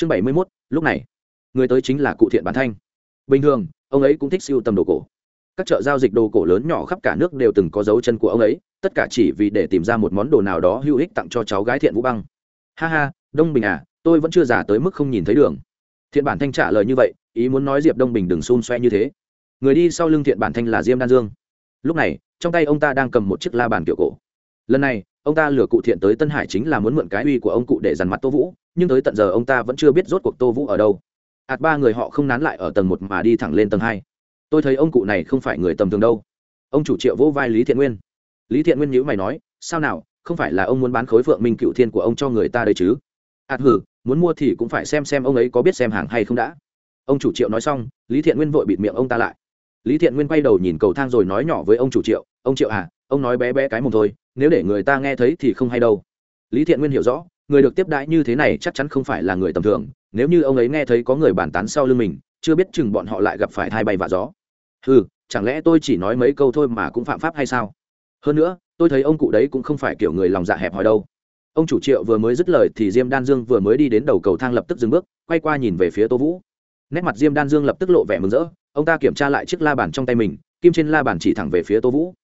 chương bảy mươi mốt, lúc này. Người tới chính là cụ thiện bản thanh. Bình thường, ông ấy cũng thích siêu tầm đồ cổ. Các chợ giao dịch đồ cổ lớn nhỏ khắp cả nước đều từng có dấu chân của ông ấy, tất cả chỉ vì để tìm ra một món đồ nào đó hữu ích tặng cho cháu gái thiện vũ băng. Ha ha, đông bình à tôi vẫn chưa già tới mức không nhìn thấy đường. Thiện bản thanh trả lời như vậy, ý muốn nói diệp đông bình đừng xun xoe như thế. Người đi sau lưng thiện bản thanh là diêm đan dương. Lúc này, trong tay ông ta đang cầm một chiếc la bàn kiểu cổ. Lần này ông ta lừa cụ thiện tới tân hải chính là muốn mượn cái uy của ông cụ để dằn mặt tô vũ, nhưng tới tận giờ ông ta vẫn chưa biết rốt cuộc tô vũ ở đâu. Ạt ba người họ không nán lại ở tầng một mà đi thẳng lên tầng hai. Tôi thấy ông cụ này không phải người tầm thường đâu. Ông chủ triệu vỗ vai lý thiện nguyên. Lý thiện nguyên nhữ mày nói, sao nào, không phải là ông muốn bán khối phượng minh cựu thiên của ông cho người ta đây chứ? Ạt hử, muốn mua thì cũng phải xem xem ông ấy có biết xem hàng hay không đã. Ông chủ triệu nói xong, lý thiện nguyên vội bịt miệng ông ta lại. Lý thiện nguyên quay đầu nhìn cầu thang rồi nói nhỏ với ông chủ triệu, ông triệu à ông nói bé bé cái mồm thôi, nếu để người ta nghe thấy thì không hay đâu. Lý thiện nguyên hiểu rõ, người được tiếp đãi như thế này chắc chắn không phải là người tầm thường, nếu như ông ấy nghe thấy có người bàn tán sau lưng mình, chưa biết chừng bọn họ lại gặp phải thai bay vạ gió. Ừ chẳng lẽ tôi chỉ nói mấy câu thôi mà cũng phạm pháp hay sao? Hơn nữa, tôi thấy ông cụ đấy cũng không phải kiểu người lòng dạ hẹp hòi đâu. Ông chủ triệu vừa mới dứt lời thì diêm đan dương vừa mới đi đến đầu cầu thang lập tức dừng bước, quay qua nhìn về phía tô vũ. Nét mặt diêm đan dương lập tức lộ vẻ mừng rỡ, ông ta kiểm tra lại chiếc la bàn trong tay mình, kim trên la bàn chỉ thẳng về phía tô vũ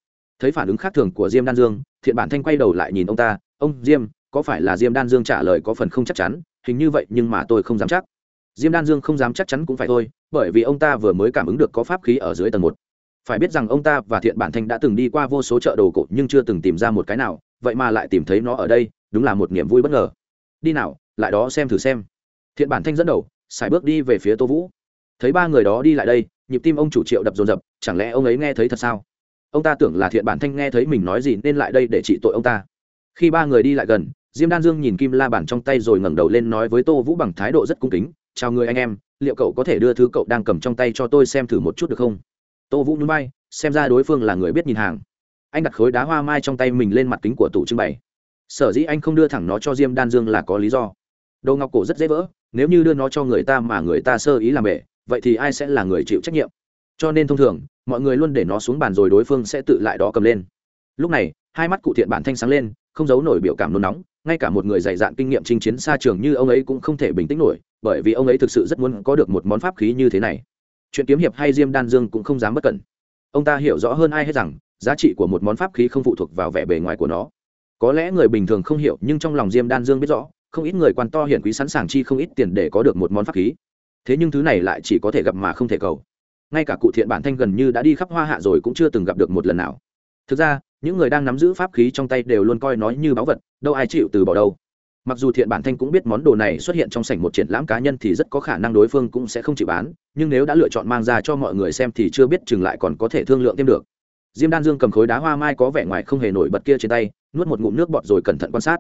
thấy phản ứng khác thường của diêm đan dương, thiện bản thanh quay đầu lại nhìn ông ta, ông diêm, có phải là diêm đan dương trả lời có phần không chắc chắn? Hình như vậy nhưng mà tôi không dám chắc. Diêm đan dương không dám chắc chắn cũng phải thôi, bởi vì ông ta vừa mới cảm ứng được có pháp khí ở dưới tầng một. Phải biết rằng ông ta và thiện bản thanh đã từng đi qua vô số chợ đồ cổ nhưng chưa từng tìm ra một cái nào, vậy mà lại tìm thấy nó ở đây, đúng là một niềm vui bất ngờ. Đi nào, lại đó xem thử xem. Thiện bản thanh dẫn đầu, sải bước đi về phía tô vũ. Thấy ba người đó đi lại đây, nhịp tim ông chủ triệu đập dồn dập, chẳng lẽ ông ấy nghe thấy thật sao? Ông ta tưởng là thiện bản thanh nghe thấy mình nói gì nên lại đây để trị tội ông ta. Khi ba người đi lại gần, diêm đan dương nhìn kim la bản trong tay rồi ngẩng đầu lên nói với tô vũ bằng thái độ rất cung kính, chào người anh em, liệu cậu có thể đưa thứ cậu đang cầm trong tay cho tôi xem thử một chút được không? Tô vũ núi bay xem ra đối phương là người biết nhìn hàng. Anh đặt khối đá hoa mai trong tay mình lên mặt kính của tủ trưng bày. Sở dĩ anh không đưa thẳng nó cho diêm đan dương là có lý do. Đồ ngọc cổ rất dễ vỡ, nếu như đưa nó cho người ta mà người ta sơ ý làm bể, vậy thì ai sẽ là người chịu trách nhiệm? Cho nên thông thường mọi người luôn để nó xuống bàn rồi đối phương sẽ tự lại đó cầm lên. Lúc này, hai mắt cụ thiện bản thanh sáng lên, không giấu nổi biểu cảm nôn nóng, ngay cả một người dày dạn kinh nghiệm chinh chiến xa trường như ông ấy cũng không thể bình tĩnh nổi, bởi vì ông ấy thực sự rất muốn có được một món pháp khí như thế này. Chuyện kiếm hiệp hay diêm đan dương cũng không dám bất cẩn. Ông ta hiểu rõ hơn ai hết rằng, giá trị của một món pháp khí không phụ thuộc vào vẻ bề ngoài của nó. Có lẽ người bình thường không hiểu, nhưng trong lòng diêm đan dương biết rõ, không ít người quan to hiển quý sẵn sàng chi không ít tiền để có được một món pháp khí. Thế nhưng thứ này lại chỉ có thể gặp mà không thể cầu ngay cả cụ thiện bản thanh gần như đã đi khắp hoa hạ rồi cũng chưa từng gặp được một lần nào. Thực ra, những người đang nắm giữ pháp khí trong tay đều luôn coi nó như báu vật, đâu ai chịu từ bỏ đâu. Mặc dù thiện bản thanh cũng biết món đồ này xuất hiện trong sảnh một triển lãm cá nhân thì rất có khả năng đối phương cũng sẽ không chịu bán, nhưng nếu đã lựa chọn mang ra cho mọi người xem thì chưa biết chừng lại còn có thể thương lượng thêm được. Diêm đan dương cầm khối đá hoa mai có vẻ ngoài không hề nổi bật kia trên tay, nuốt một ngụm nước bọt rồi cẩn thận quan sát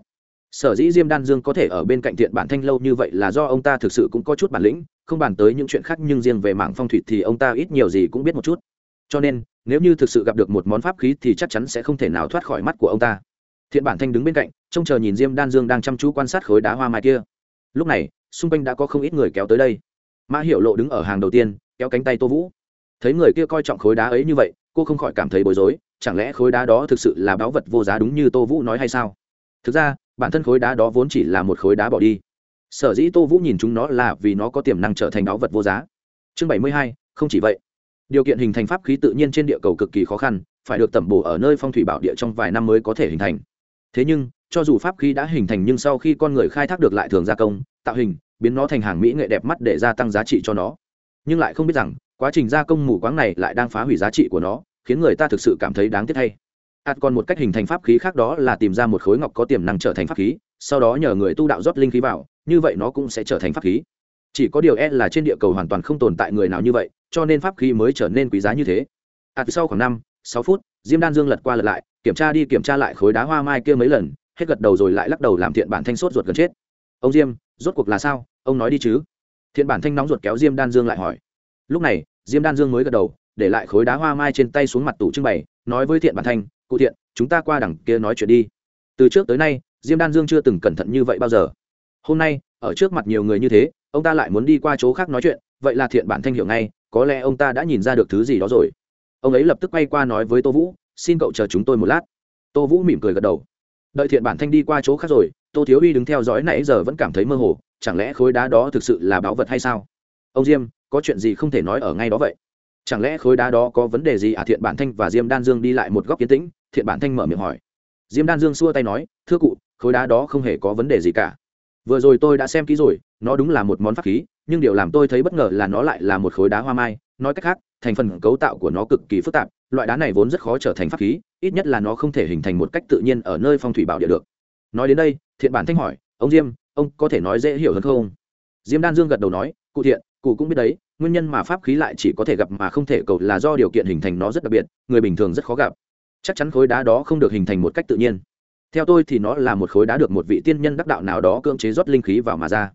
sở dĩ diêm đan dương có thể ở bên cạnh thiện bản thanh lâu như vậy là do ông ta thực sự cũng có chút bản lĩnh, không bàn tới những chuyện khác nhưng riêng về mảng phong thủy thì ông ta ít nhiều gì cũng biết một chút. Cho nên, nếu như thực sự gặp được một món pháp khí thì chắc chắn sẽ không thể nào thoát khỏi mắt của ông ta. Thiện bản thanh đứng bên cạnh, trông chờ nhìn diêm đan dương đang chăm chú quan sát khối đá hoa mai kia. Lúc này, xung quanh đã có không ít người kéo tới đây. Mã hiệu lộ đứng ở hàng đầu tiên, kéo cánh tay tô vũ. Thấy người kia coi trọng khối đá ấy như vậy, cô không khỏi cảm thấy bối rối, chẳng lẽ khối đá đó thực sự là báu vật vô giá đúng như tô vũ nói hay sao? Thực ra bản thân khối đá đó vốn chỉ là một khối đá bỏ đi. Sở dĩ tô vũ nhìn chúng nó là vì nó có tiềm năng trở thành báu vật vô giá. Chương bảy mươi hai, không chỉ vậy. Điều kiện hình thành pháp khí tự nhiên trên địa cầu cực kỳ khó khăn, phải được tẩm bổ ở nơi phong thủy bảo địa trong vài năm mới có thể hình thành. Thế nhưng, cho dù pháp khí đã hình thành nhưng sau khi con người khai thác được lại thường gia công, tạo hình, biến nó thành hàng mỹ nghệ đẹp mắt để gia tăng giá trị cho nó. Nhưng lại không biết rằng, quá trình gia công mù quáng này lại đang phá hủy giá trị của nó, khiến người ta thực sự cảm thấy đáng tiếc thay ạt còn một cách hình thành pháp khí khác đó là tìm ra một khối ngọc có tiềm năng trở thành pháp khí, sau đó nhờ người tu đạo rót linh khí vào, như vậy nó cũng sẽ trở thành pháp khí. Chỉ có điều e là trên địa cầu hoàn toàn không tồn tại người nào như vậy, cho nên pháp khí mới trở nên quý giá như thế. Ạt sau khoảng năm, sáu phút, diêm đan dương lật qua lật lại, kiểm tra đi kiểm tra lại khối đá hoa mai kia mấy lần, hết gật đầu rồi lại lắc đầu làm thiện bản thanh sốt ruột gần chết. Ông diêm, rốt cuộc là sao? Ông nói đi chứ. Thiện bản thanh nóng ruột kéo diêm đan dương lại hỏi. Lúc này, diêm đan dương mới gật đầu, để lại khối đá hoa mai trên tay xuống mặt tủ trưng bày, nói với thiện bản thanh cụ thiện, chúng ta qua đằng kia nói chuyện đi. Từ trước tới nay, diêm đan dương chưa từng cẩn thận như vậy bao giờ. Hôm nay, ở trước mặt nhiều người như thế, ông ta lại muốn đi qua chỗ khác nói chuyện, vậy là thiện bản thanh hiểu ngay, có lẽ ông ta đã nhìn ra được thứ gì đó rồi. Ông ấy lập tức quay qua nói với tô vũ, xin cậu chờ chúng tôi một lát. Tô vũ mỉm cười gật đầu. Đợi thiện bản thanh đi qua chỗ khác rồi, tô thiếu uy đứng theo dõi nãy giờ vẫn cảm thấy mơ hồ, chẳng lẽ khối đá đó thực sự là báu vật hay sao? Ông diêm, có chuyện gì không thể nói ở ngay đó vậy? Chẳng lẽ khối đá đó có vấn đề gì? À thiện bản thanh và diêm đan dương đi lại một góc kiến tĩnh. Thiện bản thanh mở miệng hỏi. Diêm đan dương xua tay nói, thưa cụ, khối đá đó không hề có vấn đề gì cả. Vừa rồi tôi đã xem kỹ rồi, nó đúng là một món pháp khí, nhưng điều làm tôi thấy bất ngờ là nó lại là một khối đá hoa mai. Nói cách khác, thành phần cấu tạo của nó cực kỳ phức tạp, loại đá này vốn rất khó trở thành pháp khí, ít nhất là nó không thể hình thành một cách tự nhiên ở nơi phong thủy bảo địa được. Nói đến đây, thiện bản thanh hỏi, ông diêm, ông có thể nói dễ hiểu hơn không? Diêm đan dương gật đầu nói, cụ thiện, cụ cũng biết đấy nguyên nhân mà pháp khí lại chỉ có thể gặp mà không thể cầu là do điều kiện hình thành nó rất đặc biệt, người bình thường rất khó gặp. Chắc chắn khối đá đó không được hình thành một cách tự nhiên. Theo tôi thì nó là một khối đá được một vị tiên nhân đắc đạo nào đó cưỡng chế rót linh khí vào mà ra.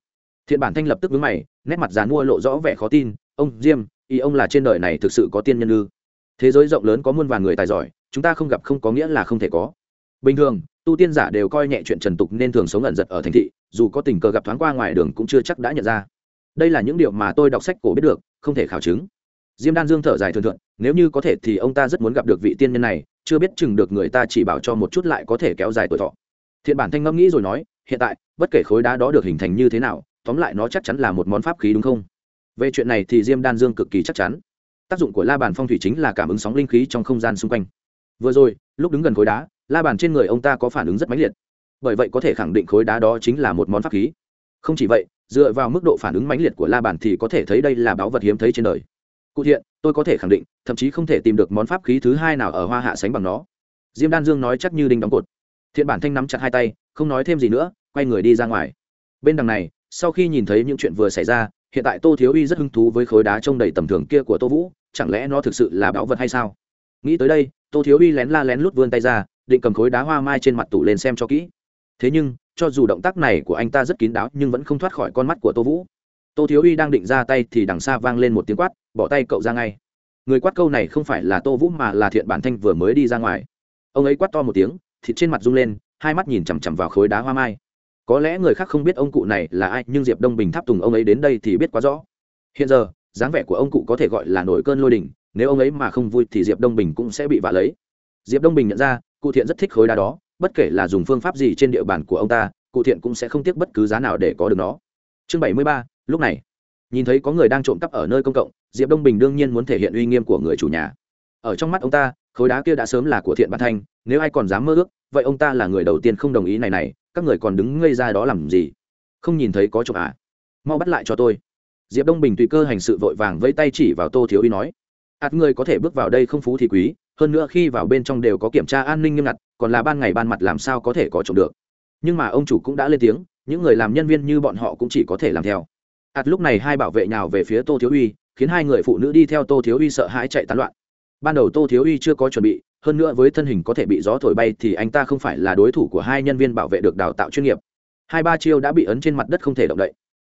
Thiện bản thanh lập tức vướng mày, nét mặt dán mua lộ rõ vẻ khó tin, ông diêm, ý ông là trên đời này thực sự có tiên nhân ư? Thế giới rộng lớn có muôn vàn người tài giỏi, chúng ta không gặp không có nghĩa là không thể có. Bình thường, tu tiên giả đều coi nhẹ chuyện trần tục nên thường sống ẩn giật ở thành thị, dù có tình cờ gặp thoáng qua ngoài đường cũng chưa chắc đã nhận ra đây là những điều mà tôi đọc sách cổ biết được, không thể khảo chứng. Diêm đan dương thở dài thường thượng nếu như có thể thì ông ta rất muốn gặp được vị tiên nhân này, chưa biết chừng được người ta chỉ bảo cho một chút lại có thể kéo dài tuổi thọ. Thiện bản thanh ngẫm nghĩ rồi nói, hiện tại, bất kể khối đá đó được hình thành như thế nào, tóm lại nó chắc chắn là một món pháp khí đúng không? Về chuyện này thì diêm đan dương cực kỳ chắc chắn. Tác dụng của la bàn phong thủy chính là cảm ứng sóng linh khí trong không gian xung quanh. Vừa rồi, lúc đứng gần khối đá, la bàn trên người ông ta có phản ứng rất mãnh liệt. Bởi vậy có thể khẳng định khối đá đó chính là một món pháp khí. Không chỉ vậy dựa vào mức độ phản ứng mãnh liệt của la bàn thì có thể thấy đây là báu vật hiếm thấy trên đời. Cụ thiện, tôi có thể khẳng định, thậm chí không thể tìm được món pháp khí thứ hai nào ở hoa hạ sánh bằng nó. Diêm đan dương nói chắc như đinh đóng cột. Thiện bản thanh nắm chặt hai tay, không nói thêm gì nữa, quay người đi ra ngoài. Bên đằng này, sau khi nhìn thấy những chuyện vừa xảy ra, hiện tại tô thiếu uy rất hứng thú với khối đá trông đầy tầm thường kia của tô vũ, chẳng lẽ nó thực sự là báu vật hay sao? Nghĩ tới đây, tô thiếu uy lén la lén lút vươn tay ra, định cầm khối đá hoa mai trên mặt tủ lên xem cho kỹ. Thế nhưng cho dù động tác này của anh ta rất kín đáo nhưng vẫn không thoát khỏi con mắt của tô vũ. Tô thiếu uy đang định ra tay thì đằng xa vang lên một tiếng quát, bỏ tay cậu ra ngay. Người quát câu này không phải là tô vũ mà là thiện bản thanh vừa mới đi ra ngoài. Ông ấy quát to một tiếng, thịt trên mặt rung lên, hai mắt nhìn chằm chằm vào khối đá hoa mai. Có lẽ người khác không biết ông cụ này là ai, nhưng diệp đông bình tháp tùng ông ấy đến đây thì biết quá rõ. Hiện giờ, dáng vẻ của ông cụ có thể gọi là nổi cơn lôi đình, nếu ông ấy mà không vui thì diệp đông bình cũng sẽ bị vạ lấy. Diệp đông bình nhận ra, cụ thiện rất thích khối đá đó bất kể là dùng phương pháp gì trên địa bàn của ông ta, cụ thiện cũng sẽ không tiếc bất cứ giá nào để có được nó. Chương bảy mươi ba, lúc này. Nhìn thấy có người đang trộm cắp ở nơi công cộng, diệp đông bình đương nhiên muốn thể hiện uy nghiêm của người chủ nhà. Ở trong mắt ông ta, khối đá kia đã sớm là của thiện bản thanh nếu ai còn dám mơ ước, vậy ông ta là người đầu tiên không đồng ý này này, các người còn đứng ngây ra đó làm gì? Không nhìn thấy có trộm à? Mau bắt lại cho tôi. Diệp đông bình tùy cơ hành sự vội vàng vẫy tay chỉ vào tô thiếu uy nói, ạt người có thể bước vào đây không phú thì quý, hơn nữa khi vào bên trong đều có kiểm tra an ninh nghiêm ngặt còn là ban ngày ban mặt làm sao có thể có trộm được. Nhưng mà ông chủ cũng đã lên tiếng, những người làm nhân viên như bọn họ cũng chỉ có thể làm theo. Ạt lúc này hai bảo vệ nhào về phía tô thiếu uy, khiến hai người phụ nữ đi theo tô thiếu uy sợ hãi chạy tán loạn. Ban đầu tô thiếu uy chưa có chuẩn bị, hơn nữa với thân hình có thể bị gió thổi bay thì anh ta không phải là đối thủ của hai nhân viên bảo vệ được đào tạo chuyên nghiệp. Hai ba chiêu đã bị ấn trên mặt đất không thể động đậy.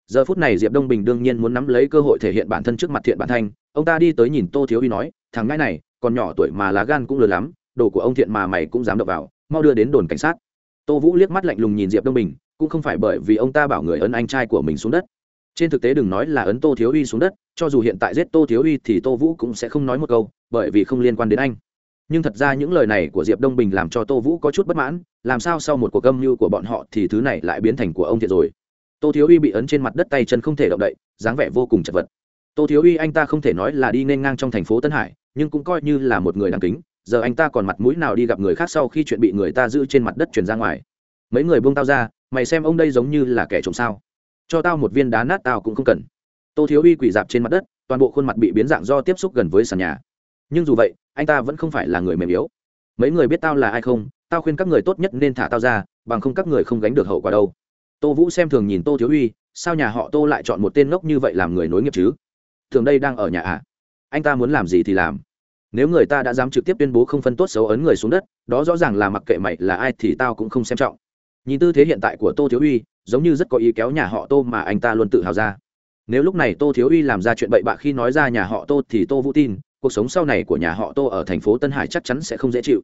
Giờ phút này diệp đông bình đương nhiên muốn nắm lấy cơ hội thể hiện bản thân trước mặt thiện bản thanh. Ông ta đi tới nhìn tô thiếu uy nói, thằng ngãi này, còn nhỏ tuổi mà lá gan cũng lớn lắm đồ của ông thiện mà mày cũng dám đập vào, mau đưa đến đồn cảnh sát. Tô vũ liếc mắt lạnh lùng nhìn diệp đông bình, cũng không phải bởi vì ông ta bảo người ấn anh trai của mình xuống đất. Trên thực tế đừng nói là ấn tô thiếu uy xuống đất, cho dù hiện tại giết tô thiếu uy thì tô vũ cũng sẽ không nói một câu, bởi vì không liên quan đến anh. Nhưng thật ra những lời này của diệp đông bình làm cho tô vũ có chút bất mãn, làm sao sau một cuộc âm mưu của bọn họ thì thứ này lại biến thành của ông thiện rồi? Tô thiếu uy bị ấn trên mặt đất tay chân không thể động đậy, dáng vẻ vô cùng chật vật. Tô thiếu uy anh ta không thể nói là đi nên ngang trong thành phố tân hải, nhưng cũng coi như là một người đáng kính giờ anh ta còn mặt mũi nào đi gặp người khác sau khi chuyện bị người ta giữ trên mặt đất chuyển ra ngoài? Mấy người buông tao ra, mày xem ông đây giống như là kẻ trộm sao? Cho tao một viên đá nát tao cũng không cần. Tô thiếu uy quỳ dạp trên mặt đất, toàn bộ khuôn mặt bị biến dạng do tiếp xúc gần với sàn nhà. Nhưng dù vậy, anh ta vẫn không phải là người mềm yếu. Mấy người biết tao là ai không? Tao khuyên các người tốt nhất nên thả tao ra, bằng không các người không gánh được hậu quả đâu. Tô vũ xem thường nhìn tô thiếu uy, sao nhà họ tô lại chọn một tên ngốc như vậy làm người nối nghiệp chứ? Thường đây đang ở nhà ạ à? anh ta muốn làm gì thì làm nếu người ta đã dám trực tiếp tuyên bố không phân tốt xấu ấn người xuống đất, đó rõ ràng là mặc kệ mày là ai thì tao cũng không xem trọng. Nhìn tư thế hiện tại của tô thiếu uy, giống như rất có ý kéo nhà họ tô mà anh ta luôn tự hào ra. Nếu lúc này tô thiếu uy làm ra chuyện bậy bạ khi nói ra nhà họ tô thì tô vũ tin, cuộc sống sau này của nhà họ tô ở thành phố tân hải chắc chắn sẽ không dễ chịu.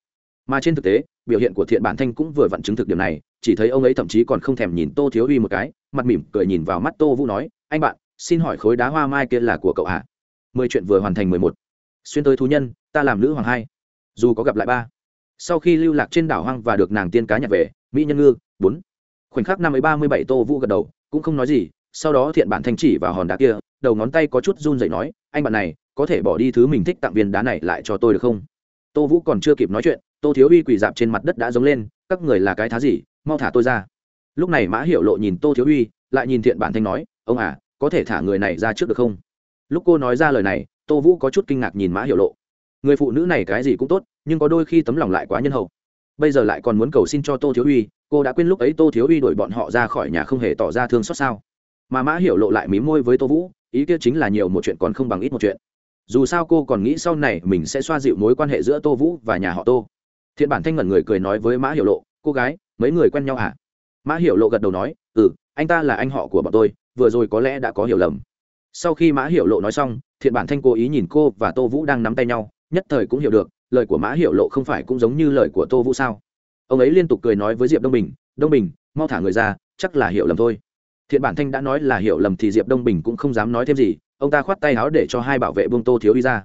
Mà trên thực tế, biểu hiện của thiện bản thanh cũng vừa vặn chứng thực điểm này, chỉ thấy ông ấy thậm chí còn không thèm nhìn tô thiếu uy một cái, mặt mỉm cười nhìn vào mắt tô vũ nói, anh bạn, xin hỏi khối đá hoa mai kia là của cậu à? mười chuyện vừa hoàn thành mười một xuyên tới thú nhân, ta làm nữ hoàng hai. Dù có gặp lại ba. Sau khi lưu lạc trên đảo hoang và được nàng tiên cá nhặt về, mỹ nhân ngư, bốn. Khoảnh khắc năm ấy ba mươi bảy tô vũ gật đầu, cũng không nói gì, sau đó thiện bản thanh chỉ vào hòn đá kia, đầu ngón tay có chút run rẩy nói, anh bạn này, có thể bỏ đi thứ mình thích tặng viên đá này lại cho tôi được không? Tô vũ còn chưa kịp nói chuyện, tô thiếu uy quỳ dạp trên mặt đất đã giống lên, các người là cái thá gì? Mau thả tôi ra. Lúc này mã hiệu lộ nhìn tô thiếu uy, lại nhìn thiện bản thanh nói, ông à có thể thả người này ra trước được không? Lúc cô nói ra lời này tô vũ có chút kinh ngạc nhìn mã hiệu lộ. Người phụ nữ này cái gì cũng tốt, nhưng có đôi khi tấm lòng lại quá nhân hậu. Bây giờ lại còn muốn cầu xin cho tô thiếu uy, cô đã quên lúc ấy tô thiếu uy đuổi bọn họ ra khỏi nhà không hề tỏ ra thương xót sao. Mà mã hiểu lộ lại mí môi với tô vũ, ý kia chính là nhiều một chuyện còn không bằng ít một chuyện. Dù sao cô còn nghĩ sau này mình sẽ xoa dịu mối quan hệ giữa tô vũ và nhà họ tô. Thiện bản thanh ngẩn người cười nói với mã hiểu lộ, cô gái, mấy người quen nhau hả? Mã hiểu lộ gật đầu nói ừ anh ta là anh họ của bọn tôi, vừa rồi có lẽ đã có hiểu lầm. Sau khi mã hiểu lộ nói xong thiện bản thanh cố ý nhìn cô và tô vũ đang nắm tay nhau, nhất thời cũng hiểu được, lời của mã hiệu lộ không phải cũng giống như lời của tô vũ sao? Ông ấy liên tục cười nói với diệp đông bình đông bình, mau thả người ra, chắc là hiểu lầm thôi. Thiện bản thanh đã nói là hiểu lầm thì diệp đông bình cũng không dám nói thêm gì, ông ta khoát tay áo để cho hai bảo vệ buông tô thiếu uy ra.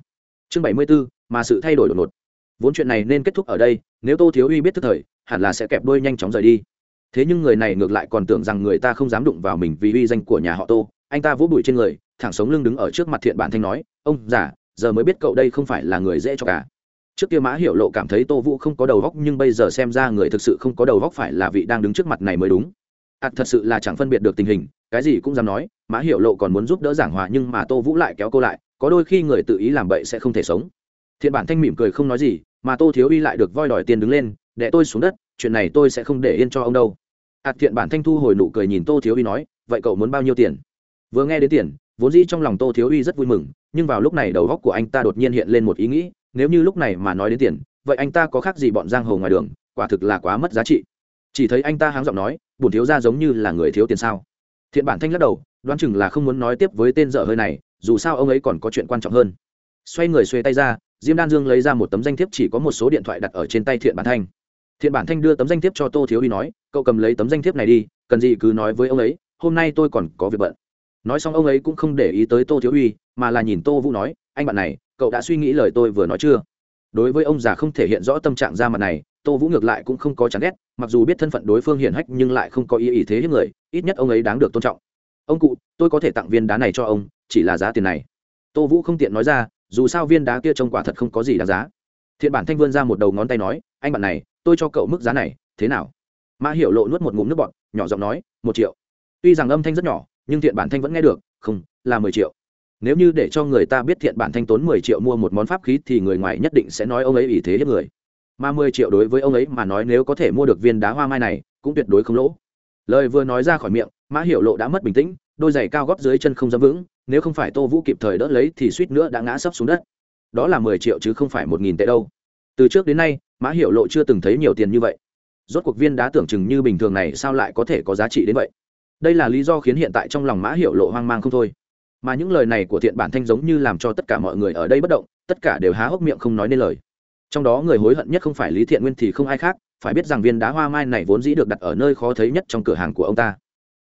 Chương bảy mươi b ố mà sự thay đổi đột ngột. Vốn chuyện này nên kết thúc ở đây, nếu tô thiếu uy biết thức thời, hẳn là sẽ kẹp đôi nhanh chóng rời đi. Thế nhưng người này ngược lại còn tưởng rằng người ta không dám đụng vào mình vì uy danh của nhà họ tô, anh ta vỗ bụi trên người thẳng sống lưng đứng ở trước mặt thiện bản thanh nói, ông giả giờ mới biết cậu đây không phải là người dễ cho cả. Trước kia mã hiểu lộ cảm thấy tô vũ không có đầu góc nhưng bây giờ xem ra người thực sự không có đầu góc phải là vị đang đứng trước mặt này mới đúng. Ạt thật sự là chẳng phân biệt được tình hình, cái gì cũng dám nói, mã hiểu lộ còn muốn giúp đỡ giảng hòa nhưng mà tô vũ lại kéo cô lại, có đôi khi người tự ý làm bậy sẽ không thể sống. Thiện bản thanh mỉm cười không nói gì, mà tô thiếu uy lại được voi đòi tiền đứng lên để tôi xuống đất, chuyện này tôi sẽ không để yên cho ông đâu. Ạt thiện bản thanh thu hồi nụ cười nhìn tô thiếu uy nói, vậy cậu muốn bao nhiêu tiền? Vừa nghe đến tiền vốn dĩ trong lòng tô thiếu uy rất vui mừng, nhưng vào lúc này đầu góc của anh ta đột nhiên hiện lên một ý nghĩ, nếu như lúc này mà nói đến tiền, vậy anh ta có khác gì bọn giang hồ ngoài đường, quả thực là quá mất giá trị. Chỉ thấy anh ta háng giọng nói, bổn thiếu ra giống như là người thiếu tiền sao? Thiện bản thanh lắc đầu, đoán chừng là không muốn nói tiếp với tên dở hơi này, dù sao ông ấy còn có chuyện quan trọng hơn. Xoay người xuê tay ra, diêm đan dương lấy ra một tấm danh thiếp chỉ có một số điện thoại đặt ở trên tay thiện bản thanh. Thiện bản thanh đưa tấm danh thiếp cho tô thiếu uy nói, cậu cầm lấy tấm danh thiếp này đi, cần gì cứ nói với ông ấy, hôm nay tôi còn có việc bận nói xong ông ấy cũng không để ý tới tô thiếu uy, mà là nhìn tô vũ nói, anh bạn này, cậu đã suy nghĩ lời tôi vừa nói chưa? Đối với ông già không thể hiện rõ tâm trạng ra mặt này, tô vũ ngược lại cũng không có chán ghét, mặc dù biết thân phận đối phương hiển hách nhưng lại không có ý ý thế hiếp người, ít nhất ông ấy đáng được tôn trọng. Ông cụ, tôi có thể tặng viên đá này cho ông, chỉ là giá tiền này. Tô vũ không tiện nói ra, dù sao viên đá kia trông quả thật không có gì đáng giá. Thiện bản thanh vươn ra một đầu ngón tay nói, anh bạn này, tôi cho cậu mức giá này, thế nào? Mã hiểu lộ nuốt một ngụm nước bọt, nhỏ giọng nói, một triệu. Tuy rằng âm thanh rất nhỏ nhưng thiện bản thanh vẫn nghe được, không, là mười triệu. Nếu như để cho người ta biết thiện bản thanh tốn mười triệu mua một món pháp khí thì người ngoài nhất định sẽ nói ông ấy ý thế hiếp người. Mà mười triệu đối với ông ấy mà nói nếu có thể mua được viên đá hoa mai này, cũng tuyệt đối không lỗ. Lời vừa nói ra khỏi miệng, mã hiểu lộ đã mất bình tĩnh, đôi giày cao góp dưới chân không dám vững, nếu không phải tô vũ kịp thời đỡ lấy thì suýt nữa đã ngã sấp xuống đất. Đó là mười triệu chứ không phải một nghìn tệ đâu. Từ trước đến nay, mã hiểu lộ chưa từng thấy nhiều tiền như vậy. Rốt cuộc viên đá tưởng chừng như bình thường này sao lại có thể có giá trị đến vậy? Đây là lý do khiến hiện tại trong lòng mã hiệu lộ hoang mang không thôi. Mà những lời này của thiện bản thanh giống như làm cho tất cả mọi người ở đây bất động, tất cả đều há hốc miệng không nói nên lời. Trong đó người hối hận nhất không phải lý thiện nguyên thì không ai khác, phải biết rằng viên đá hoa mai này vốn dĩ được đặt ở nơi khó thấy nhất trong cửa hàng của ông ta.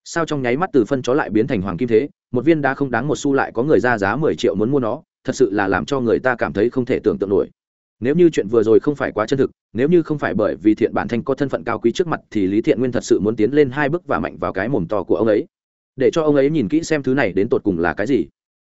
Sao trong nháy mắt từ phân chó lại biến thành hoàng kim thế, một viên đá không đáng một xu lại có người ra giá mười triệu muốn mua nó, thật sự là làm cho người ta cảm thấy không thể tưởng tượng nổi nếu như chuyện vừa rồi không phải quá chân thực, nếu như không phải bởi vì thiện bản thanh có thân phận cao quý trước mặt thì lý thiện nguyên thật sự muốn tiến lên hai bước và mạnh vào cái mồm to của ông ấy. Để cho ông ấy nhìn kỹ xem thứ này đến tột cùng là cái gì.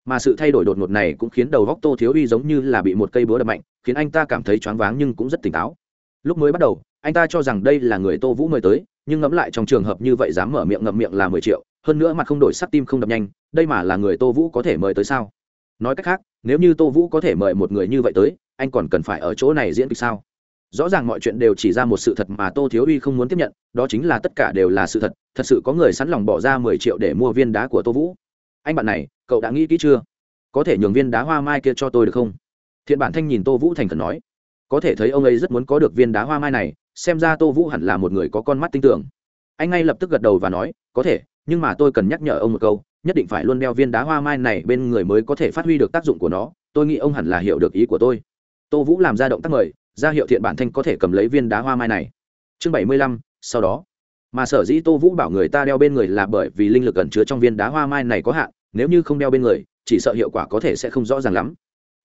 Mà sự thay đổi đột ngột này cũng khiến đầu góc tô thiếu uy giống như là bị một cây búa đập mạnh, khiến anh ta cảm thấy choáng váng nhưng cũng rất tỉnh táo. Lúc mới bắt đầu, anh ta cho rằng đây là người tô vũ mời tới, nhưng ngẫm lại trong trường hợp như vậy dám mở miệng ngậm miệng là mười triệu, hơn nữa mặt không đổi sắc tim không đập nhanh, đây mà là người tô vũ có thể mời tới sao? Nói cách khác, nếu như tô vũ có thể mời một người như vậy tới anh còn cần phải ở chỗ này diễn kịch sao? Rõ ràng mọi chuyện đều chỉ ra một sự thật mà tô thiếu uy không muốn tiếp nhận, đó chính là tất cả đều là sự thật thật sự có người sẵn lòng bỏ ra mười triệu để mua viên đá của tô vũ. Anh bạn này, cậu đã nghĩ kỹ chưa? Có thể nhường viên đá hoa mai kia cho tôi được không? Thiện bản thanh nhìn tô vũ thành khẩn nói. Có thể thấy ông ấy rất muốn có được viên đá hoa mai này, xem ra tô vũ hẳn là một người có con mắt tinh tưởng anh ngay lập tức gật đầu và nói, có thể, nhưng mà tôi cần nhắc nhở ông một câu, nhất định phải luôn đeo viên đá hoa mai này bên người mới có thể phát huy được tác dụng của nó. Tôi nghĩ ông hẳn là hiểu được ý của tôi tô vũ làm ra động tác mời ra hiệu thiện bản thanh có thể cầm lấy viên đá hoa mai này. Chương bảy mươi lăm sau đó. Mà sở dĩ tô vũ bảo người ta đeo bên người là bởi vì linh lực ẩn chứa trong viên đá hoa mai này có hạn nếu như không đeo bên người chỉ sợ hiệu quả có thể sẽ không rõ ràng lắm.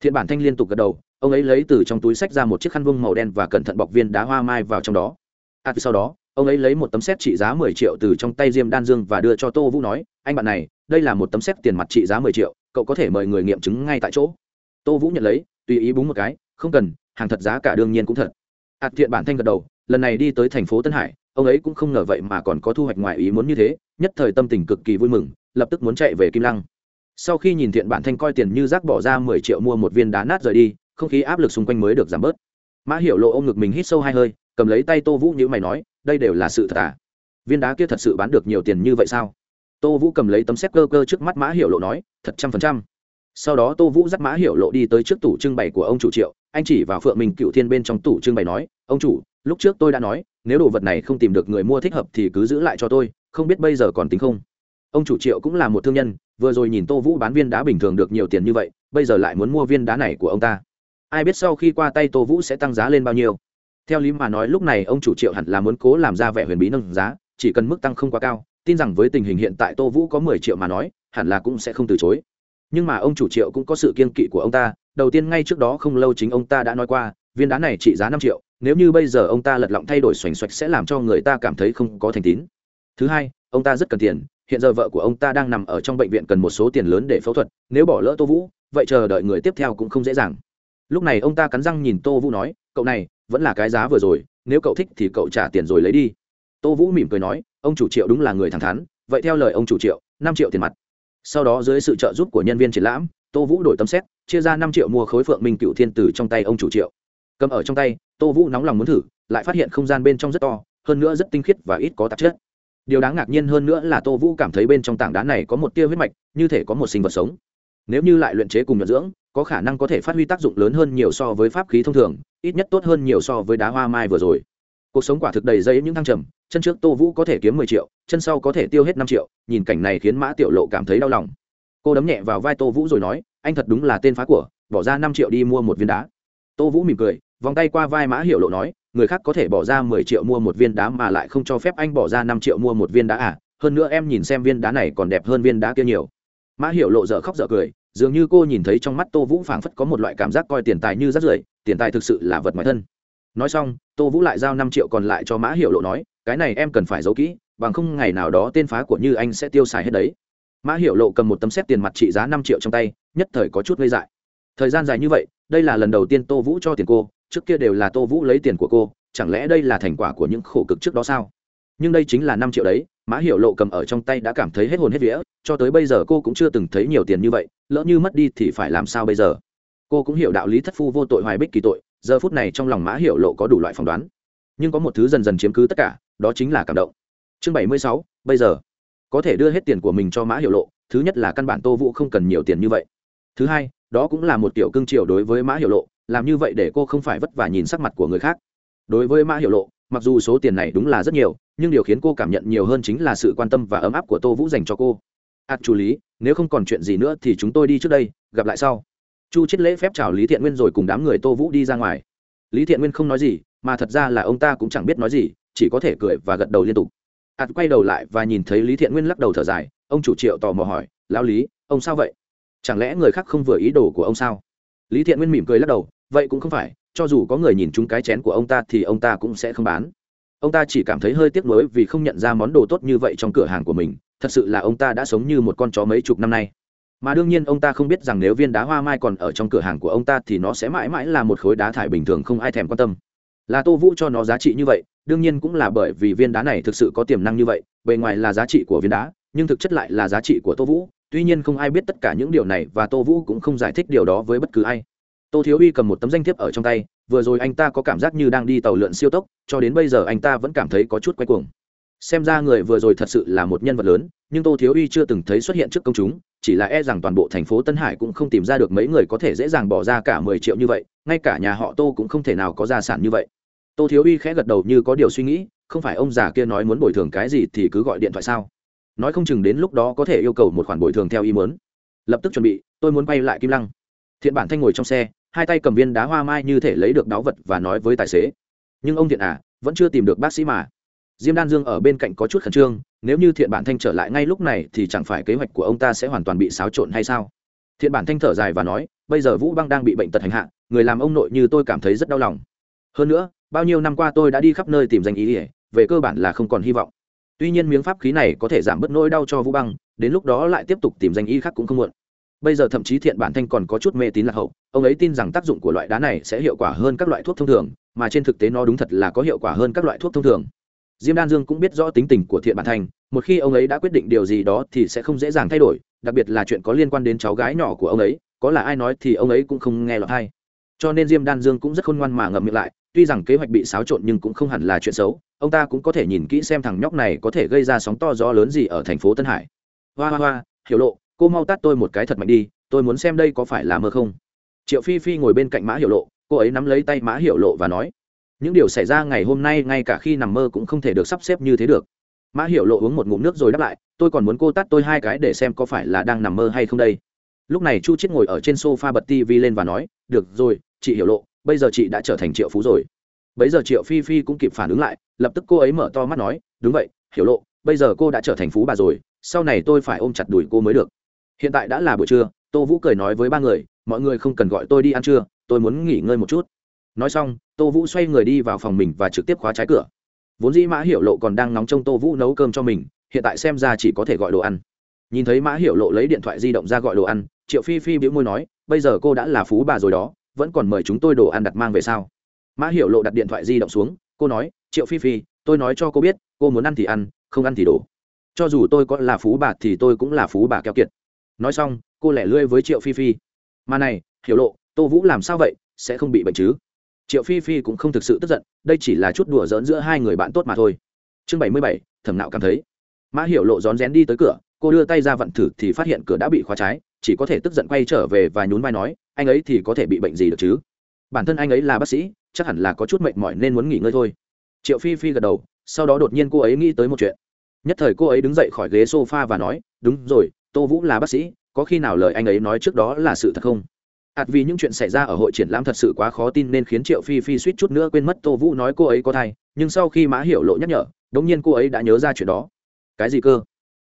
Thiện bản thanh liên tục gật đầu ông ấy lấy từ trong túi sách ra một chiếc khăn vung màu đen và cẩn thận bọc viên đá hoa mai vào trong đó. À, sau đó ông ấy lấy một tấm xét trị giá mười triệu từ trong tay diêm đan dương và đưa cho tô vũ nói anh bạn này đây là một tấm xét tiền mặt trị giá mười triệu cậu có thể mời người nghiệm chứng ngay tại chỗ. Tô vũ nhận lấy tùy ý búng một cái không cần, hàng thật giá cả đương nhiên cũng thật. Hạt thiện bản thanh gật đầu, lần này đi tới thành phố tân hải, ông ấy cũng không ngờ vậy mà còn có thu hoạch ngoài ý muốn như thế, nhất thời tâm tình cực kỳ vui mừng, lập tức muốn chạy về kim lăng. Sau khi nhìn thiện bản thanh coi tiền như rác bỏ ra mười triệu mua một viên đá nát rời đi, không khí áp lực xung quanh mới được giảm bớt. Mã hiểu lộ ôm ngực mình hít sâu hai hơi, cầm lấy tay tô vũ như mày nói, đây đều là sự thật à? Viên đá kia thật sự bán được nhiều tiền như vậy sao? Tô vũ cầm lấy tấm xét cơ cơ trước mắt mã hiểu lộ nói, thật trăm phần trăm sau đó tô vũ dắt mã hiểu lộ đi tới trước tủ trưng bày của ông chủ triệu. Anh chỉ vào phượng mình cựu thiên bên trong tủ trưng bày nói, ông chủ, lúc trước tôi đã nói, nếu đồ vật này không tìm được người mua thích hợp thì cứ giữ lại cho tôi, không biết bây giờ còn tính không? Ông chủ triệu cũng là một thương nhân, vừa rồi nhìn tô vũ bán viên đá bình thường được nhiều tiền như vậy, bây giờ lại muốn mua viên đá này của ông ta. Ai biết sau khi qua tay tô vũ sẽ tăng giá lên bao nhiêu? Theo lý mà nói, lúc này ông chủ triệu hẳn là muốn cố làm ra vẻ huyền bí nâng giá, chỉ cần mức tăng không quá cao, tin rằng với tình hình hiện tại tô vũ có mười triệu mà nói, hẳn là cũng sẽ không từ chối nhưng mà ông chủ triệu cũng có sự kiên kỵ của ông ta, đầu tiên ngay trước đó không lâu chính ông ta đã nói qua, viên đá này trị giá năm triệu, nếu như bây giờ ông ta lật lọng thay đổi xoành xoạch sẽ làm cho người ta cảm thấy không có thành tín. Thứ hai, ông ta rất cần tiền, hiện giờ vợ của ông ta đang nằm ở trong bệnh viện cần một số tiền lớn để phẫu thuật, nếu bỏ lỡ tô vũ, vậy chờ đợi người tiếp theo cũng không dễ dàng. Lúc này ông ta cắn răng nhìn tô vũ nói, cậu này, vẫn là cái giá vừa rồi, nếu cậu thích thì cậu trả tiền rồi lấy đi. Tô vũ mỉm cười nói, ông chủ triệu đúng là người thẳng thắn, vậy theo lời ông chủ triệu, năm triệu tiền mặt sau đó dưới sự trợ giúp của nhân viên triển lãm, tô vũ đổi tấm xét, chia ra năm triệu mua khối phượng minh cựu thiên tử trong tay ông chủ triệu. Cầm ở trong tay, tô vũ nóng lòng muốn thử, lại phát hiện không gian bên trong rất to, hơn nữa rất tinh khiết và ít có tạp chất. Điều đáng ngạc nhiên hơn nữa là tô vũ cảm thấy bên trong tảng đá này có một tia huyết mạch, như thể có một sinh vật sống. Nếu như lại luyện chế cùng nhuận dưỡng, có khả năng có thể phát huy tác dụng lớn hơn nhiều so với pháp khí thông thường, ít nhất tốt hơn nhiều so với đá hoa mai vừa rồi. Cuộc sống quả thực đầy dây những thăng trầm chân trước tô vũ có thể kiếm mười triệu, chân sau có thể tiêu hết năm triệu, nhìn cảnh này khiến mã tiểu lộ cảm thấy đau lòng. Cô đấm nhẹ vào vai tô vũ rồi nói, anh thật đúng là tên phá của, bỏ ra năm triệu đi mua một viên đá. Tô vũ mỉm cười, vòng tay qua vai mã hiểu lộ nói, người khác có thể bỏ ra mười triệu mua một viên đá mà lại không cho phép anh bỏ ra năm triệu mua một viên đá à? Hơn nữa em nhìn xem viên đá này còn đẹp hơn viên đá kia nhiều. Mã hiểu lộ dở khóc dở cười, dường như cô nhìn thấy trong mắt tô vũ phảng phất có một loại cảm giác coi tiền tài như rắt rưởi, tiền tài thực sự là vật ngoài thân. Nói xong, tô vũ lại giao năm triệu còn lại cho mã hiểu lộ nói cái này em cần phải giấu kỹ, bằng không ngày nào đó tên phá của như anh sẽ tiêu xài hết đấy. Mã hiểu lộ cầm một tấm xét tiền mặt trị giá năm triệu trong tay, nhất thời có chút gây dại. Thời gian dài như vậy, đây là lần đầu tiên tô vũ cho tiền cô, trước kia đều là tô vũ lấy tiền của cô, chẳng lẽ đây là thành quả của những khổ cực trước đó sao? Nhưng đây chính là năm triệu đấy, mã hiểu lộ cầm ở trong tay đã cảm thấy hết hồn hết vía, cho tới bây giờ cô cũng chưa từng thấy nhiều tiền như vậy, lỡ như mất đi thì phải làm sao bây giờ? Cô cũng hiểu đạo lý thất phu vô tội hoài bích kỳ tội, giờ phút này trong lòng mã hiểu lộ có đủ loại phỏng đoán. Nhưng có một thứ dần dần chiếm cứ tất cả đó chính là cảm động. Chương bảy mươi sáu bây giờ. Có thể đưa hết tiền của mình cho mã hiểu lộ thứ nhất là căn bản tô vũ không cần nhiều tiền như vậy. Thứ hai đó cũng là một tiểu cương triều đối với mã hiểu lộ làm như vậy để cô không phải vất vả nhìn sắc mặt của người khác. Đối với mã hiểu lộ mặc dù số tiền này đúng là rất nhiều nhưng điều khiến cô cảm nhận nhiều hơn chính là sự quan tâm và ấm áp của tô vũ dành cho cô. Ạt à, chủ lý nếu không còn chuyện gì nữa thì chúng tôi đi trước đây gặp lại sau. Chu chết lễ phép chào lý thiện nguyên rồi cùng đám người tô vũ đi ra ngoài. Lý thiện nguyên không nói gì mà thật ra là ông ta cũng chẳng biết nói gì chỉ có thể cười và gật đầu liên tục. Ạt quay đầu lại và nhìn thấy lý thiện nguyên lắc đầu thở dài, ông chủ triệu tò mò hỏi lao lý, ông sao vậy? Chẳng lẽ người khác không vừa ý đồ của ông sao? Lý thiện nguyên mỉm cười lắc đầu, vậy cũng không phải, cho dù có người nhìn chúng cái chén của ông ta thì ông ta cũng sẽ không bán. Ông ta chỉ cảm thấy hơi tiếc nuối vì không nhận ra món đồ tốt như vậy trong cửa hàng của mình, thật sự là ông ta đã sống như một con chó mấy chục năm nay. Mà đương nhiên ông ta không biết rằng nếu viên đá hoa mai còn ở trong cửa hàng của ông ta thì nó sẽ mãi mãi là một khối đá thải bình thường không ai thèm quan tâm là tô vũ cho nó giá trị như vậy, đương nhiên cũng là bởi vì viên đá này thực sự có tiềm năng như vậy, bề ngoài là giá trị của viên đá, nhưng thực chất lại là giá trị của tô vũ. Tuy nhiên không ai biết tất cả những điều này và tô vũ cũng không giải thích điều đó với bất cứ ai. Tô thiếu uy cầm một tấm danh thiếp ở trong tay, vừa rồi anh ta có cảm giác như đang đi tàu lượn siêu tốc, cho đến bây giờ anh ta vẫn cảm thấy có chút quay cuồng. Xem ra người vừa rồi thật sự là một nhân vật lớn, nhưng tô thiếu uy chưa từng thấy xuất hiện trước công chúng, chỉ là e rằng toàn bộ thành phố tân hải cũng không tìm ra được mấy người có thể dễ dàng bỏ ra cả mười triệu như vậy, ngay cả nhà họ tô cũng không thể nào có gia sản như vậy tô thiếu uy khẽ gật đầu như có điều suy nghĩ, không phải ông già kia nói muốn bồi thường cái gì thì cứ gọi điện thoại sao? Nói không chừng đến lúc đó có thể yêu cầu một khoản bồi thường theo ý muốn. Lập tức chuẩn bị, tôi muốn bay lại kim lăng. Thiện bản thanh ngồi trong xe, hai tay cầm viên đá hoa mai như thể lấy được đáo vật và nói với tài xế. Nhưng ông thiện à vẫn chưa tìm được bác sĩ mà. Diêm đan dương ở bên cạnh có chút khẩn trương, nếu như thiện bản thanh trở lại ngay lúc này thì chẳng phải kế hoạch của ông ta sẽ hoàn toàn bị xáo trộn hay sao? Thiện bản thanh thở dài và nói, bây giờ vũ băng đang bị bệnh tật hành hạ, người làm ông nội như tôi cảm thấy rất đau lòng. Hơn nữa bao nhiêu năm qua tôi đã đi khắp nơi tìm danh ý ỉa về cơ bản là không còn hy vọng. Tuy nhiên miếng pháp khí này có thể giảm bớt nỗi đau cho vũ băng, đến lúc đó lại tiếp tục tìm danh y khác cũng không muộn. Bây giờ thậm chí thiện bản thanh còn có chút mê tín lạc hậu, ông ấy tin rằng tác dụng của loại đá này sẽ hiệu quả hơn các loại thuốc thông thường, mà trên thực tế nó đúng thật là có hiệu quả hơn các loại thuốc thông thường. Diêm đan dương cũng biết rõ tính tình của thiện bản thanh, một khi ông ấy đã quyết định điều gì đó thì sẽ không dễ dàng thay đổi, đặc biệt là chuyện có liên quan đến cháu gái nhỏ của ông ấy, có là ai nói thì ông ấy cũng không nghe lọt hay cho nên diêm đan dương cũng rất khôn ngoan mà ngậm miệng lại tuy rằng kế hoạch bị xáo trộn nhưng cũng không hẳn là chuyện xấu, ông ta cũng có thể nhìn kỹ xem thằng nhóc này có thể gây ra sóng to gió lớn gì ở thành phố tân hải. Hoa hoa hoa, hiểu lộ, cô mau tát tôi một cái thật mạnh đi, tôi muốn xem đây có phải là mơ không. Triệu phi phi ngồi bên cạnh mã hiểu lộ, cô ấy nắm lấy tay mã hiểu lộ và nói, những điều xảy ra ngày hôm nay ngay cả khi nằm mơ cũng không thể được sắp xếp như thế được. Mã hiểu lộ uống một ngụm nước rồi đáp lại, tôi còn muốn cô tát tôi hai cái để xem có phải là đang nằm mơ hay không đây. Lúc này chu chết ngồi ở trên sofa bật tv lên và nói, được rồi, chị hiểu lộ bây giờ chị đã trở thành triệu phú rồi. Bấy giờ triệu phi phi cũng kịp phản ứng lại, lập tức cô ấy mở to mắt nói, đúng vậy, hiểu lộ, bây giờ cô đã trở thành phú bà rồi, sau này tôi phải ôm chặt đùi cô mới được. Hiện tại đã là buổi trưa, tô vũ cười nói với ba người, mọi người không cần gọi tôi đi ăn trưa, tôi muốn nghỉ ngơi một chút. Nói xong, tô vũ xoay người đi vào phòng mình và trực tiếp khóa trái cửa. Vốn dĩ mã hiểu lộ còn đang nóng trong tô vũ nấu cơm cho mình, hiện tại xem ra chỉ có thể gọi đồ ăn. Nhìn thấy mã hiểu lộ lấy điện thoại di động ra gọi đồ ăn, triệu phi phi biễu môi nói, bây giờ cô đã là phú bà rồi đó vẫn còn mời chúng tôi đồ ăn đặt mang về sao? Mã hiểu lộ đặt điện thoại di động xuống, cô nói, triệu phi phi, tôi nói cho cô biết, cô muốn ăn thì ăn, không ăn thì đổ. Cho dù tôi có là phú bà thì tôi cũng là phú bà keo kiệt. Nói xong, cô lẻ lươi với triệu phi phi. Mà này, hiểu lộ, tô vũ làm sao vậy? Sẽ không bị bệnh chứ? Triệu phi phi cũng không thực sự tức giận, đây chỉ là chút đùa giỡn giữa hai người bạn tốt mà thôi. Chương bảy mươi bảy, thẩm nạo cảm thấy. Mã hiểu lộ rón rén đi tới cửa, cô đưa tay ra vặn thử thì phát hiện cửa đã bị khóa trái chỉ có thể tức giận quay trở về và nhún vai nói, anh ấy thì có thể bị bệnh gì được chứ? Bản thân anh ấy là bác sĩ, chắc hẳn là có chút mệt mỏi nên muốn nghỉ ngơi thôi. Triệu phi phi gật đầu, sau đó đột nhiên cô ấy nghĩ tới một chuyện. Nhất thời cô ấy đứng dậy khỏi ghế s o f a và nói, đúng rồi, tô vũ là bác sĩ, có khi nào lời anh ấy nói trước đó là sự thật không? Ạt vì những chuyện xảy ra ở hội triển lãm thật sự quá khó tin nên khiến triệu phi phi suýt chút nữa quên mất tô vũ nói cô ấy có thai, nhưng sau khi mã hiểu lộ nhắc nhở đ ỗ n g nhiên cô ấy đã nhớ ra chuyện đó. Cái gì cơ?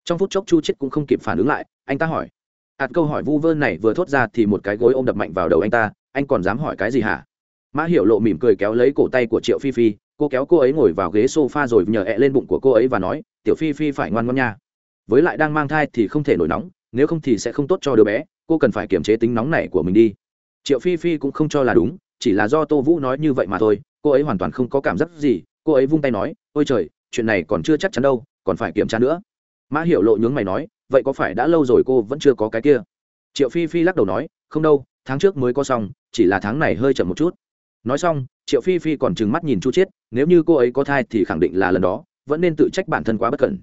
Trong phút chốc chu chết cũng không kịp phản ứng lại, anh ta hỏi ạt câu hỏi vu vơ này vừa thốt ra thì một cái gối ôm đập mạnh vào đầu anh ta, anh còn dám hỏi cái gì hả? Mã hiểu lộ mỉm cười kéo lấy cổ tay của triệu phi phi, cô kéo cô ấy ngồi vào ghế s o f a rồi nhờ ẹ lên bụng của cô ấy và nói, tiểu phi phi phải ngoan ngoan nha. Với lại đang mang thai thì không thể nổi nóng, nếu không thì sẽ không tốt cho đứa bé, cô cần phải kiềm chế tính nóng này của mình đi. Triệu phi phi cũng không cho là đúng, chỉ là do tô vũ nói như vậy mà thôi, cô ấy hoàn toàn không có cảm giác gì, cô ấy vung tay nói, ôi trời, chuyện này còn chưa chắc chắn đâu, còn phải kiểm tra nữa. Mã hiểu lộ nhướng mày nói vậy có phải đã lâu rồi cô vẫn chưa có cái kia? Triệu phi phi lắc đầu nói, không đâu, tháng trước mới có xong, chỉ là tháng này hơi chậm một chút. Nói xong, triệu phi phi còn trừng mắt nhìn chu chiết, nếu như cô ấy có thai thì khẳng định là lần đó, vẫn nên tự trách bản thân quá bất cẩn.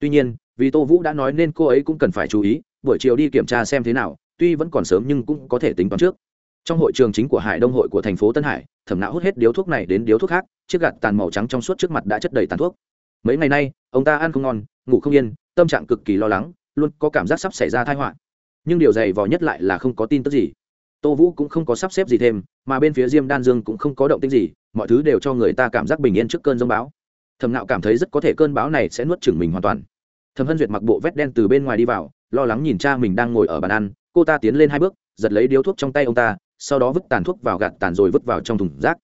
Tuy nhiên, vì tô vũ đã nói nên cô ấy cũng cần phải chú ý, buổi chiều đi kiểm tra xem thế nào, tuy vẫn còn sớm nhưng cũng có thể tính toán trước. Trong hội trường chính của hải đông hội của thành phố tân hải, thẩm não hút hết điếu thuốc này đến điếu thuốc khác, chiếc gạt tàn màu trắng trong suốt trước mặt đã chất đầy tàn thuốc. Mấy ngày nay, ông ta ăn không ngon, ngủ không yên, tâm trạng cực kỳ lo lắng luôn có cảm giác sắp xảy ra tai họa. Nhưng điều dày vò nhất lại là không có tin tức gì. Tô vũ cũng không có sắp xếp gì thêm, mà bên phía diêm đan dương cũng không có động tích gì, mọi thứ đều cho người ta cảm giác bình yên trước cơn giông báo thầm nạo cảm thấy rất có thể cơn báo này sẽ nuốt chửng mình hoàn toàn. Thầm hân duyệt mặc bộ vét đen từ bên ngoài đi vào, lo lắng nhìn cha mình đang ngồi ở bàn ăn, cô ta tiến lên hai bước, giật lấy điếu thuốc trong tay ông ta, sau đó vứt tàn thuốc vào gạt tàn rồi vứt vào trong thùng rác.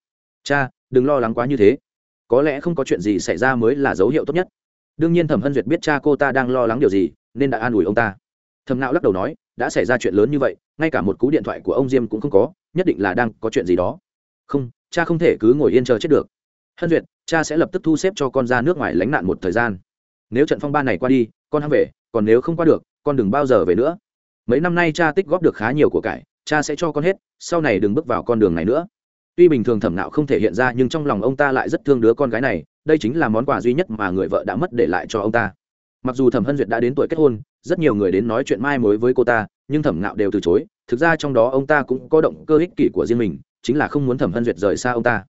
Cha, đừng lo lắng quá như thế. Có lẽ không có chuyện gì xảy ra mới là dấu hiệu tốt nhất. Đương nhiên thẩm hân duyệt biết cha cô ta đang lo lắng điều gì nên đã an ủi ông ta. Thầm nạo lắc đầu nói, đã xảy ra chuyện lớn như vậy, ngay cả một cú điện thoại của ông diêm cũng không có, nhất định là đang có chuyện gì đó. Không, cha không thể cứ ngồi yên chờ chết được. Hân duyệt, cha sẽ lập tức thu xếp cho con ra nước ngoài lánh nạn một thời gian. Nếu trận phong ba này qua đi, con hăng về, còn nếu không qua được, con đừng bao giờ về nữa. Mấy năm nay cha tích góp được khá nhiều của cải, cha sẽ cho con hết, sau này đừng bước vào con đường này nữa. Tuy bình thường thẩm nạo không thể hiện ra, nhưng trong lòng ông ta lại rất thương đứa con gái này, đây chính là món quà duy nhất mà người vợ đã mất để lại cho ông ta mặc dù thẩm hân duyệt đã đến tuổi kết hôn, rất nhiều người đến nói chuyện mai mối với cô ta, nhưng thẩm nạo đều từ chối. Thực ra trong đó ông ta cũng có động cơ ích kỷ của riêng mình, chính là không muốn thẩm hân duyệt rời xa ông ta.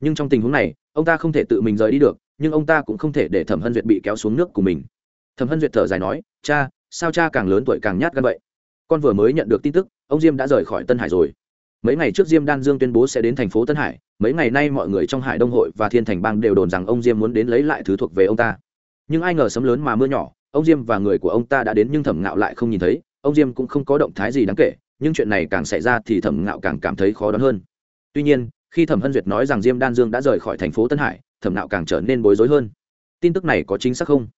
Nhưng trong tình huống này, ông ta không thể tự mình rời đi được, nhưng ông ta cũng không thể để thẩm hân duyệt bị kéo xuống nước của mình. Thẩm hân duyệt thở dài nói, cha, sao cha càng lớn tuổi càng nhát gan vậy? Con vừa mới nhận được tin tức, ông diêm đã rời khỏi tân hải rồi. Mấy ngày trước diêm đan dương tuyên bố sẽ đến thành phố tân hải, mấy ngày nay mọi người trong hải đông hội và thiên thành bang đều đồn rằng ông diêm muốn đến lấy lại thứ thuộc về ông ta nhưng ai ngờ sấm lớn mà mưa nhỏ, ông diêm và người của ông ta đã đến nhưng thẩm ngạo lại không nhìn thấy. Ông diêm cũng không có động thái gì đáng kể, nhưng chuyện này càng xảy ra thì thẩm ngạo càng cảm thấy khó đoán hơn. Tuy nhiên, khi thẩm hân duyệt nói rằng diêm đan dương đã rời khỏi thành phố tân hải, thẩm ngạo càng trở nên bối rối hơn. Tin tức này có chính xác không?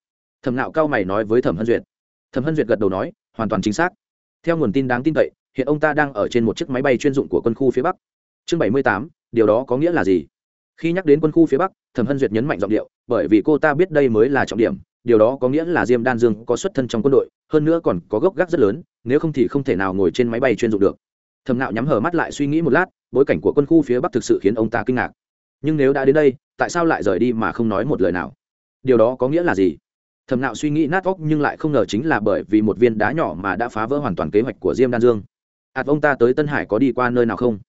Thẩm nạo cao mày nói với thẩm hân duyệt. Thẩm hân duyệt gật đầu nói, hoàn toàn chính xác. Theo nguồn tin đáng tin cậy, hiện ông ta đang ở trên một chiếc máy bay chuyên dụng của quân khu phía bắc. Chương bảy mươi tám, điều đó có nghĩa là gì? Khi nhắc đến quân khu phía bắc, thẩm hân duyệt nhấn mạnh giọng điệu, bởi vì cô ta biết đây mới là trọng điểm, điều đó có nghĩa là diêm đan dương có xuất thân trong quân đội, hơn nữa còn có gốc gác rất lớn, nếu không thì không thể nào ngồi trên máy bay chuyên dụng được. Thầm nạo nhắm hở mắt lại suy nghĩ một lát, bối cảnh của quân khu phía bắc thực sự khiến ông ta kinh ngạc. Nhưng nếu đã đến đây, tại sao lại rời đi mà không nói một lời nào? Điều đó có nghĩa là gì? Thầm nạo suy nghĩ nát óc nhưng lại không ngờ chính là bởi vì một viên đá nhỏ mà đã phá vỡ hoàn toàn kế hoạch của diêm đan dương. Ạt ông ta tới tân hải có đi qua nơi nào không?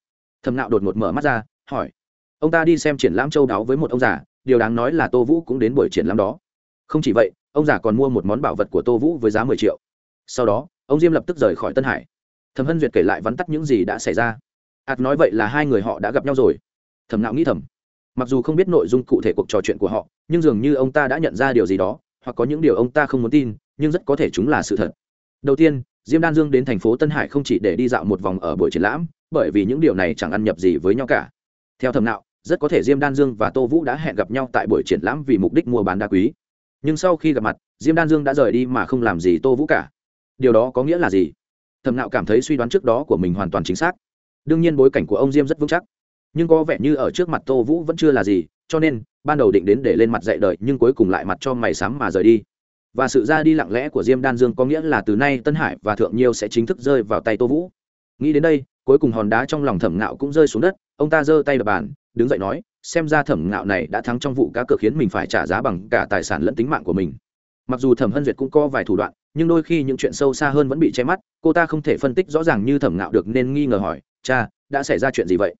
Thầm nạo đột ngột mở mắt ra, hỏi ông ta đi xem triển lãm châu đáo với một ông già, điều đáng nói là tô vũ cũng đến buổi triển lãm đó. Không chỉ vậy, ông già còn mua một món bảo vật của tô vũ với giá mười triệu. Sau đó, ông diêm lập tức rời khỏi tân hải. Thẩm hân duyệt kể lại vắn tắt những gì đã xảy ra. Ạt nói vậy là hai người họ đã gặp nhau rồi. Thẩm nạo nghĩ thầm, mặc dù không biết nội dung cụ thể cuộc trò chuyện của họ, nhưng dường như ông ta đã nhận ra điều gì đó, hoặc có những điều ông ta không muốn tin, nhưng rất có thể chúng là sự thật. Đầu tiên, diêm đan dương đến thành phố tân hải không chỉ để đi dạo một vòng ở buổi triển lãm, bởi vì những điều này chẳng ăn nhập gì với nhau cả. Theo thầm nạo rất có thể diêm đan dương và tô vũ đã hẹn gặp nhau tại buổi triển lãm vì mục đích mua bán đá quý. Nhưng sau khi gặp mặt, diêm đan dương đã rời đi mà không làm gì tô vũ cả. Điều đó có nghĩa là gì? Thầm nạo cảm thấy suy đoán trước đó của mình hoàn toàn chính xác. Đương nhiên bối cảnh của ông diêm rất vững chắc. Nhưng có vẻ như ở trước mặt tô vũ vẫn chưa là gì, cho nên, ban đầu định đến để lên mặt dạy đời nhưng cuối cùng lại mặt cho mày sám mà rời đi. Và sự ra đi lặng lẽ của diêm đan dương có nghĩa là từ nay tân hải và thượng nhiêu sẽ chính thức rơi vào tay tô vũ. Nghĩ đến đây, cuối cùng hòn đá trong lòng thẩm ngạo cũng rơi xuống đất, ông ta giơ tay đập bàn đứng dậy nói, xem ra thẩm ngạo này đã thắng trong vụ cá cược khiến mình phải trả giá bằng cả tài sản lẫn tính mạng của mình. Mặc dù thẩm hân duyệt cũng có vài thủ đoạn, nhưng đôi khi những chuyện sâu xa hơn vẫn bị che mắt, cô ta không thể phân tích rõ ràng như thẩm ngạo được nên nghi ngờ hỏi, cha, đã xảy ra chuyện gì vậy?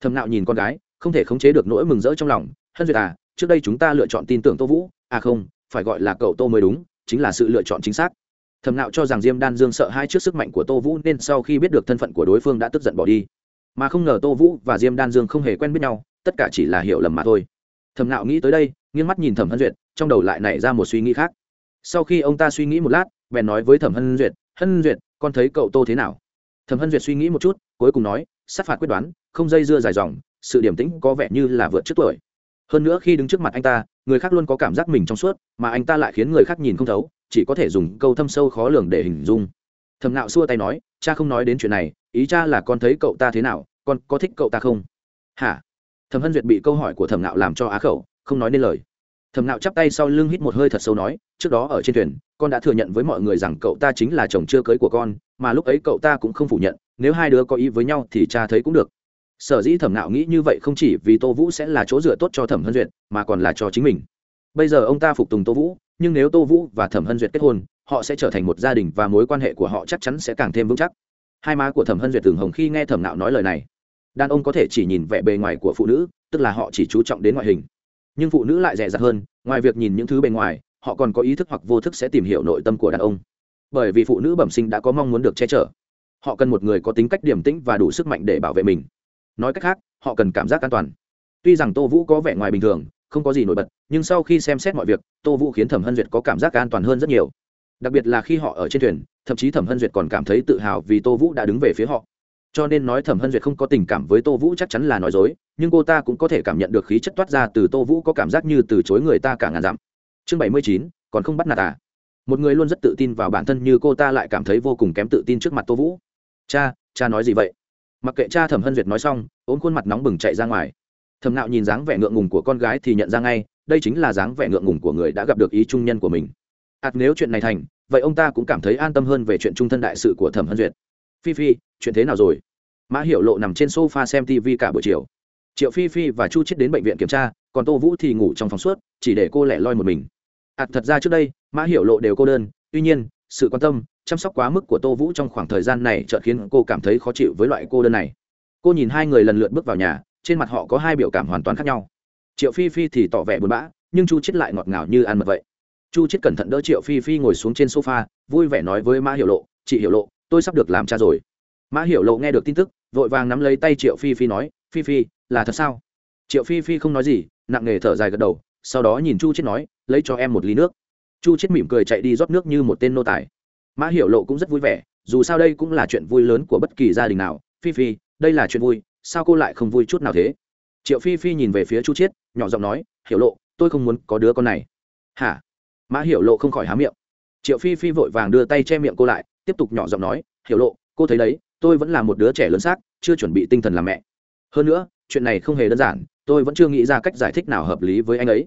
Thẩm ngạo nhìn con gái, không thể khống chế được nỗi mừng rỡ trong lòng, hân duyệt à trước đây chúng ta lựa chọn tin tưởng tô vũ à không, phải gọi là cậu tô mới đúng, chính là sự lựa chọn chính xác. Thẩm ngạo cho rằng diêm đan dương sợ hai trước sức mạnh của tô vũ nên sau khi biết được thân phận của đối phương đã tức giận bỏ đi mà không ngờ tô vũ và diêm đan dương không hề quen biết nhau, tất cả chỉ là hiểu lầm mà thôi. Thầm nạo nghĩ tới đây, nghiêng mắt nhìn thẩm hân duyệt, trong đầu lại nảy ra một suy nghĩ khác. Sau khi ông ta suy nghĩ một lát, bèn nói với thẩm hân duyệt hân duyệt, con thấy cậu tô thế nào? Thẩm hân duyệt suy nghĩ một chút, cuối cùng nói, sát phạt quyết đoán, không dây dưa dài dòng, sự điểm tĩnh có vẻ như là vượt trước tuổi. Hơn nữa khi đứng trước mặt anh ta, người khác luôn có cảm giác mình trong suốt, mà anh ta lại khiến người khác nhìn không thấu, chỉ có thể dùng câu thâm sâu khó lường để hình dung thầm nạo xua tay nói, cha không nói đến chuyện này, ý cha là con thấy cậu ta thế nào, con có thích cậu ta không? Hả? Thầm hân duyệt bị câu hỏi của thầm nạo làm cho á khẩu, không nói nên lời. Thầm nạo chắp tay sau lưng hít một hơi thật sâu nói, trước đó ở trên thuyền, con đã thừa nhận với mọi người rằng cậu ta chính là chồng chưa cưới của con, mà lúc ấy cậu ta cũng không phủ nhận, nếu hai đứa có ý với nhau thì cha thấy cũng được. Sở dĩ thẩm nạo nghĩ như vậy không chỉ vì tô vũ sẽ là chỗ dựa tốt cho thẩm hân duyệt, mà còn là cho chính mình. Bây giờ ông ta phục tùng tô vũ, nhưng nếu tô vũ và thẩm hân duyệt kết hôn họ sẽ trở thành một gia đình và mối quan hệ của họ chắc chắn sẽ càng thêm vững chắc. Hai má của thẩm hân duyệt thường hồng khi nghe thẩm nạo nói lời này, đàn ông có thể chỉ nhìn vẻ bề ngoài của phụ nữ, tức là họ chỉ chú trọng đến ngoại hình. Nhưng phụ nữ lại rẻ rặt hơn, ngoài việc nhìn những thứ bề ngoài, họ còn có ý thức hoặc vô thức sẽ tìm hiểu nội tâm của đàn ông. Bởi vì phụ nữ bẩm sinh đã có mong muốn được che chở, họ cần một người có tính cách điềm tĩnh và đủ sức mạnh để bảo vệ mình. Nói cách khác, họ cần cảm giác an toàn. Tuy rằng tô vũ có vẻ ngoài bình thường, không có gì nổi bật, nhưng sau khi xem xét mọi việc, tô vũ khiến thẩm hân duyệt có cảm giác an toàn hơn rất nhiều đặc biệt là khi họ ở trên thuyền, thậm chí thẩm hân duyệt còn cảm thấy tự hào vì tô vũ đã đứng về phía họ. Cho nên nói thẩm hân duyệt không có tình cảm với tô vũ chắc chắn là nói dối, nhưng cô ta cũng có thể cảm nhận được khí chất toát ra từ tô vũ có cảm giác như từ chối người ta cả ngàn dặm. Chương bảy mươi chín, còn không bắt nạt à? Một người luôn rất tự tin vào bản thân như cô ta lại cảm thấy vô cùng kém tự tin trước mặt tô vũ. Cha cha nói gì vậy? Mặc kệ cha thẩm hân duyệt nói xong ôm khuôn mặt nóng bừng chạy ra ngoài. Thẩm nạo nhìn dáng vẻ ngượng ngùng của con gái thì nhận ra ngay, đây chính là dáng vẻ ngượng ngùng của người đã gặp được ý trung nhân của mình ạt nếu chuyện này thành, vậy ông ta cũng cảm thấy an tâm hơn về chuyện trung thân đại sự của thẩm hân duyệt. Phi phi, chuyện thế nào rồi? Mã hiểu lộ nằm trên sofa xem tv cả buổi chiều. Triệu phi phi và chu chết đến bệnh viện kiểm tra, còn tô vũ thì ngủ trong phòng suốt, chỉ để cô lẻ loi một mình. Ạt thật ra trước đây, mã hiểu lộ đều cô đơn, tuy nhiên, sự quan tâm, chăm sóc quá mức của tô vũ trong khoảng thời gian này chợt khiến cô cảm thấy khó chịu với loại cô đơn này. Cô nhìn hai người lần lượt bước vào nhà, trên mặt họ có hai biểu cảm hoàn toàn khác nhau. Triệu phi phi thì tỏ vẻ buồn bã, nhưng chu chết lại ngọt ngào như ăn mật vậy chu chết cẩn thận đỡ triệu phi phi ngồi xuống trên sofa, vui vẻ nói với mã hiểu lộ, chị hiểu lộ, tôi sắp được làm cha rồi. Mã hiểu lộ nghe được tin tức, vội vàng nắm lấy tay triệu phi phi nói, phi phi, là thật sao? Triệu phi phi không nói gì, nặng nề thở dài gật đầu, sau đó nhìn chu chết nói, lấy cho em một ly nước. Chu chết mỉm cười chạy đi rót nước như một tên nô tài. Mã hiểu lộ cũng rất vui vẻ, dù sao đây cũng là chuyện vui lớn của bất kỳ gia đình nào. Phi phi, đây là chuyện vui, sao cô lại không vui chút nào thế? Triệu phi phi nhìn về phía chu chiết, nhỏ giọng nói, hiểu lộ, tôi không muốn có đứa con này. Hả? Mã hiểu lộ không khỏi há miệng. Triệu phi phi vội vàng đưa tay che miệng cô lại, tiếp tục nhỏ giọng nói, hiểu lộ, cô thấy đấy, tôi vẫn là một đứa trẻ lớn xác, chưa chuẩn bị tinh thần làm mẹ. Hơn nữa, chuyện này không hề đơn giản, tôi vẫn chưa nghĩ ra cách giải thích nào hợp lý với anh ấy.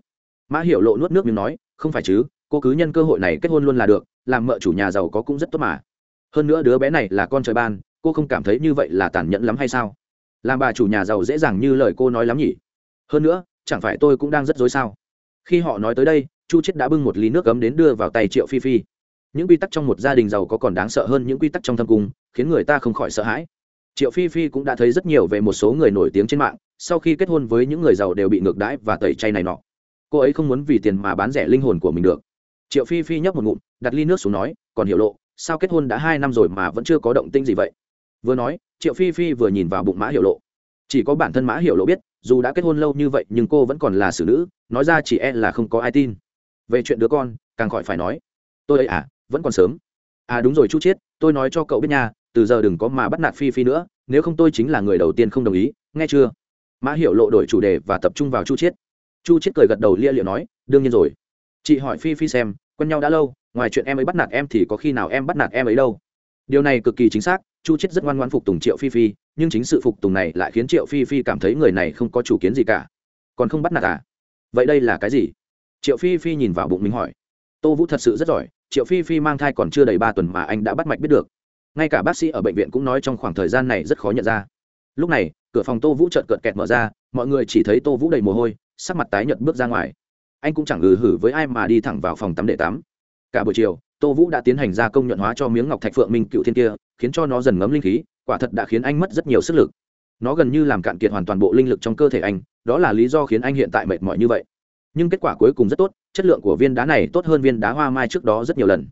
Mã hiểu lộ nuốt nước miếng nói, không phải chứ, cô cứ nhân cơ hội này kết hôn luôn là được, làm mợ chủ nhà giàu có cũng rất tốt mà. Hơn nữa đứa bé này là con trời ban, cô không cảm thấy như vậy là tàn nhẫn lắm hay sao? Làm bà chủ nhà giàu dễ dàng như lời cô nói lắm nhỉ. Hơn nữa, chẳng phải tôi cũng đang rất dối sao? Khi họ nói tới đây chu chết đã bưng một ly nước cấm đến đưa vào tay triệu phi phi. Những quy tắc trong một gia đình giàu có còn đáng sợ hơn những quy tắc trong thâm cung, khiến người ta không khỏi sợ hãi. Triệu phi phi cũng đã thấy rất nhiều về một số người nổi tiếng trên mạng, sau khi kết hôn với những người giàu đều bị ngược đãi và tẩy chay này nọ. Cô ấy không muốn vì tiền mà bán rẻ linh hồn của mình được. Triệu phi phi nhấp một ngụm, đặt ly nước xuống nói, còn hiểu lộ, sao kết hôn đã hai năm rồi mà vẫn chưa có động tinh gì vậy? Vừa nói, triệu phi phi vừa nhìn vào bụng mã hiểu lộ. Chỉ có bản thân mã hiểu lộ biết, dù đã kết hôn lâu như vậy nhưng cô vẫn còn là xử nữ, nói ra chỉ e là không có ai tin về chuyện đứa con, càng khỏi phải nói, tôi ấy à vẫn còn sớm. À đúng rồi chú chiết, tôi nói cho cậu biết nha, từ giờ đừng có mà bắt nạt phi phi nữa, nếu không tôi chính là người đầu tiên không đồng ý, nghe chưa? Mã hiểu lộ đổi chủ đề và tập trung vào chu chiết. Chu chiết cười gật đầu lia liệu nói, đương nhiên rồi. Chị hỏi phi phi xem, quen nhau đã lâu, ngoài chuyện em ấy bắt nạt em thì có khi nào em bắt nạt em ấy đâu? Điều này cực kỳ chính xác, chu chiết rất ngoan ngoan phục tùng triệu phi phi, nhưng chính sự phục tùng này lại khiến triệu phi phi cảm thấy người này không có chủ kiến gì cả. Còn không bắt nạt à? Vậy đây là cái gì? Triệu phi phi nhìn vào bụng mình hỏi. Tô vũ thật sự rất giỏi, triệu phi phi mang thai còn chưa đầy ba tuần mà anh đã bắt mạch biết được. Ngay cả bác sĩ ở bệnh viện cũng nói trong khoảng thời gian này rất khó nhận ra. Lúc này, cửa phòng tô vũ trợn cợt kẹt mở ra, mọi người chỉ thấy tô vũ đầy mồ hôi, sắc mặt tái nhợt bước ra ngoài. Anh cũng chẳng ừ hử với ai mà đi thẳng vào phòng tắm để tắm. Cả buổi chiều, tô vũ đã tiến hành gia công nhuận hóa cho miếng ngọc thạch phượng minh cựu thiên kia, khiến cho nó dần ngấm linh khí, quả thật đã khiến anh mất rất nhiều sức lực. Nó gần như làm cạn kiệt hoàn toàn bộ linh lực trong cơ thể anh, đó là lý do khiến anh hiện tại mệt mỏi như vậy nhưng kết quả cuối cùng rất tốt, chất lượng của viên đá này tốt hơn viên đá hoa mai trước đó rất nhiều lần.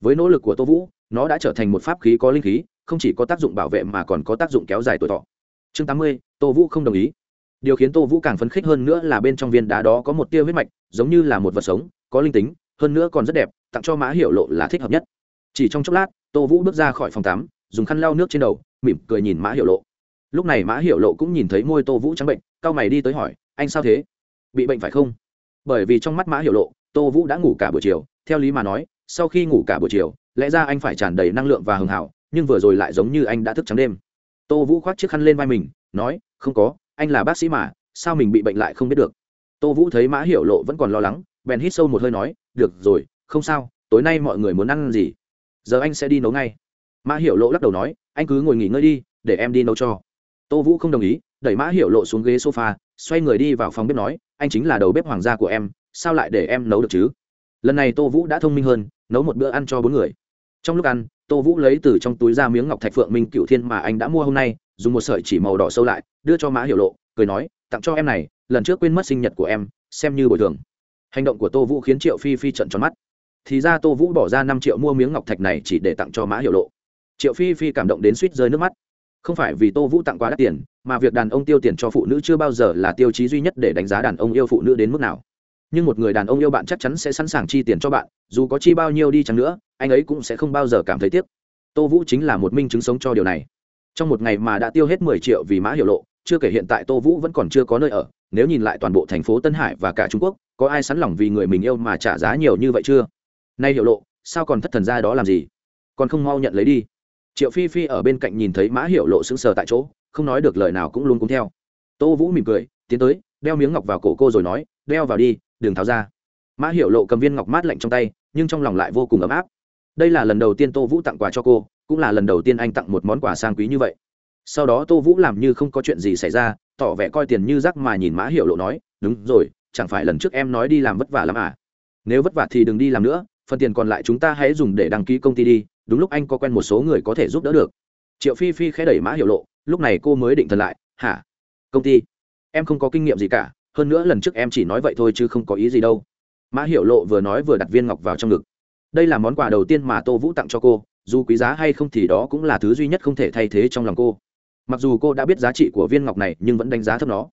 Với nỗ lực của tô vũ, nó đã trở thành một pháp khí có linh khí, không chỉ có tác dụng bảo vệ mà còn có tác dụng kéo dài tuổi thọ. Chương tám mươi, tô vũ không đồng ý. Điều khiến tô vũ càng phấn khích hơn nữa là bên trong viên đá đó có một tia huyết mạch, giống như là một vật sống, có linh tính, hơn nữa còn rất đẹp, tặng cho mã hiệu lộ là thích hợp nhất. Chỉ trong chốc lát, tô vũ bước ra khỏi phòng tắm, dùng khăn lau nước trên đầu, mỉm cười nhìn mã hiệu lộ. Lúc này mã hiệu lộ cũng nhìn thấy môi tô vũ trắng bệnh cao mày đi tới hỏi, anh sao thế? Bị bệnh phải không? Bởi vì trong mắt mã hiệu lộ, tô vũ đã ngủ cả buổi chiều, theo lý mà nói, sau khi ngủ cả buổi chiều, lẽ ra anh phải tràn đầy năng lượng và hưng hảo, nhưng vừa rồi lại giống như anh đã thức trắng đêm. Tô vũ khoác chiếc khăn lên vai mình, nói, không có, anh là bác sĩ mà, sao mình bị bệnh lại không biết được? Tô vũ thấy mã hiểu lộ vẫn còn lo lắng, bèn hít sâu một hơi nói, được rồi, không sao, tối nay mọi người muốn ăn gì? Giờ anh sẽ đi nấu ngay. Mã hiểu lộ lắc đầu nói, anh cứ ngồi nghỉ ngơi đi, để em đi nấu cho. Tô vũ không đồng ý, đẩy mã hiểu lộ xuống ghế sofa, xoay người đi vào phòng bếp nói anh chính là đầu bếp hoàng gia của em, sao lại để em nấu được chứ? Lần này tô vũ đã thông minh hơn, nấu một bữa ăn cho bốn người. Trong lúc ăn, tô vũ lấy từ trong túi ra miếng ngọc thạch phượng minh cựu thiên mà anh đã mua hôm nay, dùng một sợi chỉ màu đỏ sâu lại, đưa cho mã hiểu lộ, cười nói, tặng cho em này, lần trước quên mất sinh nhật của em, xem như bồi thường. Hành động của tô vũ khiến triệu phi phi trận tròn mắt. Thì ra tô vũ bỏ ra năm triệu mua miếng ngọc thạch này chỉ để tặng cho mã hiểu lộ. Triệu phi phi cảm động đến suýt rơi nước mắt. Không phải vì tô vũ tặng quá đắt tiền mà việc đàn ông tiêu tiền cho phụ nữ chưa bao giờ là tiêu chí duy nhất để đánh giá đàn ông yêu phụ nữ đến mức nào. Nhưng một người đàn ông yêu bạn chắc chắn sẽ sẵn sàng chi tiền cho bạn, dù có chi bao nhiêu đi chăng nữa, anh ấy cũng sẽ không bao giờ cảm thấy tiếc. Tô vũ chính là một minh chứng sống cho điều này. Trong một ngày mà đã tiêu hết mười triệu vì mã hiểu lộ, chưa kể hiện tại tô vũ vẫn còn chưa có nơi ở, nếu nhìn lại toàn bộ thành phố tân hải và cả trung quốc, có ai sẵn lòng vì người mình yêu mà trả giá nhiều như vậy chưa? Nay hiểu lộ, sao còn thất thần ra đó làm gì? Còn không mau nhận lấy đi. Triệu phi phi ở bên cạnh nhìn thấy mã hiểu lộ sững sờ tại chỗ không nói được lời nào cũng luôn cũng theo. Tô vũ mỉm cười, tiến tới, đeo miếng ngọc vào cổ cô rồi nói, đeo vào đi, đừng tháo ra. Mã hiểu lộ cầm viên ngọc mát lạnh trong tay, nhưng trong lòng lại vô cùng ấm áp. Đây là lần đầu tiên tô vũ tặng quà cho cô, cũng là lần đầu tiên anh tặng một món quà sang quý như vậy. Sau đó tô vũ làm như không có chuyện gì xảy ra, tỏ vẻ coi tiền như rác mà nhìn mã hiểu lộ nói, đúng rồi, chẳng phải lần trước em nói đi làm vất vả lắm à? Nếu vất vả thì đừng đi làm nữa, phần tiền còn lại chúng ta hãy dùng để đăng ký công ty đi, đúng lúc anh có quen một số người có thể giúp đỡ được triệu phi phi khẽ đẩy mã hiểu lộ, lúc này cô mới định thần lại, hả? Công ty? Em không có kinh nghiệm gì cả, hơn nữa lần trước em chỉ nói vậy thôi chứ không có ý gì đâu. Mã hiểu lộ vừa nói vừa đặt viên ngọc vào trong ngực. Đây là món quà đầu tiên mà tô vũ tặng cho cô, dù quý giá hay không thì đó cũng là thứ duy nhất không thể thay thế trong lòng cô. Mặc dù cô đã biết giá trị của viên ngọc này nhưng vẫn đánh giá thấp nó.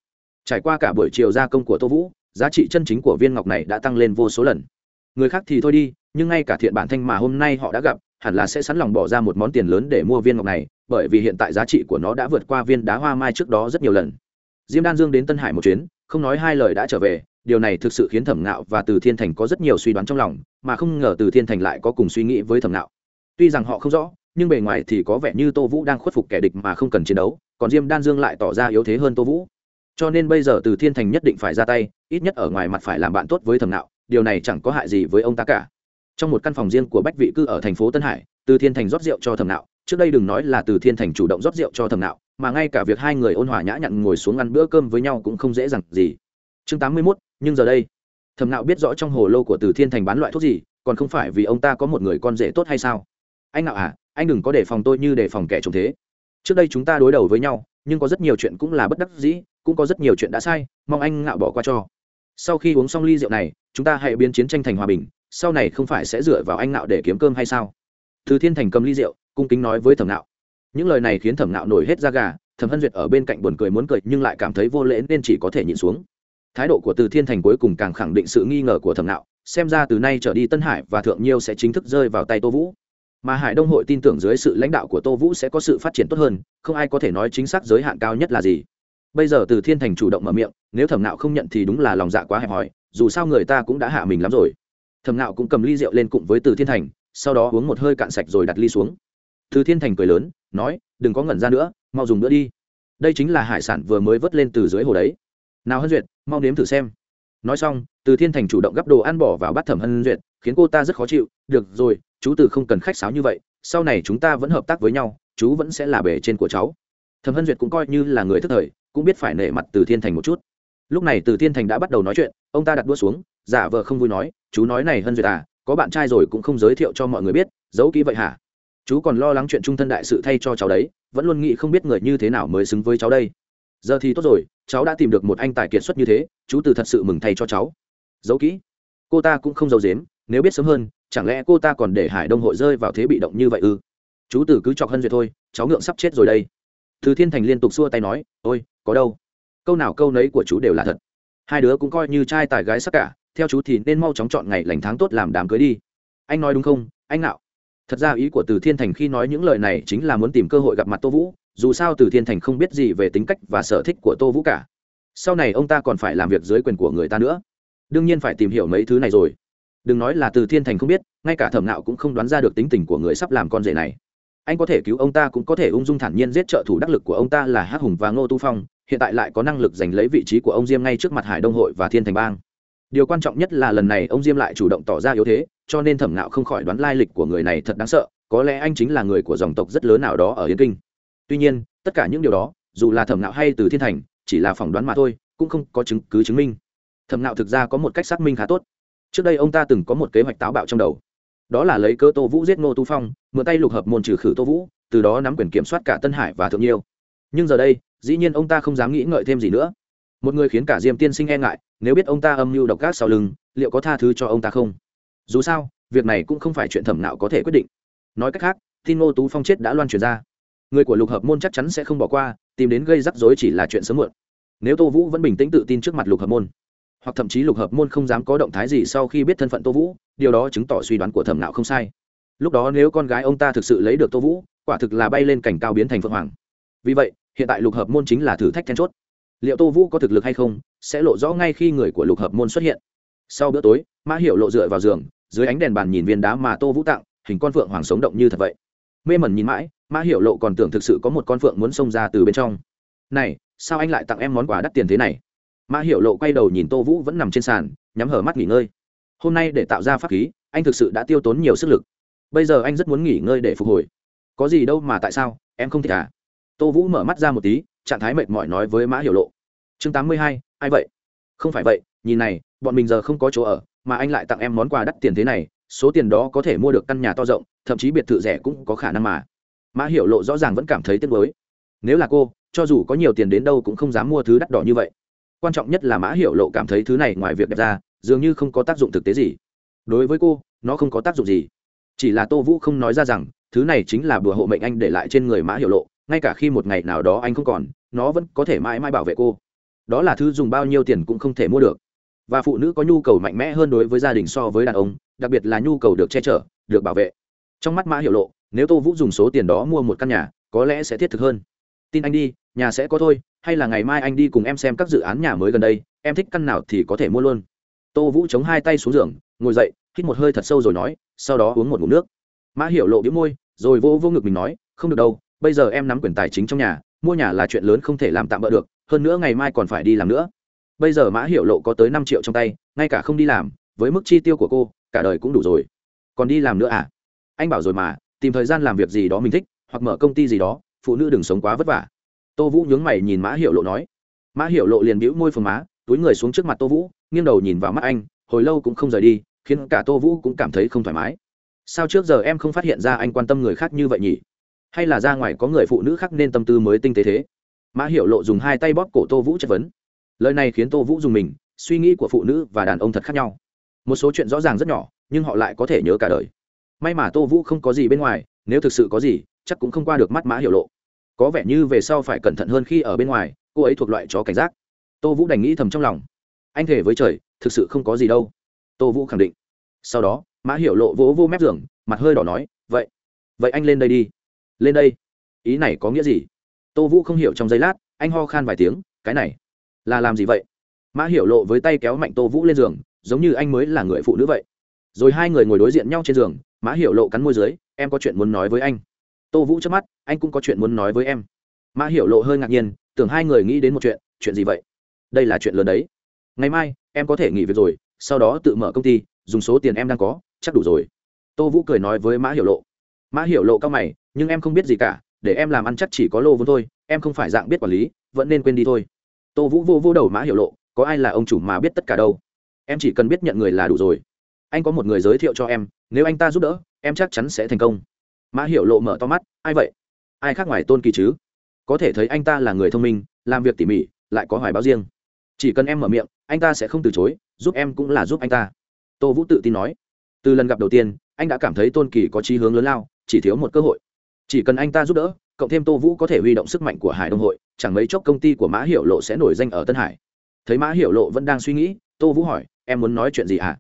Trải qua cả buổi chiều gia công của tô vũ, giá trị chân chính của viên ngọc này đã tăng lên vô số lần. Người khác thì thôi đi, nhưng ngay cả thiện bản thanh mà hôm nay họ đã gặp, hẳn là sẽ sẵn lòng bỏ ra một món tiền lớn để mua viên ngọc này bởi vì hiện tại giá trị của nó đã vượt qua viên đá hoa mai trước đó rất nhiều lần. Diêm đan dương đến tân hải một chuyến, không nói hai lời đã trở về, điều này thực sự khiến thẩm nạo và từ thiên thành có rất nhiều suy đoán trong lòng, mà không ngờ từ thiên thành lại có cùng suy nghĩ với thẩm nạo tuy rằng họ không rõ, nhưng bề ngoài thì có vẻ như tô vũ đang khuất phục kẻ địch mà không cần chiến đấu, còn diêm đan dương lại tỏ ra yếu thế hơn tô vũ. Cho nên bây giờ từ thiên thành nhất định phải ra tay, ít nhất ở ngoài mặt phải làm bạn tốt với thẩm nạo điều này chẳng có hại gì với ông ta cả. Trong một căn phòng riêng của bách vị cư ở thành phố tân hải, từ thiên thành rót rượu cho thẩm nạo trước đây đừng nói là từ thiên thành chủ động rót rượu cho thầm nạo, mà ngay cả việc hai người ôn hòa nhã nhặn ngồi xuống ăn bữa cơm với nhau cũng không dễ dàng gì. Chương tám mươi mốt, nhưng giờ đây, thầm nạo biết rõ trong hồ lô của từ thiên thành bán loại thuốc gì, còn không phải vì ông ta có một người con rể tốt hay sao? Anh nạo à anh đừng có đề phòng tôi như đề phòng kẻ trộm thế. Trước đây chúng ta đối đầu với nhau, nhưng có rất nhiều chuyện cũng là bất đắc dĩ, cũng có rất nhiều chuyện đã sai, mong anh ngạo bỏ qua cho. Sau khi uống xong ly rượu này, chúng ta hãy biến chiến tranh thành hòa bình, sau này không phải sẽ dựa vào anh ngạo để kiếm cơm hay sao? Từ thiên thành cầm ly rượu cung kính nói với thẩm nạo. Những lời này khiến thẩm nạo nổi hết da gà, thẩm hân duyệt ở bên cạnh buồn cười muốn cười, nhưng lại cảm thấy vô lễ nên chỉ có thể nhịn xuống. Thái độ của từ thiên thành cuối cùng càng khẳng định sự nghi ngờ của thẩm nạo, xem ra từ nay trở đi tân hải và thượng nhiêu sẽ chính thức rơi vào tay tô vũ. Mà hải đông hội tin tưởng dưới sự lãnh đạo của tô vũ sẽ có sự phát triển tốt hơn, không ai có thể nói chính xác giới hạn cao nhất là gì. Bây giờ từ thiên thành chủ động mở miệng, nếu thẩm nạo không nhận thì đúng là lòng dạ quá hẹp hòi, dù sao người ta cũng đã hạ mình lắm rồi. Thẩm nạo cũng cầm ly rượu lên cùng với từ thiên thành, sau đó uống một hơi cạn sạch rồi đặt ly xuống từ thiên thành cười lớn, nói, đừng có ngẩn ra nữa, mau dùng nữa đi. Đây chính là hải sản vừa mới vớt lên từ dưới hồ đấy. Nào hân duyệt, mau nếm thử xem. Nói xong, từ thiên thành chủ động gắp đồ ăn bỏ vào bát thẩm hân duyệt, khiến cô ta rất khó chịu. Được rồi, chú từ không cần khách sáo như vậy, sau này chúng ta vẫn hợp tác với nhau, chú vẫn sẽ là bề trên của cháu. Thẩm hân duyệt cũng coi như là người thức thời, cũng biết phải nể mặt từ thiên thành một chút. Lúc này từ thiên thành đã bắt đầu nói chuyện, ông ta đặt đua xuống, giả vờ không vui nói, chú nói này hân duyệt à có bạn trai rồi cũng không giới thiệu cho mọi người biết, giấu kỹ vậy hả? Chú còn lo lắng chuyện trung thân đại sự thay cho cháu đấy, vẫn luôn nghĩ không biết người như thế nào mới xứng với cháu đây. Giờ thì tốt rồi, cháu đã tìm được một anh tài kiệt xuất như thế, chú từ thật sự mừng thay cho cháu. Giấu kỹ. Cô ta cũng không giấu dếm nếu biết sớm hơn, chẳng lẽ cô ta còn để hải đông hội rơi vào thế bị động như vậy ư? Chú tử cứ chọc hân duyệt thôi, cháu ngượng sắp chết rồi đây. Từ thiên thành liên tục xua tay nói, ôi, có đâu. Câu nào câu nấy của chú đều là thật. Hai đứa cũng coi như trai tài gái sắc cả, theo chú thì nên mau chóng chọn ngày lành tháng tốt làm đám cưới đi. Anh nói đúng không? Anh nào thật ra ý của từ thiên thành khi nói những lời này chính là muốn tìm cơ hội gặp mặt tô vũ, dù sao từ thiên thành không biết gì về tính cách và sở thích của tô vũ cả. Sau này ông ta còn phải làm việc dưới quyền của người ta nữa. Đương nhiên phải tìm hiểu mấy thứ này rồi. Đừng nói là từ thiên thành không biết, ngay cả thẩm nạo cũng không đoán ra được tính tình của người sắp làm con rể này. Anh có thể cứu ông ta cũng có thể ung dung thản nhiên giết trợ thủ đắc lực của ông ta là hắc hùng và ngô tu phong, hiện tại lại có năng lực giành lấy vị trí của ông diêm ngay trước mặt hải đông hội và thiên thành bang điều quan trọng nhất là lần này ông diêm lại chủ động tỏ ra yếu thế, cho nên thẩm nạo không khỏi đoán lai lịch của người này thật đáng sợ, có lẽ anh chính là người của dòng tộc rất lớn nào đó ở yên kinh. Tuy nhiên, tất cả những điều đó, dù là thẩm nạo hay từ thiên thành, chỉ là phỏng đoán mà thôi, cũng không có chứng cứ chứng minh. Thẩm nạo thực ra có một cách xác minh khá tốt. Trước đây ông ta từng có một kế hoạch táo bạo trong đầu. Đó là lấy cơ tô vũ giết ngô tu phong, mượn tay lục hợp môn trừ khử tô vũ, từ đó nắm quyền kiểm soát cả tân hải và thượng nhiêu. Nhưng giờ đây, dĩ nhiên ông ta không dám nghĩ ngợi thêm gì nữa. Một người khiến cả diêm tiên sinh e ngại nếu biết ông ta âm mưu độc ác sau lưng, liệu có tha thứ cho ông ta không? Dù sao, việc này cũng không phải chuyện thẩm nào có thể quyết định. Nói cách khác, tin ngô tú phong chết đã loan truyền ra. Người của lục hợp môn chắc chắn sẽ không bỏ qua, tìm đến gây rắc rối chỉ là chuyện sớm muộn. Nếu tô vũ vẫn bình tĩnh tự tin trước mặt lục hợp môn, hoặc thậm chí lục hợp môn không dám có động thái gì sau khi biết thân phận tô vũ, điều đó chứng tỏ suy đoán của thẩm nạo không sai. Lúc đó nếu con gái ông ta thực sự lấy được tô vũ, quả thực là bay lên cảnh cao biến thành phượng hoàng. Vì vậy, hiện tại lục hợp môn chính là thử thách then chốt liệu tô vũ có thực lực hay không sẽ lộ rõ ngay khi người của lục hợp môn xuất hiện. Sau bữa tối, mã hiểu lộ dựa vào giường, dưới ánh đèn bàn nhìn viên đá mà tô vũ tặng, hình con phượng hoàng sống động như thật vậy. Mê mẩn nhìn mãi, mã hiểu lộ còn tưởng thực sự có một con phượng muốn xông ra từ bên trong. Này, sao anh lại tặng em món quà đắt tiền thế này? Mã hiểu lộ quay đầu nhìn tô vũ vẫn nằm trên sàn, nhắm hở mắt nghỉ ngơi. Hôm nay để tạo ra pháp khí, anh thực sự đã tiêu tốn nhiều sức lực. Bây giờ anh rất muốn nghỉ ngơi để phục hồi. Có gì đâu mà tại sao, em không thích à? Tô vũ mở mắt ra một tí trạng thái mệt mỏi nói với mã hiểu lộ. Chương tám mươi hai, ai vậy? Không phải vậy, nhìn này, bọn mình giờ không có chỗ ở, mà anh lại tặng em món quà đắt tiền thế này, số tiền đó có thể mua được căn nhà to rộng, thậm chí biệt thự rẻ cũng có khả năng mà. Mã hiểu lộ rõ ràng vẫn cảm thấy tiếc nuối. Nếu là cô, cho dù có nhiều tiền đến đâu cũng không dám mua thứ đắt đỏ như vậy. Quan trọng nhất là mã hiểu lộ cảm thấy thứ này ngoài việc đẹp ra, dường như không có tác dụng thực tế gì. Đối với cô, nó không có tác dụng gì. Chỉ là tô vũ không nói ra rằng, thứ này chính là bùa hộ mệnh anh để lại trên người mã hiểu lộ ngay cả khi một ngày nào đó anh không còn, nó vẫn có thể mãi mãi bảo vệ cô. Đó là thứ dùng bao nhiêu tiền cũng không thể mua được. Và phụ nữ có nhu cầu mạnh mẽ hơn đối với gia đình so với đàn ông, đặc biệt là nhu cầu được che chở, được bảo vệ. Trong mắt mã hiểu lộ, nếu tô vũ dùng số tiền đó mua một căn nhà, có lẽ sẽ thiết thực hơn. Tin anh đi, nhà sẽ có thôi, hay là ngày mai anh đi cùng em xem các dự án nhà mới gần đây, em thích căn nào thì có thể mua luôn. Tô vũ chống hai tay xuống giường, ngồi dậy, hít một hơi thật sâu rồi nói, sau đó uống một ngụm nước. Mã hiểu lộ đĩu môi, rồi vô vô ngực mình nói, không được đâu bây giờ em nắm quyền tài chính trong nhà, mua nhà là chuyện lớn không thể làm tạm bỡ được, hơn nữa ngày mai còn phải đi làm nữa. Bây giờ mã hiệu lộ có tới năm triệu trong tay, ngay cả không đi làm, với mức chi tiêu của cô, cả đời cũng đủ rồi. Còn đi làm nữa à? Anh bảo rồi mà, tìm thời gian làm việc gì đó mình thích, hoặc mở công ty gì đó, phụ nữ đừng sống quá vất vả. Tô vũ nhướng mày nhìn mã hiệu lộ nói. Mã hiệu lộ liền bĩu môi phồng má, túi người xuống trước mặt tô vũ, nghiêng đầu nhìn vào mắt anh, hồi lâu cũng không rời đi, khiến cả tô vũ cũng cảm thấy không thoải mái. Sao trước giờ em không phát hiện ra anh quan tâm người khác như vậy nhỉ? Hay là ra ngoài có người phụ nữ khác nên tâm tư mới tinh tế thế? Mã hiểu lộ dùng hai tay bóp cổ tô vũ chất vấn. Lời này khiến tô vũ dùng mình, suy nghĩ của phụ nữ và đàn ông thật khác nhau. Một số chuyện rõ ràng rất nhỏ, nhưng họ lại có thể nhớ cả đời. May mà tô vũ không có gì bên ngoài, nếu thực sự có gì, chắc cũng không qua được mắt mã hiểu lộ. Có vẻ như về sau phải cẩn thận hơn khi ở bên ngoài, cô ấy thuộc loại chó cảnh giác. Tô vũ đành nghĩ thầm trong lòng. Anh thể với trời, thực sự không có gì đâu. Tô vũ khẳng định. Sau đó, mã hiểu lộ vỗ vô mép giường, mặt hơi đỏ nói, vậy vậy anh lên đây đi lên đây. Ý này có nghĩa gì? Tô vũ không hiểu trong giây lát, anh ho khan vài tiếng, cái này là làm gì vậy? Mã hiểu lộ với tay kéo mạnh tô vũ lên giường, giống như anh mới là người phụ nữ vậy. Rồi hai người ngồi đối diện nhau trên giường, mã hiểu lộ cắn môi d ư ớ i em có chuyện muốn nói với anh. Tô vũ trước mắt, anh cũng có chuyện muốn nói với em. Mã hiểu lộ hơi ngạc nhiên, tưởng hai người nghĩ đến một chuyện chuyện gì vậy? Đây là chuyện lớn đấy. Ngày mai, em có thể nghỉ việc rồi, sau đó tự mở công ty, dùng số tiền em đang có, chắc đủ rồi. Tô vũ cười nói với mã hiểu lộ. Mã hiểu lộ cao mày nhưng em không biết gì cả, để em làm ăn chắc chỉ có lô vốn thôi, em không phải dạng biết quản lý, vẫn nên quên đi thôi. Tô vũ vô vô đầu mã hiểu lộ, có ai là ông chủ mà biết tất cả đâu? Em chỉ cần biết nhận người là đủ rồi. Anh có một người giới thiệu cho em, nếu anh ta giúp đỡ, em chắc chắn sẽ thành công. Mã hiểu lộ mở to mắt, ai vậy? Ai khác ngoài tôn kỳ chứ? Có thể thấy anh ta là người thông minh, làm việc tỉ mỉ, lại có hoài báo riêng. Chỉ cần em mở miệng, anh ta sẽ không từ chối, giúp em cũng là giúp anh ta. Tô vũ tự tin nói. Từ lần gặp đầu tiên, anh đã cảm thấy tôn kỳ có chí hướng lớn lao, chỉ thiếu một cơ hội chỉ cần anh ta giúp đỡ, cộng thêm tô vũ có thể huy động sức mạnh của hải đông hội, chẳng mấy chốc công ty của mã hiểu lộ sẽ nổi danh ở tân hải. Thấy mã hiểu lộ vẫn đang suy nghĩ, tô vũ hỏi, em muốn nói chuyện gì ạ? À?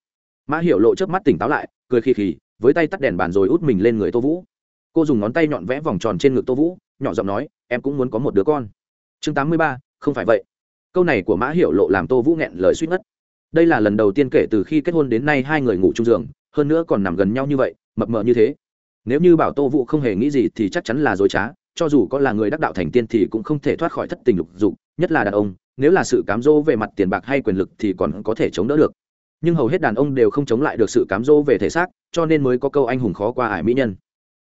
mã hiểu lộ chớp mắt tỉnh táo lại, cười khì khì, với tay tắt đèn bàn rồi út mình lên người tô vũ. Cô dùng ngón tay nhọn vẽ vòng tròn trên ngực tô vũ, nhỏ giọng nói, em cũng muốn có một đứa con. Chương tám mươi ba, không phải vậy. Câu này của mã hiểu lộ làm tô vũ nghẹn lời suýt ngất. Đây là lần đầu tiên kể từ khi kết hôn đến nay hai người ngủ chung giường, hơn nữa còn nằm gần nhau như vậy, mập mờ như thế nếu như bảo tô vũ không hề nghĩ gì thì chắc chắn là dối trá, cho dù có là người đắc đạo thành tiên thì cũng không thể thoát khỏi thất tình lục dục, nhất là đàn ông, nếu là sự cám dỗ về mặt tiền bạc hay quyền lực thì còn có thể chống đỡ được. Nhưng hầu hết đàn ông đều không chống lại được sự cám dỗ về thể xác, cho nên mới có câu anh hùng khó qua ải mỹ nhân.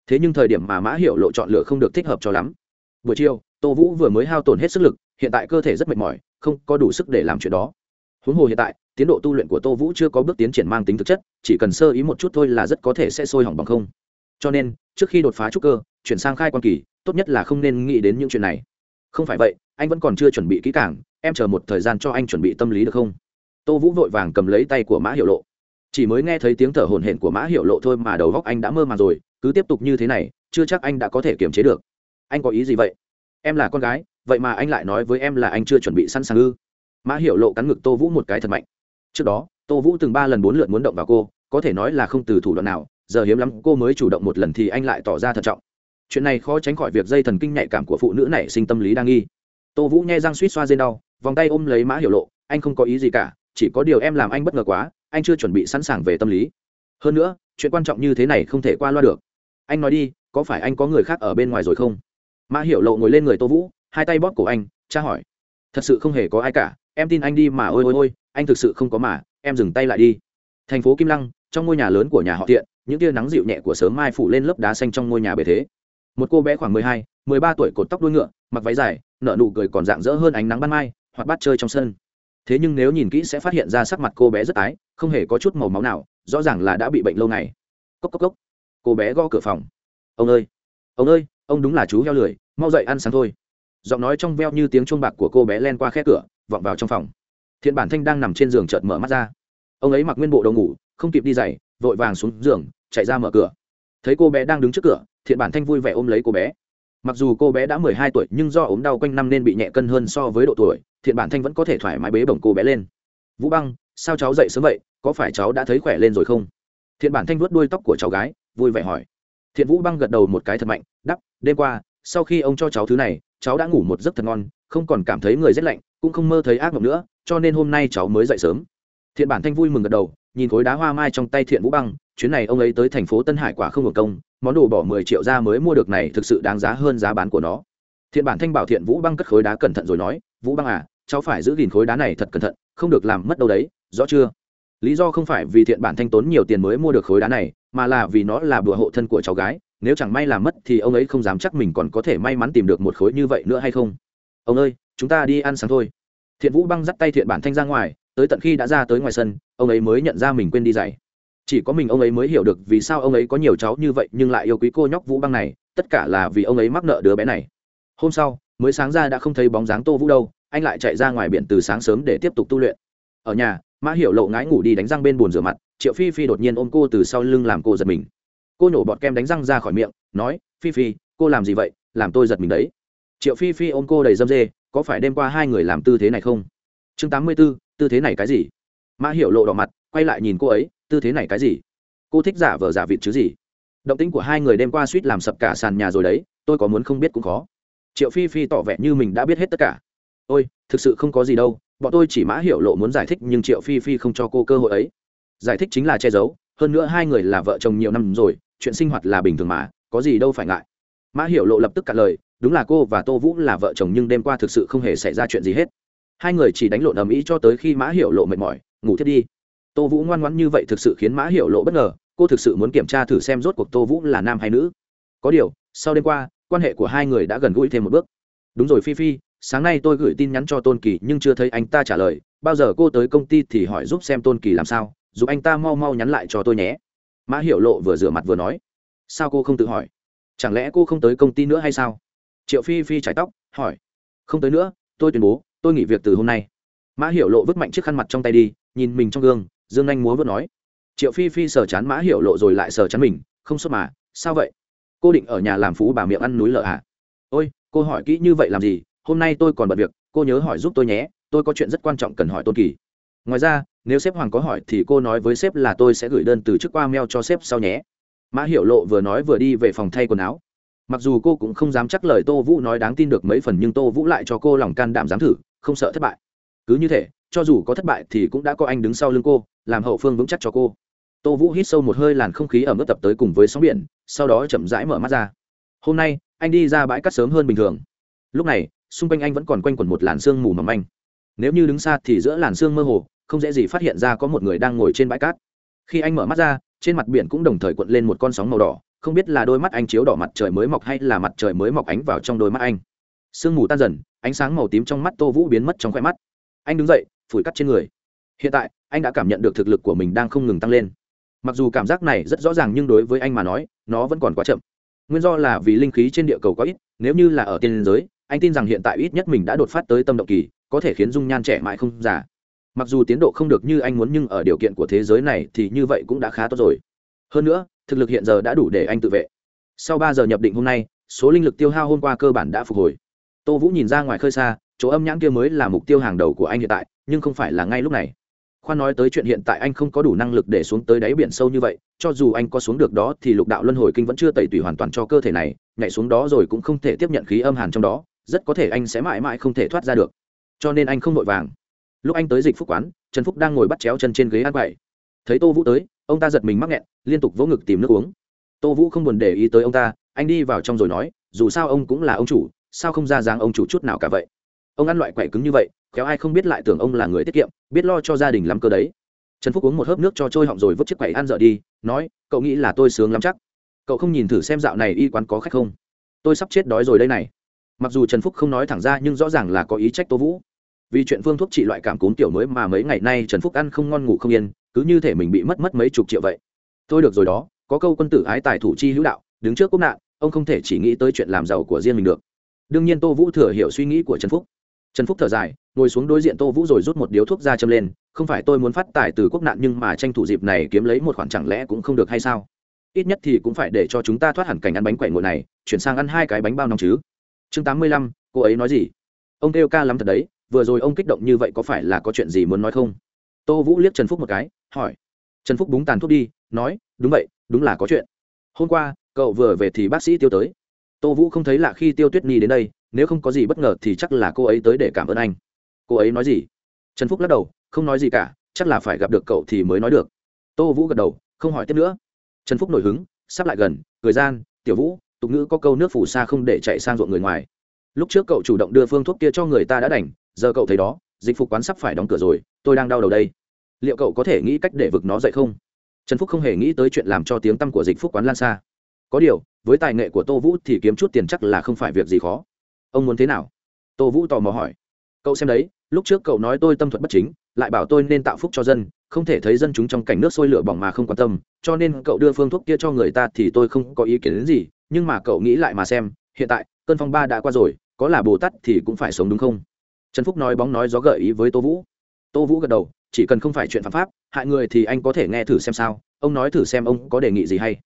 Thế nhưng thời điểm mà mã hiệu lộ chọn lựa không được thích hợp cho lắm. Buổi chiều, tô vũ vừa mới hao tổn hết sức lực, hiện tại cơ thể rất mệt mỏi, không có đủ sức để làm chuyện đó. Huống hồ hiện tại, tiến độ tu luyện của tô vũ chưa có bước tiến triển mang tính thực chất, chỉ cần sơ ý một chút thôi là rất có thể sẽ sôi hỏng bằng không cho nên, trước khi đột phá trúc cơ, chuyển sang khai quan kỳ, tốt nhất là không nên nghĩ đến những chuyện này. Không phải vậy, anh vẫn còn chưa chuẩn bị kỹ càng, em chờ một thời gian cho anh chuẩn bị tâm lý được không? Tô vũ vội vàng cầm lấy tay của mã hiệu lộ. Chỉ mới nghe thấy tiếng thở hổn hển của mã hiệu lộ thôi mà đầu góc anh đã mơ màng rồi, cứ tiếp tục như thế này, chưa chắc anh đã có thể kiềm chế được. Anh có ý gì vậy? Em là con gái, vậy mà anh lại nói với em là anh chưa chuẩn bị sẵn sàng ư? Mã hiệu lộ cắn ngực tô vũ một cái thật mạnh. Trước đó, tô vũ từng ba lần bốn lượt muốn động vào cô, có thể nói là không từ thủ đoạn nào giờ hiếm lắm, cô mới chủ động một lần thì anh lại tỏ ra thận trọng. Chuyện này khó tránh khỏi việc dây thần kinh nhạy cảm của phụ nữ này sinh tâm lý đa nghi. Tô vũ nghe răng suýt xoa dên đau, vòng tay ôm lấy mã hiểu lộ, anh không có ý gì cả, chỉ có điều em làm anh bất ngờ quá, anh chưa chuẩn bị sẵn sàng về tâm lý. Hơn nữa, chuyện quan trọng như thế này không thể qua loa được. Anh nói đi, có phải anh có người khác ở bên ngoài rồi không? Mã hiểu lộ ngồi lên người tô vũ, hai tay bóp cổ anh tra hỏi. Thật sự không hề có ai cả, em tin anh đi mà ôi ôi ôi, anh thực sự không có mà, em dừng tay lại đi. Thành phố kim lăng, trong ngôi nhà lớn của nhà họ thiện những tia nắng dịu nhẹ của sớm mai phủ lên lớp đá xanh trong ngôi nhà bề thế. Một cô bé khoảng mười hai, mười ba tuổi cột tóc đuôi ngựa, mặc váy dài nợ nụ cười còn dạng dỡ hơn ánh nắng ban mai hoặc bắt chơi trong sân. Thế nhưng nếu nhìn kỹ sẽ phát hiện ra sắc mặt cô bé rất ái không hề có chút màu máu nào, rõ ràng là đã bị bệnh lâu ngày. Cốc cốc cốc. Cô bé gõ cửa phòng. Ông ơi ông ơi, ông đúng là chú heo lười, mau dậy ăn sáng thôi. Giọng nói trong veo như tiếng chuông bạc của cô bé len qua khe cửa, vọng vào trong phòng. Thiện bản thanh đang nằm trên giường chợt mở mắt ra. Ông ấy mặc nguyên bộ đồ ngủ, không kịp đi giày vội vàng xuống giường, chạy ra mở cửa. Thấy cô bé đang đứng trước cửa, thiện bản thanh vui vẻ ôm lấy cô bé. Mặc dù cô bé đã mười hai tuổi, nhưng do ốm đau quanh năm nên bị nhẹ cân hơn so với độ tuổi, thiện bản thanh vẫn có thể thoải mái bế bổng cô bé lên. Vũ băng, sao cháu dậy sớm vậy? Có phải cháu đã thấy khỏe lên rồi không? Thiện bản thanh vuốt đuôi tóc của cháu gái, vui vẻ hỏi. Thiện vũ băng gật đầu một cái thật mạnh đắp đêm qua, sau khi ông cho cháu thứ này, cháu đã ngủ một giấc thật ngon, không còn cảm thấy người rét lạnh, cũng không mơ thấy ác mộng nữa, cho nên hôm nay cháu mới dậy sớm. Thiện bản thanh vui mừng gật đầu nhìn khối đá hoa mai trong tay thiện vũ băng, chuyến này ông ấy tới thành phố tân hải quả không hưởng công, món đồ bỏ mười triệu ra mới mua được này thực sự đáng giá hơn giá bán của nó. Thiện bản thanh bảo thiện vũ băng cất khối đá cẩn thận rồi nói, vũ băng à cháu phải giữ gìn khối đá này thật cẩn thận, không được làm mất đâu đấy, rõ chưa? Lý do không phải vì thiện bản thanh tốn nhiều tiền mới mua được khối đá này, mà là vì nó là bùa hộ thân của cháu gái, nếu chẳng may làm mất thì ông ấy không dám chắc mình còn có thể may mắn tìm được một khối như vậy nữa hay không. Ông ơi, chúng ta đi ăn sáng thôi. Thiện vũ băng dắt tay thiện bản thanh ra ngoài tới tận khi đã ra tới ngoài sân, ông ấy mới nhận ra mình quên đi giày. Chỉ có mình ông ấy mới hiểu được vì sao ông ấy có nhiều cháu như vậy, nhưng lại yêu quý cô nhóc vũ băng này, tất cả là vì ông ấy mắc nợ đứa bé này. Hôm sau, mới sáng ra đã không thấy bóng dáng tô vũ đâu, anh lại chạy ra ngoài biển từ sáng sớm để tiếp tục tu luyện. Ở nhà, mã hiểu lộ ngái ngủ đi đánh răng bên bồn rửa mặt, triệu phi phi đột nhiên ôm cô từ sau lưng làm cô giật mình. Cô nhổ bọt kem đánh răng ra khỏi miệng, nói, phi phi, cô làm gì vậy? Làm tôi giật mình đấy. Triệu phi phi ôm cô đầy dâm dê, có phải đêm qua hai người làm tư thế này không? Chương tám mươi b ố tư thế này cái gì? Mã hiểu lộ đỏ mặt, quay lại nhìn cô ấy, tư thế này cái gì? Cô thích giả vờ giả vịt chứ gì? Động tính của hai người đêm qua suýt làm sập cả sàn nhà rồi đấy, tôi có muốn không biết cũng khó. Triệu phi phi tỏ vẻ như mình đã biết hết tất cả. Ôi, thực sự không có gì đâu, bọn tôi chỉ mã hiểu lộ muốn giải thích nhưng triệu phi phi không cho cô cơ hội ấy. Giải thích chính là che giấu, hơn nữa hai người là vợ chồng nhiều năm rồi, chuyện sinh hoạt là bình thường mà, có gì đâu phải ngại. Mã hiểu lộ lập tức cạn lời, đúng là cô và tô vũ là vợ chồng nhưng đêm qua thực sự không hề xảy ra chuyện gì hết hai người chỉ đánh lộn ầm ĩ cho tới khi mã hiểu lộ mệt mỏi, ngủ thiết đi. Tô vũ ngoan ngoãn như vậy thực sự khiến mã hiểu lộ bất ngờ, cô thực sự muốn kiểm tra thử xem rốt cuộc tô vũ là nam hay nữ. Có điều, sau đêm qua, quan hệ của hai người đã gần gũi thêm một bước. Đúng rồi phi phi, sáng nay tôi gửi tin nhắn cho tôn kỳ nhưng chưa thấy anh ta trả lời, bao giờ cô tới công ty thì hỏi giúp xem tôn kỳ làm sao, giúp anh ta mau mau nhắn lại cho tôi nhé. Mã hiểu lộ vừa rửa mặt vừa nói. Sao cô không tự hỏi? Chẳng lẽ cô không tới công ty nữa hay sao? Triệu phi phi chải tóc, hỏi. Không tới nữa, tôi tuyên bố tôi nghỉ việc từ hôm nay. Mã hiểu lộ vứt mạnh chiếc khăn mặt trong tay đi, nhìn mình trong gương, dương anh múa vớt nói. Triệu phi phi sờ chán mã hiểu lộ rồi lại sờ chán mình, không sốt mà, sao vậy? Cô định ở nhà làm phú bà miệng ăn núi lợ à? Ôi, cô hỏi kỹ như vậy làm gì? Hôm nay tôi còn bận việc, cô nhớ hỏi giúp tôi nhé, tôi có chuyện rất quan trọng cần hỏi tôn kỳ. Ngoài ra, nếu sếp hoàng có hỏi thì cô nói với sếp là tôi sẽ gửi đơn từ chức qua mail cho sếp sau nhé. Mã hiểu lộ vừa nói vừa đi về phòng thay quần áo mặc dù cô cũng không dám chắc lời tô vũ nói đáng tin được mấy phần nhưng tô vũ lại cho cô lòng can đảm dám thử, không sợ thất bại. Cứ như thế, cho dù có thất bại thì cũng đã có anh đứng sau lưng cô, làm hậu phương vững chắc cho cô. Tô vũ hít sâu một hơi làn không khí ở mức tập tới cùng với sóng biển, sau đó chậm rãi mở mắt ra. Hôm nay, anh đi ra bãi cát sớm hơn bình thường. Lúc này, xung quanh anh vẫn còn quanh quẩn một làn sương mù mầm manh. Nếu như đứng xa thì giữa làn sương mơ hồ, không dễ gì phát hiện ra có một người đang ngồi trên bãi cát khi anh mở mắt ra, trên mặt biển cũng đồng thời cuộn lên một con sóng màu đỏ, không biết là đôi mắt anh chiếu đỏ mặt trời mới mọc hay là mặt trời mới mọc ánh vào trong đôi mắt anh. Sương mù tan dần, ánh sáng màu tím trong mắt tô vũ biến mất trong khoe mắt. Anh đứng dậy, phủi cắt trên người. Hiện tại, anh đã cảm nhận được thực lực của mình đang không ngừng tăng lên. Mặc dù cảm giác này rất rõ ràng nhưng đối với anh mà nói, nó vẫn còn quá chậm. Nguyên do là vì linh khí trên địa cầu có ít, nếu như là ở tiên giới, anh tin rằng hiện tại ít nhất mình đã đột phát tới tâm động kỳ, có thể khiến dung nhan trẻ mãi không già mặc dù tiến độ không được như anh muốn nhưng ở điều kiện của thế giới này thì như vậy cũng đã khá tốt rồi. Hơn nữa, thực lực hiện giờ đã đủ để anh tự vệ. Sau ba giờ nhập định hôm nay, số linh lực tiêu hao hôm qua cơ bản đã phục hồi. Tô vũ nhìn ra ngoài khơi xa, chỗ âm nhãn kia mới là mục tiêu hàng đầu của anh hiện tại, nhưng không phải là ngay lúc này. Khoan nói tới chuyện hiện tại anh không có đủ năng lực để xuống tới đáy biển sâu như vậy, cho dù anh có xuống được đó thì lục đạo luân hồi kinh vẫn chưa tẩy tủy hoàn toàn cho cơ thể này, nhảy xuống đó rồi cũng không thể tiếp nhận khí âm hàn trong đó, rất có thể anh sẽ mãi mãi không thể thoát ra được. Cho nên anh không vội vàng lúc anh tới dịch phúc quán, trần phúc đang ngồi bắt chéo chân trên ghế ăn quậy thấy tô vũ tới, ông ta giật mình mắc nghẹn, liên tục vỗ ngực tìm nước uống. Tô vũ không buồn để ý tới ông ta, anh đi vào trong rồi nói, dù sao ông cũng là ông chủ, sao không ra dáng ông chủ chút nào cả vậy? Ông ăn loại quậy cứng như vậy, khéo ai không biết lại tưởng ông là người tiết kiệm, biết lo cho gia đình lắm cơ đấy. Trần phúc uống một hớp nước cho trôi họng rồi vứt chiếc quậy ăn dở đi, nói, cậu nghĩ là tôi sướng lắm chắc. Cậu không nhìn thử xem dạo này y quán có khách không? Tôi sắp chết đói rồi đây này. Mặc dù trần phúc không nói thẳng ra nhưng rõ ràng là có ý trách tô vũ vì chuyện phương thuốc trị loại cảm cúm tiểu mới mà mấy ngày nay trần phúc ăn không ngon ngủ không yên, cứ như thể mình bị mất mất mấy chục triệu vậy. Tôi được rồi đó, có câu quân tử ái tài thủ chi hữu đạo, đứng trước quốc nạn, ông không thể chỉ nghĩ tới chuyện làm giàu của riêng mình được. Đương nhiên tô vũ thừa hiểu suy nghĩ của trần phúc. Trần phúc thở dài, ngồi xuống đối diện tô vũ rồi rút một điếu thuốc ra châm lên, không phải tôi muốn phát tài từ quốc nạn nhưng mà tranh thủ dịp này kiếm lấy một khoản chẳng lẽ cũng không được hay sao? Ít nhất thì cũng phải để cho chúng ta thoát hẳn cảnh ăn bánh quẩy ngồi này, chuyển sang ăn hai cái bánh bao nóng chứ. Chương tám mươi lăm, cô ấy nói gì? Ông kêu ca lắm thật đấy vừa rồi ông kích động như vậy có phải là có chuyện gì muốn nói không? Tô vũ liếc trần phúc một cái, hỏi. Trần phúc búng tàn thuốc đi, nói, đúng vậy, đúng là có chuyện. Hôm qua, cậu vừa về thì bác sĩ tiêu tới. Tô vũ không thấy lạ khi tiêu tuyết nhi đến đây, nếu không có gì bất ngờ thì chắc là cô ấy tới để cảm ơn anh. Cô ấy nói gì? Trần phúc lắc đầu, không nói gì cả, chắc là phải gặp được cậu thì mới nói được. Tô vũ gật đầu, không hỏi tiếp nữa. Trần phúc nổi hứng, sắp lại gần, cười gian, tiểu vũ, tục ngữ có câu nước phủ xa không để chạy sang ruộng người ngoài. Lúc trước cậu chủ động đưa phương thuốc kia cho người ta đã đành giờ cậu thấy đó, dịch phục quán sắp phải đóng cửa rồi, tôi đang đau đầu đây. Liệu cậu có thể nghĩ cách để vực nó dậy không? Trần phúc không hề nghĩ tới chuyện làm cho tiếng tăm của dịch phúc quán lan xa. Có điều, với tài nghệ của tô vũ thì kiếm chút tiền chắc là không phải việc gì khó. Ông muốn thế nào? Tô vũ tò mò hỏi. Cậu xem đấy, lúc trước cậu nói tôi tâm thuật bất chính, lại bảo tôi nên tạo phúc cho dân, không thể thấy dân chúng trong cảnh nước sôi lửa bỏng mà không quan tâm, cho nên cậu đưa phương thuốc kia cho người ta thì tôi không có ý kiến đến gì, nhưng mà cậu nghĩ lại mà xem, hiện tại, cơn phong ba đã qua rồi, có là bồ tát thì cũng phải sống đúng không? Trần phúc nói bóng nói gió gợi ý với tô vũ. Tô vũ gật đầu, chỉ cần không phải chuyện phạm pháp, hại người thì anh có thể nghe thử xem sao. Ông nói thử xem ông có đề nghị gì hay.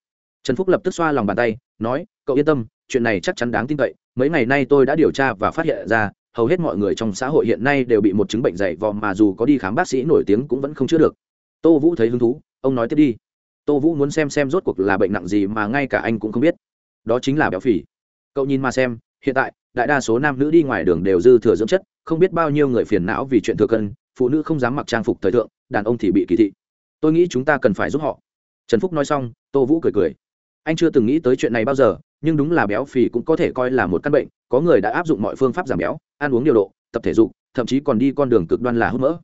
Trần phúc lập tức xoa lòng bàn tay, nói, cậu yên tâm, chuyện này chắc chắn đáng tin cậy. Mấy ngày nay tôi đã điều tra và phát hiện ra, hầu hết mọi người trong xã hội hiện nay đều bị một chứng bệnh dày vò mà dù có đi khám bác sĩ nổi tiếng cũng vẫn không chữa được. Tô vũ thấy hứng thú, ông nói tiếp đi. Tô vũ muốn xem xem rốt cuộc là bệnh nặng gì mà ngay cả anh cũng không biết. Đó chính là béo phì. Cậu nhìn mà xem, hiện tại, đại đa số nam nữ đi ngoài đường đều dư thừa dưỡng chất không biết bao nhiêu người phiền não vì chuyện thừa cân, phụ nữ không dám mặc trang phục thời thượng, đàn ông thì bị kỳ thị. Tôi nghĩ chúng ta cần phải giúp họ. Trần phúc nói xong, tô vũ cười cười. Anh chưa từng nghĩ tới chuyện này bao giờ, nhưng đúng là béo phì cũng có thể coi là một căn bệnh, có người đã áp dụng mọi phương pháp giảm béo, ăn uống điều độ, tập thể dục, thậm chí còn đi con đường cực đoan là hút mỡ.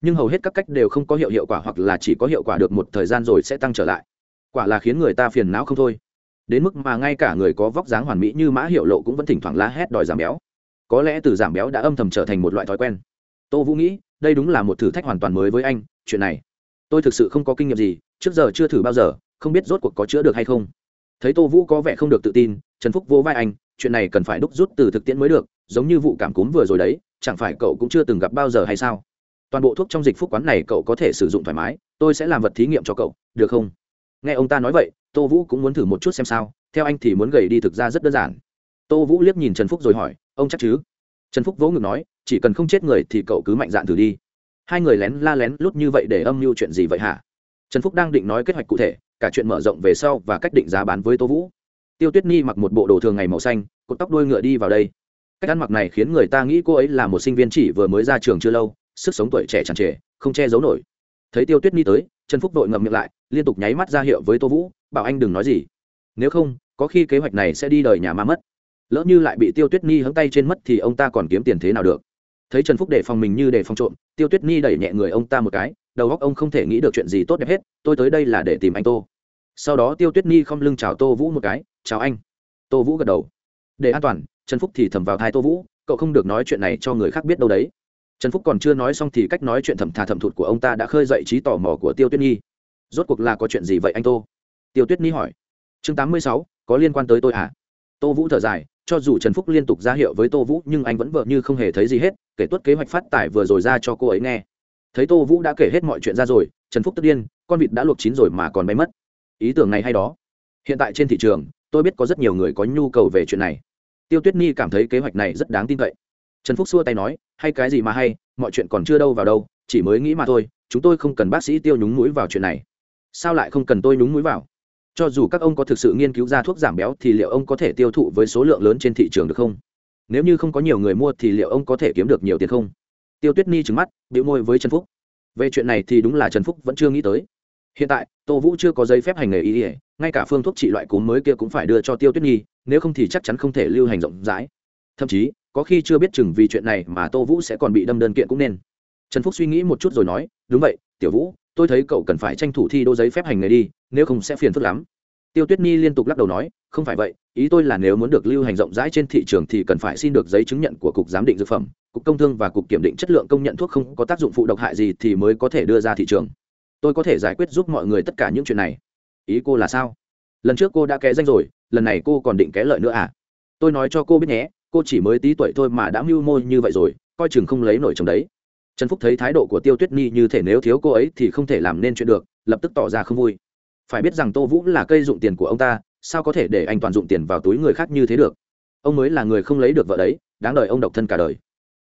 Nhưng hầu hết các cách đều không có hiệu hiệu quả hoặc là chỉ có hiệu quả được một thời gian rồi sẽ tăng trở lại. Quả là khiến người ta phiền não không thôi. Đến mức mà ngay cả người có vóc dáng hoàn mỹ như mã hiệu lộ cũng vẫn thỉnh thoảng la hét đòi giảm béo có lẽ từ giảm béo đã âm thầm trở thành một loại thói quen. Tô vũ nghĩ, đây đúng là một thử thách hoàn toàn mới với anh, chuyện này. Tôi thực sự không có kinh nghiệm gì, trước giờ chưa thử bao giờ, không biết rốt cuộc có chữa được hay không. Thấy tô vũ có vẻ không được tự tin, trần phúc vô vai anh, chuyện này cần phải đúc rút từ thực tiễn mới được, giống như vụ cảm cúm vừa rồi đấy, chẳng phải cậu cũng chưa từng gặp bao giờ hay sao? Toàn bộ thuốc trong dịch phúc quán này cậu có thể sử dụng thoải mái, tôi sẽ làm vật thí nghiệm cho cậu, được không? Nghe ông ta nói vậy, tô vũ cũng muốn thử một chút xem sao, theo anh thì muốn gầy đi thực ra rất đơn giản tô vũ liếc nhìn trần phúc rồi hỏi, ông chắc chứ? Trần phúc vỗ ngực nói, chỉ cần không chết người thì cậu cứ mạnh dạn thử đi. Hai người lén la lén lút như vậy để âm mưu chuyện gì vậy hả? Trần phúc đang định nói kế hoạch cụ thể, cả chuyện mở rộng về sau và cách định giá bán với tô vũ. Tiêu tuyết nhi mặc một bộ đồ thường ngày màu xanh, cột tóc đuôi ngựa đi vào đây. Cách ăn mặc này khiến người ta nghĩ cô ấy là một sinh viên chỉ vừa mới ra trường chưa lâu, sức sống tuổi trẻ tràn trề, không che giấu nổi. Thấy tiêu tuyết nhi tới, trần phúc đội ngậm miệng lại, liên tục nháy mắt ra hiệu với tô vũ, bảo anh đừng nói gì. Nếu không, có khi kế hoạch này sẽ đi đời nhà ma mất lỡ như lại bị tiêu tuyết nhi hứng tay trên mất thì ông ta còn kiếm tiền thế nào được? Thấy trần phúc để phòng mình như để phòng trộm, tiêu tuyết nhi đẩy nhẹ người ông ta một cái, đầu óc ông không thể nghĩ được chuyện gì tốt đẹp hết, tôi tới đây là để tìm anh tô. Sau đó tiêu tuyết nhi không lưng chào tô vũ một cái, chào anh. Tô vũ gật đầu. Để an toàn, trần phúc thì thầm vào thai tô vũ, cậu không được nói chuyện này cho người khác biết đâu đấy. Trần phúc còn chưa nói xong thì cách nói chuyện thầm thà thầm thụt của ông ta đã khơi dậy trí tò mò của tiêu tuyết nhi rốt cuộc là có chuyện gì vậy anh tô? Tiêu tuyết nhi hỏi. Chương tám mươi sáu, có liên quan tới tôi à? Tô vũ thở dài, cho dù trần phúc liên tục ra hiệu với tô vũ, nhưng anh vẫn vợ như không hề thấy gì hết, kể tuất kế hoạch phát tải vừa rồi ra cho cô ấy nghe. Thấy tô vũ đã kể hết mọi chuyện ra rồi, trần phúc tất điên, con vịt đã luộc chín rồi mà còn bay mất. Ý tưởng này hay đó. Hiện tại trên thị trường, tôi biết có rất nhiều người có nhu cầu về chuyện này. Tiêu tuyết nhi cảm thấy kế hoạch này rất đáng tin cậy. Trần phúc xua tay nói, hay cái gì mà hay, mọi chuyện còn chưa đâu vào đâu, chỉ mới nghĩ mà thôi, chúng tôi không cần bác sĩ tiêu nhúng mũi vào chuyện này. Sao lại không cần tôi nhúng mũi vào? Cho dù các ông có thực sự nghiên cứu ra thuốc giảm béo thì liệu ông có thể tiêu thụ với số lượng lớn trên thị trường được không? Nếu như không có nhiều người mua thì liệu ông có thể kiếm được nhiều tiền không? Tiêu tuyết ni trừng mắt bị môi với trần phúc. Về chuyện này thì đúng là trần phúc vẫn chưa nghĩ tới. Hiện tại, tô vũ chưa có giấy phép hành nghề y ỉa ngay cả phương thuốc trị loại cúm mới kia cũng phải đưa cho tiêu tuyết nhi nếu không thì chắc chắn không thể lưu hành rộng rãi. Thậm chí, có khi chưa biết chừng vì chuyện này mà tô vũ sẽ còn bị đâm đơn kiện cũng nên. Trần phúc suy nghĩ một chút rồi nói, đúng vậy, tiểu vũ tôi thấy cậu cần phải tranh thủ thi đô giấy phép hành nghề đi, nếu không sẽ phiền phức lắm. Tiêu tuyết nhi liên tục lắc đầu nói, không phải vậy, ý tôi là nếu muốn được lưu hành rộng rãi trên thị trường thì cần phải xin được giấy chứng nhận của cục giám định dược phẩm, cục công thương và cục kiểm định chất lượng công nhận thuốc không có tác dụng phụ độc hại gì thì mới có thể đưa ra thị trường. Tôi có thể giải quyết giúp mọi người tất cả những chuyện này. Ý cô là sao? Lần trước cô đã ké danh rồi, lần này cô còn định ké lợi nữa à? Tôi nói cho cô biết nhé, cô chỉ mới tí tuổi thôi mà đã mưu mô như vậy rồi, coi chừng không lấy nổi chồng đấy trần phúc thấy thái độ của tiêu tuyết nhi như thể nếu thiếu cô ấy thì không thể làm nên chuyện được, lập tức tỏ ra không vui. Phải biết rằng tô vũ là cây dụng tiền của ông ta, sao có thể để anh toàn dụng tiền vào túi người khác như thế được? Ông mới là người không lấy được vợ đấy, đáng đời ông độc thân cả đời.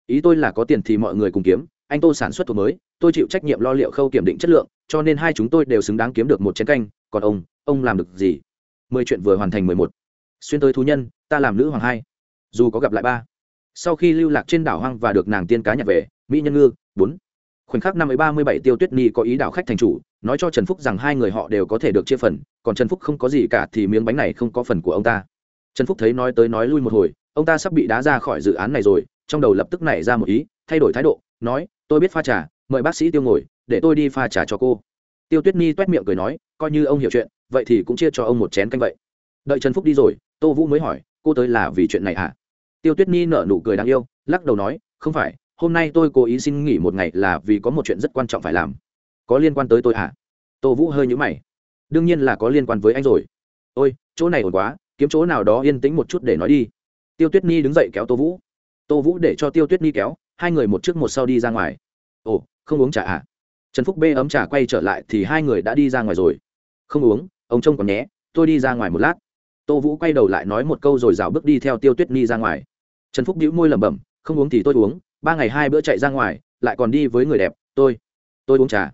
Ý tôi là có tiền thì mọi người cùng kiếm, anh tô sản xuất thuốc mới, tôi chịu trách nhiệm lo liệu khâu kiểm định chất lượng, cho nên hai chúng tôi đều xứng đáng kiếm được một chén canh, còn ông ông làm được gì? Mười chuyện vừa hoàn thành mười một. Xuyên tới thú nhân, ta làm nữ hoàng hai. Dù có gặp lại ba. Sau khi lưu lạc trên đảo hoang và được nàng tiên cá nhặt về, mỹ nhân ngư bốn. Khoảnh khắc năm ấy ba mươi bảy tiêu tuyết nhi có ý đảo khách thành chủ, nói cho trần phúc rằng hai người họ đều có thể được chia phần, còn trần phúc không có gì cả thì miếng bánh này không có phần của ông ta. Trần phúc thấy nói tới nói lui một hồi, ông ta sắp bị đá ra khỏi dự án này rồi, trong đầu lập tức nảy ra một ý, thay đổi thái độ, nói, tôi biết pha trà, mời bác sĩ tiêu ngồi, để tôi đi pha trà cho cô. Tiêu tuyết nhi t u é t miệng cười nói, coi như ông hiểu chuyện, vậy thì cũng chia cho ông một chén canh vậy. Đợi trần phúc đi rồi, tô vũ mới hỏi, cô tới là vì chuyện này hả? Tiêu tuyết nhi nở nụ cười đáng yêu, lắc đầu nói, không phải hôm nay tôi cố ý xin nghỉ một ngày là vì có một chuyện rất quan trọng phải làm. Có liên quan tới tôi hả? Tô vũ hơi nhũ mày. Đương nhiên là có liên quan với anh rồi. Ôi, chỗ này ổn quá, kiếm chỗ nào đó yên tĩnh một chút để nói đi. Tiêu tuyết nhi đứng dậy kéo tô vũ. Tô vũ để cho tiêu tuyết nhi kéo, hai người một trước một sau đi ra ngoài. Ồ, không uống trà à? Trần phúc bê ấm trà quay trở lại thì hai người đã đi ra ngoài rồi. Không uống, ông trông còn nhé, tôi đi ra ngoài một lát. Tô vũ quay đầu lại nói một câu rồi rào bước đi theo tiêu tuyết nhi ra ngoài. Trần phúc đĩu môi lẩm bẩm, không uống thì tôi uống ba ngày hai bữa chạy ra ngoài, lại còn đi với người đẹp, tôi tôi uống trà.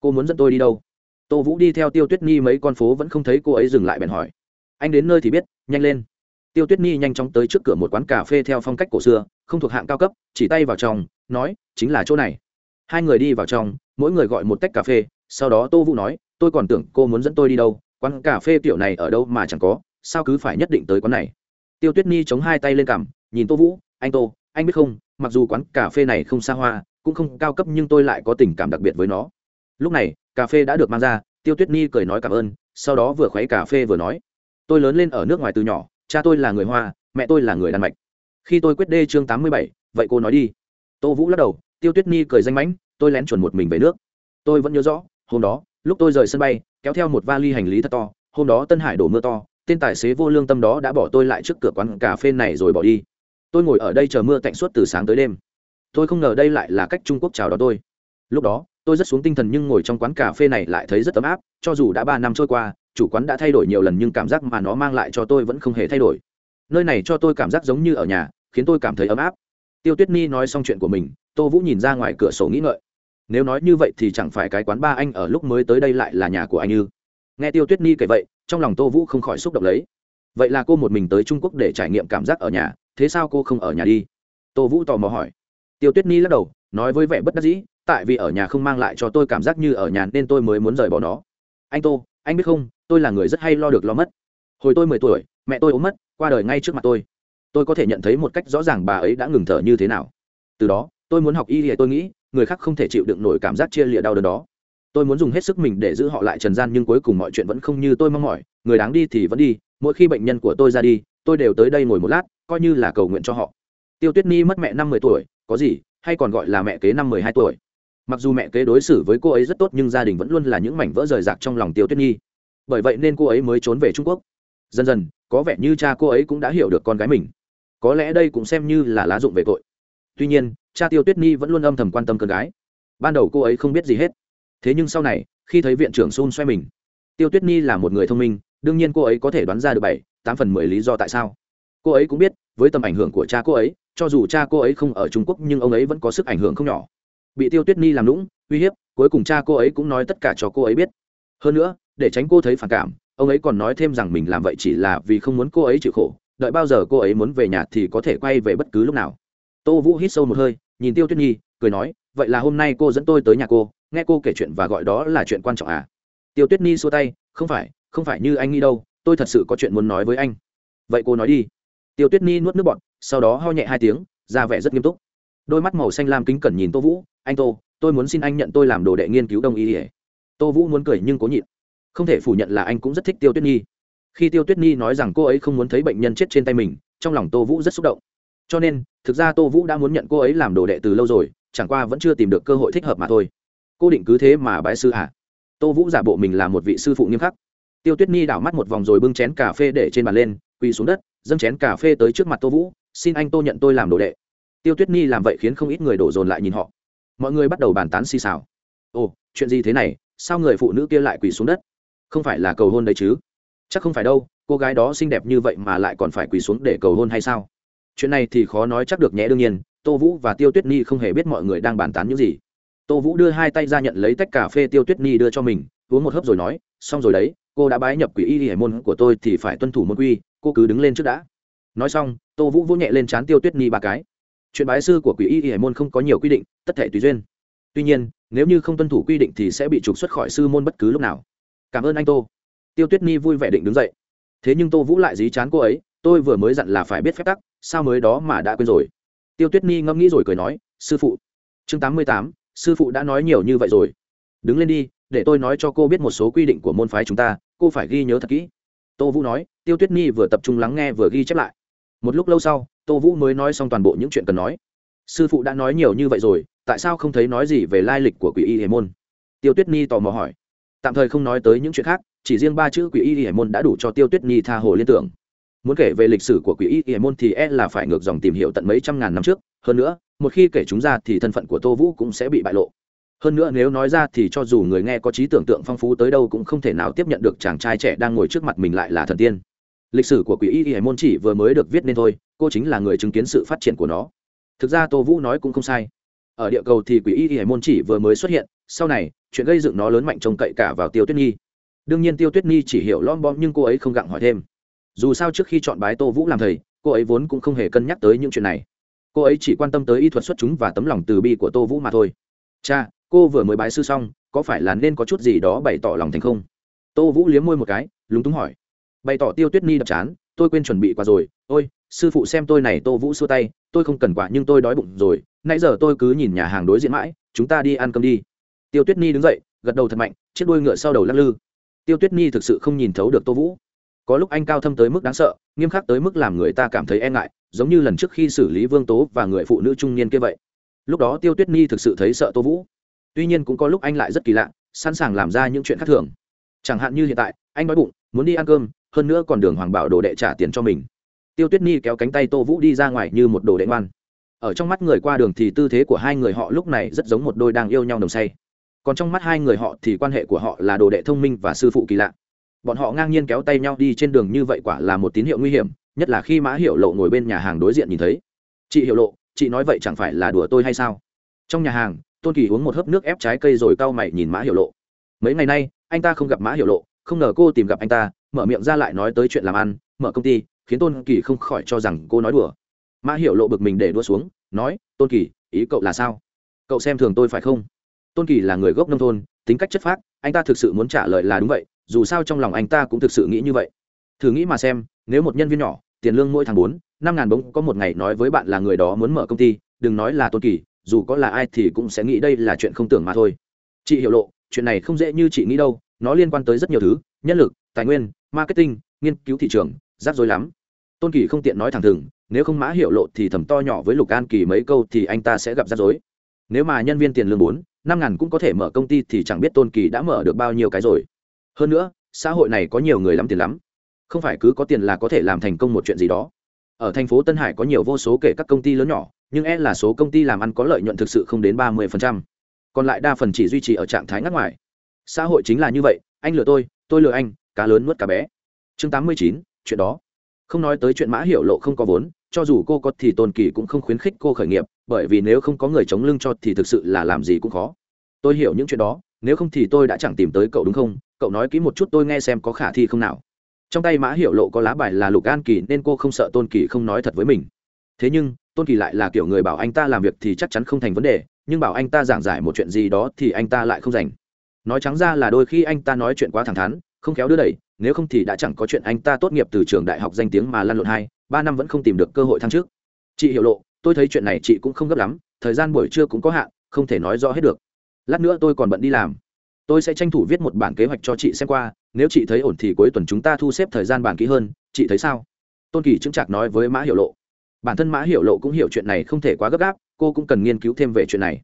Cô muốn dẫn tôi đi đâu? Tô vũ đi theo tiêu tuyết nhi mấy con phố vẫn không thấy cô ấy dừng lại bèn hỏi. Anh đến nơi thì biết, nhanh lên. Tiêu tuyết nhi nhanh chóng tới trước cửa một quán cà phê theo phong cách cổ xưa, không thuộc hạng cao cấp, chỉ tay vào trong, nói, chính là chỗ này. Hai người đi vào trong, mỗi người gọi một tách cà phê, sau đó tô vũ nói, tôi còn tưởng cô muốn dẫn tôi đi đâu, quán cà phê kiểu này ở đâu mà chẳng có, sao cứ phải nhất định tới quán này. Tiêu tuyết nhi chống hai tay lên cằm, nhìn tô vũ, anh tô, anh biết không mặc dù quán cà phê này không xa hoa, cũng không cao cấp nhưng tôi lại có tình cảm đặc biệt với nó. Lúc này, cà phê đã được mang ra, tiêu tuyết nhi cười nói cảm ơn, sau đó vừa khuấy cà phê vừa nói. Tôi lớn lên ở nước ngoài từ nhỏ, cha tôi là người hoa, mẹ tôi là người đan mạch. Khi tôi quyết đê chương tám mươi bảy, vậy cô nói đi. Tô vũ lắc đầu, tiêu tuyết nhi cười danh mãnh, tôi lén chuẩn một mình về nước. Tôi vẫn nhớ rõ, hôm đó, lúc tôi rời sân bay, kéo theo một vali hành lý thật to, hôm đó tân hải đổ mưa to, tên tài xế vô lương tâm đó đã bỏ tôi lại trước cửa quán cà phê này rồi bỏ đi tôi ngồi ở đây chờ mưa tạnh suốt từ sáng tới đêm. Tôi không ngờ đây lại là cách trung quốc chào đón tôi. Lúc đó, tôi rất xuống tinh thần nhưng ngồi trong quán cà phê này lại thấy rất ấm áp, cho dù đã ba năm trôi qua, chủ quán đã thay đổi nhiều lần nhưng cảm giác mà nó mang lại cho tôi vẫn không hề thay đổi. Nơi này cho tôi cảm giác giống như ở nhà, khiến tôi cảm thấy ấm áp. Tiêu tuyết ni nói xong chuyện của mình, tô vũ nhìn ra ngoài cửa sổ nghĩ ngợi. Nếu nói như vậy thì chẳng phải cái quán ba anh ở lúc mới tới đây lại là nhà của anh ư? Nghe tiêu tuyết ni kể vậy, trong lòng tô vũ không khỏi xúc động lấy. Vậy là cô một mình tới trung quốc để trải nghiệm cảm giác ở nhà thế sao cô không ở nhà đi? Tô vũ tò mò hỏi. Tiêu tuyết ni lắc đầu, nói với vẻ bất đắc dĩ, tại vì ở nhà không mang lại cho tôi cảm giác như ở nhà nên tôi mới muốn rời bỏ nó. Anh tô, anh biết không, tôi là người rất hay lo được lo mất. Hồi tôi mười tuổi, mẹ tôi ốm mất, qua đời ngay trước mặt tôi. Tôi có thể nhận thấy một cách rõ ràng bà ấy đã ngừng thở như thế nào. Từ đó, tôi muốn học y thì tôi nghĩ, người khác không thể chịu đựng nổi cảm giác chia lịa đau đớn đó. Tôi muốn dùng hết sức mình để giữ họ lại trần gian nhưng cuối cùng mọi chuyện vẫn không như tôi mong mỏi. Người đáng đi thì vẫn đi, mỗi khi bệnh nhân của tôi ra đi, tôi đều tới đây ngồi một lát coi như là cầu nguyện cho họ. Tiêu tuyết ni mất mẹ năm mười tuổi, có gì, hay còn gọi là mẹ kế năm mười hai tuổi? Mặc dù mẹ kế đối xử với cô ấy rất tốt nhưng gia đình vẫn luôn là những mảnh vỡ rời rạc trong lòng tiêu tuyết nhi bởi vậy nên cô ấy mới trốn về trung quốc. Dần dần, có vẻ như cha cô ấy cũng đã hiểu được con gái mình. Có lẽ đây cũng xem như là lá dụng về tội. Tuy nhiên, cha tiêu tuyết nhi vẫn luôn âm thầm quan tâm con gái. Ban đầu cô ấy không biết gì hết. Thế nhưng sau này, khi thấy viện trưởng xun xoay mình, tiêu tuyết nhi là một người thông minh, đương nhiên cô ấy có thể đoán ra được bảy, tám phần mười lý do tại sao cô ấy cũng biết, với tầm ảnh hưởng của cha cô ấy, cho dù cha cô ấy không ở trung quốc nhưng ông ấy vẫn có sức ảnh hưởng không nhỏ. Bị tiêu tuyết nhi làm lũng, uy hiếp, cuối cùng cha cô ấy cũng nói tất cả cho cô ấy biết. Hơn nữa, để tránh cô thấy phản cảm, ông ấy còn nói thêm rằng mình làm vậy chỉ là vì không muốn cô ấy chịu khổ, đợi bao giờ cô ấy muốn về nhà thì có thể quay về bất cứ lúc nào. Tô vũ hít sâu một hơi, nhìn tiêu tuyết nhi cười nói, vậy là hôm nay cô dẫn tôi tới nhà cô, nghe cô kể chuyện và gọi đó là chuyện quan trọng à? Tiêu tuyết nhi xua tay, không phải không phải như anh nghĩ đâu, tôi thật sự có chuyện muốn nói với anh. Vậy cô nói đi tiêu tuyết nhi nuốt nước bọt, sau đó ho nhẹ hai tiếng ra vẻ rất nghiêm túc. Đôi mắt màu xanh lam kính cẩn nhìn tô vũ, anh tô, tôi muốn xin anh nhận tôi làm đồ đệ nghiên cứu đông y ỉa tô vũ muốn cười nhưng cố nhịn. Không thể phủ nhận là anh cũng rất thích tiêu tuyết nhi khi tiêu tuyết nhi nói rằng cô ấy không muốn thấy bệnh nhân chết trên tay mình, trong lòng tô vũ rất xúc động. Cho nên, thực ra tô vũ đã muốn nhận cô ấy làm đồ đệ từ lâu rồi, chẳng qua vẫn chưa tìm được cơ hội thích hợp mà thôi. Cô định cứ thế mà bái sư à tô vũ giả bộ mình là một vị sư phụ nghiêm khắc. Tiêu tuyết nhi đảo mắt một vòng rồi bưng chén cà phê để trên bàn lên quỳ xuống đất, dâng chén cà phê tới trước mặt tô vũ, xin anh tô nhận tôi làm đồ đệ. Tiêu tuyết nhi làm vậy khiến không ít người đổ dồn lại nhìn họ. Mọi người bắt đầu bàn tán xì xào. Ồ, chuyện gì thế này? Sao người phụ nữ kia lại quỳ xuống đất? Không phải là cầu hôn đấy chứ? Chắc không phải đâu, cô gái đó xinh đẹp như vậy mà lại còn phải quỳ xuống để cầu hôn hay sao? Chuyện này thì khó nói chắc được nhé đương nhiên, tô vũ và tiêu tuyết nhi không hề biết mọi người đang bàn tán những gì. Tô vũ đưa hai tay ra nhận lấy tách cà phê tiêu tuyết nhi đưa cho mình, uống một hớp rồi nói, xong rồi đấy, cô đã bái nhập quỷ y hải môn của tôi thì phải tuân thủ môn quy cô cứ đứng lên trước đã. Nói xong, tô vũ vỗ nhẹ lên trán tiêu tuyết nhi ba cái. Chuyện bái sư của quỷ y hải môn không có nhiều quy định, tất thể tùy duyên. Tuy nhiên, nếu như không tuân thủ quy định thì sẽ bị trục xuất khỏi sư môn bất cứ lúc nào. Cảm ơn anh tô. Tiêu tuyết nhi vui vẻ định đứng dậy. Thế nhưng tô vũ lại dí chán cô ấy, tôi vừa mới dặn là phải biết phép tắc, sao mới đó mà đã quên rồi? Tiêu tuyết nhi ngẫm nghĩ rồi cười nói, sư phụ. Chương tám mươi tám, sư phụ đã nói nhiều như vậy rồi. Đứng lên đi, để tôi nói cho cô biết một số quy định của môn phái chúng ta, cô phải ghi nhớ thật kỹ. Tô vũ nói tiêu tuyết nhi vừa tập trung lắng nghe vừa ghi chép lại. Một lúc lâu sau, tô vũ mới nói xong toàn bộ những chuyện cần nói. Sư phụ đã nói nhiều như vậy rồi, tại sao không thấy nói gì về lai lịch của quỷ y hiểm môn? Tiêu tuyết nhi tò mò hỏi. Tạm thời không nói tới những chuyện khác, chỉ riêng ba chữ quỷ y hiểm môn đã đủ cho tiêu tuyết nhi tha hồ liên tưởng. Muốn kể về lịch sử của quỷ y hiểm môn thì e là phải ngược dòng tìm hiểu tận mấy trăm ngàn năm trước. Hơn nữa, một khi kể chúng ra thì thân phận của tô vũ cũng sẽ bị bại lộ. Hơn nữa nếu nói ra thì cho dù người nghe có trí tưởng tượng phong phú tới đâu cũng không thể nào tiếp nhận được chàng trai trẻ đang ngồi trước mặt mình lại là thần tiên lịch sử của quỷ y hải môn chỉ vừa mới được viết nên thôi, cô chính là người chứng kiến sự phát triển của nó. Thực ra tô vũ nói cũng không sai. Ở địa cầu thì quỷ y hải môn chỉ vừa mới xuất hiện, sau này, chuyện gây dựng nó lớn mạnh trông cậy cả vào tiêu tuyết nhi. Đương nhiên tiêu tuyết nhi chỉ hiểu lom bom nhưng cô ấy không gặng hỏi thêm. Dù sao trước khi chọn bái tô vũ làm thầy, cô ấy vốn cũng không hề cân nhắc tới những chuyện này. Cô ấy chỉ quan tâm tới y thuật xuất chúng và tấm lòng từ bi của tô vũ mà thôi. Cha, cô vừa mới bái sư xong, có phải là nên có chút gì đó bày tỏ lòng thành không? Tô vũ liếm môi một cái, lúng túng hỏi bày tỏ tiêu tuyết ni đập chán, tôi quên chuẩn bị quà rồi. Ôi, sư phụ xem tôi này, tô vũ xua tay, tôi không cần quà nhưng tôi đói bụng rồi. Nãy giờ tôi cứ nhìn nhà hàng đối diện mãi, chúng ta đi ăn cơm đi. Tiêu tuyết ni đứng dậy, gật đầu thật mạnh, chiếc đuôi ngựa sau đầu lắc lư. Tiêu tuyết ni thực sự không nhìn thấu được tô vũ. Có lúc anh cao thâm tới mức đáng sợ, nghiêm khắc tới mức làm người ta cảm thấy e ngại, giống như lần trước khi xử lý vương tố và người phụ nữ trung niên kia vậy. Lúc đó tiêu tuyết ni thực sự thấy sợ tô vũ. Tuy nhiên cũng có lúc anh lại rất kỳ lạ, sẵn sàng làm ra những chuyện khác thường. Chẳng hạn như hiện tại, anh đói bụng, muốn đi ăn cơm hơn nữa còn đường hoàng bảo đồ đệ trả tiền cho mình. Tiêu tuyết ni kéo cánh tay tô vũ đi ra ngoài như một đồ đệ ngoan. Ở trong mắt người qua đường thì tư thế của hai người họ lúc này rất giống một đôi đang yêu nhau nồng say. Còn trong mắt hai người họ thì quan hệ của họ là đồ đệ thông minh và sư phụ kỳ lạ. Bọn họ ngang nhiên kéo tay nhau đi trên đường như vậy quả là một tín hiệu nguy hiểm, nhất là khi mã Hiểu lộ ngồi bên nhà hàng đối diện nhìn thấy. Chị Hiểu lộ, chị nói vậy chẳng phải là đùa tôi hay sao? Trong nhà hàng, tôn kỳ uống một hớp nước ép trái cây rồi cau mày nhìn mã Hiểu lộ. Mấy ngày nay, anh ta không gặp mã Hiểu lộ, không ngờ cô tìm gặp anh ta mở miệng ra lại nói tới chuyện làm ăn, mở công ty, khiến tôn kỳ không khỏi cho rằng cô nói đùa. Mã hiểu lộ bực mình để đua xuống, nói, tôn kỳ, ý cậu là sao? Cậu xem thường tôi phải không? Tôn kỳ là người gốc nông thôn, tính cách chất phác, anh ta thực sự muốn trả lời là đúng vậy, dù sao trong lòng anh ta cũng thực sự nghĩ như vậy. Thử nghĩ mà xem, nếu một nhân viên nhỏ, tiền lương mỗi tháng bốn, năm ngàn bỗng có một ngày nói với bạn là người đó muốn mở công ty, đừng nói là tôn kỳ, dù có là ai thì cũng sẽ nghĩ đây là chuyện không tưởng mà thôi. Chị hiểu lộ, chuyện này không dễ như chị nghĩ đâu nó liên quan tới rất nhiều thứ, nhân lực, tài nguyên, marketing, nghiên cứu thị trường, rắc rối lắm. Tôn kỳ không tiện nói thẳng thừng, nếu không mã hiệu lộ thì thầm to nhỏ với lục an kỳ mấy câu thì anh ta sẽ gặp rắc rối. Nếu mà nhân viên tiền lương bốn, năm ngàn cũng có thể mở công ty thì chẳng biết tôn kỳ đã mở được bao nhiêu cái rồi. Hơn nữa, xã hội này có nhiều người lắm tiền lắm. Không phải cứ có tiền là có thể làm thành công một chuyện gì đó. Ở thành phố tân hải có nhiều vô số kể các công ty lớn nhỏ, nhưng e là số công ty làm ăn có lợi nhuận thực sự không đến ba mươi còn lại đa phần chỉ duy trì ở trạng thái ngắt ngoài xã hội chính là như vậy, anh lừa tôi tôi lừa anh, cá lớn nuốt cá bé. Chương tám mươi chín, chuyện đó. Không nói tới chuyện mã hiểu lộ không có vốn, cho dù cô có thì tôn kỳ cũng không khuyến khích cô khởi nghiệp, bởi vì nếu không có người chống lưng cho thì thực sự là làm gì cũng khó. Tôi hiểu những chuyện đó, nếu không thì tôi đã chẳng tìm tới cậu đúng không? Cậu nói kỹ một chút tôi nghe xem có khả thi không nào. Trong tay mã Hiểu lộ có lá bài là lục an kỳ nên cô không sợ tôn kỳ không nói thật với mình. Thế nhưng, tôn kỳ lại là kiểu người bảo anh ta làm việc thì chắc chắn không thành vấn đề, nhưng bảo anh ta giảng giải một chuyện gì đó thì anh ta lại không dành nói trắng ra là đôi khi anh ta nói chuyện quá thẳng thắn, không khéo đưa đẩy, nếu không thì đã chẳng có chuyện anh ta tốt nghiệp từ trường đại học danh tiếng mà lăn lộn hai, ba năm vẫn không tìm được cơ hội thăng trước chị hiểu lộ, tôi thấy chuyện này chị cũng không gấp lắm, thời gian buổi trưa cũng có hạn, không thể nói rõ hết được. Lát nữa tôi còn bận đi làm. Tôi sẽ tranh thủ viết một bản kế hoạch cho chị xem qua, nếu chị thấy ổn thì cuối tuần chúng ta thu xếp thời gian bản kỹ hơn, chị thấy sao? Tôn kỳ chững chạc nói với mã Hiểu lộ. Bản thân mã Hiểu lộ cũng hiểu chuyện này không thể quá gấp gáp, cô cũng cần nghiên cứu thêm về chuyện này.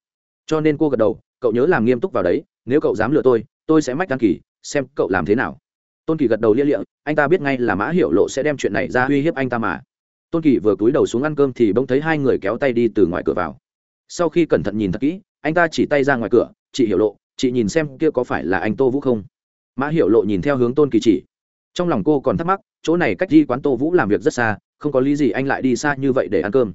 Cho nên cô gật đầu, cậu nhớ làm nghiêm túc vào đấy nếu cậu dám lừa tôi tôi sẽ mách đăng kỳ, xem cậu làm thế nào. Tôn kỳ gật đầu lia lịa, anh ta biết ngay là mã hiệu lộ sẽ đem chuyện này ra uy hiếp anh ta mà. Tôn kỳ vừa cúi đầu xuống ăn cơm thì bỗng thấy hai người kéo tay đi từ ngoài cửa vào. Sau khi cẩn thận nhìn thật kỹ, anh ta chỉ tay ra ngoài cửa, chị hiểu lộ, chị nhìn xem kia có phải là anh tô vũ không? Mã hiểu lộ nhìn theo hướng tôn kỳ chỉ. Trong lòng cô còn thắc mắc, chỗ này cách đi quán tô vũ làm việc rất xa, không có lý gì anh lại đi xa như vậy để ăn cơm.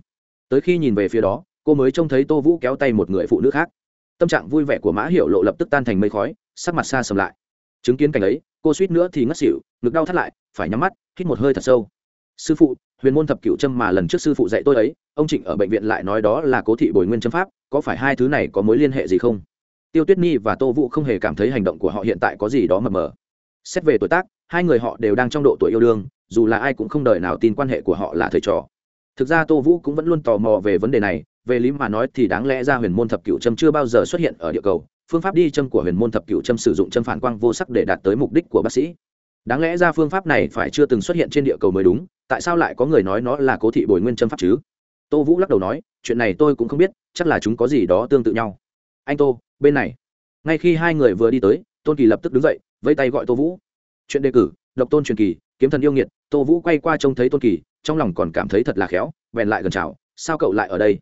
Tới khi nhìn về phía đó, cô mới trông thấy tô vũ kéo tay một người phụ nữ khác tâm trạng vui vẻ của mã hiểu lộ lập tức tan thành mây khói, sắc mặt xa sầm lại. Chứng kiến cảnh ấy, cô suýt nữa thì ngất xỉu, ngực đau thắt lại, phải nhắm mắt, hít một hơi thật sâu. Sư phụ, huyền môn thập cựu trâm mà lần trước sư phụ dạy tôi ấy, ông trịnh ở bệnh viện lại nói đó là cố thị bồi nguyên châm pháp, có phải hai thứ này có mối liên hệ gì không? Tiêu tuyết nhi và tô vũ không hề cảm thấy hành động của họ hiện tại có gì đó mập mờ. Xét về tuổi tác, hai người họ đều đang trong độ tuổi yêu đương, dù là ai cũng không đợi nào tin quan hệ của họ là thầy trò. Thực ra tô vũ cũng vẫn luôn tò mò về vấn đề này về lý mà nói thì đáng lẽ ra huyền môn thập cựu châm chưa bao giờ xuất hiện ở địa cầu, phương pháp đi châm của huyền môn thập cựu châm sử dụng châm phản quang vô sắc để đạt tới mục đích của bác sĩ. Đáng lẽ ra phương pháp này phải chưa từng xuất hiện trên địa cầu mới đúng, tại sao lại có người nói nó là cố thị bồi nguyên châm pháp chứ? Tô vũ lắc đầu nói, chuyện này tôi cũng không biết, chắc là chúng có gì đó tương tự nhau. Anh tô, bên này. Ngay khi hai người vừa đi tới, tôn kỳ lập tức đứng dậy, vẫy tay gọi tô vũ. Chuyện đề cử, độc tôn truyền kỳ, kiếm thần yêu nghiệt. Tô vũ quay qua trông thấy tôn kỳ, trong lòng còn cảm thấy thật là khéo, bèn lại gần chào, sao cậu lại ở đây?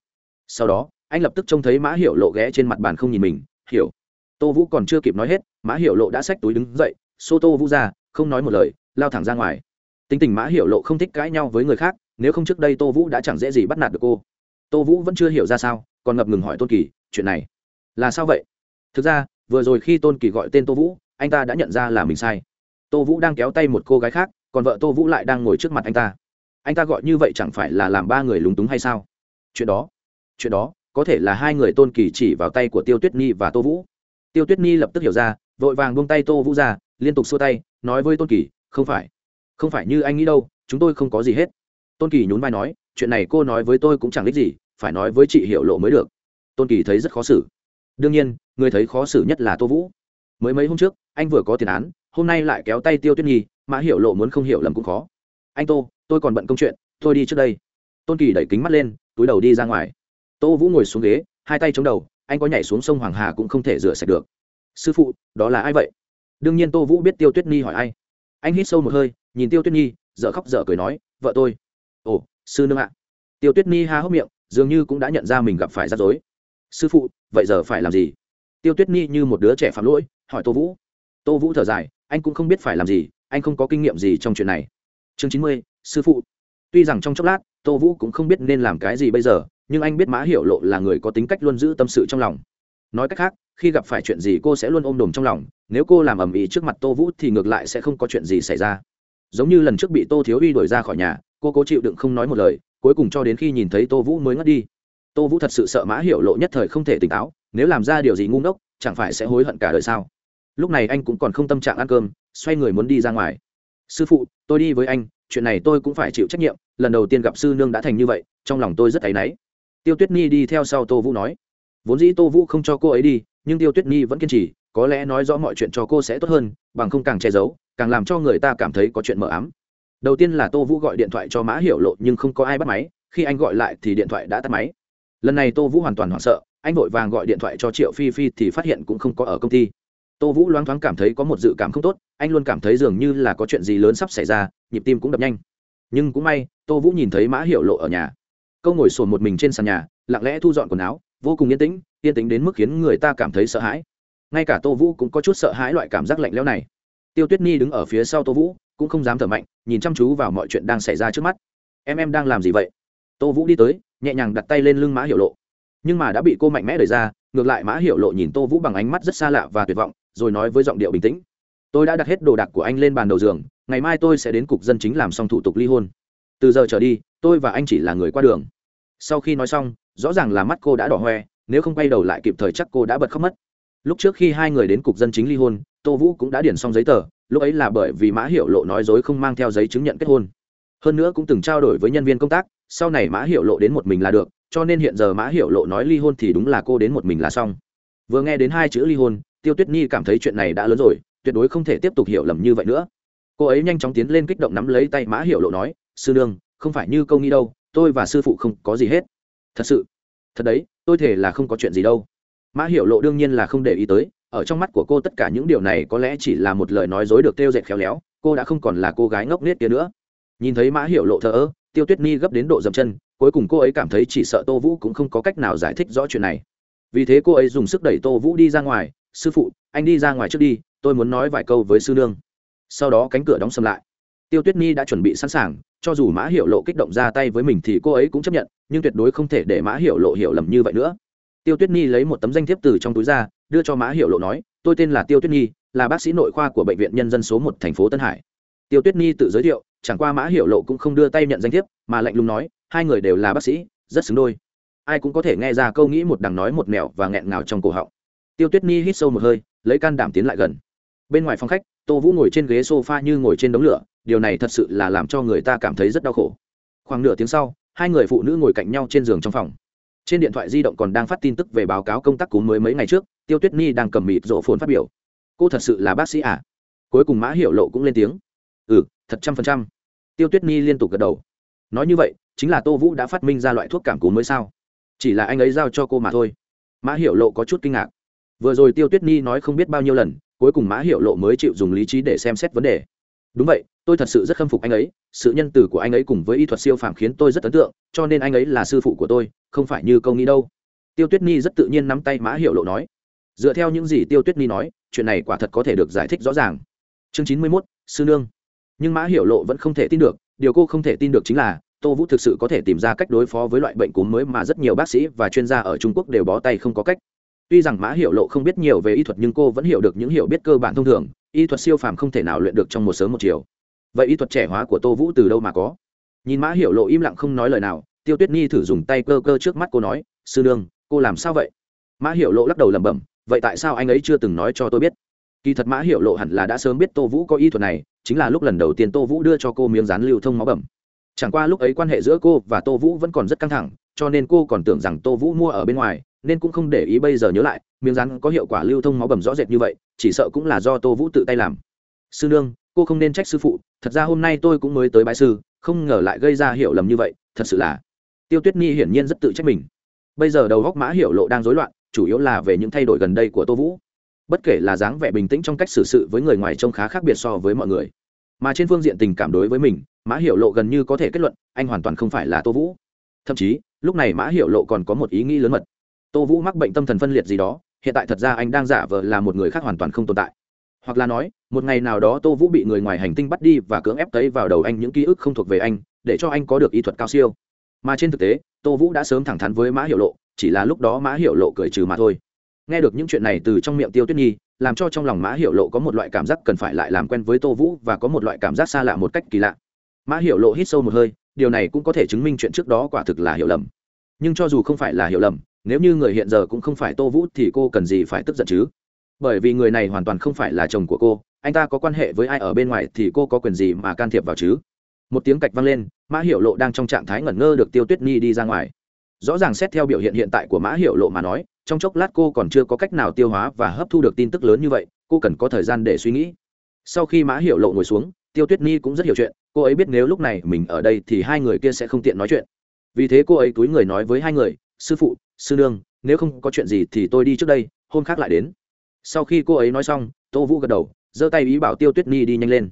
Sau đó, anh lập tức trông thấy mã hiểu lộ ghé trên mặt bàn không nhìn mình, hiểu. Tô vũ còn chưa kịp nói hết, mã hiểu lộ đã xách túi đứng dậy, xô tô vũ ra, không nói một lời, lao thẳng ra ngoài. Tính tình mã hiểu lộ không thích cãi nhau với người khác, nếu không trước đây tô vũ đã chẳng dễ gì bắt nạt được cô. Tô vũ vẫn chưa hiểu ra sao, còn ngập ngừng hỏi tôn kỳ, chuyện này là sao vậy? Thực ra, vừa rồi khi tôn kỳ gọi tên tô vũ, anh ta đã nhận ra là mình sai. Tô vũ đang kéo tay một cô gái khác, còn vợ tô vũ lại đang ngồi trước mặt anh ta. Anh ta gọi như vậy chẳng phải là làm ba người lúng túng hay sao? Chuyện đó chuyện đó, có thể là hai người tôn kỳ chỉ vào tay của tiêu tuyết nhi và tô vũ. Tiêu tuyết nhi lập tức hiểu ra, vội vàng buông tay tô vũ ra, liên tục xua tay, nói với tôn kỳ, không phải không phải như anh nghĩ đâu, chúng tôi không có gì hết. Tôn kỳ nhún vai nói, chuyện này cô nói với tôi cũng chẳng ích gì, phải nói với chị hiểu lộ mới được. Tôn kỳ thấy rất khó xử. Đương nhiên, người thấy khó xử nhất là tô vũ. Mới mấy hôm trước, anh vừa có tiền án, hôm nay lại kéo tay tiêu tuyết nhi, mà hiểu lộ muốn không hiểu lầm cũng khó. Anh tô, tôi còn bận công chuyện, tôi đi trước đây. Tôn kỳ đẩy kính mắt lên, túi đầu đi ra ngoài tô vũ ngồi xuống ghế, hai tay chống đầu, anh có nhảy xuống sông hoàng hà cũng không thể rửa sạch được. Sư phụ, đó là ai vậy? Đương nhiên tô vũ biết tiêu tuyết nhi hỏi ai. Anh hít sâu một hơi, nhìn tiêu tuyết nhi dợ khóc dợ cười nói, vợ tôi. Ồ, sư nương ạ. Tiêu tuyết nhi ha hốc miệng, dường như cũng đã nhận ra mình gặp phải rắc rối. Sư phụ, vậy giờ phải làm gì? Tiêu tuyết nhi như một đứa trẻ phạm lỗi, hỏi tô vũ. Tô vũ thở dài, anh cũng không biết phải làm gì, anh không có kinh nghiệm gì trong chuyện này. Chương chín mươi, sư phụ. Tuy rằng trong chốc lát, tô vũ cũng không biết nên làm cái gì bây giờ nhưng anh biết mã hiểu lộ là người có tính cách luôn giữ tâm sự trong lòng. Nói cách khác, khi gặp phải chuyện gì cô sẽ luôn ôm đồm trong lòng, nếu cô làm ầm ĩ trước mặt tô vũ thì ngược lại sẽ không có chuyện gì xảy ra. Giống như lần trước bị tô thiếu uy đuổi ra khỏi nhà, cô cố chịu đựng không nói một lời, cuối cùng cho đến khi nhìn thấy tô vũ mới ngất đi. Tô vũ thật sự sợ mã hiểu lộ nhất thời không thể tỉnh táo, nếu làm ra điều gì ngu ngốc, chẳng phải sẽ hối hận cả đời sao? Lúc này anh cũng còn không tâm trạng ăn cơm, xoay người muốn đi ra ngoài. Sư phụ, tôi đi với anh, chuyện này tôi cũng phải chịu trách nhiệm, lần đầu tiên gặp sư nương đã thành như vậy, trong lòng tôi rất áy náy tiêu tuyết nhi đi theo sau tô vũ nói. Vốn dĩ tô vũ không cho cô ấy đi, nhưng tiêu tuyết nhi vẫn kiên trì, có lẽ nói rõ mọi chuyện cho cô sẽ tốt hơn, bằng không càng che giấu, càng làm cho người ta cảm thấy có chuyện mờ ám. Đầu tiên là tô vũ gọi điện thoại cho mã hiểu lộ nhưng không có ai bắt máy, khi anh gọi lại thì điện thoại đã tắt máy. Lần này tô vũ hoàn toàn hoảng sợ, anh vội vàng gọi điện thoại cho triệu phi phi thì phát hiện cũng không có ở công ty. Tô vũ loáng thoáng cảm thấy có một dự cảm không tốt, anh luôn cảm thấy dường như là có chuyện gì lớn sắp xảy ra, nhịp tim cũng đập nhanh. Nhưng cũng may, tô vũ nhìn thấy mã hiểu lộ ở nhà câu ngồi sồn một mình trên sàn nhà, lặng lẽ thu dọn quần áo, vô cùng yên tĩnh yên tĩnh đến mức khiến người ta cảm thấy sợ hãi. Ngay cả tô vũ cũng có chút sợ hãi loại cảm giác lạnh lẽo này. Tiêu tuyết nhi đứng ở phía sau tô vũ, cũng không dám thở mạnh, nhìn chăm chú vào mọi chuyện đang xảy ra trước mắt. Em em đang làm gì vậy? Tô vũ đi tới, nhẹ nhàng đặt tay lên lưng mã hiệu lộ. Nhưng mà đã bị cô mạnh mẽ đẩy ra, ngược lại mã hiệu lộ nhìn tô vũ bằng ánh mắt rất xa lạ và tuyệt vọng, rồi nói với giọng điệu bình tĩnh. Tôi đã đặt hết đồ đạc của anh lên bàn đầu giường, ngày mai tôi sẽ đến cục dân chính làm xong thủ tục ly hôn. Từ giờ trở đi, tôi và anh chỉ là người qua đường sau khi nói xong, rõ ràng là mắt cô đã đỏ hoe, nếu không quay đầu lại kịp thời chắc cô đã bật khóc mất. Lúc trước khi hai người đến cục dân chính ly hôn, tô vũ cũng đã điền xong giấy tờ, lúc ấy là bởi vì mã hiệu lộ nói dối không mang theo giấy chứng nhận kết hôn. Hơn nữa cũng từng trao đổi với nhân viên công tác, sau này mã hiệu lộ đến một mình là được, cho nên hiện giờ mã hiệu lộ nói ly hôn thì đúng là cô đến một mình là xong. Vừa nghe đến hai chữ ly hôn, tiêu tuyết nhi cảm thấy chuyện này đã lớn rồi, tuyệt đối không thể tiếp tục hiểu lầm như vậy nữa. Cô ấy nhanh chóng tiến lên kích động nắm lấy tay mã hiệu lộ nói, sư nương, không phải như câu nghĩ đâu tôi và sư phụ không có gì hết. Thật sự. Thật đấy, tôi thể là không có chuyện gì đâu. Mã hiểu lộ đương nhiên là không để ý tới, ở trong mắt của cô tất cả những điều này có lẽ chỉ là một lời nói dối được tiêu dệt khéo léo, cô đã không còn là cô gái ngốc nghếch kia nữa. Nhìn thấy mã hiểu lộ thờ ơ, tiêu tuyết ni gấp đến độ dậm chân, cuối cùng cô ấy cảm thấy chỉ sợ tô vũ cũng không có cách nào giải thích rõ chuyện này. Vì thế cô ấy dùng sức đẩy tô vũ đi ra ngoài, sư phụ, anh đi ra ngoài trước đi, tôi muốn nói vài câu với sư nương. Sau đó cánh cửa đóng sầm lại tiêu tuyết nhi đã chuẩn bị sẵn sàng, cho dù mã hiệu lộ kích động ra tay với mình thì cô ấy cũng chấp nhận, nhưng tuyệt đối không thể để mã hiệu lộ hiểu lầm như vậy nữa. Tiêu tuyết nhi lấy một tấm danh thiếp từ trong túi ra, đưa cho mã hiệu lộ nói, tôi tên là tiêu tuyết nhi, là bác sĩ nội khoa của bệnh viện nhân dân số một, thành phố tân hải. Tiêu tuyết nhi tự giới thiệu, chẳng qua mã hiệu lộ cũng không đưa tay nhận danh thiếp, mà lạnh lùng nói, hai người đều là bác sĩ, rất xứng đôi. Ai cũng có thể nghe ra câu nghĩ một đằng nói một mẹo và nghẹn ngào trong cổ họng. Tiêu tuyết nhi hít sâu một hơi, lấy can đảm tiến lại gần. Bên ngoài phòng khách, tô vũ ngồi trên ghế s o f a như ngồi trên đống lửa điều này thật sự là làm cho người ta cảm thấy rất đau khổ. Khoảng nửa tiếng sau, hai người phụ nữ ngồi cạnh nhau trên giường trong phòng. Trên điện thoại di động còn đang phát tin tức về báo cáo công tác cúm mới mấy ngày trước, tiêu tuyết nhi đang cầm mịt rộ phồn phát biểu. Cô thật sự là bác sĩ à? Cuối cùng mã hiểu lộ cũng lên tiếng. Ừ thật trăm phần trăm. Tiêu tuyết nhi liên tục gật đầu. Nói như vậy, chính là tô vũ đã phát minh ra loại thuốc cảm cúm mới sao? Chỉ là anh ấy giao cho cô mà thôi. Mã hiểu lộ có chút kinh ngạc. Vừa rồi tiêu tuyết nhi nói không biết bao nhiêu lần, cuối cùng mã hiểu lộ mới chịu dùng lý trí để xem xét vấn đề đúng vậy, tôi thật sự rất khâm phục anh ấy, sự nhân từ của anh ấy cùng với y thuật siêu phàm khiến tôi rất ấn tượng, cho nên anh ấy là sư phụ của tôi, không phải như câu nghĩ đâu. Tiêu tuyết nhi rất tự nhiên nắm tay mã hiểu lộ nói. Dựa theo những gì tiêu tuyết nhi nói, chuyện này quả thật có thể được giải thích rõ ràng. Chương chín mươi mốt, sư nương. Nhưng mã hiểu lộ vẫn không thể tin được, điều cô không thể tin được chính là, tô vũ thực sự có thể tìm ra cách đối phó với loại bệnh cúm mới mà rất nhiều bác sĩ và chuyên gia ở trung quốc đều bó tay không có cách tuy rằng mã hiểu lộ không biết nhiều về y thuật nhưng cô vẫn hiểu được những hiểu biết cơ bản thông thường, y thuật siêu phàm không thể nào luyện được trong một sớm một chiều. Vậy y thuật trẻ hóa của tô vũ từ đâu mà có? Nhìn mã hiểu lộ im lặng không nói lời nào, tiêu tuyết nhi thử dùng tay cơ cơ trước mắt cô nói, sư nương, cô làm sao vậy? Mã hiểu lộ lắc đầu lẩm bẩm, vậy tại sao anh ấy chưa từng nói cho tôi biết? Kỳ thật mã hiểu lộ hẳn là đã sớm biết tô vũ có y thuật này, chính là lúc lần đầu tiên tô vũ đưa cho cô miếng rán lưu thông máu bẩm. Chẳng qua lúc ấy quan hệ giữa cô và tô vũ vẫn còn rất căng thẳng, cho nên cô còn tưởng rằng tô vũ mua ở bên ngoài nên cũng không để ý bây giờ nhớ lại, miếng rắn có hiệu quả lưu thông máu bầm rõ rệt như vậy, chỉ sợ cũng là do tô vũ tự tay làm. Sư nương, cô không nên trách sư phụ, thật ra hôm nay tôi cũng mới tới bãi sư, không ngờ lại gây ra hiểu lầm như vậy, thật sự là tiêu tuyết nhi hiển nhiên rất tự trách mình. Bây giờ đầu góc mã hiểu lộ đang rối loạn, chủ yếu là về những thay đổi gần đây của tô vũ. Bất kể là dáng vẻ bình tĩnh trong cách xử sự với người ngoài trông khá khác biệt so với mọi người, mà trên phương diện tình cảm đối với mình, mã hiểu lộ gần như có thể kết luận, anh hoàn toàn không phải là tô vũ. Thậm chí, lúc này mã hiểu lộ còn có một ý nghĩ lớn mật tô vũ mắc bệnh tâm thần phân liệt gì đó, hiện tại thật ra anh đang giả vờ là một người khác hoàn toàn không tồn tại. Hoặc là nói, một ngày nào đó tô vũ bị người ngoài hành tinh bắt đi và cưỡng ép cấy vào đầu anh những ký ức không thuộc về anh, để cho anh có được ý thuật cao siêu. Mà trên thực tế, tô vũ đã sớm thẳng thắn với mã hiệu lộ, chỉ là lúc đó mã hiệu lộ cười trừ mà thôi. Nghe được những chuyện này từ trong miệng tiêu tuyết nhi, làm cho trong lòng mã hiệu lộ có một loại cảm giác cần phải lại làm quen với tô vũ và có một loại cảm giác xa lạ một cách kỳ lạ. Mã hiệu lộ hít sâu một hơi, điều này cũng có thể chứng minh chuyện trước đó quả thực là hiểu lầm. Nhưng cho dù không phải là hiểu lầm nếu như người hiện giờ cũng không phải tô vũ thì cô cần gì phải tức giận chứ? Bởi vì người này hoàn toàn không phải là chồng của cô, anh ta có quan hệ với ai ở bên ngoài thì cô có quyền gì mà can thiệp vào chứ? Một tiếng cạch vang lên, mã hiệu lộ đang trong trạng thái ngẩn ngơ được tiêu tuyết nhi đi ra ngoài. Rõ ràng xét theo biểu hiện hiện tại của mã hiệu lộ mà nói, trong chốc lát cô còn chưa có cách nào tiêu hóa và hấp thu được tin tức lớn như vậy, cô cần có thời gian để suy nghĩ. Sau khi mã hiệu lộ ngồi xuống, tiêu tuyết nhi cũng rất hiểu chuyện, cô ấy biết nếu lúc này mình ở đây thì hai người kia sẽ không tiện nói chuyện. Vì thế cô ấy túi người nói với hai người, sư phụ sư nương, nếu không có chuyện gì thì tôi đi trước đây, hôm khác lại đến. Sau khi cô ấy nói xong, tô vũ gật đầu, giơ tay ý bảo tiêu tuyết nhi đi nhanh lên.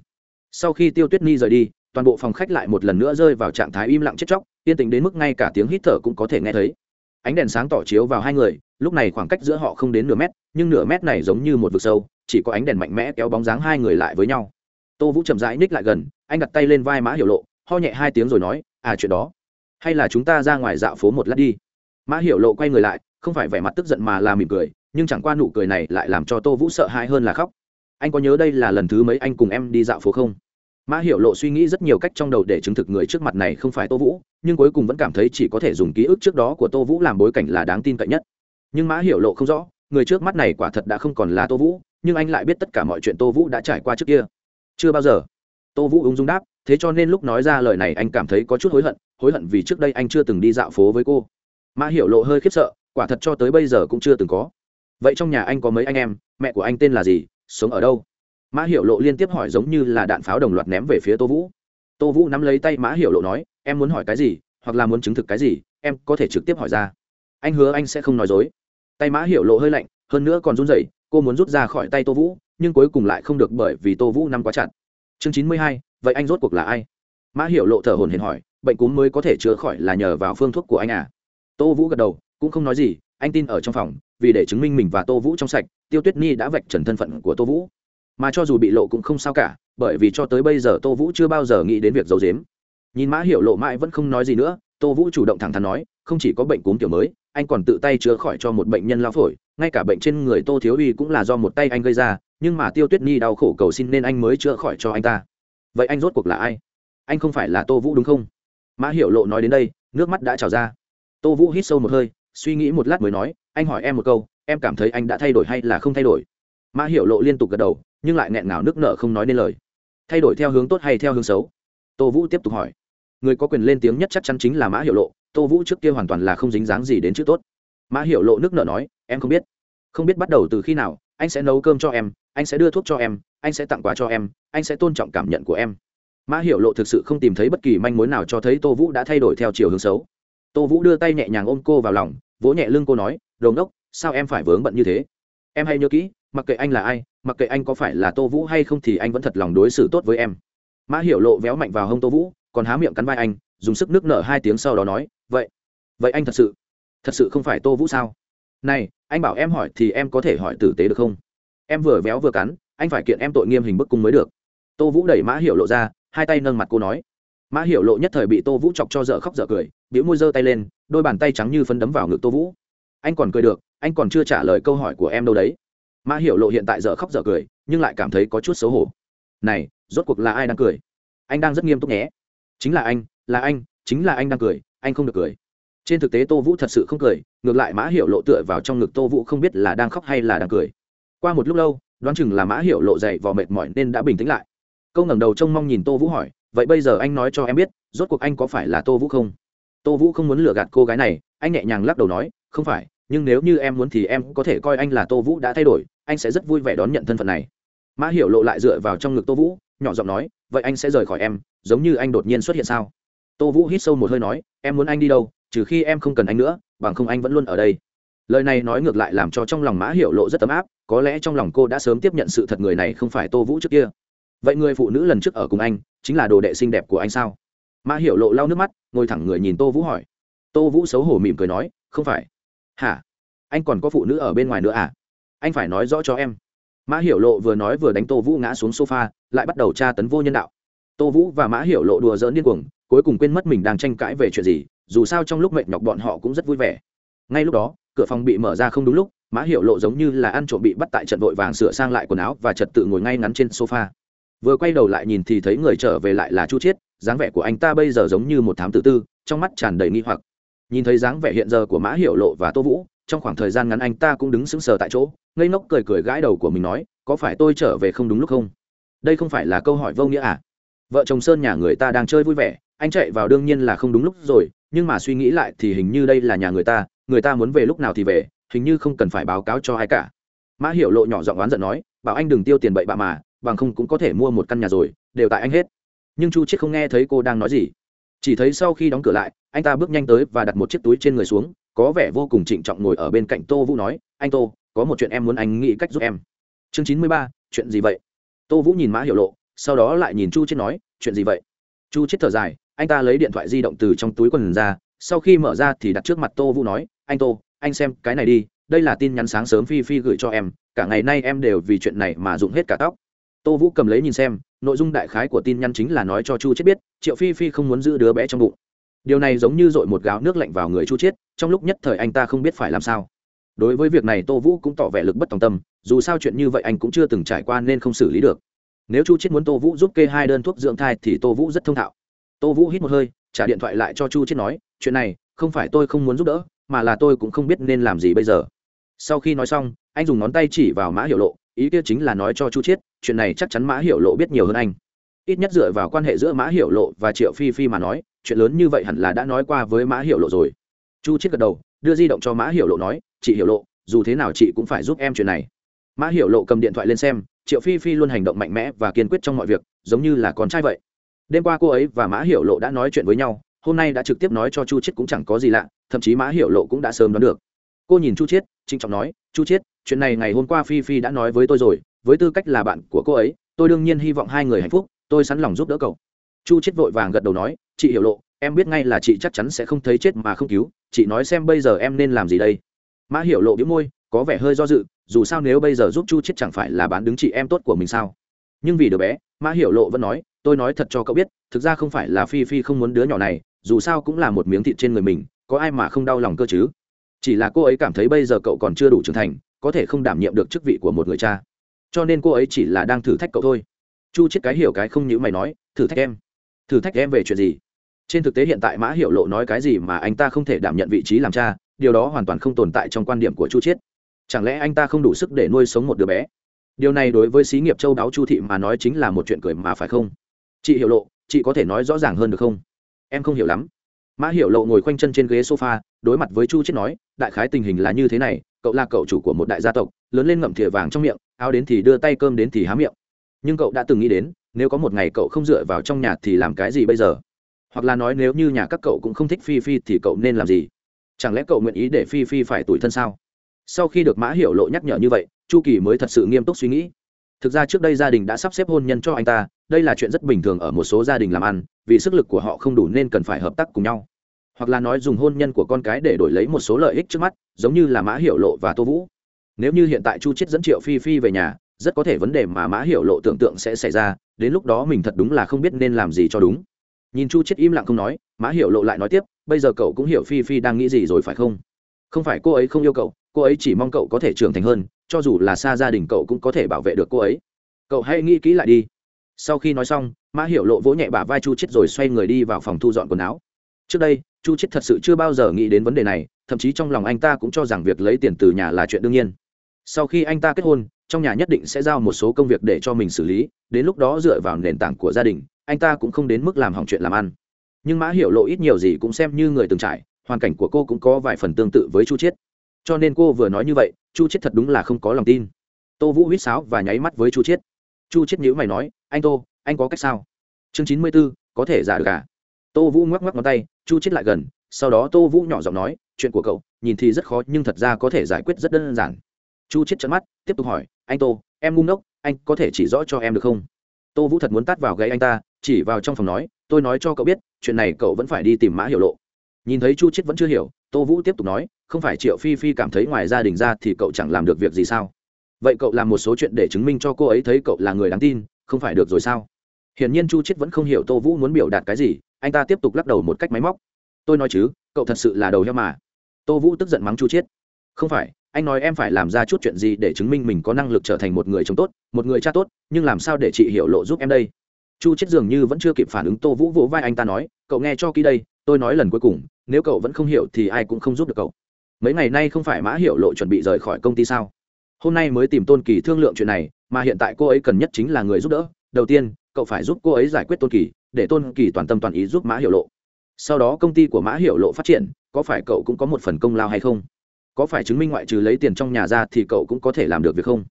Sau khi tiêu tuyết nhi rời đi, toàn bộ phòng khách lại một lần nữa rơi vào trạng thái im lặng chết chóc, yên tĩnh đến mức ngay cả tiếng hít thở cũng có thể nghe thấy. Ánh đèn sáng tỏ chiếu vào hai người, lúc này khoảng cách giữa họ không đến nửa mét, nhưng nửa mét này giống như một vực sâu, chỉ có ánh đèn mạnh mẽ kéo bóng dáng hai người lại với nhau. Tô vũ chậm rãi ních lại gần, anh đặt tay lên vai mã hiểu lộ, ho nhẹ hai tiếng rồi nói à chuyện đó. Hay là chúng ta ra ngoài dạo phố một lát đi mã hiểu lộ quay người lại, không phải vẻ mặt tức giận mà là mỉm cười, nhưng chẳng qua nụ cười này lại làm cho tô vũ sợ hãi hơn là khóc. Anh có nhớ đây là lần thứ mấy anh cùng em đi dạo phố không? Mã hiểu lộ suy nghĩ rất nhiều cách trong đầu để chứng thực người trước mặt này không phải tô vũ, nhưng cuối cùng vẫn cảm thấy chỉ có thể dùng ký ức trước đó của tô vũ làm bối cảnh là đáng tin cậy nhất. Nhưng mã hiểu lộ không rõ, người trước mắt này quả thật đã không còn là tô vũ, nhưng anh lại biết tất cả mọi chuyện tô vũ đã trải qua trước kia. Chưa bao giờ. Tô vũ ung dung đáp, thế cho nên lúc nói ra lời này anh cảm thấy có chút hối hận hối hận vì trước đây anh chưa từng đi dạo phố với cô mã hiểu lộ hơi khiếp sợ, quả thật cho tới bây giờ cũng chưa từng có. Vậy trong nhà anh có mấy anh em? Mẹ của anh tên là gì? Sống ở đâu? Mã hiểu lộ liên tiếp hỏi giống như là đạn pháo đồng loạt ném về phía tô vũ. Tô vũ nắm lấy tay mã hiểu lộ nói, em muốn hỏi cái gì, hoặc là muốn chứng thực cái gì, em có thể trực tiếp hỏi ra. Anh hứa anh sẽ không nói dối. Tay mã hiểu lộ hơi lạnh, hơn nữa còn run rẩy, cô muốn rút ra khỏi tay tô vũ, nhưng cuối cùng lại không được bởi vì tô vũ nắm quá chặt. Chương chín mươi hai, vậy anh rốt cuộc là ai? Mã hiểu lộ thở hồn hển hỏi, bệnh cúm mới có thể chữa khỏi là nhờ vào phương thuốc của anh à? Tô vũ gật đầu, cũng không nói gì, anh tin ở trong phòng, vì để chứng minh mình và tô vũ trong sạch, tiêu tuyết nhi đã vạch trần thân phận của tô vũ. Mà cho dù bị lộ cũng không sao cả, bởi vì cho tới bây giờ tô vũ chưa bao giờ nghĩ đến việc giấu dếm nhìn mã hiểu lộ mãi vẫn không nói gì nữa, tô vũ chủ động thẳng thắn nói, không chỉ có bệnh cúm kiểu mới, anh còn tự tay chữa khỏi cho một bệnh nhân lao phổi, ngay cả bệnh trên người tô thiếu uy cũng là do một tay anh gây ra, nhưng mà tiêu tuyết nhi đau khổ cầu xin nên anh mới chữa khỏi cho anh ta. Vậy anh rốt cuộc là ai? Anh không phải là tô vũ đúng không? Mã hiểu lộ nói đến đây, nước mắt đã trào ra tô vũ hít sâu một hơi, suy nghĩ một lát mới nói, anh hỏi em một câu, em cảm thấy anh đã thay đổi hay là không thay đổi? Mã hiểu lộ liên tục gật đầu, nhưng lại nghẹn ngào nước nở không nói nên lời. Thay đổi theo hướng tốt hay theo hướng xấu? Tô vũ tiếp tục hỏi. Người có quyền lên tiếng nhất chắc chắn chính là mã hiểu lộ, tô vũ trước kia hoàn toàn là không dính dáng gì đến chữ tốt. Mã hiểu lộ nước nở nói, em không biết. Không biết bắt đầu từ khi nào, anh sẽ nấu cơm cho em, anh sẽ đưa thuốc cho em, anh sẽ tặng quà cho em, anh sẽ tôn trọng cảm nhận của em. Mã hiểu lộ thực sự không tìm thấy bất kỳ manh mối nào cho thấy tô vũ đã thay đổi theo chiều hướng xấu tô vũ đưa tay nhẹ nhàng ôm cô vào lòng vỗ nhẹ lưng cô nói Đồn đốc, sao em phải vướng bận như thế? Em hay nhớ kỹ mặc kệ anh là ai mặc kệ anh có phải là tô vũ hay không thì anh vẫn thật lòng đối xử tốt với em. Mã hiểu lộ véo mạnh vào hông tô vũ còn há miệng cắn vai anh dùng sức nước nở hai tiếng sau đó nói vậy vậy anh thật sự thật sự không phải tô vũ sao? Này anh bảo em hỏi thì em có thể hỏi tử tế được không? Em vừa véo vừa cắn anh phải kiện em tội nghiêm hình bức cung mới được. Tô vũ đẩy mã hiểu lộ ra hai tay nâng mặt cô nói mã hiểu lộ nhất thời bị tô vũ chọc cho dở khóc dở cười biểu môi giơ tay lên, đôi bàn tay trắng như phấn đấm vào ngực tô vũ. Anh còn cười được, anh còn chưa trả lời câu hỏi của em đâu đấy. Mã hiểu lộ hiện tại dở khóc dở cười, nhưng lại cảm thấy có chút xấu hổ. Này, rốt cuộc là ai đang cười? Anh đang rất nghiêm túc nhé. Chính là anh là anh, chính là anh đang cười, anh không được cười. Trên thực tế tô vũ thật sự không cười, ngược lại mã hiểu lộ tựa vào trong ngực tô vũ không biết là đang khóc hay là đang cười. Qua một lúc lâu, đoán chừng là mã hiểu lộ dậy vò mệt mỏi nên đã bình tĩnh lại. Câu ngẩng đầu trông mong nhìn tô vũ hỏi vậy bây giờ anh nói cho em biết, rốt cuộc anh có phải là tô vũ không? Tô vũ không muốn lừa gạt cô gái này, anh nhẹ nhàng lắc đầu nói, không phải, nhưng nếu như em muốn thì em có thể coi anh là tô vũ đã thay đổi, anh sẽ rất vui vẻ đón nhận thân phận này. Mã hiểu lộ lại dựa vào trong ngực tô vũ, nhỏ giọng nói, vậy anh sẽ rời khỏi em, giống như anh đột nhiên xuất hiện sao? Tô vũ hít sâu một hơi nói, em muốn anh đi đâu, trừ khi em không cần anh nữa, bằng không anh vẫn luôn ở đây. Lời này nói ngược lại làm cho trong lòng mã hiểu lộ rất ấm áp, có lẽ trong lòng cô đã sớm tiếp nhận sự thật người này không phải tô vũ trước kia vậy người phụ nữ lần trước ở cùng anh chính là đồ đệ xinh đẹp của anh sao? Mã hiểu lộ lau nước mắt, ngồi thẳng người nhìn tô vũ hỏi. Tô vũ xấu hổ mỉm cười nói, không phải. Hả? Anh còn có phụ nữ ở bên ngoài nữa à? Anh phải nói rõ cho em. Mã hiểu lộ vừa nói vừa đánh tô vũ ngã xuống sofa, lại bắt đầu tra tấn vô nhân đạo. Tô vũ và mã hiểu lộ đùa dỡn điên cuồng, cuối cùng quên mất mình đang tranh cãi về chuyện gì, dù sao trong lúc mệt nhọc bọn họ cũng rất vui vẻ. Ngay lúc đó, cửa phòng bị mở ra không đúng lúc, mã Hiểu lộ giống như là ăn trộm bị bắt tại trận vội vàng sửa sang lại quần áo và trật tự ngồi ngay ngắn trên sofa vừa quay đầu lại nhìn thì thấy người trở về lại là chu chiết, dáng vẻ của anh ta bây giờ giống như một thám tử tư, trong mắt tràn đầy nghi hoặc. Nhìn thấy dáng vẻ hiện giờ của mã hiệu lộ và tô vũ, trong khoảng thời gian ngắn anh ta cũng đứng sững sờ tại chỗ, ngây ngốc cười cười gãi đầu của mình nói, có phải tôi trở về không đúng lúc không? Đây không phải là câu hỏi vô nghĩa à? Vợ chồng sơn nhà người ta đang chơi vui vẻ, anh chạy vào đương nhiên là không đúng lúc rồi, nhưng mà suy nghĩ lại thì hình như đây là nhà người ta người ta muốn về lúc nào thì về, hình như không cần phải báo cáo cho ai cả. Mã hiểu lộ nhỏ giọng oán giận nói, bảo anh đừng tiêu tiền bậy bạ mà bằng không cũng có thể mua một căn nhà rồi, đều tại anh hết. Nhưng chu chiết không nghe thấy cô đang nói gì. Chỉ thấy sau khi đóng cửa lại, anh ta bước nhanh tới và đặt một chiếc túi trên người xuống, có vẻ vô cùng trịnh trọng ngồi ở bên cạnh tô vũ nói, anh tô, có một chuyện em muốn anh nghĩ cách giúp em. Chương chín mươi ba, chuyện gì vậy? Tô vũ nhìn mã hiểu lộ, sau đó lại nhìn chu chiết nói, chuyện gì vậy? Chu chiết thở dài, anh ta lấy điện thoại di động từ trong túi quần ra, sau khi mở ra thì đặt trước mặt tô vũ nói, anh tô, anh xem cái này đi, đây là tin nhắn sáng sớm phi phi gửi cho em, cả ngày nay em đều vì chuyện này mà dụng hết cả tóc tô vũ cầm lấy nhìn xem, nội dung đại khái của tin nhắn chính là nói cho chu chết biết, triệu phi phi không muốn giữ đứa bé trong bụng. Điều này giống như dội một gáo nước lạnh vào người chu chết, trong lúc nhất thời anh ta không biết phải làm sao. Đối với việc này tô vũ cũng tỏ vẻ lực bất tòng tâm, dù sao chuyện như vậy anh cũng chưa từng trải qua nên không xử lý được. Nếu chu chết muốn tô vũ giúp kê hai đơn thuốc dưỡng thai thì tô vũ rất thông thạo. Tô vũ hít một hơi, trả điện thoại lại cho chu chết nói, chuyện này, không phải tôi không muốn giúp đỡ, mà là tôi cũng không biết nên làm gì bây giờ. Sau khi nói xong, anh dùng ngón tay chỉ vào mã hiệu lộ ý kia chính là nói cho chu chiết, chuyện này chắc chắn mã Hiểu lộ biết nhiều hơn anh. Ít nhất dựa vào quan hệ giữa mã Hiểu lộ và triệu phi phi mà nói, chuyện lớn như vậy hẳn là đã nói qua với mã Hiểu lộ rồi. Chu chiết gật đầu, đưa di động cho mã Hiểu lộ nói, chị Hiểu lộ, dù thế nào chị cũng phải giúp em chuyện này. Mã Hiểu lộ cầm điện thoại lên xem, triệu phi phi luôn hành động mạnh mẽ và kiên quyết trong mọi việc, giống như là con trai vậy. Đêm qua cô ấy và mã Hiểu lộ đã nói chuyện với nhau, hôm nay đã trực tiếp nói cho chu chiết cũng chẳng có gì lạ, thậm chí mã Hiểu lộ cũng đã sớm đoán được. Cô nhìn chu chiết trinh trọng nói, chu chiết chuyện này ngày hôm qua phi phi đã nói với tôi rồi, với tư cách là bạn của cô ấy, tôi đương nhiên hy vọng hai người hạnh phúc, tôi sẵn lòng giúp đỡ cậu. Chu chiết vội vàng gật đầu nói, chị hiểu lộ, em biết ngay là chị chắc chắn sẽ không thấy chết mà không cứu, chị nói xem bây giờ em nên làm gì đây. Mã hiểu lộ biếu môi, có vẻ hơi do dự, dù sao nếu bây giờ giúp chu chiết chẳng phải là bán đứng chị em tốt của mình sao? Nhưng vì đứa bé, mã hiểu lộ vẫn nói, tôi nói thật cho cậu biết, thực ra không phải là phi phi không muốn đứa nhỏ này, dù sao cũng là một miếng thịt trên người mình, có ai mà không đau lòng cơ chứ? Chỉ là cô ấy cảm thấy bây giờ cậu còn chưa đủ trưởng thành có thể không đảm nhiệm được chức vị của một người cha. Cho nên cô ấy chỉ là đang thử thách cậu thôi. Chu chết cái hiểu cái không như mày nói, thử thách em? Thử thách em về chuyện gì? Trên thực tế hiện tại mã hiệu lộ nói cái gì mà anh ta không thể đảm nhận vị trí làm cha, điều đó hoàn toàn không tồn tại trong quan điểm của chu chiết. Chẳng lẽ anh ta không đủ sức để nuôi sống một đứa bé? Điều này đối với xí nghiệp châu đáo chu thị mà nói chính là một chuyện cười mà phải không? Chị hiểu lộ, chị có thể nói rõ ràng hơn được không? Em không hiểu lắm. Mã hiểu lộ ngồi khoanh chân trên ghế sofa đối mặt với chu chết nói, đại khái tình hình là như thế này, cậu là cậu chủ của một đại gia tộc, lớn lên ngậm thìa vàng trong miệng, áo đến thì đưa tay cơm đến thì há miệng. Nhưng cậu đã từng nghĩ đến, nếu có một ngày cậu không dựa vào trong nhà thì làm cái gì bây giờ? Hoặc là nói nếu như nhà các cậu cũng không thích phi phi thì cậu nên làm gì? Chẳng lẽ cậu nguyện ý để phi phi phải tủi thân sao? Sau khi được mã hiểu lộ nhắc nhở như vậy, chu kỳ mới thật sự nghiêm túc suy nghĩ. Thực ra trước đây gia đình đã sắp xếp hôn nhân cho anh ta, đây là chuyện rất bình thường ở một số gia đình làm ăn, vì sức lực của họ không đủ nên cần phải hợp tác cùng nhau hoặc là nói dùng hôn nhân của con cái để đổi lấy một số lợi ích trước mắt, giống như là mã hiểu lộ và tô vũ. Nếu như hiện tại chu chết dẫn triệu phi phi về nhà, rất có thể vấn đề mà mã hiểu lộ tưởng tượng sẽ xảy ra, đến lúc đó mình thật đúng là không biết nên làm gì cho đúng. Nhìn chu chết im lặng không nói, mã hiểu lộ lại nói tiếp, bây giờ cậu cũng hiểu phi phi đang nghĩ gì rồi phải không? Không phải cô ấy không yêu cậu, cô ấy chỉ mong cậu có thể trưởng thành hơn, cho dù là xa gia đình cậu cũng có thể bảo vệ được cô ấy. Cậu hãy nghĩ kỹ lại đi. Sau khi nói xong, mã hiểu lộ vỗ nhẹ bả vai chu chết rồi xoay người đi vào phòng thu dọn quần áo trước đây, chu chết thật sự chưa bao giờ nghĩ đến vấn đề này, thậm chí trong lòng anh ta cũng cho rằng việc lấy tiền từ nhà là chuyện đương nhiên. Sau khi anh ta kết hôn, trong nhà nhất định sẽ giao một số công việc để cho mình xử lý, đến lúc đó dựa vào nền tảng của gia đình, anh ta cũng không đến mức làm hỏng chuyện làm ăn. Nhưng mã hiểu lộ ít nhiều gì cũng xem như người từng trải, hoàn cảnh của cô cũng có vài phần tương tự với chu chiết. Cho nên cô vừa nói như vậy, chu chiết thật đúng là không có lòng tin. Tô vũ huýt sáo và nháy mắt với chu chiết. Chu chiết nhữ mày nói, anh tô, anh có cách sao? Chương chín mươi b ố có thể giả được cả tô vũ ngoắc ngoắc ngón tay, chu chết lại gần, sau đó tô vũ nhỏ giọng nói, chuyện của cậu, nhìn thì rất khó, nhưng thật ra có thể giải quyết rất đơn giản. Chu chết trận mắt, tiếp tục hỏi, anh tô, em ngu ngốc, anh có thể chỉ rõ cho em được không? Tô vũ thật muốn tắt vào gáy anh ta, chỉ vào trong phòng nói, tôi nói cho cậu biết, chuyện này cậu vẫn phải đi tìm mã hiểu lộ. Nhìn thấy chu chết vẫn chưa hiểu, tô vũ tiếp tục nói, không phải triệu phi phi cảm thấy ngoài gia đình ra thì cậu chẳng làm được việc gì sao? Vậy cậu làm một số chuyện để chứng minh cho cô ấy thấy cậu là người đáng tin, không phải được rồi sao? Hiển nhiên chu chết vẫn không hiểu tô vũ muốn biểu đạt cái gì anh ta tiếp tục lắc đầu một cách máy móc. Tôi nói chứ, cậu thật sự là đầu heo mà. Tô vũ tức giận mắng chu chiết. Không phải, anh nói em phải làm ra chút chuyện gì để chứng minh mình có năng lực trở thành một người chồng tốt, một người cha tốt, nhưng làm sao để chị hiểu lộ giúp em đây? Chu chết dường như vẫn chưa kịp phản ứng, tô vũ vỗ vai anh ta nói, cậu nghe cho kỹ đây, tôi nói lần cuối cùng, nếu cậu vẫn không hiểu thì ai cũng không giúp được cậu. Mấy ngày nay không phải mã hiểu lộ chuẩn bị rời khỏi công ty sao? Hôm nay mới tìm tôn kỳ thương lượng chuyện này, mà hiện tại cô ấy cần nhất chính là người giúp đỡ. Đầu tiên, cậu phải giúp cô ấy giải quyết tôn kỳ để tôn kỳ toàn tâm toàn ý giúp mã hiểu lộ. Sau đó công ty của mã hiểu lộ phát triển, có phải cậu cũng có một phần công lao hay không? Có phải chứng minh ngoại trừ lấy tiền trong nhà ra thì cậu cũng có thể làm được việc không?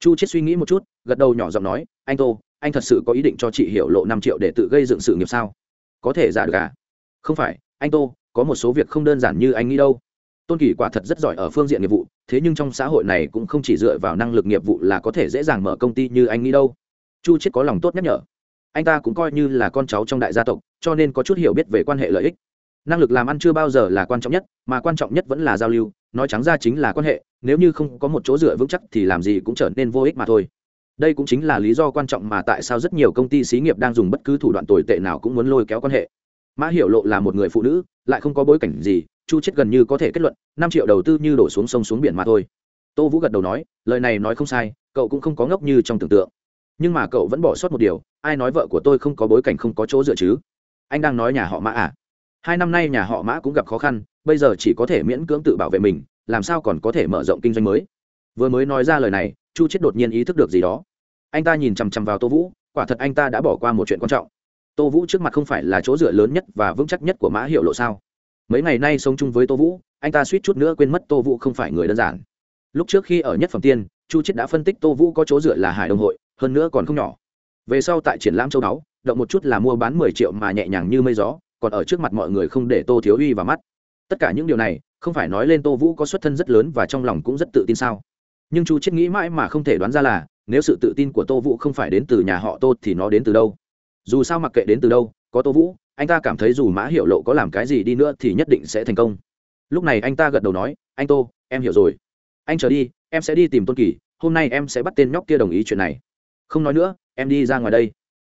Chu chết suy nghĩ một chút, gật đầu nhỏ giọng nói, anh tô, anh thật sự có ý định cho chị hiểu lộ năm triệu để tự gây dựng sự nghiệp sao? Có thể giả được à? Không phải, anh tô, có một số việc không đơn giản như anh nghĩ đâu. Tôn kỳ quả thật rất giỏi ở phương diện nghiệp vụ, thế nhưng trong xã hội này cũng không chỉ dựa vào năng lực nghiệp vụ là có thể dễ dàng mở công ty như anh nghĩ đâu. Chu chết có lòng tốt nhắc nhở anh ta cũng coi như là con cháu trong đại gia tộc, cho nên có chút hiểu biết về quan hệ lợi ích. Năng lực làm ăn chưa bao giờ là quan trọng nhất, mà quan trọng nhất vẫn là giao lưu, nói trắng ra chính là quan hệ, nếu như không có một chỗ dựa vững chắc thì làm gì cũng trở nên vô ích mà thôi. Đây cũng chính là lý do quan trọng mà tại sao rất nhiều công ty xí nghiệp đang dùng bất cứ thủ đoạn tồi tệ nào cũng muốn lôi kéo quan hệ. Mã hiểu lộ là một người phụ nữ, lại không có bối cảnh gì, chu chết gần như có thể kết luận, năm triệu đầu tư như đổ xuống sông xuống biển mà thôi. Tô vũ gật đầu nói, lời này nói không sai, cậu cũng không có ngốc như trong tưởng tượng nhưng mà cậu vẫn bỏ sót một điều, ai nói vợ của tôi không có bối cảnh không có chỗ dựa chứ? Anh đang nói nhà họ mã à? Hai năm nay nhà họ mã cũng gặp khó khăn, bây giờ chỉ có thể miễn cưỡng tự bảo vệ mình, làm sao còn có thể mở rộng kinh doanh mới? Vừa mới nói ra lời này, chu chết đột nhiên ý thức được gì đó. Anh ta nhìn chằm chằm vào tô vũ, quả thật anh ta đã bỏ qua một chuyện quan trọng. Tô vũ trước mặt không phải là chỗ dựa lớn nhất và vững chắc nhất của mã hiệu lộ sao? Mấy ngày nay sống chung với tô vũ, anh ta suýt chút nữa quên mất tô vũ không phải người đơn giản. Lúc trước khi ở nhất phẩm tiên, chu chết đã phân tích tô vũ có chỗ dựa là hải đông hội hơn nữa còn không nhỏ. Về sau tại triển lãm châu đáo động một chút là mua bán mười triệu mà nhẹ nhàng như mây gió, còn ở trước mặt mọi người không để tô thiếu uy vào mắt. Tất cả những điều này, không phải nói lên tô vũ có xuất thân rất lớn và trong lòng cũng rất tự tin sao? Nhưng chu chết nghĩ mãi mà không thể đoán ra là, nếu sự tự tin của tô vũ không phải đến từ nhà họ tô thì nó đến từ đâu? Dù sao mặc kệ đến từ đâu, có tô vũ, anh ta cảm thấy dù mã hiệu lộ có làm cái gì đi nữa thì nhất định sẽ thành công. Lúc này anh ta gật đầu nói, anh tô, em hiểu rồi. Anh chờ đi, em sẽ đi tìm tôn kỳ, hôm nay em sẽ bắt tên nhóc kia đồng ý chuyện này không nói nữa, em đi ra ngoài đây.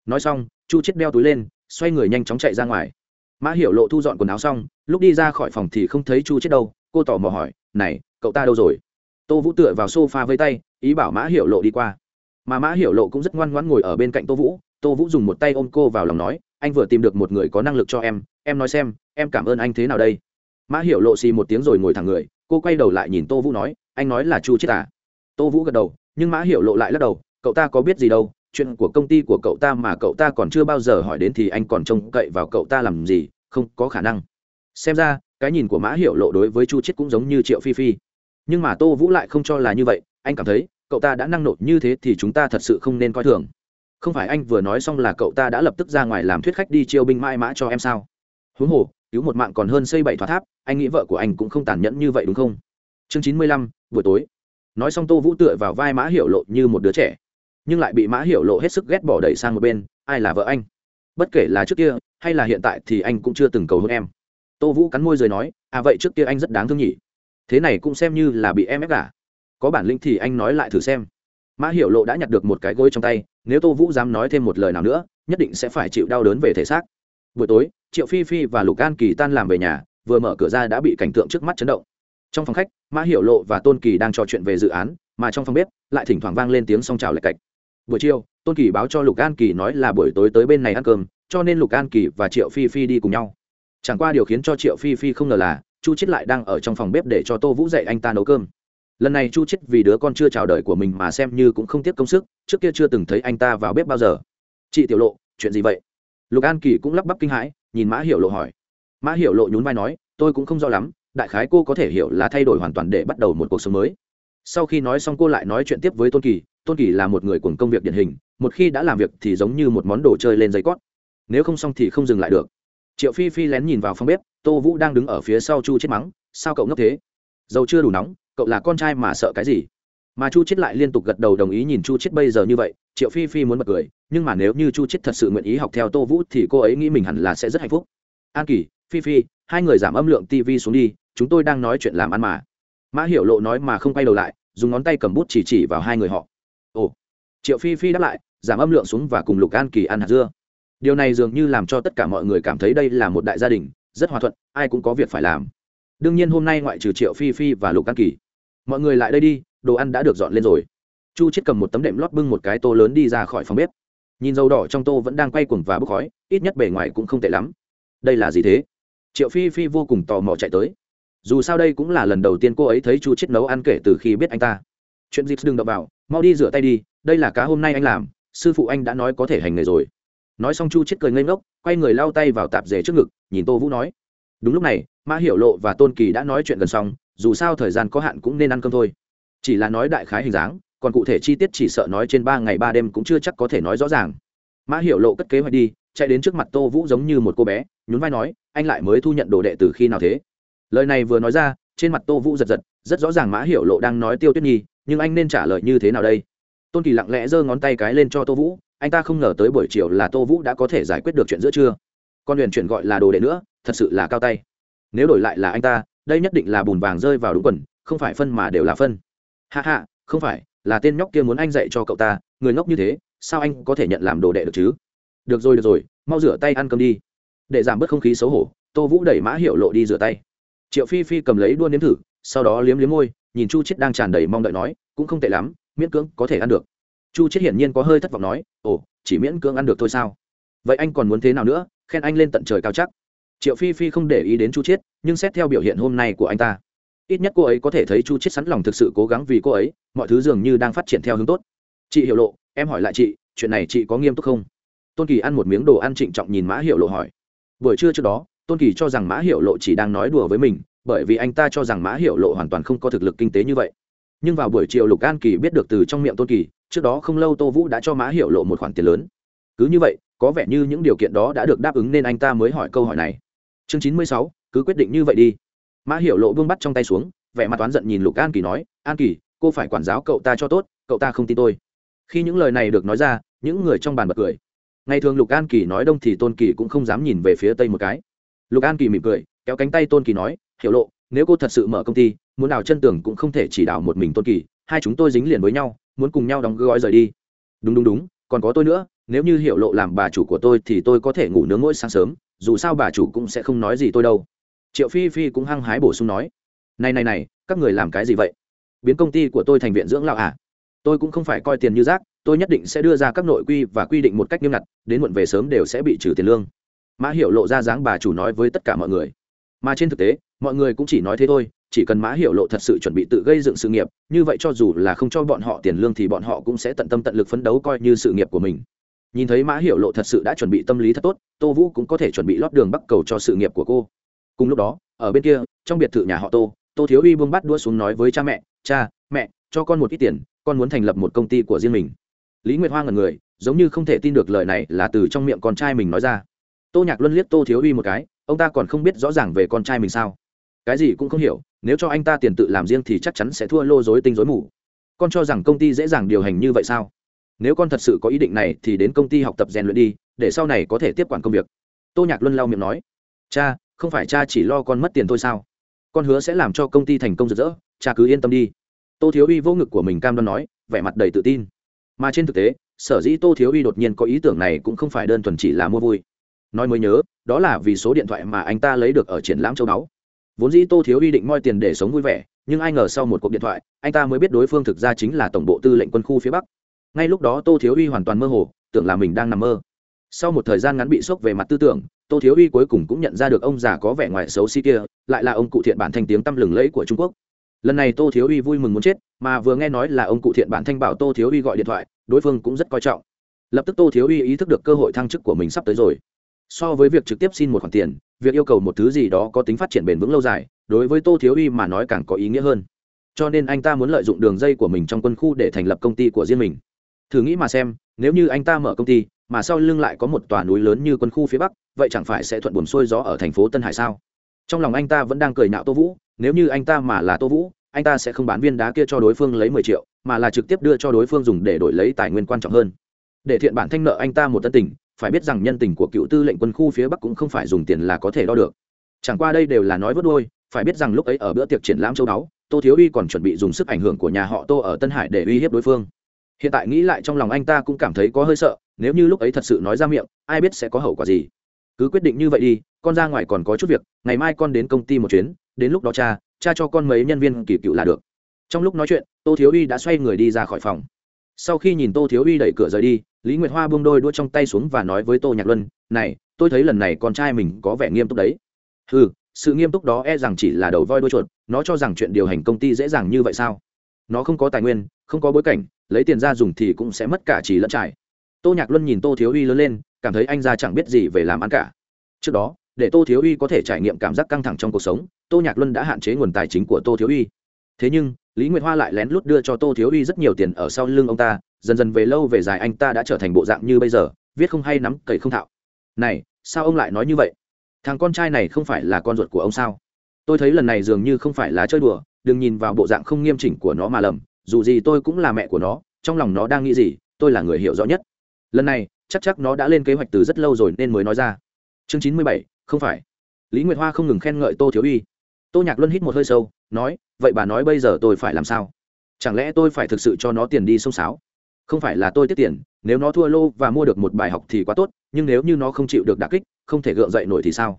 Nói xong, chu chết đeo túi lên, xoay người nhanh chóng chạy ra ngoài. Mã hiểu lộ thu dọn quần áo xong, lúc đi ra khỏi phòng thì không thấy chu chết đâu, cô tỏ mò hỏi, này, cậu ta đâu rồi? Tô vũ tựa vào s o f a với tay, ý bảo mã hiểu lộ đi qua. Mà mã hiểu lộ cũng rất ngoan ngoãn ngồi ở bên cạnh tô vũ. Tô vũ dùng một tay ôm cô vào lòng nói, anh vừa tìm được một người có năng lực cho em em nói xem, em cảm ơn anh thế nào đây? Mã hiểu lộ xì một tiếng rồi ngồi thẳng người, cô quay đầu lại nhìn tô vũ nói, anh nói là chu chết à? Tô vũ gật đầu, nhưng mã hiểu lộ lại lắc đầu cậu ta có biết gì đâu, chuyện của công ty của cậu ta mà cậu ta còn chưa bao giờ hỏi đến thì anh còn trông cậy vào cậu ta làm gì, không có khả năng. Xem ra, cái nhìn của mã hiểu lộ đối với chu chết cũng giống như triệu phi phi. Nhưng mà tô vũ lại không cho là như vậy, anh cảm thấy, cậu ta đã năng nộp như thế thì chúng ta thật sự không nên coi thường. Không phải anh vừa nói xong là cậu ta đã lập tức ra ngoài làm thuyết khách đi chiêu binh mãi mã cho em sao? Huống hồ, cứu một mạng còn hơn xây bảy tòa tháp, anh nghĩ vợ của anh cũng không tàn nhẫn như vậy đúng không? Chương chín mươi lăm, buổi tối. Nói xong tô vũ tựa vào vai mã hiểu lộ như một đứa trẻ nhưng lại bị mã hiểu lộ hết sức ghét bỏ đẩy sang một bên, ai là vợ anh? Bất kể là trước kia hay là hiện tại thì anh cũng chưa từng cầu hôn em. Tô vũ cắn môi rồi nói à vậy trước kia anh rất đáng thương nhỉ? Thế này cũng xem như là bị em ép cả có bản lĩnh thì anh nói lại thử xem. Mã hiểu lộ đã nhặt được một cái gối trong tay, nếu tô vũ dám nói thêm một lời nào nữa, nhất định sẽ phải chịu đau đớn về thể xác. Buổi tối, triệu phi phi và lục an kỳ tan làm về nhà, vừa mở cửa ra đã bị cảnh tượng trước mắt chấn động. Trong phòng khách, mã hiểu lộ và tôn kỳ đang trò chuyện về dự án, mà trong phòng bếp lại thỉnh thoảng vang lên tiếng song trào lạch cạch buổi chiều, tôn kỳ báo cho lục an kỳ nói là buổi tối tới bên này ăn cơm, cho nên lục an kỳ và triệu phi phi đi cùng nhau. Chẳng qua điều khiến cho triệu phi phi không ngờ là, chu chết lại đang ở trong phòng bếp để cho tô vũ dạy anh ta nấu cơm. Lần này chu chết vì đứa con chưa chào đời của mình mà xem như cũng không tiếp công sức, trước kia chưa từng thấy anh ta vào bếp bao giờ. Chị tiểu lộ, chuyện gì vậy? Lục an kỳ cũng lắp bắp kinh hãi, nhìn mã hiểu lộ hỏi. Mã hiểu lộ nhún vai nói, tôi cũng không rõ lắm, đại khái cô có thể hiểu là thay đổi hoàn toàn để bắt đầu một cuộc sống mới. Sau khi nói xong cô lại nói chuyện tiếp với tôn kỳ tôn kỳ là một người cùng công việc điển hình, một khi đã làm việc thì giống như một món đồ chơi lên giấy cót. Nếu không xong thì không dừng lại được. Triệu phi phi lén nhìn vào phòng bếp, tô vũ đang đứng ở phía sau chu chết mắng, sao cậu ngốc thế? Dầu chưa đủ nóng, cậu là con trai mà sợ cái gì? Mà chu chết lại liên tục gật đầu đồng ý nhìn chu chết bây giờ như vậy, triệu phi phi muốn bật cười, nhưng mà nếu như chu chết thật sự nguyện ý học theo tô vũ thì cô ấy nghĩ mình hẳn là sẽ rất hạnh phúc. An kỳ, phi phi, hai người giảm âm lượng tv xuống đi, chúng tôi đang nói chuyện làm ăn mà. Mã hiểu lộ nói mà không quay đầu lại, dùng ngón tay cầm bút chỉ chỉ vào hai người họ ồ. Triệu phi phi đáp lại, giảm âm lượng xuống và cùng lục an kỳ ăn hạt dưa. Điều này dường như làm cho tất cả mọi người cảm thấy đây là một đại gia đình, rất hòa thuận, ai cũng có việc phải làm. Đương nhiên hôm nay ngoại trừ triệu phi phi và lục an kỳ, mọi người lại đây đi, đồ ăn đã được dọn lên rồi. Chu chết cầm một tấm đệm lót bưng một cái tô lớn đi ra khỏi phòng bếp. Nhìn dầu đỏ trong tô vẫn đang quay cuồng và bốc khói, ít nhất bề ngoài cũng không tệ lắm. Đây là gì thế? Triệu phi phi vô cùng tò mò chạy tới. Dù sao đây cũng là lần đầu tiên cô ấy thấy chu chết nấu ăn kể từ khi biết anh ta chuyện dịp đừng đập vào, mau đi rửa tay đi, đây là cá hôm nay anh làm, sư phụ anh đã nói có thể hành nghề rồi. Nói xong chu chết cười ngây ngốc, quay người lau tay vào tạp dề trước ngực, nhìn tô vũ nói. Đúng lúc này, mã hiểu lộ và tôn kỳ đã nói chuyện gần xong, dù sao thời gian có hạn cũng nên ăn cơm thôi. Chỉ là nói đại khái hình dáng, còn cụ thể chi tiết chỉ sợ nói trên ba ngày ba đêm cũng chưa chắc có thể nói rõ ràng. Mã hiểu lộ cất kế hoạch đi, chạy đến trước mặt tô vũ giống như một cô bé, nhún vai nói, anh lại mới thu nhận đồ đệ từ khi nào thế? Lời này vừa nói ra, trên mặt tô vũ giật giật, rất rõ ràng mã hiểu lộ đang nói tiêu tuyết nhi nhưng anh nên trả lời như thế nào đây? Tôn kỳ lặng lẽ giơ ngón tay cái lên cho tô vũ, anh ta không ngờ tới buổi chiều là tô vũ đã có thể giải quyết được chuyện giữa trưa. Con huyền chuyển gọi là đồ đệ nữa, thật sự là cao tay. Nếu đổi lại là anh ta, đây nhất định là bùn vàng rơi vào đúng quần, không phải phân mà đều là phân. Hạ hạ không phải, là tên nhóc kia muốn anh dạy cho cậu ta, người ngốc như thế, sao anh có thể nhận làm đồ đệ được chứ? Được rồi được rồi, mau rửa tay ăn cơm đi. Để giảm bớt không khí xấu hổ, tô vũ đẩy mã hiệu lộ đi rửa tay. Triệu phi phi cầm lấy đua nếm thử, sau đó liếm liếm môi nhìn chu chết đang tràn đầy mong đợi nói, cũng không tệ lắm, miễn cưỡng có thể ăn được. Chu chết hiển nhiên có hơi thất vọng nói, ồ, chỉ miễn cưỡng ăn được thôi sao? Vậy anh còn muốn thế nào nữa? Khen anh lên tận trời cao chắc. Triệu phi phi không để ý đến chu chết nhưng xét theo biểu hiện hôm nay của anh ta, ít nhất cô ấy có thể thấy chu chết sẵn lòng thực sự cố gắng vì cô ấy, mọi thứ dường như đang phát triển theo hướng tốt. Chị hiểu lộ, em hỏi lại chị, chuyện này chị có nghiêm túc không? Tôn kỳ ăn một miếng đồ ăn trịnh trọng nhìn mã hiểu lộ hỏi. Buổi trưa trước đó, tôn kỳ cho rằng mã hiểu lộ chỉ đang nói đùa với mình bởi vì anh ta cho rằng mã hiểu lộ hoàn toàn không có thực lực kinh tế như vậy. Nhưng vào buổi chiều lục an kỳ biết được từ trong miệng tôn kỳ, trước đó không lâu tô vũ đã cho mã hiểu lộ một khoản tiền lớn. Cứ như vậy, có vẻ như những điều kiện đó đã được đáp ứng nên anh ta mới hỏi câu hỏi này. Chương chín mươi sáu, cứ quyết định như vậy đi. Mã hiểu lộ buông bắt trong tay xuống, vẻ mặt oán giận nhìn lục an kỳ nói, an kỳ, cô phải quản giáo cậu ta cho tốt, cậu ta không tin tôi. Khi những lời này được nói ra, những người trong bàn bật cười. Ngày thường lục an kỳ nói đông thì tôn kỳ cũng không dám nhìn về phía tây một cái. Lục an kỳ mỉm cười, kéo cánh tay tôn kỳ nói hiểu lộ, nếu cô thật sự mở công ty, muốn đào chân tường cũng không thể chỉ đào một mình tôn kỳ, hai chúng tôi dính liền với nhau, muốn cùng nhau đóng gói rời đi. Đúng đúng đúng, còn có tôi nữa, nếu như hiểu lộ làm bà chủ của tôi thì tôi có thể ngủ nướng mỗi sáng sớm, dù sao bà chủ cũng sẽ không nói gì tôi đâu. Triệu phi phi cũng hăng hái bổ sung nói, này này này, các người làm cái gì vậy? Biến công ty của tôi thành viện dưỡng lão à? Tôi cũng không phải coi tiền như rác, tôi nhất định sẽ đưa ra các nội quy và quy định một cách nghiêm ngặt, đến muộn về sớm đều sẽ bị trừ tiền lương. Mã hiểu lộ ra dáng bà chủ nói với tất cả mọi người. Mà trên thực tế mọi người cũng chỉ nói thế thôi, chỉ cần mã hiểu lộ thật sự chuẩn bị tự gây dựng sự nghiệp, như vậy cho dù là không cho bọn họ tiền lương thì bọn họ cũng sẽ tận tâm tận lực phấn đấu coi như sự nghiệp của mình. Nhìn thấy mã hiểu lộ thật sự đã chuẩn bị tâm lý thật tốt, tô vũ cũng có thể chuẩn bị lót đường bắc cầu cho sự nghiệp của cô. Cùng lúc đó, ở bên kia, trong biệt thự nhà họ tô tô thiếu uy buông bắt đua xuống nói với cha mẹ cha, mẹ, cho con một ít tiền, con muốn thành lập một công ty của riêng mình. Lý nguyệt hoa ngần người, giống như không thể tin được lời này là từ trong miệng con trai mình nói ra. Tô nhạc luân liếc tô thiếu uy một cái, ông ta còn không biết rõ ràng về con trai mình sao? Cái gì cũng không hiểu, nếu cho anh ta tiền tự làm riêng thì chắc chắn sẽ thua lô dối tinh dối mù. Con cho rằng công ty dễ dàng điều hành như vậy sao? Nếu con thật sự có ý định này thì đến công ty học tập rèn luyện đi, để sau này có thể tiếp quản công việc. Tô nhạc luân lau miệng nói, cha, không phải cha chỉ lo con mất tiền thôi sao? Con hứa sẽ làm cho công ty thành công rực rỡ, cha cứ yên tâm đi. Tô thiếu uy vô ngực của mình cam đoan nói, vẻ mặt đầy tự tin. Mà trên thực tế, sở dĩ tô thiếu uy đột nhiên có ý tưởng này cũng không phải đơn thuần chỉ là mua vui. Nói mới nhớ, đó là vì số điện thoại mà anh ta lấy được ở triển lãm châu đáo vốn dĩ tô thiếu uy định moi tiền để sống vui vẻ, nhưng ai ngờ sau một cuộc điện thoại, anh ta mới biết đối phương thực ra chính là tổng bộ tư lệnh quân khu phía bắc. Ngay lúc đó tô thiếu uy hoàn toàn mơ hồ, tưởng là mình đang nằm mơ. Sau một thời gian ngắn bị sốc về mặt tư tưởng, tô thiếu uy cuối cùng cũng nhận ra được ông già có vẻ ngoài xấu xí kia, lại là ông cụ thiện bản thanh tiếng tăm lừng lẫy của trung quốc. Lần này tô thiếu uy vui mừng muốn chết, mà vừa nghe nói là ông cụ thiện bản thanh bảo tô thiếu uy gọi điện thoại, đối phương cũng rất coi trọng. Lập tức tô thiếu uy ý thức được cơ hội thăng chức của mình sắp tới rồi. So với việc trực tiếp xin một khoản tiền việc yêu cầu một thứ gì đó có tính phát triển bền vững lâu dài, đối với tô thiếu uy mà nói càng có ý nghĩa hơn. Cho nên anh ta muốn lợi dụng đường dây của mình trong quân khu để thành lập công ty của riêng mình. Thử nghĩ mà xem, nếu như anh ta mở công ty, mà sau lưng lại có một tòa núi lớn như quân khu phía bắc, vậy chẳng phải sẽ thuận buồm xuôi gió ở thành phố tân hải sao? Trong lòng anh ta vẫn đang cười nạo tô vũ, nếu như anh ta mà là tô vũ, anh ta sẽ không bán viên đá kia cho đối phương lấy mười triệu, mà là trực tiếp đưa cho đối phương dùng để đổi lấy tài nguyên quan trọng hơn. Để thiện bản thanh nợ anh ta một tân tình phải biết rằng nhân tình của cựu tư lệnh quân khu phía bắc cũng không phải dùng tiền là có thể đo được. Chẳng qua đây đều là nói vớt đôi phải biết rằng lúc ấy ở bữa tiệc triển lãm châu đáo tô thiếu uy còn chuẩn bị dùng sức ảnh hưởng của nhà họ tô ở tân hải để uy hiếp đối phương. Hiện tại nghĩ lại trong lòng anh ta cũng cảm thấy có hơi sợ, nếu như lúc ấy thật sự nói ra miệng, ai biết sẽ có hậu quả gì. Cứ quyết định như vậy đi, con ra ngoài còn có chút việc, ngày mai con đến công ty một chuyến, đến lúc đó cha cha cho con mấy nhân viên kỳ cựu là được. Trong lúc nói chuyện, tô thiếu uy đã xoay người đi ra khỏi phòng. Sau khi nhìn tô thiếu uy đẩy cửa rời đi lý nguyệt hoa buông đôi đua trong tay xuống và nói với tô nhạc luân, này, tôi thấy lần này con trai mình có vẻ nghiêm túc đấy. Ừ sự nghiêm túc đó e rằng chỉ là đầu voi đuôi chuột, nó cho rằng chuyện điều hành công ty dễ dàng như vậy sao? Nó không có tài nguyên, không có bối cảnh, lấy tiền ra dùng thì cũng sẽ mất cả chỉ lẫn trải. Tô nhạc luân nhìn tô thiếu uy lớn lên, cảm thấy anh ra chẳng biết gì về làm ăn cả. Trước đó, để tô thiếu uy có thể trải nghiệm cảm giác căng thẳng trong cuộc sống, tô nhạc luân đã hạn chế nguồn tài chính của tô thiếu uy. Thế nhưng, lý nguyệt hoa lại lén lút đưa cho tô thiếu uy rất nhiều tiền ở sau lưng ông ta dần dần về lâu về dài anh ta đã trở thành bộ dạng như bây giờ, viết không hay nắm cậy không thạo. Này, sao ông lại nói như vậy? Thằng con trai này không phải là con ruột của ông sao? Tôi thấy lần này dường như không phải là chơi đùa, đừng nhìn vào bộ dạng không nghiêm chỉnh của nó mà lầm, dù gì tôi cũng là mẹ của nó, trong lòng nó đang nghĩ gì, tôi là người hiểu rõ nhất. Lần này, chắc chắc nó đã lên kế hoạch từ rất lâu rồi nên mới nói ra. Chương chín mươi bảy, không phải. Lý nguyệt hoa không ngừng khen ngợi tô thiếu uy. Tô nhạc luân hít một hơi sâu, nói, vậy bà nói bây giờ tôi phải làm sao? Chẳng lẽ tôi phải thực sự cho nó tiền đi sông sáo không phải là tôi tiết tiền, nếu nó thua lô và mua được một bài học thì quá tốt, nhưng nếu như nó không chịu được đà kích, không thể gượng dậy nổi thì sao?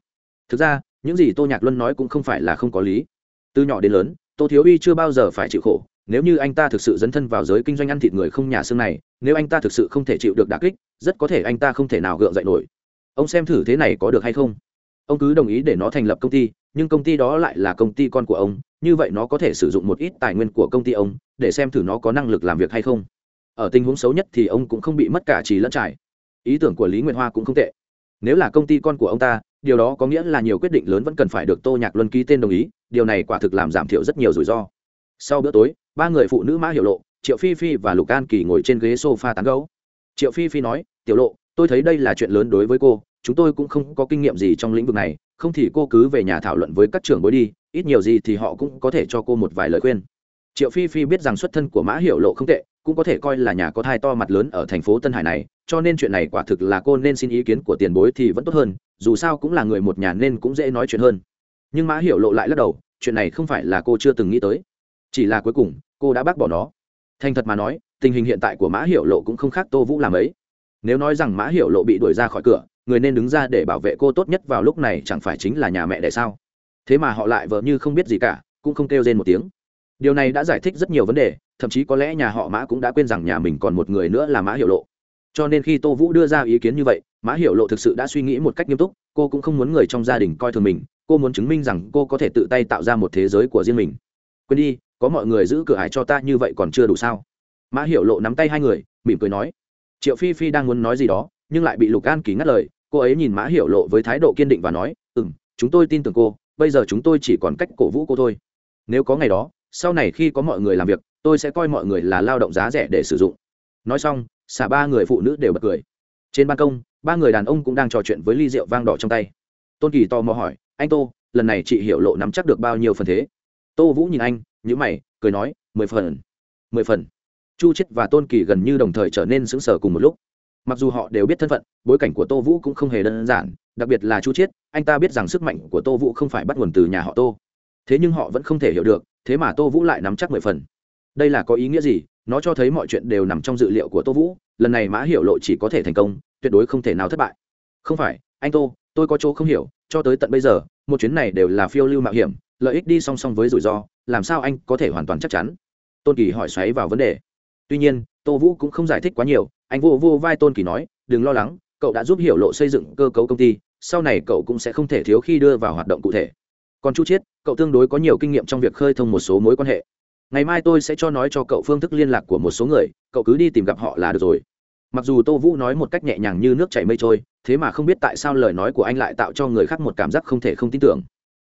Thực ra, những gì tô nhạc luân nói cũng không phải là không có lý. Từ nhỏ đến lớn, tô thiếu uy chưa bao giờ phải chịu khổ. Nếu như anh ta thực sự dấn thân vào giới kinh doanh ăn thịt người không nhà xương này, nếu anh ta thực sự không thể chịu được đà kích, rất có thể anh ta không thể nào gượng dậy nổi. Ông xem thử thế này có được hay không? Ông cứ đồng ý để nó thành lập công ty, nhưng công ty đó lại là công ty con của ông, như vậy nó có thể sử dụng một ít tài nguyên của công ty ông để xem thử nó có năng lực làm việc hay không ở tình huống xấu nhất thì ông cũng không bị mất cả chỉ lẫn trải. Ý tưởng của lý nguyệt hoa cũng không tệ. Nếu là công ty con của ông ta, điều đó có nghĩa là nhiều quyết định lớn vẫn cần phải được tô nhạc luân ký tên đồng ý, điều này quả thực làm giảm thiểu rất nhiều rủi ro. Sau bữa tối, ba người phụ nữ mã hiểu lộ, triệu phi phi và lục an kỳ ngồi trên ghế s o f a tán gấu triệu phi phi nói, tiểu lộ, tôi thấy đây là chuyện lớn đối với cô, chúng tôi cũng không có kinh nghiệm gì trong lĩnh vực này, không thì cô cứ về nhà thảo luận với các trưởng bối đi, ít nhiều gì thì họ cũng có thể cho cô một vài lời khuyên. Triệu phi phi biết rằng xuất thân của mã hiểu lộ không tệ cũng có thể coi là nhà có thai to mặt lớn ở thành phố tân hải này, cho nên chuyện này quả thực là cô nên xin ý kiến của tiền bối thì vẫn tốt hơn, dù sao cũng là người một nhà nên cũng dễ nói chuyện hơn. Nhưng mã hiểu lộ lại lắc đầu, chuyện này không phải là cô chưa từng nghĩ tới, chỉ là cuối cùng, cô đã bác bỏ nó. Thành thật mà nói, tình hình hiện tại của mã hiểu lộ cũng không khác tô vũ làm ấy. Nếu nói rằng mã hiểu lộ bị đuổi ra khỏi cửa, người nên đứng ra để bảo vệ cô tốt nhất vào lúc này chẳng phải chính là nhà mẹ đẻ sao? Thế mà họ lại vợ như không biết gì cả, cũng không kêu rên một tiếng điều này đã giải thích rất nhiều vấn đề, thậm chí có lẽ nhà họ mã cũng đã quên rằng nhà mình còn một người nữa là mã hiểu lộ. Cho nên khi tô vũ đưa ra ý kiến như vậy, mã hiểu lộ thực sự đã suy nghĩ một cách nghiêm túc, cô cũng không muốn người trong gia đình coi thường mình, cô muốn chứng minh rằng cô có thể tự tay tạo ra một thế giới của riêng mình. Quên đi, có mọi người giữ cửa hải cho ta như vậy còn chưa đủ sao? Mã hiểu lộ nắm tay hai người, mỉm cười nói. Triệu phi phi đang muốn nói gì đó, nhưng lại bị lục an kỳ ngắt lời, cô ấy nhìn mã hiểu lộ với thái độ kiên định và nói ừ m chúng tôi tin tưởng cô, bây giờ chúng tôi chỉ còn cách cổ vũ cô thôi. Nếu có ngày đó sau này khi có mọi người làm việc, tôi sẽ coi mọi người là lao động giá rẻ để sử dụng. Nói xong, xả ba người phụ nữ đều bật cười. Trên ban công, ba người đàn ông cũng đang trò chuyện với ly rượu vang đỏ trong tay. Tôn kỳ tò mò hỏi, anh tô, lần này chị hiểu lộ nắm chắc được bao nhiêu phần thế? Tô vũ nhìn anh nhữ mày, cười nói, mười phần. Mười phần. Chu chết và tôn kỳ gần như đồng thời trở nên sững sờ cùng một lúc. Mặc dù họ đều biết thân phận, bối cảnh của tô vũ cũng không hề đơn giản, đặc biệt là chu chiết, anh ta biết rằng sức mạnh của tô vũ không phải bắt nguồn từ nhà họ tô thế nhưng họ vẫn không thể hiểu được, thế mà tô vũ lại nắm chắc mười phần. Đây là có ý nghĩa gì? Nó cho thấy mọi chuyện đều nằm trong dự liệu của tô vũ, lần này mã hiểu lộ chỉ có thể thành công, tuyệt đối không thể nào thất bại. Không phải, anh tô, tôi có chỗ không hiểu, cho tới tận bây giờ, một chuyến này đều là phiêu lưu mạo hiểm, lợi ích đi song song với rủi ro, làm sao anh có thể hoàn toàn chắc chắn? Tôn kỳ hỏi xoáy vào vấn đề. Tuy nhiên, tô vũ cũng không giải thích quá nhiều, anh vô vô vai tôn kỳ nói, đừng lo lắng, cậu đã giúp hiểu lộ xây dựng cơ cấu công ty, sau này cậu cũng sẽ không thể thiếu khi đưa vào hoạt động cụ thể. Còn chu chiết cậu tương đối có nhiều kinh nghiệm trong việc khơi thông một số mối quan hệ. Ngày mai tôi sẽ cho nói cho cậu phương thức liên lạc của một số người, cậu cứ đi tìm gặp họ là được rồi. Mặc dù tô vũ nói một cách nhẹ nhàng như nước chảy mây trôi, thế mà không biết tại sao lời nói của anh lại tạo cho người khác một cảm giác không thể không tin tưởng.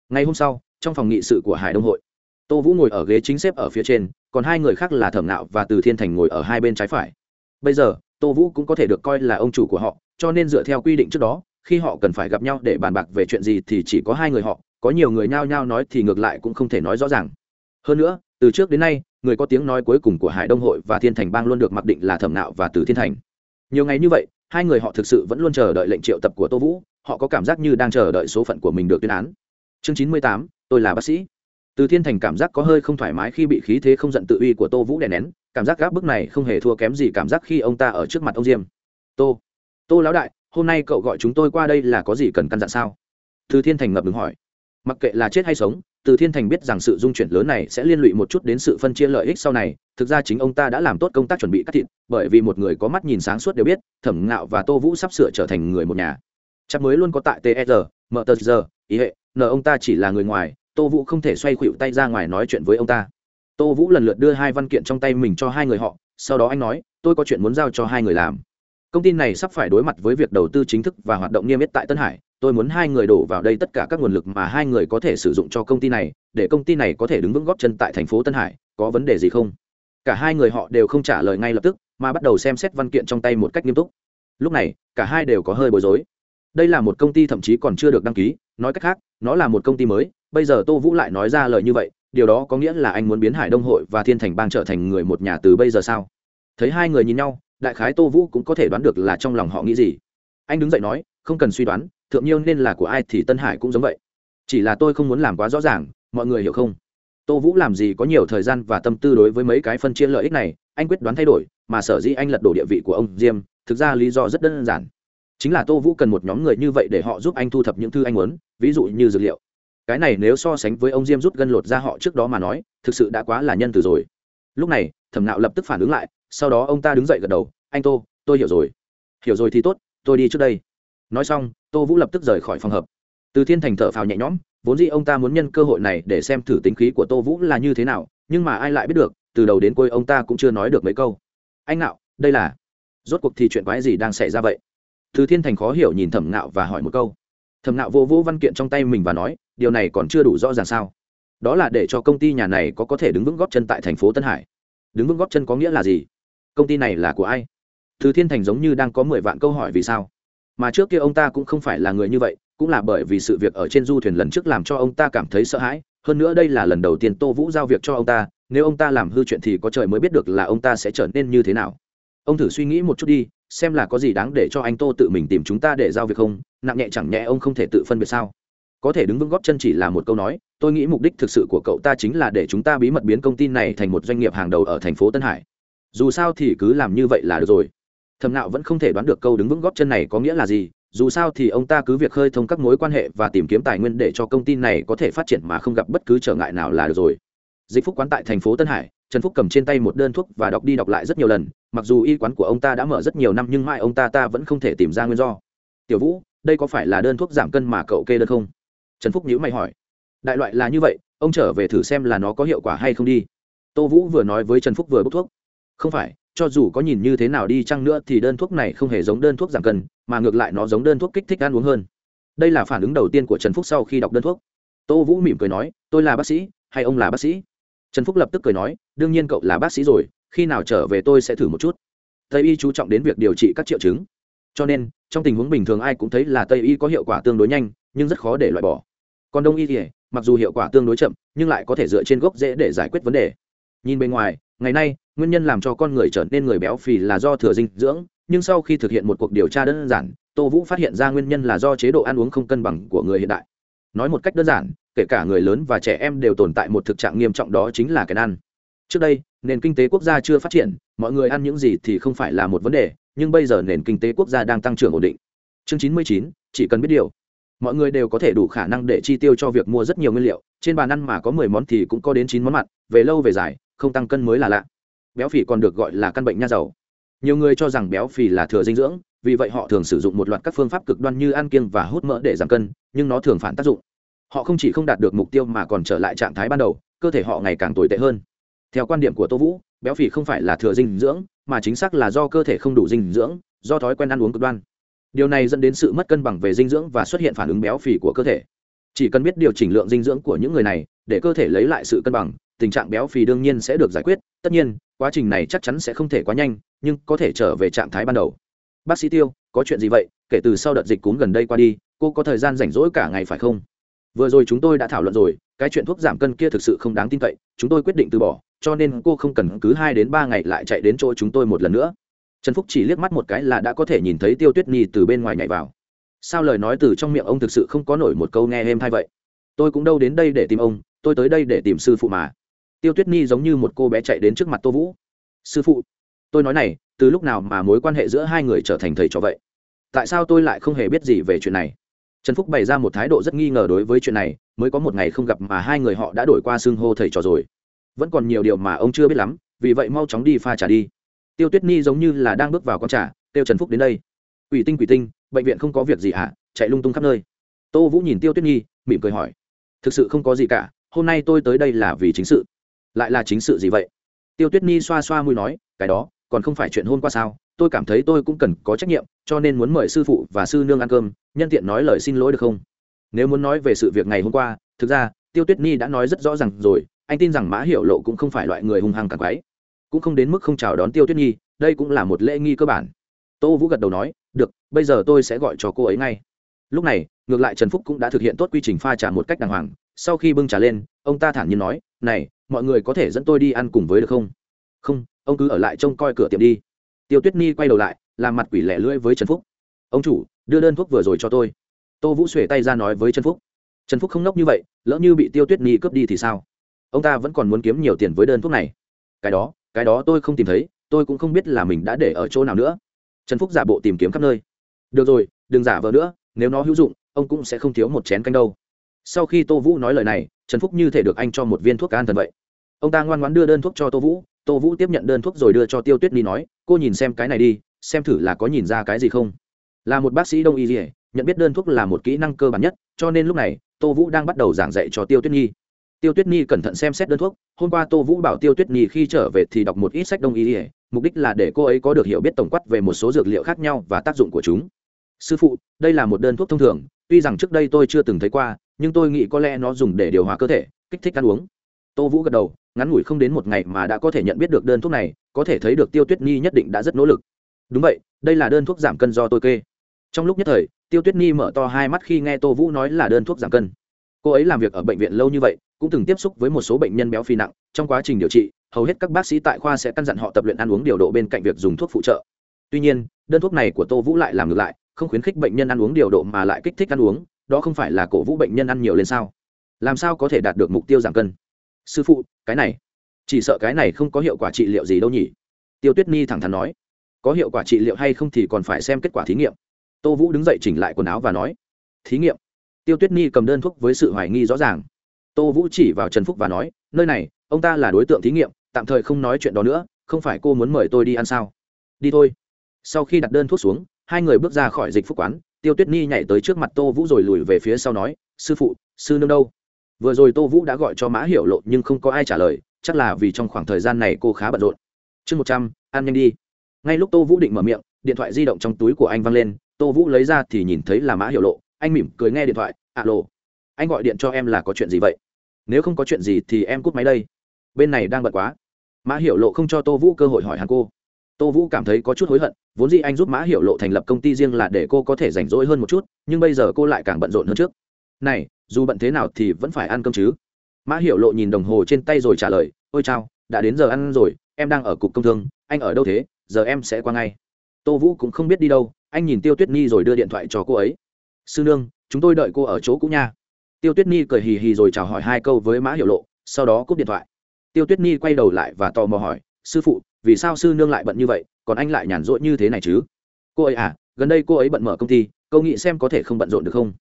Ngày hôm sau, trong phòng nghị sự của hải đông hội, tô vũ ngồi ở ghế chính xếp ở phía trên, còn hai người khác là thẩm nạo và từ thiên thành ngồi ở hai bên trái phải. Bây giờ, tô vũ cũng có thể được coi là ông chủ của họ, cho nên dựa theo quy định trước đó, khi họ cần phải gặp nhau để bàn bạc về chuyện gì thì chỉ có hai người họ có nhiều người nhao nhao nói thì ngược lại cũng không thể nói rõ ràng. Hơn nữa, từ trước đến nay, người có tiếng nói cuối cùng của hải đông hội và thiên thành bang luôn được mặc định là thẩm nạo và từ thiên thành. Nhiều ngày như vậy, hai người họ thực sự vẫn luôn chờ đợi lệnh triệu tập của tô vũ, họ có cảm giác như đang chờ đợi số phận của mình được tuyên án. Chương chín mươi tám, tôi là bác sĩ. Từ thiên thành cảm giác có hơi không thoải mái khi bị khí thế không giận tự uy của tô vũ đè nén, cảm giác gáp bức này không hề thua kém gì cảm giác khi ông ta ở trước mặt ông diêm. Tô tô lão đại, hôm nay cậu gọi chúng tôi qua đây là có gì cần căn dặn sao? Từ thiên thành ngập ngừng hỏi mặc kệ là chết hay sống, từ thiên thành biết rằng sự dung chuyển lớn này sẽ liên lụy một chút đến sự phân chia lợi ích sau này, thực ra chính ông ta đã làm tốt công tác chuẩn bị cắt thịt, bởi vì một người có mắt nhìn sáng suốt đều biết, thẩm ngạo và tô vũ sắp sửa trở thành người một nhà. Chắc mới luôn có tại tsr mở tờ giờ ý hệ nợ ông ta chỉ là người ngoài, tô vũ không thể xoay khuỵu tay ra ngoài nói chuyện với ông ta. Tô vũ lần lượt đưa hai văn kiện trong tay mình cho hai người họ, sau đó anh nói, tôi có chuyện muốn giao cho hai người làm. Công ty này sắp phải đối mặt với việc đầu tư chính thức và hoạt động niêm yết tại tân hải tôi muốn hai người đổ vào đây tất cả các nguồn lực mà hai người có thể sử dụng cho công ty này, để công ty này có thể đứng vững góp chân tại thành phố tân hải, có vấn đề gì không? Cả hai người họ đều không trả lời ngay lập tức, mà bắt đầu xem xét văn kiện trong tay một cách nghiêm túc. Lúc này, cả hai đều có hơi bối rối. Đây là một công ty thậm chí còn chưa được đăng ký, nói cách khác, nó là một công ty mới, bây giờ tô vũ lại nói ra lời như vậy, điều đó có nghĩa là anh muốn biến hải đông hội và thiên thành bang trở thành người một nhà từ bây giờ sao? Thấy hai người nhìn nhau, đại khái tô vũ cũng có thể đoán được là trong lòng họ nghĩ gì. Anh đứng dậy nói, không cần suy đoán thượng nhiêu nên là của ai thì tân hải cũng giống vậy. Chỉ là tôi không muốn làm quá rõ ràng, mọi người hiểu không? Tô vũ làm gì có nhiều thời gian và tâm tư đối với mấy cái phân chia lợi ích này, anh quyết đoán thay đổi, mà sở dĩ anh lật đổ địa vị của ông diêm, thực ra lý do rất đơn giản. Chính là tô vũ cần một nhóm người như vậy để họ giúp anh thu thập những thư anh muốn, ví dụ như dược liệu. Cái này nếu so sánh với ông diêm rút gân lột ra họ trước đó mà nói, thực sự đã quá là nhân từ rồi. Lúc này, thẩm nạo lập tức phản ứng lại, sau đó ông ta đứng dậy gật đầu, anh tô, tôi hiểu rồi. Hiểu rồi thì tốt, tôi đi trước đây nói xong, tô vũ lập tức rời khỏi phòng hợp. Từ thiên thành thở phào nhẹ nhõm, vốn dĩ ông ta muốn nhân cơ hội này để xem thử tính khí của tô vũ là như thế nào, nhưng mà ai lại biết được, từ đầu đến cuối ông ta cũng chưa nói được mấy câu. Anh nạo đây là, rốt cuộc thì chuyện quái gì đang xảy ra vậy? Từ thiên thành khó hiểu nhìn thẩm nạo và hỏi một câu. Thẩm nạo vô vô văn kiện trong tay mình và nói, điều này còn chưa đủ rõ ràng sao? Đó là để cho công ty nhà này có có thể đứng vững góp chân tại thành phố tân hải. Đứng vững góp chân có nghĩa là gì? Công ty này là của ai? Từ thiên thành giống như đang có mười vạn câu hỏi vì sao? Mà trước kia ông ta cũng không phải là người như vậy, cũng là bởi vì sự việc ở trên du thuyền lần trước làm cho ông ta cảm thấy sợ hãi. Hơn nữa đây là lần đầu tiên tô vũ giao việc cho ông ta, nếu ông ta làm hư chuyện thì có trời mới biết được là ông ta sẽ trở nên như thế nào. Ông thử suy nghĩ một chút đi, xem là có gì đáng để cho anh tô tự mình tìm chúng ta để giao việc không? Nặng nhẹ chẳng nhẹ ông không thể tự phân biệt sao? Có thể đứng vững góp chân chỉ là một câu nói, tôi nghĩ mục đích thực sự của cậu ta chính là để chúng ta bí mật biến công ty này thành một doanh nghiệp hàng đầu ở thành phố tân hải. Dù sao thì cứ làm như vậy là được rồi. Thẩm nạo vẫn không thể đoán được câu đứng vững góp chân này có nghĩa là gì, dù sao thì ông ta cứ việc khơi thông các mối quan hệ và tìm kiếm tài nguyên để cho công ty này có thể phát triển mà không gặp bất cứ trở ngại nào là được rồi. Dịch phúc quán tại thành phố tân hải, trần phúc cầm trên tay một đơn thuốc và đọc đi đọc lại rất nhiều lần, mặc dù y quán của ông ta đã mở rất nhiều năm nhưng mãi ông ta ta vẫn không thể tìm ra nguyên do. Tiểu vũ, đây có phải là đơn thuốc giảm cân mà cậu kê đơn không? Trần phúc nhữ mày hỏi. Đại loại là như vậy, ông trở về thử xem là nó có hiệu quả hay không đi. Tô vũ vừa nói với trần phúc vừa bốc thuốc. Không phải cho dù có nhìn như thế nào đi chăng nữa thì đơn thuốc này không hề giống đơn thuốc giảm cân, mà ngược lại nó giống đơn thuốc kích thích ăn uống hơn. Đây là phản ứng đầu tiên của trần phúc sau khi đọc đơn thuốc. Tô vũ mỉm cười nói, tôi là bác sĩ, hay ông là bác sĩ? Trần phúc lập tức cười nói, đương nhiên cậu là bác sĩ rồi, khi nào trở về tôi sẽ thử một chút. Tây y chú trọng đến việc điều trị các triệu chứng. Cho nên, trong tình huống bình thường ai cũng thấy là tây y có hiệu quả tương đối nhanh, nhưng rất khó để loại bỏ. Còn đông y thì, mặc dù hiệu quả tương đối chậm, nhưng lại có thể dựa trên gốc dễ để giải quyết vấn đề nhìn bên ngoài, ngày nay, nguyên nhân làm cho con người trở nên người béo phì là do thừa dinh dưỡng, nhưng sau khi thực hiện một cuộc điều tra đơn giản, tô vũ phát hiện ra nguyên nhân là do chế độ ăn uống không cân bằng của người hiện đại. Nói một cách đơn giản, kể cả người lớn và trẻ em đều tồn tại một thực trạng nghiêm trọng đó chính là cái ăn. Trước đây, nền kinh tế quốc gia chưa phát triển, mọi người ăn những gì thì không phải là một vấn đề, nhưng bây giờ nền kinh tế quốc gia đang tăng trưởng ổn định. Chương chín mươi chín, chỉ cần biết điều. Mọi người đều có thể đủ khả năng để chi tiêu cho việc mua rất nhiều nguyên liệu, trên bàn ăn mà có mười món thì cũng có đến chín món mặn, về lâu về dài không tăng cân mới là lạ. Béo phì còn được gọi là căn bệnh nha giàu. nhiều người cho rằng béo phì là thừa dinh dưỡng, vì vậy họ thường sử dụng một loạt các phương pháp cực đoan như ăn kiêng và hút mỡ để giảm cân, nhưng nó thường phản tác dụng. Họ không chỉ không đạt được mục tiêu mà còn trở lại trạng thái ban đầu, cơ thể họ ngày càng tồi tệ hơn. Theo quan điểm của tô vũ, béo phì không phải là thừa dinh dưỡng, mà chính xác là do cơ thể không đủ dinh dưỡng, do thói quen ăn uống cực đoan. Điều này dẫn đến sự mất cân bằng về dinh dưỡng và xuất hiện phản ứng béo phì của cơ thể. Chỉ cần biết điều chỉnh lượng dinh dưỡng của những người này, để cơ thể lấy lại sự cân bằng tình trạng béo phì đương nhiên sẽ được giải quyết, tất nhiên, quá trình này chắc chắn sẽ không thể quá nhanh, nhưng có thể trở về trạng thái ban đầu. Bác sĩ tiêu, có chuyện gì vậy? Kể từ sau đợt dịch cúm gần đây qua đi, cô có thời gian rảnh rỗi cả ngày phải không? Vừa rồi chúng tôi đã thảo luận rồi, cái chuyện thuốc giảm cân kia thực sự không đáng tin cậy, chúng tôi quyết định từ bỏ, cho nên cô không cần cứ hai đến ba ngày lại chạy đến chỗ chúng tôi một lần nữa. Trần phúc chỉ liếc mắt một cái là đã có thể nhìn thấy tiêu tuyết nhi từ bên ngoài nhảy vào. Sao lời nói từ trong miệng ông thực sự không có nổi một câu nghe êm thay vậy? Tôi cũng đâu đến đây để tìm ông, tôi tới đây để tìm sư phụ mà tiêu tuyết nhi giống như một cô bé chạy đến trước mặt tô vũ. Sư phụ, tôi nói này, từ lúc nào mà mối quan hệ giữa hai người trở thành thầy trò vậy? Tại sao tôi lại không hề biết gì về chuyện này? Trần phúc bày ra một thái độ rất nghi ngờ đối với chuyện này, mới có một ngày không gặp mà hai người họ đã đổi qua xưng hô thầy trò rồi. Vẫn còn nhiều điều mà ông chưa biết lắm, vì vậy mau chóng đi pha trà đi. Tiêu tuyết nhi giống như là đang bước vào con trà, tiêu trần phúc đến đây. Quỷ tinh quỷ tinh, bệnh viện không có việc gì hả? Chạy lung tung khắp nơi. Tô vũ nhìn tiêu tuyết nhi, mỉm cười hỏi. Thực sự không có gì cả, hôm nay tôi tới đây là vì chính sự lại là chính sự gì vậy? Tiêu tuyết nhi xoa xoa mũi nói, cái đó, còn không phải chuyện hôm qua sao? Tôi cảm thấy tôi cũng cần có trách nhiệm, cho nên muốn mời sư phụ và sư nương ăn cơm, nhân tiện nói lời xin lỗi được không? Nếu muốn nói về sự việc ngày hôm qua, thực ra, tiêu tuyết nhi đã nói rất rõ r à n g rồi, anh tin rằng mã hiệu lộ cũng không phải loại người hung hăng càng quáy cũng không đến mức không chào đón tiêu tuyết nhi, đây cũng là một lễ nghi cơ bản. Tô vũ gật đầu nói, được, bây giờ tôi sẽ gọi cho cô ấy ngay lúc này, ngược lại trần phúc cũng đã thực hiện tốt quy trình pha trà một cách đàng hoàng. Sau khi bưng trà lên, ông ta thản nhiên nói, này, mọi người có thể dẫn tôi đi ăn cùng với được không? Không, ông cứ ở lại trông coi cửa tiệm đi. Tiêu tuyết nhi quay đầu lại, làm mặt quỷ lẻ lưỡi với trần phúc. Ông chủ, đưa đơn thuốc vừa rồi cho tôi. Tô vũ xuể tay ra nói với trần phúc. Trần phúc không nốc như vậy, lỡ như bị tiêu tuyết nhi cướp đi thì sao? Ông ta vẫn còn muốn kiếm nhiều tiền với đơn thuốc này. Cái đó cái đó tôi không tìm thấy, tôi cũng không biết là mình đã để ở chỗ nào nữa. Trần phúc giả bộ tìm kiếm khắp nơi. Được rồi, đừng giả vờ nữa nếu nó hữu dụng, ông cũng sẽ không thiếu một chén canh đâu. Sau khi tô vũ nói lời này, trần phúc như thể được anh cho một viên thuốc an thần vậy. Ông ta ngoan ngoãn đưa đơn thuốc cho tô vũ tô vũ tiếp nhận đơn thuốc rồi đưa cho tiêu tuyết ni nói, cô nhìn xem cái này đi, xem thử là có nhìn ra cái gì không. Là một bác sĩ đông y dỉa nhận biết đơn thuốc là một kỹ năng cơ bản nhất, cho nên lúc này, tô vũ đang bắt đầu giảng dạy cho tiêu tuyết nhi tiêu tuyết nhi cẩn thận xem xét đơn thuốc, hôm qua tô vũ bảo tiêu tuyết nhi khi trở về thì đọc một ít sách đông y dỉa mục đích là để cô ấy có được hiểu biết tổng quát về một số dược liệu khác nhau và tác dụng của chúng sư phụ, đây là một đơn thuốc thông thường, tuy rằng trước đây tôi chưa từng thấy qua, nhưng tôi nghĩ có lẽ nó dùng để điều hòa cơ thể, kích thích ăn uống. Tô vũ gật đầu, ngắn ngủi không đến một ngày mà đã có thể nhận biết được đơn thuốc này, có thể thấy được tiêu tuyết nhi nhất định đã rất nỗ lực. Đúng vậy, đây là đơn thuốc giảm cân do tôi kê. Trong lúc nhất thời, tiêu tuyết nhi mở to hai mắt khi nghe tô vũ nói là đơn thuốc giảm cân. Cô ấy làm việc ở bệnh viện lâu như vậy, cũng từng tiếp xúc với một số bệnh nhân béo phì nặng, trong quá trình điều trị, hầu hết các bác sĩ tại khoa sẽ căn dặn họ tập luyện ăn uống điều độ bên cạnh việc dùng thuốc phụ trợ. Tuy nhiên, đơn thuốc này của tô vũ lại làm ngược lại không khuyến khích bệnh nhân ăn uống điều độ mà lại kích thích ăn uống, đó không phải là cổ vũ bệnh nhân ăn nhiều lên sao? Làm sao có thể đạt được mục tiêu giảm cân? Sư phụ, cái này, chỉ sợ cái này không có hiệu quả trị liệu gì đâu nhỉ? Tiêu tuyết nhi thẳng thắn nói, có hiệu quả trị liệu hay không thì còn phải xem kết quả thí nghiệm. Tô vũ đứng dậy chỉnh lại quần áo và nói, thí nghiệm? Tiêu tuyết nhi cầm đơn thuốc với sự hoài nghi rõ ràng. Tô vũ chỉ vào trần phúc và nói, nơi này, ông ta là đối tượng thí nghiệm, tạm thời không nói chuyện đó nữa, không phải cô muốn mời tôi đi ăn sao? Đi thôi. Sau khi đặt đơn thuốc xuống hai người bước ra khỏi dịch phúc quán, tiêu tuyết nhi nhảy tới trước mặt tô vũ rồi lùi về phía sau nói, sư phụ, sư nương đâu? Vừa rồi tô vũ đã gọi cho mã hiểu lộ nhưng không có ai trả lời, chắc là vì trong khoảng thời gian này cô khá bận rộn. Chương một trăm, ăn nhanh đi. Ngay lúc tô vũ định mở miệng, điện thoại di động trong túi của anh văng lên, tô vũ lấy ra thì nhìn thấy là mã hiểu lộ, anh mỉm cười nghe điện thoại ạ lộ anh gọi điện cho em là có chuyện gì vậy? Nếu không có chuyện gì thì em cút máy đây. Bên này đang bận quá. Mã hiểu lộ không cho tô vũ cơ hội hỏi hàng cô tô vũ cảm thấy có chút hối hận, vốn dĩ anh giúp mã hiểu lộ thành lập công ty riêng là để cô có thể rảnh rỗi hơn một chút, nhưng bây giờ cô lại càng bận rộn hơn trước. Này, dù bận thế nào thì vẫn phải ăn cơm chứ. Mã hiểu lộ nhìn đồng hồ trên tay rồi trả lời, ôi chao, đã đến giờ ăn rồi, em đang ở cục công thương, anh ở đâu thế, giờ em sẽ qua ngay. Tô vũ cũng không biết đi đâu, anh nhìn tiêu tuyết nhi rồi đưa điện thoại cho cô ấy. Sư nương, chúng tôi đợi cô ở chỗ cũ nha. Tiêu tuyết nhi cười hì hì rồi chào hỏi hai câu với mã hiểu lộ, sau đó cúp điện thoại. Tiêu tuyết nhi quay đầu lại và tò mò hỏi sư phụ, vì sao sư nương lại bận như vậy, còn anh lại nhàn rỗi như thế này chứ? Cô ấy à gần đây cô ấy bận mở công ty câu nghĩ xem có thể không bận rộn được không?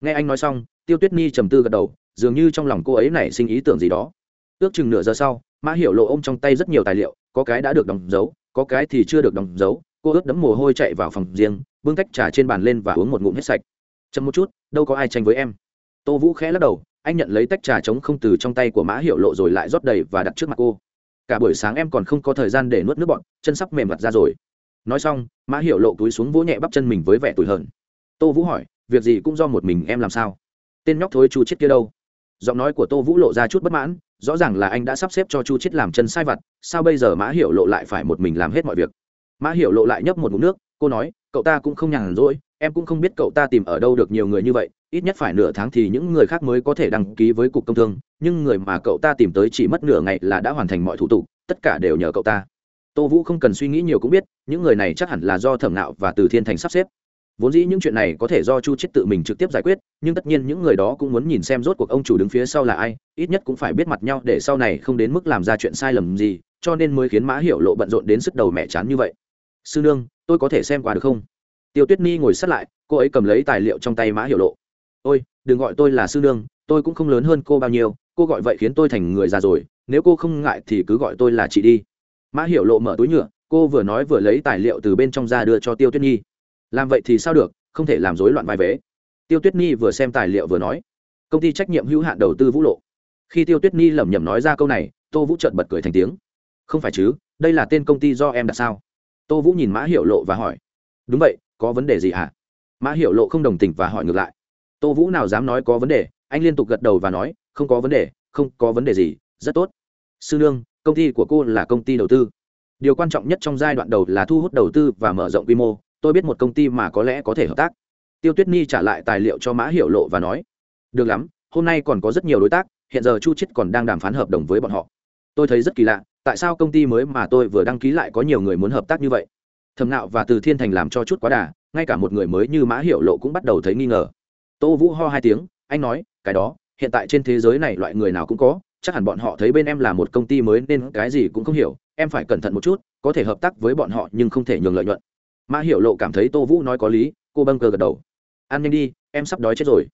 Nghe anh nói xong, tiêu tuyết nhi trầm tư gật đầu, dường như trong lòng cô ấy nảy sinh ý tưởng gì đó. Ước chừng nửa giờ sau, mã hiểu lộ ôm trong tay rất nhiều tài liệu, có cái đã được đóng dấu, có cái thì chưa được đóng dấu, cô ướt đẫm mồ hôi chạy vào phòng riêng, bưng tách trà trên bàn lên và uống một ngụm hết sạch. Chậm một chút, đâu có ai tranh với em. Tô vũ khẽ lắc đầu, anh nhận lấy tách trà trống không từ trong tay của mã hiệu lộ rồi lại rót đầy và đặt trước mặt cô cả buổi sáng em còn không có thời gian để nuốt nước bọn, chân sắp mềm mặt ra rồi. Nói xong, mã hiệu lộ túi xuống vỗ nhẹ bắp chân mình với vẻ tủi hờn. Tô vũ hỏi, việc gì cũng do một mình em làm sao? Tên nhóc thối chu chết kia đâu? Giọng nói của tô vũ lộ ra chút bất mãn, rõ ràng là anh đã sắp xếp cho chu chết làm chân sai vặt, sao bây giờ mã hiệu lộ lại phải một mình làm hết mọi việc? Mã hiệu lộ lại nhấp một mụn nước, cô nói, cậu ta cũng không nhàn rỗi em cũng không biết cậu ta tìm ở đâu được nhiều người như vậy, ít nhất phải nửa tháng thì những người khác mới có thể đăng ký với cục công thương, nhưng người mà cậu ta tìm tới chỉ mất nửa ngày là đã hoàn thành mọi thủ tục, tất cả đều nhờ cậu ta. Tô vũ không cần suy nghĩ nhiều cũng biết, những người này chắc hẳn là do thẩm nạo và từ thiên thành sắp xếp. Vốn dĩ những chuyện này có thể do chu chết tự mình trực tiếp giải quyết, nhưng tất nhiên những người đó cũng muốn nhìn xem rốt cuộc ông chủ đứng phía sau là ai, ít nhất cũng phải biết mặt nhau để sau này không đến mức làm ra chuyện sai lầm gì, cho nên mới khiến mã hiểu lộ bận rộn đến sức đầu mẹ chán như vậy. Sư nương, tôi có thể xem qua được không? Tiêu tuyết ni ngồi sát lại, cô ấy cầm lấy tài liệu trong tay mã hiểu lộ. Ôi, đừng gọi tôi là sư nương, tôi cũng không lớn hơn cô bao nhiêu, cô gọi vậy khiến tôi thành người già rồi, nếu cô không ngại thì cứ gọi tôi là chị đi. Mã hiểu lộ mở túi nhựa, cô vừa nói vừa lấy tài liệu từ bên trong ra đưa cho tiêu tuyết nhi làm vậy thì sao được, không thể làm rối loạn vai vế. Tiêu tuyết nhi vừa xem tài liệu vừa nói. Công ty trách nhiệm hữu hạn đầu tư vũ lộ. Khi tiêu tuyết nhi lẩm nhẩm nói ra câu này, tô vũ trợt bật cười thành tiếng. Không phải chứ, đây là tên công ty do em đặt sao? Tô vũ nhìn mã hiệu lộ và hỏi. Đúng vậy có vấn đề gì hả? Mã hiệu lộ không đồng tình và hỏi ngược lại. Tô vũ nào dám nói có vấn đề, anh liên tục gật đầu và nói, không có vấn đề, không có vấn đề gì, rất tốt. Sư nương, công ty của cô là công ty đầu tư. Điều quan trọng nhất trong giai đoạn đầu là thu hút đầu tư và mở rộng quy mô. Tôi biết một công ty mà có lẽ có thể hợp tác. Tiêu tuyết nhi trả lại tài liệu cho mã hiệu lộ và nói, được lắm, hôm nay còn có rất nhiều đối tác, hiện giờ chu chết còn đang đàm phán hợp đồng với bọn họ. Tôi thấy rất kỳ lạ, tại sao công ty mới mà tôi vừa đăng ký lại có nhiều người muốn hợp tác như vậy? Thầm nạo và từ thiên thành làm cho chút quá đà, ngay cả một người mới như mã hiệu lộ cũng bắt đầu thấy nghi ngờ. Tô vũ ho hai tiếng, anh nói, cái đó, hiện tại trên thế giới này loại người nào cũng có, chắc hẳn bọn họ thấy bên em là một công ty mới nên cái gì cũng không hiểu, em phải cẩn thận một chút, có thể hợp tác với bọn họ nhưng không thể nhường lợi nhuận. Mã hiểu lộ cảm thấy tô vũ nói có lý, cô bâng cơ gật đầu. Ăn nhanh đi, em sắp đói chết rồi.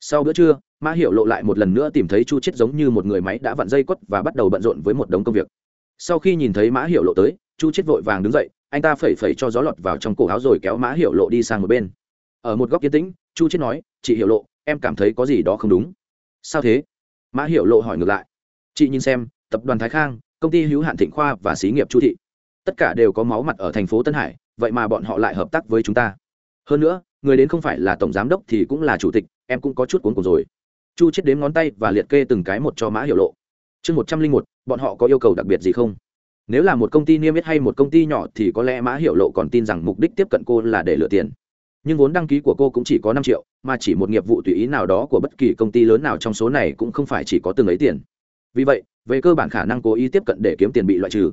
Sau bữa trưa, mã hiểu lộ lại một lần nữa tìm thấy chu chết giống như một người máy đã vặn dây quất và bắt đầu bận rộn với một đống công việc. Sau khi nhìn thấy mã hiểu lộ tới, chu chết vội vàng đứng dậy anh ta phẩy phẩy cho gió lọt vào trong cổ áo rồi kéo mã hiểu lộ đi sang một bên. Ở một góc yên tĩnh, chu chết nói, chị hiểu lộ, em cảm thấy có gì đó không đúng. Sao thế? Mã hiểu lộ hỏi ngược lại. Chị nhìn xem, tập đoàn thái khang, công ty hữu hạn thịnh khoa và xí nghiệp chu thị, tất cả đều có máu mặt ở thành phố tân hải, vậy mà bọn họ lại hợp tác với chúng ta. Hơn nữa, người đến không phải là tổng giám đốc thì cũng là chủ tịch, em cũng có chút cuốn cùng rồi. Chu chết đếm ngón tay và liệt kê từng cái một cho mã hiểu lộ. Chương một trăm linh một, bọn họ có yêu cầu đặc biệt gì không? Nếu là một công ty niêm yết hay một công ty nhỏ thì có lẽ mã hiểu lộ còn tin rằng mục đích tiếp cận cô là để lừa tiền. Nhưng vốn đăng ký của cô cũng chỉ có năm triệu, mà chỉ một nghiệp vụ tùy ý nào đó của bất kỳ công ty lớn nào trong số này cũng không phải chỉ có từng ấy tiền. Vì vậy, về cơ bản khả năng cố ý tiếp cận để kiếm tiền bị loại trừ.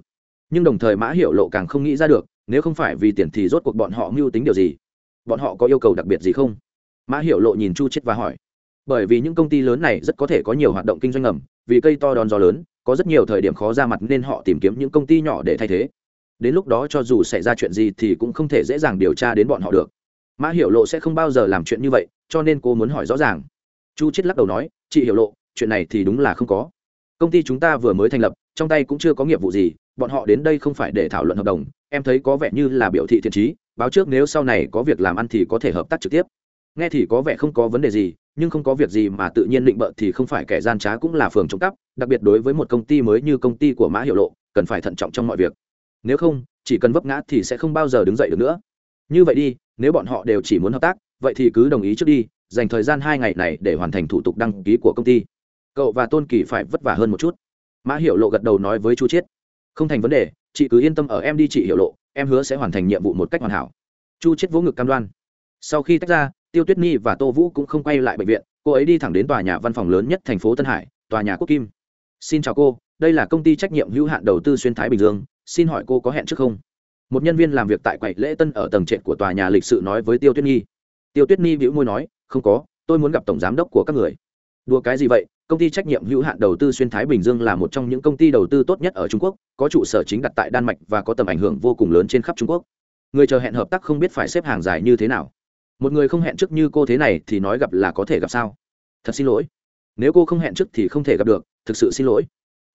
Nhưng đồng thời mã hiểu lộ càng không nghĩ ra được, nếu không phải vì tiền thì rốt cuộc bọn họ mưu tính điều gì? Bọn họ có yêu cầu đặc biệt gì không? Mã hiểu lộ nhìn chu chết và hỏi. Bởi vì những công ty lớn này rất có thể có nhiều hoạt động kinh doanh ngầm, vì cây to đòn gió lớn có rất nhiều thời điểm khó ra mặt nên họ tìm kiếm những công ty nhỏ để thay thế. Đến lúc đó cho dù xảy ra chuyện gì thì cũng không thể dễ dàng điều tra đến bọn họ được. Mã hiểu lộ sẽ không bao giờ làm chuyện như vậy, cho nên cô muốn hỏi rõ ràng. Chu chết lắc đầu nói, chị hiểu lộ, chuyện này thì đúng là không có. Công ty chúng ta vừa mới thành lập, trong tay cũng chưa có nghiệp vụ gì, bọn họ đến đây không phải để thảo luận hợp đồng. Em thấy có vẻ như là biểu thị thiện trí, báo trước nếu sau này có việc làm ăn thì có thể hợp tác trực tiếp. Nghe thì có vẻ không có vấn đề gì nhưng không có việc gì mà tự nhiên định bợ thì không phải kẻ gian trá cũng là phường trộm cắp, đặc biệt đối với một công ty mới như công ty của mã hiệu lộ, cần phải thận trọng trong mọi việc. Nếu không, chỉ cần vấp ngã thì sẽ không bao giờ đứng dậy được nữa. Như vậy đi, nếu bọn họ đều chỉ muốn hợp tác, vậy thì cứ đồng ý trước đi, dành thời gian hai ngày này để hoàn thành thủ tục đăng ký của công ty. Cậu và tôn kỳ phải vất vả hơn một chút. Mã hiệu lộ gật đầu nói với chu chiết. Không thành vấn đề, chị cứ yên tâm ở em đi chị hiệu lộ, em hứa sẽ hoàn thành nhiệm vụ một cách hoàn hảo. Chu chiết vỗ ngực cam đoan. Sau khi tách ra tiêu tuyết nhi và tô vũ cũng không quay lại bệnh viện, cô ấy đi thẳng đến tòa nhà văn phòng lớn nhất thành phố tân hải, tòa nhà quốc kim. Xin chào cô, đây là công ty trách nhiệm hữu hạn đầu tư xuyên thái bình dương, xin hỏi cô có hẹn trước không? Một nhân viên làm việc tại quầy lễ tân ở tầng trệt của tòa nhà lịch sự nói với tiêu tuyết nhi. Tiêu tuyết nhi vĩu môi nói, không có, tôi muốn gặp tổng giám đốc của các người. Đùa cái gì vậy? Công ty trách nhiệm hữu hạn đầu tư xuyên thái bình dương là một trong những công ty đầu tư tốt nhất ở trung quốc, có trụ sở chính đặt tại đan mạch và có tầm ảnh hưởng vô cùng lớn trên khắp trung quốc. Người chờ hẹn hợp tác không biết phải xếp hàng dài như thế nào một người không hẹn trước như cô thế này thì nói gặp là có thể gặp sao? Thật xin lỗi. Nếu cô không hẹn trước thì không thể gặp được, thực sự xin lỗi.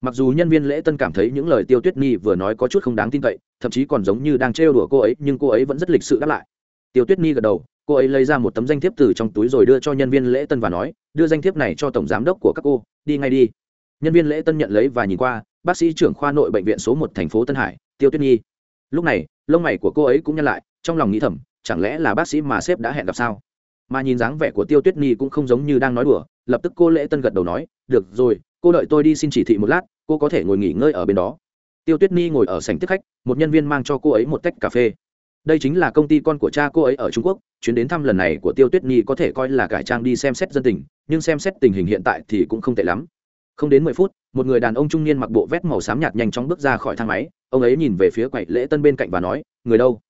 Mặc dù nhân viên lễ tân cảm thấy những lời tiêu tuyết nhi vừa nói có chút không đáng tin cậy, thậm chí còn giống như đang trêu đùa cô ấy, nhưng cô ấy vẫn rất lịch sự đáp lại. Tiêu tuyết nhi gật đầu, cô ấy lấy ra một tấm danh thiếp từ trong túi rồi đưa cho nhân viên lễ tân và nói, đưa danh thiếp này cho tổng giám đốc của các cô, đi ngay đi. Nhân viên lễ tân nhận lấy và nhìn qua, bác sĩ trưởng khoa nội bệnh viện số một thành phố tân hải, tiêu tuyết nhi. Lúc này, lông mày của cô ấy cũng nhăn lại, trong lòng nghĩ thầm chẳng lẽ là bác sĩ mà sếp đã hẹn gặp sao? Mà nhìn dáng vẻ của tiêu tuyết nhi cũng không giống như đang nói đùa, lập tức cô lễ tân gật đầu nói, được rồi, cô đợi tôi đi xin chỉ thị một lát, cô có thể ngồi nghỉ ngơi ở bên đó. Tiêu tuyết nhi ngồi ở sảnh tiếp khách, một nhân viên mang cho cô ấy một tách cà phê. Đây chính là công ty con của cha cô ấy ở trung quốc, chuyến đến thăm lần này của tiêu tuyết nhi có thể coi là cải trang đi xem xét dân tình, nhưng xem xét tình hình hiện tại thì cũng không tệ lắm. Không đến mười phút, một người đàn ông trung niên mặc bộ vét màu xám nhạt nhanh chóng bước ra khỏi thang máy, ông ấy nhìn về phía quầy lễ tân bên cạnh và nói, người đâu?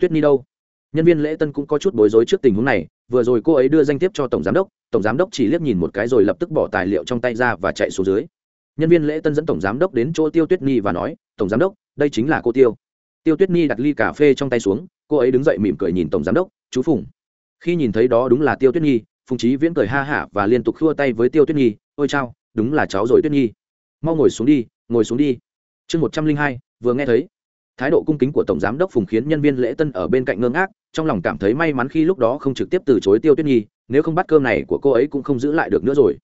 Tuyết nhi đâu? Nhân viên lễ tân cũng có chút bối rối trước tình huống này, vừa rồi cô ấy đưa danh thiếp cho tổng giám đốc, tổng giám đốc chỉ liếc nhìn một cái rồi lập tức bỏ tài liệu trong tay ra và chạy xuống dưới. Nhân viên lễ tân dẫn tổng giám đốc đến chỗ tiêu tuyết nhi và nói, tổng giám đốc, đây chính là cô tiêu. Tiêu tuyết nhi đặt ly cà phê trong tay xuống, cô ấy đứng dậy mỉm cười nhìn tổng giám đốc, chú phùng. Khi nhìn thấy đó đúng là tiêu tuyết nhi, phùng trí viễn cười ha hả và liên tục khua tay với tiêu tuyết nhi, ôi chao, đúng là cháu rồi tuyết nhi. Mau ngồi xuống đi, ngồi xuống đi. Chương một trăm linh hai, vừa nghe thấy thái độ cung kính của tổng giám đốc phùng khiến nhân viên lễ tân ở bên cạnh ngơ ngác, trong lòng cảm thấy may mắn khi lúc đó không trực tiếp từ chối tiêu tuyết nhi, nếu không bắt cơm này của cô ấy cũng không giữ lại được nữa rồi.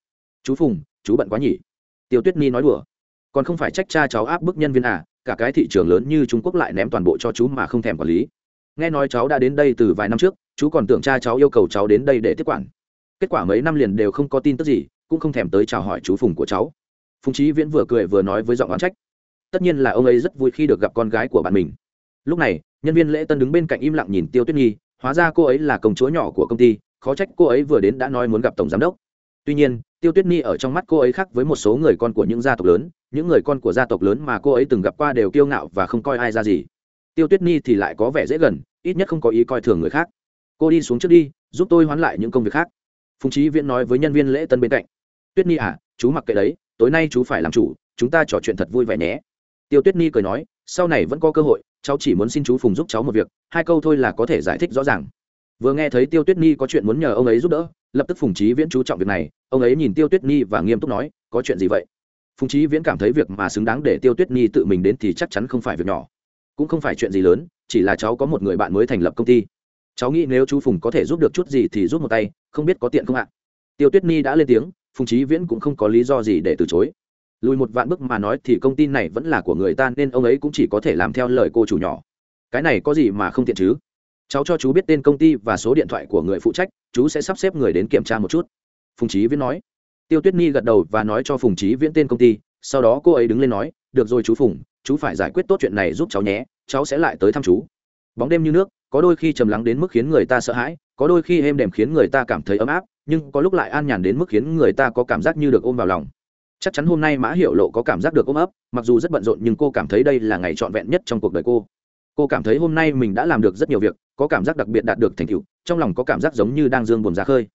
Chú phùng, chú bận quá nhỉ? Tiêu tuyết nhi nói đùa. Còn không phải trách cha cháu áp bức nhân viên à cả cái thị trường lớn như trung quốc lại ném toàn bộ cho chú mà không thèm quản lý. Nghe nói cháu đã đến đây từ vài năm trước, chú còn tưởng cha cháu yêu cầu cháu đến đây để tiếp quản. Kết quả mấy năm liền đều không có tin tức gì, cũng không thèm tới chào hỏi chú phùng của cháu. Phùng trí viễn vừa cười vừa nói với giọng oán trách tất nhiên là ông ấy rất vui khi được gặp con gái của bạn mình. Lúc này, nhân viên lễ tân đứng bên cạnh im lặng nhìn tiêu tuyết nhi, hóa ra cô ấy là công chúa nhỏ của công ty, khó trách cô ấy vừa đến đã nói muốn gặp tổng giám đốc. Tuy nhiên, tiêu tuyết nhi ở trong mắt cô ấy khác với một số người con của những gia tộc lớn, những người con của gia tộc lớn mà cô ấy từng gặp qua đều kiêu ngạo và không coi ai ra gì. Tiêu tuyết nhi thì lại có vẻ dễ gần, ít nhất không có ý coi thường người khác. Cô đi xuống trước đi, giúp tôi hoán lại những công việc khác. Phùng trí viễn nói với nhân viên lễ tân bên cạnh. Tuyết nhi à chú mặc kệ đấy, tối nay chú phải làm chủ, chúng ta trò chuyện thật vui vẻ nhé tiêu tuyết nhi cười nói, sau này vẫn có cơ hội, cháu chỉ muốn xin chú phùng giúp cháu một việc, hai câu thôi là có thể giải thích rõ ràng. Vừa nghe thấy tiêu tuyết nhi có chuyện muốn nhờ ông ấy giúp đỡ, lập tức phùng trí viễn chú trọng việc này, ông ấy nhìn tiêu tuyết nhi và nghiêm túc nói, có chuyện gì vậy? Phùng trí viễn cảm thấy việc mà xứng đáng để tiêu tuyết nhi tự mình đến thì chắc chắn không phải việc nhỏ. Cũng không phải chuyện gì lớn, chỉ là cháu có một người bạn mới thành lập công ty. Cháu nghĩ nếu chú phùng có thể giúp được chút gì thì giúp một tay, không biết có tiện không ạ? Tiêu tuyết nhi đã lên tiếng, phùng trí viễn cũng không có lý do gì để từ chối lùi một vạn bước mà nói thì công ty này vẫn là của người ta nên ông ấy cũng chỉ có thể làm theo lời cô chủ nhỏ. Cái này có gì mà không tiện chứ? Cháu cho chú biết tên công ty và số điện thoại của người phụ trách, chú sẽ sắp xếp người đến kiểm tra một chút. Phùng trí viễn nói. Tiêu tuyết nhi gật đầu và nói cho phùng trí viễn tên công ty, sau đó cô ấy đứng lên nói, được rồi chú phùng, chú phải giải quyết tốt chuyện này giúp cháu nhé, cháu sẽ lại tới thăm chú. Bóng đêm như nước, có đôi khi trầm lắng đến mức khiến người ta sợ hãi, có đôi khi êm đềm khiến người ta cảm thấy ấm áp, nhưng có lúc lại an nhàn đến mức khiến người ta có cảm giác như được ôm vào lòng chắc chắn hôm nay mã hiệu lộ có cảm giác được ôm ấp, mặc dù rất bận rộn nhưng cô cảm thấy đây là ngày trọn vẹn nhất trong cuộc đời cô. Cô cảm thấy hôm nay mình đã làm được rất nhiều việc, có cảm giác đặc biệt đạt được thành tựu, trong lòng có cảm giác giống như đang dương buồn ra khơi.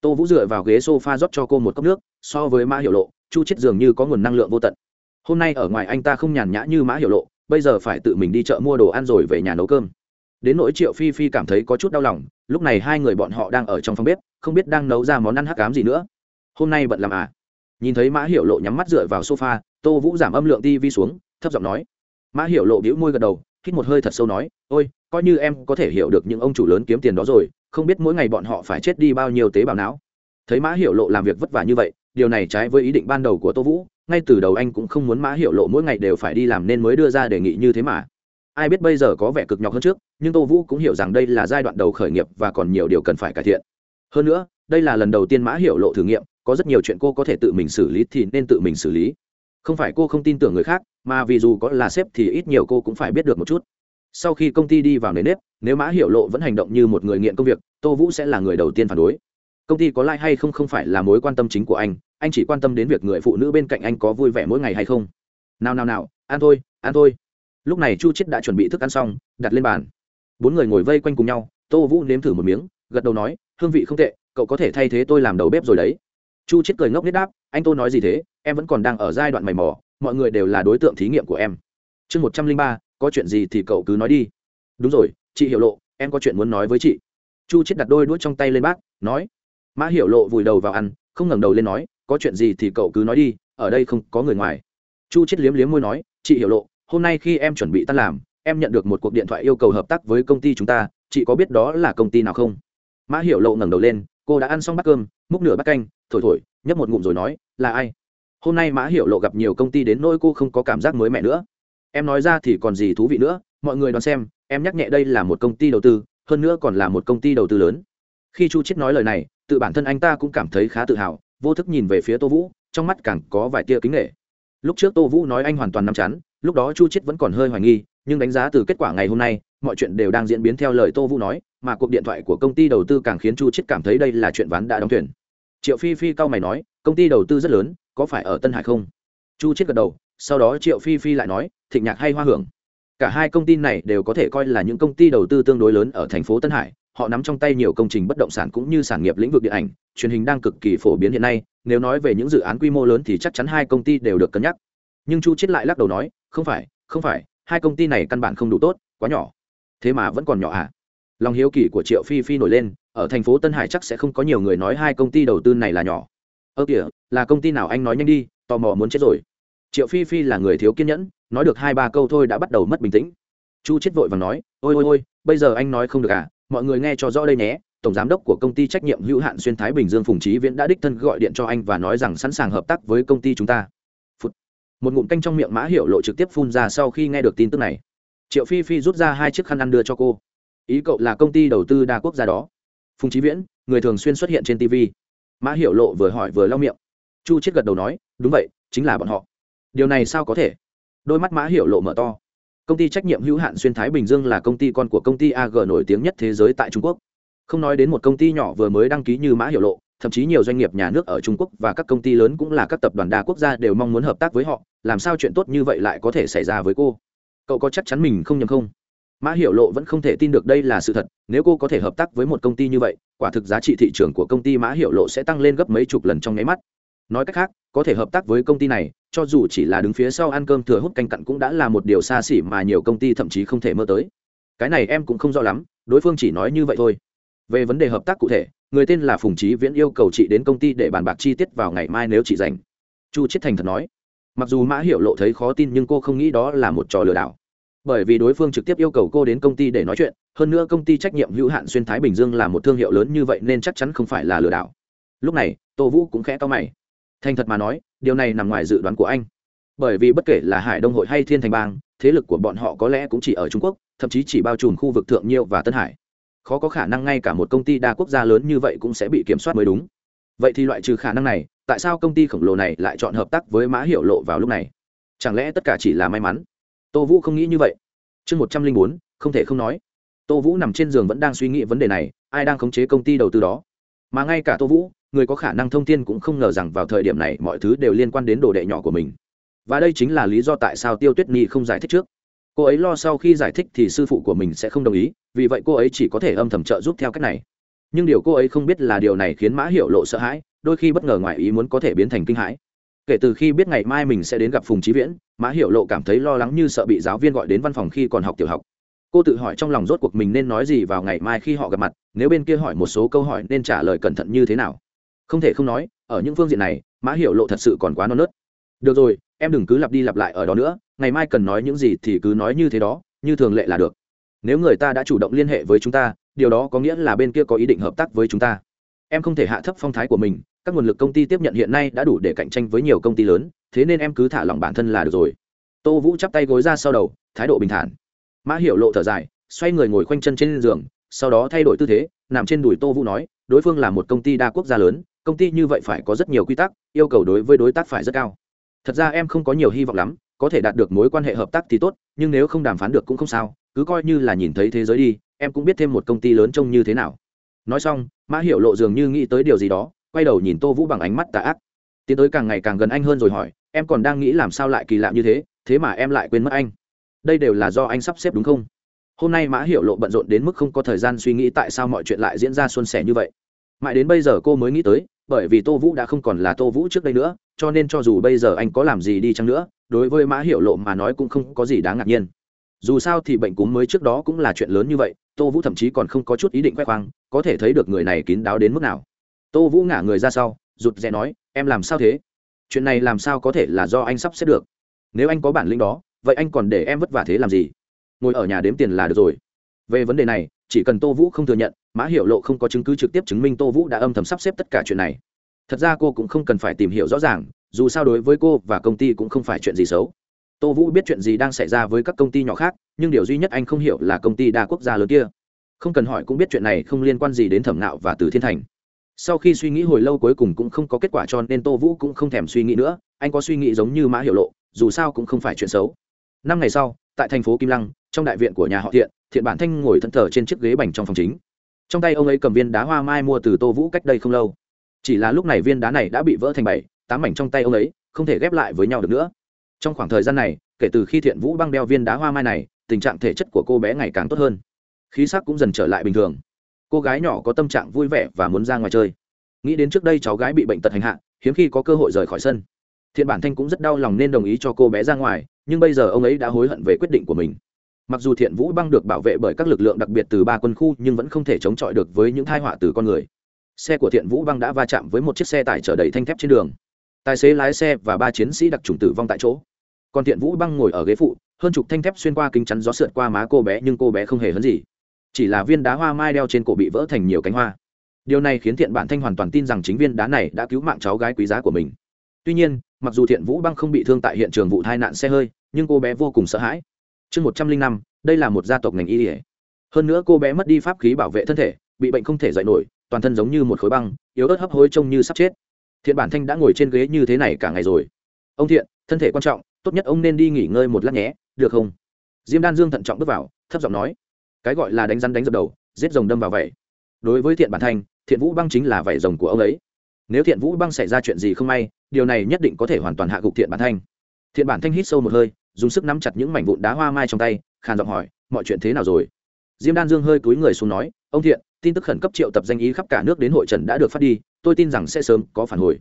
Tô vũ dựa vào ghế s o f a rót cho cô một cốc nước, so với mã hiệu lộ, chu chết dường như có nguồn năng lượng vô tận. Hôm nay ở ngoài anh ta không nhàn nhã như mã hiệu lộ, bây giờ phải tự mình đi chợ mua đồ ăn rồi về nhà nấu cơm. Đến nỗi triệu phi phi cảm thấy có chút đau lòng, lúc này hai người bọn họ đang ở trong phòng bếp, không biết đang nấu ra món ăn hắc cám gì nữa. Hôm nay bận làm à? Nhìn thấy mã hiệu lộ nhắm mắt dựa vào sofa, tô vũ giảm âm lượng tv xuống, thấp giọng nói. Mã hiệu lộ đĩu môi gật đầu, hít một hơi thật sâu nói, ôi, coi như em có thể hiểu được những ông chủ lớn kiếm tiền đó rồi, không biết mỗi ngày bọn họ phải chết đi bao nhiêu tế bào não. Thấy mã hiệu lộ làm việc vất vả như vậy, điều này trái với ý định ban đầu của tô vũ, ngay từ đầu anh cũng không muốn mã hiệu lộ mỗi ngày đều phải đi làm nên mới đưa ra đề nghị như thế mà. Ai biết bây giờ có vẻ cực nhọc hơn trước, nhưng tô vũ cũng hiểu rằng đây là giai đoạn đầu khởi nghiệp và còn nhiều điều cần phải cải thiện. Hơn nữa, đây là lần đầu tiên mã hiệu lộ thử nghiệm có rất nhiều chuyện cô có thể tự mình xử lý thì nên tự mình xử lý. Không phải cô không tin tưởng người khác, mà vì dù có là sếp thì ít nhiều cô cũng phải biết được một chút. Sau khi công ty đi vào nền nếp, nếu mã hiểu lộ vẫn hành động như một người nghiện công việc, tô vũ sẽ là người đầu tiên phản đối. Công ty có lai、like、hay hay không không phải là mối quan tâm chính của anh anh chỉ quan tâm đến việc người phụ nữ bên cạnh anh có vui vẻ mỗi ngày hay không. Nào nào nào, ăn thôi ăn thôi. Lúc này chu chết đã chuẩn bị thức ăn xong, đặt lên bàn. Bốn người ngồi vây quanh cùng nhau, tô vũ nếm thử một miếng, gật đầu nói, hương vị không tệ, cậu có thể thay thế tôi làm đầu bếp rồi đấy chu chết cười ngốc nít đáp, anh tôi nói gì thế? Em vẫn còn đang ở giai đoạn mày mò, mọi người đều là đối tượng thí nghiệm của em. Chương một trăm linh ba, có chuyện gì thì cậu cứ nói đi. Đúng rồi, chị hiểu lộ, em có chuyện muốn nói với chị. Chu chết đặt đôi đuôi trong tay lên bác nói. Mã hiểu lộ vùi đầu vào ăn, không ngẩng đầu lên nói, có chuyện gì thì cậu cứ nói đi, ở đây không có người ngoài. Chu chết liếm liếm môi nói, chị hiểu lộ, hôm nay khi em chuẩn bị tan làm, em nhận được một cuộc điện thoại yêu cầu hợp tác với công ty chúng ta, chị có biết đó là công ty nào không? Mã hiểu lộ ngẩng đầu lên, cô đã ăn xong bát cơm, múc nửa bát canh thổi thổi, nhấp một ngụm rồi nói, là ai? Hôm nay mã hiểu lộ gặp nhiều công ty đến nỗi cô không có cảm giác mới mẻ nữa. Em nói ra thì còn gì thú vị nữa, mọi người đón xem, em nhắc nhẹ đây là một công ty đầu tư, hơn nữa còn là một công ty đầu tư lớn. Khi chu chết nói lời này, tự bản thân anh ta cũng cảm thấy khá tự hào, vô thức nhìn về phía tô vũ, trong mắt càng có vài tia kính nghệ lúc trước tô vũ nói anh hoàn toàn nắm chắn lúc đó chu chết vẫn còn hơi hoài nghi, nhưng đánh giá từ kết quả ngày hôm nay, mọi chuyện đều đang diễn biến theo lời tô vũ nói, mà cuộc điện thoại của công ty đầu tư càng khiến chu chết cảm thấy đây là chuyện ván đã đóng thuyền triệu phi phi cau mày nói, công ty đầu tư rất lớn, có phải ở tân hải không? Chu chết gật đầu, sau đó triệu phi phi lại nói, thịnh nhạc hay hoa hưởng. Cả hai công ty này đều có thể coi là những công ty đầu tư tương đối lớn ở thành phố tân hải, họ nắm trong tay nhiều công trình bất động sản cũng như sản nghiệp lĩnh vực điện ảnh, truyền hình đang cực kỳ phổ biến hiện nay, nếu nói về những dự án quy mô lớn thì chắc chắn hai công ty đều được cân nhắc. Nhưng chu chết lại lắc đầu nói, không phải không phải, hai công ty này căn bản không đủ tốt, quá nhỏ. Thế mà vẫn còn nhỏ à? Lòng hiếu kỳ của triệu phi phi nổi lên ở thành phố tân hải chắc sẽ không có nhiều người nói hai công ty đầu tư này là nhỏ. Ơ kìa, là công ty nào anh nói nhanh đi, tò mò muốn chết rồi. Triệu phi phi là người thiếu kiên nhẫn, nói được hai ba câu thôi đã bắt đầu mất bình tĩnh. Chu chết vội và nói, ôi ôi ôi, bây giờ anh nói không được à? Mọi người nghe cho rõ đây nhé, tổng giám đốc của công ty trách nhiệm hữu hạn xuyên thái bình dương phùng trí viễn đã đích thân gọi điện cho anh và nói rằng sẵn sàng hợp tác với công ty chúng ta. Phụt. một ngụm canh trong miệng mã hiệu lộ trực tiếp phun ra sau khi nghe được tin tức này. Triệu phi phi rút ra hai chiếc khăn ăn đưa cho cô. Ý cậu là công ty đầu tư đa quốc gia đó phùng trí viễn, người thường xuyên xuất hiện trên tv mã hiệu lộ vừa hỏi vừa lau miệng. Chu chết gật đầu nói, đúng vậy, chính là bọn họ. Điều này sao có thể? Đôi mắt mã hiệu lộ mở to. Công ty trách nhiệm hữu hạn xuyên thái bình dương là công ty con của công ty ag nổi tiếng nhất thế giới tại trung quốc. Không nói đến một công ty nhỏ vừa mới đăng ký như mã hiệu lộ, thậm chí nhiều doanh nghiệp nhà nước ở trung quốc và các công ty lớn cũng là các tập đoàn đa quốc gia đều mong muốn hợp tác với họ, làm sao chuyện tốt như vậy lại có thể xảy ra với cô? Cậu có chắc chắn mình không nhầm không? Mã hiểu lộ vẫn không thể tin được đây là sự thật, nếu cô có thể hợp tác với một công ty như vậy, quả thực giá trị thị trường của công ty mã hiểu lộ sẽ tăng lên gấp mấy chục lần trong nháy mắt. Nói cách khác, có thể hợp tác với công ty này, cho dù chỉ là đứng phía sau ăn cơm thừa hút canh cặn cũng đã là một điều xa xỉ mà nhiều công ty thậm chí không thể mơ tới. Cái này em cũng không rõ lắm, đối phương chỉ nói như vậy thôi. Về vấn đề hợp tác cụ thể, người tên là phùng trí viễn yêu cầu chị đến công ty để bàn bạc chi tiết vào ngày mai nếu chị dành chu chiết thành thật nói. Mặc dù mã hiểu lộ thấy khó tin nhưng cô không nghĩ đó là một trò lừa đảo bởi vì đối phương trực tiếp yêu cầu cô đến công ty để nói chuyện, hơn nữa công ty trách nhiệm hữu hạn xuyên thái bình dương là một thương hiệu lớn như vậy nên chắc chắn không phải là lừa đảo. Lúc này, tô vũ cũng khẽ to mày. Thành thật mà nói, điều này nằm ngoài dự đoán của anh. Bởi vì bất kể là hải đông hội hay thiên thành bang, thế lực của bọn họ có lẽ cũng chỉ ở trung quốc, thậm chí chỉ bao trùm khu vực thượng nhiêu và tân hải. Khó có khả năng ngay cả một công ty đa quốc gia lớn như vậy cũng sẽ bị kiểm soát mới đúng. Vậy thì loại trừ khả năng này, tại sao công ty khổng lồ này lại chọn hợp tác với mã hiệu lộ vào lúc này? Chẳng lẽ tất cả chỉ là may mắn? Tô vũ không nghĩ như vậy. Chương một trăm linh bốn, không thể không nói. Tô vũ nằm trên giường vẫn đang suy nghĩ vấn đề này, ai đang khống chế công ty đầu tư đó. Mà ngay cả tô vũ, người có khả năng thông tin cũng không ngờ rằng vào thời điểm này mọi thứ đều liên quan đến đồ đệ nhỏ của mình. Và đây chính là lý do tại sao tiêu tuyết nhi không giải thích trước. Cô ấy lo sau khi giải thích thì sư phụ của mình sẽ không đồng ý, vì vậy cô ấy chỉ có thể âm thầm trợ giúp theo cách này. Nhưng điều cô ấy không biết là điều này khiến mã hiệu lộ sợ hãi, đôi khi bất ngờ ngoài ý muốn có thể biến thành kinh hãi kể từ khi biết ngày mai mình sẽ đến gặp phùng trí viễn, mã hiệu lộ cảm thấy lo lắng như sợ bị giáo viên gọi đến văn phòng khi còn học tiểu học. Cô tự hỏi trong lòng rốt cuộc mình nên nói gì vào ngày mai khi họ gặp mặt, nếu bên kia hỏi một số câu hỏi nên trả lời cẩn thận như thế nào. Không thể không nói, ở những phương diện này, mã hiệu lộ thật sự còn quá non nớt. Được rồi, em đừng cứ lặp đi lặp lại ở đó nữa, ngày mai cần nói những gì thì cứ nói như thế đó, như thường lệ là được. Nếu người ta đã chủ động liên hệ với chúng ta, điều đó có nghĩa là bên kia có ý định hợp tác với chúng ta. Em không thể hạ thấp phong thái của mình các nguồn lực công ty tiếp nhận hiện nay đã đủ để cạnh tranh với nhiều công ty lớn, thế nên em cứ thả lỏng bản thân là được rồi. Tô vũ chắp tay gối ra sau đầu, thái độ bình thản. Mã hiểu lộ thở dài, xoay người ngồi khoanh chân trên giường, sau đó thay đổi tư thế, nằm trên đùi tô vũ nói, đối phương là một công ty đa quốc gia lớn, công ty như vậy phải có rất nhiều quy tắc, yêu cầu đối với đối tác phải rất cao. Thật ra em không có nhiều hy vọng lắm, có thể đạt được mối quan hệ hợp tác thì tốt, nhưng nếu không đàm phán được cũng không sao, cứ coi như là nhìn thấy thế giới đi, em cũng biết thêm một công ty lớn trông như thế nào. Nói xong, mã hiểu lộ dường như nghĩ tới điều gì đó quay đầu nhìn tô vũ bằng ánh mắt tà ác. Tiến tới càng ngày càng gần anh hơn rồi hỏi, em còn đang nghĩ làm sao lại kỳ lạ như thế thế mà em lại quên mất anh. Đây đều là do anh sắp xếp đúng không? Hôm nay mã hiểu lộ bận rộn đến mức không có thời gian suy nghĩ tại sao mọi chuyện lại diễn ra xuân sẻ như vậy. Mãi đến bây giờ cô mới nghĩ tới, bởi vì tô vũ đã không còn là tô vũ trước đây nữa, cho nên cho dù bây giờ anh có làm gì đi chăng nữa, đối với mã hiểu lộ mà nói cũng không có gì đáng ngạc nhiên. Dù sao thì bệnh cúm mới trước đó cũng là chuyện lớn như vậy, tô vũ thậm chí còn không có chút ý định khoe khoang, có thể thấy được người này kín đáo đến mức nào tô vũ ngả người ra sau, rụt rè nói, em làm sao thế? Chuyện này làm sao có thể là do anh sắp xếp được? Nếu anh có bản lĩnh đó, vậy anh còn để em vất vả thế làm gì? Ngồi ở nhà đếm tiền là được rồi. Về vấn đề này, chỉ cần tô vũ không thừa nhận, mã hiểu lộ không có chứng cứ trực tiếp chứng minh tô vũ đã âm thầm sắp xếp tất cả chuyện này. Thật ra cô cũng không cần phải tìm hiểu rõ ràng, dù sao đối với cô và công ty cũng không phải chuyện gì xấu. Tô vũ biết chuyện gì đang xảy ra với các công ty nhỏ khác, nhưng điều duy nhất anh không hiểu là công ty đa quốc gia lớn kia. Không cần hỏi cũng biết chuyện này không liên quan gì đến thẩm nạo và từ thiên thành sau khi suy nghĩ hồi lâu cuối cùng cũng không có kết quả cho nên tô vũ cũng không thèm suy nghĩ nữa, anh có suy nghĩ giống như mã hiểu lộ, dù sao cũng không phải chuyện xấu. Năm ngày sau, tại thành phố kim lăng, trong đại viện của nhà họ thiện thiện bản thanh ngồi thân thờ trên chiếc ghế bành trong phòng chính. Trong tay ông ấy cầm viên đá hoa mai mua từ tô vũ cách đây không lâu. Chỉ là lúc này viên đá này đã bị vỡ thành bảy, tám mảnh trong tay ông ấy, không thể ghép lại với nhau được nữa. Trong khoảng thời gian này, kể từ khi thiện vũ băng đeo viên đá hoa mai này, tình trạng thể chất của cô bé ngày càng tốt hơn. Khí sắc cũng dần trở lại bình thường cô gái nhỏ có tâm trạng vui vẻ và muốn ra ngoài chơi. Nghĩ đến trước đây cháu gái bị bệnh tật hành hạ, hiếm khi có cơ hội rời khỏi sân. Thiện bản thanh cũng rất đau lòng nên đồng ý cho cô bé ra ngoài, nhưng bây giờ ông ấy đã hối hận về quyết định của mình. Mặc dù thiện vũ băng được bảo vệ bởi các lực lượng đặc biệt từ ba quân khu, nhưng vẫn không thể chống chọi được với những thai họa từ con người. Xe của thiện vũ băng đã va chạm với một chiếc xe tải chở đầy thanh thép trên đường. Tài xế lái xe và ba chiến sĩ đặc trùng tử vong tại chỗ. Còn thiện vũ băng ngồi ở ghế phụ, hơn chục thanh thép xuyên qua kính chắn gió sượt qua má cô bé, nhưng cô bé không hề hấn gì chỉ là viên đá hoa mai đeo trên cổ bị vỡ thành nhiều cánh hoa. Điều này khiến thiện bản thanh hoàn toàn tin rằng chính viên đá này đã cứu mạng cháu gái quý giá của mình. Tuy nhiên, mặc dù thiện vũ băng không bị thương tại hiện trường vụ tai nạn xe hơi, nhưng cô bé vô cùng sợ hãi. Chương một trăm linh năm, đây là một gia tộc ngành y ỉa hơn nữa cô bé mất đi pháp khí bảo vệ thân thể, bị bệnh không thể dậy nổi, toàn thân giống như một khối băng, yếu ớt hấp hối trông như sắp chết. Thiện bản thanh đã ngồi trên ghế như thế này cả ngày rồi. Ông thiện, thân thể quan trọng, tốt nhất ông nên đi nghỉ ngơi một lát nhé, được không? Diêm đan dương thận trọng bước vào, thấp giọng nói cái gọi là đánh rắn đánh dập đầu, giết rồng đâm vào vậy. đối với thiện bản thanh, thiện vũ băng chính là vảy rồng của ông ấy. Nếu thiện vũ băng xảy ra chuyện gì không may, điều này nhất định có thể hoàn toàn hạ gục thiện bản thanh. Thiện bản thanh hít sâu một hơi, dùng sức nắm chặt những mảnh vụn đá hoa mai trong tay, khàn giọng hỏi, mọi chuyện thế nào rồi? Diêm đan dương hơi cúi người xuống nói, ông thiện, tin tức khẩn cấp triệu tập danh ý khắp cả nước đến hội trần đã được phát đi, tôi tin rằng sẽ sớm có phản hồi.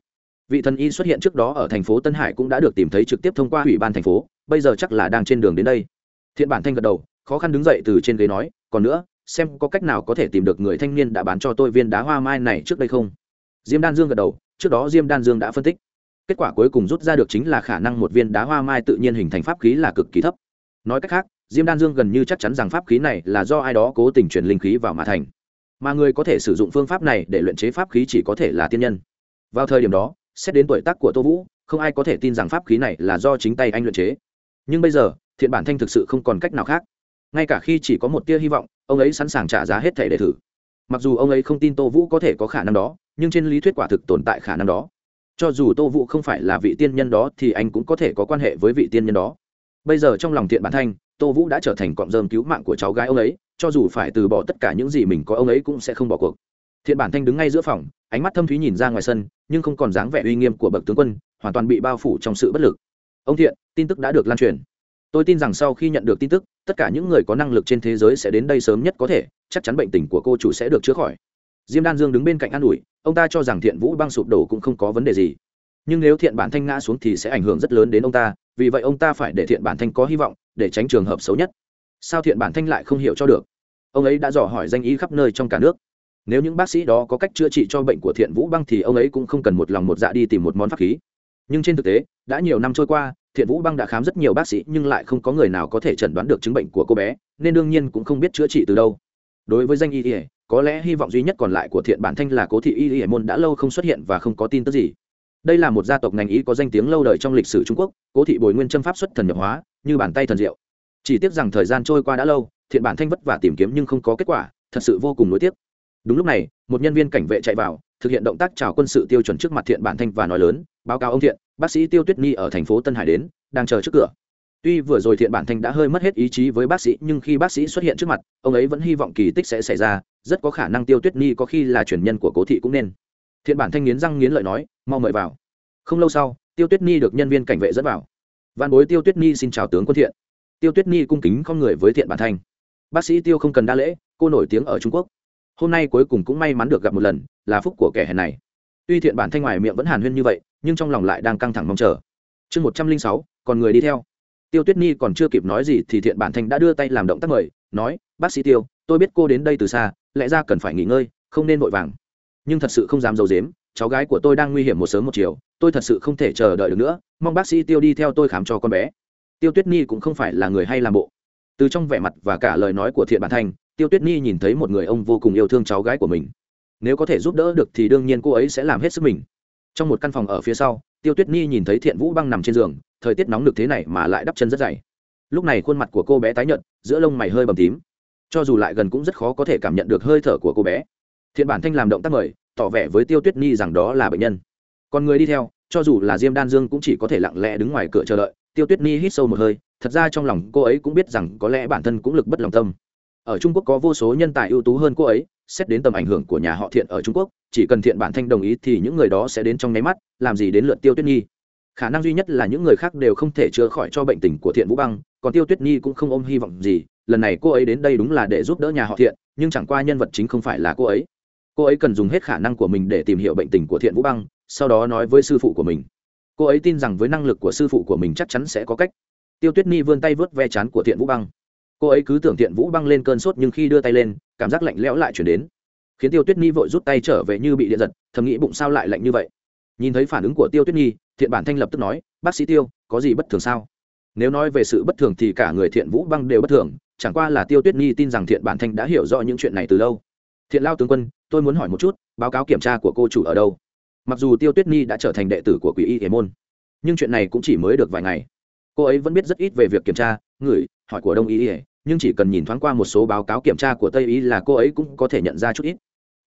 Vị thần y xuất hiện trước đó ở thành phố tân hải cũng đã được tìm thấy trực tiếp thông qua ủy ban thành phố, bây giờ chắc là đang trên đường đến đây. Thiện bản thanh gật đầu, khó khăn đứng dậy từ trên ghế nói còn nữa, xem có cách nào có thể tìm được người thanh niên đã bán cho tôi viên đá hoa mai này trước đây không? Diêm đan dương gật đầu, trước đó diêm đan dương đã phân tích. Kết quả cuối cùng rút ra được chính là khả năng một viên đá hoa mai tự nhiên hình thành pháp khí là cực kỳ thấp. Nói cách khác, diêm đan dương gần như chắc chắn rằng pháp khí này là do ai đó cố tình truyền linh khí vào mà thành. Mà người có thể sử dụng phương pháp này để luyện chế pháp khí chỉ có thể là tiên nhân. Vào thời điểm đó, xét đến tuổi tác của tô vũ, không ai có thể tin rằng pháp khí này là do chính tay anh luyện chế. Nhưng bây giờ, thiện bản thanh thực sự không còn cách nào khác ngay cả khi chỉ có một tia hy vọng, ông ấy sẵn sàng trả giá hết thể để thử. Mặc dù ông ấy không tin tô vũ có thể có khả năng đó, nhưng trên lý thuyết quả thực tồn tại khả năng đó. Cho dù tô vũ không phải là vị tiên nhân đó thì anh cũng có thể có quan hệ với vị tiên nhân đó. Bây giờ trong lòng thiện bản thanh, tô vũ đã trở thành cọng rơm cứu mạng của cháu gái ông ấy, cho dù phải từ bỏ tất cả những gì mình có, ông ấy cũng sẽ không bỏ cuộc. Thiện bản thanh đứng ngay giữa phòng, ánh mắt thâm thúy nhìn ra ngoài sân, nhưng không còn dáng vẻ uy nghiêm của bậc tướng quân, hoàn toàn bị bao phủ trong sự bất lực. Ông thiện, tin tức đã được lan truyền tôi tin rằng sau khi nhận được tin tức, tất cả những người có năng lực trên thế giới sẽ đến đây sớm nhất có thể, chắc chắn bệnh tình của cô chủ sẽ được chữa khỏi. Diêm đan dương đứng bên cạnh an ủi, ông ta cho rằng thiện vũ băng sụp đổ cũng không có vấn đề gì. Nhưng nếu thiện bản thanh ngã xuống thì sẽ ảnh hưởng rất lớn đến ông ta, vì vậy ông ta phải để thiện bản thanh có hy vọng, để tránh trường hợp xấu nhất. Sao thiện bản thanh lại không hiểu cho được? Ông ấy đã dò hỏi danh y khắp nơi trong cả nước. Nếu những bác sĩ đó có cách chữa trị cho bệnh của thiện vũ băng thì ông ấy cũng không cần một lòng một dạ đi tìm một món pháp khí nhưng trên thực tế, đã nhiều năm trôi qua, thiện vũ băng đã khám rất nhiều bác sĩ nhưng lại không có người nào có thể chẩn đoán được chứng bệnh của cô bé, nên đương nhiên cũng không biết chữa trị từ đâu. Đối với danh y ỉa có lẽ hy vọng duy nhất còn lại của thiện bản thanh là cố thị y y môn đã lâu không xuất hiện và không có tin tức gì. Đây là một gia tộc ngành y có danh tiếng lâu đời trong lịch sử trung quốc, cố thị bồi nguyên châm pháp xuất thần nhập hóa, như bàn tay thần diệu. Chỉ tiếc rằng thời gian trôi qua đã lâu, thiện bản thanh vất vả tìm kiếm nhưng không có kết quả, thật sự vô cùng nối tiếc. Đúng lúc này, một nhân viên cảnh vệ chạy vào thực hiện động tác chào quân sự tiêu chuẩn trước mặt thiện bản thanh và nói lớn, báo cáo ông thiện, bác sĩ tiêu tuyết nhi ở thành phố tân hải đến, đang chờ trước cửa. Tuy vừa rồi thiện bản thanh đã hơi mất hết ý chí với bác sĩ, nhưng khi bác sĩ xuất hiện trước mặt, ông ấy vẫn hy vọng kỳ tích sẽ xảy ra, rất có khả năng tiêu tuyết nhi có khi là truyền nhân của cố thị cũng nên. Thiện bản thanh nghiến răng nghiến lợi nói, mau mời vào. Không lâu sau, tiêu tuyết nhi được nhân viên cảnh vệ dẫn vào. Văn bối tiêu tuyết nhi xin chào tướng quân thiện. Tiêu tuyết nhi cung kính con người với thiện bản thanh. Bác sĩ tiêu không cần đa lễ, cô nổi tiếng ở trung quốc hôm nay cuối cùng cũng may mắn được gặp một lần, là phúc của kẻ hèn này. Tuy thiện bản thanh ngoài miệng vẫn hàn huyên như vậy, nhưng trong lòng lại đang căng thẳng mong chờ. Chương một trăm linh sáu, còn người đi theo. Tiêu tuyết nhi còn chưa kịp nói gì thì thiện bản thanh đã đưa tay làm động tác mời, nói, bác sĩ tiêu, tôi biết cô đến đây từ xa, lẽ ra cần phải nghỉ ngơi, không nên vội vàng. Nhưng thật sự không dám d i ấ u dếm cháu gái của tôi đang nguy hiểm một sớm một chiều, tôi thật sự không thể chờ đợi được nữa, mong bác sĩ tiêu đi theo tôi khám cho con bé. Tiêu tuyết nhi cũng không phải là người hay làm bộ. Từ trong vẻ mặt và cả lời nói của thiện bản thanh tiêu tuyết nhi nhìn thấy một người ông vô cùng yêu thương cháu gái của mình. Nếu có thể giúp đỡ được thì đương nhiên cô ấy sẽ làm hết sức mình. Trong một căn phòng ở phía sau, tiêu tuyết nhi nhìn thấy thiện vũ băng nằm trên giường, thời tiết nóng được thế này mà lại đắp chân rất dày. Lúc này khuôn mặt của cô bé tái nhợt, giữa lông mày hơi bầm tím. Cho dù lại gần cũng rất khó có thể cảm nhận được hơi thở của cô bé. Thiện bản thanh làm động tác mời, tỏ vẻ với tiêu tuyết nhi rằng đó là bệnh nhân. Còn người đi theo, cho dù là diêm đan dương cũng chỉ có thể lặng lẽ đứng ngoài cửa chờ đợi. Tiêu tuyết nhi hít sâu một hơi, thật ra trong lòng cô ấy cũng biết rằng có lẽ bản thân cũng lực bất lòng tâm ở trung quốc có vô số nhân tài ưu tú hơn cô ấy, xét đến tầm ảnh hưởng của nhà họ thiện ở trung quốc, chỉ cần thiện bản thanh đồng ý thì những người đó sẽ đến trong nháy mắt, làm gì đến lượt tiêu tuyết nhi. Khả năng duy nhất là những người khác đều không thể chữa khỏi cho bệnh tình của thiện vũ băng, còn tiêu tuyết nhi cũng không ôm hy vọng gì, lần này cô ấy đến đây đúng là để giúp đỡ nhà họ thiện, nhưng chẳng qua nhân vật chính không phải là cô ấy. Cô ấy cần dùng hết khả năng của mình để tìm hiểu bệnh tình của thiện vũ băng, sau đó nói với sư phụ của mình. Cô ấy tin rằng với năng lực của sư phụ của mình chắc chắn sẽ có cách. Tiêu tuyết nhi vươn tay vớt ve chán của thiện vũ băng cô ấy cứ tưởng thiện vũ băng lên cơn sốt nhưng khi đưa tay lên, cảm giác lạnh lẽo lại chuyển đến. Khiến tiêu tuyết nhi vội rút tay trở về như bị điện giật, thầm nghĩ bụng sao lại lạnh như vậy. Nhìn thấy phản ứng của tiêu tuyết nhi, thiện bản thanh lập tức nói, bác sĩ tiêu, có gì bất thường sao? Nếu nói về sự bất thường thì cả người thiện vũ băng đều bất thường, chẳng qua là tiêu tuyết nhi tin rằng thiện bản thanh đã hiểu rõ những chuyện này từ lâu. Thiện lao tướng quân, tôi muốn hỏi một chút, báo cáo kiểm tra của cô chủ ở đâu? Mặc dù tiêu tuyết nhi đã trở thành đệ tử của quỷ y hề môn, nhưng chuyện này cũng chỉ mới được vài ngày. Cô ấy vẫn biết rất ít về việc kiểm tra, ngửi hỏi của đông y nhưng chỉ cần nhìn thoáng qua một số báo cáo kiểm tra của tây y là cô ấy cũng có thể nhận ra chút ít.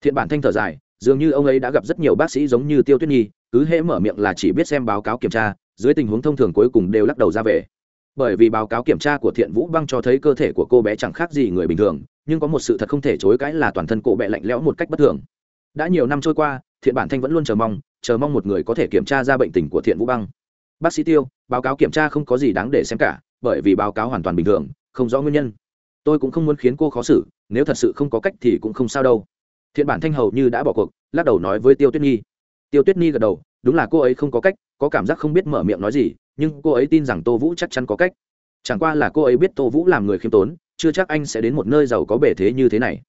Thiện bản thanh thở dài, dường như ông ấy đã gặp rất nhiều bác sĩ giống như tiêu tuyết nhi, cứ hễ mở miệng là chỉ biết xem báo cáo kiểm tra, dưới tình huống thông thường cuối cùng đều lắc đầu ra về. Bởi vì báo cáo kiểm tra của thiện vũ băng cho thấy cơ thể của cô bé chẳng khác gì người bình thường, nhưng có một sự thật không thể chối cãi là toàn thân cô bé lạnh lẽo một cách bất thường. Đã nhiều năm trôi qua, thiện bản thanh vẫn luôn chờ mong chờ mong một người có thể kiểm tra ra bệnh tình của thiện vũ băng. Bác sĩ tiêu, báo cáo kiểm tra không có gì đáng để xem cả bởi vì báo cáo hoàn toàn bình thường, không rõ nguyên nhân. Tôi cũng không muốn khiến cô khó xử, nếu thật sự không có cách thì cũng không sao đâu. Thiện bản thanh hầu như đã bỏ cuộc, lắc đầu nói với tiêu tuyết nhi. Tiêu tuyết nhi gật đầu, đúng là cô ấy không có cách, có cảm giác không biết mở miệng nói gì, nhưng cô ấy tin rằng tô vũ chắc chắn có cách. Chẳng qua là cô ấy biết tô vũ làm người khiêm tốn, chưa chắc anh sẽ đến một nơi giàu có bể thế như thế này.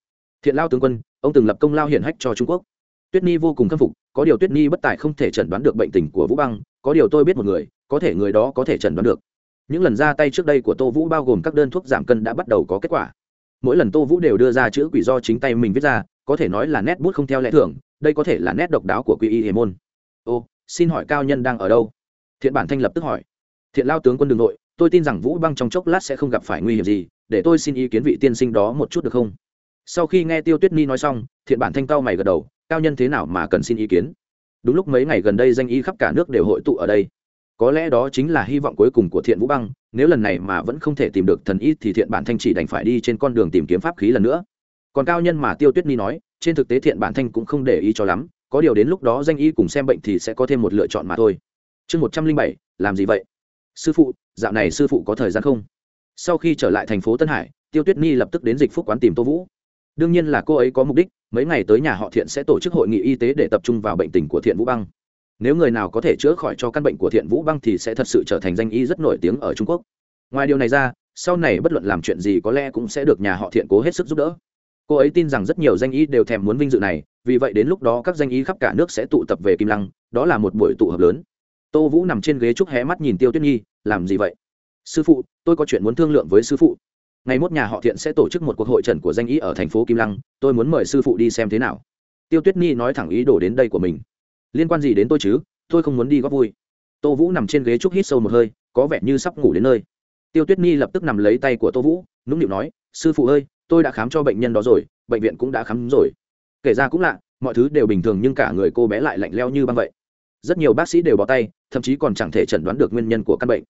Thiện lao tướng quân, ông từng lập công lao hiển hách cho trung quốc. Tuyết nhi vô cùng khâm phục, có điều tuyết nhi bất tài không thể chẩn đoán được bệnh tình của vũ băng, có điều tôi biết một người, có thể người đó có thể chẩn đoán được những lần ra tay trước đây của tô vũ bao gồm các đơn thuốc giảm cân đã bắt đầu có kết quả. Mỗi lần tô vũ đều đưa ra chữ quỷ do chính tay mình viết ra, có thể nói là nét bút không theo lẽ thường, đây có thể là nét độc đáo của quy y hề môn. Ô, xin hỏi cao nhân đang ở đâu? Thiện bản thanh lập tức hỏi. Thiện lao tướng quân đường nội, tôi tin rằng vũ băng trong chốc lát sẽ không gặp phải nguy hiểm gì, để tôi xin ý kiến vị tiên sinh đó một chút được không? Sau khi nghe tiêu tuyết ni nói xong, thiện bản thanh cao mày gật đầu, cao nhân thế nào mà cần xin ý kiến? Đúng lúc mấy ngày gần đây danh y khắp cả nước đều hội tụ ở đây có lẽ đó chính là hy vọng cuối cùng của thiện vũ băng, nếu lần này mà vẫn không thể tìm được thần y thì thiện bản thanh chỉ đành phải đi trên con đường tìm kiếm pháp khí lần nữa. Còn cao nhân mà tiêu tuyết ni nói, trên thực tế thiện bản thanh cũng không để ý cho lắm, có điều đến lúc đó danh y cùng xem bệnh thì sẽ có thêm một lựa chọn mà thôi. Chương một trăm linh bảy, làm gì vậy? Sư phụ, dạo này sư phụ có thời gian không? Sau khi trở lại thành phố tân hải, tiêu tuyết ni lập tức đến dịch phúc quán tìm tô vũ. Đương nhiên là cô ấy có mục đích, mấy ngày tới nhà họ thiện sẽ tổ chức hội nghị y tế để tập trung vào bệnh tình của thiện vũ băng nếu người nào có thể chữa khỏi cho căn bệnh của thiện vũ băng thì sẽ thật sự trở thành danh y rất nổi tiếng ở trung quốc. Ngoài điều này ra, sau này bất luận làm chuyện gì có lẽ cũng sẽ được nhà họ thiện cố hết sức giúp đỡ. Cô ấy tin rằng rất nhiều danh y đều thèm muốn vinh dự này, vì vậy đến lúc đó các danh y khắp cả nước sẽ tụ tập về kim lăng, đó là một buổi tụ họp lớn. Tô vũ nằm trên ghế trúc hé mắt nhìn tiêu tuyết nhi, làm gì vậy? Sư phụ, tôi có chuyện muốn thương lượng với sư phụ. Ngày mốt nhà họ thiện sẽ tổ chức một cuộc hội trần của danh y ở thành phố kim lăng, tôi muốn mời sư phụ đi xem thế nào. Tiêu tuyết nhi nói thẳng ý đồ đến đây của mình liên quan gì đến tôi chứ? Tôi không muốn đi góp vui. Tô vũ nằm trên ghế trúc hít sâu một hơi, có vẻ như sắp ngủ đến nơi. Tiêu tuyết nhi lập tức nằm lấy tay của tô vũ, nũng nịu nói, sư phụ ơi, tôi đã khám cho bệnh nhân đó rồi, bệnh viện cũng đã khám rồi. Kể ra cũng lạ, mọi thứ đều bình thường nhưng cả người cô bé lại lạnh leo như băng vậy. Rất nhiều bác sĩ đều bỏ tay, thậm chí còn chẳng thể chẩn đoán được nguyên nhân của căn bệnh.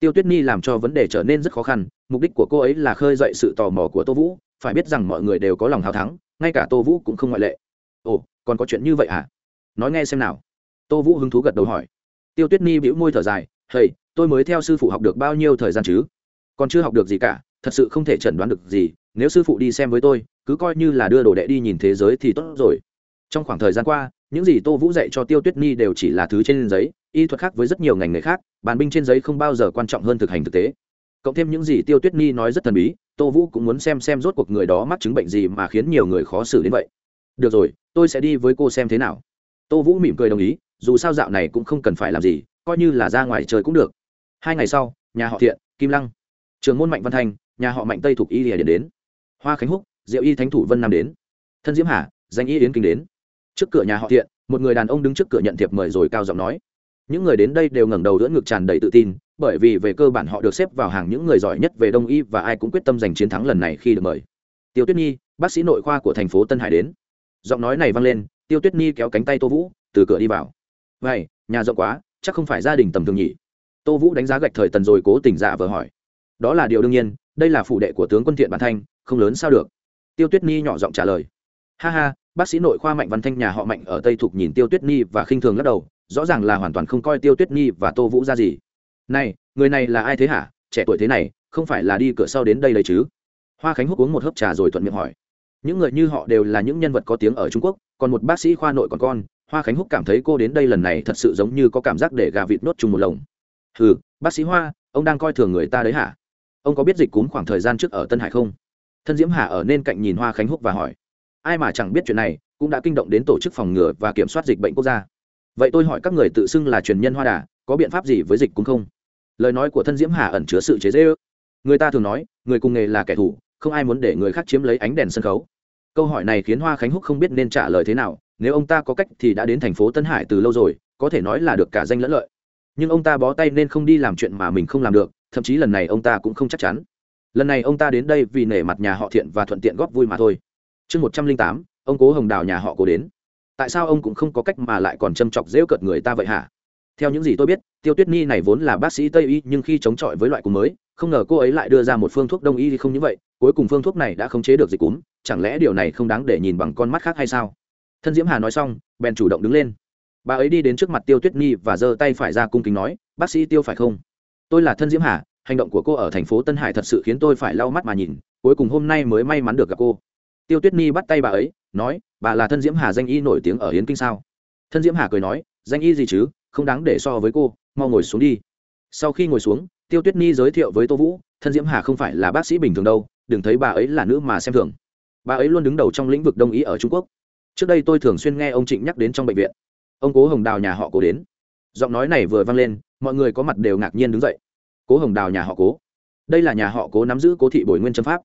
Tiêu tuyết nhi làm cho vấn đề trở nên rất khó khăn, mục đích của cô ấy là khơi dậy sự tò mò của tô vũ, phải biết rằng mọi người đều có lòng hào thắng, ngay cả tô vũ cũng không ngoại lệ. Ồ, còn có chuyện như vậy à? Nói nghe xem nào. Tô vũ hứng thú gật đầu hỏi. Tiêu tuyết ni bĩu môi thở dài, hầy, tôi mới theo sư phụ học được bao nhiêu thời gian chứ? Còn chưa học được gì cả, thật sự không thể chẩn đoán được gì. Nếu sư phụ đi xem với tôi, cứ coi như là đưa đồ đệ đi nhìn thế giới thì tốt rồi. Trong khoảng thời gian qua, những gì tô vũ dạy cho tiêu tuyết ni đều chỉ là thứ trên giấy, y thuật khác với rất nhiều ngành nghề khác, bàn binh trên giấy không bao giờ quan trọng hơn thực hành thực tế. Cộng thêm những gì tiêu tuyết ni nói rất thần bí, tô vũ cũng muốn xem xem rốt cuộc người đó mắc chứng bệnh gì mà khiến nhiều người khó xử đến vậy. Được rồi, tôi sẽ đi với cô xem thế nào tô vũ mỉm cười đồng ý, dù sao dạo này cũng không cần phải làm gì, coi như là ra ngoài trời cũng được. Hai ngày sau, nhà họ thiện, kim lăng, trường môn mạnh văn thanh nhà họ mạnh tây thuộc y lìa điện đến. Hoa khánh húc, diệu y thánh thủ vân nam đến. Thân diễm hà, danh y yến kinh đến. Trước cửa nhà họ thiện, một người đàn ông đứng trước cửa nhận thiệp mời rồi cao giọng nói. Những người đến đây đều ngẩng đầu đỡ ngực tràn đầy tự tin, bởi vì về cơ bản họ được xếp vào hàng những người giỏi nhất về đông y và ai cũng quyết tâm giành chiến thắng lần này khi được mời. Tiêu tuyết nhi, bác sĩ nội khoa của thành phố tân hải đến. Giọng nói này vang lên tiêu tuyết nhi kéo cánh tay tô vũ, từ cửa đi vào. Vậy, nhà rộng quá, chắc không phải gia đình tầm thường nhỉ? Tô vũ đánh giá gạch thời tần rồi cố tình dạ vờ hỏi. Đó là điều đương nhiên, đây là phụ đệ của tướng quân thiện bản thanh, không lớn sao được? Tiêu tuyết nhi nhỏ giọng trả lời. Ha ha, bác sĩ nội khoa mạnh văn thanh nhà họ mạnh ở tây thục nhìn tiêu tuyết nhi và khinh thường lắc đầu, rõ ràng là hoàn toàn không coi tiêu tuyết nhi và tô vũ ra gì. Này, người này là ai thế hả? Trẻ tuổi thế này, không phải là đi cửa sau đến đây lấy chứ? Hoa khánh húc uống một hớp trà rồi thuận miệng hỏi. Những người như họ đều là những nhân vật có tiếng ở trung quốc còn một bác sĩ khoa nội còn con, hoa khánh húc cảm thấy cô đến đây lần này thật sự giống như có cảm giác để gà vịt nốt chung một lồng. Ừ bác sĩ hoa, ông đang coi thường người ta đấy hả? Ông có biết dịch cúm khoảng thời gian trước ở tân hải không? Thân diễm hà ở nên cạnh nhìn hoa khánh húc và hỏi. Ai mà chẳng biết chuyện này, cũng đã kinh động đến tổ chức phòng ngừa và kiểm soát dịch bệnh quốc gia. Vậy tôi hỏi các người tự xưng là truyền nhân hoa đà, có biện pháp gì với dịch cúm không? Lời nói của thân diễm hà ẩn chứa sự chế dễ ước người ta thường nói, người cùng nghề là kẻ thù, không ai muốn để người khác chiếm lấy ánh đèn sân khấu câu hỏi này khiến hoa khánh húc không biết nên trả lời thế nào, nếu ông ta có cách thì đã đến thành phố tân hải từ lâu rồi, có thể nói là được cả danh lẫn lợi. Nhưng ông ta bó tay nên không đi làm chuyện mà mình không làm được, thậm chí lần này ông ta cũng không chắc chắn. Lần này ông ta đến đây vì nể mặt nhà họ thiện và thuận tiện góp vui mà thôi. Chương một trăm linh tám, ông cố hồng đào nhà họ cố đến. Tại sao ông cũng không có cách mà lại còn châm chọc dễu cợt người ta vậy hả? Theo những gì tôi biết, tiêu tuyết nhi này vốn là bác sĩ tây y, nhưng khi chống chọi với loại cúm mới, không ngờ cô ấy lại đưa ra một phương thuốc đông y thì không như vậy, cuối cùng phương thuốc này đã khống chế được dịch cúm. Chẳng lẽ điều này không đáng để nhìn bằng con mắt khác hay sao? Thân diễm hà nói xong, bèn chủ động đứng lên. Bà ấy đi đến trước mặt tiêu tuyết nhi và giơ tay phải ra cung kính nói, bác sĩ tiêu phải không? Tôi là thân diễm hà, hành động của cô ở thành phố tân hải thật sự khiến tôi phải lau mắt mà nhìn, cuối cùng hôm nay mới may mắn được gặp cô. Tiêu tuyết nhi bắt tay bà ấy, nói, bà là thân diễm hà danh y nổi tiếng ở hiến kinh sao? Thân diễm hà cười nói, danh y gì chứ? Không đáng để so với cô, mau ngồi xuống đi. Sau khi ngồi xuống, tiêu tuyết nhi giới thiệu với tô vũ, thân diễm hà không phải là bác sĩ bình thường đâu, đừng thấy bà ấy là nữ mà xem thường. Bà ấy luôn đứng đầu trong lĩnh vực đông y ở trung quốc. Trước đây tôi thường xuyên nghe ông trịnh nhắc đến trong bệnh viện. Ông cố hồng đào nhà họ cố đến. Giọng nói này vừa vang lên, mọi người có mặt đều ngạc nhiên đứng dậy. Cố hồng đào nhà họ cố. Đây là nhà họ cố nắm giữ cố thị bồi nguyên châm pháp.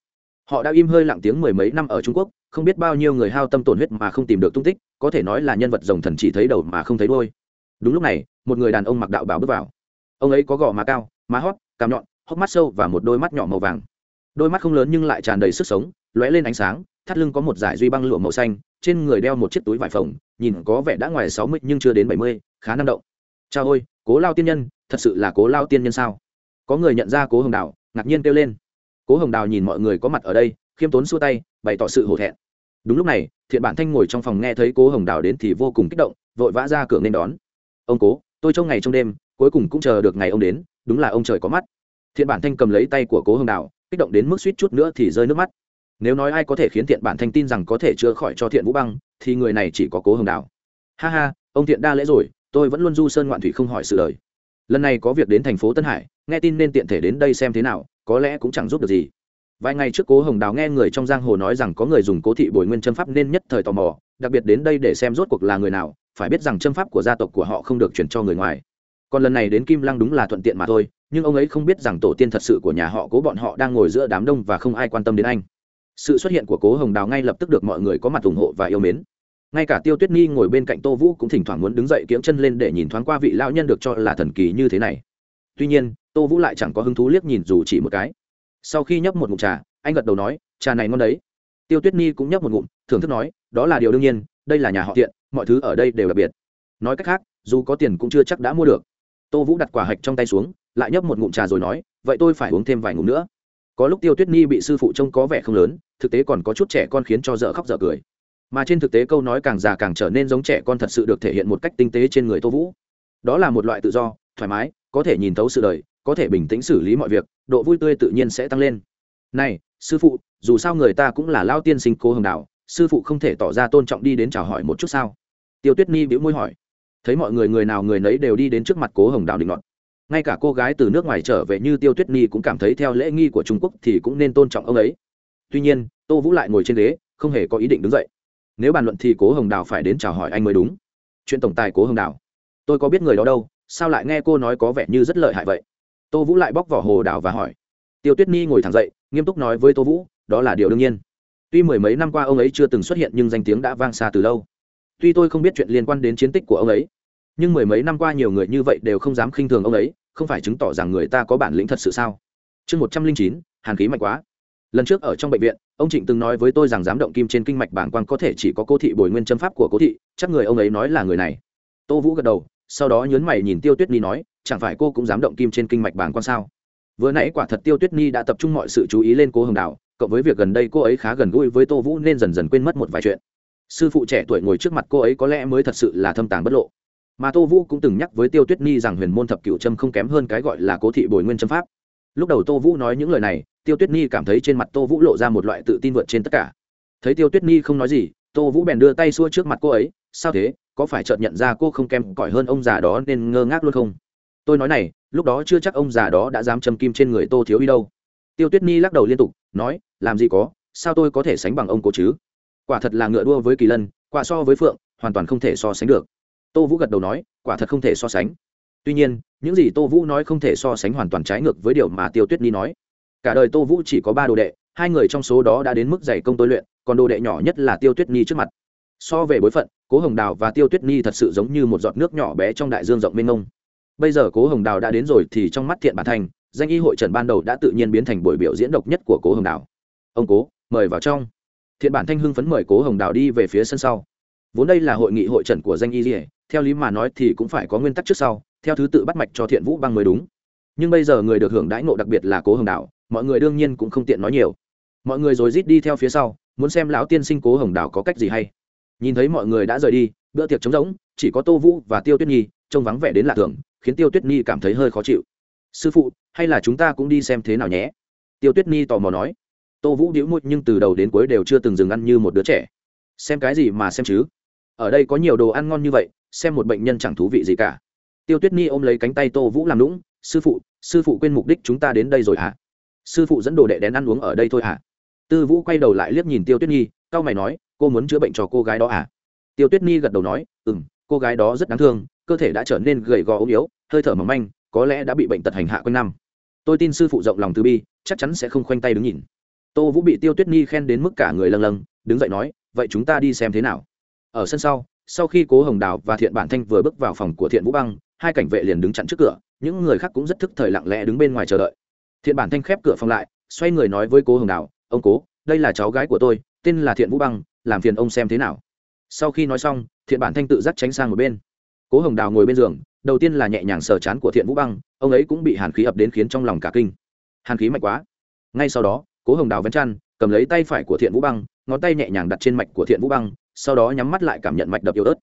Họ đã im hơi lặng tiếng mười mấy năm ở trung quốc, không biết bao nhiêu người hao tâm tổn huyết mà không tìm được tung tích, có thể nói là nhân vật rồng thần chỉ thấy đầu mà không thấy đôi đúng lúc này, một người đàn ông mặc đạo bảo bước vào. Ông ấy có gò má cao, má hót, cằm nhọn, hốc mắt sâu và một đôi mắt nhỏ màu vàng. Đôi mắt không lớn nhưng lại tràn đầy sức sống, lóe lên ánh sáng, thắt lưng có một dải duy băng lụa màu xanh, trên người đeo một chiếc túi vải phồng, nhìn có vẻ đã ngoài sáu mươi nhưng chưa đến bảy mươi, khá năng động. Cha ôi, cố lao tiên nhân, thật sự là cố lao tiên nhân sao? Có người nhận ra cố hồng đào, ngạc nhiên kêu lên. Cố hồng đào nhìn mọi người có mặt ở đây, khiêm tốn xua tay, bày tỏ sự hổ thẹn. Đúng lúc này, thiện bản thanh ngồi trong phòng nghe thấy cố hồng đào đến thì vô cùng kích động, vội vã ra cửa nên đón ông cố, tôi trông ngày trong đêm, cuối cùng cũng chờ được ngày ông đến, đúng là ông trời có mắt. Thiện bản thanh cầm lấy tay của cố hồng đào kích động đến mức suýt chút nữa thì rơi nước mắt. Nếu nói ai có thể khiến thiện bản thanh tin rằng có thể chữa khỏi cho thiện vũ băng, thì người này chỉ có cố hồng đào ha ha, ông thiện đa lễ rồi, tôi vẫn luôn du sơn ngoạn thủy không hỏi sự lời. lần này có việc đến thành phố tân hải, nghe tin nên tiện thể đến đây xem thế nào, có lẽ cũng chẳng giúp được gì. Vài ngày trước cố hồng đào nghe người trong giang hồ nói rằng có người dùng cố thị bồi nguyên châm pháp nên nhất thời tò mò, đặc biệt đến đây để xem rốt cuộc là người nào phải biết rằng châm pháp của gia tộc của họ không được chuyển cho người ngoài. Còn lần này đến kim lăng đúng là thuận tiện mà thôi, nhưng ông ấy không biết rằng tổ tiên thật sự của nhà họ cố bọn họ đang ngồi giữa đám đông và không ai quan tâm đến anh. Sự xuất hiện của cố hồng đào ngay lập tức được mọi người có mặt ủng hộ và yêu mến. Ngay cả tiêu tuyết nhi ngồi bên cạnh tô vũ cũng thỉnh thoảng muốn đứng dậy kiễng chân lên để nhìn thoáng qua vị lão nhân được cho là thần kỳ như thế này. Tuy nhiên, tô vũ lại chẳng có hứng thú liếc nhìn dù chỉ một cái. Sau khi nhấp một ngụm trà, anh gật đầu nói, trà này ngon đấy. Tiêu tuyết nhi cũng nhấp một ngụm, thưởng thức nói, đó là điều đương nhiên, đây là nhà họ tiện mọi thứ ở đây đều đặc biệt. Nói cách khác, dù có tiền cũng chưa chắc đã mua được. Tô vũ đặt quả hạch trong tay xuống, lại nhấp một ngụm trà rồi nói, vậy tôi phải uống thêm vài ngụm nữa. Có lúc tiêu tuyết nhi bị sư phụ trông có vẻ không lớn, thực tế còn có chút trẻ con khiến cho dở khóc dở cười. Mà trên thực tế câu nói càng già càng trở nên giống trẻ con thật sự được thể hiện một cách tinh tế trên người tô vũ. Đó là một loại tự do, thoải mái, có thể nhìn thấu sự đời, có thể bình tĩnh xử lý mọi việc, độ vui tươi tự nhiên sẽ tăng lên. Này, sư phụ, dù sao người ta cũng là lao tiên sinh cô hồng đạo, sư phụ không thể tỏ ra tôn trọng đi đến chào hỏi một chút sao? Tiêu tuyết ni bĩu môi hỏi. Thấy mọi người người nào người nấy đều đi đến trước mặt cố hồng đạo định luận ngay cả cô gái từ nước ngoài trở về như tiêu tuyết ni cũng cảm thấy theo lễ nghi của trung quốc thì cũng nên tôn trọng ông ấy. Tuy nhiên, tô vũ lại ngồi trên ghế, không hề có ý định đứng dậy. Nếu bàn luận thì cố hồng đào phải đến chào hỏi anh mới đúng. Chuyện tổng tài cố hồng đào. Tôi có biết người đó đâu, sao lại nghe cô nói có vẻ như rất lợi hại vậy? Tô vũ lại bóc vỏ hồ đào và hỏi. Tiêu tuyết ni ngồi thẳng dậy, nghiêm túc nói với tô vũ, đó là điều đương nhiên. Tuy mười mấy năm qua ông ấy chưa từng xuất hiện nhưng danh tiếng đã vang xa từ lâu tuy tôi không biết chuyện liên quan đến chiến tích của ông ấy, nhưng mười mấy năm qua nhiều người như vậy đều không dám khinh thường ông ấy, không phải chứng tỏ rằng người ta có bản lĩnh thật sự sao? Chương một trăm linh chín, hàn khí mạnh quá. Lần trước ở trong bệnh viện, ông trịnh từng nói với tôi rằng dám động kim trên kinh mạch bảng quang có thể chỉ có cô thị bồi nguyên châm pháp của cố thị, chắc người ông ấy nói là người này. Tô vũ gật đầu, sau đó nhớn mày nhìn tiêu tuyết Ni nói, chẳng phải cô cũng dám động kim trên kinh mạch bảng quang sao? Vừa nãy quả thật tiêu tuyết Ni đã tập trung mọi sự chú ý lên cô hồng đào cộng với việc gần đây cô ấy khá gần gũi với tô vũ nên dần dần quên mất một vài chuyện sư phụ trẻ tuổi ngồi trước mặt cô ấy có lẽ mới thật sự là thâm tàng bất lộ. Mà tô vũ cũng từng nhắc với tiêu tuyết nhi rằng huyền môn thập cựu trâm không kém hơn cái gọi là cố thị bồi nguyên châm pháp. Lúc đầu tô vũ nói những lời này, tiêu tuyết nhi cảm thấy trên mặt tô vũ lộ ra một loại tự tin vượt trên tất cả. Thấy tiêu tuyết nhi không nói gì, tô vũ bèn đưa tay xua trước mặt cô ấy, sao thế? Có phải chợt nhận ra cô không kém cỏi hơn ông già đó nên ngơ ngác luôn không? Tôi nói này, lúc đó chưa chắc ông già đó đã dám châm kim trên người tô thiếu y đâu. Tiêu tuyết nhi lắc đầu liên tục, nói, làm gì có, sao tôi có thể sánh bằng ông cô chứ? Quả thật là ngựa đua với kỳ lân, quả so với phượng, hoàn toàn không thể so sánh được. Tô vũ gật đầu nói, quả thật không thể so sánh. Tuy nhiên, những gì tô vũ nói không thể so sánh hoàn toàn trái ngược với điều mà tiêu tuyết nhi nói. Cả đời tô vũ chỉ có ba đồ đệ, hai người trong số đó đã đến mức dày công tôi luyện, còn đồ đệ nhỏ nhất là tiêu tuyết nhi trước mặt. So về bối phận, cố hồng đào và tiêu tuyết nhi thật sự giống như một giọt nước nhỏ bé trong đại dương rộng mênh mông. Bây giờ cố hồng đào đã đến rồi thì trong mắt thiện bản thành, danh y hội trần ban đầu đã tự nhiên biến thành buổi biểu diễn độc nhất của cố hồng đào. Ông cố, mời vào trong thiện bản thanh hưng phấn mời cố hồng đào đi về phía sân sau. Vốn đây là hội nghị hội trần của danh y dỉa theo lý mà nói thì cũng phải có nguyên tắc trước sau, theo thứ tự bắt mạch cho thiện vũ băng mới đúng. Nhưng bây giờ người được hưởng đãi ngộ đặc biệt là cố hồng đào, mọi người đương nhiên cũng không tiện nói nhiều. Mọi người rồi rít đi theo phía sau, muốn xem lão tiên sinh cố hồng đào có cách gì hay. Nhìn thấy mọi người đã rời đi, bữa tiệc trống rỗng, chỉ có tô vũ và tiêu tuyết nhi, trông vắng vẻ đến lạ thường, khiến tiêu tuyết nhi cảm thấy hơi khó chịu. Sư phụ, hay là chúng ta cũng đi xem thế nào nhé? Tiêu tuyết nhi tò mò nói tô vũ đĩu môi nhưng từ đầu đến cuối đều chưa từng dừng ăn như một đứa trẻ. Xem cái gì mà xem chứ? Ở đây có nhiều đồ ăn ngon như vậy, xem một bệnh nhân chẳng thú vị gì cả. Tiêu tuyết nhi ôm lấy cánh tay tô vũ làm lũng sư phụ sư phụ quên mục đích chúng ta đến đây rồi hả? Sư phụ dẫn đồ đệ đén ăn uống ở đây thôi hả? Tư vũ quay đầu lại liếc nhìn tiêu tuyết nhi c a o mày nói, cô muốn chữa bệnh cho cô gái đó à tiêu tuyết nhi gật đầu nói ừ m cô gái đó rất đáng thương, cơ thể đã trở nên gầy gò ốm yếu, hơi thở mỏng manh, có lẽ đã bị bệnh tật hành hạ quanh năm. Tôi tin sư phụ rộng lòng từ bi, chắc chắn sẽ không khoanh tay đứng nhìn tô vũ bị tiêu tuyết nhi khen đến mức cả người lâng lâng, đứng dậy nói, vậy chúng ta đi xem thế nào? Ở sân sau sau khi cố hồng đào và thiện bản thanh vừa bước vào phòng của thiện vũ băng, hai cảnh vệ liền đứng chặn trước cửa, những người khác cũng rất thức thời lặng lẽ đứng bên ngoài chờ đợi. Thiện bản thanh khép cửa phòng lại, xoay người nói với cố hồng đào, ông cố, đây là cháu gái của tôi, tên là thiện vũ băng, làm phiền ông xem thế nào? Sau khi nói xong, thiện bản thanh tự dắt tránh sang một bên. Cố hồng đào ngồi bên giường, đầu tiên là nhẹ nhàng sờ chán của thiện vũ băng, ông ấy cũng bị hàn khí ập đến khiến trong lòng cả kinh. Hàn khí mạnh quá. Ngay sau đó cố hồng đào vén chăn, cầm lấy tay phải của thiện vũ băng, ngón tay nhẹ nhàng đặt trên mạch của thiện vũ băng, sau đó nhắm mắt lại cảm nhận mạch đập yếu ớt.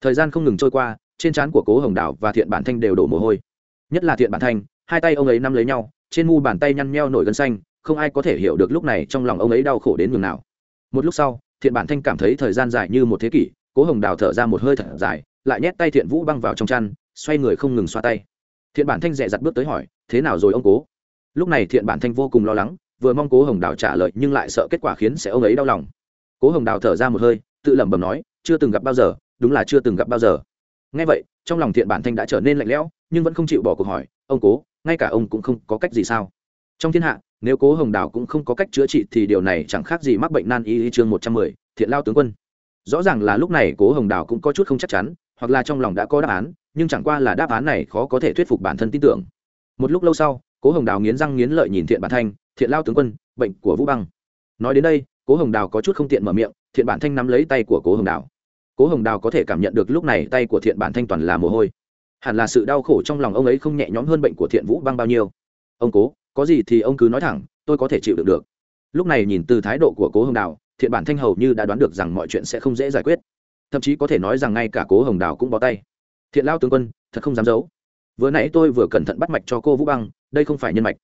Thời gian không ngừng trôi qua, trên trán của cố hồng đào và thiện bản thanh đều đổ mồ hôi. Nhất là thiện bản thanh, hai tay ông ấy nắm lấy nhau, trên mu bàn tay nhăn nheo nổi gân xanh, không ai có thể hiểu được lúc này trong lòng ông ấy đau khổ đến nhường nào. Một lúc sau, thiện bản thanh cảm thấy thời gian dài như một thế kỷ, cố hồng đào thở ra một hơi thở dài, lại nhét tay thiện vũ băng vào trong chăn, xoay người không ngừng xoa tay. Thiện bản thanh dẹ dặt bước tới hỏi, thế nào rồi ông cố? Lúc này thiện bản thanh vô cùng lo lắng vừa mong cố hồng đào trả lời nhưng lại sợ kết quả khiến sẽ ông ấy đau lòng. Cố hồng đào thở ra một hơi, tự lẩm bẩm nói, chưa từng gặp bao giờ, đúng là chưa từng gặp bao giờ. Ngay vậy, trong lòng thiện bản thanh đã trở nên lạnh lẽo, nhưng vẫn không chịu bỏ cuộc hỏi, ông cố, ngay cả ông cũng không có cách gì sao? Trong thiên hạ, nếu cố hồng đào cũng không có cách chữa trị thì điều này chẳng khác gì mắc bệnh nan y chương một trăm mười, thiện lao tướng quân. Rõ ràng là lúc này cố hồng đào cũng có chút không chắc chắn, hoặc là trong lòng đã có đáp án, nhưng chẳng qua là đáp án này khó có thể thuyết phục bản thân tin tưởng. Một lúc lâu sau cố hồng đào nghiến răng nghiến lợi nhìn thiện bản thanh, thiện lao tướng quân, bệnh của vũ băng. Nói đến đây, cố hồng đào có chút không tiện mở miệng, thiện bản thanh nắm lấy tay của cố hồng đào. Cố hồng đào có thể cảm nhận được lúc này tay của thiện bản thanh toàn là mồ hôi. Hẳn là sự đau khổ trong lòng ông ấy không nhẹ nhõm hơn bệnh của thiện vũ băng bao nhiêu. Ông cố, có gì thì ông cứ nói thẳng, tôi có thể chịu được được. Lúc này nhìn từ thái độ của cố hồng đào, thiện bản thanh hầu như đã đoán được rằng mọi chuyện sẽ không dễ giải quyết. Thậm chí có thể nói rằng ngay cả cố hồng đào cũng bó tay. Thiện lao tướng quân, thật không dám giấu. Vừa nãy tôi vừa cẩn thận bắt mạch cho cô vũ băng đây không phải nhân mạch.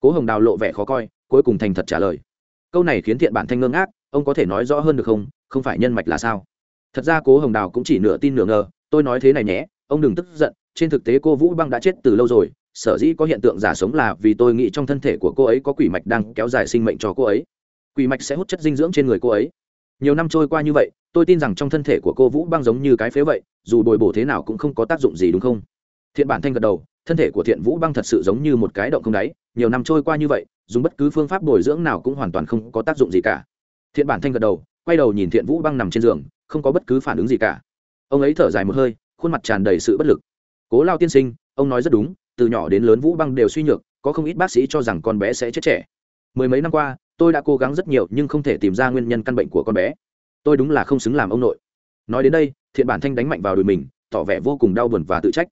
Cố hồng đào lộ vẻ khó coi, cuối cùng thành thật trả lời. Câu này khiến thiện bản thanh ngơ ngác ông có thể nói rõ hơn được không? Không phải nhân mạch là sao? Thật ra cố hồng đào cũng chỉ nửa tin nửa ngờ, tôi nói thế này nhé, ông đừng tức giận, trên thực tế cô vũ băng đã chết từ lâu rồi, sở dĩ có hiện tượng giả sống là vì tôi nghĩ trong thân thể của cô ấy có quỷ mạch đang kéo dài sinh mệnh cho cô ấy. Quỷ mạch sẽ hút chất dinh dưỡng trên người cô ấy. Nhiều năm trôi qua như vậy, tôi tin rằng trong thân thể của cô vũ băng giống như cái phế vậy, dù bồi bổ thế nào cũng không có tác dụng gì đúng không? Thiện bản thanh gật đầu thân thể của thiện vũ băng thật sự giống như một cái động không đáy, nhiều năm trôi qua như vậy, dùng bất cứ phương pháp bồi dưỡng nào cũng hoàn toàn không có tác dụng gì cả. Thiện bản thanh gật đầu, quay đầu nhìn thiện vũ băng nằm trên giường, không có bất cứ phản ứng gì cả. Ông ấy thở dài một hơi, khuôn mặt tràn đầy sự bất lực. Cố lao tiên sinh, ông nói rất đúng, từ nhỏ đến lớn vũ băng đều suy nhược, có không ít bác sĩ cho rằng con bé sẽ chết trẻ. Mười mấy năm qua, tôi đã cố gắng rất nhiều nhưng không thể tìm ra nguyên nhân căn bệnh của con bé. Tôi đúng là không xứng làm ông nội. Nói đến đây, thiện bản thanh đánh mạnh vào đùi mình, tỏ vẻ vô cùng đau buồn và tự trách.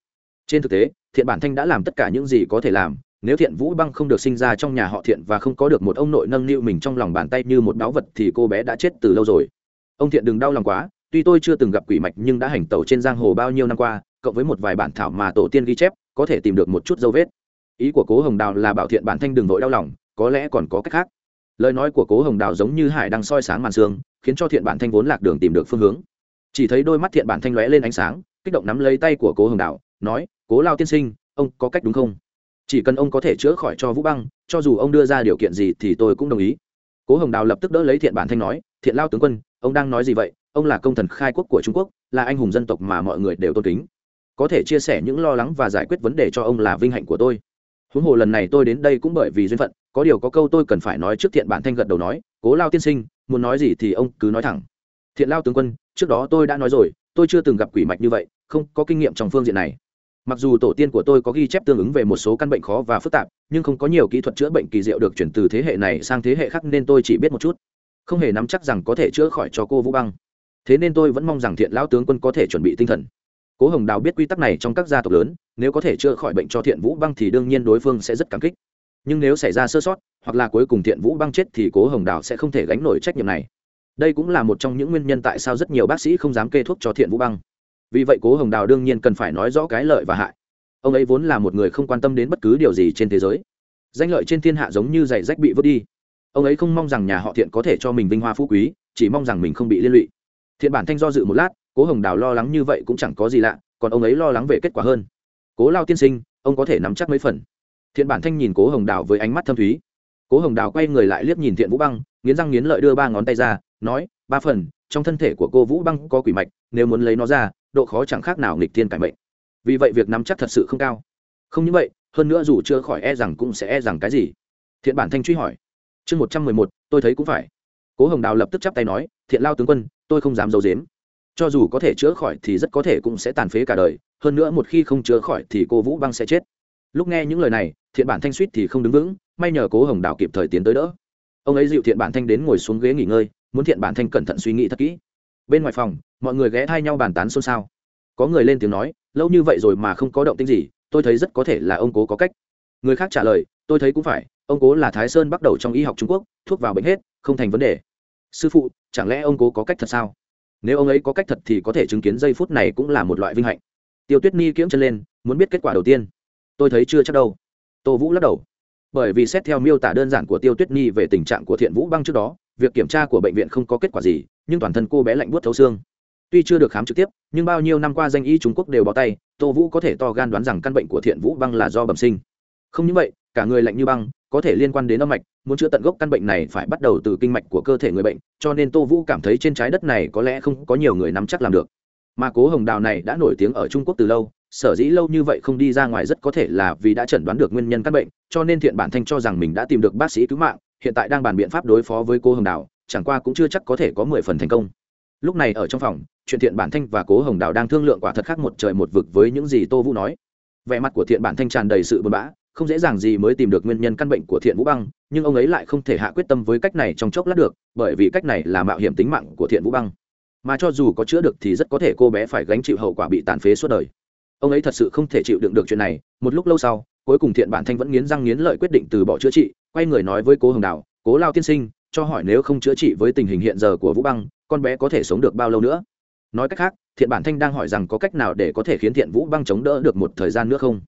Trên thực tế thiện bản thanh đã làm tất cả những gì có thể làm, nếu thiện vũ băng không được sinh ra trong nhà họ thiện và không có được một ông nội nâng niu mình trong lòng bàn tay như một báu vật thì cô bé đã chết từ lâu rồi. Ông thiện đừng đau lòng quá, tuy tôi chưa từng gặp quỷ mạch nhưng đã hành tẩu trên giang hồ bao nhiêu năm qua, cộng với một vài bản thảo mà tổ tiên ghi chép, có thể tìm được một chút dấu vết. Ý của cố hồng đào là bảo thiện bản thanh đừng vội đau lòng, có lẽ còn có cách khác. Lời nói của cố hồng đào giống như hải đang soi sáng màn xương khiến cho thiện bản thanh vốn lạc đường tìm được phương hướng. Chỉ thấy đôi mắt thiện bản thanh lóe lên ánh sáng, kích động nắm lấy tay của cố hồng đào, nói cố lao tiên sinh, ông có cách đúng không? Chỉ cần ông có thể chữa khỏi cho vũ băng, cho dù ông đưa ra điều kiện gì thì tôi cũng đồng ý. Cố hồng đào lập tức đỡ lấy thiện bản thanh nói, thiện lao tướng quân, ông đang nói gì vậy? Ông là công thần khai quốc của trung quốc, là anh hùng dân tộc mà mọi người đều tôn kính. Có thể chia sẻ những lo lắng và giải quyết vấn đề cho ông là vinh hạnh của tôi. Huống hồ lần này tôi đến đây cũng bởi vì duyên phận, có điều có câu tôi cần phải nói trước thiện bản thanh gật đầu nói, cố lao tiên sinh, muốn nói gì thì ông cứ nói thẳng. Thiện lao tướng quân, trước đó tôi đã nói rồi, tôi chưa từng gặp quỷ mạch như vậy, không có kinh nghiệm trong phương diện này mặc dù tổ tiên của tôi có ghi chép tương ứng về một số căn bệnh khó và phức tạp, nhưng không có nhiều kỹ thuật chữa bệnh kỳ diệu được chuyển từ thế hệ này sang thế hệ khác nên tôi chỉ biết một chút. Không hề nắm chắc rằng có thể chữa khỏi cho cô vũ băng. Thế nên tôi vẫn mong rằng thiện lão tướng quân có thể chuẩn bị tinh thần. Cố hồng đào biết quy tắc này trong các gia tộc lớn, nếu có thể chữa khỏi bệnh cho thiện vũ băng thì đương nhiên đối phương sẽ rất cảm kích. Nhưng nếu xảy ra sơ sót, hoặc là cuối cùng thiện vũ băng chết thì cố hồng đào sẽ không thể gánh nổi trách nhiệm này. Đây cũng là một trong những nguyên nhân tại sao rất nhiều bác sĩ không dám kê thuốc cho thiện vũ băng vì vậy cố hồng đào đương nhiên cần phải nói rõ cái lợi và hại. Ông ấy vốn là một người không quan tâm đến bất cứ điều gì trên thế giới. Danh lợi trên thiên hạ giống như giày rách bị vứt đi. Ông ấy không mong rằng nhà họ thiện có thể cho mình vinh hoa phú quý, chỉ mong rằng mình không bị liên lụy. Thiện bản thanh do dự một lát, cố hồng đào lo lắng như vậy cũng chẳng có gì lạ, còn ông ấy lo lắng về kết quả hơn. Cố lao tiên sinh, ông có thể nắm chắc mấy phần? Thiện bản thanh nhìn cố hồng đào với ánh mắt thâm thúy. Cố hồng đào quay người lại liếc nhìn thiện vũ băng, nghiến răng nghiến lợi đưa ba ngón tay ra, nói, ba phần, trong thân thể của cô vũ băng có quỷ mạch, nếu muốn lấy nó ra độ khó chẳng khác nào nghịch thiên cải mệnh. Vì vậy việc nắm chắc thật sự không cao. Không những vậy, hơn nữa dù chưa khỏi e rằng cũng sẽ e rằng cái gì? Thiện bản thanh truy hỏi. Chương một trăm mười một, tôi thấy cũng phải. Cố hồng đào lập tức chắp tay nói, thiện lao tướng quân, tôi không dám d i ấ u dếm cho dù có thể chữa khỏi thì rất có thể cũng sẽ tàn phế cả đời, hơn nữa một khi không chữa khỏi thì cô vũ băng sẽ chết. Lúc nghe những lời này, thiện bản thanh suýt thì không đứng vững, may nhờ cố hồng đào kịp thời tiến tới đỡ. Ông ấy dịu thiện bản thanh đến ngồi xuống ghế nghỉ ngơi, muốn thiện bản thanh cẩn thận suy nghĩ thật kỹ bên ngoài phòng, mọi người ghé thay nhau bàn tán xôn xao. Có người lên tiếng nói, lâu như vậy rồi mà không có động tinh gì, tôi thấy rất có thể là ông cố có cách. Người khác trả lời, tôi thấy cũng phải, ông cố là thái sơn bắt đầu trong y học trung quốc, thuốc vào bệnh hết, không thành vấn đề. Sư phụ, chẳng lẽ ông cố có cách thật sao? Nếu ông ấy có cách thật thì có thể chứng kiến giây phút này cũng là một loại vinh hạnh. Tiêu tuyết ni kiễng chân lên, muốn biết kết quả đầu tiên? Tôi thấy chưa chắc đâu. Tô vũ lắc đầu. Bởi vì xét theo miêu tả đơn giản của tiêu tuyết ni về tình trạng của thiện vũ băng trước đó, việc kiểm tra của bệnh viện không có kết quả gì nhưng toàn thân cô bé lạnh buốt thấu xương. Tuy chưa được khám trực tiếp, nhưng bao nhiêu năm qua danh y trung quốc đều bỏ tay, tô vũ có thể to gan đoán rằng căn bệnh của thiện vũ băng là do bẩm sinh. Không những vậy, cả người lạnh như băng, có thể liên quan đến âm mạch, muốn chữa tận gốc căn bệnh này phải bắt đầu từ kinh mạch của cơ thể người bệnh, cho nên tô vũ cảm thấy trên trái đất này có lẽ không có nhiều người nắm chắc làm được. Mà cố hồng đào này đã nổi tiếng ở trung quốc từ lâu, sở dĩ lâu như vậy không đi ra ngoài rất có thể là vì đã chẩn đoán được nguyên nhân căn bệnh, cho nên thiện bản thanh cho rằng mình đã tìm được bác sĩ cứu mạng, hiện tại đang bàn biện pháp đối phó với cô hồng đào chẳng qua cũng chưa chắc có thể có mười phần thành công. Lúc này ở trong phòng, chuyện thiện bản thanh và cố hồng đào đang thương lượng quả thật khác một trời một vực với những gì tô vũ nói. Vẻ mặt của thiện bản thanh tràn đầy sự buồn bã, không dễ dàng gì mới tìm được nguyên nhân căn bệnh của thiện vũ băng, nhưng ông ấy lại không thể hạ quyết tâm với cách này trong chốc lát được, bởi vì cách này là mạo hiểm tính mạng của thiện vũ băng. Mà cho dù có chữa được thì rất có thể cô bé phải gánh chịu hậu quả bị tàn phế suốt đời. Ông ấy thật sự không thể chịu đựng được chuyện này, một lúc lâu sau, cuối cùng thiện bản thanh vẫn nghiến răng nghiến lợi quyết định từ bỏ chữa trị, quay người nói với cố hồng đào, cố lao tiên sinh cho hỏi nếu không chữa trị với tình hình hiện giờ của vũ băng, con bé có thể sống được bao lâu nữa? Nói cách khác, thiện bản thanh đang hỏi rằng có cách nào để có thể khiến thiện vũ băng chống đỡ được một thời gian nữa không?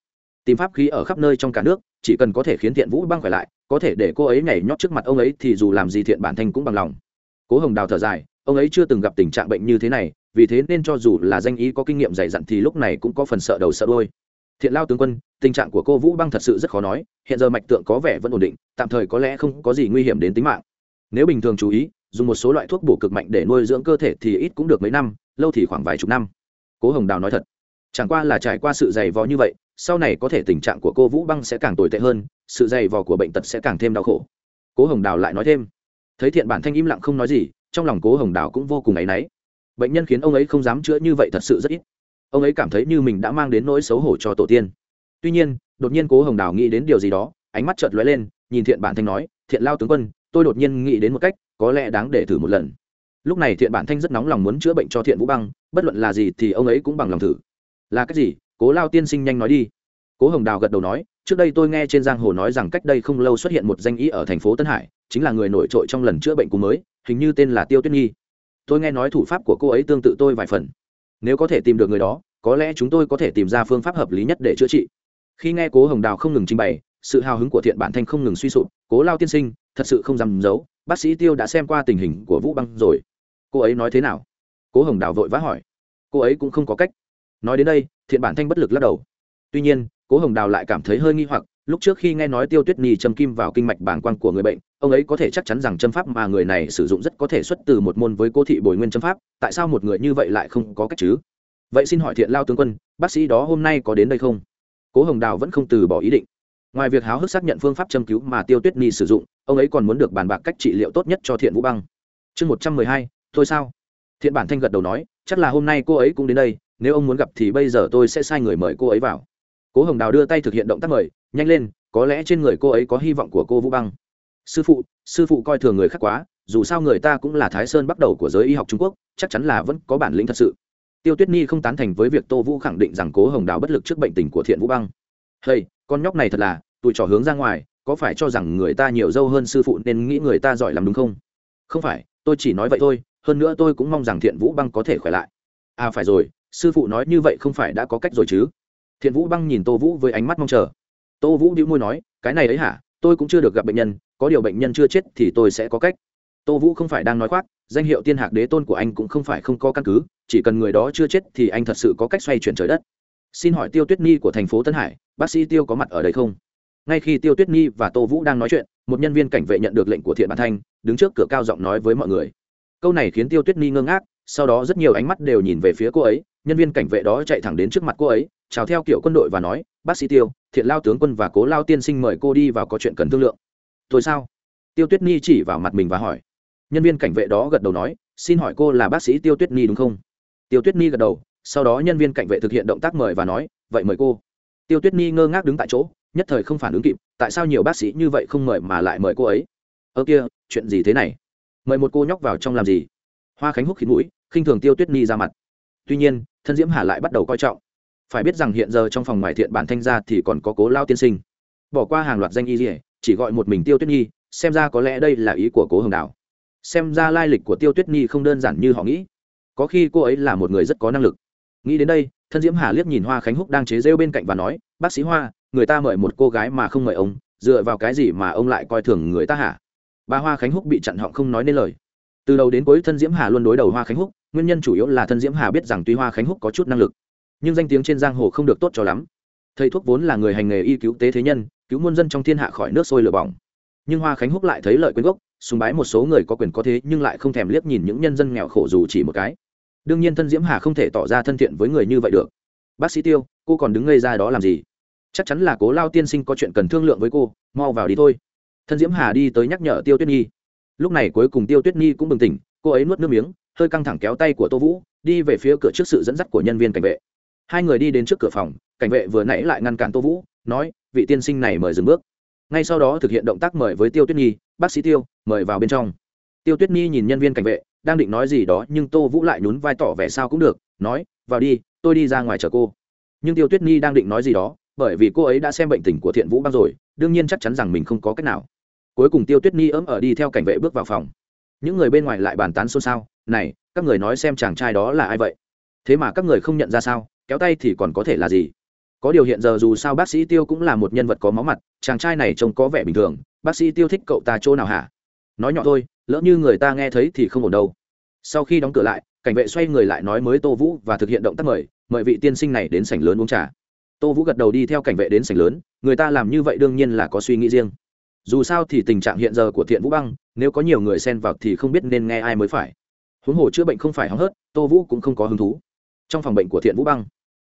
Tìm pháp khí ở khắp nơi trong cả nước, chỉ cần có thể khiến thiện vũ băng khỏe lại, có thể để cô ấy nhảy nhót trước mặt ông ấy thì dù làm gì thiện bản thanh cũng bằng lòng. Cố hồng đào thở dài, ông ấy chưa từng gặp tình trạng bệnh như thế này, vì thế nên cho dù là danh ý có kinh nghiệm dày dặn thì lúc này cũng có phần sợ đầu sợ đôi thiện lao tướng quân, tình trạng của cô vũ băng thật sự rất khó nói, hiện giờ mạch tượng có vẻ vẫn ổn định, tạm thời có lẽ không có gì nguy hiểm đến tính mạng nếu bình thường chú ý, dùng một số loại thuốc bổ cực mạnh để nuôi dưỡng cơ thể thì ít cũng được mấy năm, lâu thì khoảng vài chục năm. Cố hồng đào nói thật. Chẳng qua là trải qua sự dày vò như vậy, sau này có thể tình trạng của cô vũ băng sẽ càng tồi tệ hơn, sự dày vò của bệnh tật sẽ càng thêm đau khổ. Cố hồng đào lại nói thêm. Thấy thiện bản thanh im lặng không nói gì, trong lòng cố hồng đào cũng vô cùng áy náy. Bệnh nhân khiến ông ấy không dám chữa như vậy thật sự rất ít. Ông ấy cảm thấy như mình đã mang đến nỗi xấu hổ cho tổ tiên. Tuy nhiên, đột nhiên cố hồng đào nghĩ đến điều gì đó, ánh mắt chợt lóe lên, nhìn thiện bản thanh nói, thiện lao tướng quân tôi đột nhiên nghĩ đến một cách, có lẽ đáng để thử một lần. Lúc này thiện bản thanh rất nóng lòng muốn chữa bệnh cho thiện vũ băng, bất luận là gì thì ông ấy cũng bằng lòng thử. Là cách gì? Cố lao tiên sinh nhanh nói đi. Cố hồng đào gật đầu nói, trước đây tôi nghe trên giang hồ nói rằng cách đây không lâu xuất hiện một danh ý ở thành phố tân hải, chính là người nổi trội trong lần chữa bệnh cúm mới, hình như tên là tiêu tuyết nhi. Tôi nghe nói thủ pháp của cô ấy tương tự tôi vài phần. Nếu có thể tìm được người đó, có lẽ chúng tôi có thể tìm ra phương pháp hợp lý nhất để chữa trị. Khi nghe cố hồng đào không ngừng trình bày sự hào hứng của thiện bản thanh không ngừng suy sụp, cố lao tiên sinh, thật sự không dám giấu, bác sĩ tiêu đã xem qua tình hình của vũ băng rồi. Cô ấy nói thế nào? Cố hồng đào vội vã hỏi. Cô ấy cũng không có cách. Nói đến đây, thiện bản thanh bất lực lắc đầu. Tuy nhiên, cố hồng đào lại cảm thấy hơi nghi hoặc, lúc trước khi nghe nói tiêu tuyết nhi châm kim vào kinh mạch bảng quan của người bệnh, ông ấy có thể chắc chắn rằng châm pháp mà người này sử dụng rất có thể xuất từ một môn với cô thị bồi nguyên châm pháp, tại sao một người như vậy lại không có cách chứ? Vậy xin hỏi thiện lao tướng quân, bác sĩ đó hôm nay có đến đây không? Cố hồng đào vẫn không từ bỏ ý định ngoài việc háo hức xác nhận phương pháp châm cứu mà tiêu tuyết nhi sử dụng, ông ấy còn muốn được bàn bạc cách trị liệu tốt nhất cho thiện vũ băng. Chương một trăm mười hai, thôi sao? Thiện bản thanh gật đầu nói, chắc là hôm nay cô ấy cũng đến đây, nếu ông muốn gặp thì bây giờ tôi sẽ sai người mời cô ấy vào. Cố hồng đào đưa tay thực hiện động tác mời, nhanh lên, có lẽ trên người cô ấy có hy vọng của cô vũ băng. Sư phụ sư phụ coi thường người khác quá, dù sao người ta cũng là thái sơn bắt đầu của giới y học trung quốc, chắc chắn là vẫn có bản lĩnh thật sự. Tiêu tuyết nhi không tán thành với việc tô vũ khẳng định rằng cố hồng đào bất lực trước bệnh tình của thiện vũ băng hay con nhóc này thật là tụi trò hướng ra ngoài, có phải cho rằng người ta nhiều dâu hơn sư phụ nên nghĩ người ta giỏi làm đúng không? Không phải, tôi chỉ nói vậy thôi, hơn nữa tôi cũng mong rằng thiện vũ băng có thể khỏe lại. À phải rồi, sư phụ nói như vậy không phải đã có cách rồi chứ? Thiện vũ băng nhìn tô vũ với ánh mắt mong chờ. Tô vũ đĩu môi nói, cái này ấy hả? Tôi cũng chưa được gặp bệnh nhân, có điều bệnh nhân chưa chết thì tôi sẽ có cách. Tô vũ không phải đang nói khoác, danh hiệu tiên hạc đế tôn của anh cũng không phải không có căn cứ, chỉ cần người đó chưa chết thì anh thật sự có cách xoay chuyển trời đất xin hỏi tiêu tuyết nhi của thành phố tân hải, bác sĩ tiêu có mặt ở đây không? Ngay khi tiêu tuyết nhi và tô vũ đang nói chuyện, một nhân viên cảnh vệ nhận được lệnh của thiện bản thanh, đứng trước cửa cao giọng nói với mọi người. Câu này khiến tiêu tuyết nhi ngơ ngác, sau đó rất nhiều ánh mắt đều nhìn về phía cô ấy, nhân viên cảnh vệ đó chạy thẳng đến trước mặt cô ấy, chào theo kiểu quân đội và nói, bác sĩ tiêu, thiện lao tướng quân và cố lao tiên sinh mời cô đi vào có chuyện cần thương lượng. Tôi sao? Tiêu tuyết nhi chỉ vào mặt mình và hỏi. Nhân viên cảnh vệ đó gật đầu nói, xin hỏi cô là bác sĩ tiêu tuyết nhi đúng không? Tiêu tuyết nhi gật đầu sau đó nhân viên cảnh vệ thực hiện động tác mời và nói, vậy mời cô. Tiêu tuyết nhi ngơ ngác đứng tại chỗ, nhất thời không phản ứng kịp, tại sao nhiều bác sĩ như vậy không mời mà lại mời cô ấy? Ơ kia, chuyện gì thế này? Mời một cô nhóc vào trong làm gì? Hoa khánh húc khít mũi, khinh thường tiêu tuyết nhi ra mặt. Tuy nhiên, thân diễm hà lại bắt đầu coi trọng. Phải biết rằng hiện giờ trong phòng ngoài thiện bản thanh gia thì còn có cố lao tiên sinh. Bỏ qua hàng loạt danh y dỉa chỉ gọi một mình tiêu tuyết nhi xem ra có lẽ đây là ý của cố hồng đào xem ra lai lịch của tiêu tuyết nhi không đơn giản như họ nghĩ. Có khi cô ấy là một người rất có năng lực nghĩ đến đây, thân diễm hà liếc nhìn hoa khánh húc đang chế rêu bên cạnh và nói, bác sĩ hoa, người ta mời một cô gái mà không mời ông, dựa vào cái gì mà ông lại coi thường người ta hả? Bà hoa khánh húc bị chặn họng không nói nên lời. Từ đầu đến cuối thân diễm hà luôn đối đầu hoa khánh húc, nguyên nhân chủ yếu là thân diễm hà biết rằng tuy hoa khánh húc có chút năng lực, nhưng danh tiếng trên giang hồ không được tốt cho lắm. Thầy thuốc vốn là người hành nghề y cứu tế thế nhân, cứu muôn dân trong thiên hạ khỏi nước sôi lửa bỏng. Nhưng hoa khánh húc lại thấy lợi quyến gốc, sùng bái một số người có quyền có thế nhưng lại không thèm liếc nhìn những nhân dân nghèo khổ dù chỉ một cái đương nhiên thân diễm hà không thể tỏ ra thân thiện với người như vậy được. Bác sĩ tiêu, cô còn đứng ngây ra đó làm gì? Chắc chắn là cố lao tiên sinh có chuyện cần thương lượng với cô, mau vào đi thôi. Thân diễm hà đi tới nhắc nhở tiêu tuyết nhi. Lúc này cuối cùng tiêu tuyết nhi cũng bừng tỉnh, cô ấy nuốt nước miếng, hơi căng thẳng kéo tay của tô vũ, đi về phía cửa trước sự dẫn dắt của nhân viên cảnh vệ. Hai người đi đến trước cửa phòng, cảnh vệ vừa nãy lại ngăn cản tô vũ, nói, vị tiên sinh này mời dừng bước. Ngay sau đó thực hiện động tác mời với tiêu tuyết nhi, bác sĩ tiêu, mời vào bên trong. Tiêu tuyết nhi nhìn nhân viên cảnh vệ đang định nói gì đó, nhưng tô vũ lại nhún vai tỏ vẻ sao cũng được, nói, vào đi, tôi đi ra ngoài chờ cô. Nhưng tiêu tuyết nhi đang định nói gì đó, bởi vì cô ấy đã xem bệnh tình của thiện vũ băng rồi, đương nhiên chắc chắn rằng mình không có cách nào. Cuối cùng tiêu tuyết nhi ấm ở đi theo cảnh vệ bước vào phòng. Những người bên ngoài lại bàn tán xôn xao, này, các người nói xem chàng trai đó là ai vậy? Thế mà các người không nhận ra sao? Kéo tay thì còn có thể là gì? Có điều hiện giờ dù sao bác sĩ tiêu cũng là một nhân vật có máu mặt, chàng trai này trông có vẻ bình thường, bác sĩ tiêu thích cậu ta chỗ nào hả? Nói nhỏ thôi lỡ như người ta nghe thấy thì không ổn đâu. Sau khi đóng cửa lại, cảnh vệ xoay người lại nói mới tô vũ và thực hiện động tác mời mời vị tiên sinh này đến sảnh lớn uống trà. Tô vũ gật đầu đi theo cảnh vệ đến sảnh lớn, người ta làm như vậy đương nhiên là có suy nghĩ riêng. Dù sao thì tình trạng hiện giờ của thiện vũ băng, nếu có nhiều người xen vào thì không biết nên nghe ai mới phải. Huống hồ chữa bệnh không phải hóng hớt, tô vũ cũng không có hứng thú. Trong phòng bệnh của thiện vũ băng,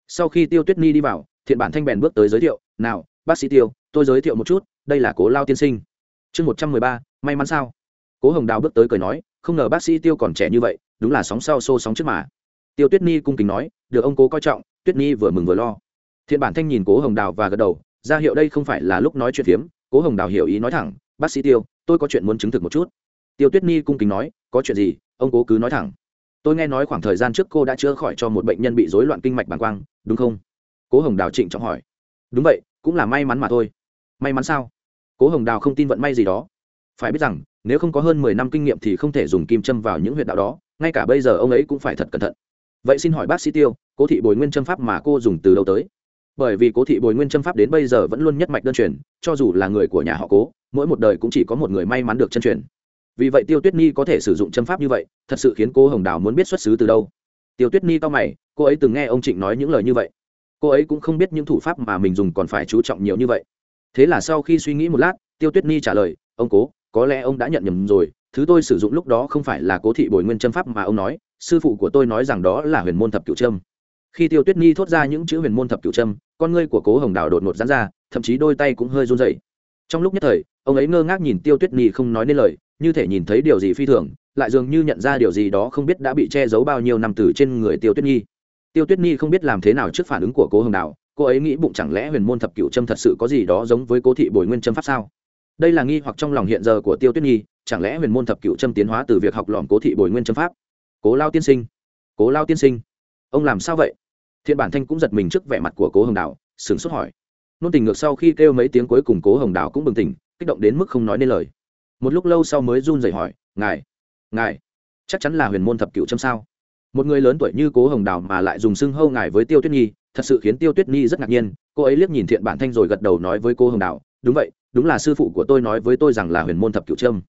sau khi tiêu tuyết ni đi vào, thiện bản thanh bèn bước tới giới thiệu, nào, bác sĩ tiêu, tôi giới thiệu một chút, đây là cố lao tiên sinh. Chương một trăm mười ba, may mắn sao? Cố hồng đào bước tới cười nói, không ngờ bác sĩ tiêu còn trẻ như vậy, đúng là sóng sau xô sóng trước mà. Tiêu tuyết ni cung kính nói, được ông cố coi trọng, tuyết ni vừa mừng vừa lo. Thiện bản thanh nhìn cố hồng đào và gật đầu, ra hiệu đây không phải là lúc nói chuyện phiếm. Cố hồng đào hiểu ý nói thẳng, bác sĩ tiêu, tôi có chuyện muốn chứng thực một chút. Tiêu tuyết ni cung kính nói, có chuyện gì, ông cố cứ nói thẳng. Tôi nghe nói khoảng thời gian trước cô đã chữa khỏi cho một bệnh nhân bị rối loạn kinh mạch bàng quang, đúng không? Cố hồng đào trịnh trọng hỏi. Đúng vậy, cũng là may mắn mà thôi. May mắn sao? Cố hồng đào không tin vận may gì đó. Phải biết rằng nếu không có hơn mười năm kinh nghiệm thì không thể dùng kim châm vào những huyệt đạo đó, ngay cả bây giờ ông ấy cũng phải thật cẩn thận. Vậy xin hỏi bác sĩ tiêu, cố thị bồi nguyên châm pháp mà cô dùng từ đâu tới? Bởi vì cố thị bồi nguyên châm pháp đến bây giờ vẫn luôn nhất mạch đơn truyền, cho dù là người của nhà họ cố, mỗi một đời cũng chỉ có một người may mắn được chân truyền. Vì vậy tiêu tuyết nhi có thể sử dụng châm pháp như vậy, thật sự khiến cô hồng đào muốn biết xuất xứ từ đâu. Tiêu tuyết nhi cao mày, cô ấy từng nghe ông trịnh nói những lời như vậy. Cô ấy cũng không biết những thủ pháp mà mình dùng còn phải chú trọng nhiều như vậy. Thế là sau khi suy nghĩ một lát, tiêu tuyết nhi trả lời, ông cố có lẽ ông đã nhận nhầm rồi, thứ tôi sử dụng lúc đó không phải là cố thị bồi nguyên châm pháp mà ông nói, sư phụ của tôi nói rằng đó là huyền môn thập cựu trâm khi tiêu tuyết nhi thốt ra những chữ huyền môn thập cựu trâm con ngươi của cố hồng đào đột ngột dán ra, thậm chí đôi tay cũng hơi run dậy trong lúc nhất thời, ông ấy ngơ ngác nhìn tiêu tuyết nhi không nói nên lời, như thể nhìn thấy điều gì phi thường, lại dường như nhận ra điều gì đó không biết đã bị che giấu bao nhiêu năm từ trên người tiêu tuyết nhi. Tiêu tuyết nhi không biết làm thế nào trước phản ứng của cố hồng đào, cô ấy nghĩ bụng chẳng lẽ huyền môn thập cựu trâm thật sự có gì đó giống với cố thị bồi nguyên trâm pháp sao? Đây là nghi hoặc trong lòng hiện giờ của tiêu tuyết nhi, chẳng lẽ huyền môn thập cựu trâm tiến hóa từ việc học lỏm cố thị bồi nguyên trâm pháp? Cố lao tiên sinh, cố lao tiên sinh, ông làm sao vậy? Thiện bản thanh cũng giật mình trước vẻ mặt của cố hồng đào sửng sốt hỏi. Nôn tình ngược sau khi kêu mấy tiếng cuối cùng cố hồng đào cũng bừng tỉnh, kích động đến mức không nói nên lời. Một lúc lâu sau mới run rẩy hỏi, ngài ngài, chắc chắn là huyền môn thập cựu trâm sao? Một người lớn tuổi như cố hồng đào mà lại dùng xưng hâu ngài với tiêu tuyết nhi, thật sự khiến tiêu tuyết nhi rất ngạc nhiên, cô ấy liếc nhìn thiện bản thanh rồi gật đầu nói với cô hồng đào đúng vậy đúng là sư phụ của tôi nói với tôi rằng là huyền môn thập cựu trâm.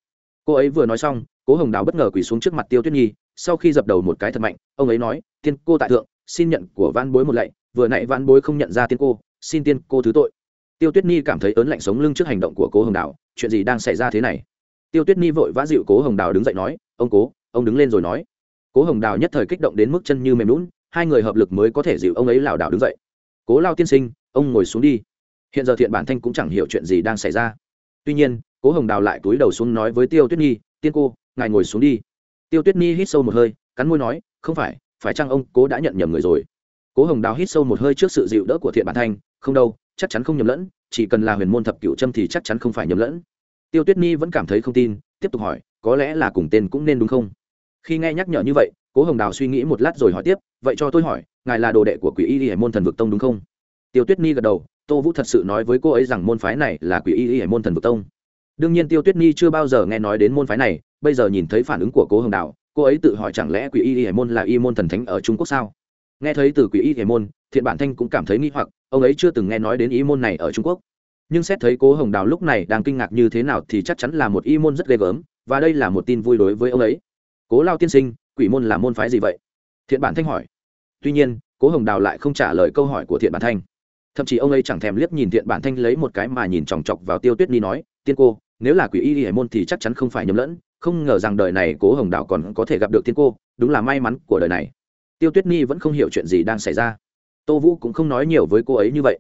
Cô ấy vừa nói xong, cố hồng đào bất ngờ quỳ xuống trước mặt tiêu tuyết nhi, sau khi dập đầu một cái thật mạnh, ông ấy nói, tiên cô tại thượng, xin nhận của van bối một lạy, vừa nãy van bối không nhận ra tiên cô, xin tiên cô thứ tội. Tiêu tuyết nhi cảm thấy ớn lạnh sống lưng trước hành động của cố hồng đào, chuyện gì đang xảy ra thế này? Tiêu tuyết nhi vội vã dịu cố hồng đào đứng dậy nói, ông cố, ông đứng lên rồi nói. Cố hồng đào nhất thời kích động đến mức chân như mềm lún hai người hợp lực mới có thể dịu ông ấy lảo đảo đứng dậy. Cố lao tiên sinh, ông ngồi xuống đi hiện giờ thiện bản thanh cũng chẳng hiểu chuyện gì đang xảy ra. Tuy nhiên, cố hồng đào lại túi đầu xuống nói với tiêu tuyết nhi, tiên cô, ngài ngồi xuống đi. Tiêu tuyết nhi hít sâu một hơi, cắn môi nói, không phải phải chăng ông cố đã nhận nhầm người rồi? Cố hồng đào hít sâu một hơi trước sự dịu đỡ của thiện bản thanh, không đâu, chắc chắn không nhầm lẫn, chỉ cần là huyền môn thập cựu trâm thì chắc chắn không phải nhầm lẫn. Tiêu tuyết nhi vẫn cảm thấy không tin, tiếp tục hỏi, có lẽ là cùng tên cũng nên đúng không? Khi nghe nhắc nhở như vậy, cố hồng đào suy nghĩ một lát rồi hỏi tiếp, vậy cho tôi hỏi, ngài là đồ đệ của quỷ y y hải môn thần vực tông đúng không? Tiêu tuyết nhi gật đầu tô vũ thật sự nói với cô ấy rằng môn phái này là quỷ y y hải môn thần vực tông. Đương nhiên tiêu tuyết nhi chưa bao giờ nghe nói đến môn phái này bây giờ nhìn thấy phản ứng của cố hồng Đạo, cô ấy tự hỏi chẳng lẽ quỷ y y hải môn là y môn thần thánh ở trung quốc sao? Nghe thấy từ quỷ y hải môn thiện bản thanh cũng cảm thấy nghi hoặc ông ấy chưa từng nghe nói đến y môn này ở trung quốc. Nhưng xét thấy cố hồng đào lúc này đang kinh ngạc như thế nào thì chắc chắn là một y môn rất ghê gớm và đây là một tin vui đối với ông ấy. Cố lao tiên sinh quỷ môn là môn phái gì vậy? Thiện bản thanh hỏi. Tuy nhiên cố hồng đào lại không trả lời câu hỏi của thiện bản thanh thậm chí ông ấy chẳng thèm liếc nhìn thiện bản thanh lấy một cái mà nhìn chòng chọc vào tiêu tuyết ni nói, tiên cô, nếu là quỷ y hải môn thì chắc chắn không phải nhầm lẫn, không ngờ rằng đời này cố hồng đảo còn có thể gặp được tiên cô, đúng là may mắn của đời này. Tiêu tuyết ni vẫn không hiểu chuyện gì đang xảy ra. Tô vũ cũng không nói nhiều với cô ấy như vậy.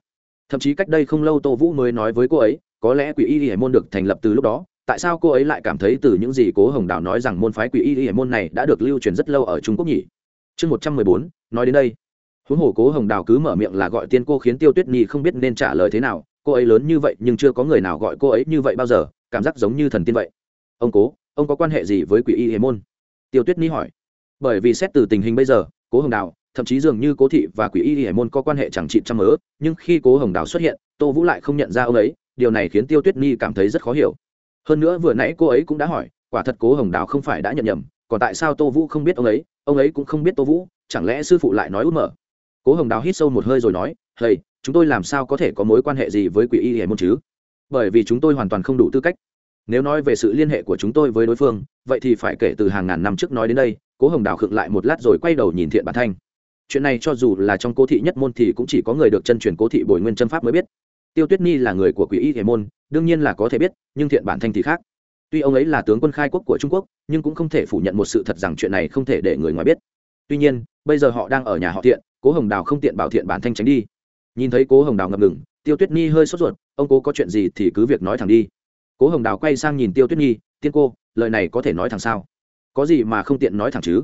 Thậm chí cách đây không lâu tô vũ mới nói với cô ấy, có lẽ quỷ y hải môn được thành lập từ lúc đó, tại sao cô ấy lại cảm thấy từ những gì cố hồng đào nói rằng môn phái quỷ y hải môn này đã được lưu truyền rất lâu ở trung quốc nhỉ? Chương một trăm mười bốn, nói đến đây huống hồ cố hồng đào cứ mở miệng là gọi tiên cô khiến tiêu tuyết nhi không biết nên trả lời thế nào, cô ấy lớn như vậy nhưng chưa có người nào gọi cô ấy như vậy bao giờ, cảm giác giống như thần tiên vậy. Ông cố, ông có quan hệ gì với quỷ y hề môn? Tiêu tuyết nhi hỏi. Bởi vì xét từ tình hình bây giờ, cố hồng đào, thậm chí dường như cố thị và quỷ y hề môn có quan hệ chẳng trị trăm mớ, nhưng khi cố hồng đào xuất hiện, tô vũ lại không nhận ra ông ấy, điều này khiến tiêu tuyết nhi cảm thấy rất khó hiểu. Hơn nữa vừa nãy cô ấy cũng đã hỏi, quả thật cố hồng đào không phải đã nhận nhầm, còn tại sao tô vũ không biết ông ấy ông ấy cũng không biết tô vũ, chẳng lẽ sư phụ lại nói út mở? Cố hồng đào hít sâu một hơi rồi nói, hey, chúng tôi làm sao có thể có mối quan hệ gì với quỷ y hề môn chứ? Bởi vì chúng tôi hoàn toàn không đủ tư cách. Nếu nói về sự liên hệ của chúng tôi với đối phương, vậy thì phải kể từ hàng ngàn năm trước nói đến đây. Cố hồng đào khựng lại một lát rồi quay đầu nhìn thiện bản thanh. Chuyện này cho dù là trong cố thị nhất môn thì cũng chỉ có người được chân truyền cố thị bồi nguyên chân pháp mới biết. Tiêu tuyết nhi là người của quỷ y Hề môn, đương nhiên là có thể biết, nhưng thiện bản thanh thì khác. Tuy ông ấy là tướng quân khai quốc của trung quốc, nhưng cũng không thể phủ nhận một sự thật rằng chuyện này không thể để người ngoài biết tuy nhiên, bây giờ họ đang ở nhà họ thiện, cố hồng đào không tiện bảo thiện bản thanh tránh đi. Nhìn thấy cố hồng đào ngập ngừng, tiêu tuyết nhi hơi sốt ruột, ông cố có chuyện gì thì cứ việc nói thẳng đi. Cố hồng đào quay sang nhìn tiêu tuyết nhi, tiên cô, lời này có thể nói thẳng sao? Có gì mà không tiện nói thẳng chứ?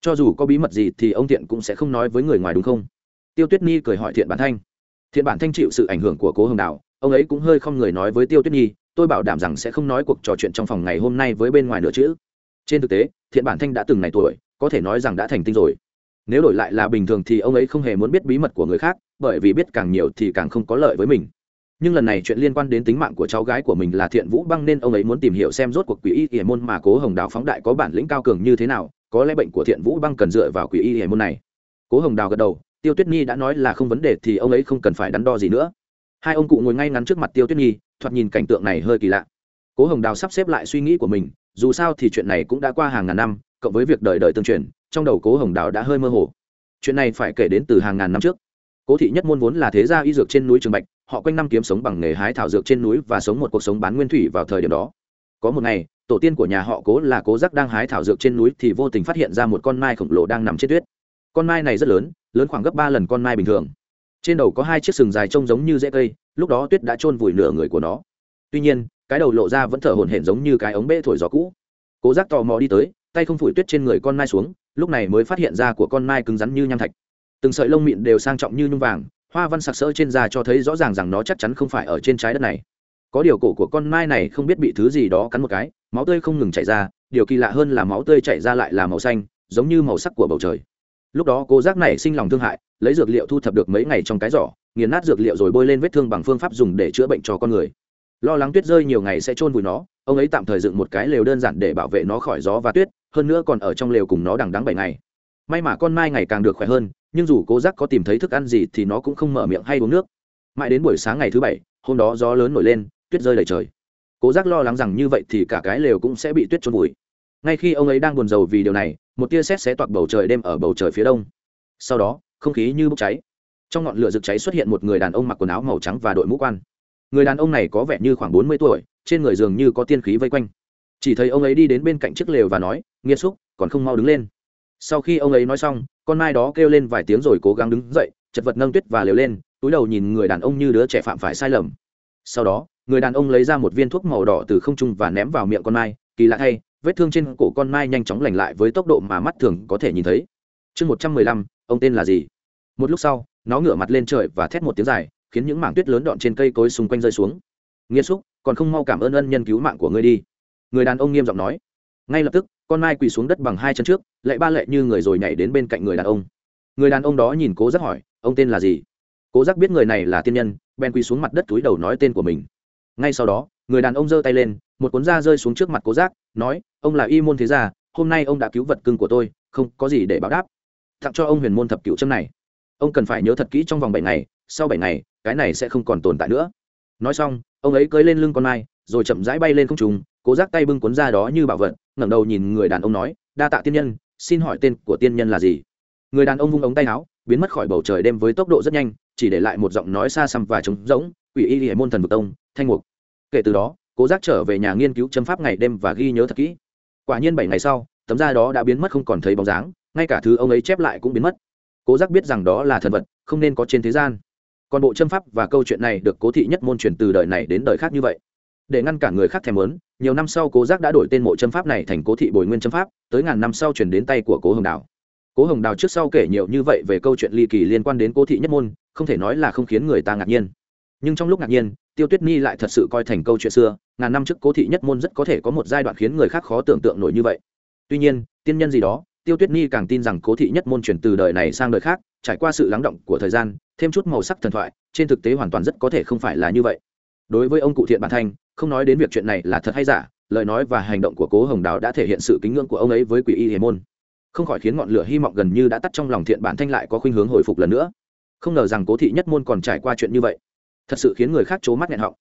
Cho dù có bí mật gì thì ông thiện cũng sẽ không nói với người ngoài đúng không? Tiêu tuyết nhi cười hỏi thiện bản thanh. Thiện bản thanh chịu sự ảnh hưởng của cố hồng đào, ông ấy cũng hơi không người nói với tiêu tuyết nhi, tôi bảo đảm rằng sẽ không nói cuộc trò chuyện trong phòng ngày hôm nay với bên ngoài nữa chứ. Trên thực tế, thiện bản thanh đã từng này tuổi có thể nói rằng đã thành tinh rồi. Nếu đổi lại là bình thường thì ông ấy không hề muốn biết bí mật của người khác, bởi vì biết càng nhiều thì càng không có lợi với mình. Nhưng lần này chuyện liên quan đến tính mạng của cháu gái của mình là thiện vũ băng nên ông ấy muốn tìm hiểu xem rốt cuộc quỷ y hiểm môn mà cố hồng đào phóng đại có bản lĩnh cao cường như thế nào, có lẽ bệnh của thiện vũ băng cần dựa vào quỷ y hiểm môn này. Cố hồng đào gật đầu, tiêu tuyết nhi đã nói là không vấn đề thì ông ấy không cần phải đắn đo gì nữa. Hai ông cụ ngồi ngay ngắn trước mặt tiêu tuyết nhi, thoạt nhìn cảnh tượng này hơi kỳ lạ. Cố hồng đào sắp xếp lại suy nghĩ của mình, dù sao thì chuyện này cũng đã qua hàng ngàn năm cộng với việc đời đời tương truyền, trong đầu cố hồng đào đã hơi mơ hồ. Chuyện này phải kể đến từ hàng ngàn năm trước. Cố thị nhất môn vốn là thế gia y dược trên núi trường bạch, họ quanh năm kiếm sống bằng nghề hái thảo dược trên núi và sống một cuộc sống bán nguyên thủy vào thời điểm đó. Có một ngày, tổ tiên của nhà họ cố là cố giác đang hái thảo dược trên núi thì vô tình phát hiện ra một con mai khổng lồ đang nằm trên tuyết. Con mai này rất lớn lớn khoảng gấp ba lần con mai bình thường. Trên đầu có hai chiếc sừng dài trông giống như rễ cây, lúc đó tuyết đã trôn vùi nửa người của nó. Tuy nhiên, cái đầu lộ ra vẫn thở hổn hển giống như cái ống bê thổi gió cũ. Cố giác tò mò đi tới tay không phủi tuyết trên người con mai xuống, lúc này mới phát hiện ra của con mai cứng rắn như nham thạch. Từng sợi lông mịn đều sang trọng như nhung vàng, hoa văn sặc sỡ trên da cho thấy rõ ràng rằng nó chắc chắn không phải ở trên trái đất này. Có điều cổ của con mai này không biết bị thứ gì đó cắn một cái, máu tươi không ngừng chảy ra, điều kỳ lạ hơn là máu tươi chảy ra lại là màu xanh, giống như màu sắc của bầu trời. Lúc đó cô giác này sinh lòng thương hại, lấy dược liệu thu thập được mấy ngày trong cái giỏ, nghiền nát dược liệu rồi bôi lên vết thương bằng phương pháp dùng để chữa bệnh cho con người. Lo lắng tuyết rơi nhiều ngày sẽ trôn vùi nó, ông ấy tạm thời dựng một cái lều đơn giản để bảo vệ nó khỏi gió và tuyết hơn nữa còn ở trong lều cùng nó đằng đắng bảy ngày. May mà con mai ngày càng được khỏe hơn, nhưng dù cố giác có tìm thấy thức ăn gì thì nó cũng không mở miệng hay uống nước. Mãi đến buổi sáng ngày thứ bảy, hôm đó gió lớn nổi lên, tuyết rơi đầy trời. Cố giác lo lắng rằng như vậy thì cả cái lều cũng sẽ bị tuyết trôn vùi. Ngay khi ông ấy đang buồn rầu vì điều này, một tia sét xé toạc bầu trời đêm ở bầu trời phía đông. Sau đó, không khí như bốc cháy. Trong ngọn lửa rực cháy xuất hiện một người đàn ông mặc quần áo màu trắng và đội mũ quan. Người đàn ông này có vẻ như khoảng bốn mươi tuổi, trên người dường như có tiên khí vây quanh chỉ thấy ông ấy đi đến bên cạnh chiếc lều và nói nghiêm xúc, còn không mau đứng lên. Sau khi ông ấy nói xong, con mai đó kêu lên vài tiếng rồi cố gắng đứng dậy, chật vật nâng tuyết và lều lên, túi đầu nhìn người đàn ông như đứa trẻ phạm phải sai lầm. Sau đó, người đàn ông lấy ra một viên thuốc màu đỏ từ không trung và ném vào miệng con mai, kỳ lạ thay, vết thương trên cổ con mai nhanh chóng lành lại với tốc độ mà mắt thường có thể nhìn thấy. Chương một trăm mười lăm, ông tên là gì? Một lúc sau, nó ngửa mặt lên trời và thét một tiếng dài, khiến những mảng tuyết lớn đọn trên cây cối xung quanh rơi xuống. Nghiêm xúc, còn không mau cảm ơn ân nhân cứu mạng của ngươi đi người đàn ông nghiêm giọng nói. Ngay lập tức, con mai quỳ xuống đất bằng hai chân trước lệ ba lệ như người rồi nhảy đến bên cạnh người đàn ông. Người đàn ông đó nhìn cố giác hỏi, ông tên là gì? Cố giác biết người này là tiên nhân, bèn quỳ xuống mặt đất túi đầu nói tên của mình. Ngay sau đó, người đàn ông giơ tay lên, một cuốn da rơi xuống trước mặt cố giác, nói, ông là y môn thế gia, hôm nay ông đã cứu vật cưng của tôi, không có gì để báo đáp. Tặng cho ông huyền môn thập cựu châm này. Ông cần phải nhớ thật kỹ trong vòng bảy ngày, sau bảy ngày, cái này sẽ không còn tồn tại nữa. Nói xong, ông ấy cưới lên lưng con mai, rồi chậm rãi bay lên không trùng cố giác tay bưng cuốn da đó như bảo vật, ngẩng đầu nhìn người đàn ông nói, đa tạ tiên nhân, xin hỏi tên của tiên nhân là gì? Người đàn ông vung ống tay áo, biến mất khỏi bầu trời đêm với tốc độ rất nhanh, chỉ để lại một giọng nói xa xăm và trống rỗng, quỷ y hệ môn thần vực tông, thanh mục. Kể từ đó, cố giác trở về nhà nghiên cứu châm pháp ngày đêm và ghi nhớ thật kỹ. Quả nhiên bảy ngày sau, tấm da đó đã biến mất không còn thấy bóng dáng, ngay cả thứ ông ấy chép lại cũng biến mất. Cố giác biết rằng đó là thần vật, không nên có trên thế gian. Còn bộ châm pháp và câu chuyện này được cố thị nhất môn truyền từ đời này đến đời khác như vậy để ngăn cản người khác thèm lớn nhiều năm sau cố giác đã đổi tên mộ châm pháp này thành cố thị bồi nguyên châm pháp, tới ngàn năm sau chuyển đến tay của cố hồng đào. Cố hồng đào trước sau kể nhiều như vậy về câu chuyện ly kỳ liên quan đến cố thị nhất môn, không thể nói là không khiến người ta ngạc nhiên. Nhưng trong lúc ngạc nhiên, tiêu tuyết nhi lại thật sự coi thành câu chuyện xưa, ngàn năm trước cố thị nhất môn rất có thể có một giai đoạn khiến người khác khó tưởng tượng nổi như vậy. Tuy nhiên, tiên nhân gì đó, tiêu tuyết nhi càng tin rằng cố thị nhất môn chuyển từ đời này sang đời khác, trải qua sự lắng động của thời gian, thêm chút màu sắc thần thoại, trên thực tế hoàn toàn rất có thể không phải là như vậy. Đối với ông cụ thiện bản thanh không nói đến việc chuyện này là thật hay giả, lời nói và hành động của cố hồng đào đã thể hiện sự kính ngưỡng của ông ấy với quỷ y hề môn. Không khỏi khiến ngọn lửa hy vọng gần như đã tắt trong lòng thiện bản thanh lại có khuynh hướng hồi phục lần nữa. Không ngờ rằng cố thị nhất môn còn trải qua chuyện như vậy. Thật sự khiến người khác c mắt nghẹn họng.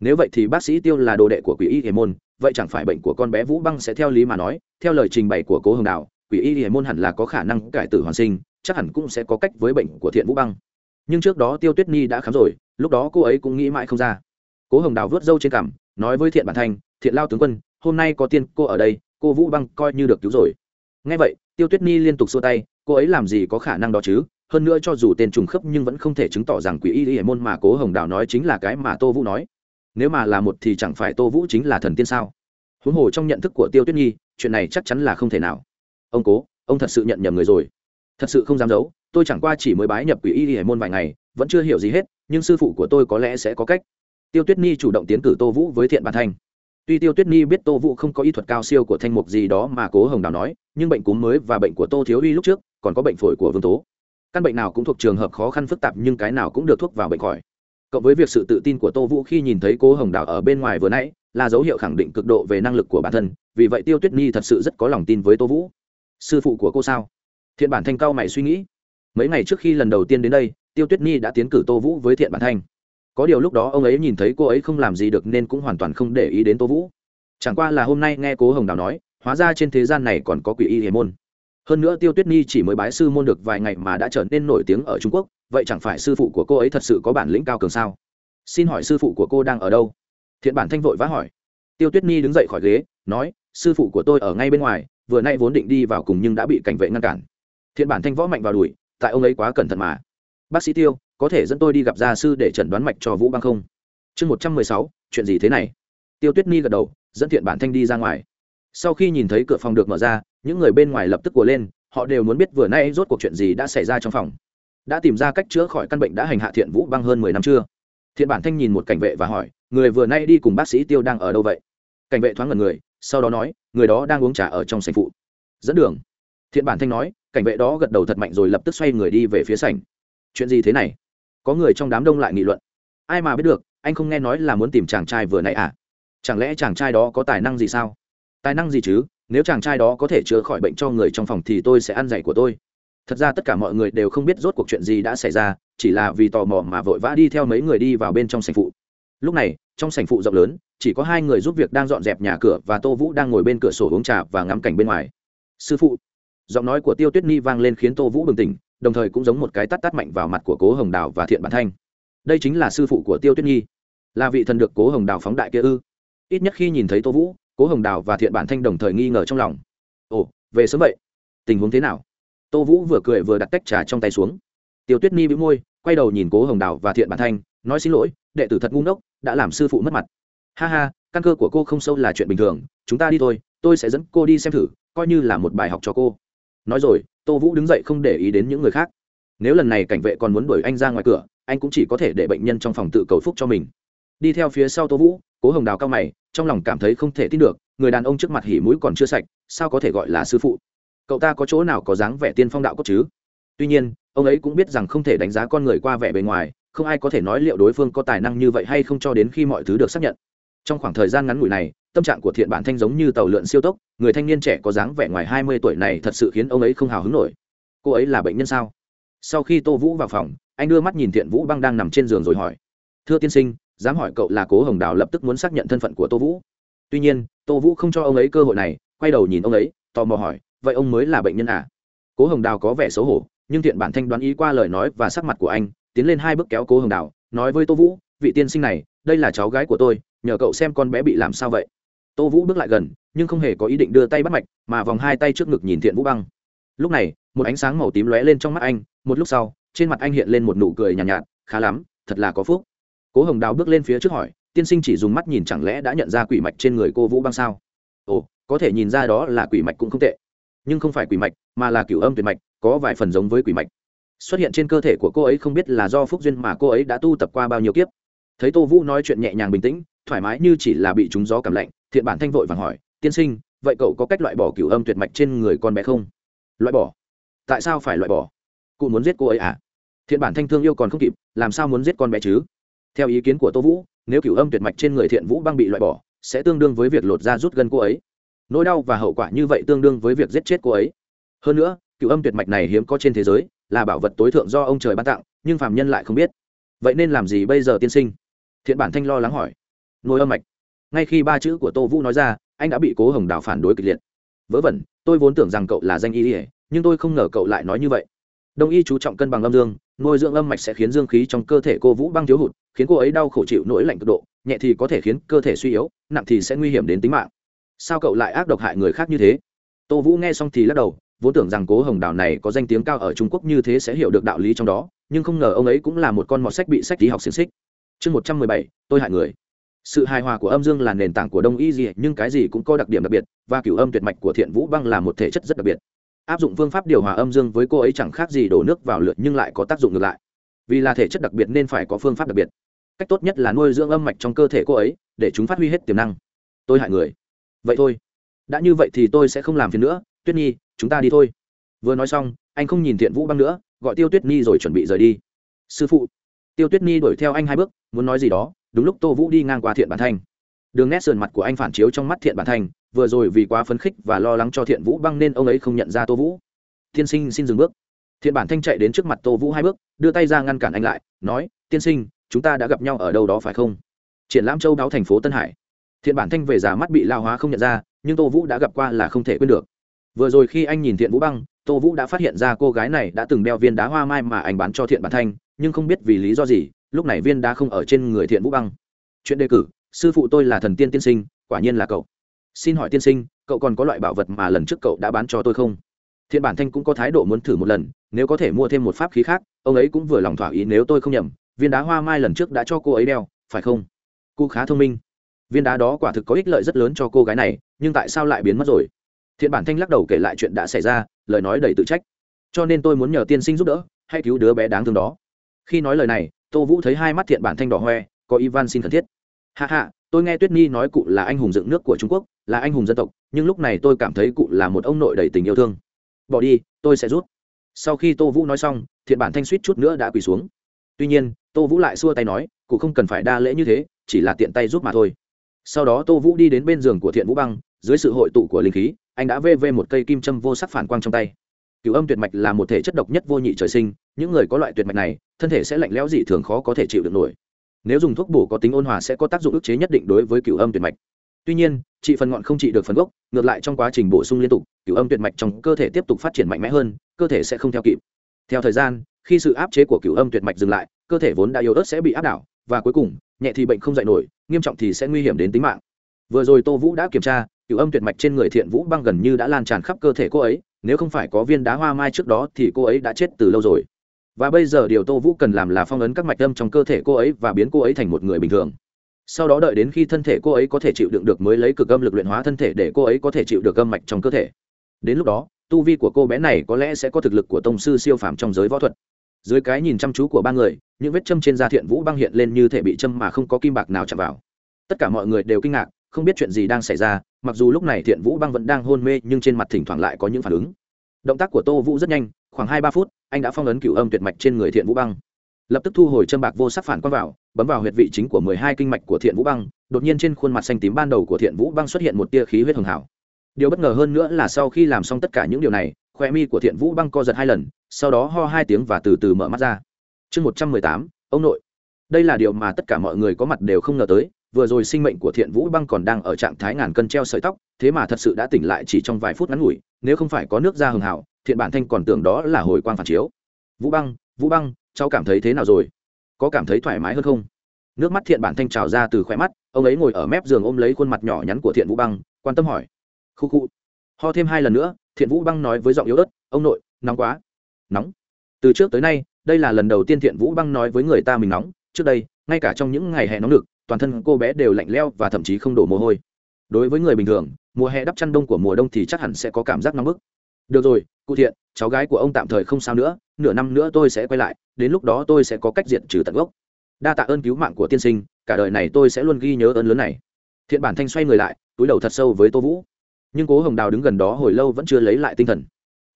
Nếu vậy thì bác sĩ tiêu là đồ đệ của quỷ y hề môn, vậy chẳng phải bệnh của con bé vũ băng sẽ theo lý mà nói, theo lời trình bày của cố hồng đào, quỷ y hề môn hẳn là có khả năng cải tử hoàn sinh, chắc hẳn cũng sẽ có cách với bệnh của thiện vũ băng. Nhưng trước đó tiêu tuyết nhi đã khám rồi, lúc đó cô ấy cũng nghĩ mãi không ra. Cố hồng đào vớt râu trên cằm nói với thiện bản thanh, thiện lao tướng quân, hôm nay có tiên cô ở đây, cô vũ băng coi như được cứu rồi. Ngay vậy, tiêu tuyết nhi liên tục xua tay, cô ấy làm gì có khả năng đó chứ? Hơn nữa cho dù tên trùng khớp nhưng vẫn không thể chứng tỏ rằng quỷ y y môn mà cố hồng đào nói chính là cái mà tô vũ nói. Nếu mà là một thì chẳng phải tô vũ chính là thần tiên sao? Huống hồ trong nhận thức của tiêu tuyết nhi chuyện này chắc chắn là không thể nào. Ông cố, ông thật sự nhận nhầm người rồi. Thật sự không dám giấu, tôi chẳng qua chỉ mới bái nhập quỷ y y môn vài ngày, vẫn chưa hiểu gì hết, nhưng sư phụ của tôi có lẽ sẽ có cách tiêu tuyết nhi chủ động tiến cử tô vũ với thiện bản thanh. Tuy tiêu tuyết nhi biết tô vũ không có y thuật cao siêu của thanh mục gì đó mà cố hồng đào nói, nhưng bệnh cúm mới và bệnh của tô thiếu uy lúc trước còn có bệnh phổi của vương tố. Căn bệnh nào cũng thuộc trường hợp khó khăn phức tạp nhưng cái nào cũng được thuốc vào bệnh khỏi. Cộng với việc sự tự tin của tô vũ khi nhìn thấy cố hồng đào ở bên ngoài vừa nãy là dấu hiệu khẳng định cực độ về năng lực của bản thân, vì vậy tiêu tuyết nhi thật sự rất có lòng tin với tô vũ. Sư phụ của cô sao? Thiện bản thanh cao mày suy nghĩ. Mấy ngày trước khi lần đầu tiên đến đây, tiêu tuyết nhi đã tiến cử tô vũ với thiện bản thanh có điều lúc đó ông ấy nhìn thấy cô ấy không làm gì được nên cũng hoàn toàn không để ý đến tô vũ. Chẳng qua là hôm nay nghe cố hồng đào nói, hóa ra trên thế gian này còn có quỷ y hề môn. Hơn nữa tiêu tuyết nhi chỉ mới bái sư môn được vài ngày mà đã trở nên nổi tiếng ở trung quốc, vậy chẳng phải sư phụ của cô ấy thật sự có bản lĩnh cao cường sao? Xin hỏi sư phụ của cô đang ở đâu? Thiện bản thanh vội vã hỏi. Tiêu tuyết nhi đứng dậy khỏi ghế, nói, sư phụ của tôi ở ngay bên ngoài, vừa nay vốn định đi vào cùng nhưng đã bị cảnh vệ ngăn cản. Thiện bản thanh võ mạnh vào đùi, tại ông ấy quá cẩn thận mà. Bác sĩ tiêu có thể dẫn tôi đi gặp gia sư để chẩn đoán mạch cho vũ băng không? Chương một trăm mười sáu, chuyện gì thế này? Tiêu tuyết ni gật đầu, dẫn thiện bản thanh đi ra ngoài. Sau khi nhìn thấy cửa phòng được mở ra, những người bên ngoài lập tức của lên, họ đều muốn biết vừa nay rốt cuộc chuyện gì đã xảy ra trong phòng. Đã tìm ra cách chữa khỏi căn bệnh đã hành hạ thiện vũ băng hơn mười năm chưa? Thiện bản thanh nhìn một cảnh vệ và hỏi, người vừa nay đi cùng bác sĩ tiêu đang ở đâu vậy? Cảnh vệ thoáng ngần người, sau đó nói, người đó đang uống trà ở trong sành phụ. Dẫn đường. Thiện bản thanh nói, cảnh vệ đó gật đầu thật mạnh rồi lập tức xoay người đi về phía sảnh. Chuyện gì thế này? Có người trong đám đông lại nghị luận. Ai mà biết được, anh không nghe nói là muốn tìm chàng trai vừa nãy à? Chẳng lẽ chàng trai đó có tài năng gì sao? Tài năng gì chứ? Nếu chàng trai đó có thể chữa khỏi bệnh cho người trong phòng thì tôi sẽ ăn dạy của tôi. Thật ra tất cả mọi người đều không biết rốt cuộc chuyện gì đã xảy ra, chỉ là vì tò mò mà vội vã đi theo mấy người đi vào bên trong sành phụ. Lúc này, trong sành phụ rộng lớn, chỉ có hai người giúp việc đang dọn dẹp nhà cửa và tô vũ đang ngồi bên cửa sổ uống trà và ngắm cảnh bên ngoài. Sư phụ. Giọng nói của tiêu tuyết ni vang lên khiến tô vũ bừng tỉnh đồng thời cũng giống một cái tắt tắt mạnh vào mặt của cố hồng đào và thiện bản thanh. Đây chính là sư phụ của tiêu tuyết nhi. Là vị thần được cố hồng đào phóng đại kia ư? Ít nhất khi nhìn thấy tô vũ, cố hồng đào và thiện bản thanh đồng thời nghi ngờ trong lòng. Ồ, về sớm vậy. Tình huống thế nào? Tô vũ vừa cười vừa đặt tách trà trong tay xuống. Tiêu tuyết nhi bị môi, quay đầu nhìn cố hồng đào và thiện bản thanh, nói xin lỗi, đệ tử thật ngu ngốc, đã làm sư phụ mất mặt. Ha ha, căn cơ của cô không sâu là chuyện bình thường, chúng ta đi thôi, tôi sẽ dẫn cô đi xem thử, coi như là một bài học cho cô. Nói rồi tô vũ đứng dậy không để ý đến những người khác. Nếu lần này cảnh vệ còn muốn đuổi anh ra ngoài cửa, anh cũng chỉ có thể để bệnh nhân trong phòng tự cầu phúc cho mình. Đi theo phía sau tô vũ, cố hồng đào cao mày, trong lòng cảm thấy không thể tin được, người đàn ông trước mặt hỉ mũi còn chưa sạch, sao có thể gọi là sư phụ? Cậu ta có chỗ nào có dáng vẻ tiên phong đạo cốt chứ? Tuy nhiên, ông ấy cũng biết rằng không thể đánh giá con người qua vẻ bề ngoài, không ai có thể nói liệu đối phương có tài năng như vậy hay không cho đến khi mọi thứ được xác nhận. Trong khoảng thời gian ngắn ngủi này tâm trạng của thiện bản thanh giống như tàu lượn siêu tốc, người thanh niên trẻ có dáng vẻ ngoài hai mươi tuổi này thật sự khiến ông ấy không hào hứng nổi. Cô ấy là bệnh nhân sao? Sau khi tô vũ vào phòng, anh đưa mắt nhìn thiện vũ băng đang nằm trên giường rồi hỏi. Thưa tiên sinh, dám hỏi cậu là cố hồng đào lập tức muốn xác nhận thân phận của tô vũ. Tuy nhiên, tô vũ không cho ông ấy cơ hội này, quay đầu nhìn ông ấy, tò mò hỏi, vậy ông mới là bệnh nhân à? Cố hồng đào có vẻ xấu hổ, nhưng thiện bản thanh đoán ý qua lời nói và sắc mặt của anh, tiến lên hai bước kéo cố hồng đào, nói với tô vũ, vị tiên sinh này, đây là cháu gái của tôi, nhờ cậu xem con bé bị làm sao vậy? Tô vũ bước lại gần nhưng không hề có ý định đưa tay bắt mạch mà vòng hai tay trước ngực nhìn thiện vũ băng. Lúc này một ánh sáng màu tím lóe lên trong mắt anh một lúc sau trên mặt anh hiện lên một nụ cười nhàn nhạt, nhạt khá lắm thật là có phúc. Cố hồng đào bước lên phía trước hỏi tiên sinh chỉ dùng mắt nhìn chẳng lẽ đã nhận ra quỷ mạch trên người cô vũ băng sao? Ồ có thể nhìn ra đó là quỷ mạch cũng không tệ. Nhưng không phải quỷ mạch mà là cửu âm tuyệt mạch có vài phần giống với quỷ mạch. Xuất hiện trên cơ thể của cô ấy không biết là do phúc duyên mà cô ấy đã tu tập qua bao nhiêu kiếp. Thấy tô vũ nói chuyện nhẹ nhàng bình tĩnh thoải mái như chỉ là bị trúng gió cảm lạnh thiện bản thanh vội vàng hỏi, tiên sinh, vậy cậu có cách loại bỏ cửu âm tuyệt mạch trên người con bé không? Loại bỏ? Tại sao phải loại bỏ? Cụ muốn giết cô ấy à? Thiện bản thanh thương yêu còn không kịp, làm sao muốn giết con bé chứ? Theo ý kiến của tô vũ, nếu cửu âm tuyệt mạch trên người thiện vũ băng bị loại bỏ, sẽ tương đương với việc lột ra rút gân cô ấy. Nỗi đau và hậu quả như vậy tương đương với việc giết chết cô ấy. Hơn nữa, cửu âm tuyệt mạch này hiếm có trên thế giới, là bảo vật tối thượng do ông trời ban tặng, nhưng phàm nhân lại không biết. Vậy nên làm gì bây giờ tiên sinh? Thiện bản thanh lo lắng hỏi. Nôi âm mạch ngay khi ba chữ của tô vũ nói ra, anh đã bị cố hồng đào phản đối kịch liệt. Vớ vẩn, tôi vốn tưởng rằng cậu là danh y ỉa nhưng tôi không ngờ cậu lại nói như vậy. Đông y chú trọng cân bằng âm dương, nuôi dưỡng âm mạch sẽ khiến dương khí trong cơ thể cô vũ băng thiếu hụt, khiến cô ấy đau khổ chịu nỗi lạnh cực độ, nhẹ thì có thể khiến cơ thể suy yếu, nặng thì sẽ nguy hiểm đến tính mạng. Sao cậu lại ác độc hại người khác như thế? Tô vũ nghe xong thì lắc đầu, vốn tưởng rằng cố hồng đào này có danh tiếng cao ở trung quốc như thế sẽ hiểu được đạo lý trong đó, nhưng không ngờ ông ấy cũng là một con mọt sách bị sách lý học xiềng xích. Chương một trăm mười bảy, tôi hại người sự hài hòa của âm dương là nền tảng của đông y gì, nhưng cái gì cũng có đặc điểm đặc biệt, và cửu âm tuyệt mạch của thiện vũ băng là một thể chất rất đặc biệt. Áp dụng phương pháp điều hòa âm dương với cô ấy chẳng khác gì đổ nước vào lượt nhưng lại có tác dụng ngược lại. Vì là thể chất đặc biệt nên phải có phương pháp đặc biệt. Cách tốt nhất là nuôi dưỡng âm mạch trong cơ thể cô ấy, để chúng phát huy hết tiềm năng. Tôi hại người. Vậy thôi. Đã như vậy thì tôi sẽ không làm phiền nữa. Tuyết nhi, chúng ta đi thôi. Vừa nói xong, anh không nhìn thiện vũ băng nữa, gọi tiêu tuyết nhi rồi chuẩn bị rời đi. Sư phụ. Tiêu tuyết nhi đuổi theo anh hai bước, muốn nói gì đó đúng lúc tô vũ đi ngang qua thiện bản thanh đường nét sườn mặt của anh phản chiếu trong mắt thiện bản thanh vừa rồi vì quá phấn khích và lo lắng cho thiện vũ băng nên ông ấy không nhận ra tô vũ. Tiên sinh, xin dừng bước. Thiện bản thanh chạy đến trước mặt tô vũ hai bước, đưa tay ra ngăn cản anh lại, nói, tiên sinh, chúng ta đã gặp nhau ở đâu đó phải không? Triển lãm châu đáo thành phố tân hải. Thiện bản thanh về già mắt bị lao hóa không nhận ra, nhưng tô vũ đã gặp qua là không thể quên được. Vừa rồi khi anh nhìn thiện vũ băng, tô vũ đã phát hiện ra cô gái này đã từng đeo viên đá hoa mai mà anh bán cho thiện bản thanh nhưng không biết vì lý do gì lúc này viên đá không ở trên người thiện vũ băng. Chuyện đề cử, sư phụ tôi là thần tiên tiên sinh, quả nhiên là cậu. Xin hỏi tiên sinh, cậu còn có loại bảo vật mà lần trước cậu đã bán cho tôi không? Thiện bản thanh cũng có thái độ muốn thử một lần, nếu có thể mua thêm một pháp khí khác, ông ấy cũng vừa lòng thỏa ý nếu tôi không nhầm, viên đá hoa mai lần trước đã cho cô ấy đeo, phải không? Cô khá thông minh. Viên đá đó quả thực có ích lợi rất lớn cho cô gái này, nhưng tại sao lại biến mất rồi? Thiện bản thanh lắc đầu kể lại chuyện đã xảy ra, lời nói đầy tự trách. Cho nên tôi muốn nhờ tiên sinh giúp đỡ hay cứu đứa bé đáng thương đó. Khi nói lời này tô vũ thấy hai mắt thiện bản thanh đỏ hoe, có ivan xin thân thiết. Hạ hạ tôi nghe tuyết nhi nói cụ là anh hùng dựng nước của trung quốc, là anh hùng dân tộc, nhưng lúc này tôi cảm thấy cụ là một ông nội đầy tình yêu thương. Bỏ đi, tôi sẽ rút. Sau khi tô vũ nói xong, thiện bản thanh suýt chút nữa đã quỳ xuống. Tuy nhiên, tô vũ lại xua tay nói, cụ không cần phải đa lễ như thế, chỉ là tiện tay giúp mà thôi. Sau đó tô vũ đi đến bên giường của thiện vũ băng, dưới sự hội tụ của linh khí, anh đã vê vê một cây kim châm vô sắc phản quang trong tay. Cựu âm tuyệt mạch là một thể chất độc nhất vô nhị trời sinh những người có loại tuyệt mạch này, thân thể sẽ lạnh lẽo dị thường khó có thể chịu được nổi. Nếu dùng thuốc bổ có tính ôn hòa sẽ có tác dụng ức chế nhất định đối với cựu âm tuyệt mạch. Tuy nhiên trị phần ngọn không trị được phần gốc, ngược lại trong quá trình bổ sung liên tục cựu âm tuyệt mạch trong cơ thể tiếp tục phát triển mạnh mẽ hơn, cơ thể sẽ không theo kịp. Theo thời gian, khi sự áp chế của cựu âm tuyệt mạch dừng lại, cơ thể vốn đã yếu ớt sẽ bị áp đảo, và cuối cùng, nhẹ thì bệnh không dạy nổi, nghiêm trọng thì sẽ nguy hiểm đến tính mạng. Vừa rồi tô vũ đã kiểm tra cựu âm tuyệt mạch trên người thiện vũ băng gần như đã lan tràn khắp cơ thể cô ấy, nếu không phải có viên đá hoa mai trước đó thì cô ấy đã chết từ lâu rồi và bây giờ điều tô vũ cần làm là phong ấn các mạch âm trong cơ thể cô ấy và biến cô ấy thành một người bình thường. Sau đó đợi đến khi thân thể cô ấy có thể chịu đựng được mới lấy cực âm lực luyện hóa thân thể để cô ấy có thể chịu được âm mạch trong cơ thể. Đến lúc đó, tu vi của cô bé này có lẽ sẽ có thực lực của tông sư siêu phàm trong giới võ thuật. Dưới cái nhìn chăm chú của ba người, những vết châm trên da thiện vũ băng hiện lên như thể bị châm mà không có kim bạc nào chạm vào. Tất cả mọi người đều kinh ngạc, không biết chuyện gì đang xảy ra, mặc dù lúc này thiện vũ băng vẫn đang hôn mê nhưng trên mặt thỉnh thoảng lại có những phản ứng. Động tác của tô vũ rất nhanh, khoảng hai ba phút anh đã phong ấn cửu âm tuyệt mạch trên người thiện vũ băng. Lập tức thu hồi chân bạc vô sắc phản quang vào, bấm vào huyệt vị chính của mười hai kinh mạch của thiện vũ băng, đột nhiên trên khuôn mặt xanh tím ban đầu của thiện vũ băng xuất hiện một tia khí huyết hường hảo. Điều bất ngờ hơn nữa là sau khi làm xong tất cả những điều này, khoe mi của thiện vũ băng co giật hai lần, sau đó ho hai tiếng và từ từ mở mắt ra. Chương một trăm mười tám, ông nội. Đây là điều mà tất cả mọi người có mặt đều không ngờ tới, vừa rồi sinh mệnh của thiện vũ băng còn đang ở trạng thái ngàn cân treo sợi tóc, thế mà thật sự đã tỉnh lại chỉ trong vài phút ngắn ngủi, nếu không phải có nước da hường hảo thiện bản thanh còn tưởng đó là hồi quang phản chiếu. Vũ băng vũ băng, cháu cảm thấy thế nào rồi? Có cảm thấy thoải mái hơn không? Nước mắt thiện bản thanh trào ra từ khỏe mắt, ông ấy ngồi ở mép giường ôm lấy khuôn mặt nhỏ nhắn của thiện vũ băng, quan tâm hỏi. Khu khu. Ho thêm hai lần nữa, thiện vũ băng nói với giọng yếu ớt, ông nội, nóng quá. Nóng? Từ trước tới nay, đây là lần đầu tiên thiện vũ băng nói với người ta mình nóng. Trước đây, ngay cả trong những ngày hè nóng lực toàn thân cô bé đều lạnh leo và thậm chí không đổ mồ hôi. Đối với người bình thường, mùa hè đắp chăn đông của mùa đông thì chắc hẳn sẽ có cảm giác nóng bức được rồi, cụ thiện, cháu gái của ông tạm thời không sao nữa, nửa năm nữa tôi sẽ quay lại, đến lúc đó tôi sẽ có cách diện trừ tận gốc. Đa tạ ơn cứu mạng của tiên sinh, cả đời này tôi sẽ luôn ghi nhớ ơn lớn này. Thiện bản thanh xoay người lại, túi đầu thật sâu với tô vũ. Nhưng cố hồng đào đứng gần đó hồi lâu vẫn chưa lấy lại tinh thần.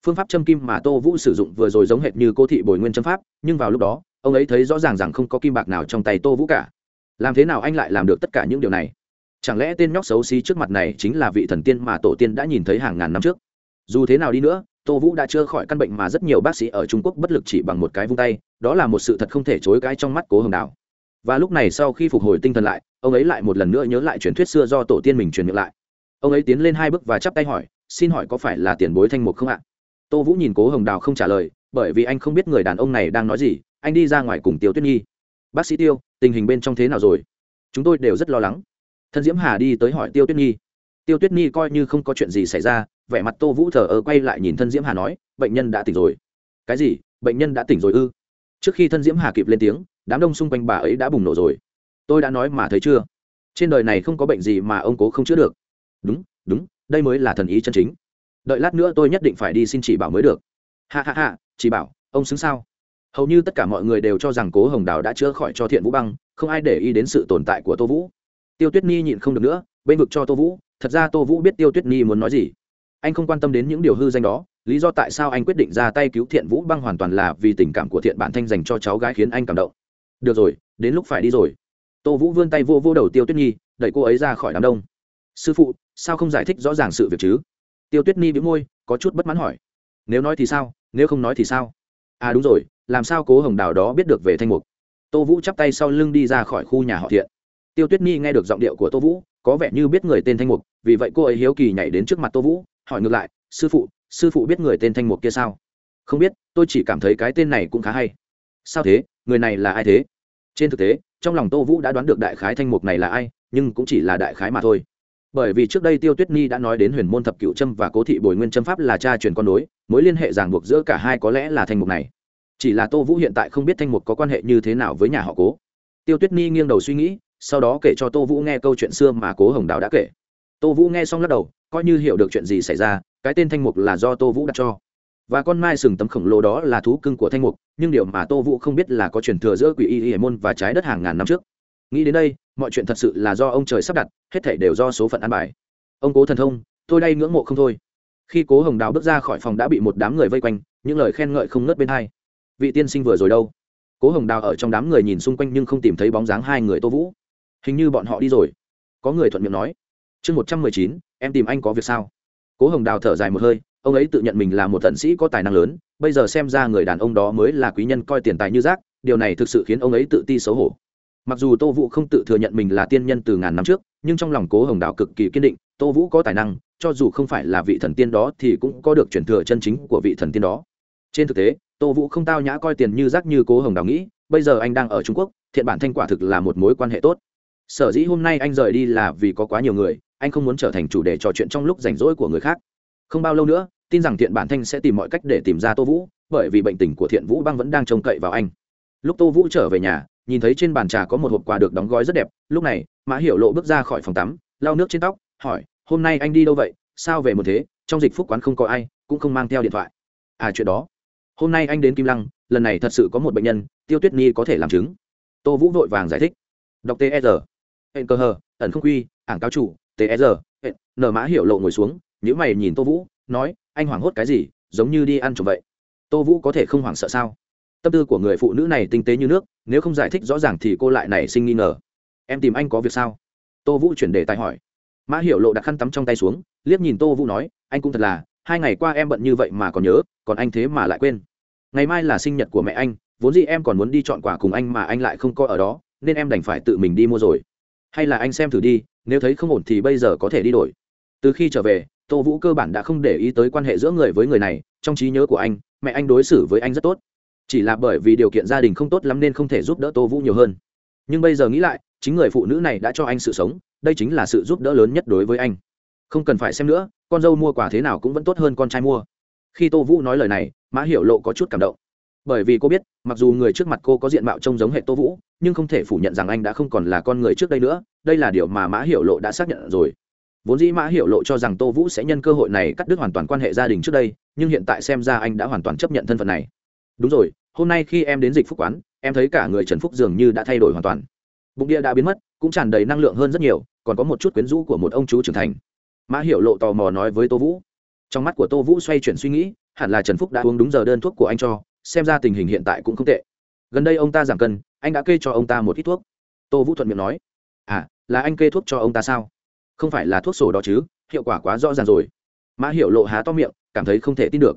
Phương pháp châm kim mà tô vũ sử dụng vừa rồi giống hệt như cô thị bồi nguyên châm pháp, nhưng vào lúc đó, ông ấy thấy rõ ràng rằng không có kim bạc nào trong tay tô vũ cả. Làm thế nào anh lại làm được tất cả những điều này? Chẳng lẽ tên nhóc xấu xí trước mặt này chính là vị thần tiên mà tổ tiên đã nhìn thấy hàng ngàn năm trước? Dù thế nào đi nữa, tô vũ đã chữa khỏi căn bệnh mà rất nhiều bác sĩ ở trung quốc bất lực chỉ bằng một cái vung tay, đó là một sự thật không thể chối cãi trong mắt cố hồng đào. Và lúc này sau khi phục hồi tinh thần lại, ông ấy lại một lần nữa nhớ lại truyền thuyết xưa do tổ tiên mình truyền miệng lại. Ông ấy tiến lên hai bước và chắp tay hỏi, xin hỏi có phải là tiền bối thanh mục không ạ? Tô vũ nhìn cố hồng đào không trả lời, bởi vì anh không biết người đàn ông này đang nói gì, anh đi ra ngoài cùng tiêu tuyết nhi. Bác sĩ tiêu, tình hình bên trong thế nào rồi? Chúng tôi đều rất lo lắng. Thân diễm hà đi tới hỏi tiêu tuyết nhi. Tiêu tuyết nhi coi như không có chuyện gì xảy ra vẻ mặt tô vũ thờ ơ quay lại nhìn thân diễm hà nói, bệnh nhân đã tỉnh rồi. Cái gì? Bệnh nhân đã tỉnh rồi ư? Trước khi thân diễm hà kịp lên tiếng, đám đông xung quanh bà ấy đã bùng nổ rồi. Tôi đã nói mà thấy chưa? Trên đời này không có bệnh gì mà ông cố không chữa được. Đúng đúng, đây mới là thần ý chân chính. Đợi lát nữa tôi nhất định phải đi xin chị bảo mới được. Ha ha ha chị bảo, ông xứng sao? Hầu như tất cả mọi người đều cho rằng cố hồng đào đã chữa khỏi cho thiện vũ băng, không ai để ý đến sự tồn tại của tô vũ. Tiêu tuyết nhi nhịn không được nữa, bên vực cho tô vũ, thật ra tô vũ biết tiêu tuyết nhi muốn nói gì anh không quan tâm đến những điều hư danh đó, lý do tại sao anh quyết định ra tay cứu thiện vũ băng hoàn toàn là vì tình cảm của thiện bản thanh dành cho cháu gái khiến anh cảm động. Được rồi, đến lúc phải đi rồi. Tô vũ vươn tay vô vô đầu tiêu tuyết nhi, đẩy cô ấy ra khỏi đám đông. Sư phụ, sao không giải thích rõ ràng sự việc chứ? Tiêu tuyết nhi bị môi, có chút bất mãn hỏi. Nếu nói thì sao? Nếu không nói thì sao? À đúng rồi, làm sao cố hồng đào đó biết được về thanh mục? Tô vũ chắp tay sau lưng đi ra khỏi khu nhà họ thiện. Tiêu tuyết nhi nghe được giọng điệu của tô vũ, có vẻ như biết người tên thanh mục, vì vậy cô ấy hiếu kỳ nhảy đến trước mặt tô vũ hỏi ngược lại, sư phụ sư phụ biết người tên thanh mục kia sao? Không biết, tôi chỉ cảm thấy cái tên này cũng khá hay. Sao thế? Người này là ai thế? Trên thực tế, trong lòng tô vũ đã đoán được đại khái thanh mục này là ai, nhưng cũng chỉ là đại khái mà thôi. Bởi vì trước đây tiêu tuyết nhi đã nói đến huyền môn thập cựu trâm và cố thị bồi nguyên trâm pháp là cha truyền con nối, mối liên hệ ràng buộc giữa cả hai có lẽ là thanh mục này. Chỉ là tô vũ hiện tại không biết thanh mục có quan hệ như thế nào với nhà họ cố. Tiêu tuyết nhi nghiêng đầu suy nghĩ, sau đó kể cho tô vũ nghe câu chuyện xưa mà cố hồng đào đã kể. Tô vũ nghe xong lắc đầu coi như hiểu được chuyện gì xảy ra, cái tên thanh mục là do tô vũ đặt cho. Và con mai sừng tấm khổng lồ đó là thú cưng của thanh mục, nhưng điều mà tô vũ không biết là có truyền thừa giữa quỷ y y môn và trái đất hàng ngàn năm trước. Nghĩ đến đây, mọi chuyện thật sự là do ông trời sắp đặt, hết thảy đều do số phận an bài. Ông cố thần thông, tôi đây ngưỡng mộ không thôi. Khi cố hồng đào bước ra khỏi phòng đã bị một đám người vây quanh, những lời khen ngợi không ngớt bên hai. Vị tiên sinh vừa rồi đâu? Cố hồng đào ở trong đám người nhìn xung quanh nhưng không tìm thấy bóng dáng hai người tô vũ. Hình như bọn họ đi rồi. Có người thuận miệng nói. Chương một trăm mười chín em tìm anh có việc sao? Cố hồng đào thở dài một hơi, ông ấy tự nhận mình là một tận sĩ có tài năng lớn, bây giờ xem ra người đàn ông đó mới là quý nhân coi tiền tài như rác, điều này thực sự khiến ông ấy tự ti xấu hổ. Mặc dù tô vũ không tự thừa nhận mình là tiên nhân từ ngàn năm trước, nhưng trong lòng cố hồng đào cực kỳ kiên định, tô vũ có tài năng, cho dù không phải là vị thần tiên đó thì cũng có được truyền thừa chân chính của vị thần tiên đó. Trên thực tế, tô vũ không tao nhã coi tiền như rác như cố hồng đào nghĩ, bây giờ anh đang ở trung quốc, thiện bản thanh quả thực là một mối quan hệ tốt. Sở dĩ hôm nay anh rời đi là vì có quá nhiều người anh không muốn trở thành chủ đề trò chuyện trong lúc rảnh rỗi của người khác. Không bao lâu nữa, tin rằng thiện bản thanh sẽ tìm mọi cách để tìm ra tô vũ, bởi vì bệnh tình của thiện vũ băng vẫn đang trông cậy vào anh. Lúc tô vũ trở về nhà, nhìn thấy trên bàn trà có một hộp quà được đóng gói rất đẹp, lúc này, mã hiểu lộ bước ra khỏi phòng tắm, lau nước trên tóc, hỏi, hôm nay anh đi đâu vậy? Sao về một thế? Trong dịch phúc quán không có ai, cũng không mang theo điện thoại. À chuyện đó. Hôm nay anh đến kim lăng, lần này thật sự có một bệnh nhân, tiêu tuyết nhi có thể làm chứng. Tô vũ vội vàng giải thích. Đọc tsr hẹn cơ hờ, ẩn không quy, ảng cao chủ tsr hẹn nở mã hiểu lộ ngồi xuống nhữ mày nhìn tô vũ, nói, anh hoảng hốt cái gì, giống như đi ăn trộm vậy. Tô vũ có thể không hoảng sợ sao? Tâm tư của người phụ nữ này tinh tế như nước, nếu không giải thích rõ ràng thì cô lại nảy sinh nghi ngờ. Em tìm anh có việc sao? Tô vũ chuyển đề tài hỏi. Mã hiểu lộ đặt khăn tắm trong tay xuống, liếc nhìn tô vũ nói, anh cũng thật là, hai ngày qua em bận như vậy mà còn nhớ, còn anh thế mà lại quên. Ngày mai là sinh nhật của mẹ anh, vốn gì em còn muốn đi chọn quà cùng anh mà anh lại không có ở đó, nên em đành phải tự mình đi mua rồi. Hay là anh xem thử đi nếu thấy không ổn thì bây giờ có thể đi đổi. Từ khi trở về, tô vũ cơ bản đã không để ý tới quan hệ giữa người với người này, trong trí nhớ của anh, mẹ anh đối xử với anh rất tốt. Chỉ là bởi vì điều kiện gia đình không tốt lắm nên không thể giúp đỡ tô vũ nhiều hơn. Nhưng bây giờ nghĩ lại, chính người phụ nữ này đã cho anh sự sống, đây chính là sự giúp đỡ lớn nhất đối với anh. Không cần phải xem nữa, con dâu mua quà thế nào cũng vẫn tốt hơn con trai mua. Khi tô vũ nói lời này, mã hiểu lộ có chút cảm động bởi vì cô biết, mặc dù người trước mặt cô có diện mạo trông giống hệ tô vũ, nhưng không thể phủ nhận rằng anh đã không còn là con người trước đây nữa, đây là điều mà mã hiểu lộ đã xác nhận rồi. Vốn dĩ mã hiểu lộ cho rằng tô vũ sẽ nhân cơ hội này cắt đứt hoàn toàn quan hệ gia đình trước đây, nhưng hiện tại xem ra anh đã hoàn toàn chấp nhận thân phận này. Đúng rồi, hôm nay khi em đến dịch phúc quán, em thấy cả người trần phúc dường như đã thay đổi hoàn toàn. Bụng địa đã biến mất, cũng tràn đầy năng lượng hơn rất nhiều, còn có một chút quyến rũ của một ông chú trưởng thành. Mã hiểu lộ tò mò nói với tô vũ. Trong mắt của tô vũ xoay chuyển suy nghĩ, hẳn là trần phúc đã uống đúng giờ đơn thuốc của anh cho xem ra tình hình hiện tại cũng không tệ. Gần đây ông ta giảm cân, anh đã kê cho ông ta một ít thuốc. Tô vũ thuận miệng nói à là anh kê thuốc cho ông ta sao? Không phải là thuốc sổ đó chứ, hiệu quả quá rõ ràng rồi. Mã hiệu lộ há to miệng, cảm thấy không thể tin được.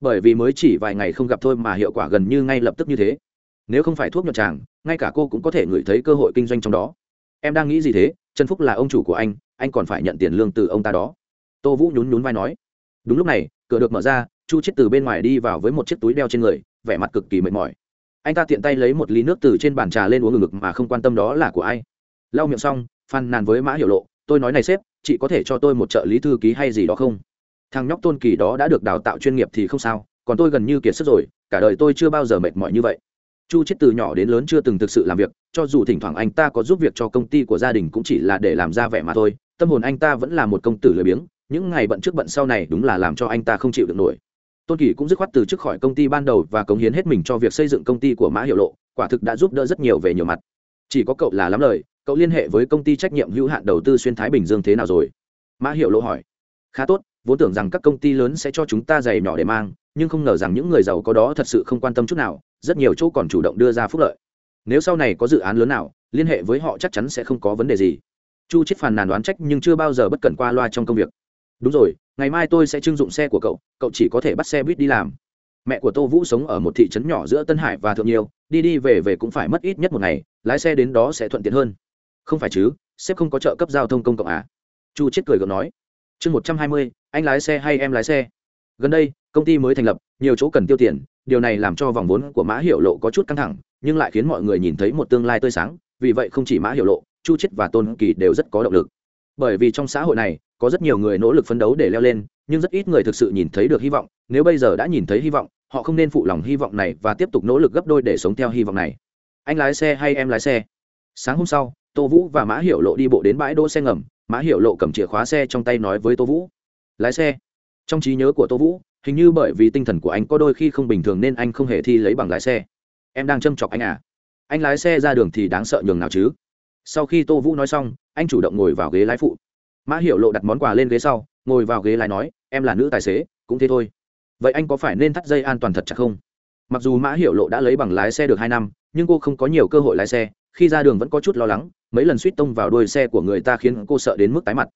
Bởi vì mới chỉ vài ngày không gặp thôi mà hiệu quả gần như ngay lập tức như thế. Nếu không phải thuốc nhuận tràng, ngay cả cô cũng có thể ngửi thấy cơ hội kinh doanh trong đó. Em đang nghĩ gì thế? Trần phúc là ông chủ của anh anh còn phải nhận tiền lương từ ông ta đó. Tô vũ nhún nhún vai nói, đúng lúc này, cửa được mở ra, chu chết từ bên ngoài đi vào với một chiếc túi đeo trên người vẻ mặt cực kỳ mệt mỏi. Anh ta tiện tay lấy một ly nước từ trên bàn trà lên uống ngực mà không quan tâm đó là của ai. Lau miệng xong phàn nàn với mã hiểu lộ, tôi nói này sếp, chị có thể cho tôi một trợ lý thư ký hay gì đó không? Thằng nhóc tôn kỳ đó đã được đào tạo chuyên nghiệp thì không sao, còn tôi gần như kiệt sức rồi, cả đời tôi chưa bao giờ mệt mỏi như vậy. Chu chết từ nhỏ đến lớn chưa từng thực sự làm việc, cho dù thỉnh thoảng anh ta có giúp việc cho công ty của gia đình cũng chỉ là để làm ra vẻ mà thôi, tâm hồn anh ta vẫn là một công tử lười biếng, những ngày bận trước bận sau này đúng là làm cho anh ta không chịu được nổi tôn kỳ cũng dứt khoát từ chức khỏi công ty ban đầu và cống hiến hết mình cho việc xây dựng công ty của mã hiệu lộ, quả thực đã giúp đỡ rất nhiều về nhiều mặt. Chỉ có cậu là lắm lời, cậu liên hệ với công ty trách nhiệm hữu hạn đầu tư xuyên thái bình dương thế nào rồi? Mã hiệu lộ hỏi. Khá tốt, vốn tưởng rằng các công ty lớn sẽ cho chúng ta giày nhỏ để mang, nhưng không ngờ rằng những người giàu có đó thật sự không quan tâm chút nào, rất nhiều chỗ còn chủ động đưa ra phúc lợi. Nếu sau này có dự án lớn nào, liên hệ với họ chắc chắn sẽ không có vấn đề gì. Chu chết phàn nàn đoán trách nhưng chưa bao giờ bất cẩn qua loa trong công việc. Đúng rồi ngày mai tôi sẽ trưng dụng xe của cậu cậu chỉ có thể bắt xe buýt đi làm. Mẹ của tô vũ sống ở một thị trấn nhỏ giữa tân hải và thượng Nhiều, đi đi về về cũng phải mất ít nhất một ngày lái xe đến đó sẽ thuận tiện hơn. Không phải chứ sếp không có trợ cấp giao thông công cộng à? Chu chết cười gượng nói. Chương một trăm hai mươi anh lái xe hay em lái xe? Gần đây công ty mới thành lập nhiều chỗ cần tiêu tiền điều này làm cho vòng vốn của mã hiệu lộ có chút căng thẳng nhưng lại khiến mọi người nhìn thấy một tương lai tươi sáng vì vậy không chỉ mã hiệu lộ chu chết và tôn kỳ đều rất có động lực bởi vì trong xã hội này, có rất nhiều người nỗ lực phấn đấu để leo lên, nhưng rất ít người thực sự nhìn thấy được hy vọng. Nếu bây giờ đã nhìn thấy hy vọng, họ không nên phụ lòng hy vọng này và tiếp tục nỗ lực gấp đôi để sống theo hy vọng này. Anh lái xe hay em lái xe? Sáng hôm sau, tô vũ và mã hiểu lộ đi bộ đến bãi đỗ xe ngầm. Mã hiểu lộ cầm chìa khóa xe trong tay nói với tô vũ, lái xe. Trong trí nhớ của tô vũ, hình như bởi vì tinh thần của anh có đôi khi không bình thường nên anh không hề thi lấy bằng lái xe. Em đang châm chọc anh à? Anh lái xe ra đường thì đáng sợ nhường nào chứ? Sau khi tô vũ nói xong, anh chủ động ngồi vào ghế lái phụ. Mã hiểu lộ đặt món quà lên ghế sau, ngồi vào ghế lái nói, em là nữ tài xế, cũng thế thôi. Vậy anh có phải nên thắt dây an toàn thật chặt không? Mặc dù mã hiểu lộ đã lấy bằng lái xe được hai năm, nhưng cô không có nhiều cơ hội lái xe, khi ra đường vẫn có chút lo lắng, mấy lần suýt tông vào đuôi xe của người ta khiến cô sợ đến mức tái mặt.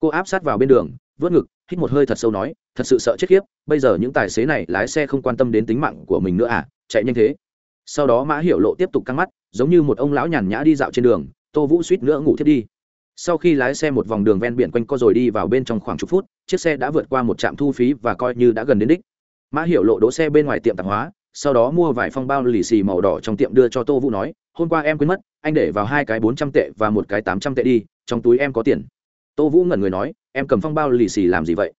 Cô áp sát vào bên đường, vớt ngực, hít một hơi thật sâu nói, thật sự sợ chết khiếp, bây giờ những tài xế này lái xe không quan tâm đến tính mạng của mình nữa à chạy nhanh thế. Sau đó mã hiểu lộ tiếp tục căng mắt, giống như một ông lão nhàn nhã đi dạo trên đường tô vũ suýt nữa ngủ thiết đi. Sau khi lái xe một vòng đường ven biển quanh co rồi đi vào bên trong khoảng chục phút, chiếc xe đã vượt qua một trạm thu phí và coi như đã gần đến đích. Mã hiểu lộ đỗ xe bên ngoài tiệm tạp hóa, sau đó mua vài phong bao lì xì màu đỏ trong tiệm đưa cho tô vũ nói, hôm qua em quên mất, anh để vào hai cái bốn trăm tệ và một cái tám trăm tệ đi, trong túi em có tiền. Tô vũ ngẩn người nói, em cầm phong bao lì xì làm gì vậy?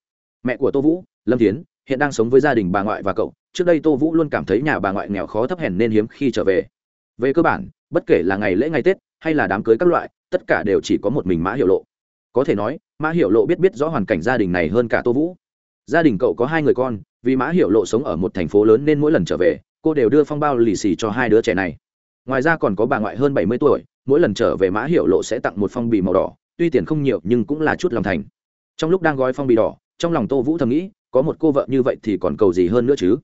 Mẹ của tô vũ, lâm tiến hiện đang sống với gia đình bà ngoại và cậu. Trước đây tô vũ luôn cảm thấy nhà bà ngoại nghèo khó thấp hèn nên hiếm khi trở về. Về cơ bản, bất kể là ngày lễ, ngày tết hay là đám cưới các loại, tất cả đều chỉ có một mình mã hiệu lộ. Có thể nói, mã hiệu lộ biết biết rõ hoàn cảnh gia đình này hơn cả tô vũ. Gia đình cậu có hai người con, vì mã hiệu lộ sống ở một thành phố lớn nên mỗi lần trở về, cô đều đưa phong bao lì xì cho hai đứa trẻ này. Ngoài ra còn có bà ngoại hơn bảy mươi tuổi, mỗi lần trở về mã hiệu lộ sẽ tặng một phong bì màu đỏ, tuy tiền không nhiều nhưng cũng là chút lòng thành. Trong lúc đang gói phong bì đỏ, trong lòng tô vũ thầm nghĩ, có một cô vợ như vậy thì còn cầu gì hơn nữa chứ?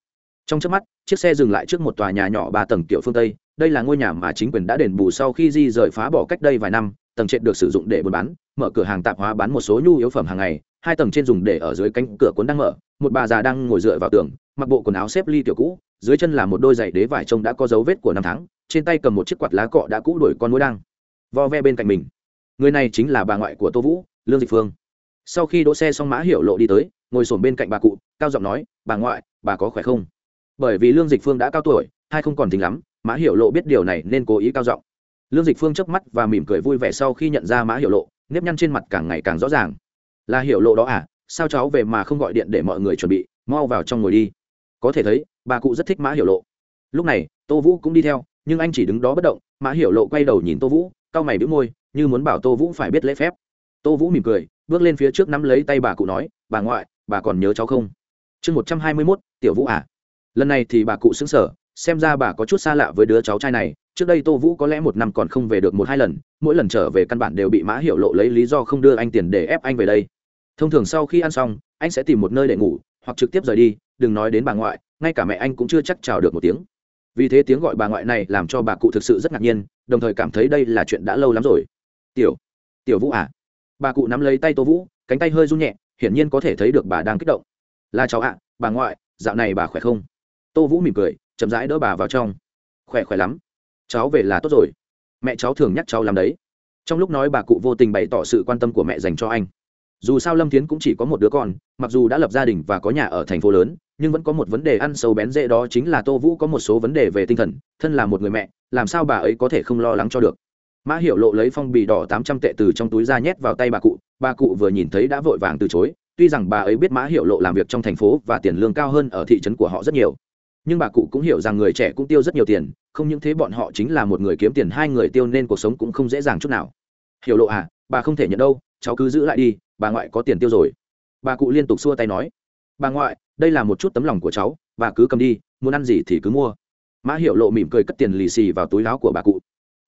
Trong trước mắt, chiếc xe dừng lại trước một tòa nhà nhỏ ba tầng kiểu phương tây đây là ngôi nhà mà chính quyền đã đền bù sau khi di rời phá bỏ cách đây vài năm, tầng trệt được sử dụng để buôn bán, mở cửa hàng tạp hóa bán một số nhu yếu phẩm hàng ngày, hai tầng trên dùng để ở dưới cánh cửa cuốn đang mở, một bà già đang ngồi dựa vào tường, mặc bộ quần áo xếp ly kiểu cũ, dưới chân là một đôi giày đế vải trông đã có dấu vết của năm tháng, trên tay cầm một chiếc quạt lá cọ đã cũ đuổi con mũi đang, vo ve bên cạnh mình. Người này chính là bà ngoại của tô vũ, lương dịch phương. Sau khi đỗ xe xong mã hiểu lộ đi tới, ngồi sổm bên cạnh bà cụ, cao giọng nói, bà ngoại, bà có khỏe không? Bởi vì lương dịch phương đã cao tuổi hai không còn tính lắm mã hiểu lộ biết điều này nên cố ý cao giọng. Lương dịch phương chớp mắt và mỉm cười vui vẻ sau khi nhận ra mã hiểu lộ, nếp nhăn trên mặt càng ngày càng rõ ràng. Là hiểu lộ đó à? Sao cháu về mà không gọi điện để mọi người chuẩn bị, mau vào trong ngồi đi. Có thể thấy, bà cụ rất thích mã hiểu lộ. Lúc này, tô vũ cũng đi theo, nhưng anh chỉ đứng đó bất động. Mã hiểu lộ quay đầu nhìn tô vũ, cau mày đĩu môi, như muốn bảo tô vũ phải biết lễ phép. Tô vũ mỉm cười, bước lên phía trước nắm lấy tay bà cụ nói, bà ngoại, bà còn nhớ cháu không? Chương một trăm hai mươi mốt, tiểu vũ à? Lần này thì bà cụ xứng sở xem ra bà có chút xa lạ với đứa cháu trai này, trước đây tô vũ có lẽ một năm còn không về được một hai lần, mỗi lần trở về căn bản đều bị mã hiệu lộ lấy lý do không đưa anh tiền để ép anh về đây. Thông thường sau khi ăn xong, anh sẽ tìm một nơi để ngủ, hoặc trực tiếp rời đi, đừng nói đến bà ngoại, ngay cả mẹ anh cũng chưa chắc chào được một tiếng. Vì thế tiếng gọi bà ngoại này làm cho bà cụ thực sự rất ngạc nhiên, đồng thời cảm thấy đây là chuyện đã lâu lắm rồi. Tiểu tiểu vũ à. Bà cụ nắm lấy tay tô vũ, cánh tay hơi run nhẹ, hiển nhiên có thể thấy được bà đang kích động. Là cháu ạ, bà ngoại, dạo này bà khỏe không? Tô vũ mỉm cười chậm rãi đỡ bà vào trong. Khỏe khỏe lắm. Cháu về là tốt rồi. Mẹ cháu thường nhắc cháu làm đấy. Trong lúc nói bà cụ vô tình bày tỏ sự quan tâm của mẹ dành cho anh. Dù sao lâm thiến cũng chỉ có một đứa con, mặc dù đã lập gia đình và có nhà ở thành phố lớn, nhưng vẫn có một vấn đề ăn sâu bén dễ đó chính là tô vũ có một số vấn đề về tinh thần, thân là một người mẹ, làm sao bà ấy có thể không lo lắng cho được? Mã hiểu lộ lấy phong bì đỏ tám trăm tệ từ trong túi ra nhét vào tay bà cụ bà cụ vừa nhìn thấy đã vội vàng từ chối, tuy rằng bà ấy biết mã hiểu lộ làm việc trong thành phố và tiền lương cao hơn ở thị trấn của họ rất nhiều nhưng bà cụ cũng hiểu rằng người trẻ cũng tiêu rất nhiều tiền, không những thế bọn họ chính là một người kiếm tiền, hai người tiêu nên cuộc sống cũng không dễ dàng chút nào. Hiểu lộ à bà không thể nhận đâu, cháu cứ giữ lại đi, bà ngoại có tiền tiêu rồi. Bà cụ liên tục xua tay nói. Bà ngoại, đây là một chút tấm lòng của cháu, bà cứ cầm đi, muốn ăn gì thì cứ mua. Mã hiệu lộ mỉm cười cất tiền lì xì vào túi áo của bà cụ.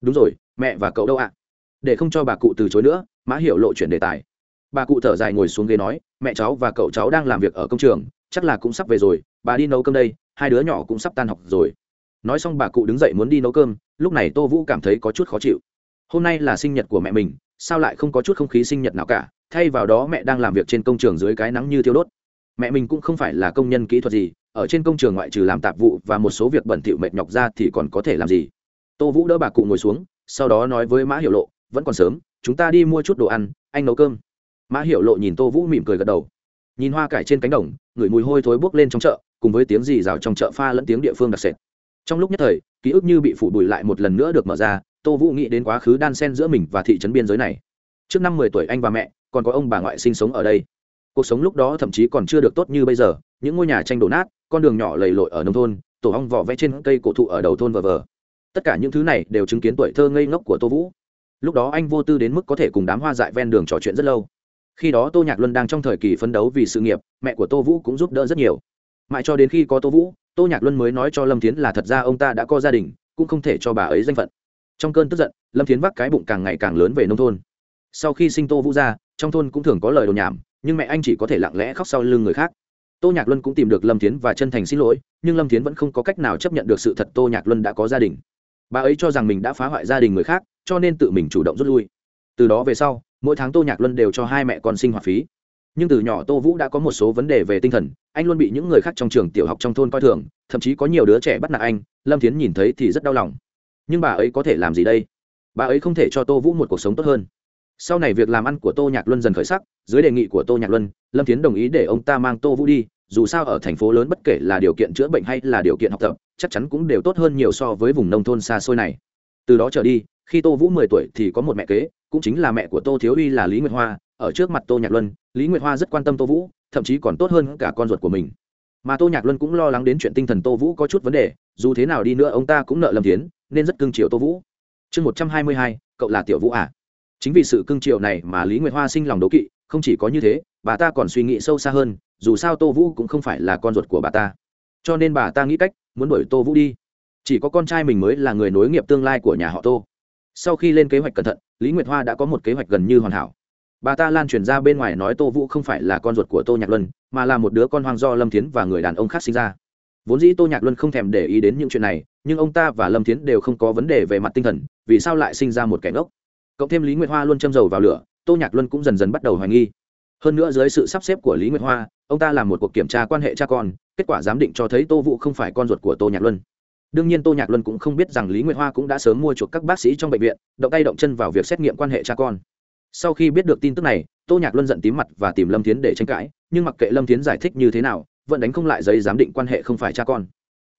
Đúng rồi, mẹ và cậu đâu ạ? Để không cho bà cụ từ chối nữa, mã hiệu lộ chuyển đề tài. Bà cụ thở dài ngồi xuống ghế nói, mẹ cháu và cậu cháu đang làm việc ở công trường, chắc là cũng sắp về rồi, bà đi nấu cơm đây hai đứa nhỏ cũng sắp tan học rồi. Nói xong bà cụ đứng dậy muốn đi nấu cơm, lúc này tô vũ cảm thấy có chút khó chịu. Hôm nay là sinh nhật của mẹ mình, sao lại không có chút không khí sinh nhật nào cả? Thay vào đó mẹ đang làm việc trên công trường dưới cái nắng như thiêu đốt. Mẹ mình cũng không phải là công nhân kỹ thuật gì, ở trên công trường ngoại trừ làm tạp vụ và một số việc bẩn thỉu mệt nhọc ra thì còn có thể làm gì? Tô vũ đỡ bà cụ ngồi xuống, sau đó nói với mã hiệu lộ, vẫn còn sớm, chúng ta đi mua chút đồ ăn, anh nấu cơm. Mã hiệu lộ nhìn tô vũ mỉm cười gật đầu. Nhìn hoa cải trên cánh đồng ngửi mùi hôi thối bốc lên trong chợ cùng với tiếng rì rào trong chợ pha lẫn tiếng địa phương đặc sệt. Trong lúc nhất thời, ký ức như bị phủ bụi lại một lần nữa được mở ra, tô vũ nghĩ đến quá khứ đan sen giữa mình và thị trấn biên giới này. Trước năm mười tuổi anh và mẹ, còn có ông bà ngoại sinh sống ở đây. Cuộc sống lúc đó thậm chí còn chưa được tốt như bây giờ, những ngôi nhà tranh đổ nát, con đường nhỏ lầy lội ở nông thôn, tổ ong vỏ vẽ trên cây cổ thụ ở đầu thôn vờ vờ. Tất cả những thứ này đều chứng kiến tuổi thơ ngây ngốc của tô vũ. Lúc đó anh vô tư đến mức có thể cùng đám hoa dại ven đường trò chuyện rất lâu. Khi đó tô nhạc luân đang trong thời kỳ phấn đấu vì sự nghiệp, mẹ của tô vũ cũng giúp đỡ rất nhiều mãi cho đến khi có tô vũ, tô nhạc luân mới nói cho lâm thiến là thật ra ông ta đã có gia đình, cũng không thể cho bà ấy danh phận. Trong cơn tức giận, lâm thiến vác cái bụng càng ngày càng lớn về nông thôn. Sau khi sinh tô vũ ra, trong thôn cũng thường có lời đồn nhảm, nhưng mẹ anh chỉ có thể lặng lẽ khóc sau lưng người khác. Tô nhạc luân cũng tìm được lâm thiến và chân thành xin lỗi, nhưng lâm thiến vẫn không có cách nào chấp nhận được sự thật tô nhạc luân đã có gia đình. Bà ấy cho rằng mình đã phá hoại gia đình người khác, cho nên tự mình chủ động rút lui. Từ đó về sau, mỗi tháng tô nhạc luân đều cho hai mẹ con sinh hoạt phí nhưng từ nhỏ tô vũ đã có một số vấn đề về tinh thần, anh luôn bị những người khác trong trường tiểu học trong thôn coi thường, thậm chí có nhiều đứa trẻ bắt nạt anh, lâm thiến nhìn thấy thì rất đau lòng. Nhưng bà ấy có thể làm gì đây? Bà ấy không thể cho tô vũ một cuộc sống tốt hơn. Sau này việc làm ăn của tô nhạc luân dần khởi sắc, dưới đề nghị của tô nhạc luân, lâm thiến đồng ý để ông ta mang tô vũ đi, dù sao ở thành phố lớn bất kể là điều kiện chữa bệnh hay là điều kiện học tập, chắc chắn cũng đều tốt hơn nhiều so với vùng nông thôn xa xôi này. Từ đó trở đi, khi tô vũ mười tuổi thì có một mẹ kế, cũng chính là mẹ của tô thiếu uy là lý nguyệt hoa ở trước mặt tô nhạc luân, lý nguyệt hoa rất quan tâm tô vũ, thậm chí còn tốt hơn cả con ruột của mình. Mà tô nhạc luân cũng lo lắng đến chuyện tinh thần tô vũ có chút vấn đề, dù thế nào đi nữa ông ta cũng nợ lầm tiến nên rất cưng chiều tô vũ. Chương một trăm hai mươi hai, cậu là tiểu vũ à? Chính vì sự cưng chiều này mà lý nguyệt hoa sinh lòng đố kỵ, không chỉ có như thế, bà ta còn suy nghĩ sâu xa hơn, dù sao tô vũ cũng không phải là con ruột của bà ta. Cho nên bà ta nghĩ cách, muốn đuổi tô vũ đi. Chỉ có con trai mình mới là người nối nghiệp tương lai của nhà họ tô. Sau khi lên kế hoạch cẩn thận, lý nguyệt hoa đã có một kế hoạch gần như hoàn hảo bà ta lan truyền ra bên ngoài nói tô vũ không phải là con ruột của tô nhạc luân, mà là một đứa con hoang do lâm thiến và người đàn ông khác sinh ra. Vốn dĩ tô nhạc luân không thèm để ý đến những chuyện này, nhưng ông ta và lâm thiến đều không có vấn đề về mặt tinh thần, vì sao lại sinh ra một kẻ ngốc? Cộng thêm lý nguyệt hoa luôn châm dầu vào lửa, tô nhạc luân cũng dần dần bắt đầu hoài nghi. Hơn nữa dưới sự sắp xếp của lý nguyệt hoa, ông ta làm một cuộc kiểm tra quan hệ cha con, kết quả giám định cho thấy tô vũ không phải con ruột của tô nhạc luân. Đương nhiên tô nhạc luân cũng không biết rằng lý nguyệt hoa cũng đã sớm mua chuộc các bác sĩ trong bệnh viện, động tay động chân vào việc xét nghiệm quan hệ cha con sau khi biết được tin tức này, tô nhạc luân giận tím mặt và tìm lâm thiến để tranh cãi, nhưng mặc kệ lâm thiến giải thích như thế nào, vẫn đánh không lại giấy giám định quan hệ không phải cha con.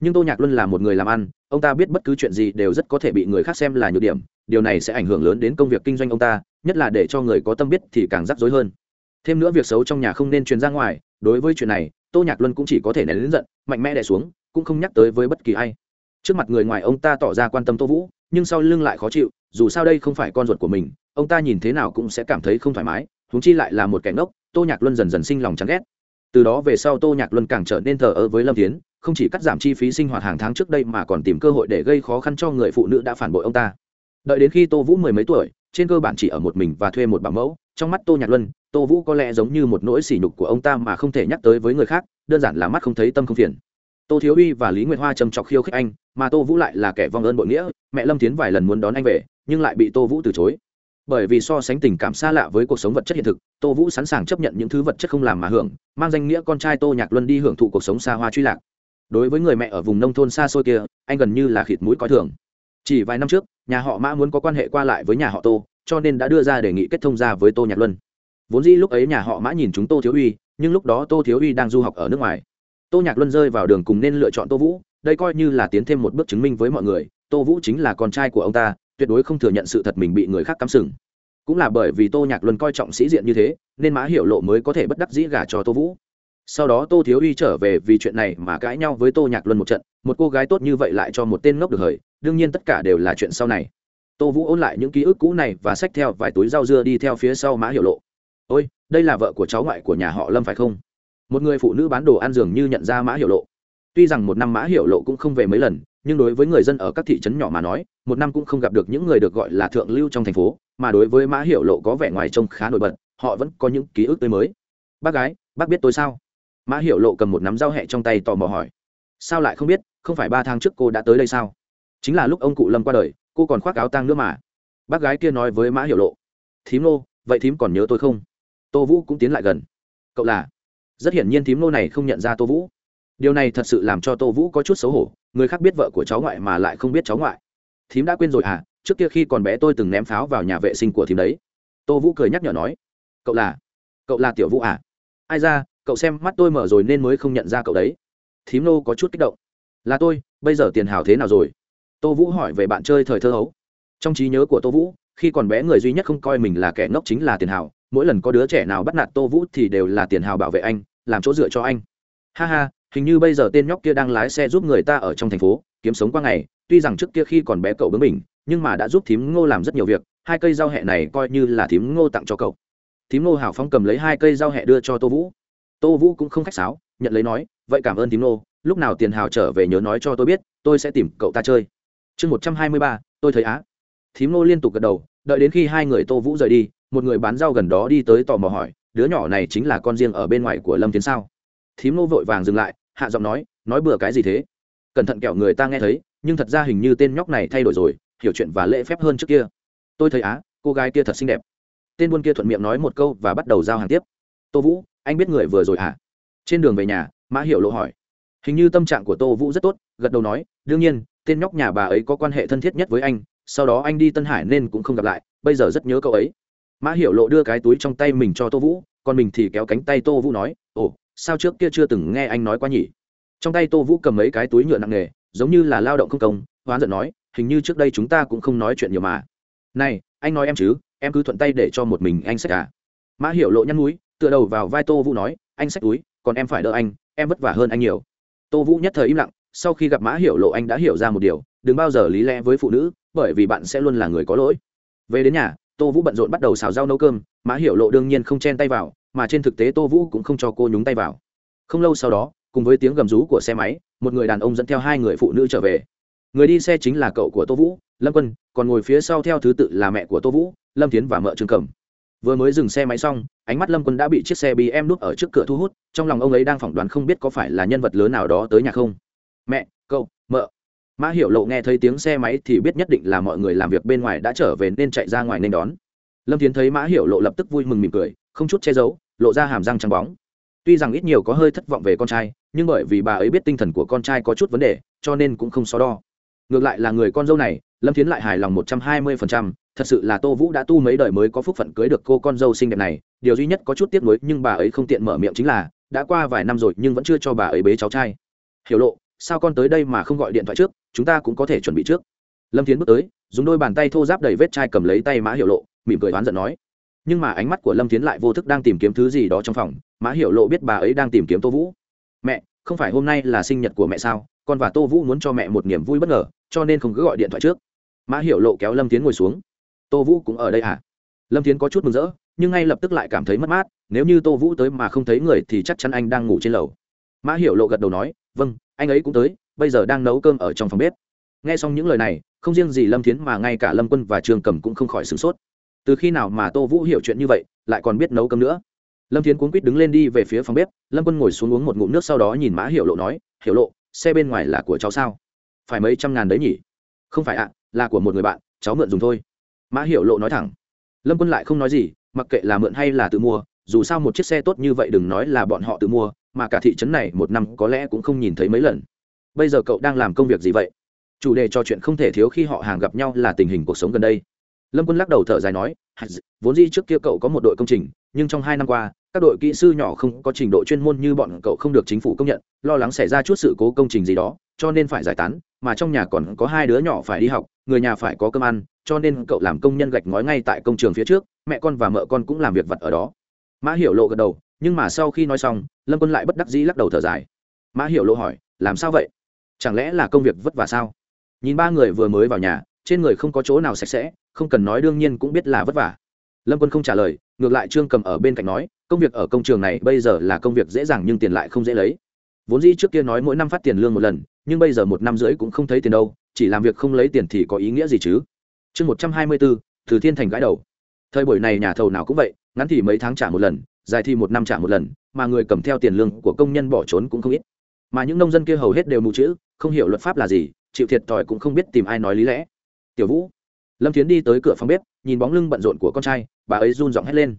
Nhưng tô nhạc luân là một người làm ăn, ông ta biết bất cứ chuyện gì đều rất có thể bị người khác xem là nhược điểm, điều này sẽ ảnh hưởng lớn đến công việc kinh doanh ông ta, nhất là để cho người có tâm biết thì càng rắc rối hơn. Thêm nữa việc xấu trong nhà không nên truyền ra ngoài, đối với chuyện này, tô nhạc luân cũng chỉ có thể nén lính giận, mạnh mẽ đẻ xuống, cũng không nhắc tới với bất kỳ ai. Trước mặt người ngoài ông ta tỏ ra quan tâm tô vũ, nhưng sau lưng lại khó chịu, dù sao đây không phải con ruột của mình ông ta nhìn thế nào cũng sẽ cảm thấy không thoải mái húng chi lại là một kẻ ngốc, tô nhạc luân dần dần sinh lòng chán ghét. Từ đó về sau tô nhạc luân càng trở nên thờ ơ với lâm tiến không chỉ cắt giảm chi phí sinh hoạt hàng tháng trước đây mà còn tìm cơ hội để gây khó khăn cho người phụ nữ đã phản bội ông ta. Đợi đến khi tô vũ mười mấy tuổi, trên cơ bản chỉ ở một mình và thuê một bảo mẫu, trong mắt tô nhạc luân, tô vũ có lẽ giống như một nỗi sỉ nhục của ông ta mà không thể nhắc tới với người khác, đơn giản là mắt không thấy tâm không phiền. Tô thiếu uy và lý nguyệt hoa trầm trọc khiêu khích anh, mà tô vũ lại là kẻ vong ơn bội nghĩa, mẹ lâm tiến vài lần muốn đón anh về, nhưng lại bị tô vũ từ chối bởi vì so sánh tình cảm xa lạ với cuộc sống vật chất hiện thực, tô vũ sẵn sàng chấp nhận những thứ vật chất không làm mà hưởng, mang danh nghĩa con trai tô nhạc luân đi hưởng thụ cuộc sống xa hoa truy lạc. Đối với người mẹ ở vùng nông thôn xa xôi kia, anh gần như là khịt mũi coi thường. Chỉ vài năm trước, nhà họ mã muốn có quan hệ qua lại với nhà họ tô, cho nên đã đưa ra đề nghị kết thông ra với tô nhạc luân. Vốn dĩ lúc ấy nhà họ mã nhìn chúng tô thiếu uy, nhưng lúc đó tô thiếu uy đang du học ở nước ngoài. Tô nhạc luân rơi vào đường cùng nên lựa chọn tô vũ, đây coi như là tiến thêm một bước chứng minh với mọi người, tô vũ chính là con trai của ông ta tuyệt đối không thừa nhận sự thật mình bị người khác cắm sừng. Cũng là bởi vì tô nhạc luân coi trọng sĩ diện như thế, nên mã hiểu lộ mới có thể bất đắc dĩ gả cho tô vũ. Sau đó tô thiếu uy trở về vì chuyện này mà cãi nhau với tô nhạc luân một trận, một cô gái tốt như vậy lại cho một tên ngốc được hời, đương nhiên tất cả đều là chuyện sau này. Tô vũ ôn lại những ký ức cũ này và xách theo vài túi rau dưa đi theo phía sau mã hiểu lộ. Ôi, đây là vợ của cháu ngoại của nhà họ lâm phải không? Một người phụ nữ bán đồ ăn dường như nhận ra mã hiểu lộ. Tuy rằng một năm mã hiểu lộ cũng không về mấy lần nhưng đối với người dân ở các thị trấn nhỏ mà nói, một năm cũng không gặp được những người được gọi là thượng lưu trong thành phố, mà đối với mã hiểu lộ có vẻ ngoài trông khá nổi bật, họ vẫn có những ký ức tươi mới. Bác gái, bác biết tôi sao? Mã hiểu lộ cầm một nắm rau hẹ trong tay tò mò hỏi. Sao lại không biết, không phải ba tháng trước cô đã tới đây sao? Chính là lúc ông cụ lâm qua đời, cô còn khoác áo tang nữa mà. Bác gái kia nói với mã hiểu lộ. Thím nô, vậy thím còn nhớ tôi không? Tô vũ cũng tiến lại gần. Cậu là? Rất hiển nhiên thím nô này không nhận ra tô vũ điều này thật sự làm cho tô vũ có chút xấu hổ, người khác biết vợ của cháu ngoại mà lại không biết cháu ngoại. Thím đã quên rồi à trước kia khi còn bé tôi từng ném pháo vào nhà vệ sinh của thím đấy. Tô vũ cười nhắc nhở nói, cậu là cậu là tiểu vũ à? Ai ra, cậu xem mắt tôi mở rồi nên mới không nhận ra cậu đấy. Thím nô có chút kích động, là tôi, bây giờ tiền hào thế nào rồi? Tô vũ hỏi về bạn chơi thời thơ hấu. Trong trí nhớ của tô vũ, khi còn bé người duy nhất không coi mình là kẻ ngốc chính là tiền hào. Mỗi lần có đứa trẻ nào bắt nạt tô vũ thì đều là tiền hào bảo vệ anh, làm chỗ dựa cho anh. Ha ha hình như bây giờ tên nhóc kia đang lái xe giúp người ta ở trong thành phố, kiếm sống qua ngày, tuy rằng trước kia khi còn bé cậu bướng mình, nhưng mà đã giúp thím ngô làm rất nhiều việc, hai cây rau hẹ này coi như là thím ngô tặng cho cậu. Thím ngô hào phong cầm lấy hai cây rau hẹ đưa cho tô vũ. Tô vũ cũng không khách sáo, nhận lấy nói, vậy cảm ơn thím ngô, lúc nào tiền hào trở về nhớ nói cho tôi biết, tôi sẽ tìm cậu ta chơi. Chương một trăm hai mươi ba, tôi thấy á. Thím ngô liên tục gật đầu, đợi đến khi hai người tô vũ rời đi, một người bán rau gần đó đi tới tò mò hỏi, đứa nhỏ này chính là con riêng ở bên ngoài của lâm tiến sao? Thím ngô vội vàng dừng lại hạ giọng nói nói bừa cái gì thế? Cẩn thận kẹo người ta nghe thấy, nhưng thật ra hình như tên nhóc này thay đổi rồi, hiểu chuyện và lễ phép hơn trước kia. Tôi thấy á, cô gái kia thật xinh đẹp. Tên buôn kia thuận miệng nói một câu và bắt đầu giao hàng tiếp. Tô vũ, anh biết người vừa rồi à trên đường về nhà, mã hiểu lộ hỏi. Hình như tâm trạng của tô vũ rất tốt, gật đầu nói, đương nhiên, tên nhóc nhà bà ấy có quan hệ thân thiết nhất với anh, sau đó anh đi tân hải nên cũng không gặp lại, bây giờ rất nhớ cậu ấy. Mã hiểu lộ đưa cái túi trong tay mình cho tô vũ, còn mình thì kéo cánh tay tô vũ nói, ồ sao trước kia chưa từng nghe anh nói qua nhỉ? Trong tay tô vũ cầm mấy cái túi nhựa nặng nề, giống như là lao động không công, hoán giận nói, hình như trước đây chúng ta cũng không nói chuyện nhiều mà. Này, anh nói em chứ, em cứ thuận tay để cho một mình anh xách cả mã hiểu lộ nhăn núi, tựa đầu vào vai tô vũ nói, anh xách túi, còn em phải đỡ anh, em vất vả hơn anh nhiều. Tô vũ nhất thời im lặng, sau khi gặp mã hiểu lộ anh đã hiểu ra một điều, đừng bao giờ lý lẽ với phụ nữ, bởi vì bạn sẽ luôn là người có lỗi. Về đến nhà, tô vũ bận rộn bắt đầu xào rau nấu cơm, mã hiểu lộ đương nhiên không chen tay vào mà trên thực tế tô vũ cũng không cho cô nhúng tay vào. Không lâu sau đó, cùng với tiếng gầm rú của xe máy, một người đàn ông dẫn theo hai người phụ nữ trở về. Người đi xe chính là cậu của tô vũ, lâm quân, còn ngồi phía sau theo thứ tự là mẹ của tô vũ, lâm tiến và mợ trương cẩm. Vừa mới dừng xe máy xong, ánh mắt lâm quân đã bị chiếc xe bị em núp ở trước cửa thu hút, trong lòng ông ấy đang phỏng đoán không biết có phải là nhân vật lớn nào đó tới nhà không. Mẹ, cậu, mợ. Mã hiểu lộ nghe thấy tiếng xe máy thì biết nhất định là mọi người làm việc bên ngoài đã trở về nên chạy ra ngoài nên đón lâm Thiến thấy mã hiểu lộ lập tức vui mừng mỉm cười, không chút che giấu, lộ ra hàm răng trắng bóng. Tuy rằng ít nhiều có hơi thất vọng về con trai, nhưng bởi vì bà ấy biết tinh thần của con trai có chút vấn đề, cho nên cũng không so đo. Ngược lại là người con dâu này, lâm thiến lại hài lòng một trăm hai mươi phần trăm, thật sự là tô vũ đã tu mấy đời mới có phúc phận cưới được cô con dâu xinh đẹp này. Điều duy nhất có chút tiếc nuối nhưng bà ấy không tiện mở miệng chính là, đã qua vài năm rồi nhưng vẫn chưa cho bà ấy bế cháu trai. Hiểu lộ, sao con tới đây mà không gọi điện thoại trước? Chúng ta cũng có thể chuẩn bị trước. Lâm thiến bước tới, dùng đôi bàn tay thô giáp đầy vết chai cầm lấy tay mã hiểu lộ mỉm cười oán giận nói. Nhưng mà ánh mắt của lâm tiến lại vô thức đang tìm kiếm thứ gì đó trong phòng, mã hiểu lộ biết bà ấy đang tìm kiếm tô vũ. Mẹ, không phải hôm nay là sinh nhật của mẹ sao? Con và tô vũ muốn cho mẹ một niềm vui bất ngờ, cho nên không cứ gọi điện thoại trước. Mã hiểu lộ kéo lâm tiến ngồi xuống. Tô vũ cũng ở đây à? Lâm tiến có chút mừng rỡ, nhưng ngay lập tức lại cảm thấy mất mát, nếu như tô vũ tới mà không thấy người thì chắc chắn anh đang ngủ trên lầu. Mã hiểu lộ gật đầu nói vâng anh ấy cũng tới, bây giờ đang nấu cơm ở trong phòng bếp. Nghe xong những lời này, không riêng gì lâm thiến mà ngay cả lâm quân và Trường cầm cũng không khỏi sửng sốt từ khi nào mà tô vũ hiểu chuyện như vậy, lại còn biết nấu cơm nữa? Lâm thiến cuốn quýt đứng lên đi về phía phòng bếp, lâm quân ngồi xuống uống một ngụm nước sau đó nhìn mã hiểu lộ nói, hiểu lộ, xe bên ngoài là của cháu sao? Phải mấy trăm ngàn đấy nhỉ? Không phải ạ, là của một người bạn, cháu mượn dùng thôi. Mã hiểu lộ nói thẳng. Lâm quân lại không nói gì, mặc kệ là mượn hay là tự mua, dù sao một chiếc xe tốt như vậy đừng nói là bọn họ tự mua, mà cả thị trấn này một năm có lẽ cũng không nhìn thấy mấy lần. Bây giờ cậu đang làm công việc gì vậy? Chủ đề trò chuyện không thể thiếu khi họ hàng gặp nhau là tình hình cuộc sống gần đây lâm quân lắc đầu thở dài nói vốn dĩ trước kia cậu có một đội công trình, nhưng trong hai năm qua, các đội kỹ sư nhỏ không có trình độ chuyên môn như bọn cậu không được chính phủ công nhận, lo lắng xảy ra chút sự cố công trình gì đó, cho nên phải giải tán, mà trong nhà còn có hai đứa nhỏ phải đi học, người nhà phải có cơm ăn, cho nên cậu làm công nhân gạch ngói ngay tại công trường phía trước, mẹ con và mợ con cũng làm việc vặt ở đó. Mã hiểu lộ gật đầu, nhưng mà sau khi nói xong, lâm quân lại bất đắc dĩ lắc đầu thở dài. Mã hiểu lộ hỏi, làm sao vậy? Chẳng lẽ là công việc vất vả sao? Nhìn ba người vừa mới vào nhà trên người không có chỗ nào sạch sẽ, không cần nói đương nhiên cũng biết là vất vả. Lâm quân không trả lời, ngược lại trương cầm ở bên cạnh nói, công việc ở công trường này bây giờ là công việc dễ dàng nhưng tiền lại không dễ lấy. Vốn dĩ trước kia nói mỗi năm phát tiền lương một lần, nhưng bây giờ một năm rưỡi cũng không thấy tiền đâu, chỉ làm việc không lấy tiền thì có ý nghĩa gì chứ? Chương một trăm hai mươi bốn, từ thiên thành gãi đầu. Thời buổi này nhà thầu nào cũng vậy, ngắn thì mấy tháng trả một lần, dài thì một năm trả một lần, mà người cầm theo tiền lương của công nhân bỏ trốn cũng không ít. Mà những nông dân kia hầu hết đều mù chữ, không hiểu luật pháp là gì, chịu thiệt thòi cũng không biết tìm ai nói lý lẽ tiểu vũ. Lâm thiến đi tới cửa phòng bếp, nhìn bóng lưng bận rộn của con trai, bà ấy run giọng hét lên.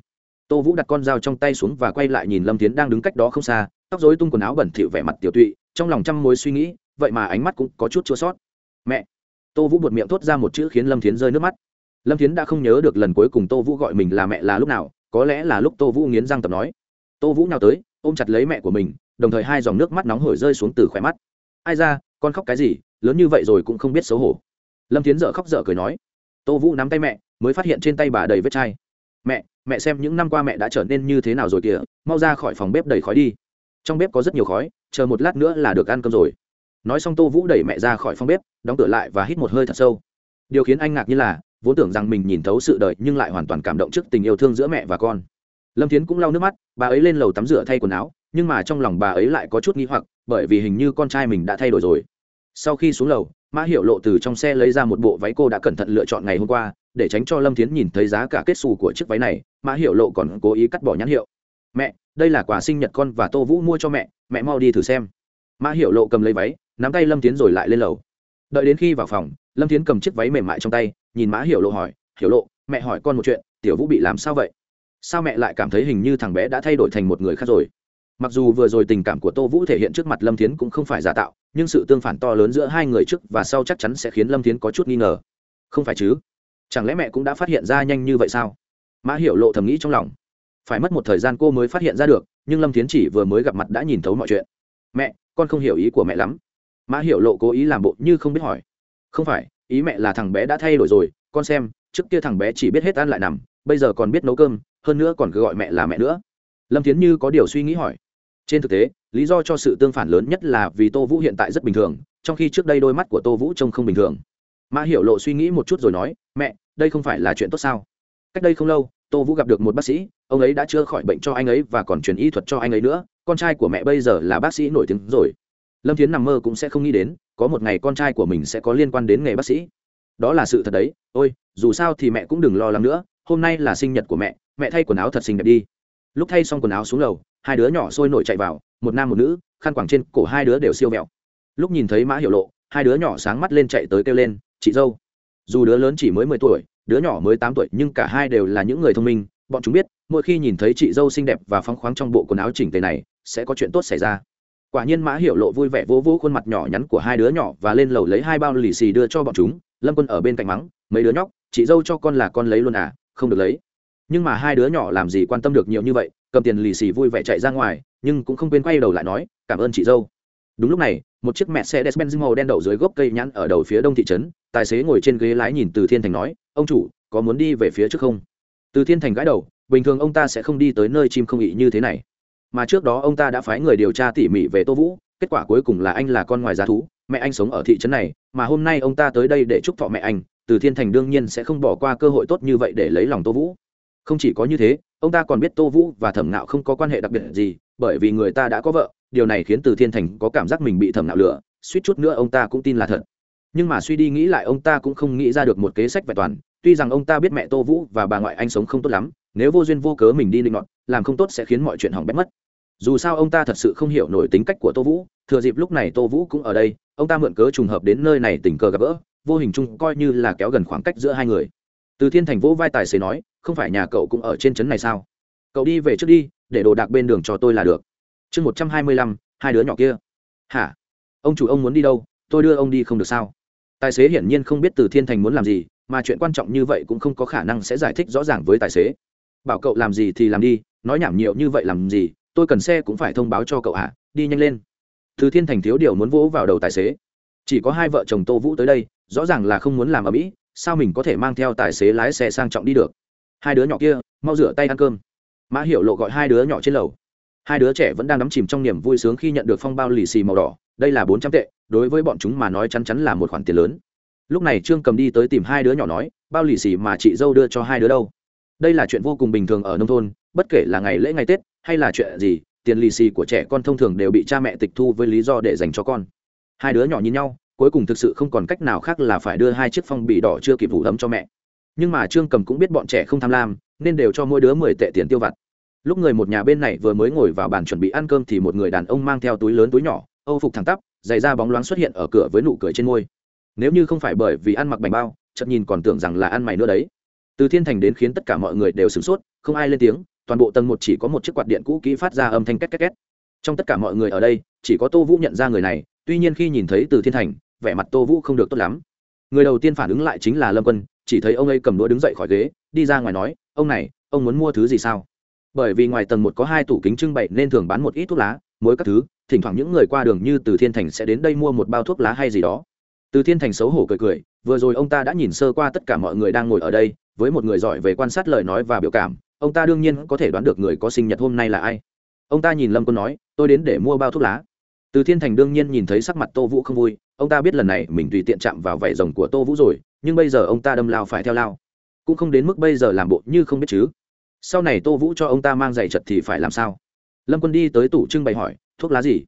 Tô vũ đặt con dao trong tay xuống và quay lại nhìn lâm thiến đang đứng cách đó không xa, tóc dối tung quần áo bẩn thỉu vẻ mặt tiểu tụy, trong lòng trăm mối suy nghĩ, vậy mà ánh mắt cũng có chút chua sót. Mẹ! Tô vũ buột miệng thốt ra một chữ khiến lâm thiến rơi nước mắt. Lâm thiến đã không nhớ được lần cuối cùng tô vũ gọi mình là mẹ là lúc nào, có lẽ là lúc tô vũ nghiến răng tập nói. Tô vũ nào tới, ôm chặt lấy mẹ của mình, đồng thời hai dòng nước mắt nóng hổi rơi xuống từ khỏe mắt. Ai ra, con khóc cái gì, lớn như vậy rồi cũng không biết xấu hổ lâm thiến dợ khóc dở cười nói, tô vũ nắm tay mẹ, mới phát hiện trên tay bà đầy vết chai. Mẹ mẹ xem những năm qua mẹ đã trở nên như thế nào rồi kìa, mau ra khỏi phòng bếp đầy khói đi. Trong bếp có rất nhiều khói, chờ một lát nữa là được ăn cơm rồi. Nói xong tô vũ đẩy mẹ ra khỏi phòng bếp, đóng cửa lại và hít một hơi thật sâu. Điều khiến anh ngạc như là, vốn tưởng rằng mình nhìn thấu sự đời nhưng lại hoàn toàn cảm động trước tình yêu thương giữa mẹ và con. Lâm thiến cũng lau nước mắt, bà ấy lên lầu tắm rửa thay quần áo, nhưng mà trong lòng bà ấy lại có chút nghi hoặc, bởi vì hình như con trai mình đã thay đổi rồi sau khi xuống lầu, mã hiệu lộ từ trong xe lấy ra một bộ váy cô đã cẩn thận lựa chọn ngày hôm qua, để tránh cho lâm thiến nhìn thấy giá cả kết xù của chiếc váy này, mã hiệu lộ còn cố ý cắt bỏ nhãn hiệu. Mẹ, đây là quà sinh nhật con và tô vũ mua cho mẹ mẹ mau đi thử xem. Mã hiệu lộ cầm lấy váy, nắm tay lâm tiến rồi lại lên lầu. Đợi đến khi vào phòng, lâm tiến cầm chiếc váy mềm mại trong tay, nhìn mã hiểu lộ hỏi, hiểu lộ, mẹ hỏi con một chuyện, tiểu vũ bị làm sao vậy? Sao mẹ lại cảm thấy hình như thằng bé đã thay đổi thành một người khác rồi? Mặc dù vừa rồi tình cảm của tô vũ thể hiện trước mặt lâm thiến cũng không phải giả tạo, nhưng sự tương phản to lớn giữa hai người trước và sau chắc chắn sẽ khiến lâm thiến có chút nghi ngờ. Không phải chứ? Chẳng lẽ mẹ cũng đã phát hiện ra nhanh như vậy sao? Mã hiểu lộ thầm nghĩ trong lòng. Phải mất một thời gian cô mới phát hiện ra được, nhưng lâm thiến chỉ vừa mới gặp mặt đã nhìn thấu mọi chuyện. Mẹ, con không hiểu ý của mẹ lắm. Mã hiểu lộ cố ý làm bộ như không biết hỏi. Không phải, ý mẹ là thằng bé đã thay đổi rồi, con xem, trước kia thằng bé chỉ biết hết ăn lại nằm, bây giờ còn biết nấu cơm, hơn nữa còn cứ gọi mẹ là mẹ nữa. Lâm Thiến như có điều suy nghĩ hỏi trên thực tế, lý do cho sự tương phản lớn nhất là vì tô vũ hiện tại rất bình thường, trong khi trước đây đôi mắt của tô vũ trông không bình thường. Mã hiểu lộ suy nghĩ một chút rồi nói, mẹ, đây không phải là chuyện tốt sao? Cách đây không lâu, tô vũ gặp được một bác sĩ, ông ấy đã chữa khỏi bệnh cho anh ấy và còn truyền y thuật cho anh ấy nữa, con trai của mẹ bây giờ là bác sĩ nổi tiếng rồi. Lâm thiến nằm mơ cũng sẽ không nghĩ đến, có một ngày con trai của mình sẽ có liên quan đến nghề bác sĩ. Đó là sự thật đấy, ôi, dù sao thì mẹ cũng đừng lo lắng nữa, hôm nay là sinh nhật của mẹ mẹ thay quần áo thật xinh đẹp đi. Lúc thay xong quần áo xuống lầu hai đứa nhỏ sôi nổi chạy vào, một nam một nữ, khăn quàng trên cổ hai đứa đều siêu vẹo. Lúc nhìn thấy mã hiểu lộ, hai đứa nhỏ sáng mắt lên chạy tới kêu lên, chị dâu. Dù đứa lớn chỉ mới mười tuổi, đứa nhỏ mới tám tuổi, nhưng cả hai đều là những người thông minh, bọn chúng biết, mỗi khi nhìn thấy chị dâu xinh đẹp và phóng khoáng trong bộ quần áo chỉnh tề này, sẽ có chuyện tốt xảy ra. Quả nhiên mã hiểu lộ vui vẻ vỗ vỗ khuôn mặt nhỏ nhắn của hai đứa nhỏ và lên lầu lấy hai bao lì xì đưa cho bọn chúng. Lâm quân ở bên cạnh mắng, mấy đứa nhóc, chị dâu cho con là con lấy luôn à không được lấy nhưng mà hai đứa nhỏ làm gì quan tâm được nhiều như vậy, cầm tiền lì xì vui vẻ chạy ra ngoài, nhưng cũng không quên quay đầu lại nói, cảm ơn chị dâu. Đúng lúc này, một chiếc mẹ xe despenz màu đen đậu dưới gốc cây nhãn ở đầu phía đông thị trấn, tài xế ngồi trên ghế lái nhìn từ thiên thành nói, ông chủ, có muốn đi về phía trước không? Từ thiên thành gãi đầu, bình thường ông ta sẽ không đi tới nơi chim không ị như thế này. Mà trước đó ông ta đã phái người điều tra tỉ mỉ về tô vũ, kết quả cuối cùng là anh là con ngoài giá thú, mẹ anh sống ở thị trấn này, mà hôm nay ông ta tới đây để chúc thọ mẹ anh, từ thiên thành đương nhiên sẽ không bỏ qua cơ hội tốt như vậy để lấy lòng tô vũ không chỉ có như thế, ông ta còn biết tô vũ và thẩm nạo không có quan hệ đặc biệt gì, bởi vì người ta đã có vợ, điều này khiến từ thiên thành có cảm giác mình bị thẩm nạo lửa suýt chút nữa ông ta cũng tin là thật. Nhưng mà suy đi nghĩ lại, ông ta cũng không nghĩ ra được một kế sách vẹn toàn, tuy rằng ông ta biết mẹ tô vũ và bà ngoại anh sống không tốt lắm, nếu vô duyên vô cớ mình đi linh ngọt làm không tốt sẽ khiến mọi chuyện hỏng bét mất. Dù sao ông ta thật sự không hiểu nổi tính cách của tô vũ, thừa dịp lúc này tô vũ cũng ở đây, ông ta mượn cớ trùng hợp đến nơi này tình cờ gặp gỡ, vô hình chung coi như là kéo gần khoảng cách giữa hai người. Từ thiên thành vỗ vai tài xế nói không phải nhà cậu cũng ở trên trấn này sao? Cậu đi về trước đi, để đồ đạc bên đường cho tôi là được. Chương một trăm hai mươi lăm, hai đứa nhỏ kia. Hả? Ông chủ ông muốn đi đâu? Tôi đưa ông đi không được sao? Tài xế hiển nhiên không biết từ thiên thành muốn làm gì, mà chuyện quan trọng như vậy cũng không có khả năng sẽ giải thích rõ ràng với tài xế. Bảo cậu làm gì thì làm đi, nói nhảm nhiều như vậy làm gì, tôi cần xe cũng phải thông báo cho cậu à? đi nhanh lên. Từ thiên thành thiếu điều muốn vỗ vào đầu tài xế. Chỉ có hai vợ chồng tô vũ tới đây, rõ ràng là không muốn làm ở mỹ sao mình có thể mang theo tài xế lái xe sang trọng đi được? Hai đứa nhỏ kia, mau rửa tay ăn cơm. Mã hiểu lộ gọi hai đứa nhỏ trên lầu. Hai đứa trẻ vẫn đang đắm chìm trong niềm vui sướng khi nhận được phong bao lì xì màu đỏ. Đây là bốn trăm tệ, đối với bọn chúng mà nói chắn chắn là một khoản tiền lớn. Lúc này trương cầm đi tới tìm hai đứa nhỏ nói, bao lì xì mà chị dâu đưa cho hai đứa đâu? Đây là chuyện vô cùng bình thường ở nông thôn, bất kể là ngày lễ ngày tết hay là chuyện gì, tiền lì xì của trẻ con thông thường đều bị cha mẹ tịch thu với lý do để dành cho con. Hai đứa nhỏ nhìn nhau, cuối cùng thực sự không còn cách nào khác là phải đưa hai chiếc phong bì đỏ chưa kịp phủ ấm cho mẹ nhưng mà trương cầm cũng biết bọn trẻ không tham lam, nên đều cho mỗi đứa mười tệ tiền tiêu vặt. Lúc người một nhà bên này vừa mới ngồi vào bàn chuẩn bị ăn cơm thì một người đàn ông mang theo túi lớn túi nhỏ, âu phục thẳng tắp, giày da bóng loáng xuất hiện ở cửa với nụ cười trên môi. Nếu như không phải bởi vì ăn mặc bành bao chậm nhìn còn tưởng rằng là ăn mày nữa đấy. Từ thiên thành đến khiến tất cả mọi người đều sửng sốt, không ai lên tiếng, toàn bộ tầng một chỉ có một chiếc quạt điện cũ kỹ phát ra âm thanh két két két. Trong tất cả mọi người ở đây, chỉ có tô vũ nhận ra người này, tuy nhiên khi nhìn thấy từ thiên thành, vẻ mặt tô vũ không được tốt lắm. Người đầu tiên phản ứng lại chính là lâm quân chỉ thấy ông ấy cầm đũa đứng dậy khỏi ghế, đi ra ngoài nói, ông này, ông muốn mua thứ gì sao? Bởi vì ngoài tầng một có hai tủ kính trưng bày nên thường bán một ít thuốc lá mối các thứ, thỉnh thoảng những người qua đường như từ thiên thành sẽ đến đây mua một bao thuốc lá hay gì đó. Từ thiên thành xấu hổ cười cười, vừa rồi ông ta đã nhìn sơ qua tất cả mọi người đang ngồi ở đây, với một người giỏi về quan sát lời nói và biểu cảm, ông ta đương nhiên có thể đoán được người có sinh nhật hôm nay là ai. Ông ta nhìn lâm quân nói, tôi đến để mua bao thuốc lá. Từ thiên thành đương nhiên nhìn thấy sắc mặt tô vũ không vui, ông ta biết lần này mình tùy tiện chạm vào vảy rồng của tô vũ rồi nhưng bây giờ ông ta đâm lao phải theo lao. Cũng không đến mức bây giờ làm bộ như không biết chứ. Sau này tô vũ cho ông ta mang giày chật thì phải làm sao? Lâm quân đi tới tủ trưng bày hỏi, thuốc lá gì?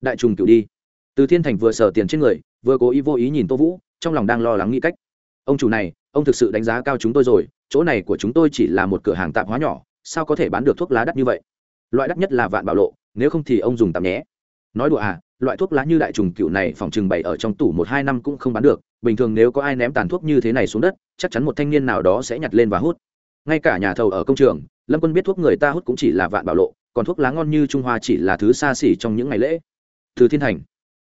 Đại trùng cựu đi. Từ thiên thành vừa sờ tiền trên người, vừa cố ý vô ý nhìn tô vũ, trong lòng đang lo lắng nghĩ cách. Ông chủ này, ông thực sự đánh giá cao chúng tôi rồi, chỗ này của chúng tôi chỉ là một cửa hàng tạp hóa nhỏ, sao có thể bán được thuốc lá đắt như vậy? Loại đắt nhất là vạn bảo lộ, nếu không thì ông dùng tạm nhé. Nói đùa à loại thuốc lá như đại trùng cựu này phòng trừng bày ở trong tủ một hai năm cũng không bán được, bình thường nếu có ai ném tàn thuốc như thế này xuống đất, chắc chắn một thanh niên nào đó sẽ nhặt lên và hút. Ngay cả nhà thầu ở công trường, lâm quân biết thuốc người ta hút cũng chỉ là vạn bảo lộ, còn thuốc lá ngon như trung hoa chỉ là thứ xa xỉ trong những ngày lễ. Từ thiên thành,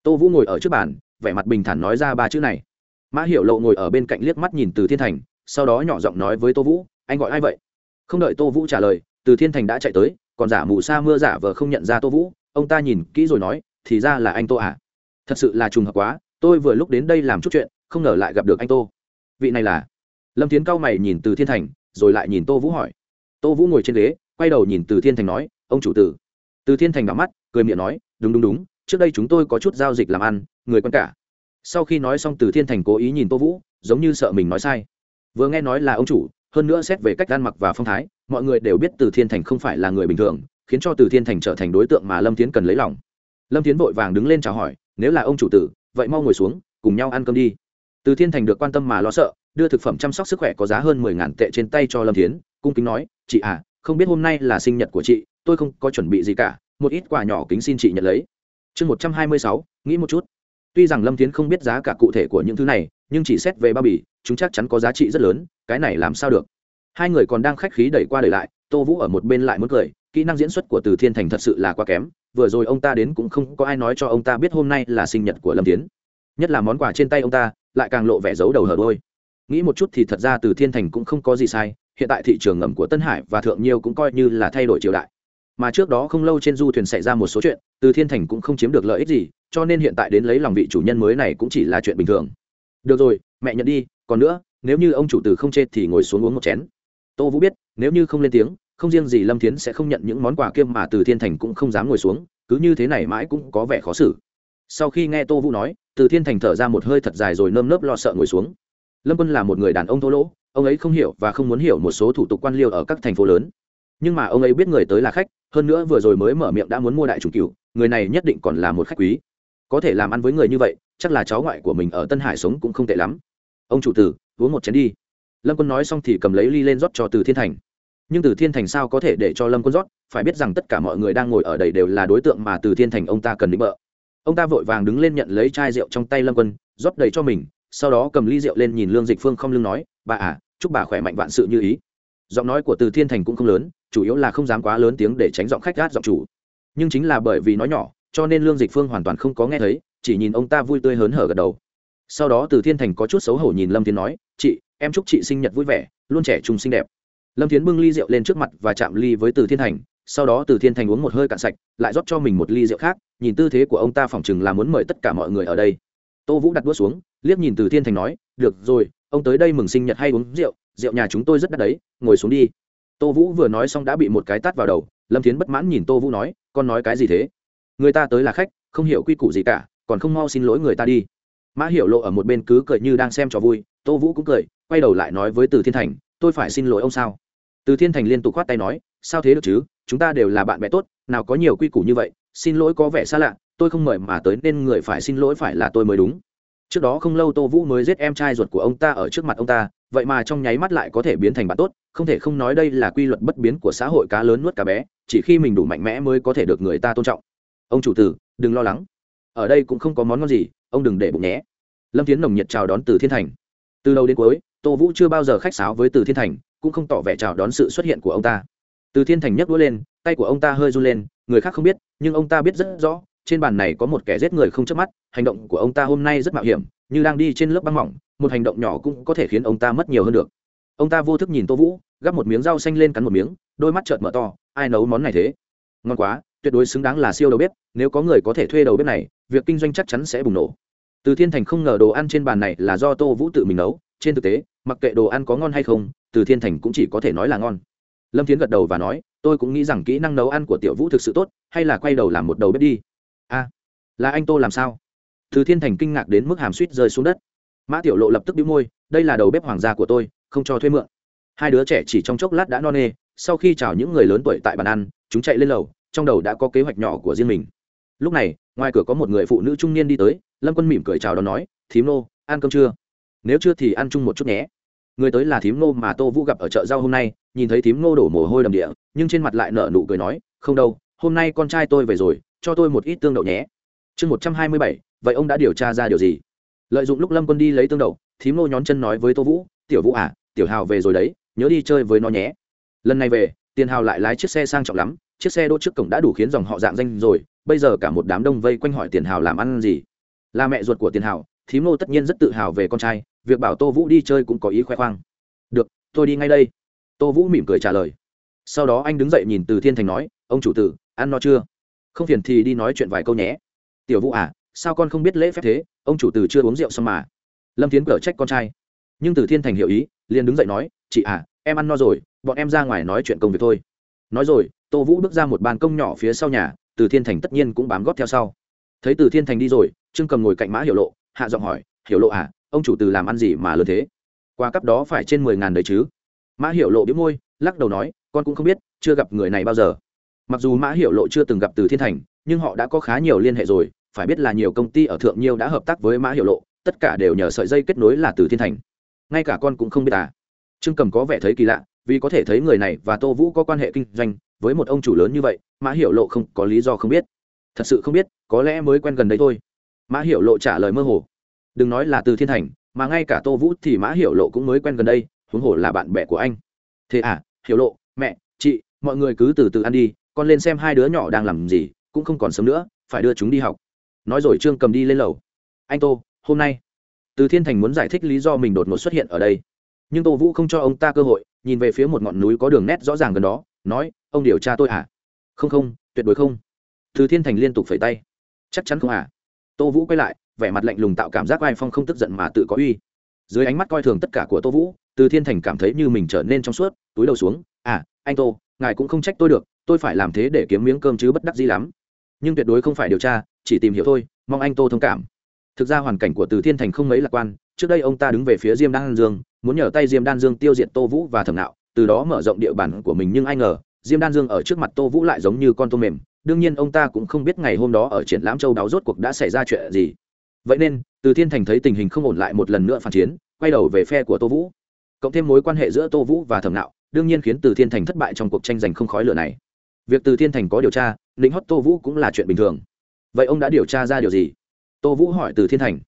tô vũ ngồi ở trước bàn, vẻ mặt bình thản nói ra ba chữ này. Mã hiểu lộ ngồi ở bên cạnh liếc mắt nhìn từ thiên thành, sau đó nhỏ giọng nói với tô vũ, anh gọi ai vậy? Không đợi tô vũ trả lời, từ thiên thành đã chạy tới, còn giả mù sa mưa giả vờ không nhận ra tô vũ, ông ta nhìn kỹ rồi nói thì ra là anh tô à? Thật sự là trùng hợp quá, tôi vừa lúc đến đây làm chút chuyện, không ngờ lại gặp được anh tô. Vị này là? Lâm tiến cao mày nhìn từ thiên thành, rồi lại nhìn tô vũ hỏi. Tô vũ ngồi trên ghế, quay đầu nhìn từ thiên thành nói, ông chủ tử. Từ thiên thành đ mắt, cười miệng nói, đúng đúng đúng, trước đây chúng tôi có chút giao dịch làm ăn, người quen cả. Sau khi nói xong từ thiên thành cố ý nhìn tô vũ, giống như sợ mình nói sai. Vừa nghe nói là ông chủ, hơn nữa xét về cách ăn mặc và phong thái, mọi người đều biết từ thiên thành không phải là người bình thường, khiến cho từ thiên thành trở thành đối tượng mà lâm tiến cần lấy lòng lâm tiến vội vàng đứng lên chào hỏi, nếu là ông chủ tử, vậy mau ngồi xuống, cùng nhau ăn cơm đi. Từ thiên thành được quan tâm mà lo sợ, đưa thực phẩm chăm sóc sức khỏe có giá hơn mười ngàn tệ trên tay cho lâm tiến cung kính nói, chị à không biết hôm nay là sinh nhật của chị, tôi không có chuẩn bị gì cả, một ít quà nhỏ kính xin chị nhận lấy. Chương một trăm hai mươi sáu, nghĩ một chút. Tuy rằng lâm tiến không biết giá cả cụ thể của những thứ này, nhưng chỉ xét về bao bì, chúng chắc chắn có giá trị rất lớn, cái này làm sao được? Hai người còn đang khách khí đẩy qua đẩy lại tô vũ ở một bên lại muốn cười, kỹ năng diễn xuất của từ thiên thành thật sự là quá kém, vừa rồi ông ta đến cũng không có ai nói cho ông ta biết hôm nay là sinh nhật của lâm tiến. Nhất là món quà trên tay ông ta, lại càng lộ vẻ giấu đầu hở đôi. Nghĩ một chút thì thật ra từ thiên thành cũng không có gì sai, hiện tại thị trường ngầm của tân hải và thượng nhiêu cũng coi như là thay đổi triều đại. Mà trước đó không lâu trên du thuyền xảy ra một số chuyện, từ thiên thành cũng không chiếm được lợi ích gì, cho nên hiện tại đến lấy lòng vị chủ nhân mới này cũng chỉ là chuyện bình thường. Được rồi, mẹ nhận đi, còn nữa, nếu như ông chủ từ không chết thì ngồi xuống uống một chén. Tô vũ biết nếu như không lên tiếng, không riêng gì lâm thiến sẽ không nhận những món quà kiêm mà từ thiên thành cũng không dám ngồi xuống, cứ như thế này mãi cũng có vẻ khó xử. Sau khi nghe tô vũ nói, từ thiên thành thở ra một hơi thật dài rồi nơm nớp lo sợ ngồi xuống. Lâm quân là một người đàn ông thô lỗ, ông ấy không hiểu và không muốn hiểu một số thủ tục quan liêu ở các thành phố lớn. Nhưng mà ông ấy biết người tới là khách, hơn nữa vừa rồi mới mở miệng đã muốn mua đại trùng cựu người này nhất định còn là một khách quý. Có thể làm ăn với người như vậy, chắc là cháu ngoại của mình ở tân hải sống cũng không tệ lắm. Ông chủ tử, uống một chén đi lâm quân nói xong thì cầm lấy ly lên rót cho từ thiên thành. Nhưng từ thiên thành sao có thể để cho lâm quân rót? Phải biết rằng tất cả mọi người đang ngồi ở đây đều là đối tượng mà từ thiên thành ông ta cần định bợ. Ông ta vội vàng đứng lên nhận lấy chai rượu trong tay lâm quân, rót đầy cho mình, sau đó cầm ly rượu lên nhìn lương dịch phương không lưng nói, bà à chúc bà khỏe mạnh vạn sự như ý. Giọng nói của từ thiên thành cũng không lớn, chủ yếu là không dám quá lớn tiếng để tránh giọng khách gát giọng chủ. Nhưng chính là bởi vì nói nhỏ, cho nên lương dịch phương hoàn toàn không có nghe thấy, chỉ nhìn ông ta vui tươi hớn hở gật đầu. Sau đó từ thiên thành có chút xấu hổ nhìn lâm tiến nói, chị em chúc chị sinh nhật vui vẻ, luôn trẻ trung xinh đẹp. Lâm Thiến bưng ly rượu lên trước mặt và chạm ly với từ thiên thành, sau đó từ thiên thành uống một hơi cạn sạch, lại rót cho mình một ly rượu khác, nhìn tư thế của ông ta phỏng chừng là muốn mời tất cả mọi người ở đây. Tô vũ đặt đũa xuống, liếc nhìn từ thiên thành nói, được rồi, ông tới đây mừng sinh nhật hay uống rượu rượu nhà chúng tôi rất đắt đấy, ngồi xuống đi. Tô vũ vừa nói xong đã bị một cái tát vào đầu, lâm thiến bất mãn nhìn tô vũ nói, con nói cái gì thế? Người ta tới là khách, không hiểu quy củ gì cả, còn không mau xin lỗi người ta đi mã hiểu lộ ở một bên cứ cười như đang xem trò vui, tô vũ cũng cười, quay đầu lại nói với từ thiên thành, tôi phải xin lỗi ông sao? Từ thiên thành liên tục khoát tay nói, sao thế được chứ? Chúng ta đều là bạn bè tốt, nào có nhiều quy củ như vậy, xin lỗi có vẻ xa lạ, tôi không mời mà tới nên người phải xin lỗi phải là tôi mới đúng. Trước đó không lâu tô vũ mới giết em trai ruột của ông ta ở trước mặt ông ta, vậy mà trong nháy mắt lại có thể biến thành bạn tốt, không thể không nói đây là quy luật bất biến của xã hội cá lớn nuốt cá bé, chỉ khi mình đủ mạnh mẽ mới có thể được người ta tôn trọng. Ông chủ tử, đừng lo lắng. Ở đây cũng không có món ngon gì ông đừng để bụng nhé. Lâm tiến nồng nhiệt chào đón từ thiên thành. Từ đầu đến cuối, tô vũ chưa bao giờ khách sáo với từ thiên thành, cũng không tỏ vẻ chào đón sự xuất hiện của ông ta. Từ thiên thành nhấc đũa lên, tay của ông ta hơi run lên, người khác không biết, nhưng ông ta biết rất rõ, trên bàn này có một kẻ giết người không chớp mắt, hành động của ông ta hôm nay rất mạo hiểm, như đang đi trên lớp băng mỏng, một hành động nhỏ cũng có thể khiến ông ta mất nhiều hơn được. Ông ta vô thức nhìn tô vũ, gắp một miếng rau xanh lên cắn một miếng, đôi mắt trợn mở to, ai nấu món này thế? Ngon quá, tuyệt đối xứng đáng là siêu đầu bếp, nếu có người có thể thuê đầu bếp này việc kinh doanh chắc chắn sẽ bùng nổ. Từ thiên thành không ngờ đồ ăn trên bàn này là do tô vũ tự mình nấu, trên thực tế, mặc kệ đồ ăn có ngon hay không, từ thiên thành cũng chỉ có thể nói là ngon. Lâm thiến gật đầu và nói, tôi cũng nghĩ rằng kỹ năng nấu ăn của tiểu vũ thực sự tốt, hay là quay đầu làm một đầu bếp đi. A, là anh tô làm sao? Từ thiên thành kinh ngạc đến mức hàm suýt rơi xuống đất. Mã tiểu lộ lập tức đĩu môi, đây là đầu bếp hoàng gia của tôi, không cho thuê mượn. Hai đứa trẻ chỉ trong chốc lát đã no nê, sau khi chào những người lớn tuổi tại bàn ăn, chúng chạy lên lầu, trong đầu đã có kế hoạch nhỏ của riêng mình lúc này, ngoài cửa có một người phụ nữ trung niên đi tới, lâm quân mỉm cười chào đón nói, thím nô, ăn cơm chưa? Nếu chưa thì ăn chung một chút nhé. Người tới là thím nô mà tô vũ gặp ở chợ rau hôm nay, nhìn thấy thím nô đổ mồ hôi đầm địa, nhưng trên mặt lại nở nụ cười nói, không đâu, hôm nay con trai tôi về rồi, cho tôi một ít tương đậu nhé. Chương một trăm hai mươi bảy, vậy ông đã điều tra ra điều gì? Lợi dụng lúc lâm quân đi lấy tương đậu, thím nô nhón chân nói với tô vũ, tiểu vũ à tiểu hào về rồi đấy, nhớ đi chơi với nó nhé. Lần này về, tiền hào lại lái chiếc xe sang trọng lắm chiếc xe đỗ trước cổng đã đủ khiến dòng họ dạng danh rồi, bây giờ cả một đám đông vây quanh hỏi tiền hào làm ăn gì. Là mẹ ruột của tiền hào, thím nô tất nhiên rất tự hào về con trai, việc bảo tô vũ đi chơi cũng có ý khoe khoang. Được, tôi đi ngay đây. Tô vũ mỉm cười trả lời. Sau đó anh đứng dậy nhìn từ thiên thành nói, ông chủ tử, ăn no chưa? Không phiền thì đi nói chuyện vài câu nhé. Tiểu vũ à sao con không biết lễ phép thế? Ông chủ tử chưa uống rượu xong mà. Lâm tiến cở trách con trai. Nhưng từ thiên thành hiểu ý, liền đứng dậy nói, chị à em ăn no rồi, bọn em ra ngoài nói chuyện công việc thôi. Nói rồi tô vũ bước ra một bàn công nhỏ phía sau nhà, từ thiên thành tất nhiên cũng bám góp theo sau. Thấy từ thiên thành đi rồi, trương cầm ngồi cạnh mã hiểu lộ, hạ giọng hỏi, hiểu lộ à ông chủ từ làm ăn gì mà lớn thế? Qua cấp đó phải trên mười ngàn đấy chứ? Mã hiểu lộ biếu môi, lắc đầu nói, con cũng không biết, chưa gặp người này bao giờ. Mặc dù mã hiểu lộ chưa từng gặp từ thiên thành, nhưng họ đã có khá nhiều liên hệ rồi, phải biết là nhiều công ty ở thượng nhiêu đã hợp tác với mã hiểu lộ, tất cả đều nhờ sợi dây kết nối là từ thiên thành. Ngay cả con cũng không biết à. Trương cầm có vẻ thấy kỳ lạ, vì có thể thấy người này và tô vũ có quan hệ kinh doanh với một ông chủ lớn như vậy, mã hiểu lộ không có lý do không biết. Thật sự không biết, có lẽ mới quen gần đấy thôi. Mã hiểu lộ trả lời mơ hồ. Đừng nói là từ thiên thành, mà ngay cả tô vũ thì mã hiểu lộ cũng mới quen gần đây, huống hồ là bạn bè của anh. Thế à hiểu lộ, mẹ, chị, mọi người cứ từ từ ăn đi, con lên xem hai đứa nhỏ đang làm gì, cũng không còn sớm nữa, phải đưa chúng đi học. Nói rồi trương cầm đi lên lầu. Anh tô, hôm nay. Từ thiên thành muốn giải thích lý do mình đột ngột xuất hiện ở đây. Nhưng tô vũ không cho ông ta cơ hội, nhìn về phía một ngọn núi có đường nét rõ ràng gần đó, nói ông điều tra tôi à? Không không, tuyệt đối không. Từ thiên thành liên tục phẩy tay. Chắc chắn không à? Tô vũ quay lại, vẻ mặt lạnh lùng tạo cảm giác vai phong không tức giận mà tự có uy. Dưới ánh mắt coi thường tất cả của tô vũ, từ thiên thành cảm thấy như mình trở nên trong suốt, túi đầu xuống à anh tô, ngài cũng không trách tôi được, tôi phải làm thế để kiếm miếng cơm chứ bất đắc gì lắm. Nhưng tuyệt đối không phải điều tra, chỉ tìm hiểu thôi, mong anh tô thông cảm. Thực ra hoàn cảnh của từ thiên thành không mấy lạc quan, trước đây ông ta đứng về phía diêm đan dương, muốn nhờ tay diêm đan dương tiêu diệt tô vũ và thẩm nạo, từ đó mở rộng địa bàn của mình nhưng ai ngờ diêm đan dương ở trước mặt tô vũ lại giống như con tôm mềm, đương nhiên ông ta cũng không biết ngày hôm đó ở triển lãm châu đáo rốt cuộc đã xảy ra chuyện gì. Vậy nên, từ thiên thành thấy tình hình không ổn lại một lần nữa phản chiến, quay đầu về phe của tô vũ. Cộng thêm mối quan hệ giữa tô vũ và thẩm nạo, đương nhiên khiến từ thiên thành thất bại trong cuộc tranh giành không khói lửa này. Việc từ thiên thành có điều tra lính hót tô vũ cũng là chuyện bình thường. Vậy ông đã điều tra ra điều gì? Tô vũ hỏi từ thiên thành.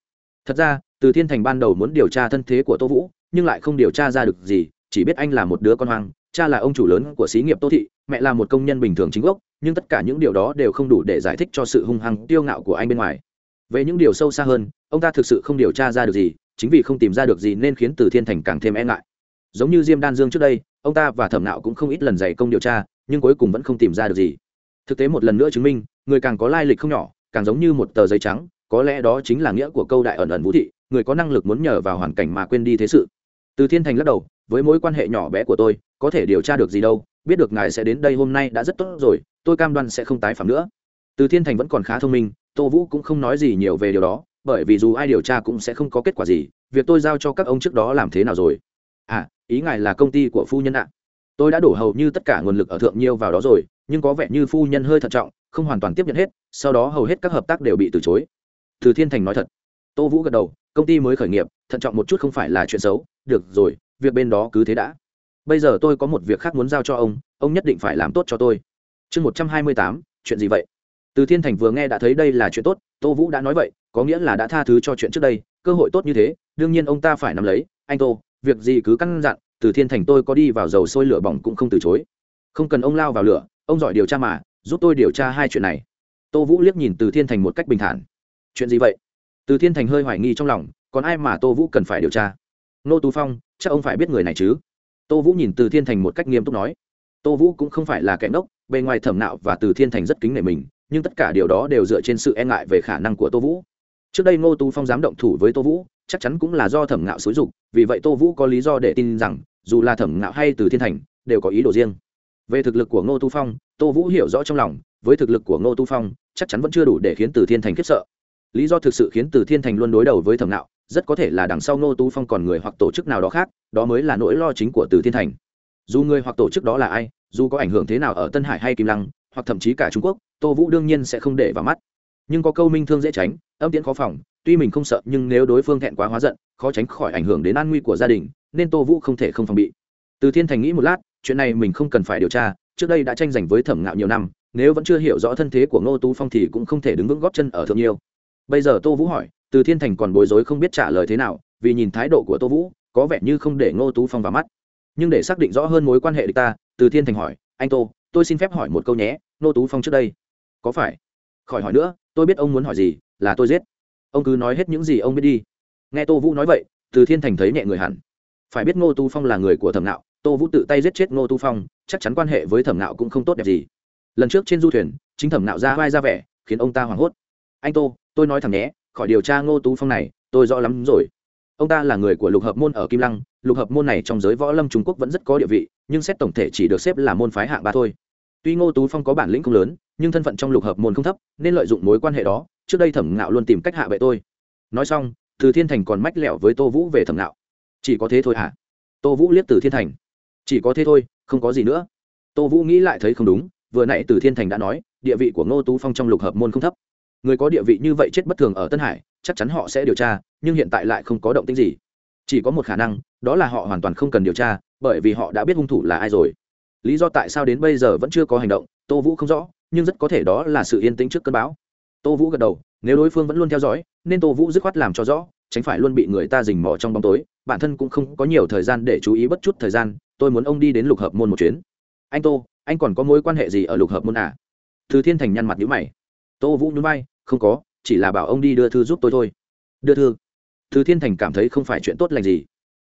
Thật ra, từ thiên thành ban đầu muốn điều tra thân thế của tô vũ, nhưng lại không điều tra ra được gì, chỉ biết anh là một đứa con hoang cha là ông chủ lớn của xí nghiệp tô thị, mẹ là một công nhân bình thường chính gốc, nhưng tất cả những điều đó đều không đủ để giải thích cho sự hung hăng tiêu ngạo của anh bên ngoài. Về những điều sâu xa hơn, ông ta thực sự không điều tra ra được gì, chính vì không tìm ra được gì nên khiến từ thiên thành càng thêm e ngại. Giống như diêm đan dương trước đây, ông ta và thẩm nạo cũng không ít lần dày công điều tra, nhưng cuối cùng vẫn không tìm ra được gì. Thực tế một lần nữa chứng minh, người càng có lai lịch không nhỏ, càng giống như một tờ giấy trắng, có lẽ đó chính là nghĩa của câu đại ẩn ẩn vũ thị, người có năng lực muốn nhờ vào hoàn cảnh mà quên đi thế sự. Từ thiên thành lắc đầu với mối quan hệ nhỏ bé của tôi, có thể điều tra được gì đâu, biết được ngài sẽ đến đây hôm nay đã rất tốt rồi, tôi cam đoan sẽ không tái phạm nữa. Từ thiên thành vẫn còn khá thông minh, tô vũ cũng không nói gì nhiều về điều đó, bởi vì dù ai điều tra cũng sẽ không có kết quả gì, việc tôi giao cho các ông trước đó làm thế nào rồi? À ý ngài là công ty của phu nhân ạ. Tôi đã đổ hầu như tất cả nguồn lực ở thượng nhiêu vào đó rồi, nhưng có vẻ như phu nhân hơi thận trọng, không hoàn toàn tiếp nhận hết, sau đó hầu hết các hợp tác đều bị từ chối. Từ thiên thành nói thật. Tô vũ gật đầu, công ty mới khởi nghiệp, thận trọng một chút không phải là chuyện xấu, được rồi việc bên đó cứ thế đã. Bây giờ tôi có một việc khác muốn giao cho ông ông nhất định phải làm tốt cho tôi. Chương một trăm hai mươi tám, chuyện gì vậy? Từ thiên thành vừa nghe đã thấy đây là chuyện tốt, tô vũ đã nói vậy, có nghĩa là đã tha thứ cho chuyện trước đây, cơ hội tốt như thế, đương nhiên ông ta phải nắm lấy. Anh tô, việc gì cứ căn dặn, từ thiên thành tôi có đi vào dầu sôi lửa bỏng cũng không từ chối. Không cần ông lao vào lửa, ông giỏi điều tra mà, giúp tôi điều tra hai chuyện này. Tô vũ liếc nhìn từ thiên thành một cách bình thản. Chuyện gì vậy? Từ thiên thành hơi hoài nghi trong lòng, còn ai mà tô vũ cần phải điều tra? Nô tú phong chắc ông phải biết người này chứ? Tô vũ nhìn từ thiên thành một cách nghiêm túc nói. Tô vũ cũng không phải là kẻ ngốc, bề ngoài thẩm nạo và từ thiên thành rất kính nể mình, nhưng tất cả điều đó đều dựa trên sự e ngại về khả năng của tô vũ. Trước đây ngô tú phong dám động thủ với tô vũ, chắc chắn cũng là do thẩm ngạo xúi dục, vì vậy tô vũ có lý do để tin rằng, dù là thẩm ngạo hay từ thiên thành, đều có ý đồ riêng. Về thực lực của ngô tú phong, tô vũ hiểu rõ trong lòng, với thực lực của ngô tú phong, chắc chắn vẫn chưa đủ để khiến từ thiên thành khiếp sợ. Lý do thực sự khiến từ thiên thành luôn đối đầu với thẩm ngạo rất có thể là đằng sau ngô tú phong còn người hoặc tổ chức nào đó khác, đó mới là nỗi lo chính của từ thiên thành. Dù người hoặc tổ chức đó là ai, dù có ảnh hưởng thế nào ở tân hải hay kim lăng, hoặc thậm chí cả trung quốc, tô vũ đương nhiên sẽ không để vào mắt. Nhưng có câu minh thương dễ tránh, âm tiễn khó phòng, tuy mình không sợ nhưng nếu đối phương thẹn quá hóa giận, khó tránh khỏi ảnh hưởng đến an nguy của gia đình, nên tô vũ không thể không phòng bị. Từ thiên thành nghĩ một lát, chuyện này mình không cần phải điều tra, trước đây đã tranh giành với thẩm ngạo nhiều năm, nếu vẫn chưa hiểu rõ thân thế của ngô tú phong thì cũng không thể đứng vững góp chân ở thượng nhiêu bây giờ tô vũ hỏi, từ thiên thành còn bối rối không biết trả lời thế nào, vì nhìn thái độ của tô vũ, có vẻ như không để ngô tú phong vào mắt. Nhưng để xác định rõ hơn mối quan hệ địch ta, từ thiên thành hỏi, anh tô, tôi xin phép hỏi một câu nhé, ngô tú phong trước đây, có phải? Khỏi hỏi nữa, tôi biết ông muốn hỏi gì, là tôi giết. Ông cứ nói hết những gì ông biết đi. Nghe tô vũ nói vậy, từ thiên thành thấy nhẹ người hẳn. Phải biết ngô tu phong là người của thẩm nạo, tô vũ tự tay giết chết ngô tu phong, chắc chắn quan hệ với thẩm nạo cũng không tốt đẹp gì. Lần trước trên du thuyền, chính thẩm nạo ra vai ra vẻ, khiến ông ta hoảng hốt anh tô, tôi nói thẳng nhé, khỏi điều tra ngô tú phong này, tôi rõ lắm rồi. Ông ta là người của lục hợp môn ở kim lăng, lục hợp môn này trong giới võ lâm trung quốc vẫn rất có địa vị, nhưng xét tổng thể chỉ được xếp là môn phái hạng ba thôi. Tuy ngô tú phong có bản lĩnh không lớn, nhưng thân phận trong lục hợp môn không thấp, nên lợi dụng mối quan hệ đó, trước đây thẩm ngạo luôn tìm cách hạ bệ tôi. Nói xong, từ thiên thành còn mách lẹo với tô vũ về thẩm ngạo. Chỉ có thế thôi hả? Tô vũ liếc từ thiên thành. Chỉ có thế thôi, không có gì nữa. Tô vũ nghĩ lại thấy không đúng, vừa nãy từ thiên thành đã nói, địa vị của ngô tú phong trong lục hợp môn không thấp người có địa vị như vậy chết bất thường ở tân hải, chắc chắn họ sẽ điều tra, nhưng hiện tại lại không có động tĩnh gì. Chỉ có một khả năng, đó là họ hoàn toàn không cần điều tra, bởi vì họ đã biết hung thủ là ai rồi. Lý do tại sao đến bây giờ vẫn chưa có hành động, tô vũ không rõ, nhưng rất có thể đó là sự yên tĩnh trước cơn bão. Tô vũ gật đầu, nếu đối phương vẫn luôn theo dõi, nên tô vũ dứt khoát làm cho rõ, tránh phải luôn bị người ta rình mò trong bóng tối, bản thân cũng không có nhiều thời gian để chú ý bất chút thời gian, tôi muốn ông đi đến lục hợp môn một chuyến. Anh tô, anh còn có mối quan hệ gì ở lục hợp môn à? Thứ thiên thành nhăn mặt nhữ mày. Tô vũ nhún vai không có, chỉ là bảo ông đi đưa thư giúp tôi thôi. Đưa thư? Thứ thiên thành cảm thấy không phải chuyện tốt lành gì.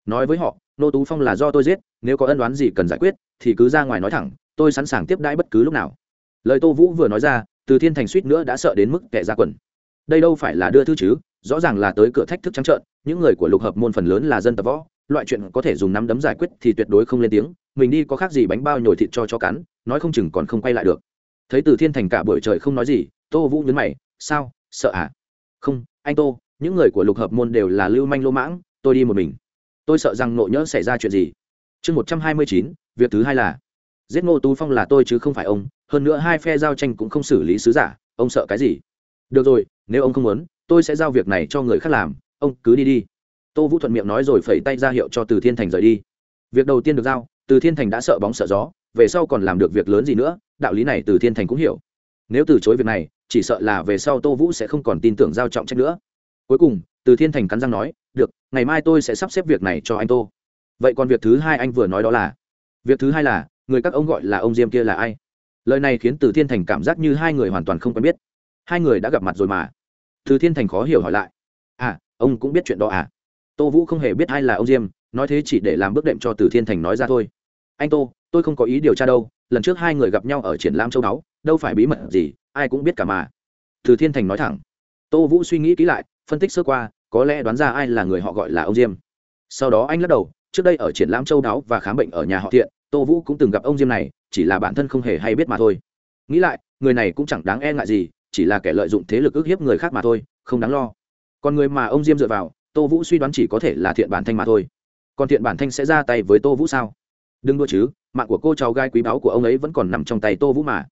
Nói với họ, nô tú phong là do tôi giết, nếu có ân đoán gì cần giải quyết, thì cứ ra ngoài nói thẳng, tôi sẵn sàng tiếp đãi bất cứ lúc nào. Lời tô vũ vừa nói ra, từ thiên thành suýt nữa đã sợ đến mức kẻ ra quần. Đây đâu phải là đưa thư chứ, rõ ràng là tới cửa thách thức trắng trợn, những người của lục hợp môn phần lớn là dân tập võ, loại chuyện có thể dùng nắm đấm giải quyết thì tuyệt đối không lên tiếng, mình đi có khác gì bánh bao nhồi thịt cho cho cắn, nói không chừng còn không quay lại được. Thấy từ thiên thành cả buổi trời không nói gì, tô vũ nhấn mày sao? Sợ à? Không, anh tô, những người của lục hợp môn đều là lưu manh lô mãng, tôi đi một mình. Tôi sợ rằng nộ nhỡ xảy ra chuyện gì. Chương một trăm hai mươi chín, việc thứ hai là, giết ngô tú phong là tôi chứ không phải ông, hơn nữa hai phe giao tranh cũng không xử lý sứ giả, ông sợ cái gì? Được rồi, nếu ông không muốn, tôi sẽ giao việc này cho người khác làm, ông cứ đi đi. Tô vũ thuận miệng nói rồi phẩy tay ra hiệu cho từ thiên thành rời đi. Việc đầu tiên được giao, từ thiên thành đã sợ bóng sợ gió, về sau còn làm được việc lớn gì nữa, đạo lý này từ thiên thành cũng hiểu. Nếu từ chối việc này chỉ sợ là về sau tô vũ sẽ không còn tin tưởng giao trọng trách nữa. Cuối cùng, từ thiên thành cắn răng nói, được, ngày mai tôi sẽ sắp xếp việc này cho anh tô. Vậy còn việc thứ hai anh vừa nói đó là? Việc thứ hai là, người các ông gọi là ông diêm kia là ai? Lời này khiến từ thiên thành cảm giác như hai người hoàn toàn không quen biết. Hai người đã gặp mặt rồi mà. Từ thiên thành khó hiểu hỏi lại à ông cũng biết chuyện đó à? Tô vũ không hề biết ai là ông diêm, nói thế chỉ để làm bước đệm cho từ thiên thành nói ra thôi. Anh tô, tôi không có ý điều tra đâu, lần trước hai người gặp nhau ở triển lãm châu đáo đâu phải bí mật gì ai cũng biết cả mà. Từ thiên thành nói thẳng. Tô vũ suy nghĩ kỹ lại, phân tích sơ qua, có lẽ đoán ra ai là người họ gọi là ông diêm. Sau đó anh lắc đầu, trước đây ở triển lãm châu đáo và khám bệnh ở nhà họ thiện, tô vũ cũng từng gặp ông diêm này, chỉ là bản thân không hề hay biết mà thôi. Nghĩ lại, người này cũng chẳng đáng e ngại gì, chỉ là kẻ lợi dụng thế lực ức hiếp người khác mà thôi, không đáng lo. Còn người mà ông diêm dựa vào, tô vũ suy đoán chỉ có thể là thiện bản thanh mà thôi. Còn thiện bản thanh sẽ ra tay với tô vũ sao? Đừng đua chứ, mạng của cô cháu gai quý báu của ông ấy vẫn còn nằm trong tay tô vũ mà.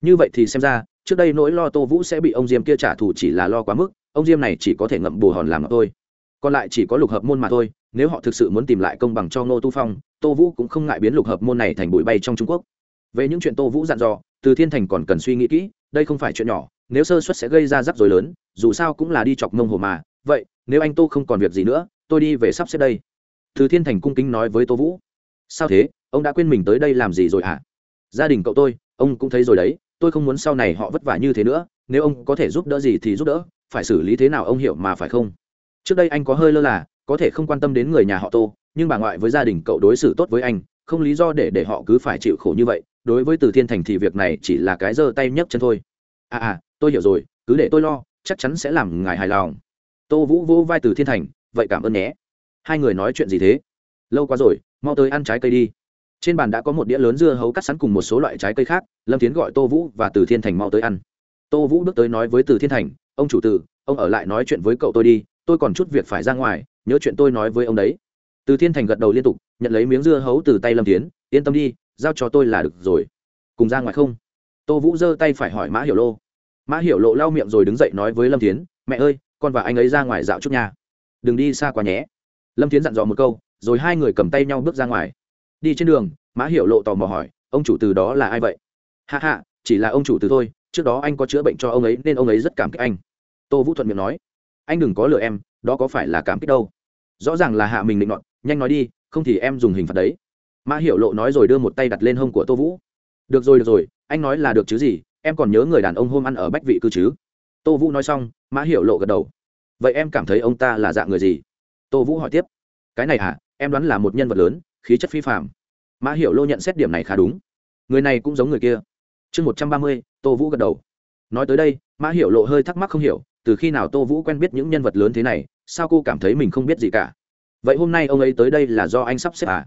Như vậy thì xem ra trước đây nỗi lo tô vũ sẽ bị ông diêm kia trả thù chỉ là lo quá mức, ông diêm này chỉ có thể ngậm bù hòn làm thôi. Còn lại chỉ có lục hợp môn mà thôi, nếu họ thực sự muốn tìm lại công bằng cho ngô tu phong, tô vũ cũng không ngại biến lục hợp môn này thành bụi bay trong trung quốc. Về những chuyện tô vũ dặn dò, từ thiên thành còn cần suy nghĩ kỹ, đây không phải chuyện nhỏ, nếu sơ suất sẽ gây ra rắc rối lớn, dù sao cũng là đi chọc mông hồ mà. Vậy, nếu anh tô không còn việc gì nữa, tôi đi về sắp xếp đây. Từ thiên thành cung kính nói với tô vũ. Sao thế? Ông đã quên mình tới đây làm gì rồi hả? Gia đình cậu tôi, ông cũng thấy rồi đấy tôi không muốn sau này họ vất vả như thế nữa, nếu ông có thể giúp đỡ gì thì giúp đỡ, phải xử lý thế nào ông hiểu mà phải không? Trước đây anh có hơi lơ là, có thể không quan tâm đến người nhà họ tô, nhưng bà ngoại với gia đình cậu đối xử tốt với anh, không lý do để để họ cứ phải chịu khổ như vậy, đối với từ thiên thành thì việc này chỉ là cái giơ tay nhấc chân thôi. À à tôi hiểu rồi, cứ để tôi lo, chắc chắn sẽ làm ngài hài lòng. Tô vũ vô vai từ thiên thành, vậy cảm ơn nhé. Hai người nói chuyện gì thế? Lâu quá rồi, mau tới ăn trái cây đi trên bàn đã có một đĩa lớn dưa hấu cắt sẵn cùng một số loại trái cây khác, lâm tiến gọi tô vũ và từ thiên thành mau tới ăn. Tô vũ bước tới nói với từ thiên thành, ông chủ tử, ông ở lại nói chuyện với cậu tôi đi, tôi còn chút việc phải ra ngoài, nhớ chuyện tôi nói với ông đấy. Từ thiên thành gật đầu liên tục, nhận lấy miếng dưa hấu từ tay lâm tiến yên tâm đi, giao cho tôi là được rồi. Cùng ra ngoài không? Tô vũ giơ tay phải hỏi mã hiểu lô. Mã hiểu lộ lau miệng rồi đứng dậy nói với lâm tiến mẹ ơi, con và anh ấy ra ngoài dạo chút nhà đừng đi xa quá nhé. Lâm tiến dặn dò một câu, rồi hai người cầm tay nhau bước ra ngoài đi trên đường, mã hiểu lộ tò mò hỏi, ông chủ từ đó là ai vậy? Hạ hạ chỉ là ông chủ từ thôi, trước đó anh có chữa bệnh cho ông ấy nên ông ấy rất cảm kích anh. Tô vũ thuận miệng nói, anh đừng có lừa em, đó có phải là cảm kích đâu. Rõ ràng là hạ mình định nọt, nhanh nói đi, không thì em dùng hình phạt đấy. Mã hiểu lộ nói rồi đưa một tay đặt lên hông của tô vũ. Được rồi được rồi, anh nói là được chứ gì, em còn nhớ người đàn ông hôm ăn ở bách vị cư chứ? Tô vũ nói xong, mã hiểu lộ gật đầu. Vậy em cảm thấy ông ta là dạng người gì? Tô vũ hỏi tiếp. Cái này hả? Em đoán là một nhân vật lớn khí chất phi phạm mã hiểu lô nhận xét điểm này khá đúng. Người này cũng giống người kia. Chương một trăm ba mươi, tô vũ gật đầu. Nói tới đây, mã hiểu lộ hơi thắc mắc không hiểu, từ khi nào tô vũ quen biết những nhân vật lớn thế này, sao cô cảm thấy mình không biết gì cả? Vậy hôm nay ông ấy tới đây là do anh sắp xếp à?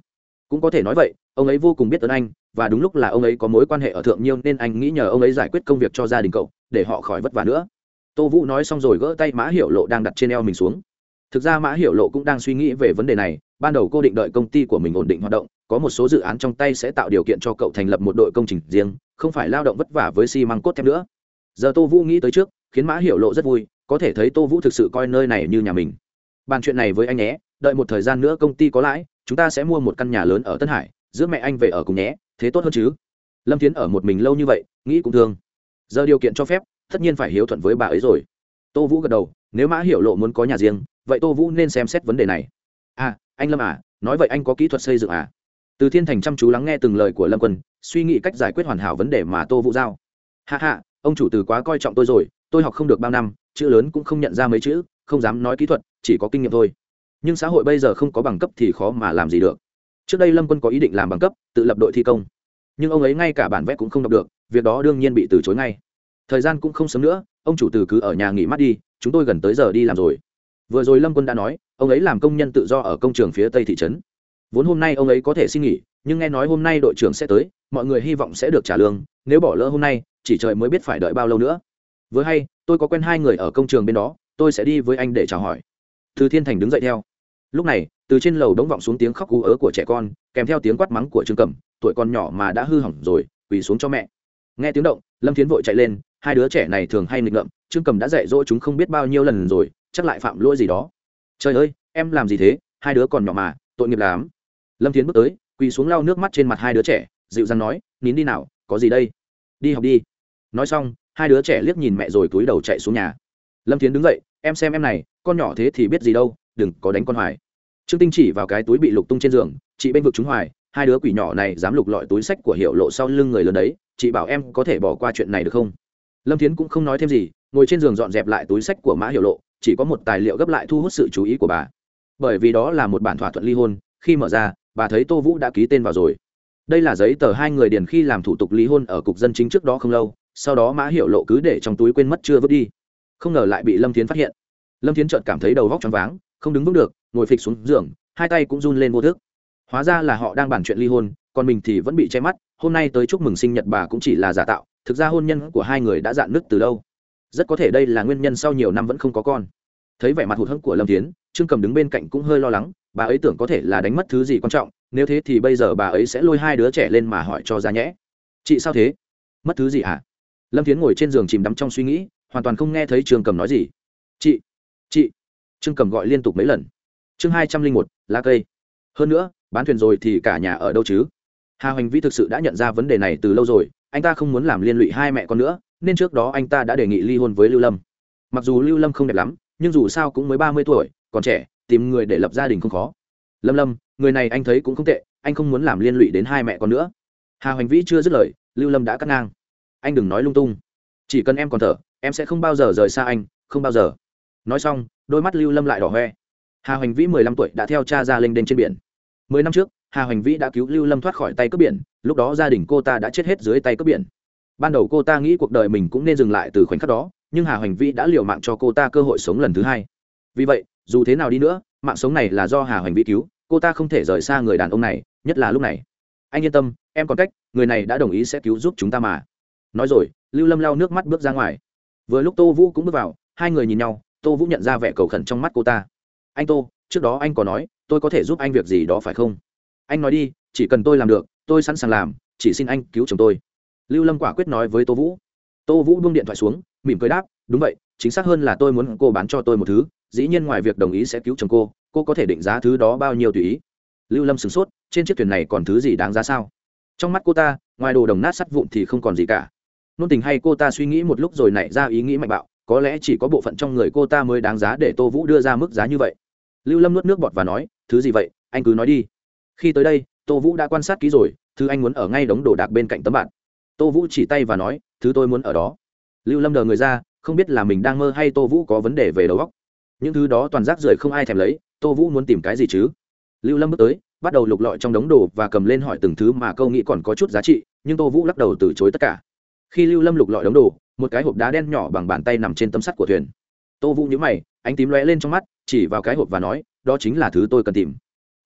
Cũng có thể nói vậy, ông ấy vô cùng biết ơn anh, và đúng lúc là ông ấy có mối quan hệ ở thượng nhiêu nên anh nghĩ nhờ ông ấy giải quyết công việc cho gia đình cậu, để họ khỏi vất vả nữa. Tô vũ nói xong rồi gỡ tay mã hiểu lộ đang đặt trên eo mình xuống thực ra mã hiểu lộ cũng đang suy nghĩ về vấn đề này, ban đầu cô định đợi công ty của mình ổn định hoạt động, có một số dự án trong tay sẽ tạo điều kiện cho cậu thành lập một đội công trình riêng, không phải lao động vất vả với xi măng cốt thép nữa. Giờ tô vũ nghĩ tới trước, khiến mã hiểu lộ rất vui, có thể thấy tô vũ thực sự coi nơi này như nhà mình. Bàn chuyện này với anh nhé, đợi một thời gian nữa công ty có lãi, chúng ta sẽ mua một căn nhà lớn ở tân hải, giữa mẹ anh về ở cùng nhé, thế tốt hơn chứ. Lâm tiến ở một mình lâu như vậy, nghĩ cũng thương. Giờ điều kiện cho phép, tất nhiên phải hiếu thuận với bà ấy rồi tô vũ gật đầu, nếu mã hiểu lộ muốn có nhà riêng, vậy tô vũ nên xem xét vấn đề này. À anh lâm à nói vậy anh có kỹ thuật xây dựng à? Từ thiên thành chăm chú lắng nghe từng lời của lâm quân, suy nghĩ cách giải quyết hoàn hảo vấn đề mà tô vũ giao. Hạ hạ ông chủ từ quá coi trọng tôi rồi, tôi học không được bao năm, chữ lớn cũng không nhận ra mấy chữ, không dám nói kỹ thuật, chỉ có kinh nghiệm thôi. Nhưng xã hội bây giờ không có bằng cấp thì khó mà làm gì được. Trước đây lâm quân có ý định làm bằng cấp, tự lập đội thi công. Nhưng ông ấy ngay cả bản vẽ cũng không đọc được, việc đó đương nhiên bị từ chối ngay thời gian cũng không sớm nữa, ông chủ từ cứ ở nhà nghỉ mắt đi, chúng tôi gần tới giờ đi làm rồi. Vừa rồi lâm quân đã nói, ông ấy làm công nhân tự do ở công trường phía tây thị trấn. Vốn hôm nay ông ấy có thể xin nghỉ, nhưng nghe nói hôm nay đội trưởng sẽ tới, mọi người hy vọng sẽ được trả lương, nếu bỏ lỡ hôm nay, chỉ trời mới biết phải đợi bao lâu nữa. Vừa hay, tôi có quen hai người ở công trường bên đó, tôi sẽ đi với anh để chào hỏi. Từ thiên thành đứng dậy theo. Lúc này, từ trên lầu đống vọng xuống tiếng khóc cú ớ của trẻ con, kèm theo tiếng quát mắng của trương cẩm, tuổi con nhỏ mà đã hư hỏng rồi, quỳ xuống cho mẹ. Nghe tiếng động, lâm thiến vội chạy lên hai đứa trẻ này thường hay nghịch ngợm, trương cầm đã dạy dỗ chúng không biết bao nhiêu lần rồi, chắc lại phạm lỗi gì đó. Trời ơi, em làm gì thế? Hai đứa còn nhỏ mà, tội nghiệp lắm. Lâm thiến bước tới, quỳ xuống lau nước mắt trên mặt hai đứa trẻ, dịu dàng nói, nín đi nào, có gì đây? Đi học đi. Nói xong, hai đứa trẻ liếc nhìn mẹ rồi cúi đầu chạy xuống nhà. Lâm thiến đứng dậy, em xem em này, con nhỏ thế thì biết gì đâu, đừng có đánh con hoài. Trương tinh chỉ vào cái túi bị lục tung trên giường, chị bên vực chúng hoài, hai đứa quỷ nhỏ này dám lục lọi túi sách của hiệu lộ sau lưng người lớn đấy, chị bảo em có thể bỏ qua chuyện này được không? Lâm thiến cũng không nói thêm gì, ngồi trên giường dọn dẹp lại túi sách của mã hiệu lộ, chỉ có một tài liệu gấp lại thu hút sự chú ý của bà. Bởi vì đó là một bản thỏa thuận ly hôn, khi mở ra, bà thấy tô vũ đã ký tên vào rồi. Đây là giấy tờ hai người điền khi làm thủ tục ly hôn ở cục dân chính trước đó không lâu, sau đó mã hiệu lộ cứ để trong túi quên mất chưa vứt đi. Không ngờ lại bị lâm thiến phát hiện. Lâm thiến chợt cảm thấy đầu vóc choáng váng, không đứng vững được, ngồi phịch xuống giường, hai tay cũng run lên vô thức. Hóa ra là họ đang bàn chuyện ly hôn, còn mình thì vẫn bị che mắt, hôm nay tới chúc mừng sinh nhật bà cũng chỉ là giả tạo thực ra hôn nhân của hai người đã dạn nứt từ lâu rất có thể đây là nguyên nhân sau nhiều năm vẫn không có con. Thấy vẻ mặt hụt hẫng của lâm tiến trương cầm đứng bên cạnh cũng hơi lo lắng, bà ấy tưởng có thể là đánh mất thứ gì quan trọng, nếu thế thì bây giờ bà ấy sẽ lôi hai đứa trẻ lên mà hỏi cho ra nhẽ. Chị sao thế? Mất thứ gì hả? Lâm tiến ngồi trên giường chìm đắm trong suy nghĩ, hoàn toàn không nghe thấy trương cầm nói gì. Chị chị. Trương cầm gọi liên tục mấy lần. Chương hai trăm linh một, lá cây. Hơn nữa, bán thuyền rồi thì cả nhà ở đâu chứ? Hà hoành vĩ thực sự đã nhận ra vấn đề này từ lâu rồi anh ta không muốn làm liên lụy hai mẹ con nữa, nên trước đó anh ta đã đề nghị ly hôn với lưu lâm. Mặc dù lưu lâm không đẹp lắm, nhưng dù sao cũng mới ba mươi tuổi, còn trẻ, tìm người để lập gia đình không khó. Lâm lâm, người này anh thấy cũng không tệ, anh không muốn làm liên lụy đến hai mẹ con nữa. Hà hoành vĩ chưa dứt lời, lưu lâm đã cắt ngang. Anh đừng nói lung tung. Chỉ cần em còn thở, em sẽ không bao giờ rời xa anh, không bao giờ. Nói xong, đôi mắt lưu lâm lại đỏ hoe. Hà hoành vĩ mười lăm tuổi đã theo cha ra lênh đênh trên biển. Mười năm trước hà hoành vĩ đã cứu lưu lâm thoát khỏi tay cướp biển, lúc đó gia đình cô ta đã chết hết dưới tay cướp biển. Ban đầu cô ta nghĩ cuộc đời mình cũng nên dừng lại từ khoảnh khắc đó, nhưng hà hoành vĩ đã liều mạng cho cô ta cơ hội sống lần thứ hai. Vì vậy, dù thế nào đi nữa, mạng sống này là do hà hoành vĩ cứu, cô ta không thể rời xa người đàn ông này, nhất là lúc này. Anh yên tâm, em còn cách, người này đã đồng ý sẽ cứu giúp chúng ta mà. Nói rồi, lưu lâm lau nước mắt bước ra ngoài. Vừa lúc tô vũ cũng bước vào, hai người nhìn nhau, tô vũ nhận ra vẻ cầu khẩn trong mắt cô ta. Anh tô, trước đó anh có nói, tôi có thể giúp anh việc gì đó phải không? Anh nói đi, chỉ cần tôi làm được, tôi sẵn sàng làm, chỉ xin anh cứu chồng tôi. Lưu lâm quả quyết nói với tô vũ. Tô vũ buông điện thoại xuống, mỉm cười đáp, đúng vậy, chính xác hơn là tôi muốn cô bán cho tôi một thứ, dĩ nhiên ngoài việc đồng ý sẽ cứu chồng cô cô có thể định giá thứ đó bao nhiêu tùy ý. Lưu lâm sửng sốt, trên chiếc thuyền này còn thứ gì đáng giá sao? Trong mắt cô ta, ngoài đồ đồng nát sắt vụn thì không còn gì cả. Nôn tình hay cô ta suy nghĩ một lúc rồi nảy ra ý nghĩ mạnh bạo, có lẽ chỉ có bộ phận trong người cô ta mới đáng giá để tô vũ đưa ra mức giá như vậy. Lưu lâm nuốt nước bọt và nói, thứ gì vậy, anh cứ nói đi khi tới đây, tô vũ đã quan sát kỹ rồi, thứ anh muốn ở ngay đống đồ đạc bên cạnh tấm bạn tô vũ chỉ tay và nói, thứ tôi muốn ở đó. Lưu lâm đờ người ra, không biết là mình đang mơ hay tô vũ có vấn đề về đầu óc. Những thứ đó toàn rác rưởi không ai thèm lấy, tô vũ muốn tìm cái gì chứ? Lưu lâm bước tới, bắt đầu lục lọi trong đống đồ và cầm lên hỏi từng thứ mà câu nghĩ còn có chút giá trị, nhưng tô vũ lắc đầu từ chối tất cả. Khi lưu lâm lục lọi đống đồ, một cái hộp đá đen nhỏ bằng bàn tay nằm trên tấm sắt của thuyền. Tô vũ nhớ mày, ánh tím lóe lên trong mắt, chỉ vào cái hộp và nói, đó chính là thứ tôi cần tìm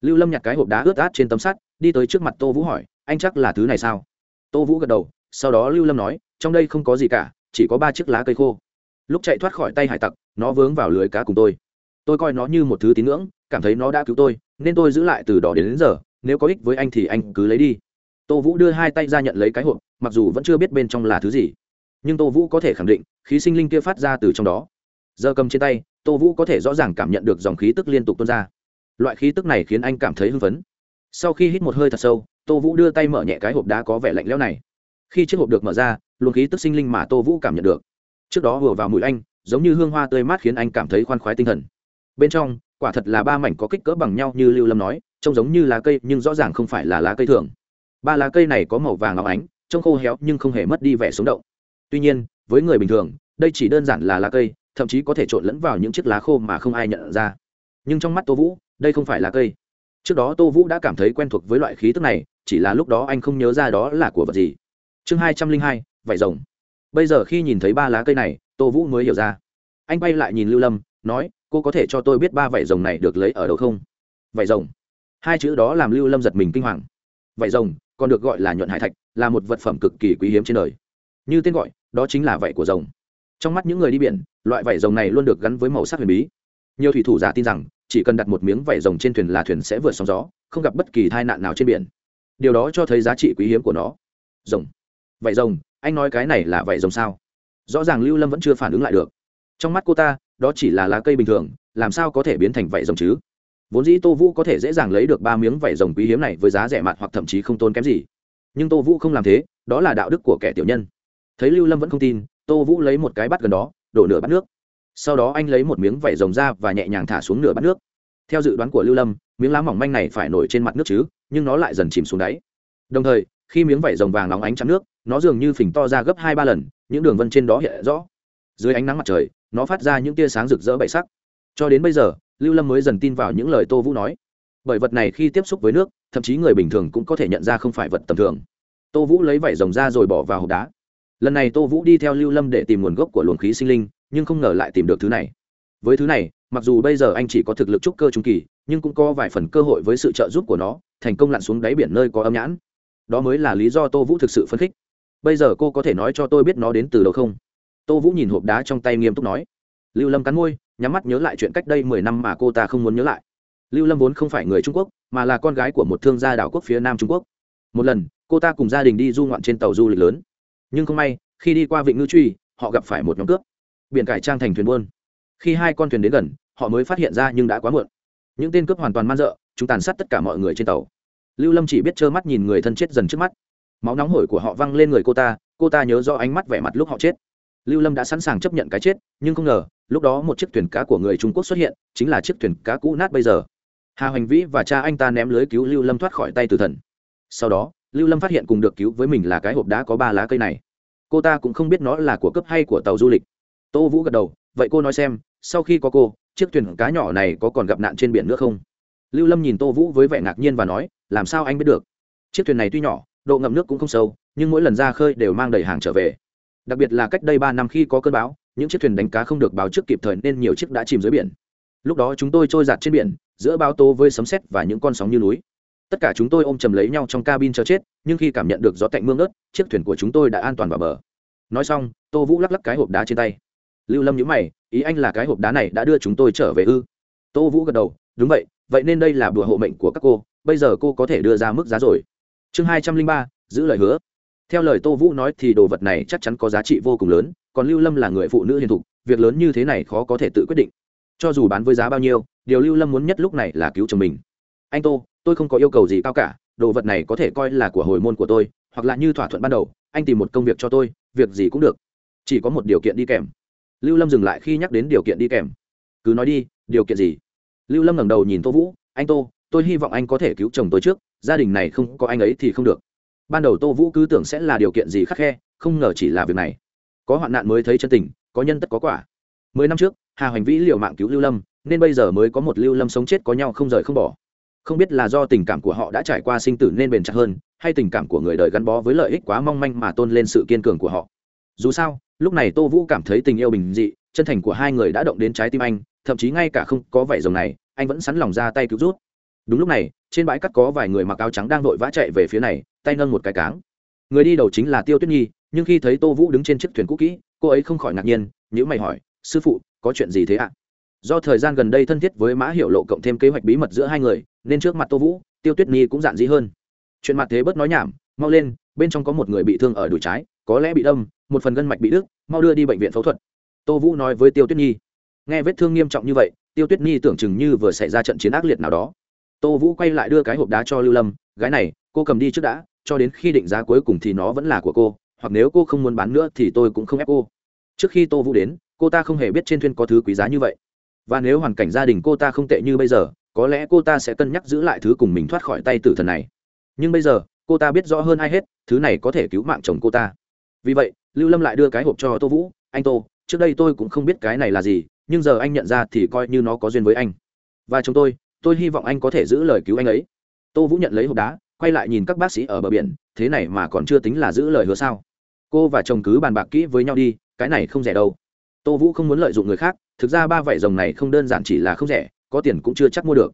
lưu lâm nhặt cái hộp đá ướt át trên tấm sắt đi tới trước mặt tô vũ hỏi anh chắc là thứ này sao? Tô vũ gật đầu sau đó lưu lâm nói trong đây không có gì cả chỉ có ba chiếc lá cây khô. Lúc chạy thoát khỏi tay hải tặc nó vướng vào lưới cá cùng tôi. Tôi coi nó như một thứ tín ngưỡng cảm thấy nó đã cứu tôi nên tôi giữ lại từ đó đến, đến giờ nếu có ích với anh thì anh cứ lấy đi. Tô vũ đưa hai tay ra nhận lấy cái hộp mặc dù vẫn chưa biết bên trong là thứ gì. Nhưng tô vũ có thể khẳng định khí sinh linh kia phát ra từ trong đó. Giờ cầm trên tay tô vũ có thể rõ ràng cảm nhận được dòng khí tức liên tục tuôn ra loại khí tức này khiến anh cảm thấy hưng phấn. Sau khi hít một hơi thật sâu, tô vũ đưa tay mở nhẹ cái hộp đá có vẻ lạnh lẽo này. Khi chiếc hộp được mở ra, luồng khí tức sinh linh mà tô vũ cảm nhận được. Trước đó vừa vào mũi anh, giống như hương hoa tươi mát khiến anh cảm thấy khoan khoái tinh thần. Bên trong, quả thật là ba mảnh có kích cỡ bằng nhau như lưu lâm nói, trông giống như lá cây, nhưng rõ ràng không phải là lá cây thường. Ba lá cây này có màu vàng óng ánh, trông khô héo nhưng không hề mất đi vẻ sống động. Tuy nhiên, với người bình thường, đây chỉ đơn giản là lá cây, thậm chí có thể trộn lẫn vào những chiếc lá khô mà không ai nhận ra. Nhưng trong mắt tô vũ đây không phải là cây. Trước đó tô vũ đã cảm thấy quen thuộc với loại khí tức này, chỉ là lúc đó anh không nhớ ra đó là của vật gì. Chương hai trăm linh hai, vải rồng. Bây giờ khi nhìn thấy ba lá cây này, tô vũ mới hiểu ra. Anh bay lại nhìn lưu lâm, nói, cô có thể cho tôi biết ba vải rồng này được lấy ở đâu không? Vải rồng? Hai chữ đó làm lưu lâm giật mình kinh hoàng. Vải rồng, còn được gọi là nhuận hải thạch, là một vật phẩm cực kỳ quý hiếm trên đời. Như tên gọi, đó chính là vảy của rồng. Trong mắt những người đi biển, loại vải rồng này luôn được gắn với màu sắc huyền bí. Nhiều thủy thủ giả tin rằng chỉ cần đặt một miếng vải rồng trên thuyền là thuyền sẽ vượt sóng gió, không gặp bất kỳ tai nạn nào trên biển. Điều đó cho thấy giá trị quý hiếm của nó. Rồng. Vải rồng, anh nói cái này là vải rồng sao? Rõ ràng lưu lâm vẫn chưa phản ứng lại được. Trong mắt cô ta, đó chỉ là lá cây bình thường, làm sao có thể biến thành vải rồng chứ? Vốn dĩ tô vũ có thể dễ dàng lấy được ba miếng vải rồng quý hiếm này với giá rẻ mạt hoặc thậm chí không tốn kém gì. Nhưng tô vũ không làm thế, đó là đạo đức của kẻ tiểu nhân. Thấy lưu lâm vẫn không tin, tô vũ lấy một cái bát gần đó, đổ nửa bát nước sau đó anh lấy một miếng vải rồng ra và nhẹ nhàng thả xuống nửa bát nước. Theo dự đoán của lưu lâm, miếng lá mỏng manh này phải nổi trên mặt nước chứ, nhưng nó lại dần chìm xuống đáy. Đồng thời, khi miếng vải rồng vàng nóng ánh trắng nước, nó dường như phình to ra gấp hai ba lần, những đường vân trên đó hiện rõ. Dưới ánh nắng mặt trời, nó phát ra những tia sáng rực rỡ bảy sắc. Cho đến bây giờ, lưu lâm mới dần tin vào những lời tô vũ nói. Bởi vật này khi tiếp xúc với nước, thậm chí người bình thường cũng có thể nhận ra không phải vật tầm thường. Tô vũ lấy vải rồng ra rồi bỏ vào hộp đá lần này tô vũ đi theo lưu lâm để tìm nguồn gốc của luồng khí sinh linh, nhưng không ngờ lại tìm được thứ này. Với thứ này, mặc dù bây giờ anh chỉ có thực lực trúc cơ trung kỳ, nhưng cũng có vài phần cơ hội với sự trợ giúp của nó, thành công lặn xuống đáy biển nơi có âm nhãn. Đó mới là lý do tô vũ thực sự phấn khích. Bây giờ cô có thể nói cho tôi biết nó đến từ đâu không? Tô vũ nhìn hộp đá trong tay nghiêm túc nói. Lưu lâm cắn môi, nhắm mắt nhớ lại chuyện cách đây mười năm mà cô ta không muốn nhớ lại. Lưu lâm vốn không phải người trung quốc, mà là con gái của một thương gia đảo quốc phía nam trung quốc. Một lần, cô ta cùng gia đình đi du ngoạn trên tàu du lịch lớn nhưng không may, khi đi qua vịnh ngư truy họ gặp phải một nhóm cướp. Biển cải trang thành thuyền buôn. Khi hai con thuyền đến gần, họ mới phát hiện ra nhưng đã quá muộn. Những tên cướp hoàn toàn man dợ, chúng tàn sát tất cả mọi người trên tàu. Lưu lâm chỉ biết trơ mắt nhìn người thân chết dần trước mắt. Máu nóng hổi của họ văng lên người cô ta cô ta nhớ rõ ánh mắt vẻ mặt lúc họ chết. Lưu lâm đã sẵn sàng chấp nhận cái chết, nhưng không ngờ, lúc đó một chiếc thuyền cá của người trung quốc xuất hiện, chính là chiếc thuyền cá cũ nát bây giờ. Hà hoành vĩ và cha anh ta ném lưới cứu lưu lâm thoát khỏi tay tử thần. Sau đó lưu lâm phát hiện cùng được cứu với mình là cái hộp đá có ba lá cây này. Cô ta cũng không biết nó là của cấp hay của tàu du lịch. Tô vũ gật đầu, vậy cô nói xem, sau khi có cô, chiếc thuyền cá nhỏ này có còn gặp nạn trên biển nữa không? Lưu lâm nhìn tô vũ với vẻ ngạc nhiên và nói, làm sao anh biết được? Chiếc thuyền này tuy nhỏ, độ ngậm nước cũng không sâu, nhưng mỗi lần ra khơi đều mang đầy hàng trở về. Đặc biệt là cách đây ba năm khi có cơn bão, những chiếc thuyền đánh cá không được báo trước kịp thời nên nhiều chiếc đã chìm dưới biển. Lúc đó chúng tôi trôi giạt trên biển, giữa bao tố với sấm sét và những con sóng như núi tất cả chúng tôi ôm chầm lấy nhau trong cabin chờ chết, nhưng khi cảm nhận được gió tạnh mương ớt, chiếc thuyền của chúng tôi đã an toàn vào bờ. Nói xong, tô vũ lắc lắc cái hộp đá trên tay. Lưu lâm nhữ mày, ý anh là cái hộp đá này đã đưa chúng tôi trở về ư? Tô vũ gật đầu, đúng vậy vậy nên đây là bùa hộ mệnh của các cô, bây giờ cô có thể đưa ra mức giá rồi. Chương hai trăm linh ba, giữ lời hứa. Theo lời tô vũ nói thì đồ vật này chắc chắn có giá trị vô cùng lớn, còn lưu lâm là người phụ nữ hiền thục, việc lớn như thế này khó có thể tự quyết định. Cho dù bán với giá bao nhiêu, điều lưu lâm muốn nhất lúc này là cứu chồng mình. Anh tô tôi không có yêu cầu gì cao cả, đồ vật này có thể coi là của hồi môn của tôi, hoặc là như thỏa thuận ban đầu, anh tìm một công việc cho tôi, việc gì cũng được. Chỉ có một điều kiện đi kèm. Lưu lâm dừng lại khi nhắc đến điều kiện đi kèm. Cứ nói đi, điều kiện gì? Lưu lâm ngẩng đầu nhìn tô vũ, anh tô, tôi hy vọng anh có thể cứu chồng tôi trước, gia đình này không có anh ấy thì không được. Ban đầu tô vũ cứ tưởng sẽ là điều kiện gì khắc khe, không ngờ chỉ là việc này. Có hoạn nạn mới thấy chân tình, có nhân tất có quả. Mười năm trước, hà hoành vĩ liều mạng cứu lưu lâm, nên bây giờ mới có một lưu lâm sống chết có nhau không rời không bỏ không biết là do tình cảm của họ đã trải qua sinh tử nên bền chặt hơn, hay tình cảm của người đời gắn bó với lợi ích quá mong manh mà tôn lên sự kiên cường của họ. Dù sao, lúc này tô vũ cảm thấy tình yêu bình dị, chân thành của hai người đã động đến trái tim anh, thậm chí ngay cả không có vẻ rồng này, anh vẫn sẵn lòng ra tay cứu rút. Đúng lúc này, trên bãi cắt có vài người mặc áo trắng đang vội vã chạy về phía này, tay nâng một cái cáng. Người đi đầu chính là tiêu tuyết nhi, nhưng khi thấy tô vũ đứng trên chiếc thuyền cũ kỹ, cô ấy không khỏi ngạc nhiên nhữ mày hỏi, sư phụ, có chuyện gì thế ạ? Do thời gian gần đây thân thiết với mã hiệu lộ cộng thêm kế hoạch bí mật giữa hai người, nên trước mặt tô vũ, tiêu tuyết nhi cũng dạn dĩ hơn. Chuyện mặt thế bớt nói nhảm, mau lên, bên trong có một người bị thương ở đùi trái, có lẽ bị đâm, một phần gân mạch bị đứt, mau đưa đi bệnh viện phẫu thuật. Tô vũ nói với tiêu tuyết nhi. Nghe vết thương nghiêm trọng như vậy, tiêu tuyết nhi tưởng chừng như vừa xảy ra trận chiến ác liệt nào đó. Tô vũ quay lại đưa cái hộp đá cho lưu lâm, gái này, cô cầm đi trước đã, cho đến khi định giá cuối cùng thì nó vẫn là của cô, hoặc nếu cô không muốn bán nữa thì tôi cũng không ép cô. Trước khi tô vũ đến, cô ta không hề biết trên thuyền có thứ quý giá như vậy và nếu hoàn cảnh gia đình cô ta không tệ như bây giờ, có lẽ cô ta sẽ cân nhắc giữ lại thứ cùng mình thoát khỏi tay tử thần này. Nhưng bây giờ, cô ta biết rõ hơn ai hết, thứ này có thể cứu mạng chồng cô ta. Vì vậy, lưu lâm lại đưa cái hộp cho tô vũ. Anh tô, trước đây tôi cũng không biết cái này là gì, nhưng giờ anh nhận ra thì coi như nó có duyên với anh. Và chồng tôi tôi hy vọng anh có thể giữ lời cứu anh ấy. Tô vũ nhận lấy hộp đá, quay lại nhìn các bác sĩ ở bờ biển, thế này mà còn chưa tính là giữ lời hứa sao? Cô và chồng cứ bàn bạc kỹ với nhau đi, cái này không rẻ đâu tô vũ không muốn lợi dụng người khác, thực ra ba vải rồng này không đơn giản chỉ là không rẻ, có tiền cũng chưa chắc mua được.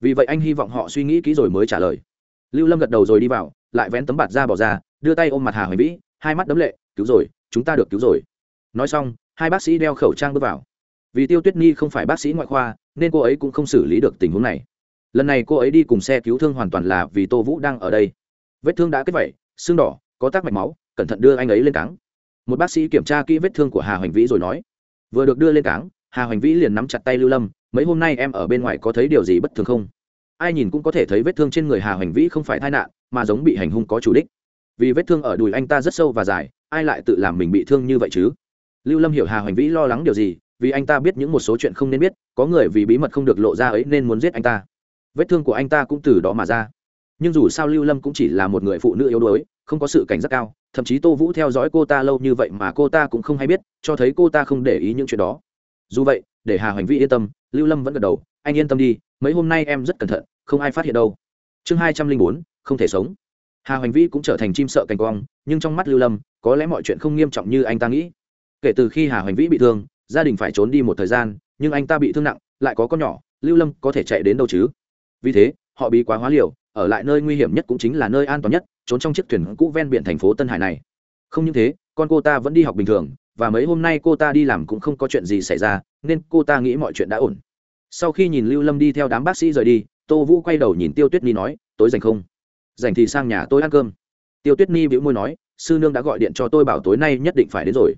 Vì vậy anh hy vọng họ suy nghĩ kỹ rồi mới trả lời. Lưu lâm gật đầu rồi đi vào, lại vén tấm bạt ra bỏ ra, đưa tay ôm mặt hà hoài vĩ, hai mắt đấm lệ, cứu rồi, chúng ta được cứu rồi. Nói xong, hai bác sĩ đeo khẩu trang bước vào. Vì tiêu tuyết nhi không phải bác sĩ ngoại khoa, nên cô ấy cũng không xử lý được tình huống này. Lần này cô ấy đi cùng xe cứu thương hoàn toàn là vì tô vũ đang ở đây. Vết thương đã kết vẩy xương đỏ, có tác mạch máu, cẩn thận đưa anh ấy lên cáng một bác sĩ kiểm tra kỹ vết thương của hà hoành vĩ rồi nói, vừa được đưa lên cáng, hà hoành vĩ liền nắm chặt tay lưu lâm, mấy hôm nay em ở bên ngoài có thấy điều gì bất thường không? Ai nhìn cũng có thể thấy vết thương trên người hà hoành vĩ không phải tai nạn, mà giống bị hành hung có chủ đích. Vì vết thương ở đùi anh ta rất sâu và dài, ai lại tự làm mình bị thương như vậy chứ? Lưu lâm hiểu hà hoành vĩ lo lắng điều gì, vì anh ta biết những một số chuyện không nên biết, có người vì bí mật không được lộ ra ấy nên muốn giết anh ta. Vết thương của anh ta cũng từ đó mà ra. Nhưng dù sao lưu lâm cũng chỉ là một người phụ nữ yếu đuối, không có sự cảnh giác cao thậm chí tô vũ theo dõi cô ta lâu như vậy mà cô ta cũng không hay biết, cho thấy cô ta không để ý những chuyện đó. Dù vậy, để hà hoành vĩ yên tâm, lưu lâm vẫn gật đầu, anh yên tâm đi, mấy hôm nay em rất cẩn thận, không ai phát hiện đâu. Chương hai trăm linh bốn, không thể sống. Hà hoành vĩ cũng trở thành chim sợ cành quong nhưng trong mắt lưu lâm, có lẽ mọi chuyện không nghiêm trọng như anh ta nghĩ. Kể từ khi hà hoành vĩ bị thương, gia đình phải trốn đi một thời gian, nhưng anh ta bị thương nặng, lại có con nhỏ, lưu lâm có thể chạy đến đâu chứ? Vì thế, họ bị quá hóa liều ở lại nơi nguy hiểm nhất cũng chính là nơi an toàn nhất, trốn trong chiếc thuyền cũ ven biển thành phố tân hải này. Không những thế, con cô ta vẫn đi học bình thường, và mấy hôm nay cô ta đi làm cũng không có chuyện gì xảy ra, nên cô ta nghĩ mọi chuyện đã ổn. Sau khi nhìn lưu lâm đi theo đám bác sĩ rời đi, tô vũ quay đầu nhìn tiêu tuyết ni nói, tối dành không? Dành thì sang nhà tôi ăn cơm. Tiêu tuyết ni bĩu môi nói, sư nương đã gọi điện cho tôi bảo tối nay nhất định phải đến rồi.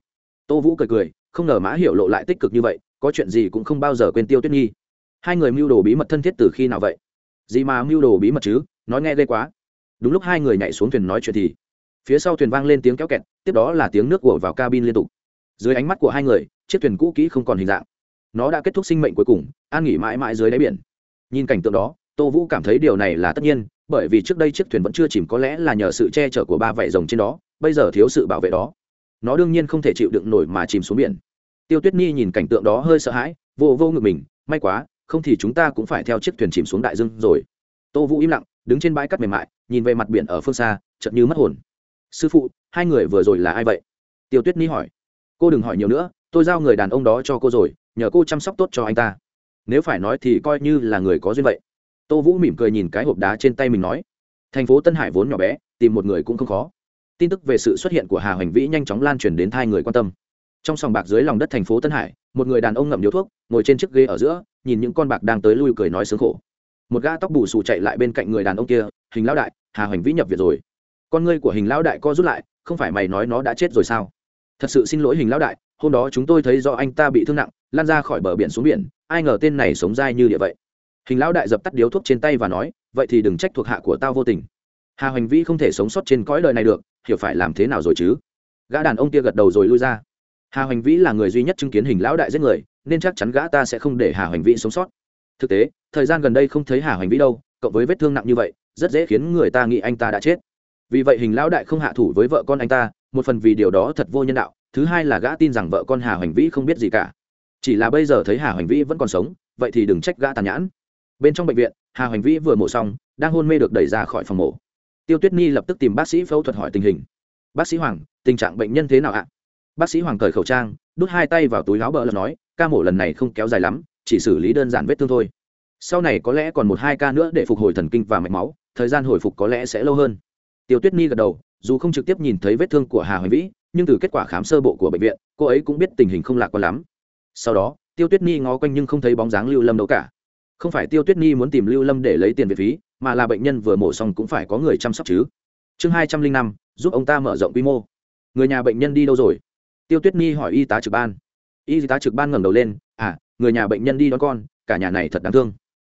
Tô vũ cười cười, không ngờ mã hiểu lộ lại tích cực như vậy, có chuyện gì cũng không bao giờ quên tiêu tuyết nhi hai người mưu đồ bí mật thân thiết từ khi nào vậy? Gì mà mưu đồ bí mật chứ, nói nghe ghê quá. Đúng lúc hai người nhảy xuống thuyền nói chuyện thì, phía sau thuyền vang lên tiếng kéo kẹt, tiếp đó là tiếng nước của vào cabin liên tục. Dưới ánh mắt của hai người, chiếc thuyền cũ kỹ không còn hình dạng. Nó đã kết thúc sinh mệnh cuối cùng, an nghỉ mãi mãi dưới đáy biển. Nhìn cảnh tượng đó, tô vũ cảm thấy điều này là tất nhiên, bởi vì trước đây chiếc thuyền vẫn chưa chìm có lẽ là nhờ sự che chở của ba vảy rồng trên đó, bây giờ thiếu sự bảo vệ đó. Nó đương nhiên không thể chịu đựng nổi mà chìm xuống biển. Tiêu tuyết nhi nhìn cảnh tượng đó hơi sợ hãi, vô vô ngực mình, may quá không thì chúng ta cũng phải theo chiếc thuyền chìm xuống đại dương rồi. Tô vũ im lặng, đứng trên bãi cắt mềm mại, nhìn về mặt biển ở phương xa, chợt như mất hồn. Sư phụ, hai người vừa rồi là ai vậy? Tiêu tuyết nhi hỏi. Cô đừng hỏi nhiều nữa, tôi giao người đàn ông đó cho cô rồi, nhờ cô chăm sóc tốt cho anh ta. Nếu phải nói thì coi như là người có duyên vậy. Tô vũ mỉm cười nhìn cái hộp đá trên tay mình nói. Thành phố tân hải vốn nhỏ bé, tìm một người cũng không khó. Tin tức về sự xuất hiện của hà hoành vĩ nhanh chóng lan truyền đến hai người quan tâm. Trong sòng bạc dưới lòng đất thành phố tân hải, một người đàn ông ngậm điếu thuốc, ngồi trên chiếc ghế ở giữa nhìn những con bạc đang tới lui cười nói sướng khổ. Một gã tóc bù xù chạy lại bên cạnh người đàn ông kia, hình lão đại, hà hoành vĩ nhập viện rồi. Con ngươi của hình lão đại co rút lại, không phải mày nói nó đã chết rồi sao? Thật sự xin lỗi hình lão đại, hôm đó chúng tôi thấy do anh ta bị thương nặng lan ra khỏi bờ biển xuống biển, ai ngờ tên này sống dai như địa vậy. Hình lão đại dập tắt điếu thuốc trên tay và nói, vậy thì đừng trách thuộc hạ của tao vô tình. Hà hoành vĩ không thể sống sót trên cõi đời này được, hiểu phải làm thế nào rồi chứ? Gã đàn ông kia gật đầu rồi lui ra. Hà hoành vĩ là người duy nhất chứng kiến hình lão đại giết người nên chắc chắn gã ta sẽ không để hà hoành vĩ sống sót. Thực tế, thời gian gần đây không thấy hà hoành vĩ đâu, cộng với vết thương nặng như vậy, rất dễ khiến người ta nghĩ anh ta đã chết. Vì vậy hình lão đại không hạ thủ với vợ con anh ta, một phần vì điều đó thật vô nhân đạo, thứ hai là gã tin rằng vợ con hà hoành vĩ không biết gì cả. Chỉ là bây giờ thấy hà hoành vĩ vẫn còn sống, vậy thì đừng trách gã tàn nhãn bên trong bệnh viện, hà hoành vĩ vừa mổ xong, đang hôn mê được đẩy ra khỏi phòng mổ. Tiêu tuyết nhi lập tức tìm bác sĩ phẫu thuật hỏi tình hình. Bác sĩ hoàng, tình trạng bệnh nhân thế nào ạ? Bác sĩ hoàng cởi khẩu trang đút hai tay vào túi áo bờ lật nói, ca mổ lần này không kéo dài lắm, chỉ xử lý đơn giản vết thương thôi. Sau này có lẽ còn một hai ca nữa để phục hồi thần kinh và mạch máu, thời gian hồi phục có lẽ sẽ lâu hơn. Tiêu tuyết nhi gật đầu, dù không trực tiếp nhìn thấy vết thương của hà hoài vĩ, nhưng từ kết quả khám sơ bộ của bệnh viện, cô ấy cũng biết tình hình không lạc quan lắm. Sau đó, tiêu tuyết nhi ngó quanh nhưng không thấy bóng dáng lưu lâm đâu cả. Không phải tiêu tuyết nhi muốn tìm lưu lâm để lấy tiền viện phí, mà là bệnh nhân vừa mổ xong cũng phải có người chăm sóc chứ. Chương hai trăm linh năm, giúp ông ta mở rộng quy mô. Người nhà bệnh nhân đi đâu rồi? Tiêu tuyết nhi hỏi y tá trực ban. Y tá trực ban ngẩng đầu lên à người nhà bệnh nhân đi đón con, cả nhà này thật đáng thương.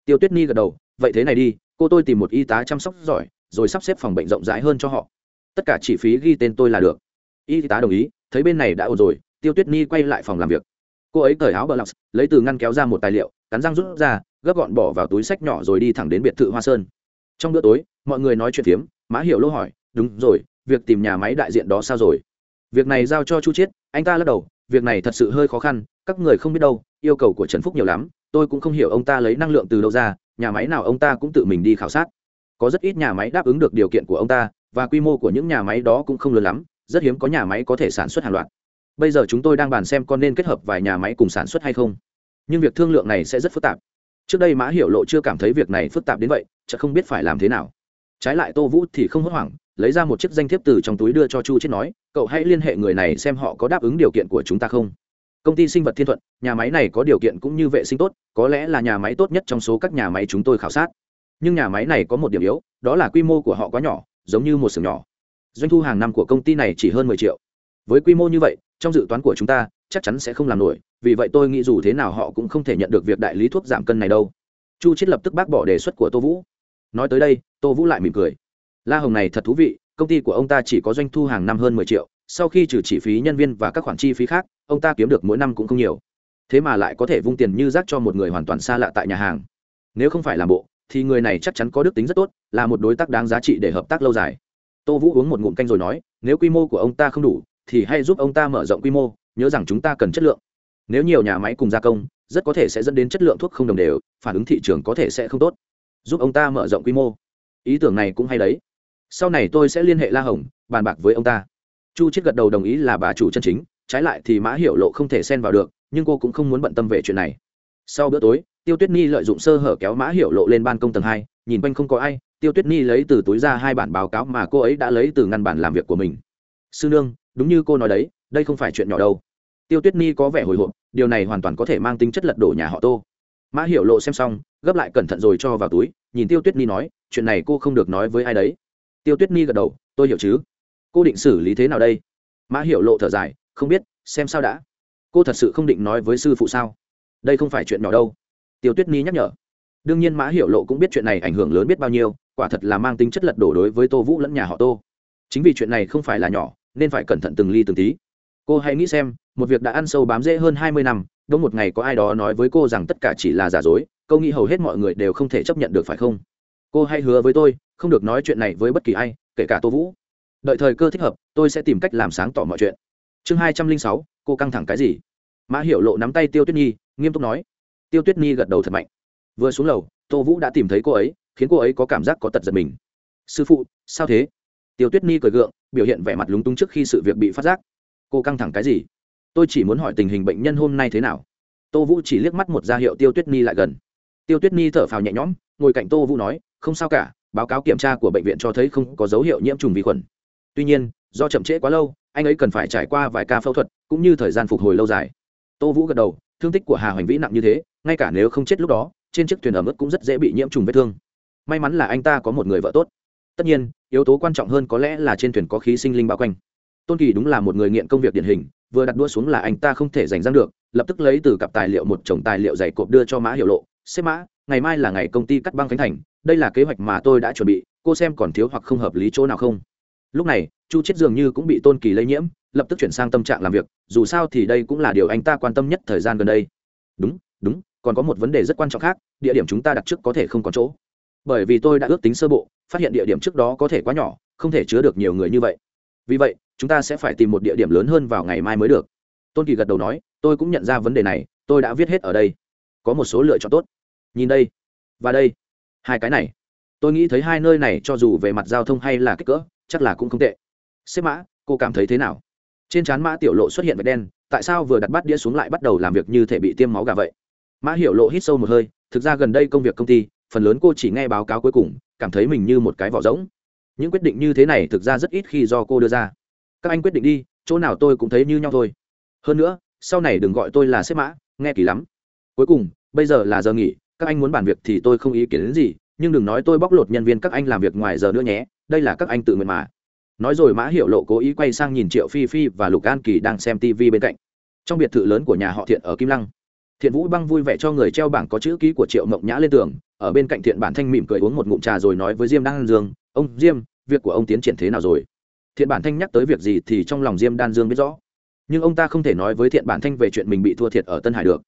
Tiêu tuyết nhi gật đầu, vậy thế này đi, cô tôi tìm một y tá chăm sóc giỏi, rồi sắp xếp phòng bệnh rộng rãi hơn cho họ. Tất cả chi phí ghi tên tôi là được. Y tá đồng ý, thấy bên này đã ổn rồi, tiêu tuyết nhi quay lại phòng làm việc. Cô ấy cởi áo bờ lọc, lấy từ ngăn kéo ra một tài liệu, cắn răng rút ra, gấp gọn bỏ vào túi sách nhỏ rồi đi thẳng đến biệt thự hoa sơn. Trong bữa tối, mọi người nói chuyện phiếm, mã hiểu lô hỏi, đúng rồi, việc tìm nhà máy đại diện đó sao rồi? Việc này giao cho chu chiết, anh ta lắc đầu, việc này thật sự hơi khó khăn, các người không biết đâu, yêu cầu của trần phúc nhiều lắm, tôi cũng không hiểu ông ta lấy năng lượng từ đâu ra, nhà máy nào ông ta cũng tự mình đi khảo sát. Có rất ít nhà máy đáp ứng được điều kiện của ông ta, và quy mô của những nhà máy đó cũng không lớn lắm, rất hiếm có nhà máy có thể sản xuất hàng loạt. Bây giờ chúng tôi đang bàn xem con nên kết hợp vài nhà máy cùng sản xuất hay không. Nhưng việc thương lượng này sẽ rất phức tạp. Trước đây mã hiểu lộ chưa cảm thấy việc này phức tạp đến vậy chợ không biết phải làm thế nào. Trái lại tô vũ thì không hốt hoảng lấy ra một chiếc danh thiếp từ trong túi đưa cho chu chết nói, cậu hãy liên hệ người này xem họ có đáp ứng điều kiện của chúng ta không. Công ty sinh vật thiên thuận, nhà máy này có điều kiện cũng như vệ sinh tốt, có lẽ là nhà máy tốt nhất trong số các nhà máy chúng tôi khảo sát. Nhưng nhà máy này có một điểm yếu, đó là quy mô của họ quá nhỏ, giống như một xưởng nhỏ. Doanh thu hàng năm của công ty này chỉ hơn mười triệu. Với quy mô như vậy, trong dự toán của chúng ta, chắc chắn sẽ không làm nổi, vì vậy tôi nghĩ dù thế nào họ cũng không thể nhận được việc đại lý thuốc giảm cân này đâu. Chu chết lập tức bác bỏ đề xuất của tô vũ. Nói tới đây, tô vũ lại mỉm cười la hồng này thật thú vị, công ty của ông ta chỉ có doanh thu hàng năm hơn mười triệu, sau khi trừ chi phí nhân viên và các khoản chi phí khác, ông ta kiếm được mỗi năm cũng không nhiều. Thế mà lại có thể vung tiền như rác cho một người hoàn toàn xa lạ tại nhà hàng. Nếu không phải làm bộ, thì người này chắc chắn có đức tính rất tốt, là một đối tác đáng giá trị để hợp tác lâu dài. Tô vũ uống một ngụm canh rồi nói, nếu quy mô của ông ta không đủ, thì hãy giúp ông ta mở rộng quy mô, nhớ rằng chúng ta cần chất lượng. Nếu nhiều nhà máy cùng gia công, rất có thể sẽ dẫn đến chất lượng thuốc không đồng đều, phản ứng thị trường có thể sẽ không tốt. Giúp ông ta mở rộng quy mô. Ý tưởng này cũng hay đấy sau này tôi sẽ liên hệ la hồng, bàn bạc với ông ta. Chu chết gật đầu đồng ý là bà chủ chân chính, trái lại thì mã hiểu lộ không thể xen vào được, nhưng cô cũng không muốn bận tâm về chuyện này. Sau bữa tối, tiêu tuyết nhi lợi dụng sơ hở kéo mã hiểu lộ lên ban công tầng hai, nhìn quanh không có ai, tiêu tuyết nhi lấy từ túi ra hai bản báo cáo mà cô ấy đã lấy từ ngăn bản làm việc của mình. Sư nương, đúng như cô nói đấy, đây không phải chuyện nhỏ đâu. Tiêu tuyết nhi có vẻ hồi hộp, điều này hoàn toàn có thể mang tính chất lật đổ nhà họ tô. Mã hiểu lộ xem xong, gấp lại cẩn thận rồi cho vào túi, nhìn tiêu tuyết nhi nói, chuyện này cô không được nói với ai đấy tiêu tuyết nhi gật đầu, tôi hiểu chứ. Cô định xử lý thế nào đây? Mã hiểu lộ thở dài, không biết, xem sao đã. Cô thật sự không định nói với sư phụ sao? Đây không phải chuyện nhỏ đâu. Tiêu tuyết nhi nhắc nhở. Đương nhiên mã hiểu lộ cũng biết chuyện này ảnh hưởng lớn biết bao nhiêu, quả thật là mang tính chất lật đổ đối với tô vũ lẫn nhà họ tô. Chính vì chuyện này không phải là nhỏ, nên phải cẩn thận từng ly từng tí. Cô hãy nghĩ xem, một việc đã ăn sâu bám rễ hơn hai mươi năm đông một ngày có ai đó nói với cô rằng tất cả chỉ là giả dối, câu nghĩ hầu hết mọi người đều không thể chấp nhận được phải không? Cô hãy hứa với tôi không được nói chuyện này với bất kỳ ai, kể cả tô vũ. Đợi thời cơ thích hợp, tôi sẽ tìm cách làm sáng tỏ mọi chuyện. Chương hai trăm linh sáu, cô căng thẳng cái gì? Mã hiểu lộ nắm tay tiêu tuyết nhi, nghiêm túc nói. Tiêu tuyết nhi gật đầu thật mạnh. Vừa xuống lầu, tô vũ đã tìm thấy cô ấy, khiến cô ấy có cảm giác có tật giật mình. Sư phụ, sao thế? Tiêu tuyết nhi cười gượng, biểu hiện vẻ mặt lúng túng trước khi sự việc bị phát giác. Cô căng thẳng cái gì? Tôi chỉ muốn hỏi tình hình bệnh nhân hôm nay thế nào. Tô vũ chỉ liếc mắt một ra hiệu tiêu tuyết nhi lại gần. Tiêu tuyết nhi thở phào nhẹ nhõm, ngồi cạnh tô vũ nói, không sao cả báo cáo kiểm tra của bệnh viện cho thấy không có dấu hiệu nhiễm trùng vi khuẩn. Tuy nhiên, do chậm trễ quá lâu, anh ấy cần phải trải qua vài ca phẫu thuật, cũng như thời gian phục hồi lâu dài. Tô vũ gật đầu, thương tích của hà hoành vĩ nặng như thế, ngay cả nếu không chết lúc đó, trên chiếc thuyền ẩm ướt cũng rất dễ bị nhiễm trùng vết thương. May mắn là anh ta có một người vợ tốt. Tất nhiên, yếu tố quan trọng hơn có lẽ là trên thuyền có khí sinh linh bao quanh. Tôn kỳ đúng là một người nghiện công việc điển hình, vừa đặt đua xuống là anh ta không thể giành răng được, lập tức lấy từ cặp tài liệu một chồng tài liệu dày cộp đưa cho mã hiệu lộ. Xếp mã ngày mai là ngày công ty cắt băng khánh thành, đây là kế hoạch mà tôi đã chuẩn bị, cô xem còn thiếu hoặc không hợp lý chỗ nào không? Lúc này, chu chết dường như cũng bị tôn kỳ lây nhiễm, lập tức chuyển sang tâm trạng làm việc, dù sao thì đây cũng là điều anh ta quan tâm nhất thời gian gần đây. Đúng đúng, còn có một vấn đề rất quan trọng khác, địa điểm chúng ta đặt trước có thể không có chỗ. Bởi vì tôi đã ước tính sơ bộ, phát hiện địa điểm trước đó có thể quá nhỏ, không thể chứa được nhiều người như vậy. Vì vậy, chúng ta sẽ phải tìm một địa điểm lớn hơn vào ngày mai mới được. Tôn kỳ gật đầu nói, tôi cũng nhận ra vấn đề này, tôi đã viết hết ở đây. Có một số lựa chọn tốt nhìn đây, và đây. Hai cái này. Tôi nghĩ thấy hai nơi này cho dù về mặt giao thông hay là kích cỡ, chắc là cũng không tệ. Xếp mã, cô cảm thấy thế nào? Trên trán mã tiểu lộ xuất hiện vệt đen, tại sao vừa đặt bát đĩa xuống lại bắt đầu làm việc như thể bị tiêm máu gà vậy? Mã hiểu lộ hít sâu một hơi, thực ra gần đây công việc công ty, phần lớn cô chỉ nghe báo cáo cuối cùng, cảm thấy mình như một cái vỏ rỗng. Những quyết định như thế này thực ra rất ít khi do cô đưa ra. Các anh quyết định đi, chỗ nào tôi cũng thấy như nhau thôi. Hơn nữa, sau này đừng gọi tôi là xếp mã, nghe kỳ lắm. Cuối cùng, bây giờ là giờ nghỉ các anh muốn bàn việc thì tôi không ý kiến đến gì, nhưng đừng nói tôi bóc lột nhân viên các anh làm việc ngoài giờ nữa nhé, đây là các anh tự nguyện mà. Nói rồi mã hiệu lộ cố ý quay sang nhìn triệu phi phi và lục an kỳ đang xem tv bên cạnh. Trong biệt thự lớn của nhà họ thiện ở kim lăng, thiện vũ băng vui vẻ cho người treo bảng có chữ ký của triệu mộng nhã lên tường. Ở bên cạnh thiện bản thanh mỉm cười uống một ngụm trà rồi nói với diêm đan dương, ông diêm, việc của ông tiến triển thế nào rồi? Thiện bản thanh nhắc tới việc gì thì trong lòng diêm đan dương biết rõ. Nhưng ông ta không thể nói với thiện bản thanh về chuyện mình bị thua thiệt ở tân hải được.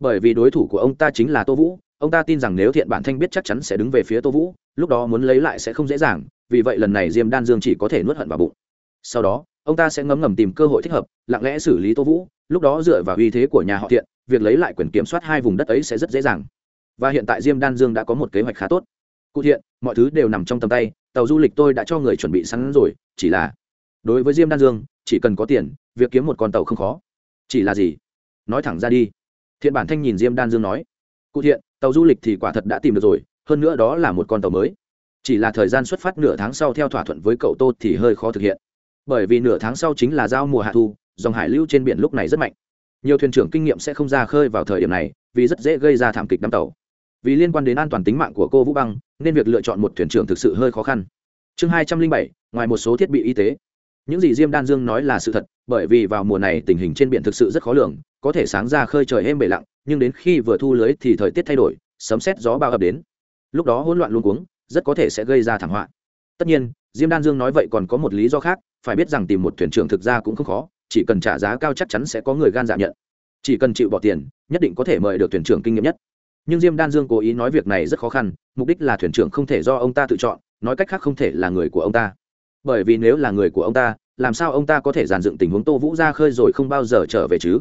Bởi vì đối thủ của ông ta chính là tô vũ ông ta tin rằng nếu thiện bản thanh biết chắc chắn sẽ đứng về phía tô vũ, lúc đó muốn lấy lại sẽ không dễ dàng, vì vậy lần này diêm đan dương chỉ có thể nuốt hận vào bụng. Sau đó, ông ta sẽ ngấm ngầm tìm cơ hội thích hợp, lặng lẽ xử lý tô vũ, lúc đó dựa vào uy thế của nhà họ thiện, việc lấy lại quyền kiểm soát hai vùng đất ấy sẽ rất dễ dàng. Và hiện tại diêm đan dương đã có một kế hoạch khá tốt. Cụ thiện, mọi thứ đều nằm trong tầm tay, tàu du lịch tôi đã cho người chuẩn bị sẵn rồi, chỉ là đối với diêm đan dương, chỉ cần có tiền, việc kiếm một con tàu không khó. Chỉ là gì? Nói thẳng ra đi. Thiện bản thanh nhìn diêm đan dương nói. Cụ thiện tàu du lịch thì quả thật đã tìm được rồi, hơn nữa đó là một con tàu mới. Chỉ là thời gian xuất phát nửa tháng sau theo thỏa thuận với cậu tô thì hơi khó thực hiện. Bởi vì nửa tháng sau chính là giao mùa hạ thu, dòng hải lưu trên biển lúc này rất mạnh. Nhiều thuyền trưởng kinh nghiệm sẽ không ra khơi vào thời điểm này, vì rất dễ gây ra thảm kịch đắm tàu. Vì liên quan đến an toàn tính mạng của cô vũ băng, nên việc lựa chọn một thuyền trưởng thực sự hơi khó khăn. Chương hai trăm linh bảy, ngoài một số thiết bị y tế. Những gì diêm đan dương nói là sự thật, bởi vì vào mùa này tình hình trên biển thực sự rất khó lường, có thể sáng ra khơi trời êm bể lặng nhưng đến khi vừa thu lưới thì thời tiết thay đổi, sấm xét gió bao ập đến. Lúc đó hỗn loạn luôn cuống, rất có thể sẽ gây ra thảm họa. Tất nhiên, diêm đan dương nói vậy còn có một lý do khác, phải biết rằng tìm một thuyền trưởng thực ra cũng không khó, chỉ cần trả giá cao chắc chắn sẽ có người gan dạ nhận. Chỉ cần chịu bỏ tiền, nhất định có thể mời được thuyền trưởng kinh nghiệm nhất. Nhưng diêm đan dương cố ý nói việc này rất khó khăn, mục đích là thuyền trưởng không thể do ông ta tự chọn, nói cách khác không thể là người của ông ta. Bởi vì nếu là người của ông ta, làm sao ông ta có thể giàn dựng tình huống tô vũ ra khơi rồi không bao giờ trở về chứ?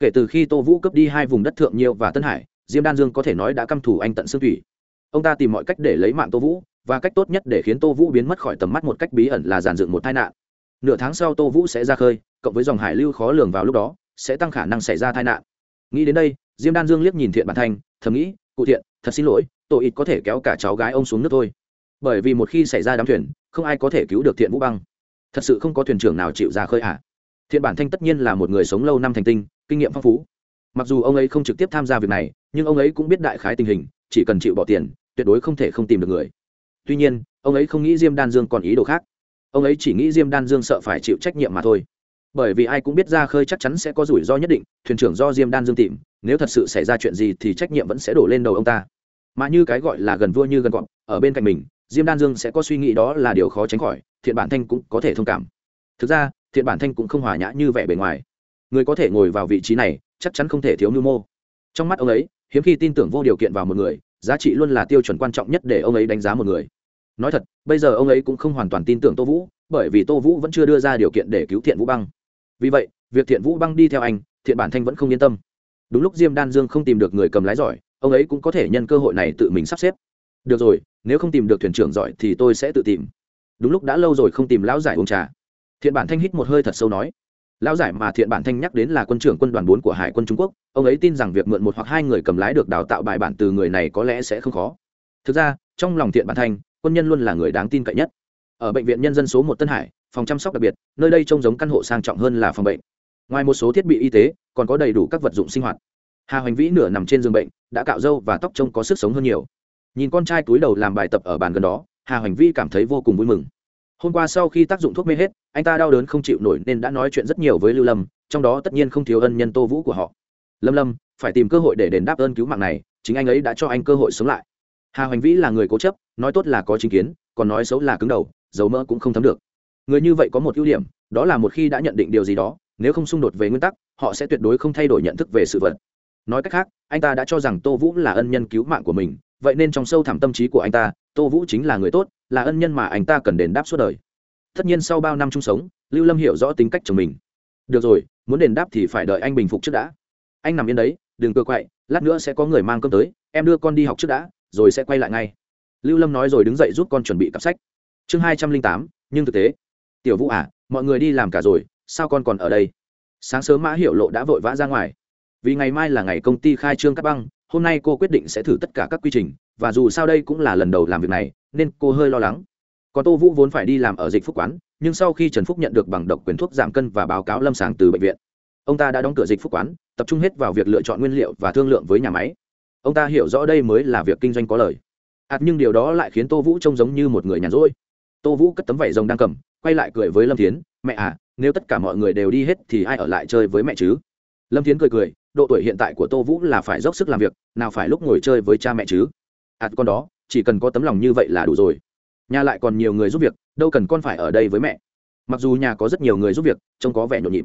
Kể từ khi tô vũ cướp đi hai vùng đất thượng nhiêu và tân hải, diêm đan dương có thể nói đã căm thủ anh tận xương thủy. Ông ta tìm mọi cách để lấy mạng tô vũ, và cách tốt nhất để khiến tô vũ biến mất khỏi tầm mắt một cách bí ẩn là giàn dựng một tai nạn. Nửa tháng sau tô vũ sẽ ra khơi, cộng với dòng hải lưu khó lường vào lúc đó, sẽ tăng khả năng xảy ra tai nạn. Nghĩ đến đây, diêm đan dương liếc nhìn thiện bản thanh, thầm nghĩ, cụ thiện, thật xin lỗi tội ít có thể kéo cả cháu gái ông xuống nước thôi. Bởi vì một khi xảy ra đám thuyền, không ai có thể cứu được thiện vũ băng. Thật sự không có thuyền trưởng nào chịu ra khơi ạ thiện bản thanh tất nhiên là một người sống lâu năm thành tinh kinh nghiệm phong phú. Mặc dù ông ấy không trực tiếp tham gia việc này, nhưng ông ấy cũng biết đại khái tình hình, chỉ cần chịu bỏ tiền, tuyệt đối không thể không tìm được người. Tuy nhiên, ông ấy không nghĩ diêm đan dương còn ý đồ khác. Ông ấy chỉ nghĩ diêm đan dương sợ phải chịu trách nhiệm mà thôi. Bởi vì ai cũng biết ra khơi chắc chắn sẽ có rủi ro nhất định, thuyền trưởng do diêm đan dương tìm, nếu thật sự xảy ra chuyện gì thì trách nhiệm vẫn sẽ đổ lên đầu ông ta. Mà như cái gọi là gần vua như gần gọn ở bên cạnh mình, diêm đan dương sẽ có suy nghĩ đó là điều khó tránh khỏi, thiện bản thanh cũng có thể thông cảm. Thực ra, thiện bản thanh cũng không hòa nhã như vẻ bề ngoài người có thể ngồi vào vị trí này, chắc chắn không thể thiếu mưu mô. Trong mắt ông ấy, hiếm khi tin tưởng vô điều kiện vào một người, giá trị luôn là tiêu chuẩn quan trọng nhất để ông ấy đánh giá một người. Nói thật, bây giờ ông ấy cũng không hoàn toàn tin tưởng tô vũ, bởi vì tô vũ vẫn chưa đưa ra điều kiện để cứu thiện vũ băng. Vì vậy, việc thiện vũ băng đi theo anh, thiện bản thanh vẫn không yên tâm. Đúng lúc diêm đan dương không tìm được người cầm lái giỏi, ông ấy cũng có thể nhân cơ hội này tự mình sắp xếp. Được rồi, nếu không tìm được thuyền trưởng giỏi thì tôi sẽ tự tìm. Đúng lúc đã lâu rồi không tìm lão giải uống trà. Thiện bản thanh hít một hơi thật sâu nói lão giải mà thiện bản thanh nhắc đến là quân trưởng quân đoàn bốn của hải quân trung quốc, ông ấy tin rằng việc mượn một hoặc hai người cầm lái được đào tạo bài bản từ người này có lẽ sẽ không khó. Thực ra, trong lòng thiện bản thanh, quân nhân luôn là người đáng tin cậy nhất. Ở bệnh viện nhân dân số một tân hải, phòng chăm sóc đặc biệt, nơi đây trông giống căn hộ sang trọng hơn là phòng bệnh. Ngoài một số thiết bị y tế, còn có đầy đủ các vật dụng sinh hoạt. Hà hoành vĩ nửa nằm trên giường bệnh, đã cạo râu và tóc trông có sức sống hơn nhiều. Nhìn con trai túi đầu làm bài tập ở bàn gần đó, hà hoành vĩ cảm thấy vô cùng vui mừng hôm qua sau khi tác dụng thuốc mê hết, anh ta đau đớn không chịu nổi nên đã nói chuyện rất nhiều với lưu lâm, trong đó tất nhiên không thiếu ân nhân tô vũ của họ. Lâm lâm, phải tìm cơ hội để đền đáp ơn cứu mạng này, chính anh ấy đã cho anh cơ hội sống lại. Hà hoành vĩ là người cố chấp, nói tốt là có chính kiến, còn nói xấu là cứng đầu, dầu mỡ cũng không thấm được. Người như vậy có một ưu điểm, đó là một khi đã nhận định điều gì đó, nếu không xung đột về nguyên tắc, họ sẽ tuyệt đối không thay đổi nhận thức về sự vật. Nói cách khác, anh ta đã cho rằng tô vũ là ân nhân cứu mạng của mình, vậy nên trong sâu thẳm tâm trí của anh ta, tô vũ chính là người tốt là ân nhân mà anh ta cần đền đáp suốt đời. Tất nhiên sau bao năm chung sống, lưu lâm hiểu rõ tính cách chồng mình. Được rồi, muốn đền đáp thì phải đợi anh bình phục trước đã. Anh nằm yên đấy, đừng cơ quậy, lát nữa sẽ có người mang cơm tới, em đưa con đi học trước đã, rồi sẽ quay lại ngay. Lưu lâm nói rồi đứng dậy giúp con chuẩn bị cặp sách. Chương hai trăm linh tám, nhưng thực tế. Tiểu vũ à mọi người đi làm cả rồi, sao con còn ở đây? Sáng sớm mã hiểu lộ đã vội vã ra ngoài. Vì ngày mai là ngày công ty khai trương cắt băng hôm nay cô quyết định sẽ thử tất cả các quy trình, và dù sao đây cũng là lần đầu làm việc này, nên cô hơi lo lắng. Còn tô vũ vốn phải đi làm ở dịch phúc quán, nhưng sau khi trần phúc nhận được bằng độc quyền thuốc giảm cân và báo cáo lâm sàng từ bệnh viện, ông ta đã đóng cửa dịch phúc quán, tập trung hết vào việc lựa chọn nguyên liệu và thương lượng với nhà máy. Ông ta hiểu rõ đây mới là việc kinh doanh có lời. Ạt nhưng điều đó lại khiến tô vũ trông giống như một người nhàn rỗi. Tô vũ cất tấm vải rồng đang cầm, quay lại cười với lâm thiến, mẹ à nếu tất cả mọi người đều đi hết thì ai ở lại chơi với mẹ chứ? Lâm thiến cười cười, độ tuổi hiện tại của tô vũ là phải dốc sức làm việc, nào phải lúc ngồi chơi với cha mẹ chứ? Ạt con đó, chỉ cần có tấm lòng như vậy là đủ rồi. Nhà lại còn nhiều người giúp việc, đâu cần con phải ở đây với mẹ. Mặc dù nhà có rất nhiều người giúp việc, trông có vẻ nhộn nhịp.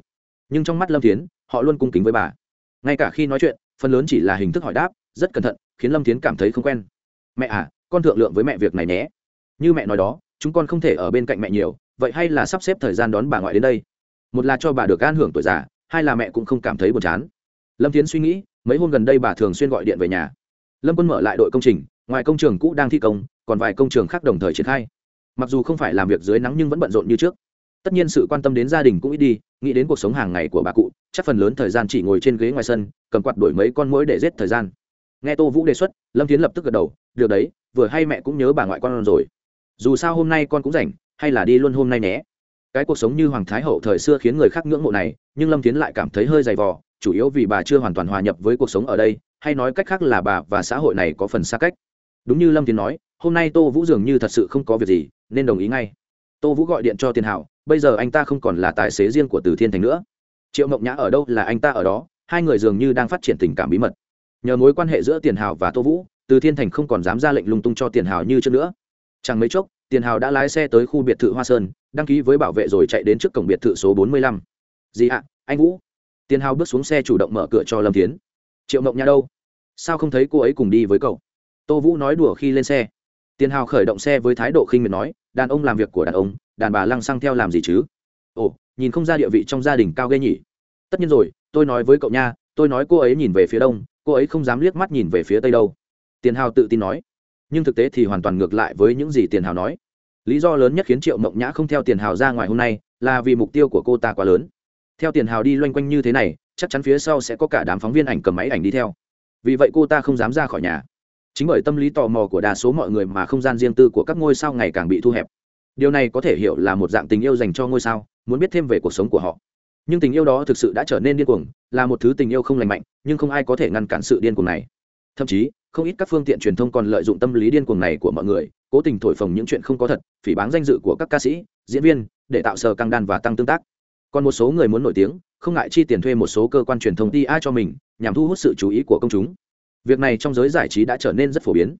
Nhưng trong mắt lâm thiến, họ luôn cung kính với bà. Ngay cả khi nói chuyện, phần lớn chỉ là hình thức hỏi đáp, rất cẩn thận, khiến lâm thiến cảm thấy không quen. Mẹ à con thượng lượng với mẹ việc này nhé. Như mẹ nói đó, chúng con không thể ở bên cạnh mẹ nhiều, vậy hay là sắp xếp thời gian đón bà ngoại đến đây? Một là cho bà được an hưởng tuổi già hai là mẹ cũng không cảm thấy buồn chán. Lâm tiến suy nghĩ, mấy hôm gần đây bà thường xuyên gọi điện về nhà. Lâm quân mở lại đội công trình, ngoài công trường cũ đang thi công, còn vài công trường khác đồng thời triển khai. Mặc dù không phải làm việc dưới nắng nhưng vẫn bận rộn như trước. Tất nhiên sự quan tâm đến gia đình cũng ít đi, nghĩ đến cuộc sống hàng ngày của bà cụ, chắc phần lớn thời gian chỉ ngồi trên ghế ngoài sân, cầm quạt đổi mấy con mũi để giết thời gian. Nghe tô vũ đề xuất, lâm tiến lập tức gật đầu, được đấy, vừa hay mẹ cũng nhớ bà ngoại con rồi. Dù sao hôm nay con cũng rảnh, hay là đi luôn hôm nay nhé cái cuộc sống như hoàng thái hậu thời xưa khiến người khác ngưỡng mộ này, nhưng lâm tiến lại cảm thấy hơi dày vò, chủ yếu vì bà chưa hoàn toàn hòa nhập với cuộc sống ở đây, hay nói cách khác là bà và xã hội này có phần xa cách. Đúng như lâm tiến nói, hôm nay tô vũ dường như thật sự không có việc gì, nên đồng ý ngay. Tô vũ gọi điện cho tiền hảo, bây giờ anh ta không còn là tài xế riêng của từ thiên thành nữa. Triệu mộng nhã ở đâu là anh ta ở đó, hai người dường như đang phát triển tình cảm bí mật. Nhờ mối quan hệ giữa tiền hào và tô vũ, từ thiên thành không còn dám ra lệnh lung tung cho tiền hào như trước nữa. Chẳng mấy chốc tiền hào đã lái xe tới khu biệt thự hoa sơn, đăng ký với bảo vệ rồi chạy đến trước cổng biệt thự số bốn mươi lăm. Gì ạ, anh vũ? Tiền hào bước xuống xe chủ động mở cửa cho lâm tiến triệu mộng nhã đâu? Sao không thấy cô ấy cùng đi với cậu? Tô vũ nói đùa khi lên xe. Tiền hào khởi động xe với thái độ khinh miệt nói, đàn ông làm việc của đàn ông, đàn bà lăng xăng theo làm gì chứ? Ồ, nhìn không ra địa vị trong gia đình cao ghê nhỉ. Tất nhiên rồi, tôi nói với cậu nha, tôi nói cô ấy nhìn về phía đông, cô ấy không dám liếc mắt nhìn về phía tây đâu. Tiền hào tự tin nói nhưng thực tế thì hoàn toàn ngược lại với những gì tiền hào nói. Lý do lớn nhất khiến triệu mộng nhã không theo tiền hào ra ngoài hôm nay là vì mục tiêu của cô ta quá lớn. Theo tiền hào đi loanh quanh như thế này, chắc chắn phía sau sẽ có cả đám phóng viên ảnh cầm máy ảnh đi theo. Vì vậy cô ta không dám ra khỏi nhà. Chính bởi tâm lý tò mò của đa số mọi người mà không gian riêng tư của các ngôi sao ngày càng bị thu hẹp. Điều này có thể hiểu là một dạng tình yêu dành cho ngôi sao, muốn biết thêm về cuộc sống của họ. Nhưng tình yêu đó thực sự đã trở nên điên cuồng, là một thứ tình yêu không lành mạnh, nhưng không ai có thể ngăn cản sự điên cuồng này. Thậm chí không ít các phương tiện truyền thông còn lợi dụng tâm lý điên cuồng này của mọi người, cố tình thổi phồng những chuyện không có thật, phỉ báng danh dự của các ca sĩ, diễn viên, để tạo sờ căng đan và tăng tương tác. Còn một số người muốn nổi tiếng, không ngại chi tiền thuê một số cơ quan truyền thông ti a cho mình, nhằm thu hút sự chú ý của công chúng. Việc này trong giới giải trí đã trở nên rất phổ biến.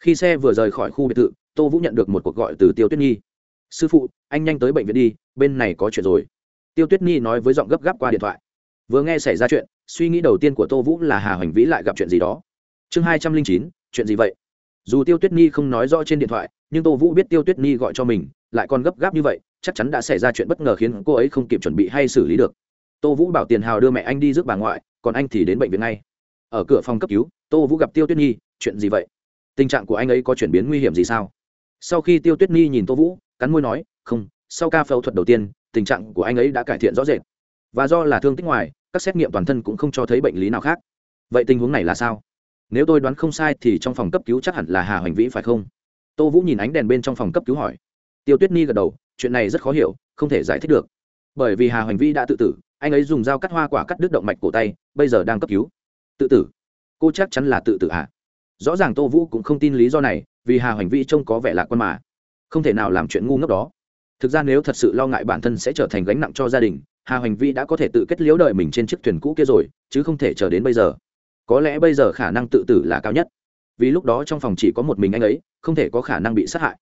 Khi xe vừa rời khỏi khu biệt thự, tô vũ nhận được một cuộc gọi từ tiêu tuyết nhi. Sư phụ, anh nhanh tới bệnh viện đi, bên này có chuyện rồi. Tiêu tuyết nhi nói với giọng gấp gáp qua điện thoại. Vừa nghe xảy ra chuyện, suy nghĩ đầu tiên của tô vũ là hà hoành vĩ lại gặp chuyện gì đó chương hai trăm linh chín, chuyện gì vậy? Dù tiêu tuyết nhi không nói rõ trên điện thoại, nhưng tô vũ biết tiêu tuyết nhi gọi cho mình, lại còn gấp gáp như vậy, chắc chắn đã xảy ra chuyện bất ngờ khiến cô ấy không kịp chuẩn bị hay xử lý được. Tô vũ bảo tiền hào đưa mẹ anh đi rước bà ngoại, còn anh thì đến bệnh viện ngay. Ở cửa phòng cấp cứu, tô vũ gặp tiêu tuyết nhi, chuyện gì vậy? Tình trạng của anh ấy có chuyển biến nguy hiểm gì sao? Sau khi tiêu tuyết nhi nhìn tô vũ, cắn môi nói, không, sau ca phẫu thuật đầu tiên, tình trạng của anh ấy đã cải thiện rõ rệt. Và do là thương tích ngoài, các xét nghiệm toàn thân cũng không cho thấy bệnh lý nào khác. Vậy tình huống này là sao? Nếu tôi đoán không sai thì trong phòng cấp cứu chắc hẳn là hà hoành vĩ phải không? Tô vũ nhìn ánh đèn bên trong phòng cấp cứu hỏi. Tiêu tuyết ni gật đầu, chuyện này rất khó hiểu, không thể giải thích được. Bởi vì hà hoành vĩ đã tự tử, anh ấy dùng dao cắt hoa quả cắt đứt động mạch cổ tay, bây giờ đang cấp cứu. Tự tử? Cô chắc chắn là tự tử à rõ ràng tô vũ cũng không tin lý do này, vì hà hoành vĩ trông có vẻ lạc quan mà. Không thể nào làm chuyện ngu ngốc đó. Thực ra nếu thật sự lo ngại bản thân sẽ trở thành gánh nặng cho gia đình, hà hoành vĩ đã có thể tự kết liễu đời mình trên chiếc thuyền cũ kia rồi, chứ không thể chờ đến bây giờ có lẽ bây giờ khả năng tự tử là cao nhất. Vì lúc đó trong phòng chỉ có một mình anh ấy, không thể có khả năng bị sát hại.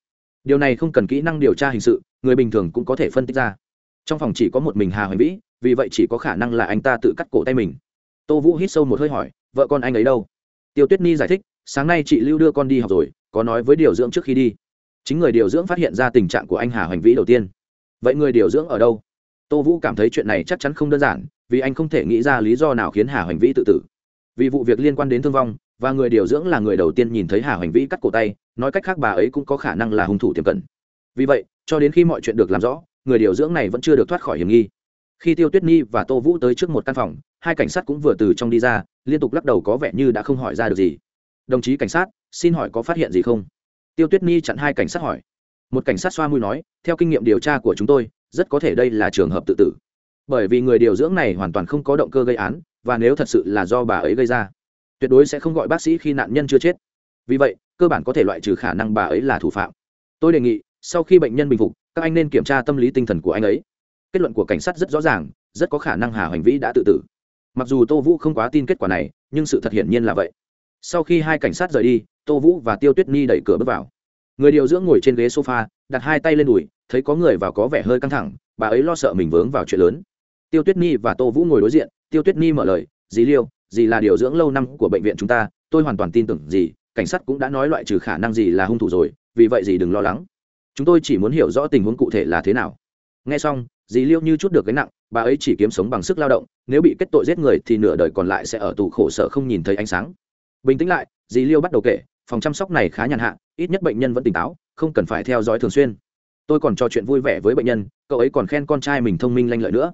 Điều này không cần kỹ năng điều tra hình sự, người bình thường cũng có thể phân tích ra. Trong phòng chỉ có một mình hà hoành vĩ, vì vậy chỉ có khả năng là anh ta tự cắt cổ tay mình. Tô vũ hít sâu một hơi hỏi, vợ con anh ấy đâu? Tiêu tuyết ni giải thích, sáng nay chị lưu đưa con đi học rồi, có nói với điều dưỡng trước khi đi. Chính người điều dưỡng phát hiện ra tình trạng của anh hà hoành vĩ đầu tiên. Vậy người điều dưỡng ở đâu? Tô vũ cảm thấy chuyện này chắc chắn không đơn giản, vì anh không thể nghĩ ra lý do nào khiến hà hoành vĩ tự tử vì vụ việc liên quan đến thương vong, và người điều dưỡng là người đầu tiên nhìn thấy hà hoành vĩ cắt cổ tay, nói cách khác bà ấy cũng có khả năng là hung thủ tiềm cận. Vì vậy, cho đến khi mọi chuyện được làm rõ, người điều dưỡng này vẫn chưa được thoát khỏi hiểm nghi. Khi tiêu tuyết nhi và tô vũ tới trước một căn phòng, hai cảnh sát cũng vừa từ trong đi ra, liên tục lắc đầu có vẻ như đã không hỏi ra được gì. Đồng chí cảnh sát, xin hỏi có phát hiện gì không? Tiêu tuyết nhi chặn hai cảnh sát hỏi. Một cảnh sát xoa mũi nói, theo kinh nghiệm điều tra của chúng tôi, rất có thể đây là trường hợp tự tử bởi vì người điều dưỡng này hoàn toàn không có động cơ gây án, và nếu thật sự là do bà ấy gây ra, tuyệt đối sẽ không gọi bác sĩ khi nạn nhân chưa chết. Vì vậy, cơ bản có thể loại trừ khả năng bà ấy là thủ phạm. Tôi đề nghị, sau khi bệnh nhân bình phục, các anh nên kiểm tra tâm lý tinh thần của anh ấy. Kết luận của cảnh sát rất rõ ràng, rất có khả năng hà hoành vĩ đã tự tử. Mặc dù tô vũ không quá tin kết quả này, nhưng sự thật hiển nhiên là vậy. Sau khi hai cảnh sát rời đi, tô vũ và tiêu tuyết nhi đẩy cửa bước vào. Người điều dưỡng ngồi trên ghế sofa, đặt hai tay lên đùi, thấy có người vào có vẻ hơi căng thẳng, bà ấy lo sợ mình vướng vào chuyện lớn tiêu tuyết nhi và tô vũ ngồi đối diện, tiêu tuyết nhi mở lời, dì liêu, dì là điều dưỡng lâu năm của bệnh viện chúng ta, tôi hoàn toàn tin tưởng gì cảnh sát cũng đã nói loại trừ khả năng gì là hung thủ rồi, vì vậy dì đừng lo lắng. Chúng tôi chỉ muốn hiểu rõ tình huống cụ thể là thế nào. Nghe xong, dì liêu như chút được gánh nặng, bà ấy chỉ kiếm sống bằng sức lao động, nếu bị kết tội giết người thì nửa đời còn lại sẽ ở tù khổ sở không nhìn thấy ánh sáng. Bình tĩnh lại, dì liêu bắt đầu kể, phòng chăm sóc này khá nhàn hạ, ít nhất bệnh nhân vẫn tỉnh táo, không cần phải theo dõi thường xuyên. Tôi còn trò chuyện vui vẻ với bệnh nhân, cậu ấy còn khen con trai mình thông minh lanh lợi nữa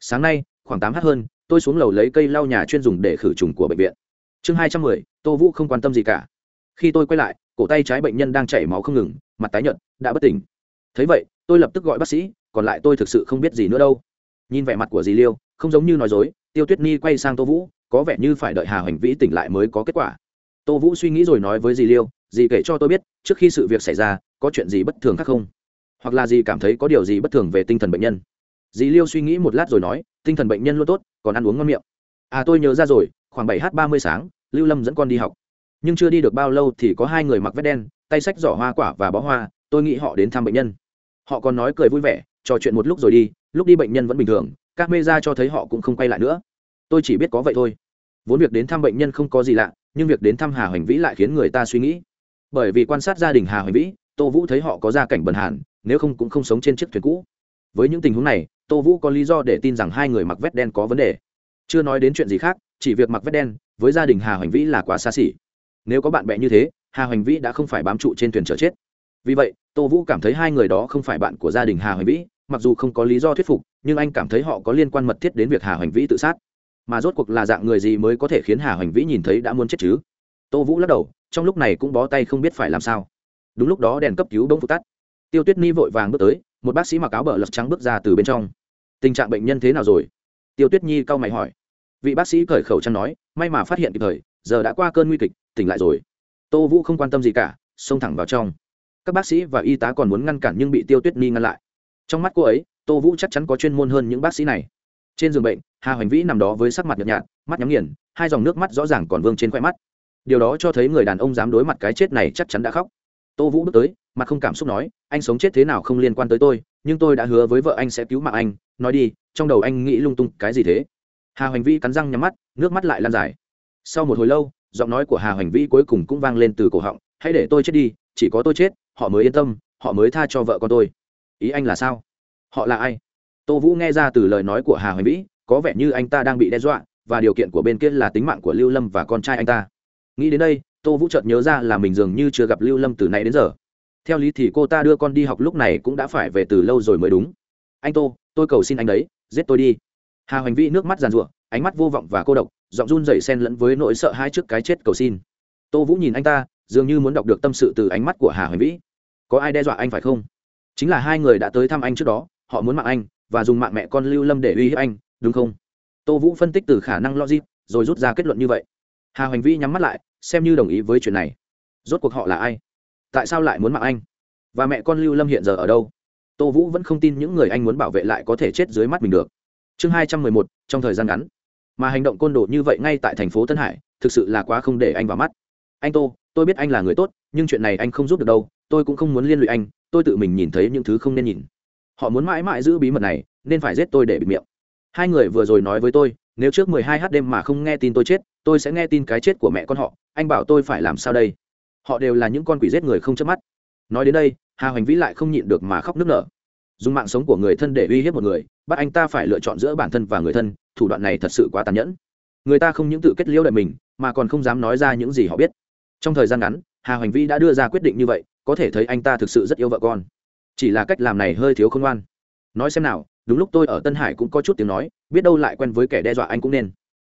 sáng nay, khoảng tám h hơn, tôi xuống lầu lấy cây lau nhà chuyên dùng để khử trùng của bệnh viện. Chương hai trăm mười, tô vũ không quan tâm gì cả. Khi tôi quay lại, cổ tay trái bệnh nhân đang chảy máu không ngừng, mặt tái nhợt, đã bất tỉnh. Thấy vậy, tôi lập tức gọi bác sĩ, còn lại tôi thực sự không biết gì nữa đâu. Nhìn vẻ mặt của dì liêu, không giống như nói dối, tiêu tuyết nhi quay sang tô vũ, có vẻ như phải đợi hà hoành vĩ tỉnh lại mới có kết quả. Tô vũ suy nghĩ rồi nói với dì liêu, dì kể cho tôi biết, trước khi sự việc xảy ra, có chuyện gì bất thường khác không? Hoặc là dì cảm thấy có điều gì bất thường về tinh thần bệnh nhân? Dì liêu suy nghĩ một lát rồi nói, tinh thần bệnh nhân luôn tốt, còn ăn uống ngon miệng. À tôi nhớ ra rồi, khoảng bảy h ba mươi sáng, lưu lâm dẫn con đi học. Nhưng chưa đi được bao lâu thì có hai người mặc vest đen, tay sách giỏ hoa quả và bó hoa, tôi nghĩ họ đến thăm bệnh nhân. Họ còn nói cười vui vẻ, trò chuyện một lúc rồi đi, lúc đi bệnh nhân vẫn bình thường, các mê ra cho thấy họ cũng không quay lại nữa. Tôi chỉ biết có vậy thôi. Vốn việc đến thăm bệnh nhân không có gì lạ, nhưng việc đến thăm hà hoành vĩ lại khiến người ta suy nghĩ. Bởi vì quan sát gia đình hà hoành vĩ, tô vũ thấy họ có gia cảnh bần hàn, nếu không cũng không sống trên chiếc thuyền cũ với những tình huống này, tô vũ có lý do để tin rằng hai người mặc vest đen có vấn đề. Chưa nói đến chuyện gì khác, chỉ việc mặc vest đen, với gia đình hà hoành vĩ là quá xa xỉ. Nếu có bạn bè như thế, hà hoành vĩ đã không phải bám trụ trên thuyền chờ chết. Vì vậy, tô vũ cảm thấy hai người đó không phải bạn của gia đình hà hoành vĩ, mặc dù không có lý do thuyết phục, nhưng anh cảm thấy họ có liên quan mật thiết đến việc hà hoành vĩ tự sát. Mà rốt cuộc là dạng người gì mới có thể khiến hà hoành vĩ nhìn thấy đã muốn chết chứ? Tô vũ lắc đầu, trong lúc này cũng bó tay không biết phải làm sao. Đúng lúc đó đèn cấp cứu bỗng phục tắt tiêu tuyết ni vội vàng bước tới, một bác sĩ mặc áo bờ lật trắng bước ra từ bên trong. Tình trạng bệnh nhân thế nào rồi? Tiêu tuyết nhi cau mày hỏi. Vị bác sĩ cởi khẩu trang nói, may mà phát hiện kịp thời, giờ đã qua cơn nguy kịch, tỉnh lại rồi. Tô vũ không quan tâm gì cả, xông thẳng vào trong. Các bác sĩ và y tá còn muốn ngăn cản nhưng bị tiêu tuyết ni ngăn lại. Trong mắt cô ấy, tô vũ chắc chắn có chuyên môn hơn những bác sĩ này. Trên giường bệnh, hà hoành vĩ nằm đó với sắc mặt nhợt nhạt, mắt nhắm nghiền, hai dòng nước mắt rõ ràng còn vương trên khoe mắt. Điều đó cho thấy người đàn ông dám đối mặt cái chết này chắc chắn đã khóc tô vũ bước tới mặt không cảm xúc nói, anh sống chết thế nào không liên quan tới tôi, nhưng tôi đã hứa với vợ anh sẽ cứu mạng anh. Nói đi, trong đầu anh nghĩ lung tung, cái gì thế? Hà hoành Vi cắn răng nhắm mắt, nước mắt lại lan dài. Sau một hồi lâu, giọng nói của hà hoành Vi cuối cùng cũng vang lên từ cổ họng, hãy để tôi chết đi, chỉ có tôi chết, họ mới yên tâm, họ mới tha cho vợ con tôi. Ý anh là sao? Họ là ai? Tô vũ nghe ra từ lời nói của hà hoành vĩ, có vẻ như anh ta đang bị đe dọa, và điều kiện của bên kia là tính mạng của lưu lâm và con trai anh ta. Nghĩ đến đây tô vũ chợt nhớ ra là mình dường như chưa gặp lưu lâm từ nay đến giờ. Theo lý thì cô ta đưa con đi học lúc này cũng đã phải về từ lâu rồi mới đúng. Anh tô, tôi cầu xin anh đấy, giết tôi đi. Hà hoành vĩ nước mắt giàn rụa ánh mắt vô vọng và cô độc, giọng run rẩy xen lẫn với nỗi sợ hai trước cái chết cầu xin. Tô vũ nhìn anh ta, dường như muốn đọc được tâm sự từ ánh mắt của hà hoành vĩ. Có ai đe dọa anh phải không? Chính là hai người đã tới thăm anh trước đó, họ muốn mạng anh và dùng mạng mẹ con lưu lâm để uy hiếp anh, đúng không? Tô vũ phân tích từ khả năng logic, rồi rút ra kết luận như vậy. Hà hoành vĩ nhắm mắt lại xem như đồng ý với chuyện này. Rốt cuộc họ là ai? Tại sao lại muốn mạng anh? Và mẹ con lưu lâm hiện giờ ở đâu? Tô vũ vẫn không tin những người anh muốn bảo vệ lại có thể chết dưới mắt mình được. Chương hai trăm mười một, trong thời gian ngắn. Mà hành động côn đồ như vậy ngay tại thành phố tân hải, thực sự là quá không để anh vào mắt. Anh tô, tôi biết anh là người tốt, nhưng chuyện này anh không giúp được đâu, tôi cũng không muốn liên lụy anh, tôi tự mình nhìn thấy những thứ không nên nhìn. Họ muốn mãi mãi giữ bí mật này, nên phải giết tôi để bịt miệng. Hai người vừa rồi nói với tôi, nếu trước mười hai h đêm mà không nghe tin tôi chết tôi sẽ nghe tin cái chết của mẹ con họ, anh bảo tôi phải làm sao đây? Họ đều là những con quỷ giết người không chớp mắt. Nói đến đây, hà hoành vĩ lại không nhịn được mà khóc nức nở. Dùng mạng sống của người thân để uy hiếp một người, bắt anh ta phải lựa chọn giữa bản thân và người thân, thủ đoạn này thật sự quá tàn nhẫn. Người ta không những tự kết liễu đợi mình, mà còn không dám nói ra những gì họ biết. Trong thời gian ngắn, hà hoành vĩ đã đưa ra quyết định như vậy, có thể thấy anh ta thực sự rất yêu vợ con. Chỉ là cách làm này hơi thiếu khôn ngoan. Nói xem nào, đúng lúc tôi ở tân hải cũng có chút tiếng nói, biết đâu lại quen với kẻ đe dọa anh cũng nên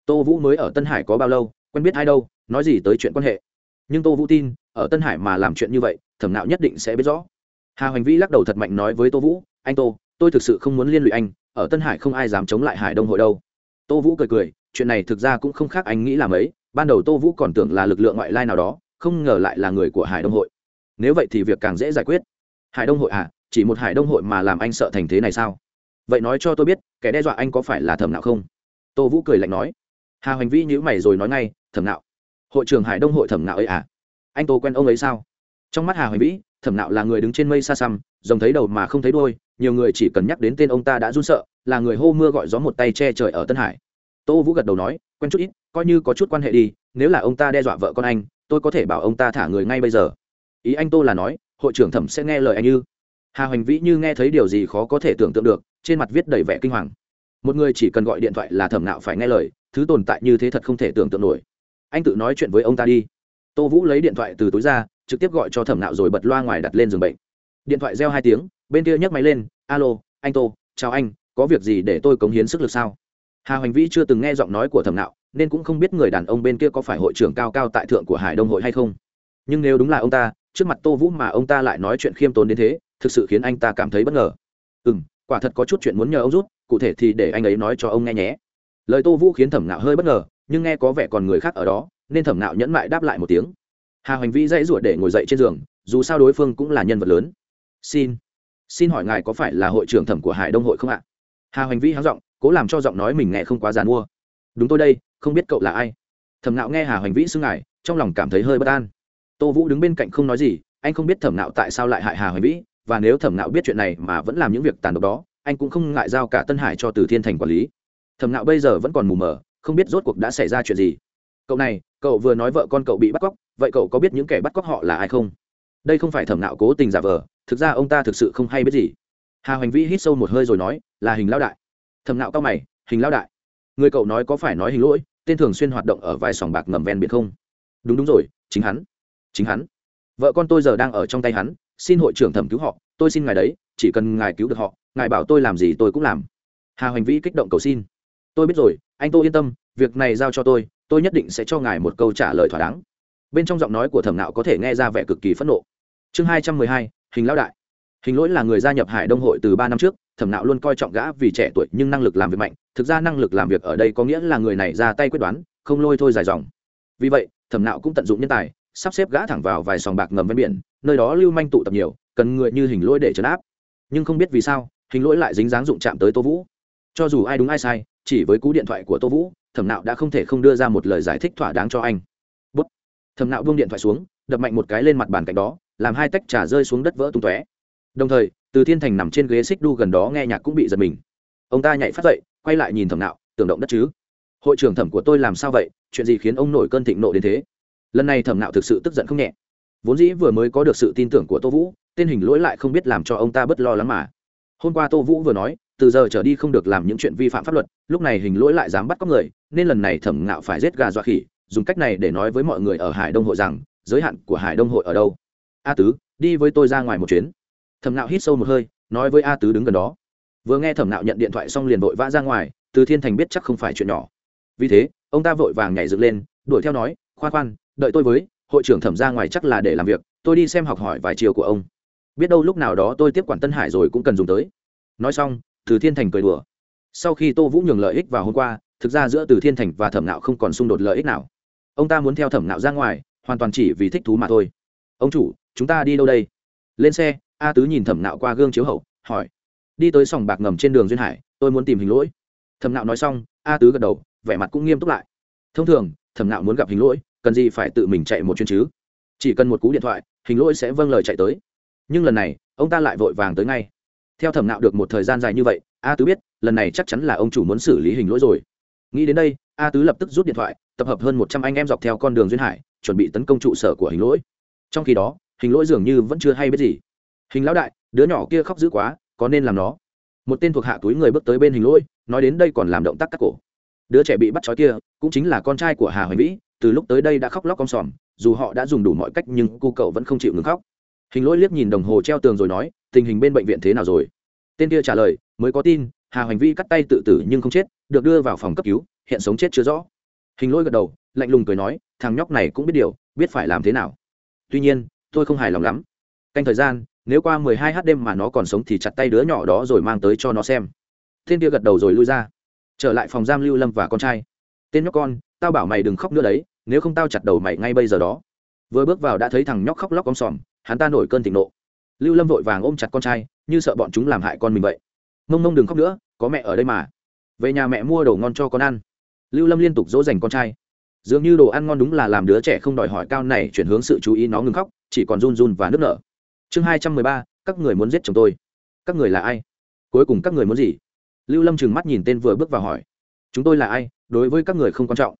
tô vũ mới ở tân hải có bao lâu, quen biết ai đâu, nói gì tới chuyện quan hệ. Nhưng tô vũ tin, ở tân hải mà làm chuyện như vậy, thẩm nạo nhất định sẽ biết rõ. Hà hoành vĩ lắc đầu thật mạnh nói với tô vũ, anh tô, tôi thực sự không muốn liên lụy anh, ở tân hải không ai dám chống lại hải đông hội đâu. Tô vũ cười cười, chuyện này thực ra cũng không khác anh nghĩ làm ấy ban đầu tô vũ còn tưởng là lực lượng ngoại lai nào đó, không ngờ lại là người của hải đông hội. Nếu vậy thì việc càng dễ giải quyết. Hải đông hội à chỉ một hải đông hội mà làm anh sợ thành thế này sao? Vậy nói cho tôi biết, kẻ đe dọa anh có phải là thẩm nạo không? Tô vũ cười lạnh nói hà hoành vĩ nhữ mày rồi nói ngay, thẩm nạo, hội trưởng hải đông hội thẩm nạo ấy à? Anh tô quen ông ấy sao? Trong mắt hà hoành vĩ, thẩm nạo là người đứng trên mây xa xăm dòng thấy đầu mà không thấy đôi nhiều người chỉ cần nhắc đến tên ông ta đã run sợ, là người hô mưa gọi gió một tay che trời ở tân hải. Tô vũ gật đầu nói, quen chút ít, coi như có chút quan hệ đi, nếu là ông ta đe dọa vợ con anh, tôi có thể bảo ông ta thả người ngay bây giờ. Ý anh tô là nói, hội trưởng thẩm sẽ nghe lời anh như hà hoành vĩ như nghe thấy điều gì khó có thể tưởng tượng được, trên mặt viết đầy vẻ kinh hoàng. Một người chỉ cần gọi điện thoại là thẩm nạo phải nghe lời thứ tồn tại như thế thật không thể tưởng tượng nổi. Anh tự nói chuyện với ông ta đi. Tô vũ lấy điện thoại từ túi ra, trực tiếp gọi cho thẩm nạo rồi bật loa ngoài đặt lên giường bệnh. Điện thoại reo hai tiếng, bên kia nhấc máy lên, alo, anh tô, chào anh, có việc gì để tôi cống hiến sức lực sao? Hà hoành vĩ chưa từng nghe giọng nói của thẩm nạo, nên cũng không biết người đàn ông bên kia có phải hội trưởng cao cao tại thượng của hải đông hội hay không. Nhưng nếu đúng là ông ta, trước mặt tô vũ mà ông ta lại nói chuyện khiêm tốn đến thế, thực sự khiến anh ta cảm thấy bất ngờ. Ừ m quả thật có chút chuyện muốn nhờ ông rút cụ thể thì để anh ấy nói cho ông nghe nhé lời tô vũ khiến thẩm nạo hơi bất ngờ, nhưng nghe có vẻ còn người khác ở đó, nên thẩm nạo nhẫn mại đáp lại một tiếng. Hà hoành vĩ dãy ruột để ngồi dậy trên giường, dù sao đối phương cũng là nhân vật lớn. Xin xin hỏi ngài có phải là hội trưởng thẩm của hải đông hội không ạ? Hà hoành vĩ háo giọng, cố làm cho giọng nói mình nghe không quá dàn mua. Đúng tôi đây, không biết cậu là ai. Thẩm nạo nghe hà hoành vĩ xưng ngài, trong lòng cảm thấy hơi bất an. Tô vũ đứng bên cạnh không nói gì, anh không biết thẩm nạo tại sao lại hại hà hoành vĩ, và nếu thẩm nạo biết chuyện này mà vẫn làm những việc tàn độc đó, anh cũng không ngại giao cả tân hải cho từ thiên thành quản lý thẩm nạo bây giờ vẫn còn mù mờ, không biết rốt cuộc đã xảy ra chuyện gì. Cậu này, cậu vừa nói vợ con cậu bị bắt cóc, vậy cậu có biết những kẻ bắt cóc họ là ai không? Đây không phải thẩm nạo cố tình giả vờ, thực ra ông ta thực sự không hay biết gì. Hà hoành vĩ hít sâu một hơi rồi nói, là hình lao đại. Thẩm nạo cao mày, hình lao đại? Người cậu nói có phải nói hình lỗi, tên thường xuyên hoạt động ở vài sòng bạc ngầm ven biển không? Đúng đúng rồi, chính hắn. Chính hắn? Vợ con tôi giờ đang ở trong tay hắn, xin hội trưởng thẩm cứu họ, tôi xin ngài đấy, chỉ cần ngài cứu được họ, ngài bảo tôi làm gì tôi cũng làm. Hà hoành vĩ kích động cầu xin tôi biết rồi, anh tô yên tâm, việc này giao cho tôi tôi nhất định sẽ cho ngài một câu trả lời thỏa đáng. Bên trong giọng nói của thẩm nạo có thể nghe ra vẻ cực kỳ phẫn nộ. Chương hai trăm mười hai, hình lão đại. Hình lỗi là người gia nhập hải đông hội từ ba năm trước, thẩm nạo luôn coi trọng gã vì trẻ tuổi nhưng năng lực làm việc mạnh, thực ra năng lực làm việc ở đây có nghĩa là người này ra tay quyết đoán, không lôi thôi dài dòng. Vì vậy, thẩm nạo cũng tận dụng nhân tài, sắp xếp gã thẳng vào vài sòng bạc ngầm ven biển, nơi đó lưu manh tụ tập nhiều, cần người như hình lỗi để trấn áp. Nhưng không biết vì sao, hình lỗi lại dính dáng dụng chạm tới tô vũ. Cho dù ai đúng ai sai chỉ với cú điện thoại của tô vũ, thẩm nạo đã không thể không đưa ra một lời giải thích thỏa đáng cho anh. Bút. Thẩm nạo buông điện thoại xuống, đập mạnh một cái lên mặt bàn cạnh đó, làm hai tách trà rơi xuống đất vỡ tung tóe. Đồng thời, từ thiên thành nằm trên ghế xích đu gần đó nghe nhạc cũng bị giật mình. Ông ta nhảy phát dậy, quay lại nhìn thẩm nạo, tưởng động đất chứ? Hội trưởng thẩm của tôi làm sao vậy? Chuyện gì khiến ông nổi cơn thịnh nộ đến thế? Lần này thẩm nạo thực sự tức giận không nhẹ. Vốn dĩ vừa mới có được sự tin tưởng của tô vũ, tên hình lỗi lại không biết làm cho ông ta bất lo lắm mà. Hôm qua tô vũ vừa nói từ giờ trở đi không được làm những chuyện vi phạm pháp luật, lúc này hình lỗi lại dám bắt cóc người, nên lần này thẩm ngạo phải giết gà dọa khỉ, dùng cách này để nói với mọi người ở hải đông hội rằng, giới hạn của hải đông hội ở đâu? A tứ, đi với tôi ra ngoài một chuyến. Thẩm ngạo hít sâu một hơi, nói với a tứ đứng gần đó. Vừa nghe thẩm ngạo nhận điện thoại xong liền vội vã ra ngoài, từ thiên thành biết chắc không phải chuyện nhỏ. Vì thế, ông ta vội vàng nhảy dựng lên, đuổi theo nói, khoan khoan, đợi tôi với, hội trưởng thẩm ra ngoài chắc là để làm việc, tôi đi xem học hỏi vài chiều của ông. Biết đâu lúc nào đó tôi tiếp quản tân hải rồi cũng cần dùng tới. Nói xong từ thiên thành cười đùa. Sau khi tô vũ nhường lợi ích vào hôm qua, thực ra giữa từ thiên thành và thẩm nạo không còn xung đột lợi ích nào. Ông ta muốn theo thẩm nạo ra ngoài, hoàn toàn chỉ vì thích thú mà thôi. Ông chủ, chúng ta đi đâu đây? Lên xe, a tứ nhìn thẩm nạo qua gương chiếu hậu, hỏi. Đi tới sòng bạc ngầm trên đường duyên hải, tôi muốn tìm hình lỗi. Thẩm nạo nói xong, a tứ gật đầu, vẻ mặt cũng nghiêm túc lại. Thông thường, thẩm nạo muốn gặp hình lỗi, cần gì phải tự mình chạy một chuyến chứ? Chỉ cần một cú điện thoại, hình lỗi sẽ vâng lời chạy tới. Nhưng lần này, ông ta lại vội vàng tới ngay theo thẩm nạo được một thời gian dài như vậy, a tứ biết, lần này chắc chắn là ông chủ muốn xử lý hình lỗi rồi. Nghĩ đến đây, a tứ lập tức rút điện thoại, tập hợp hơn một trăm anh em dọc theo con đường duyên hải, chuẩn bị tấn công trụ sở của hình lỗi. Trong khi đó, hình lỗi dường như vẫn chưa hay biết gì. Hình lão đại, đứa nhỏ kia khóc dữ quá, có nên làm nó? Một tên thuộc hạ túi người bước tới bên hình lỗi, nói đến đây còn làm động tác cắt cổ. Đứa trẻ bị bắt trói kia, cũng chính là con trai của hà hoài vĩ, từ lúc tới đây đã khóc lóc con sòm, dù họ đã dùng đủ mọi cách nhưng cô cậu vẫn không chịu ngừng khóc. Hình lỗi liếc nhìn đồng hồ treo tường rồi nói tình hình bên bệnh viện thế nào rồi? Tên kia trả lời, mới có tin, hà hoành vi cắt tay tự tử nhưng không chết, được đưa vào phòng cấp cứu, hiện sống chết chưa rõ. Hình lỗi gật đầu, lạnh lùng cười nói, thằng nhóc này cũng biết điều, biết phải làm thế nào. Tuy nhiên, tôi không hài lòng lắm. Canh thời gian, nếu qua mười hai h đêm mà nó còn sống thì chặt tay đứa nhỏ đó rồi mang tới cho nó xem. Tên kia gật đầu rồi lui ra. Trở lại phòng giam lưu lâm và con trai. Tên nhóc con, tao bảo mày đừng khóc nữa đấy, nếu không tao chặt đầu mày ngay bây giờ đó. Vừa bước vào đã thấy thằng nhóc khóc lóc om sòm, hắn ta nổi cơn thịnh nộ lưu lâm vội vàng ôm chặt con trai, như sợ bọn chúng làm hại con mình vậy. Mông mông đừng khóc nữa, có mẹ ở đây mà. Về nhà mẹ mua đồ ngon cho con ăn. Lưu lâm liên tục dỗ dành con trai. Dường như đồ ăn ngon đúng là làm đứa trẻ không đòi hỏi cao này chuyển hướng sự chú ý nó ngừng khóc, chỉ còn run run và nức nở. Chương hai trăm mười ba, các người muốn giết chồng tôi. Các người là ai? Cuối cùng các người muốn gì? Lưu lâm trừng mắt nhìn tên vừa bước vào hỏi. Chúng tôi là ai? Đối với các người không quan trọng.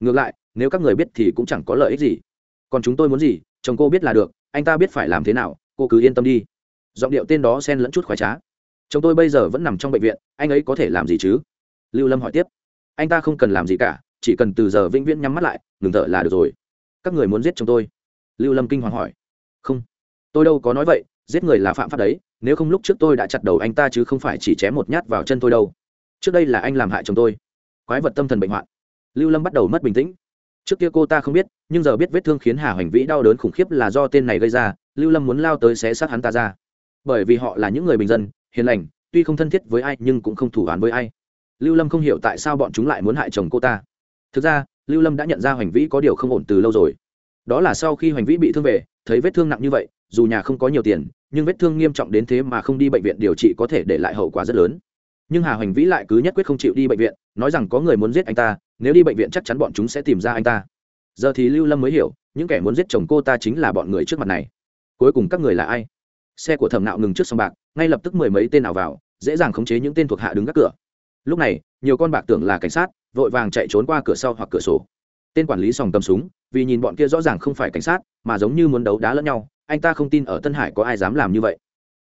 Ngược lại, nếu các người biết thì cũng chẳng có lợi ích gì. Còn chúng tôi muốn gì? Chồng cô biết là được, anh ta biết phải làm thế nào cô cứ yên tâm đi. Giọng điệu tên đó xen lẫn chút khoái trá. Chồng tôi bây giờ vẫn nằm trong bệnh viện, anh ấy có thể làm gì chứ? Lưu lâm hỏi tiếp. Anh ta không cần làm gì cả, chỉ cần từ giờ vĩnh viễn nhắm mắt lại, ngừng thở là được rồi. Các người muốn giết chồng tôi? Lưu lâm kinh hoàng hỏi. Không. Tôi đâu có nói vậy, giết người là phạm pháp đấy, nếu không lúc trước tôi đã chặt đầu anh ta chứ không phải chỉ chém một nhát vào chân tôi đâu. Trước đây là anh làm hại chồng tôi. Quái vật tâm thần bệnh hoạn. Lưu lâm bắt đầu mất bình tĩnh. Trước kia cô ta không biết, nhưng giờ biết vết thương khiến hà hoành vĩ đau đớn khủng khiếp là do tên này gây ra lưu lâm muốn lao tới xé xác hắn ta ra. Bởi vì họ là những người bình dân, hiền lành, tuy không thân thiết với ai nhưng cũng không thủ án với ai. Lưu lâm không hiểu tại sao bọn chúng lại muốn hại chồng cô ta. Thực ra, lưu lâm đã nhận ra hoành vĩ có điều không ổn từ lâu rồi. Đó là sau khi hoành vĩ bị thương về, thấy vết thương nặng như vậy, dù nhà không có nhiều tiền, nhưng vết thương nghiêm trọng đến thế mà không đi bệnh viện điều trị có thể để lại hậu quả rất lớn. Nhưng hà hoành vĩ lại cứ nhất quyết không chịu đi bệnh viện, nói rằng có người muốn giết anh ta, nếu đi bệnh viện chắc chắn bọn chúng sẽ tìm ra anh ta. Giờ thì lưu lâm mới hiểu, những kẻ muốn giết chồng cô ta chính là bọn người trước mặt này cuối cùng các người là ai? Xe của thẩm nạo ngừng trước sông bạc, ngay lập tức mười mấy tên nào vào, dễ dàng khống chế những tên thuộc hạ đứng các cửa. Lúc này, nhiều con bạc tưởng là cảnh sát, vội vàng chạy trốn qua cửa sau hoặc cửa sổ. Tên quản lý sòng cầm súng, vì nhìn bọn kia rõ ràng không phải cảnh sát, mà giống như muốn đấu đá lẫn nhau, anh ta không tin ở tân hải có ai dám làm như vậy.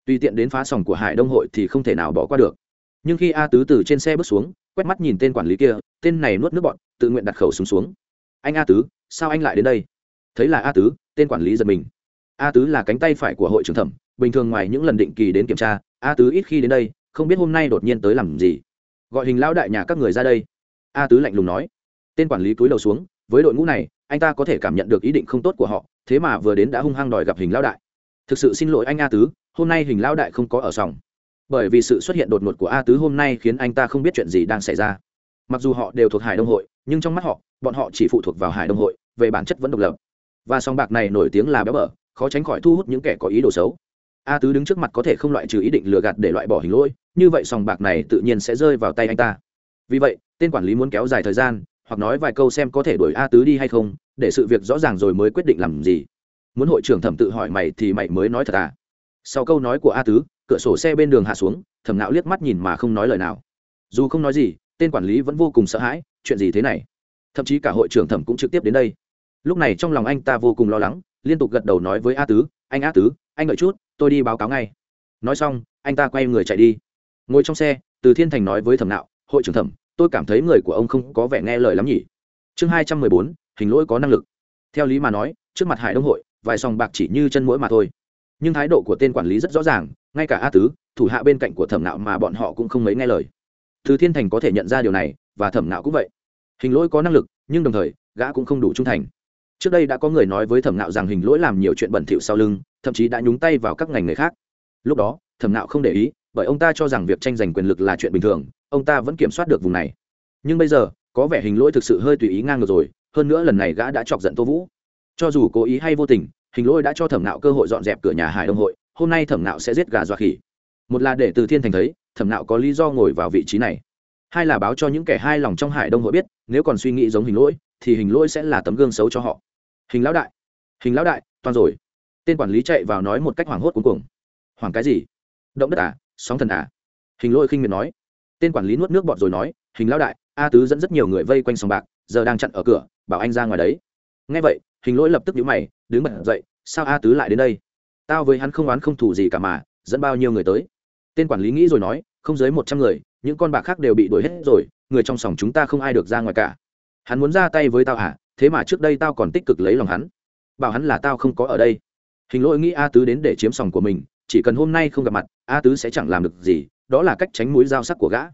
Tùy tiện đến phá sòng của hải đông hội thì không thể nào bỏ qua được. Nhưng khi a tứ từ trên xe bước xuống, quét mắt nhìn tên quản lý kia, tên này nuốt nước bọn tự nguyện đặt khẩu súng xuống. Anh a tứ, sao anh lại đến đây? Thấy là a tứ, tên quản lý giật mình a tứ là cánh tay phải của hội trưởng thẩm, bình thường ngoài những lần định kỳ đến kiểm tra, a tứ ít khi đến đây, không biết hôm nay đột nhiên tới làm gì. Gọi hình lão đại nhà các người ra đây. A tứ lạnh lùng nói. Tên quản lý cúi đầu xuống, với đội ngũ này, anh ta có thể cảm nhận được ý định không tốt của họ, thế mà vừa đến đã hung hăng đòi gặp hình lão đại. Thực sự xin lỗi anh a tứ, hôm nay hình lão đại không có ở sòng. Bởi vì sự xuất hiện đột ngột của a tứ hôm nay khiến anh ta không biết chuyện gì đang xảy ra. Mặc dù họ đều thuộc hải đông hội, nhưng trong mắt họ, bọn họ chỉ phụ thuộc vào hải đông hội, về bản chất vẫn độc lập. Và sòng bạc này nổi tiếng là béo bở khó tránh khỏi thu hút những kẻ có ý đồ xấu. A tứ đứng trước mặt có thể không loại trừ ý định lừa gạt để loại bỏ hình lỗi như vậy sòng bạc này tự nhiên sẽ rơi vào tay anh ta. Vì vậy, tên quản lý muốn kéo dài thời gian, hoặc nói vài câu xem có thể đuổi a tứ đi hay không, để sự việc rõ ràng rồi mới quyết định làm gì. Muốn hội trưởng thẩm tự hỏi mày thì mày mới nói thật à? Sau câu nói của a tứ, cửa sổ xe bên đường hạ xuống thẩm não liếc mắt nhìn mà không nói lời nào. Dù không nói gì, tên quản lý vẫn vô cùng sợ hãi, chuyện gì thế này? Thậm chí cả hội trưởng thẩm cũng trực tiếp đến đây. Lúc này trong lòng anh ta vô cùng lo lắng liên tục gật đầu nói với a tứ, anh a tứ, anh đợi chút, tôi đi báo cáo ngay. Nói xong, anh ta quay người chạy đi. Ngồi trong xe, từ thiên thành nói với thẩm nạo, hội trưởng thẩm, tôi cảm thấy người của ông không có vẻ nghe lời lắm nhỉ. Chương hai trăm mười bốn, hình lỗi có năng lực. Theo lý mà nói, trước mặt hải đông hội, vài sòng bạc chỉ như chân mũi mà thôi. Nhưng thái độ của tên quản lý rất rõ ràng, ngay cả a tứ, thủ hạ bên cạnh của thẩm nạo mà bọn họ cũng không mấy nghe lời. Từ thiên thành có thể nhận ra điều này, và thẩm nạo cũng vậy. Hình lỗi có năng lực, nhưng đồng thời, gã cũng không đủ trung thành trước đây đã có người nói với thẩm nạo rằng hình lỗi làm nhiều chuyện bẩn thỉu sau lưng, thậm chí đã nhúng tay vào các ngành nghề khác. Lúc đó, thẩm nạo không để ý, bởi ông ta cho rằng việc tranh giành quyền lực là chuyện bình thường, ông ta vẫn kiểm soát được vùng này. Nhưng bây giờ, có vẻ hình lỗi thực sự hơi tùy ý ngang ngược rồi, hơn nữa lần này gã đã chọc giận tô vũ. Cho dù cố ý hay vô tình, hình lỗi đã cho thẩm nạo cơ hội dọn dẹp cửa nhà hải đông hội, hôm nay thẩm nạo sẽ giết gà dọa khỉ. Một là để từ thiên thành thấy, thẩm nạo có lý do ngồi vào vị trí này. Hai là báo cho những kẻ hai lòng trong hải đông hội biết, nếu còn suy nghĩ giống hình lỗi thì hình lỗi sẽ là tấm gương xấu cho họ. Hình lão đại. Hình lão đại, toàn rồi. Tên quản lý chạy vào nói một cách hoảng hốt cuối cùng hoảng cái gì? Động đất à? Sóng thần à? Hình lỗi khinh miệt nói. Tên quản lý nuốt nước bọt rồi nói, hình lão đại, a tứ dẫn rất nhiều người vây quanh sòng bạc, giờ đang chặn ở cửa, bảo anh ra ngoài đấy. Nghe vậy, hình lỗi lập tức nhíu mày, đứng bật dậy, sao a tứ lại đến đây? Tao với hắn không oán không thủ gì cả mà, dẫn bao nhiêu người tới? Tên quản lý nghĩ rồi nói, không dưới một trăm người, những con bạc khác đều bị đuổi hết rồi, người trong sòng chúng ta không ai được ra ngoài cả hắn muốn ra tay với tao hả? Thế mà trước đây tao còn tích cực lấy lòng hắn. Bảo hắn là tao không có ở đây. Hình lỗi nghĩ a tứ đến để chiếm sòng của mình, chỉ cần hôm nay không gặp mặt, a tứ sẽ chẳng làm được gì, đó là cách tránh mũi dao sắc của gã.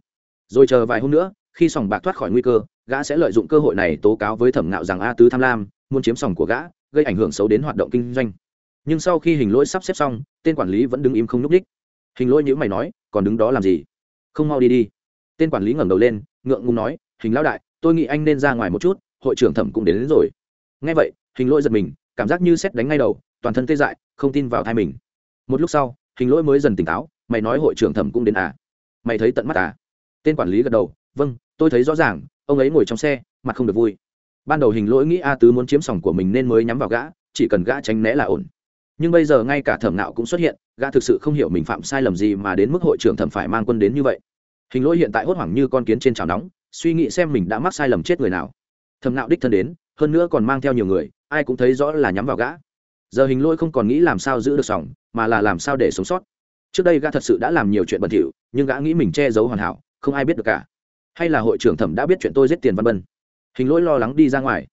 Rồi chờ vài hôm nữa, khi sòng bạc thoát khỏi nguy cơ, gã sẽ lợi dụng cơ hội này tố cáo với thẩm ngạo rằng a tứ tham lam, muốn chiếm sòng của gã, gây ảnh hưởng xấu đến hoạt động kinh doanh. Nhưng sau khi hình lỗi sắp xếp xong, tên quản lý vẫn đứng im không n ú c đích hình lỗi nhữ mày nói, còn đứng đó làm gì? Không mau đi đi. Tên quản lý ngẩng đầu lên, ngượng ngùng nói, hình lão đại tôi nghĩ anh nên ra ngoài một chút hội trưởng thẩm cũng đến, đến rồi. Ngay vậy hình lỗi giật mình cảm giác như xét đánh ngay đầu toàn thân tê dại không tin vào thai mình. Một lúc sau hình lỗi mới dần tỉnh táo mày nói hội trưởng thẩm cũng đến à? Mày thấy tận mắt à? Tên quản lý gật đầu vâng tôi thấy rõ ràng ông ấy ngồi trong xe mặt không được vui. Ban đầu hình lỗi nghĩ a tứ muốn chiếm sòng của mình nên mới nhắm vào gã chỉ cần gã tránh né là ổn. Nhưng bây giờ ngay cả thẩm nạo cũng xuất hiện gã thực sự không hiểu mình phạm sai lầm gì mà đến mức hội trưởng thẩm phải mang quân đến như vậy. Hình lỗi hiện tại hốt hoảng như con kiến trên chảo nóng suy nghĩ xem mình đã mắc sai lầm chết người nào. Thẩm nạo đích thân đến, hơn nữa còn mang theo nhiều người, ai cũng thấy rõ là nhắm vào gã. Giờ hình lỗi không còn nghĩ làm sao giữ được sòng, mà là làm sao để sống sót. Trước đây gã thật sự đã làm nhiều chuyện bẩn thỉu, nhưng gã nghĩ mình che giấu hoàn hảo, không ai biết được cả. Hay là hội trưởng thẩm đã biết chuyện tôi giết tiền văn bân. Hình lỗi lo lắng đi ra ngoài.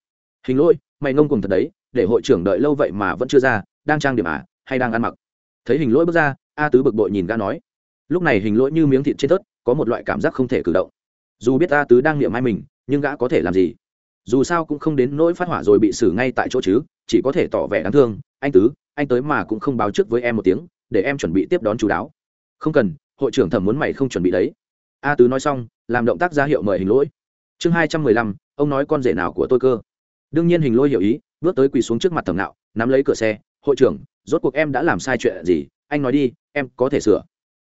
Hình lỗi mày ngông cùng thật đấy, để hội trưởng đợi lâu vậy mà vẫn chưa ra, đang trang điểm à hay đang ăn mặc? Thấy hình lỗi bước ra, a tứ bực bội nhìn gã nói. Lúc này hình lỗi như miếng thịt trên tớt có một loại cảm giác không thể cử động dù biết a tứ đang niệm mai mình, nhưng gã có thể làm gì? Dù sao cũng không đến nỗi phát hỏa rồi bị xử ngay tại chỗ chứ, chỉ có thể tỏ vẻ đáng thương. Anh tứ, anh tới mà cũng không báo trước với em một tiếng, để em chuẩn bị tiếp đón chú đáo. Không cần, hội trưởng thẩm muốn mày không chuẩn bị đấy. A tứ nói xong, làm động tác ra hiệu mời hình lỗi. Chương hai trăm mười lăm, ông nói con rể nào của tôi cơ? Đương nhiên hình lỗi hiểu ý, bước tới quỳ xuống trước mặt thẩm nạo, nắm lấy cửa xe. Hội trưởng, rốt cuộc em đã làm sai chuyện gì? Anh nói đi, em có thể sửa.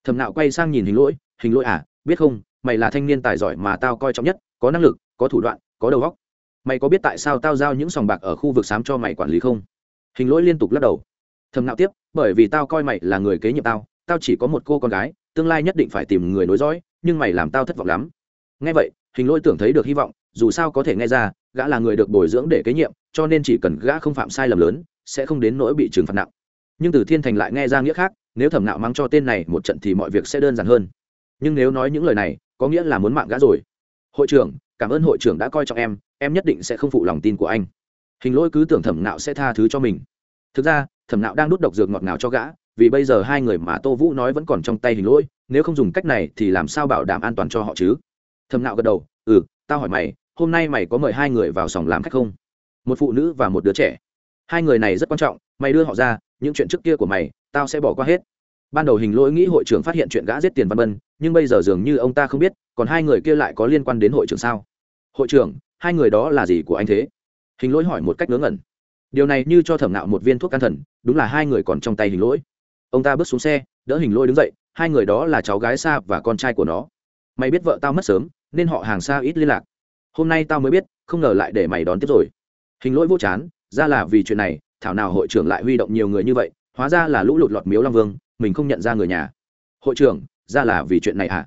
Thẩm nạo quay sang nhìn hình lỗi. Hình lỗi à biết không? Mày là thanh niên tài giỏi mà tao coi trọng nhất, có năng lực, có thủ đoạn, có đầu óc. Mày có biết tại sao tao giao những sòng bạc ở khu vực xám cho mày quản lý không? Hình lỗi liên tục lắc đầu. Thầm nạo tiếp, bởi vì tao coi mày là người kế nhiệm tao tao chỉ có một cô con gái, tương lai nhất định phải tìm người nối dõi, nhưng mày làm tao thất vọng lắm. Nghe vậy, hình lỗi tưởng thấy được hy vọng, dù sao có thể nghe ra, gã là người được bồi dưỡng để kế nhiệm, cho nên chỉ cần gã không phạm sai lầm lớn, sẽ không đến nỗi bị trừng phạt nặng. Nhưng từ thiên thành lại nghe ra nghĩa khác, nếu thẩm nạo mang cho tên này một trận thì mọi việc sẽ đơn giản hơn. Nhưng nếu nói những lời này có nghĩa là muốn mạng gã rồi. Hội trưởng, cảm ơn hội trưởng đã coi trọng em em nhất định sẽ không phụ lòng tin của anh. Hình lỗi cứ tưởng thẩm nạo sẽ tha thứ cho mình. Thực ra, thẩm nạo đang đút độc dược ngọt ngào cho gã, vì bây giờ hai người mà tô vũ nói vẫn còn trong tay hình lỗi nếu không dùng cách này thì làm sao bảo đảm an toàn cho họ chứ? Thẩm nạo gật đầu ừ tao hỏi mày, hôm nay mày có mời hai người vào sòng làm khách không? Một phụ nữ và một đứa trẻ. Hai người này rất quan trọng, mày đưa họ ra, những chuyện trước kia của mày, tao sẽ bỏ qua hết. Ban đầu hình lỗi nghĩ hội trưởng phát hiện chuyện gã giết tiền văn bân nhưng bây giờ dường như ông ta không biết, còn hai người kia lại có liên quan đến hội trưởng sao? Hội trưởng, hai người đó là gì của anh thế? Hình lỗi hỏi một cách ngớ ngẩn. Điều này như cho thẩm nạo một viên thuốc can thần, đúng là hai người còn trong tay hình lỗi. Ông ta bước xuống xe, đỡ hình lỗi đứng dậy, hai người đó là cháu gái xa và con trai của nó. Mày biết vợ tao mất sớm, nên họ hàng xa ít liên lạc. Hôm nay tao mới biết, không ngờ lại để mày đón tiếp rồi. Hình lỗi vô chán, ra là vì chuyện này, thảo nào hội trưởng lại huy động nhiều người như vậy, hóa ra là lũ lụt lọt miếu long vương, mình không nhận ra người nhà. Hội trưởng ra là vì chuyện này à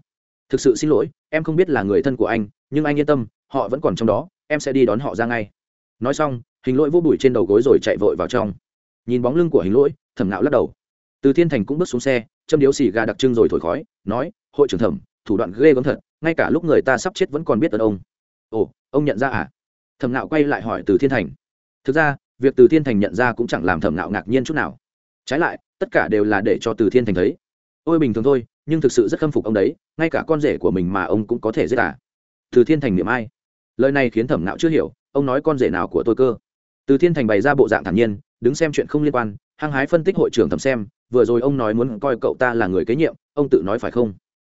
thực sự xin lỗi, em không biết là người thân của anh, nhưng anh yên tâm, họ vẫn còn trong đó, em sẽ đi đón họ ra ngay. Nói xong, hình lỗi vô bụi trên đầu gối rồi chạy vội vào trong. Nhìn bóng lưng của hình lỗi, thẩm nạo lắc đầu. Từ thiên thành cũng bước xuống xe, châm điếu xì gà đặc trưng rồi thổi khói, nói, hội trưởng thẩm, thủ đoạn ghê gớm thật, ngay cả lúc người ta sắp chết vẫn còn biết ơn ông. Ồ, ông nhận ra à? Thẩm nạo quay lại hỏi từ thiên thành. Thực ra, việc từ thiên thành nhận ra cũng chẳng làm thẩm nạo ngạc nhiên chút nào. Trái lại, tất cả đều là để cho từ thiên thành thấy. Ôi, bình thường thôi nhưng thực sự rất khâm phục ông đấy, ngay cả con rể của mình mà ông cũng có thể giết à. Từ thiên thành niệm ai? Lời này khiến thẩm nạo chưa hiểu, ông nói con rể nào của tôi cơ? Từ thiên thành bày ra bộ dạng thản nhiên, đứng xem chuyện không liên quan, hăng hái phân tích hội trưởng thẩm xem, vừa rồi ông nói muốn coi cậu ta là người kế nhiệm, ông tự nói phải không?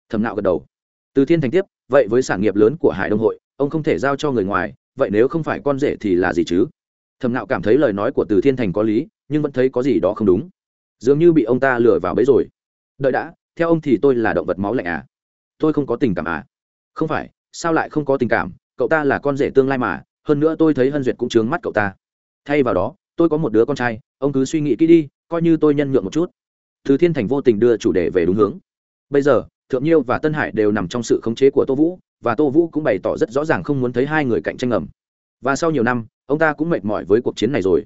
Thẩm nạo gật đầu. Từ thiên thành tiếp, vậy với sản nghiệp lớn của hải đông hội, ông không thể giao cho người ngoài, vậy nếu không phải con rể thì là gì chứ? Thẩm nạo cảm thấy lời nói của từ thiên thành có lý, nhưng vẫn thấy có gì đó không đúng. Dường như bị ông ta lừa vào bẫy rồi. Đợi đã theo ông thì tôi là động vật máu lạnh à? Tôi không có tình cảm à? Không phải, sao lại không có tình cảm? Cậu ta là con rể tương lai mà, hơn nữa tôi thấy hân duyệt cũng chướng mắt cậu ta. Thay vào đó, tôi có một đứa con trai, ông cứ suy nghĩ kỹ đi, coi như tôi nhân nhượng một chút. Thứ thiên thành vô tình đưa chủ đề về đúng hướng. Bây giờ, thượng nhiêu và tân hải đều nằm trong sự khống chế của tô vũ, và tô vũ cũng bày tỏ rất rõ ràng không muốn thấy hai người cạnh tranh ngầm. Và sau nhiều năm, ông ta cũng mệt mỏi với cuộc chiến này rồi.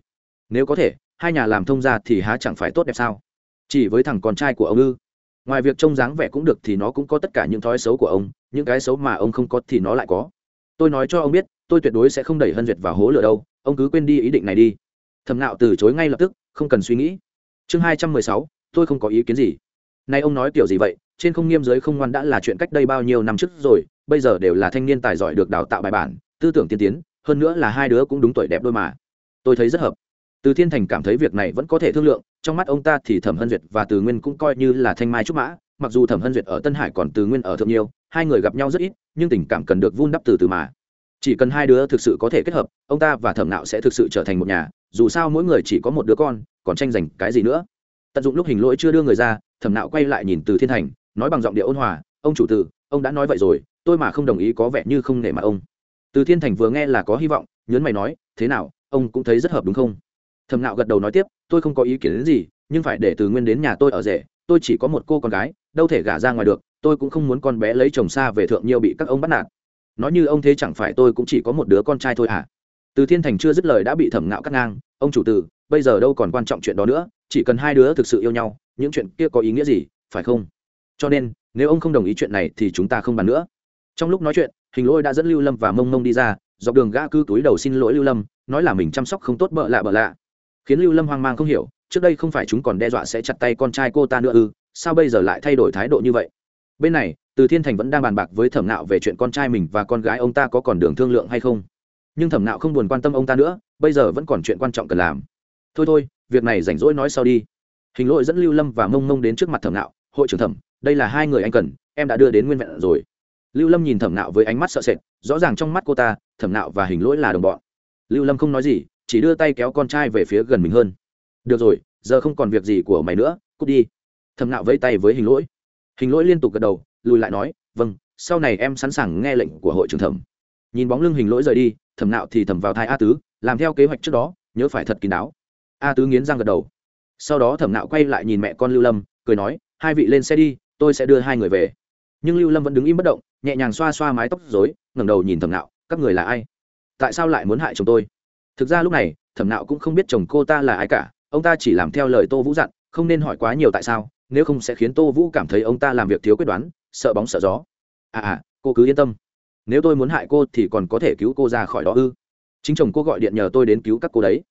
Nếu có thể, hai nhà làm thông ra thì há chẳng phải tốt đẹp sao? Chỉ với thằng con trai của ông ư? Ngoài việc trông dáng vẻ cũng được thì nó cũng có tất cả những thói xấu của ông, những cái xấu mà ông không có thì nó lại có. Tôi nói cho ông biết, tôi tuyệt đối sẽ không đẩy hân duyệt vào hố lửa đâu, ông cứ quên đi ý định này đi. Thầm nạo từ chối ngay lập tức, không cần suy nghĩ. Chương hai trăm mười sáu, tôi không có ý kiến gì. Nay ông nói kiểu gì vậy? Trên không nghiêm giới không ngoan đã là chuyện cách đây bao nhiêu năm trước rồi, bây giờ đều là thanh niên tài giỏi được đào tạo bài bản, tư tưởng tiên tiến, hơn nữa là hai đứa cũng đúng tuổi đẹp đôi mà. Tôi thấy rất hợp từ thiên thành cảm thấy việc này vẫn có thể thương lượng, trong mắt ông ta thì thẩm hân duyệt và từ nguyên cũng coi như là thanh mai trúc mã, mặc dù thẩm hân duyệt ở tân hải còn từ nguyên ở thượng nhiêu, hai người gặp nhau rất ít, nhưng tình cảm cần được vun đắp từ từ mà. Chỉ cần hai đứa thực sự có thể kết hợp, ông ta và thẩm nạo sẽ thực sự trở thành một nhà, dù sao mỗi người chỉ có một đứa con, còn tranh giành cái gì nữa? Tận dụng lúc hình lỗi chưa đưa người ra, thẩm nạo quay lại nhìn từ thiên thành, nói bằng giọng điệu ôn hòa, ông chủ tử, ông đã nói vậy rồi, tôi mà không đồng ý có vẻ như không nể mặt ông. Từ thiên thành vừa nghe là có hy vọng, nhớn mày nói, thế nào, ông cũng thấy rất hợp đúng không? Thẩm nạo gật đầu nói tiếp, tôi không có ý kiến đến gì, nhưng phải để từ nguyên đến nhà tôi ở rể, tôi chỉ có một cô con gái, đâu thể gả ra ngoài được, tôi cũng không muốn con bé lấy chồng xa về thượng nhiều bị các ông bắt nạt. Nói như ông thế chẳng phải tôi cũng chỉ có một đứa con trai thôi à? Từ thiên thành chưa dứt lời đã bị thẩm ngạo cắt ngang, ông chủ tử, bây giờ đâu còn quan trọng chuyện đó nữa, chỉ cần hai đứa thực sự yêu nhau, những chuyện kia có ý nghĩa gì, phải không? Cho nên, nếu ông không đồng ý chuyện này thì chúng ta không bàn nữa. Trong lúc nói chuyện, hình lôi đã dẫn lưu lâm và mông mông đi ra, dọc đường gã cư túi đầu xin lỗi lưu lâm, nói là mình chăm sóc không tốt bợ lạ bợ lạ khiến lưu lâm hoang mang không hiểu, trước đây không phải chúng còn đe dọa sẽ chặt tay con trai cô ta nữa ư, sao bây giờ lại thay đổi thái độ như vậy? Bên này, từ thiên thành vẫn đang bàn bạc với thẩm nạo về chuyện con trai mình và con gái ông ta có còn đường thương lượng hay không. Nhưng thẩm nạo không buồn quan tâm ông ta nữa, bây giờ vẫn còn chuyện quan trọng cần làm. Thôi thôi, việc này rảnh rỗi nói sau đi. Hình lỗi dẫn lưu lâm và mông mông đến trước mặt thẩm nạo hội trưởng thẩm, đây là hai người anh cần, em đã đưa đến nguyên vẹn rồi. Lưu lâm nhìn thẩm nạo với ánh mắt sợ sệt, rõ ràng trong mắt cô ta, thẩm nạo và hình lỗi là đồng bọn. Lưu lâm không nói gì chỉ đưa tay kéo con trai về phía gần mình hơn. Được rồi, giờ không còn việc gì của mày nữa, cút đi. Thầm nạo vẫy tay với hình lỗi. Hình lỗi liên tục gật đầu, lùi lại nói vâng sau này em sẵn sàng nghe lệnh của hội trưởng thẩm. Nhìn bóng lưng hình lỗi rời đi, thẩm nạo thì thẩm vào thai a tứ, làm theo kế hoạch trước đó, nhớ phải thật kín đáo. A tứ nghiến răng gật đầu. Sau đó thẩm nạo quay lại nhìn mẹ con lưu lâm, cười nói, hai vị lên xe đi, tôi sẽ đưa hai người về. Nhưng lưu lâm vẫn đứng im bất động, nhẹ nhàng xoa xoa mái tóc dối ngẩng đầu nhìn thẩm nạo các người là ai? Tại sao lại muốn hại chồng tôi? Thực ra lúc này, thẩm nạo cũng không biết chồng cô ta là ai cả, ông ta chỉ làm theo lời tô vũ dặn, không nên hỏi quá nhiều tại sao, nếu không sẽ khiến tô vũ cảm thấy ông ta làm việc thiếu quyết đoán, sợ bóng sợ gió. À à cô cứ yên tâm. Nếu tôi muốn hại cô thì còn có thể cứu cô ra khỏi đó ư? Chính chồng cô gọi điện nhờ tôi đến cứu các cô đấy.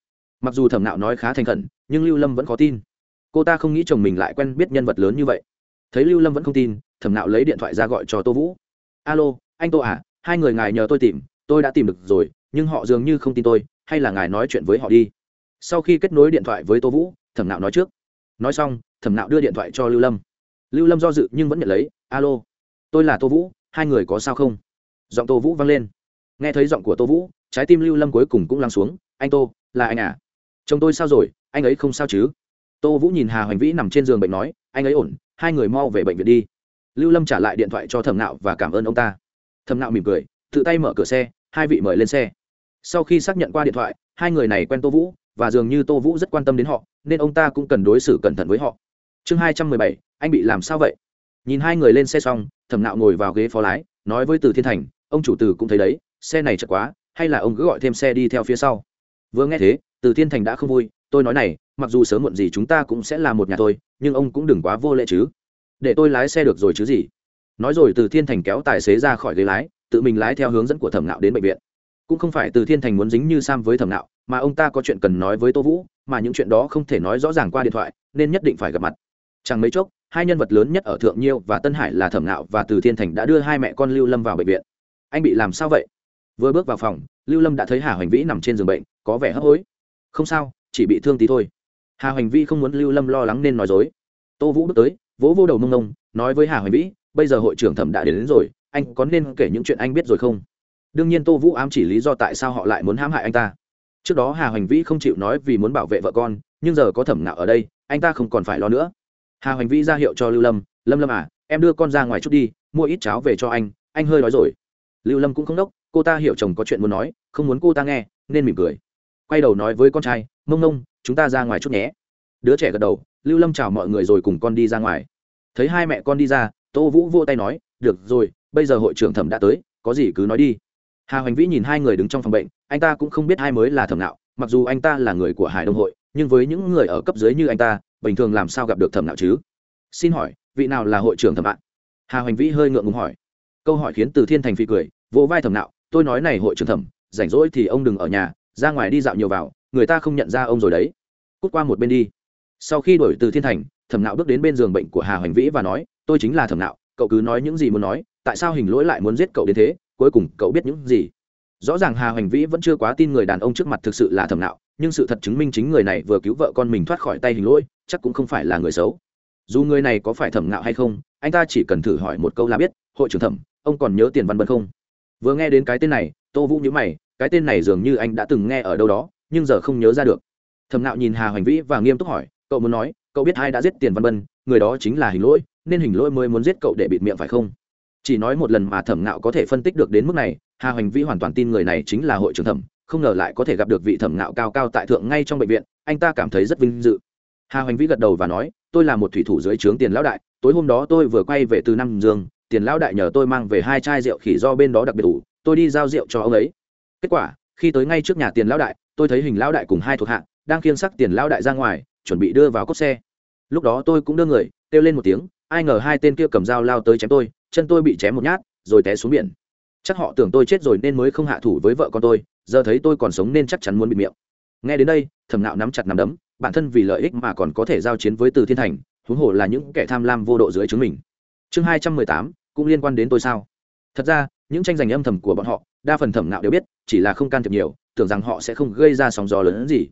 Mặc dù thẩm nạo nói khá thành khẩn, nhưng lưu lâm vẫn khó tin. Cô ta không nghĩ chồng mình lại quen biết nhân vật lớn như vậy. Thấy lưu lâm vẫn không tin, thẩm nạo lấy điện thoại ra gọi cho tô vũ. Alo, anh tô à hai người ngài nhờ tôi tìm, tôi đã tìm được rồi, nhưng họ dường như không tin tôi hay là ngài nói chuyện với họ đi. Sau khi kết nối điện thoại với tô vũ, thẩm nạo nói trước. Nói xong, thẩm nạo đưa điện thoại cho lưu lâm. Lưu lâm do dự nhưng vẫn nhận lấy, alo, tôi là tô vũ, hai người có sao không? Giọng tô vũ vang lên. Nghe thấy giọng của tô vũ, trái tim lưu lâm cuối cùng cũng lắng xuống, anh tô, là anh à? Chồng tôi sao rồi? Anh ấy không sao chứ? Tô vũ nhìn hà hoành vĩ nằm trên giường bệnh nói, anh ấy ổn, hai người mau về bệnh viện đi. Lưu lâm trả lại điện thoại cho thẩm nạo và cảm ơn ông ta. Thẩm nạo mỉm cười, tự tay mở cửa xe, hai vị mời lên xe sau khi xác nhận qua điện thoại, hai người này quen tô vũ, và dường như tô vũ rất quan tâm đến họ, nên ông ta cũng cần đối xử cẩn thận với họ. Chương hai trăm mười bảy, anh bị làm sao vậy? Nhìn hai người lên xe xong, thẩm nạo ngồi vào ghế phó lái, nói với từ thiên thành, ông chủ từ cũng thấy đấy, xe này chật quá, hay là ông cứ gọi thêm xe đi theo phía sau. Vừa nghe thế, từ thiên thành đã không vui, tôi nói này, mặc dù sớm muộn gì chúng ta cũng sẽ là một nhà tôi nhưng ông cũng đừng quá vô lệ chứ. Để tôi lái xe được rồi chứ gì? Nói rồi từ thiên thành kéo tài xế ra khỏi ghế lái, tự mình lái theo hướng dẫn của thẩm nạo đến bệnh viện cũng không phải từ thiên thành muốn dính như sam với thẩm nạo mà ông ta có chuyện cần nói với tô vũ mà những chuyện đó không thể nói rõ ràng qua điện thoại nên nhất định phải gặp mặt. Chẳng mấy chốc hai nhân vật lớn nhất ở thượng nhiêu và tân hải là thẩm nạo và từ thiên thành đã đưa hai mẹ con lưu lâm vào bệnh viện. Anh bị làm sao vậy? Vừa bước vào phòng lưu lâm đã thấy hà hoành vĩ nằm trên giường bệnh có vẻ hấp hối. Không sao chỉ bị thương tí thôi. Hà hoành vĩ không muốn lưu lâm lo lắng nên nói dối. Tô vũ bước tới vỗ vô đầu mông nông nói với hà hoành vĩ bây giờ hội trưởng thẩm đã đến, đến rồi anh có nên kể những chuyện anh biết rồi không? Đương nhiên tô vũ ám chỉ lý do tại sao họ lại muốn hãm hại anh ta. Trước đó hà hoành vĩ không chịu nói vì muốn bảo vệ vợ con, nhưng giờ có thẩm nạo ở đây, anh ta không còn phải lo nữa. Hà hoành vĩ ra hiệu cho lưu lâm lâm lâm à em đưa con ra ngoài chút đi, mua ít cháo về cho anh anh hơi nói rồi. Lưu lâm cũng không đốc, cô ta hiểu chồng có chuyện muốn nói, không muốn cô ta nghe, nên mỉm cười. Quay đầu nói với con trai, mông mông, chúng ta ra ngoài chút nhé. Đứa trẻ gật đầu, lưu lâm chào mọi người rồi cùng con đi ra ngoài. Thấy hai mẹ con đi ra, tô vũ vô tay nói, được rồi, bây giờ hội trưởng thẩm đã tới, có gì cứ nói đi hà hoành vĩ nhìn hai người đứng trong phòng bệnh, anh ta cũng không biết hai mới là thẩm nạo, mặc dù anh ta là người của hải đông hội, nhưng với những người ở cấp dưới như anh ta, bình thường làm sao gặp được thẩm nạo chứ? Xin hỏi, vị nào là hội trưởng thẩm ạ? Hà hoành vĩ hơi ngượng ngùng hỏi. Câu hỏi khiến từ thiên thành phi cười, vỗ vai thẩm nạo, tôi nói này hội trưởng thẩm, rảnh rỗi thì ông đừng ở nhà, ra ngoài đi dạo nhiều vào, người ta không nhận ra ông rồi đấy. Cút qua một bên đi. Sau khi đổi từ thiên thành, thẩm nạo bước đến bên giường bệnh của hà hoành vĩ và nói, tôi chính là thẩm nạo, cậu cứ nói những gì muốn nói, tại sao hình lỗi lại muốn giết cậu đến thế? Cuối cùng cậu biết những gì? Rõ ràng hà hoành vĩ vẫn chưa quá tin người đàn ông trước mặt thực sự là thẩm nạo, nhưng sự thật chứng minh chính người này vừa cứu vợ con mình thoát khỏi tay hình lỗi, chắc cũng không phải là người xấu. Dù người này có phải thẩm nạo hay không, anh ta chỉ cần thử hỏi một câu là biết, hội trưởng thẩm, ông còn nhớ tiền văn bân không? Vừa nghe đến cái tên này, tô vũ nhớ mày, cái tên này dường như anh đã từng nghe ở đâu đó, nhưng giờ không nhớ ra được. Thẩm nạo nhìn hà hoành vĩ và nghiêm túc hỏi, cậu muốn nói, cậu biết ai đã giết tiền văn bân, người đó chính là hình lỗi, nên hình lỗi mới muốn giết cậu để bịt miệng phải không? Chỉ nói một lần mà thẩm nạo có thể phân tích được đến mức này hà hoành vĩ hoàn toàn tin người này chính là hội trưởng thẩm không ngờ lại có thể gặp được vị thẩm nạo cao cao tại thượng ngay trong bệnh viện anh ta cảm thấy rất vinh dự. Hà hoành vĩ gật đầu và nói tôi là một thủy thủ dưới trướng tiền lão đại tối hôm đó tôi vừa quay về từ năm dương tiền lão đại nhờ tôi mang về hai chai rượu khỉ do bên đó đặc biệt ủ, tôi đi giao rượu cho ông ấy. Kết quả khi tới ngay trước nhà tiền lão đại tôi thấy hình lão đại cùng hai thuộc hạ đang khiêng sắc tiền lão đại ra ngoài chuẩn bị đưa vào cốt xe. Lúc đó tôi cũng đưa người kêu lên một tiếng ai ngờ hai tên kia cầm dao lao tới chém tôi chân tôi bị chém một nhát, rồi té xuống biển. Chắc họ tưởng tôi chết rồi nên mới không hạ thủ với vợ con tôi, giờ thấy tôi còn sống nên chắc chắn muốn bị miệng. Nghe đến đây, thẩm nạo nắm chặt nắm đấm, bản thân vì lợi ích mà còn có thể giao chiến với từ thiên thành, huống hồ là những kẻ tham lam vô độ dưới chúng mình. Chương hai trăm mười tám, cũng liên quan đến tôi sao? Thật ra, những tranh giành âm thầm của bọn họ, đa phần thẩm nạo đều biết, chỉ là không can thiệp nhiều, tưởng rằng họ sẽ không gây ra sóng gió lớn hơn gì.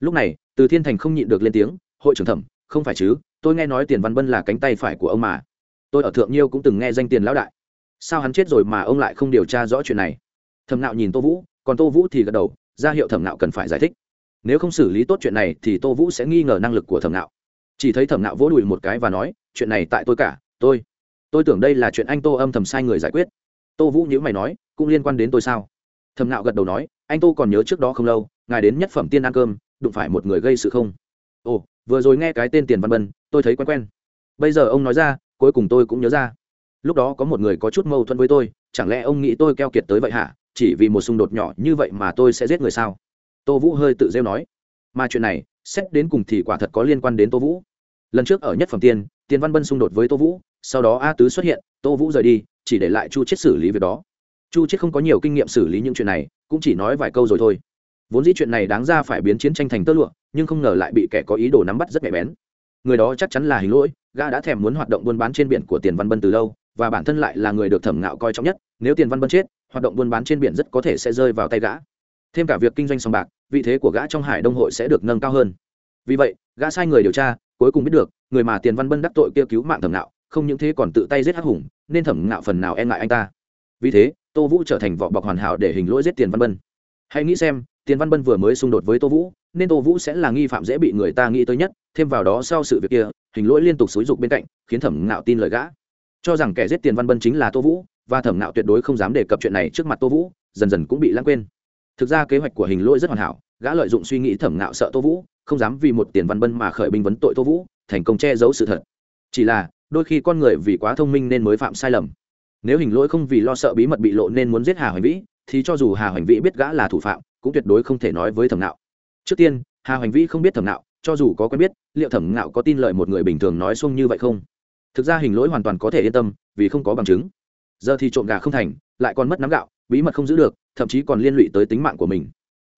Lúc này, từ thiên thành không nhịn được lên tiếng, hội trưởng thẩm, không phải chứ, tôi nghe nói tiền văn bân là cánh tay phải của ông mà tôi ở thượng nhiêu cũng từng nghe danh tiền lão đại. Sao hắn chết rồi mà ông lại không điều tra rõ chuyện này? Thẩm nạo nhìn tô vũ, còn tô vũ thì gật đầu, ra hiệu thẩm nạo cần phải giải thích. Nếu không xử lý tốt chuyện này thì tô vũ sẽ nghi ngờ năng lực của thẩm nạo. Chỉ thấy thẩm nạo vỗ đùi một cái và nói, chuyện này tại tôi cả, tôi tôi tưởng đây là chuyện anh tô âm thầm sai người giải quyết. Tô vũ nhữ mày nói, cũng liên quan đến tôi sao? Thẩm nạo gật đầu nói, anh tô còn nhớ trước đó không lâu, ngài đến nhất phẩm tiên ăn cơm, đụng phải một người gây sự không? Ồ, vừa rồi nghe cái tên tiền văn bân, tôi thấy quen quen. Bây giờ ông nói ra cuối cùng tôi cũng nhớ ra. Lúc đó có một người có chút mâu thuẫn với tôi, chẳng lẽ ông nghĩ tôi keo kiệt tới vậy hả? Chỉ vì một xung đột nhỏ như vậy mà tôi sẽ giết người sao? Tô vũ hơi tự rêu nói. Mà chuyện này, xét đến cùng thì quả thật có liên quan đến tô vũ. Lần trước ở nhất phẩm tiên, tiền văn bân xung đột với tô vũ, sau đó a tứ xuất hiện, tô vũ rời đi, chỉ để lại chu chết xử lý việc đó. Chu chết không có nhiều kinh nghiệm xử lý những chuyện này, cũng chỉ nói vài câu rồi thôi. Vốn dĩ chuyện này đáng ra phải biến chiến tranh thành tơ lụa, nhưng không ngờ lại bị kẻ có ý đồ nắm bắt rất nhạy bén người đó chắc chắn là hình lỗi, gã đã thèm muốn hoạt động buôn bán trên biển của tiền văn bân từ lâu, và bản thân lại là người được thẩm ngạo coi trọng nhất, nếu tiền văn bân chết, hoạt động buôn bán trên biển rất có thể sẽ rơi vào tay gã. Thêm cả việc kinh doanh sòng bạc, vị thế của gã trong hải đông hội sẽ được nâng cao hơn. Vì vậy, gã sai người điều tra, cuối cùng biết được, người mà tiền văn bân đắc tội kêu cứu mạng thẩm ngạo, không những thế còn tự tay giết hắc hùng, nên thẩm ngạo phần nào e ngại anh ta. Vì thế, tô vũ trở thành vỏ bọc hoàn hảo để hình lỗi giết tiền văn bân. Hãy nghĩ xem, tiền văn bân vừa mới xung đột với tô vũ nên tô vũ sẽ là nghi phạm dễ bị người ta nghĩ tới nhất, thêm vào đó sau sự việc kia, hình lỗi liên tục xúi dục bên cạnh, khiến thẩm ngạo tin lời gã. Cho rằng kẻ giết tiền văn bân chính là tô vũ, và thẩm ngạo tuyệt đối không dám đề cập chuyện này trước mặt tô vũ, dần dần cũng bị lãng quên. Thực ra kế hoạch của hình lỗi rất hoàn hảo, gã lợi dụng suy nghĩ thẩm ngạo sợ tô vũ, không dám vì một tiền văn bân mà khởi binh vấn tội tô vũ, thành công che giấu sự thật. Chỉ là, đôi khi con người vì quá thông minh nên mới phạm sai lầm. Nếu hình lỗi không vì lo sợ bí mật bị lộ nên muốn giết hà hoành vĩ, thì cho dù hà hoành vĩ biết gã là thủ phạm, cũng tuyệt đối không thể nói với thẩm nạo trước tiên, hà hoành vĩ không biết thẩm nạo cho dù có quen biết, liệu thẩm nạo có tin lời một người bình thường nói xung như vậy không? Thực ra hình lỗi hoàn toàn có thể yên tâm, vì không có bằng chứng. Giờ thì trộm gà không thành, lại còn mất nắm gạo, bí mật không giữ được, thậm chí còn liên lụy tới tính mạng của mình.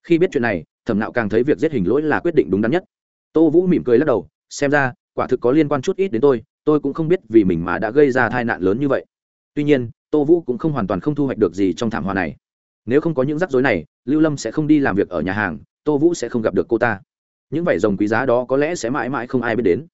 Khi biết chuyện này, thẩm nạo càng thấy việc giết hình lỗi là quyết định đúng đắn nhất. Tô vũ mỉm cười lắc đầu, xem ra, quả thực có liên quan chút ít đến tôi tôi cũng không biết vì mình mà đã gây ra tai nạn lớn như vậy. Tuy nhiên, tô vũ cũng không hoàn toàn không thu hoạch được gì trong thảm họa này. Nếu không có những rắc rối này, lưu lâm sẽ không đi làm việc ở nhà hàng tô vũ sẽ không gặp được cô ta. Những vảy rồng quý giá đó có lẽ sẽ mãi mãi không ai biết đến.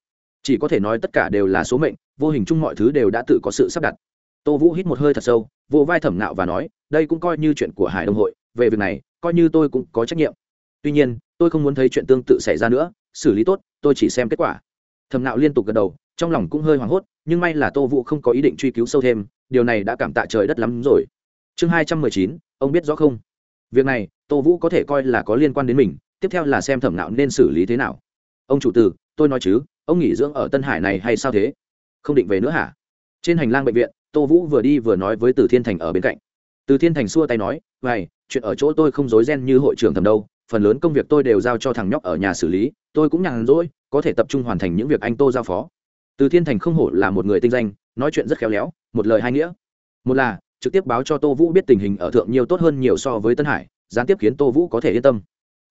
Chỉ có thể nói tất cả đều là số mệnh, vô hình chung mọi thứ đều đã tự có sự sắp đặt. Tô vũ hít một hơi thật sâu vô vai thẩm nạo và nói, đây cũng coi như chuyện của hải đông hội, về việc này, coi như tôi cũng có trách nhiệm. Tuy nhiên, tôi không muốn thấy chuyện tương tự xảy ra nữa, xử lý tốt, tôi chỉ xem kết quả. Thẩm nạo liên tục gật đầu, trong lòng cũng hơi hoảng hốt, nhưng may là tô vũ không có ý định truy cứu sâu thêm, điều này đã cảm tạ trời đất lắm rồi. Chương hai trăm mười chín, ông biết rõ không? Việc này tô vũ có thể coi là có liên quan đến mình tiếp theo là xem thẩm nạo nên xử lý thế nào. Ông chủ tử, tôi nói chứ ông nghỉ dưỡng ở tân hải này hay sao thế? Không định về nữa hả? Trên hành lang bệnh viện tô vũ vừa đi vừa nói với từ thiên thành ở bên cạnh. Từ thiên thành xua tay nói vậy chuyện ở chỗ tôi không dối ghen như hội trưởng thầm đâu phần lớn công việc tôi đều giao cho thằng nhóc ở nhà xử lý tôi cũng nhàn rỗi có thể tập trung hoàn thành những việc anh tô giao phó. Từ thiên thành không hổ là một người tinh danh nói chuyện rất khéo léo một lời hai nghĩa. Một là trực tiếp báo cho tô vũ biết tình hình ở thượng nhiều tốt hơn nhiều so với tân hải, gián tiếp khiến tô vũ có thể yên tâm.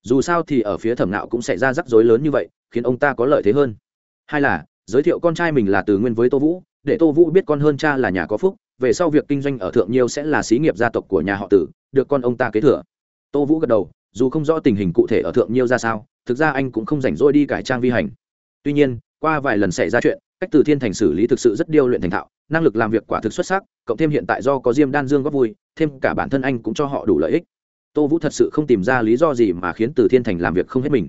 Dù sao thì ở phía thẩm nạo cũng xảy ra rắc rối lớn như vậy, khiến ông ta có lợi thế hơn. Hai là, giới thiệu con trai mình là từ nguyên với tô vũ, để tô vũ biết con hơn cha là nhà có phúc, về sau việc kinh doanh ở thượng nhiêu sẽ là xí nghiệp gia tộc của nhà họ tử được con ông ta kế thừa. Tô vũ gật đầu, dù không rõ tình hình cụ thể ở thượng nhiêu ra sao, thực ra anh cũng không rảnh rỗi đi cải trang vi hành. Tuy nhiên, qua vài lần xảy ra chuyện, cách từ thiên thành xử lý thực sự rất điêu luyện thành thạo năng lực làm việc quả thực xuất sắc, cộng thêm hiện tại do có diêm đan dương góp vui, thêm cả bản thân anh cũng cho họ đủ lợi ích. Tô vũ thật sự không tìm ra lý do gì mà khiến từ thiên thành làm việc không hết mình.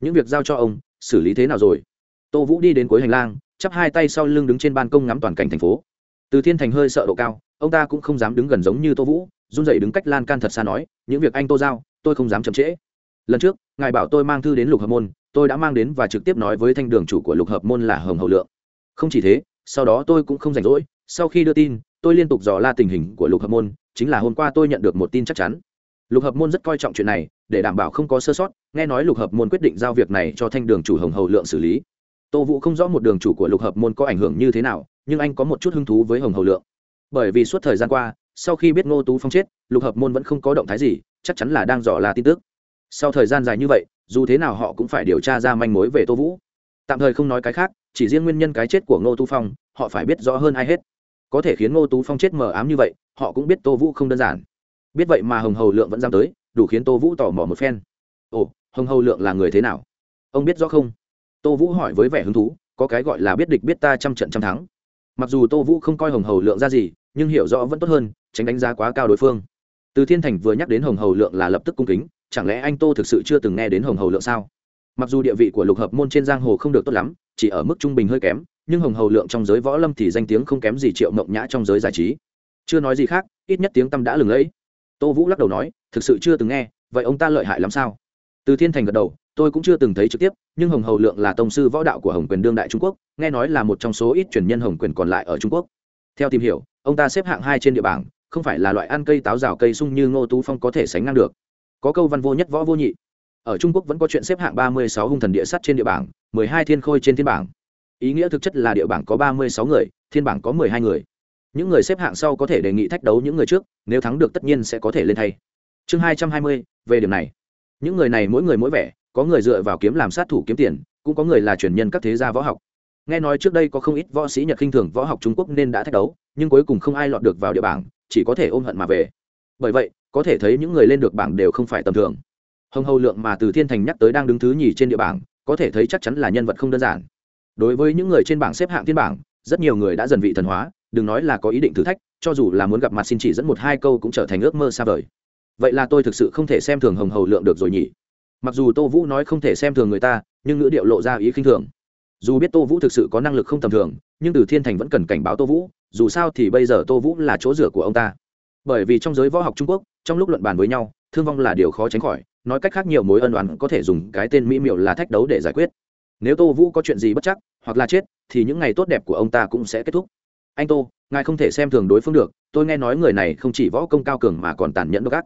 Những việc giao cho ông, xử lý thế nào rồi? Tô vũ đi đến cuối hành lang, chắp hai tay sau lưng đứng trên ban công ngắm toàn cảnh thành phố. Từ thiên thành hơi sợ độ cao, ông ta cũng không dám đứng gần giống như tô vũ, run dậy đứng cách lan can thật xa nói, những việc anh tô giao, tôi không dám chậm trễ. Lần trước, ngài bảo tôi mang thư đến lục hợp môn, tôi đã mang đến và trực tiếp nói với thanh đường chủ của lục hợp môn là hồng hậu lượng. Không chỉ thế sau đó tôi cũng không rảnh rỗi, sau khi đưa tin, tôi liên tục dò la tình hình của lục hợp môn, chính là hôm qua tôi nhận được một tin chắc chắn. Lục hợp môn rất coi trọng chuyện này, để đảm bảo không có sơ sót, nghe nói lục hợp môn quyết định giao việc này cho thanh đường chủ hồng hầu lượng xử lý. Tô vũ không rõ một đường chủ của lục hợp môn có ảnh hưởng như thế nào, nhưng anh có một chút hứng thú với hồng hầu lượng. Bởi vì suốt thời gian qua, sau khi biết ngô tú phong chết, lục hợp môn vẫn không có động thái gì, chắc chắn là đang dò la tin tức. Sau thời gian dài như vậy, dù thế nào họ cũng phải điều tra ra manh mối về tô vũ tạm thời không nói cái khác, chỉ riêng nguyên nhân cái chết của ngô tú phong, họ phải biết rõ hơn ai hết. Có thể khiến ngô tú phong chết mờ ám như vậy, họ cũng biết tô vũ không đơn giản. Biết vậy mà hồng hầu lượng vẫn dám tới, đủ khiến tô vũ tò mò một phen. Ồ, hồng hầu lượng là người thế nào? Ông biết rõ không? Tô vũ hỏi với vẻ hứng thú, có cái gọi là biết địch biết ta trăm trận trăm thắng. Mặc dù tô vũ không coi hồng hầu lượng ra gì, nhưng hiểu rõ vẫn tốt hơn, tránh đánh giá quá cao đối phương. Từ thiên thành vừa nhắc đến hồng hầu lượng là lập tức cung kính, chẳng lẽ anh tô thực sự chưa từng nghe đến hồng hầu lượng sao? Mặc dù địa vị của lục hợp môn trên giang hồ không được tốt lắm, chỉ ở mức trung bình hơi kém, nhưng hồng hầu lượng trong giới võ lâm thì danh tiếng không kém gì triệu mộng nhã trong giới giải trí. Chưa nói gì khác, ít nhất tiếng tâm đã lừng lẫy. Tô vũ lắc đầu nói, thực sự chưa từng nghe, vậy ông ta lợi hại lắm sao? Từ thiên thành gật đầu, tôi cũng chưa từng thấy trực tiếp, nhưng hồng hầu lượng là tông sư võ đạo của hồng quyền đương đại trung quốc, nghe nói là một trong số ít truyền nhân hồng quyền còn lại ở trung quốc. Theo tìm hiểu, ông ta xếp hạng hai trên địa bảng, không phải là loại ăn cây táo rào cây sung như ngô tú phong có thể sánh ngang được. Có câu văn vô nhất võ vô nhị ở trung quốc vẫn có chuyện xếp hạng ba mươi sáu hung thần địa sát trên địa bảng, mười hai thiên khôi trên thiên bảng. Ý nghĩa thực chất là địa bảng có ba mươi sáu người, thiên bảng có mười hai người. Những người xếp hạng sau có thể đề nghị thách đấu những người trước, nếu thắng được tất nhiên sẽ có thể lên thay. Chương hai trăm hai mươi, về điểm này. Những người này mỗi người mỗi vẻ, có người dựa vào kiếm làm sát thủ kiếm tiền, cũng có người là truyền nhân các thế gia võ học. Nghe nói trước đây có không ít võ sĩ nhật khinh thường võ học trung quốc nên đã thách đấu, nhưng cuối cùng không ai lọt được vào địa bảng, chỉ có thể ôm hận mà về. Bởi vậy, có thể thấy những người lên được bảng đều không phải tầm thường hồng hầu lượng mà từ thiên thành nhắc tới đang đứng thứ nhì trên địa bảng, có thể thấy chắc chắn là nhân vật không đơn giản. Đối với những người trên bảng xếp hạng thiên bảng, rất nhiều người đã dần vị thần hóa, đừng nói là có ý định thử thách, cho dù là muốn gặp mặt xin chỉ dẫn một hai câu cũng trở thành ước mơ xa vời. Vậy là tôi thực sự không thể xem thường hồng hầu lượng được rồi nhỉ? Mặc dù tô vũ nói không thể xem thường người ta, nhưng ngữ điệu lộ ra ý khinh thường. Dù biết tô vũ thực sự có năng lực không tầm thường, nhưng từ thiên thành vẫn cần cảnh báo tô vũ, dù sao thì bây giờ tô vũ là chỗ rửa của ông ta. Bởi vì trong giới võ học trung quốc, trong lúc luận bàn với nhau, thương vong là điều khó tránh khỏi nói cách khác nhiều mối ân oán có thể dùng cái tên mỹ miệu là thách đấu để giải quyết. Nếu tô vũ có chuyện gì bất chắc, hoặc là chết, thì những ngày tốt đẹp của ông ta cũng sẽ kết thúc. Anh tô, ngài không thể xem thường đối phương được, tôi nghe nói người này không chỉ võ công cao cường mà còn tàn nhẫn độc ác.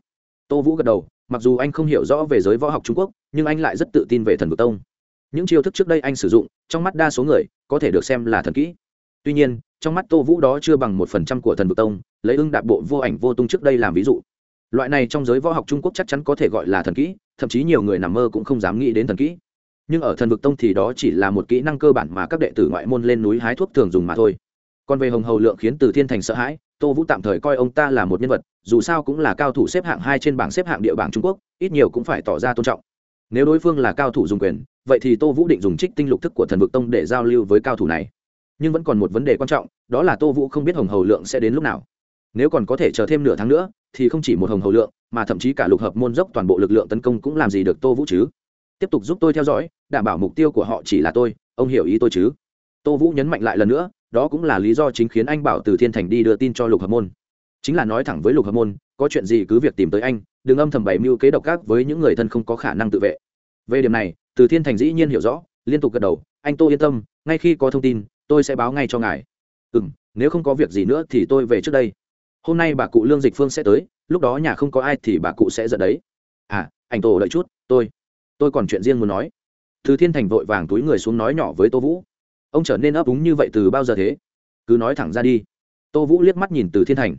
Tô vũ gật đầu, mặc dù anh không hiểu rõ về giới võ học trung quốc, nhưng anh lại rất tự tin về thần vực tông. Những chiêu thức trước đây anh sử dụng, trong mắt đa số người, có thể được xem là thần kỹ. Tuy nhiên, trong mắt tô vũ đó chưa bằng một phần trăm của thần vực tông, lấy ưng đạp bộ vô ảnh vô tung trước đây làm ví dụ loại này trong giới võ học trung quốc chắc chắn có thể gọi là thần kỹ, thậm chí nhiều người nằm mơ cũng không dám nghĩ đến thần kỹ. Nhưng ở thần vực tông thì đó chỉ là một kỹ năng cơ bản mà các đệ tử ngoại môn lên núi hái thuốc thường dùng mà thôi. Còn về hồng hầu lượng khiến từ thiên thành sợ hãi, tô vũ tạm thời coi ông ta là một nhân vật, dù sao cũng là cao thủ xếp hạng hai trên bảng xếp hạng địa bảng trung quốc, ít nhiều cũng phải tỏ ra tôn trọng. Nếu đối phương là cao thủ dùng quyền, vậy thì tô vũ định dùng trích tinh lục thức của thần vực tông để giao lưu với cao thủ này. Nhưng vẫn còn một vấn đề quan trọng, đó là tô vũ không biết hồng hầu lượng sẽ đến lúc nào. Nếu còn có thể chờ thêm nửa tháng nữa thì không chỉ một hồng hầu lượng, mà thậm chí cả lục hợp môn dốc toàn bộ lực lượng tấn công cũng làm gì được tô vũ chứ? Tiếp tục giúp tôi theo dõi, đảm bảo mục tiêu của họ chỉ là tôi, ông hiểu ý tôi chứ? Tô vũ nhấn mạnh lại lần nữa, đó cũng là lý do chính khiến anh bảo từ thiên thành đi đưa tin cho lục hợp môn. Chính là nói thẳng với lục hợp môn, có chuyện gì cứ việc tìm tới anh, đừng âm thầm bày mưu kế độc ác với những người thân không có khả năng tự vệ. Về điểm này, từ thiên thành dĩ nhiên hiểu rõ, liên tục gật đầu, anh tô yên tâm, ngay khi có thông tin, tôi sẽ báo ngay cho ngài. Ừ m nếu không có việc gì nữa thì tôi về trước đây hôm nay bà cụ lương dịch phương sẽ tới, lúc đó nhà không có ai thì bà cụ sẽ giận đấy. À anh tổ đợi chút, tôi tôi còn chuyện riêng muốn nói. Từ thiên thành vội vàng túi người xuống nói nhỏ với tô vũ. Ông trở nên ấp úng như vậy từ bao giờ thế? Cứ nói thẳng ra đi. Tô vũ liếc mắt nhìn từ thiên thành.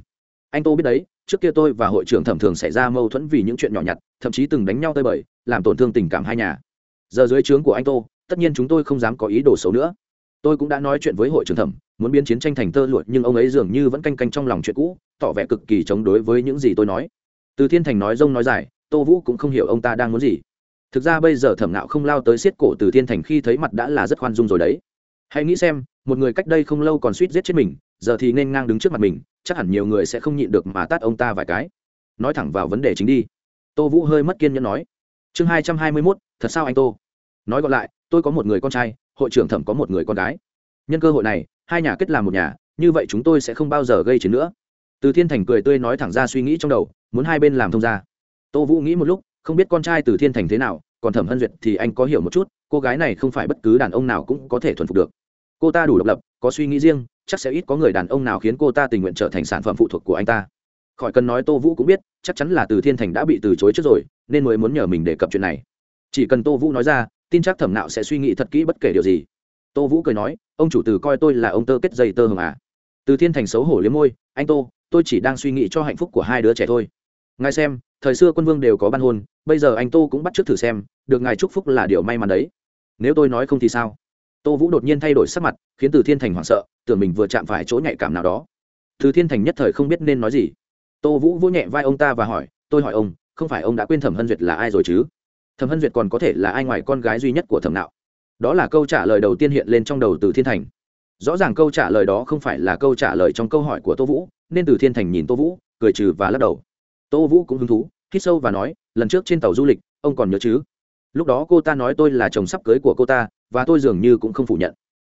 Anh tô biết đấy, trước kia tôi và hội trưởng thẩm thường xảy ra mâu thuẫn vì những chuyện nhỏ nhặt, thậm chí từng đánh nhau tơi bời, làm tổn thương tình cảm hai nhà. Giờ dưới trướng của anh tô, tất nhiên chúng tôi không dám có ý đồ xấu nữa tôi cũng đã nói chuyện với hội trưởng thẩm, muốn biến chiến tranh thành tơ lụa, nhưng ông ấy dường như vẫn canh canh trong lòng chuyện cũ, tỏ vẻ cực kỳ chống đối với những gì tôi nói. Từ thiên thành nói rông nói dài, tô vũ cũng không hiểu ông ta đang muốn gì. Thực ra bây giờ thẩm nạo không lao tới xiết cổ từ thiên thành khi thấy mặt đã là rất khoan dung rồi đấy. Hãy nghĩ xem, một người cách đây không lâu còn suýt giết chết mình, giờ thì nên ngang đứng trước mặt mình, chắc hẳn nhiều người sẽ không nhịn được mà tát ông ta vài cái. Nói thẳng vào vấn đề chính đi. Tô vũ hơi mất kiên nhẫn nói. Chương hai trăm hai mươi mốt, thật sao anh tô? Nói gọn lại, tôi có một người con trai hội trưởng thẩm có một người con gái. Nhân cơ hội này, hai nhà kết làm một nhà, như vậy chúng tôi sẽ không bao giờ gây chiến nữa. Từ thiên thành cười tươi nói thẳng ra suy nghĩ trong đầu, muốn hai bên làm thông gia. tô vũ nghĩ một lúc, không biết con trai từ thiên thành thế nào, còn thẩm hân duyệt thì anh có hiểu một chút, cô gái này không phải bất cứ đàn ông nào cũng có thể thuần phục được. Cô ta đủ độc lập, có suy nghĩ riêng, chắc sẽ ít có người đàn ông nào khiến cô ta tình nguyện trở thành sản phẩm phụ thuộc của anh ta. Khỏi cần nói tô vũ cũng biết, chắc chắn là từ thiên thành đã bị từ chối trước rồi, nên mới muốn nhờ mình đề cập chuyện này. Chỉ cần tô vũ nói ra tin chắc thẩm nạo sẽ suy nghĩ thật kỹ bất kể điều gì. Tô vũ cười nói, ông chủ từ coi tôi là ông tơ kết dây tơ hồng à? Từ thiên thành xấu hổ liếm môi, anh tô, tôi chỉ đang suy nghĩ cho hạnh phúc của hai đứa trẻ thôi. Ngài xem, thời xưa quân vương đều có ban hôn, bây giờ anh tô cũng bắt t r ư ớ c thử xem, được ngài chúc phúc là điều may mắn đấy. Nếu tôi nói không thì sao? Tô vũ đột nhiên thay đổi sắc mặt, khiến từ thiên thành hoảng sợ, tưởng mình vừa chạm phải chỗ nhạy cảm nào đó. Từ thiên thành nhất thời không biết nên nói gì. Tô vũ vỗ nhẹ vai ông ta và hỏi, tôi hỏi ông, không phải ông đã quên thẩm hân duyệt là ai rồi chứ? Thẩm hân duyệt còn có thể là ai ngoài con gái duy nhất của thẩm nạo? Đó là câu trả lời đầu tiên hiện lên trong đầu từ thiên thành. Rõ ràng câu trả lời đó không phải là câu trả lời trong câu hỏi của tô vũ, nên từ thiên thành nhìn tô vũ, cười trừ và lắc đầu. Tô vũ cũng hứng thú, hít sâu và nói, lần trước trên tàu du lịch, ông còn nhớ chứ? Lúc đó cô ta nói tôi là chồng sắp cưới của cô ta, và tôi dường như cũng không phủ nhận.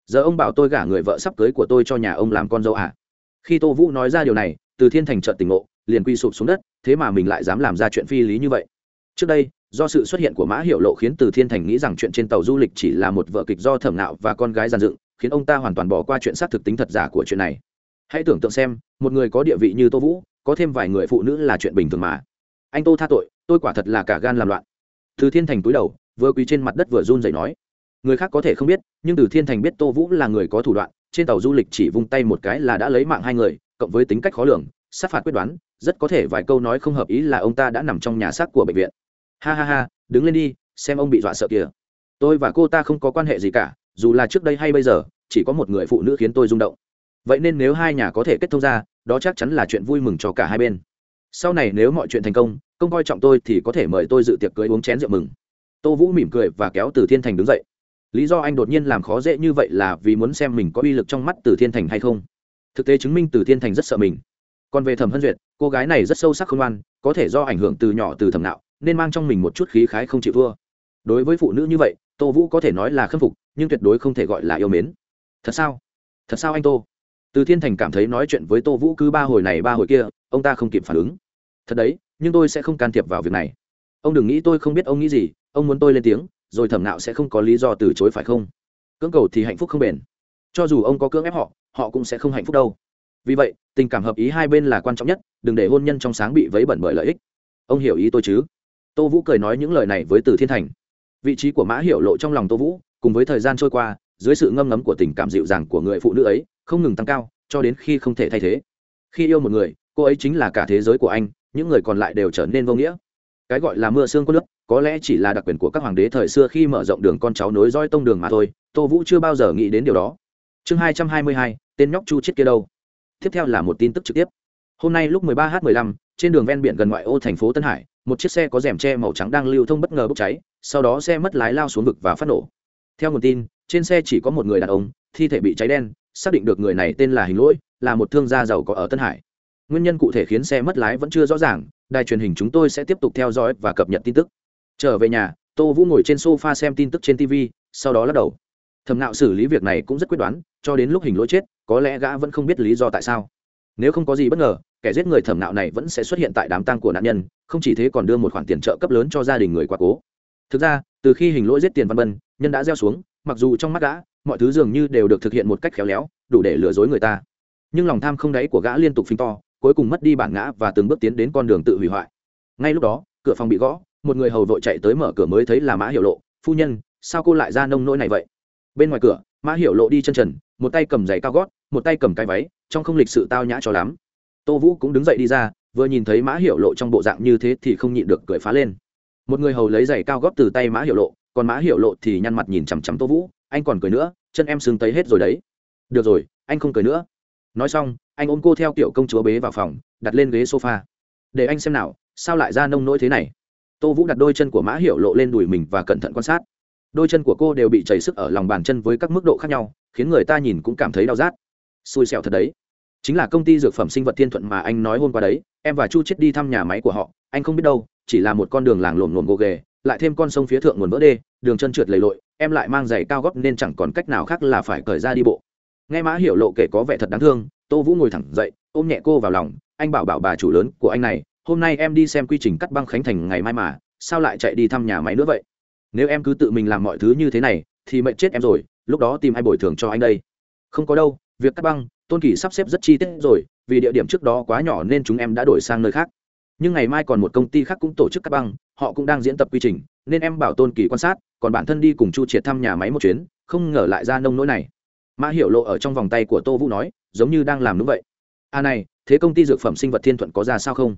Giờ ông bảo tôi gả người vợ sắp cưới của tôi cho nhà ông làm con dâu à? Khi tô vũ nói ra điều này, từ thiên thành trợn tỉnh ngộ, liền quy sụp xuống đất, thế mà mình lại dám làm ra chuyện phi lý như vậy trước đây, do sự xuất hiện của mã hiệu lộ khiến từ thiên thành nghĩ rằng chuyện trên tàu du lịch chỉ là một vợ kịch do thẩm nạo và con gái giàn dựng, khiến ông ta hoàn toàn bỏ qua chuyện xác thực tính thật giả của chuyện này. Hãy tưởng tượng xem, một người có địa vị như tô vũ, có thêm vài người phụ nữ là chuyện bình thường mà. Anh tô tha tội, tôi quả thật là cả gan làm loạn. Từ thiên thành túi đầu, vừa quỳ trên mặt đất vừa run dậy nói. Người khác có thể không biết, nhưng từ thiên thành biết tô vũ là người có thủ đoạn, trên tàu du lịch chỉ vung tay một cái là đã lấy mạng hai người, cộng với tính cách khó lường sát phạt quyết đoán, rất có thể vài câu nói không hợp ý là ông ta đã nằm trong nhà xác của bệnh viện. Ha ha ha, đứng lên đi, xem ông bị dọa sợ kìa. Tôi và cô ta không có quan hệ gì cả, dù là trước đây hay bây giờ, chỉ có một người phụ nữ khiến tôi rung động. Vậy nên nếu hai nhà có thể kết thông ra, đó chắc chắn là chuyện vui mừng cho cả hai bên. Sau này nếu mọi chuyện thành công công coi trọng tôi thì có thể mời tôi dự tiệc cưới uống chén rượu mừng. Tô vũ mỉm cười và kéo từ thiên thành đứng dậy. Lý do anh đột nhiên làm khó dễ như vậy là vì muốn xem mình có uy lực trong mắt từ thiên thành hay không. Thực tế chứng minh từ thiên thành rất sợ mình còn về thẩm hân duyệt, cô gái này rất sâu sắc khôn ngoan, có thể do ảnh hưởng từ nhỏ từ thẩm nạo, nên mang trong mình một chút khí khái không chịu thua. Đối với phụ nữ như vậy, tô vũ có thể nói là khâm phục, nhưng tuyệt đối không thể gọi là yêu mến. Thật sao? Thật sao anh tô? Từ thiên thành cảm thấy nói chuyện với tô vũ cứ ba hồi này ba hồi kia, ông ta không kịp phản ứng. Thật đấy, nhưng tôi sẽ không can thiệp vào việc này. Ông đừng nghĩ tôi không biết ông nghĩ gì, ông muốn tôi lên tiếng, rồi thẩm nạo sẽ không có lý do từ chối phải không? Cưỡng cầu thì hạnh phúc không bền. Cho dù ông có cưỡng ép họ họ cũng sẽ không hạnh phúc đâu. Vì vậy tình cảm hợp ý hai bên là quan trọng nhất, đừng để hôn nhân trong sáng bị vấy bẩn bởi lợi ích. Ông hiểu ý tôi chứ? Tô vũ cười nói những lời này với từ thiên thành. Vị trí của mã hiểu lộ trong lòng tô vũ, cùng với thời gian trôi qua, dưới sự ngâm ngấm của tình cảm dịu dàng của người phụ nữ ấy, không ngừng tăng cao, cho đến khi không thể thay thế. Khi yêu một người, cô ấy chính là cả thế giới của anh, những người còn lại đều trở nên vô nghĩa. Cái gọi là mưa xương có nước, có lẽ chỉ là đặc quyền của các hoàng đế thời xưa khi mở rộng đường con cháu nối roi tông đường mà thôi, tô vũ chưa bao giờ nghĩ đến điều đó. Chương hai trăm hai mươi hai, tên nhóc chu chết kia đâu? Tiếp theo là một tin tức trực tiếp. Hôm nay lúc 13 h 15 trên đường ven biển gần ngoại ô thành phố tân hải, một chiếc xe có rèm tre màu trắng đang lưu thông bất ngờ bốc cháy, sau đó xe mất lái lao xuống vực và phát nổ. Theo nguồn tin, trên xe chỉ có một người đàn ông, thi thể bị cháy đen, xác định được người này tên là hình lỗi, là một thương gia giàu có ở tân hải. Nguyên nhân cụ thể khiến xe mất lái vẫn chưa rõ ràng, đài truyền hình chúng tôi sẽ tiếp tục theo dõi và cập nhật tin tức. Trở về nhà, tô vũ ngồi trên sofa xem tin tức trên tv sau đó lắc đầu. Thầm nạo xử lý việc này cũng rất quyết đoán, cho đến lúc hình lỗi chết có lẽ gã vẫn không biết lý do tại sao. Nếu không có gì bất ngờ, kẻ giết người thẩm nạo này vẫn sẽ xuất hiện tại đám tang của nạn nhân, không chỉ thế còn đưa một khoản tiền trợ cấp lớn cho gia đình người quá cố. Thực ra, từ khi hình lỗi giết tiền văn bân nhân đã gieo xuống, mặc dù trong mắt gã, mọi thứ dường như đều được thực hiện một cách khéo léo, đủ để lừa dối người ta. Nhưng lòng tham không đáy của gã liên tục phình to, cuối cùng mất đi bản ngã và từng bước tiến đến con đường tự hủy hoại. Ngay lúc đó, cửa phòng bị gõ, một người hầu vội chạy tới mở cửa mới thấy là mã hiệu lộ. Phu nhân, sao cô lại ra nông nỗi này vậy? Bên ngoài cửa, mã hiệu lộ đi chân trần, một tay cầm giày cao gót một tay cầm cái váy, trong không lịch sự tao nhã cho lắm. Tô vũ cũng đứng dậy đi ra, vừa nhìn thấy mã hiệu lộ trong bộ dạng như thế thì không nhịn được cười phá lên. Một người hầu lấy giày cao gót từ tay mã hiệu lộ, còn mã hiệu lộ thì nhăn mặt nhìn chằm chằm tô vũ, anh còn cười nữa, chân em sưng tấy hết rồi đấy. Được rồi, anh không cười nữa. Nói xong, anh ôm cô theo kiểu công chúa bế vào phòng, đặt lên ghế sofa. Để anh xem nào, sao lại ra nông nỗi thế này? Tô vũ đặt đôi chân của mã hiệu lộ lên đùi mình và cẩn thận quan sát. Đôi chân của cô đều bị chảy sức ở lòng bàn chân với các mức độ khác nhau, khiến người ta nhìn cũng cảm thấy đau rát xui xẻo thật đấy. Chính là công ty dược phẩm sinh vật thiên thuận mà anh nói hôm qua đấy, em và chu chết đi thăm nhà máy của họ, anh không biết đâu, chỉ là một con đường làng lồn lồm gồ ghề, lại thêm con sông phía thượng nguồn vỡ đê, đường chân trượt lầy lội, em lại mang giày cao góp nên chẳng còn cách nào khác là phải cởi ra đi bộ. Nghe mã hiểu lộ kể có vẻ thật đáng thương, tô vũ ngồi thẳng dậy, ôm nhẹ cô vào lòng, anh bảo bảo bà chủ lớn của anh này, hôm nay em đi xem quy trình cắt băng khánh thành ngày mai mà, sao lại chạy đi thăm nhà máy nữa vậy? Nếu em cứ tự mình làm mọi thứ như thế này, thì mệnh chết em rồi, lúc đó tìm ai bồi thường cho anh đây? Không có đâu việc cắt băng, tôn kỳ sắp xếp rất chi tiết rồi, vì địa điểm trước đó quá nhỏ nên chúng em đã đổi sang nơi khác. Nhưng ngày mai còn một công ty khác cũng tổ chức cắt băng, họ cũng đang diễn tập quy trình, nên em bảo tôn kỳ quan sát, còn bản thân đi cùng chu triệt thăm nhà máy một chuyến, không ngờ lại ra nông nỗi này. Mã hiểu lộ ở trong vòng tay của tô vũ nói, giống như đang làm đúng vậy. À này, thế công ty dược phẩm sinh vật thiên thuận có ra sao không?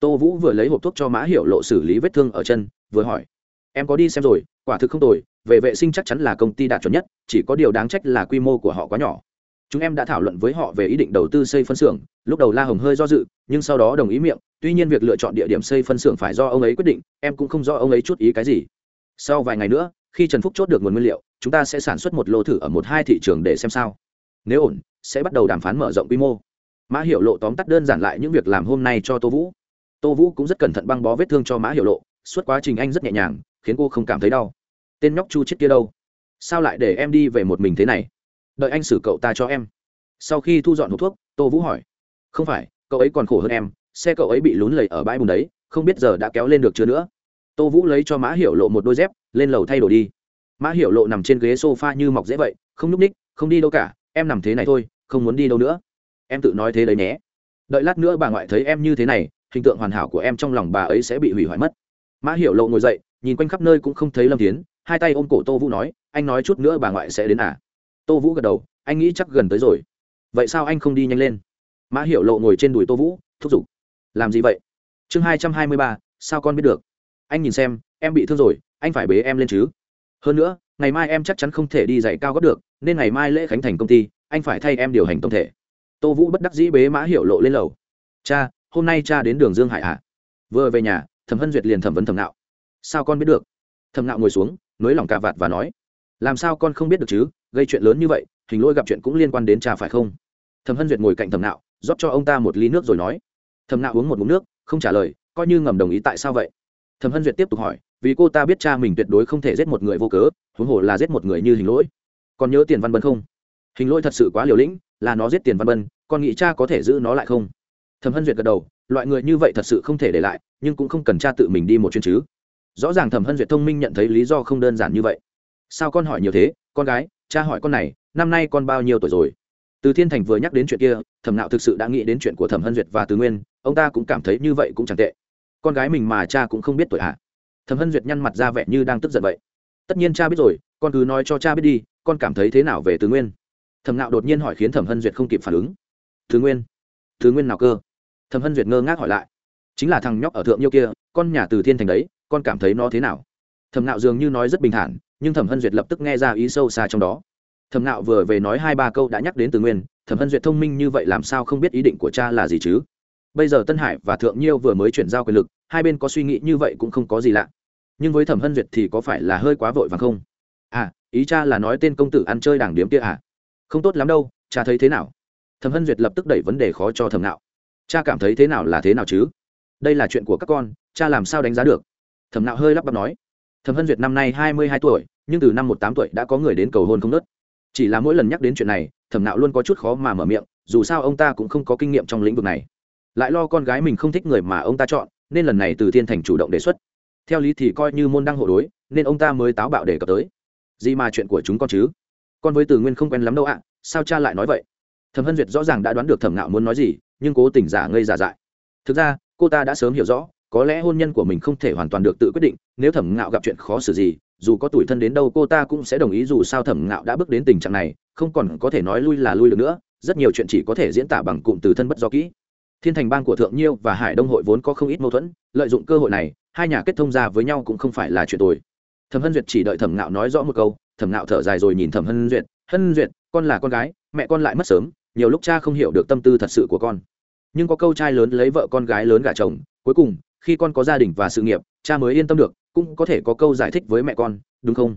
Tô vũ vừa lấy hộp thuốc cho mã hiểu lộ xử lý vết thương ở chân, vừa hỏi. Em có đi xem rồi, quả thực không tồi, về vệ sinh chắc chắn là công ty đạt chuẩn nhất, chỉ có điều đáng trách là quy mô của họ quá nhỏ chúng em đã thảo luận với họ về ý định đầu tư xây phân xưởng. Lúc đầu la hồng hơi do dự, nhưng sau đó đồng ý miệng. Tuy nhiên việc lựa chọn địa điểm xây phân xưởng phải do ông ấy quyết định, em cũng không do ông ấy chút ý cái gì. Sau vài ngày nữa, khi trần phúc chốt được nguồn nguyên liệu, chúng ta sẽ sản xuất một lô thử ở một hai thị trường để xem sao. Nếu ổn, sẽ bắt đầu đàm phán mở rộng quy mô. Mã hiệu lộ tóm tắt đơn giản lại những việc làm hôm nay cho tô vũ. Tô vũ cũng rất cẩn thận băng bó vết thương cho mã hiệu lộ, suốt quá trình anh rất nhẹ nhàng, khiến cô không cảm thấy đau. Tên nhóc chu chết kia đâu? Sao lại để em đi về một mình thế này? Đợi anh xử cậu ta cho em. Sau khi thu dọn hộp thuốc, tô vũ hỏi, không phải, cậu ấy còn khổ hơn em, xe cậu ấy bị lún lầy ở bãi bùn đấy, không biết giờ đã kéo lên được chưa nữa? Tô vũ lấy cho mã hiểu lộ một đôi dép, lên lầu thay đổi đi. Mã hiểu lộ nằm trên ghế s o f a như mọc dễ vậy, không n ú c ních, không đi đâu cả, em nằm thế này thôi, không muốn đi đâu nữa. Em tự nói thế đấy nhé. Đợi lát nữa bà ngoại thấy em như thế này, hình tượng hoàn hảo của em trong lòng bà ấy sẽ bị hủy hoại mất. Mã hiểu lộ ngồi dậy, nhìn quanh khắp nơi cũng không thấy lâm tiến hai tay ôm cổ tô vũ nói, anh nói chút nữa bà ngoại sẽ đến à? Tô vũ gật đầu, anh nghĩ chắc gần tới rồi. Vậy sao anh không đi nhanh lên? Mã hiểu lộ ngồi trên đùi tô vũ, thúc giục. Làm gì vậy? Chương hai trăm hai mươi ba, sao con biết được? Anh nhìn xem, em bị thương rồi, anh phải bế em lên chứ. Hơn nữa, ngày mai em chắc chắn không thể đi dạy cao gấp được, nên ngày mai lễ khánh thành công ty, anh phải thay em điều hành tổng thể. Tô vũ bất đắc dĩ bế mã hiểu lộ lên lầu. Cha, hôm nay cha đến đường dương hải hạ à? vừa về nhà, thẩm hân duyệt liền thẩm vấn thẩm nạo. Sao con biết được? Thẩm nạo ngồi xuống, nới lỏng cà vạt và nói. Làm sao con không biết được chứ? Gây chuyện lớn như vậy, hình lỗi gặp chuyện cũng liên quan đến cha phải không? Thẩm hân duyệt ngồi cạnh thẩm nạo, rót cho ông ta một ly nước rồi nói. Thẩm nạo uống một mụn nước, không trả lời, coi như ngầm đồng ý tại sao vậy? Thẩm hân duyệt tiếp tục hỏi, vì cô ta biết cha mình tuyệt đối không thể giết một người vô cớ, huống hồ là giết một người như hình lỗi. Còn nhớ tiền văn bân không? Hình lỗi thật sự quá liều lĩnh, là nó giết tiền văn bân còn nghĩ cha có thể giữ nó lại không? Thẩm hân duyệt gật đầu, loại người như vậy thật sự không thể để lại, nhưng cũng không cần cha tự mình đi một chuyến chứ. Rõ ràng thẩm hân duyệt thông minh nhận thấy lý do không đơn giản như vậy. Sao con hỏi nhiều thế, con gái cha hỏi con này, năm nay con bao nhiêu tuổi rồi? Từ thiên thành vừa nhắc đến chuyện kia, thẩm nạo thực sự đã nghĩ đến chuyện của thẩm hân duyệt và tứ nguyên, ông ta cũng cảm thấy như vậy cũng chẳng tệ. Con gái mình mà cha cũng không biết tuổi à? thẩm hân duyệt nhăn mặt ra vẻ như đang tức giận vậy. Tất nhiên cha biết rồi, con cứ nói cho cha biết đi, con cảm thấy thế nào về tứ nguyên? Thẩm nạo đột nhiên hỏi khiến thẩm hân duyệt không kịp phản ứng. Tứ nguyên? Tứ nguyên nào cơ? Thẩm hân duyệt ngơ ngác hỏi lại. Chính là thằng nhóc ở thượng nhiêu kia, con nhà từ thiên thành đấy, con cảm thấy nó thế nào? Thẩm nạo dường như nói rất bình thản, nhưng thẩm hân duyệt lập tức nghe ra ý sâu xa trong đó. Thẩm nạo vừa về nói hai ba câu đã nhắc đến từ nguyên, thẩm hân duyệt thông minh như vậy làm sao không biết ý định của cha là gì chứ? Bây giờ tân hải và thượng nhiêu vừa mới chuyển giao quyền lực, hai bên có suy nghĩ như vậy cũng không có gì lạ. Nhưng với thẩm hân duyệt thì có phải là hơi quá vội vàng không? À ý cha là nói tên công tử ăn chơi đảng điếm kia à? Không tốt lắm đâu, cha thấy thế nào? Thẩm hân duyệt lập tức đẩy vấn đề khó cho thẩm nạo cha cảm thấy thế nào là thế nào chứ? Đây là chuyện của các con, cha làm sao đánh giá được? Thẩm nạo hơi lắp bắp nói thẩm hân duyệt năm nay hai mươi hai tuổi, nhưng từ năm một tám tuổi đã có người đến cầu hôn không nớt. Chỉ là mỗi lần nhắc đến chuyện này, thẩm nạo luôn có chút khó mà mở miệng, dù sao ông ta cũng không có kinh nghiệm trong lĩnh vực này. Lại lo con gái mình không thích người mà ông ta chọn, nên lần này từ thiên thành chủ động đề xuất. Theo lý thì coi như môn đăng hộ đối, nên ông ta mới táo bạo đề cập tới. Gì mà chuyện của chúng con chứ? Con với từ nguyên không quen lắm đâu ạ, sao cha lại nói vậy? Thẩm hân duyệt rõ ràng đã đoán được thẩm nạo muốn nói gì, nhưng cố tình giả ngây giả dại. Thực ra, cô ta đã sớm hiểu rõ có lẽ hôn nhân của mình không thể hoàn toàn được tự quyết định, nếu thẩm ngạo gặp chuyện khó xử gì, dù có tuổi thân đến đâu cô ta cũng sẽ đồng ý dù sao thẩm ngạo đã bước đến tình trạng này, không còn có thể nói lui là lui được nữa, rất nhiều chuyện chỉ có thể diễn tả bằng cụm từ thân bất do kỹ. Thiên thành bang của thượng nhiêu và hải đông hội vốn có không ít mâu thuẫn, lợi dụng cơ hội này, hai nhà kết thông ra với nhau cũng không phải là chuyện tồi. Thẩm hân duyệt chỉ đợi thẩm ngạo nói rõ một câu, thẩm ngạo thở dài rồi nhìn thẩm hân duyệt hân duyệt, con là con gái, mẹ con lại mất sớm, nhiều lúc cha không hiểu được tâm tư thật sự của con. Nhưng có câu trai lớn lấy vợ con gái lớn gả chồng, cuối cùng khi con có gia đình và sự nghiệp, cha mới yên tâm được, cũng có thể có câu giải thích với mẹ con, đúng không?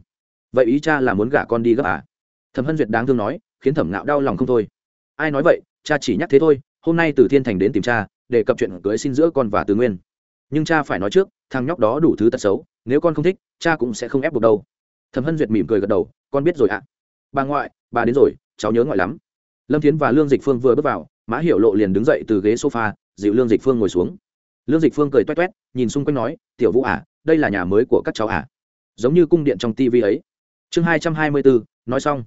Vậy ý cha là muốn gả con đi gấp à? Thẩm hân duyệt đáng thương nói, khiến thẩm ngạo đau lòng không thôi. Ai nói vậy, cha chỉ nhắc thế thôi, hôm nay từ thiên thành đến tìm cha, để cập chuyện cưới xin giữa con và từ nguyên. Nhưng cha phải nói trước, thằng nhóc đó đủ thứ tật xấu, nếu con không thích, cha cũng sẽ không ép buộc đâu. Thẩm hân duyệt mỉm cười gật đầu, con biết rồi ạ. Bà ngoại, bà đến rồi, cháu nhớ ngoại lắm. Lâm thiến và lương dịch phương vừa bước vào, mã hiểu lộ liền đứng dậy từ ghế sofa, dịu lương dịch phương ngồi xuống lương dịch phương cười toét toét, nhìn xung quanh nói, tiểu vũ à đây là nhà mới của các cháu à? Giống như cung điện trong tivi ấy. Chương hai trăm hai mươi bốn nói xong.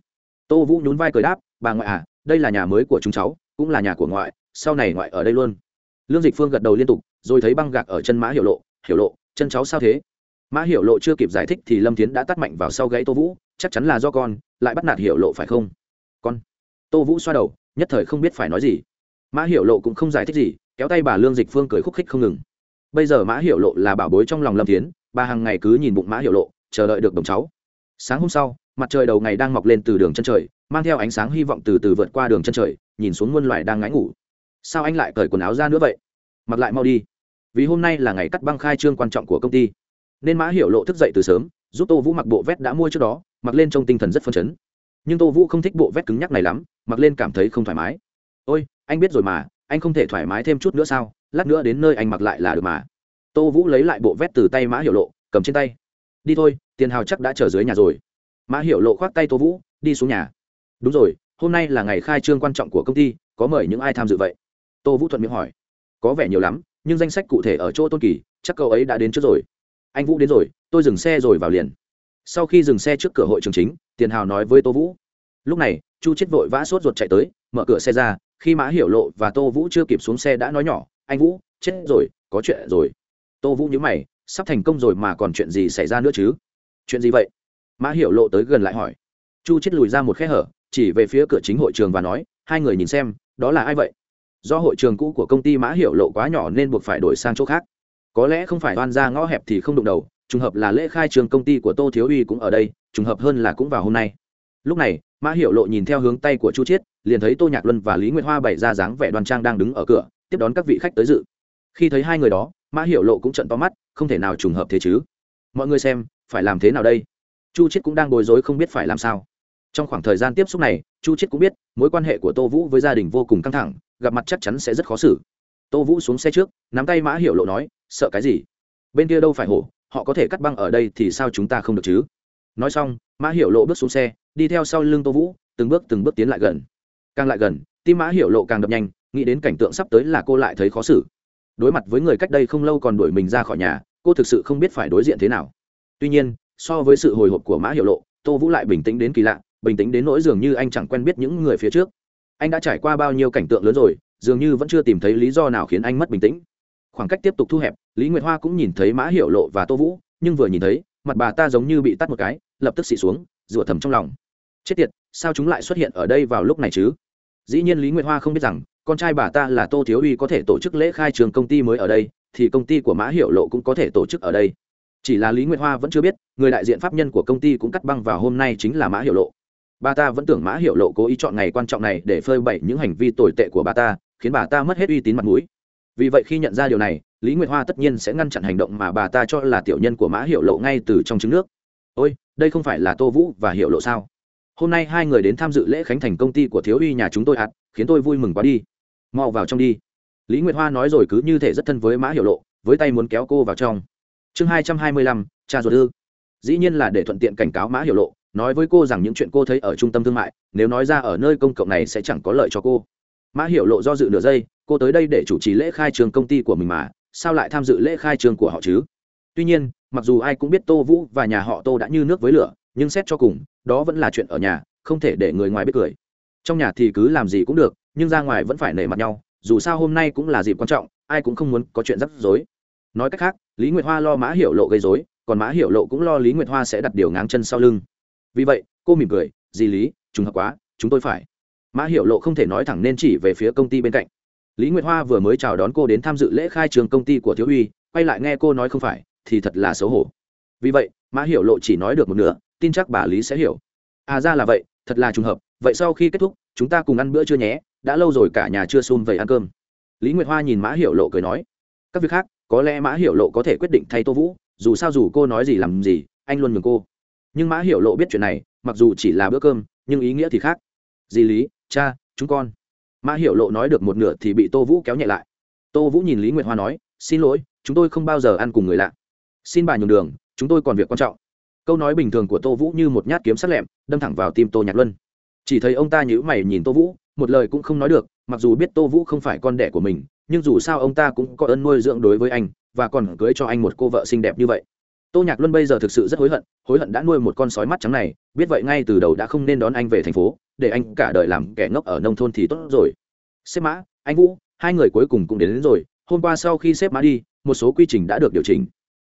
Tô vũ nhún vai cười đáp, bà ngoại à đây là nhà mới của chúng cháu, cũng là nhà của ngoại, sau này ngoại ở đây luôn. Lương dịch phương gật đầu liên tục, rồi thấy băng gạc ở chân mã hiểu lộ hiểu lộ, chân cháu sao thế? Mã hiểu lộ chưa kịp giải thích thì lâm tiến đã tắt mạnh vào sau gãy tô vũ, chắc chắn là do con, lại bắt nạt hiểu lộ phải không? Con. Tô vũ xoa đầu, nhất thời không biết phải nói gì. Mã hiểu lộ cũng không giải thích gì kéo tay bà lương dịch phương cười khúc khích không ngừng. Bây giờ mã hiểu lộ là bảo bối trong lòng lâm tiến bà hàng ngày cứ nhìn bụng mã hiểu lộ, chờ đợi được đồng cháu. Sáng hôm sau, mặt trời đầu ngày đang mọc lên từ đường chân trời, mang theo ánh sáng hy vọng từ từ vượt qua đường chân trời, nhìn xuống muôn loài đang ngáy ngủ. Sao anh lại cởi quần áo ra nữa vậy? Mặc lại mau đi. Vì hôm nay là ngày cắt băng khai trương quan trọng của công ty. Nên mã hiểu lộ thức dậy từ sớm, giúp tô vũ mặc bộ vét đã mua trước đó, mặc lên trong tinh thần rất phấn chấn. Nhưng tô vũ không thích bộ vét cứng nhắc này lắm, mặc lên cảm thấy không thoải mái. Ôi, anh biết rồi mà anh không thể thoải mái thêm chút nữa sao? Lát nữa đến nơi anh mặc lại là được mà. Tô vũ lấy lại bộ vét từ tay mã hiểu lộ, cầm trên tay. Đi thôi, tiền hào chắc đã chờ dưới nhà rồi. Mã hiểu lộ khoác tay tô vũ, đi xuống nhà. Đúng rồi, hôm nay là ngày khai trương quan trọng của công ty, có mời những ai tham dự vậy? Tô vũ thuận miệng hỏi. Có vẻ nhiều lắm, nhưng danh sách cụ thể ở chỗ tôn kỳ, chắc cậu ấy đã đến trước rồi. Anh vũ đến rồi, tôi dừng xe rồi vào liền. Sau khi dừng xe trước cửa hội trường chính, tiền hào nói với tô vũ. Lúc này, chu chết vội vã sốt ruột chạy tới, mở cửa xe ra khi mã hiểu lộ và tô vũ chưa kịp xuống xe đã nói nhỏ, anh vũ, chết rồi, có chuyện rồi. Tô vũ nhớ mày, sắp thành công rồi mà còn chuyện gì xảy ra nữa chứ? Chuyện gì vậy? Mã hiểu lộ tới gần lại hỏi. Chu chết lùi ra một khe hở, chỉ về phía cửa chính hội trường và nói, hai người nhìn xem, đó là ai vậy? Do hội trường cũ của công ty mã hiểu lộ quá nhỏ nên buộc phải đổi sang chỗ khác. Có lẽ không phải oan ra ngõ hẹp thì không đụng đầu, trùng hợp là lễ khai trường công ty của tô thiếu uy cũng ở đây, trùng hợp hơn là cũng vào hôm nay. Lúc này mã hiểu lộ nhìn theo hướng tay của chu chiết, liền thấy tô nhạc luân và lý nguyệt hoa bày ra dáng vẻ đoan trang đang đứng ở cửa, tiếp đón các vị khách tới dự. Khi thấy hai người đó, mã hiểu lộ cũng trận to mắt, không thể nào trùng hợp thế chứ. Mọi người xem, phải làm thế nào đây? Chu chiết cũng đang bối rối không biết phải làm sao. Trong khoảng thời gian tiếp xúc này, chu chiết cũng biết, mối quan hệ của tô vũ với gia đình vô cùng căng thẳng, gặp mặt chắc chắn sẽ rất khó xử. Tô vũ xuống xe trước, nắm tay mã hiểu lộ nói, sợ cái gì? Bên kia đâu phải hổ, họ có thể cắt băng ở đây thì sao chúng ta không được chứ? Nói xong, mã hiểu lộ bước xuống xe, đi theo sau lưng tô vũ, từng bước từng bước tiến lại gần. Càng lại gần, tim mã hiểu lộ càng đập nhanh, nghĩ đến cảnh tượng sắp tới là cô lại thấy khó xử. Đối mặt với người cách đây không lâu còn đuổi mình ra khỏi nhà, cô thực sự không biết phải đối diện thế nào. Tuy nhiên, so với sự hồi hộp của mã hiểu lộ, tô vũ lại bình tĩnh đến kỳ lạ, bình tĩnh đến nỗi dường như anh chẳng quen biết những người phía trước. Anh đã trải qua bao nhiêu cảnh tượng lớn rồi, dường như vẫn chưa tìm thấy lý do nào khiến anh mất bình tĩnh. Khoảng cách tiếp tục thu hẹp, lý nguyệt hoa cũng nhìn thấy mã hiểu lộ và tô vũ, nhưng vừa nhìn thấy, mặt bà ta giống như bị tắt một cái lập tức xị xuống rủa thầm trong lòng. Chết tiệt, sao chúng lại xuất hiện ở đây vào lúc này chứ? Dĩ nhiên lý nguyệt hoa không biết rằng, con trai bà ta là tô thiếu uy có thể tổ chức lễ khai trường công ty mới ở đây, thì công ty của mã hiệu lộ cũng có thể tổ chức ở đây. Chỉ là lý nguyệt hoa vẫn chưa biết, người đại diện pháp nhân của công ty cũng cắt băng vào hôm nay chính là mã hiệu lộ. Bà ta vẫn tưởng mã hiệu lộ cố ý chọn ngày quan trọng này để phơi bày những hành vi tồi tệ của bà ta, khiến bà ta mất hết uy tín mặt mũi. Vì vậy khi nhận ra điều này, lý nguyệt hoa tất nhiên sẽ ngăn chặn hành động mà bà ta cho là tiểu nhân của mã hiệu lộ ngay từ trong trứng nước ôi, đây không phải là tô vũ và hiệu lộ sao? Hôm nay hai người đến tham dự lễ khánh thành công ty của thiếu uy nhà chúng tôi ạt khiến tôi vui mừng quá đi. Mau vào trong đi. Lý nguyệt hoa nói rồi cứ như thể rất thân với mã hiệu lộ, với tay muốn kéo cô vào trong. Chương hai trăm hai mươi lăm, cha ruột ư. Dĩ nhiên là để thuận tiện cảnh cáo mã hiệu lộ, nói với cô rằng những chuyện cô thấy ở trung tâm thương mại, nếu nói ra ở nơi công cộng này sẽ chẳng có lợi cho cô. Mã hiệu lộ do dự nửa giây, cô tới đây để chủ trì lễ khai trường công ty của mình mà, sao lại tham dự lễ khai trường của họ chứ? Tuy nhiên mặc dù ai cũng biết tô vũ và nhà họ tô đã như nước với lửa, nhưng xét cho cùng, đó vẫn là chuyện ở nhà, không thể để người ngoài biết cười. Trong nhà thì cứ làm gì cũng được, nhưng ra ngoài vẫn phải nể mặt nhau, dù sao hôm nay cũng là dịp quan trọng, ai cũng không muốn có chuyện rắc rối. Nói cách khác, lý nguyệt hoa lo mã hiểu lộ gây dối còn mã hiểu lộ cũng lo lý nguyệt hoa sẽ đặt điều ngáng chân sau lưng. Vì vậy, cô mỉm cười gì lý, trùng hợp quá, chúng tôi phải. Mã hiểu lộ không thể nói thẳng nên chỉ về phía công ty bên cạnh. Lý nguyệt hoa vừa mới chào đón cô đến tham dự lễ khai trường công ty của thiếu uy, quay lại nghe cô nói không phải thì thật là xấu hổ. Vì vậy, mã hiểu lộ chỉ nói được một nửa, tin chắc bà lý sẽ hiểu. À ra là vậy, thật là trùng hợp, vậy sau khi kết thúc, chúng ta cùng ăn bữa trưa nhé, đã lâu rồi cả nhà chưa xôn về ăn cơm. Lý nguyệt hoa nhìn mã hiểu lộ cười nói, các việc khác, có lẽ mã hiểu lộ có thể quyết định thay tô vũ, dù sao dù cô nói gì làm gì, anh luôn mừng cô. Nhưng mã hiểu lộ biết chuyện này, mặc dù chỉ là bữa cơm, nhưng ý nghĩa thì khác. Dì lý, cha, chúng con. Mã hiểu lộ nói được một nửa thì bị tô vũ kéo nhẹ lại. Tô vũ nhìn lý nguyệt hoa nói, xin lỗi, chúng tôi không bao giờ ăn cùng người lạ xin bà nhường đường chúng tôi còn việc quan trọng. Câu nói bình thường của tô vũ như một nhát kiếm sắc lẹm đâm thẳng vào tim tô nhạc luân. Chỉ thấy ông ta nhữ mày nhìn tô vũ một lời cũng không nói được mặc dù biết tô vũ không phải con đẻ của mình nhưng dù sao ông ta cũng có ơn nuôi dưỡng đối với anh và còn cưới cho anh một cô vợ xinh đẹp như vậy. Tô nhạc luân bây giờ thực sự rất hối hận hối hận đã nuôi một con sói mắt trắng này biết vậy ngay từ đầu đã không nên đón anh về thành phố để anh cả đời làm kẻ ngốc ở nông thôn thì tốt rồi. Xếp mã anh vũ hai người cuối cùng cũng đến, đến rồi hôm qua sau khi xếp mã đi một số quy trình đã được điều chỉnh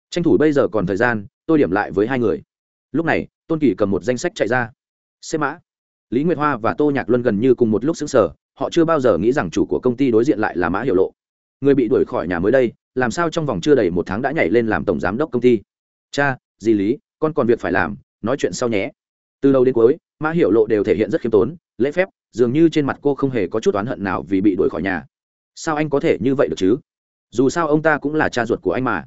tranh thủ bây giờ còn thời gian, tôi điểm lại với hai người. Lúc này, tôn kỳ cầm một danh sách chạy ra. Xếp mã. Lý nguyệt hoa và tô nhạc luân gần như cùng một lúc xứng sở họ chưa bao giờ nghĩ rằng chủ của công ty đối diện lại là mã hiệu lộ. Người bị đuổi khỏi nhà mới đây, làm sao trong vòng chưa đầy một tháng đã nhảy lên làm tổng giám đốc công ty? Cha, dì lý, con còn việc phải làm, nói chuyện sau nhé. Từ đầu đến cuối, mã hiệu lộ đều thể hiện rất khiêm tốn, lễ phép, dường như trên mặt cô không hề có chút oán hận nào vì bị đuổi khỏi nhà. Sao anh có thể như vậy được chứ? Dù sao ông ta cũng là cha ruột của anh mà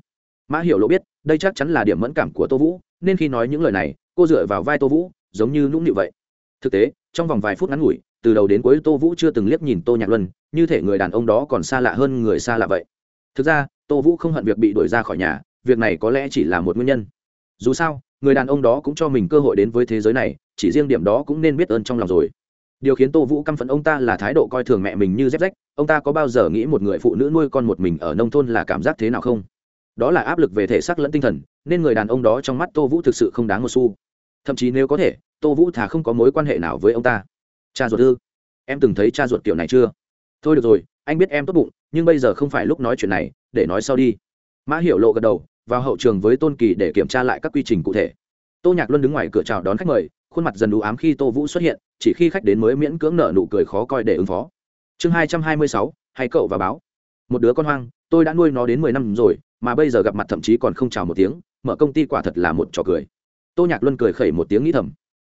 mã hiểu lộ biết, đây chắc chắn là điểm mẫn cảm của tô vũ, nên khi nói những lời này, cô dựa vào vai tô vũ, giống như nũng nịu vậy. Thực tế, trong vòng vài phút ngắn ngủi, từ đầu đến cuối tô vũ chưa từng liếc nhìn tô nhạc luân, như thể người đàn ông đó còn xa lạ hơn người xa lạ vậy. Thực ra, tô vũ không hận việc bị đuổi ra khỏi nhà, việc này có lẽ chỉ là một nguyên nhân. Dù sao, người đàn ông đó cũng cho mình cơ hội đến với thế giới này, chỉ riêng điểm đó cũng nên biết ơn trong lòng rồi. Điều khiến tô vũ căm phẫn ông ta là thái độ coi thường mẹ mình như dép rách, ông ta có bao giờ nghĩ một người phụ nữ nuôi con một mình ở nông thôn là cảm giác thế nào không? Đó là áp lực về thể xác lẫn tinh thần, nên người đàn ông đó trong mắt tô vũ thực sự không đáng một xu. Thậm chí nếu có thể, tô vũ thà không có mối quan hệ nào với ông ta. Cha ruột ư? Em từng thấy cha ruột kiểu này chưa? Thôi được rồi, anh biết em tốt bụng, nhưng bây giờ không phải lúc nói chuyện này, để nói sau đi. Mã hiểu lộ gật đầu, vào hậu trường với tôn kỳ để kiểm tra lại các quy trình cụ thể. Tô nhạc luôn đứng ngoài cửa chào đón khách mời, khuôn mặt dần đủ ám khi tô vũ xuất hiện, chỉ khi khách đến mới miễn cưỡng nở nụ cười khó coi để ứng phó. Chương hai trăm hai mươi sáu hay cậu và báo. Một đứa con hoang, tôi đã nuôi nó đến mười năm rồi mà bây giờ gặp mặt thậm chí còn không chào một tiếng, mở công ty quả thật là một trò cười. Tô nhạc luân cười khẩy một tiếng nghĩ thầm.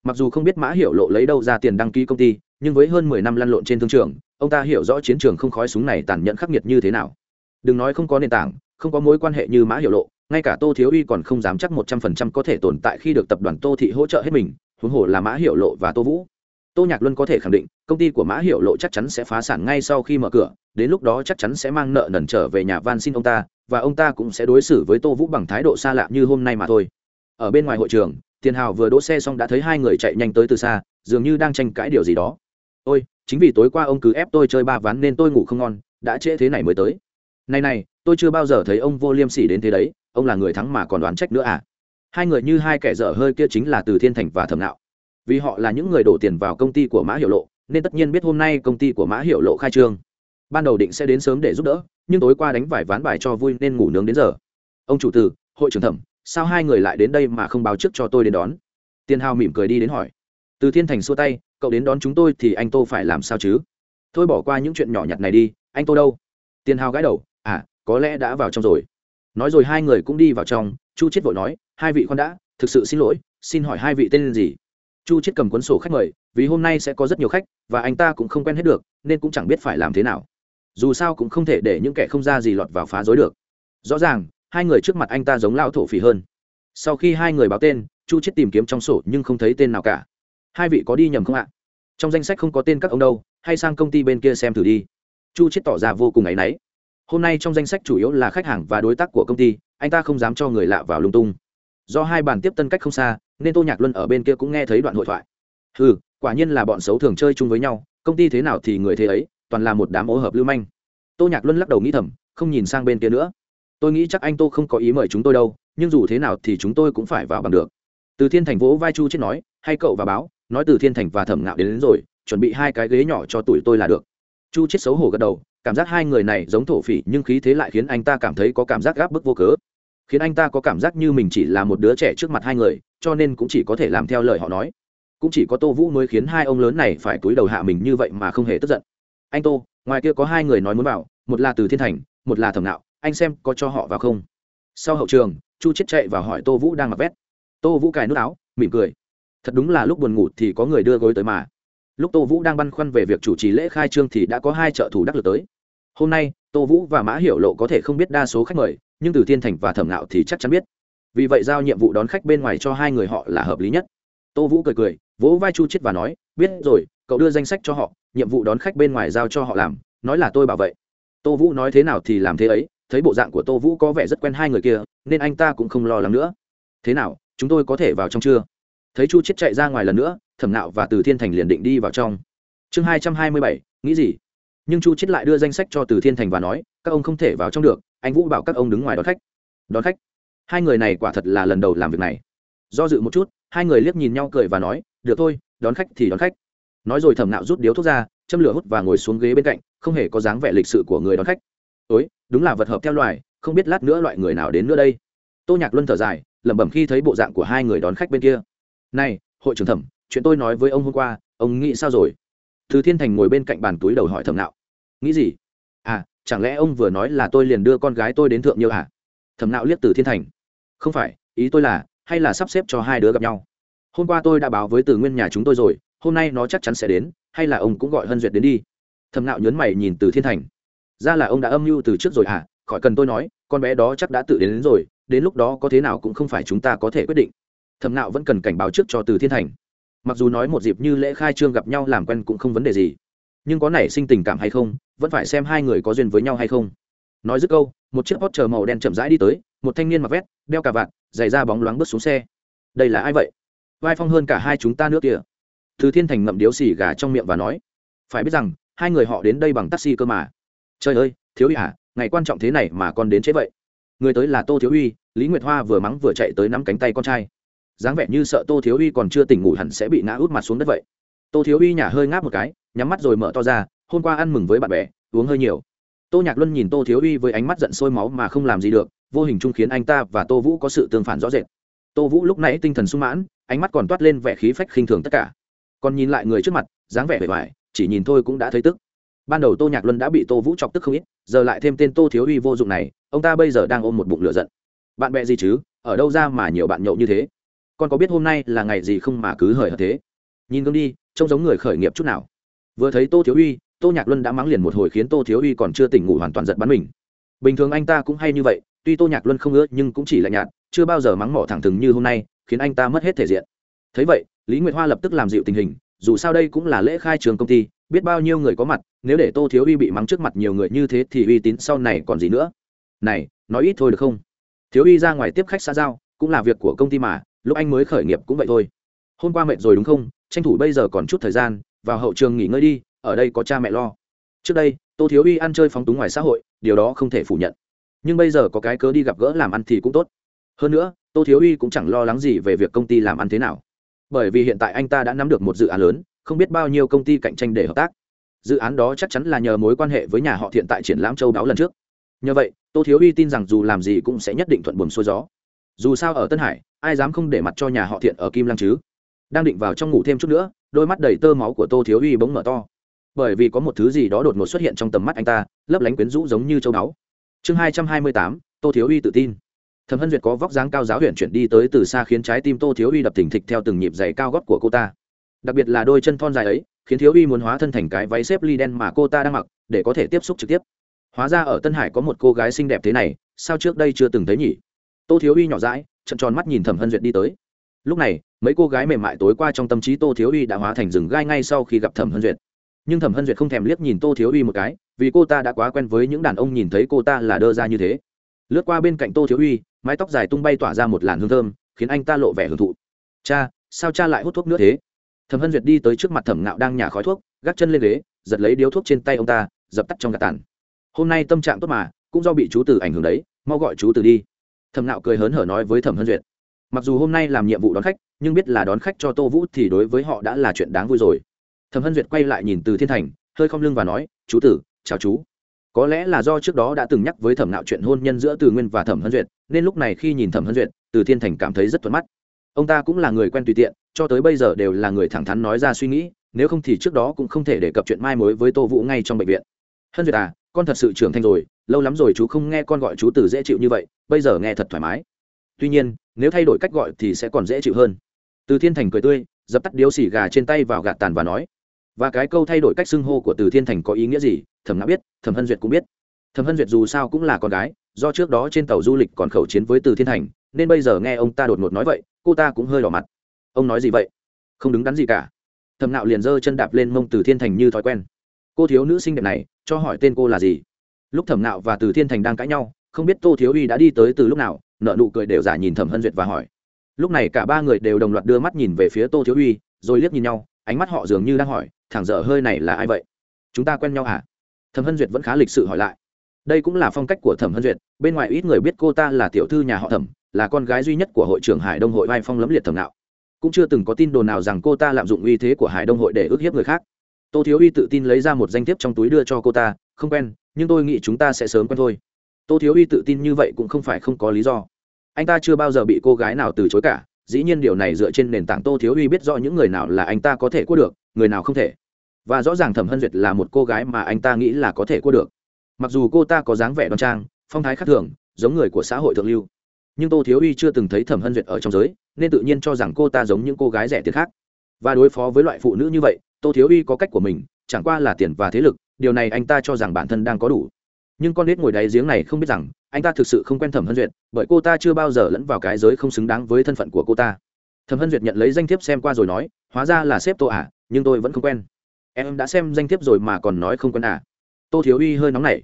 Mặc dù không biết mã hiểu lộ lấy đâu ra tiền đăng ký công ty, nhưng với hơn mười năm lăn lộn trên thương trường, ông ta hiểu rõ chiến trường không khói súng này tàn nhẫn khắc nghiệt như thế nào. Đừng nói không có nền tảng, không có mối quan hệ như mã hiểu lộ, ngay cả tô thiếu uy còn không dám chắc một trăm phần trăm có thể tồn tại khi được tập đoàn tô thị hỗ trợ hết mình, huống hồ là mã hiểu lộ và tô vũ. Tô nhạc luân có thể khẳng định, công ty của mã hiểu lộ chắc chắn sẽ phá sản ngay sau khi mở cửa, đến lúc đó chắc chắn sẽ mang nợ nần trở về nhà van xin ông ta và ông ta cũng sẽ đối xử với tô vũ bằng thái độ xa lạ như hôm nay mà thôi. Ở bên ngoài hội trường, tiền hào vừa đỗ xe xong đã thấy hai người chạy nhanh tới từ xa, dường như đang tranh cãi điều gì đó. Ôi, chính vì tối qua ông cứ ép tôi chơi ba ván nên tôi ngủ không ngon, đã trễ thế này mới tới. Này này, tôi chưa bao giờ thấy ông vô liêm sỉ đến thế đấy, ông là người thắng mà còn đoán trách nữa à? Hai người như hai kẻ dở hơi kia chính là từ thiên thành và thẩm nạo. Vì họ là những người đổ tiền vào công ty của mã hiệu lộ, nên tất nhiên biết hôm nay công ty của mã hiệu lộ khai trương ban đầu định sẽ đến sớm để giúp đỡ, nhưng tối qua đánh vải ván bài cho vui nên ngủ nướng đến giờ. Ông chủ tử, hội trưởng thẩm, sao hai người lại đến đây mà không báo trước cho tôi đến đón? Tiền hào mỉm cười đi đến hỏi. Từ thiên thành xua tay, cậu đến đón chúng tôi thì anh tô phải làm sao chứ? Thôi bỏ qua những chuyện nhỏ nhặt này đi, anh tô đâu? Tiền hào gãi đầu à có lẽ đã vào trong rồi. Nói rồi hai người cũng đi vào trong, chu chết vội nói, hai vị con đã, thực sự xin lỗi, xin hỏi hai vị tên gì? Chu chết cầm cuốn sổ khách mời, vì hôm nay sẽ có rất nhiều khách, và anh ta cũng không quen hết được, nên cũng chẳng biết phải làm thế nào dù sao cũng không thể để những kẻ không ra gì lọt vào phá rối được. Rõ ràng, hai người trước mặt anh ta giống lao thổ phỉ hơn. Sau khi hai người báo tên, chu chết tìm kiếm trong sổ nhưng không thấy tên nào cả. Hai vị có đi nhầm không ạ? Trong danh sách không có tên các ông đâu, hay sang công ty bên kia xem thử đi. Chu chết tỏ ra vô cùng áy náy. Hôm nay trong danh sách chủ yếu là khách hàng và đối tác của công ty, anh ta không dám cho người lạ vào lung tung. Do hai bàn tiếp tân cách không xa, nên tô nhạc luân ở bên kia cũng nghe thấy đoạn hội thoại. Ừ quả nhiên là bọn xấu thường chơi chung với nhau, công ty thế nào thì người thế ấy toàn là một đám ô hợp lưu manh. Tô nhạc luân lắc đầu nghĩ thầm không nhìn sang bên kia nữa. Tôi nghĩ chắc anh tô không có ý mời chúng tôi đâu nhưng dù thế nào thì chúng tôi cũng phải vào bằng được. Từ thiên thành vỗ vai chu chết nói hay cậu và báo nói từ thiên thành và thẩm ngạo đến, đến rồi chuẩn bị hai cái ghế nhỏ cho tuổi tôi là được. Chu chết xấu hổ gật đầu cảm giác hai người này giống thổ phỉ nhưng khí thế lại khiến anh ta cảm thấy có cảm giác gáp bức vô cớ. Khiến anh ta có cảm giác như mình chỉ là một đứa trẻ trước mặt hai người cho nên cũng chỉ có thể làm theo lời họ nói. Cũng chỉ có tô vũ mới khiến hai ông lớn này phải cúi đầu hạ mình như vậy mà không hề tức giận anh tô, ngoài kia có hai người nói muốn vào, một là từ thiên thành, một là thẩm nạo, anh xem có cho họ vào không? Sau hậu trường, chu chết chạy và hỏi tô vũ đang mặc vét tô vũ cài nút áo, mỉm cười. Thật đúng là lúc buồn ngủ thì có người đưa gối tới mà. Lúc tô vũ đang băn khoăn về việc chủ trì lễ khai trương thì đã có hai trợ thủ đắc lực tới. Hôm nay, tô vũ và mã hiểu lộ có thể không biết đa số khách mời, nhưng từ thiên thành và thẩm nạo thì chắc chắn biết. Vì vậy giao nhiệm vụ đón khách bên ngoài cho hai người họ là hợp lý nhất. Tô vũ cười cười, vỗ vai chu chết và nói biết rồi, cậu đưa danh sách cho họ, nhiệm vụ đón khách bên ngoài giao cho họ làm, nói là tôi bảo vệ tô vũ nói thế nào thì làm thế ấy, thấy bộ dạng của tô vũ có vẻ rất quen hai người kia, nên anh ta cũng không lo lắng nữa. Thế nào, chúng tôi có thể vào trong chưa? Thấy chu chết chạy ra ngoài lần nữa, thẩm nạo và từ thiên thành liền định đi vào trong. Chương hai trăm hai mươi bảy, nghĩ gì? Nhưng chu chết lại đưa danh sách cho từ thiên thành và nói, các ông không thể vào trong được, anh vũ bảo các ông đứng ngoài đón khách. Đón khách? Hai người này quả thật là lần đầu làm việc này. Do dự một chút, hai người liếc nhìn nhau cười và nói, được thôi đón khách thì đón khách. Nói rồi thẩm nạo rút điếu thuốc ra, châm lửa hút và ngồi xuống ghế bên cạnh, không hề có dáng vẻ lịch sự của người đón khách. Ối đúng là vật hợp theo loài, không biết lát nữa loại người nào đến nữa đây. Tô nhạc luân thở dài, lẩm bẩm khi thấy bộ dạng của hai người đón khách bên kia. Này, hội trưởng thẩm, chuyện tôi nói với ông hôm qua, ông nghĩ sao rồi? Từ thiên thành ngồi bên cạnh bàn túi đầu hỏi thẩm nạo nghĩ gì? À chẳng lẽ ông vừa nói là tôi liền đưa con gái tôi đến thượng nhiêu à? Thẩm nạo liếc từ thiên thành. Không phải, ý tôi là, hay là sắp xếp cho hai đứa gặp nhau? Hôm qua tôi đã báo với từ nguyên nhà chúng tôi rồi hôm nay nó chắc chắn sẽ đến hay là ông cũng gọi hân duyệt đến đi? Thẩm nạo nhớn mày nhìn từ thiên thành. Ra là ông đã âm mưu từ trước rồi à khỏi cần tôi nói con bé đó chắc đã tự đến, đến rồi đến lúc đó có thế nào cũng không phải chúng ta có thể quyết định. Thẩm nạo vẫn cần cảnh báo trước cho từ thiên thành. Mặc dù nói một dịp như lễ khai trương gặp nhau làm quen cũng không vấn đề gì nhưng có nảy sinh tình cảm hay không vẫn phải xem hai người có duyên với nhau hay không. Nói dứt câu một chiếc hot chờ màu đen chậm rãi đi tới một thanh niên mặc vét đeo cà vạt giày da bóng loáng bước xuống xe. Đây là ai vậy? Vai phong hơn cả hai chúng ta nước kia từ thiên thành ngậm điếu xì gà trong miệng và nói, phải biết rằng, hai người họ đến đây bằng taxi cơ mà. Trời ơi, thiếu uy à ngày quan trọng thế này mà còn đến chế vậy? Người tới là tô thiếu uy, lý nguyệt hoa vừa mắng vừa chạy tới nắm cánh tay con trai. Dáng vẻ như sợ tô thiếu uy còn chưa tỉnh ngủ hẳn sẽ bị ngã út mặt xuống đất vậy. Tô thiếu uy nhả hơi ngáp một cái, nhắm mắt rồi mở to ra, hôm qua ăn mừng với bạn bè, uống hơi nhiều. Tô nhạc luân nhìn tô thiếu uy với ánh mắt giận sôi máu mà không làm gì được, vô hình chung khiến anh ta và tô vũ có sự tương phản rõ rệt. Tô vũ lúc nãy tinh thần sung mãn ánh mắt còn toát lên vẻ khí phách khinh thường tất cả. Còn nhìn lại người trước mặt, dáng vẻ vẻ vải chỉ nhìn thôi cũng đã thấy tức. Ban đầu tô nhạc luân đã bị tô vũ chọc tức không ít, giờ lại thêm tên tô thiếu uy vô dụng này, ông ta bây giờ đang ôm một bụng lửa giận. Bạn bè gì chứ, ở đâu ra mà nhiều bạn nhậu như thế? Con có biết hôm nay là ngày gì không mà cứ hời hợt thế? Nhìn gương đi, trông giống người khởi nghiệp chút nào. Vừa thấy tô thiếu uy, tô nhạc luân đã mắng liền một hồi khiến tô thiếu uy còn chưa tỉnh ngủ hoàn toàn giật bắn mình. Bình thường anh ta cũng hay như vậy, tuy tô nhạc luân không ưa nhưng cũng chỉ lạnh nhạt, chưa bao giờ mắng mỏ thẳng thừng như hôm nay khiến anh ta mất hết thể diện. Thấy vậy, lý nguyệt hoa lập tức làm dịu tình hình, dù sao đây cũng là lễ khai trường công ty, biết bao nhiêu người có mặt, nếu để tô thiếu uy bị mắng trước mặt nhiều người như thế thì uy tín sau này còn gì nữa. Này, nói ít thôi được không? Thiếu uy ra ngoài tiếp khách xã giao, cũng là việc của công ty mà, lúc anh mới khởi nghiệp cũng vậy thôi. Hôm qua mệt rồi đúng không? Tranh thủ bây giờ còn chút thời gian, vào hậu trường nghỉ ngơi đi, ở đây có cha mẹ lo. Trước đây, tô thiếu uy ăn chơi phóng túng ngoài xã hội, điều đó không thể phủ nhận. Nhưng bây giờ có cái cớ đi gặp gỡ làm ăn thì cũng tốt. Hơn nữa tô thiếu uy cũng chẳng lo lắng gì về việc công ty làm ăn thế nào. Bởi vì hiện tại anh ta đã nắm được một dự án lớn, không biết bao nhiêu công ty cạnh tranh để hợp tác. Dự án đó chắc chắn là nhờ mối quan hệ với nhà họ thiện tại triển lãm châu đáo lần trước. Nhờ vậy, tô thiếu uy tin rằng dù làm gì cũng sẽ nhất định thuận buồm xuôi gió. Dù sao ở tân hải, ai dám không để mặt cho nhà họ thiện ở kim lăng chứ? Đang định vào trong ngủ thêm chút nữa, đôi mắt đầy tơ máu của tô thiếu uy bỗng mở to. Bởi vì có một thứ gì đó đột ngột xuất hiện trong tầm mắt anh ta, lấp lánh quyến rũ giống như châu báu chương hai trăm hai mươi tám, tô thiếu uy tự tin thẩm hân duyệt có vóc dáng cao giáo huyện chuyển đi tới từ xa khiến trái tim tô thiếu uy đập thình thịch theo từng nhịp giày cao gót của cô ta. Đặc biệt là đôi chân thon dài ấy, khiến thiếu uy muốn hóa thân thành cái váy xếp ly đen mà cô ta đang mặc, để có thể tiếp xúc trực tiếp. Hóa ra ở tân hải có một cô gái xinh đẹp thế này, sao trước đây chưa từng thấy nhỉ? Tô thiếu uy nhỏ rãi trận tròn mắt nhìn thẩm hân duyệt đi tới. Lúc này, mấy cô gái mềm mại tối qua trong tâm trí tô thiếu uy đã hóa thành rừng gai ngay sau khi gặp thẩm hân duyệt. Nhưng thẩm hân duyệt không thèm liếc nhìn tô thiếu uy một cái, vì cô ta đã quá quen với những đàn ông nhìn thấy cô ta là đơ ra như thế. Lướt qua bên cạnh tô thiếu uy mái tóc dài tung bay tỏa ra một làn hương thơm, khiến anh ta lộ vẻ hưởng thụ. Cha, sao cha lại hút thuốc nữa thế? Thẩm hân duyệt đi tới trước mặt thẩm ngạo đang nhả khói thuốc, gác chân lên ghế, giật lấy điếu thuốc trên tay ông ta, dập tắt trong gạt tàn. Hôm nay tâm trạng tốt mà, cũng do bị chú tử ảnh hưởng đấy, mau gọi chú tử đi. Thẩm ngạo cười hớn hở nói với thẩm hân duyệt. Mặc dù hôm nay làm nhiệm vụ đón khách, nhưng biết là đón khách cho tô vũ thì đối với họ đã là chuyện đáng vui rồi. Thẩm hân duyệt quay lại nhìn từ thiên thành, hơi không lưng và nói, chú tử, chào chú có lẽ là do trước đó đã từng nhắc với thẩm nạo chuyện hôn nhân giữa từ nguyên và thẩm hân duyệt, nên lúc này khi nhìn thẩm hân duyệt, từ thiên thành cảm thấy rất thuận mắt. Ông ta cũng là người quen tùy tiện, cho tới bây giờ đều là người thẳng thắn nói ra suy nghĩ, nếu không thì trước đó cũng không thể đề cập chuyện mai mối với tô vũ ngay trong bệnh viện. Hân duyệt à con thật sự trưởng thành rồi, lâu lắm rồi chú không nghe con gọi chú từ dễ chịu như vậy, bây giờ nghe thật thoải mái. Tuy nhiên, nếu thay đổi cách gọi thì sẽ còn dễ chịu hơn. Từ thiên thành cười tươi, dập tắt điếu xỉ gà trên tay vào gạt tàn và nói và cái câu thay đổi cách xưng hô của từ thiên thành có ý nghĩa gì? Thẩm ngã biết, thẩm hân duyệt cũng biết. Thẩm hân duyệt dù sao cũng là con gái, do trước đó trên tàu du lịch còn khẩu chiến với từ thiên thành, nên bây giờ nghe ông ta đột ngột nói vậy, cô ta cũng hơi đỏ mặt. Ông nói gì vậy? Không đứng đắn gì cả. Thẩm nạo liền giơ chân đạp lên mông từ thiên thành như thói quen. Cô thiếu nữ xinh đẹp này, cho hỏi tên cô là gì? Lúc thẩm nạo và từ thiên thành đang cãi nhau, không biết tô thiếu uy đã đi tới từ lúc nào nợ nụ cười đều giả nhìn thẩm hân duyệt và hỏi. Lúc này cả ba người đều đồng loạt đưa mắt nhìn về phía tô thiếu uy, rồi liếc nhìn nhau, ánh mắt họ dường như đang hỏi thẳng dở hơi này là ai vậy? Chúng ta quen nhau hả? Thẩm hân duyệt vẫn khá lịch sự hỏi lại. Đây cũng là phong cách của thẩm hân duyệt, bên ngoài ít người biết cô ta là tiểu thư nhà họ thẩm, là con gái duy nhất của hội trưởng hải đông hội vai phong lấm liệt thẩm nạo. Cũng chưa từng có tin đồn nào rằng cô ta lạm dụng uy thế của hải đông hội để ức hiếp người khác. Tô thiếu uy tự tin lấy ra một danh thiếp trong túi đưa cho cô ta, không quen, nhưng tôi nghĩ chúng ta sẽ sớm quen thôi. Tô thiếu uy tự tin như vậy cũng không phải không có lý do. Anh ta chưa bao giờ bị cô gái nào từ chối cả, dĩ nhiên điều này dựa trên nền tảng tô thiếu uy biết rõ những người nào là anh ta có thể cua được, người nào không thể và rõ ràng thẩm hân duyệt là một cô gái mà anh ta nghĩ là có thể cua được. Mặc dù cô ta có dáng vẻ đoan trang, phong thái khác thường, giống người của xã hội thượng lưu, nhưng tô thiếu uy chưa từng thấy thẩm hân duyệt ở trong giới, nên tự nhiên cho rằng cô ta giống những cô gái rẻ tiền khác. Và đối phó với loại phụ nữ như vậy, tô thiếu uy có cách của mình, chẳng qua là tiền và thế lực, điều này anh ta cho rằng bản thân đang có đủ. Nhưng con nết ngồi đáy giếng này không biết rằng, anh ta thực sự không quen thẩm hân duyệt, bởi cô ta chưa bao giờ lẫn vào cái giới không xứng đáng với thân phận của cô ta. Thẩm hân duyệt nhận lấy danh thiếp xem qua rồi nói, hóa ra là sếp tô à nhưng tôi vẫn không quen em đã xem danh thiếp rồi mà còn nói không quen à. Tô thiếu uy hơi nóng nảy.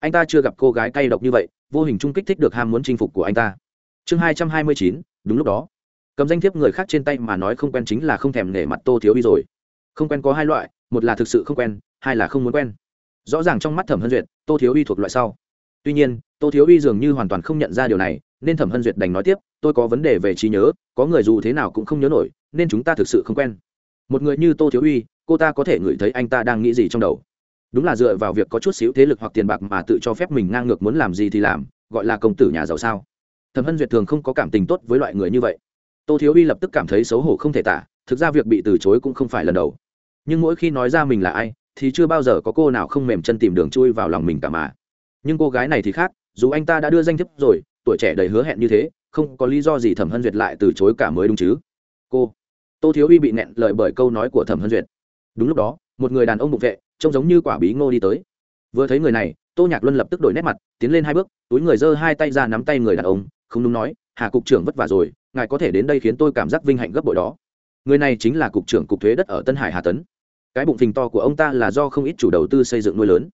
Anh ta chưa gặp cô gái cay độc như vậy, vô hình chung kích thích được ham muốn chinh phục của anh ta. Chương hai trăm hai mươi chín, đúng lúc đó. Cầm danh thiếp người khác trên tay mà nói không quen chính là không thèm nể mặt tô thiếu uy rồi. Không quen có hai loại, một là thực sự không quen, hai là không muốn quen. Rõ ràng trong mắt thẩm hân duyệt, tô thiếu uy thuộc loại sau. Tuy nhiên, tô thiếu uy dường như hoàn toàn không nhận ra điều này, nên thẩm hân duyệt đành nói tiếp, tôi có vấn đề về trí nhớ, có người dù thế nào cũng không nhớ nổi, nên chúng ta thực sự không quen. Một người như tô thiếu uy cô ta có thể ngửi thấy anh ta đang nghĩ gì trong đầu. Đúng là dựa vào việc có chút xíu thế lực hoặc tiền bạc mà tự cho phép mình ngang ngược muốn làm gì thì làm, gọi là công tử nhà giàu sao? Thẩm hân duyệt thường không có cảm tình tốt với loại người như vậy. Tô thiếu uy lập tức cảm thấy xấu hổ không thể tả, thực ra việc bị từ chối cũng không phải lần đầu. Nhưng mỗi khi nói ra mình là ai, thì chưa bao giờ có cô nào không mềm chân tìm đường chui vào lòng mình cả mà. Nhưng cô gái này thì khác, dù anh ta đã đưa danh thiếp rồi, tuổi trẻ đầy hứa hẹn như thế, không có lý do gì thẩm hân duyệt lại từ chối cả mới đúng chứ? Cô, tô thiếu uy bị nẹn lời bởi câu nói của thẩm hân duyệt đúng lúc đó, một người đàn ông bụng vệ, trông giống như quả bí ngô đi tới. Vừa thấy người này, tô nhạc luân lập tức đổi nét mặt, tiến lên hai bước, túi người giơ hai tay ra nắm tay người đàn ông, không đúng nói, hà cục trưởng vất vả rồi, ngài có thể đến đây khiến tôi cảm giác vinh hạnh gấp bội đó. Người này chính là cục trưởng cục thuế đất ở tân hải hà tấn. Cái bụng phình to của ông ta là do không ít chủ đầu tư xây dựng nuôi lớn.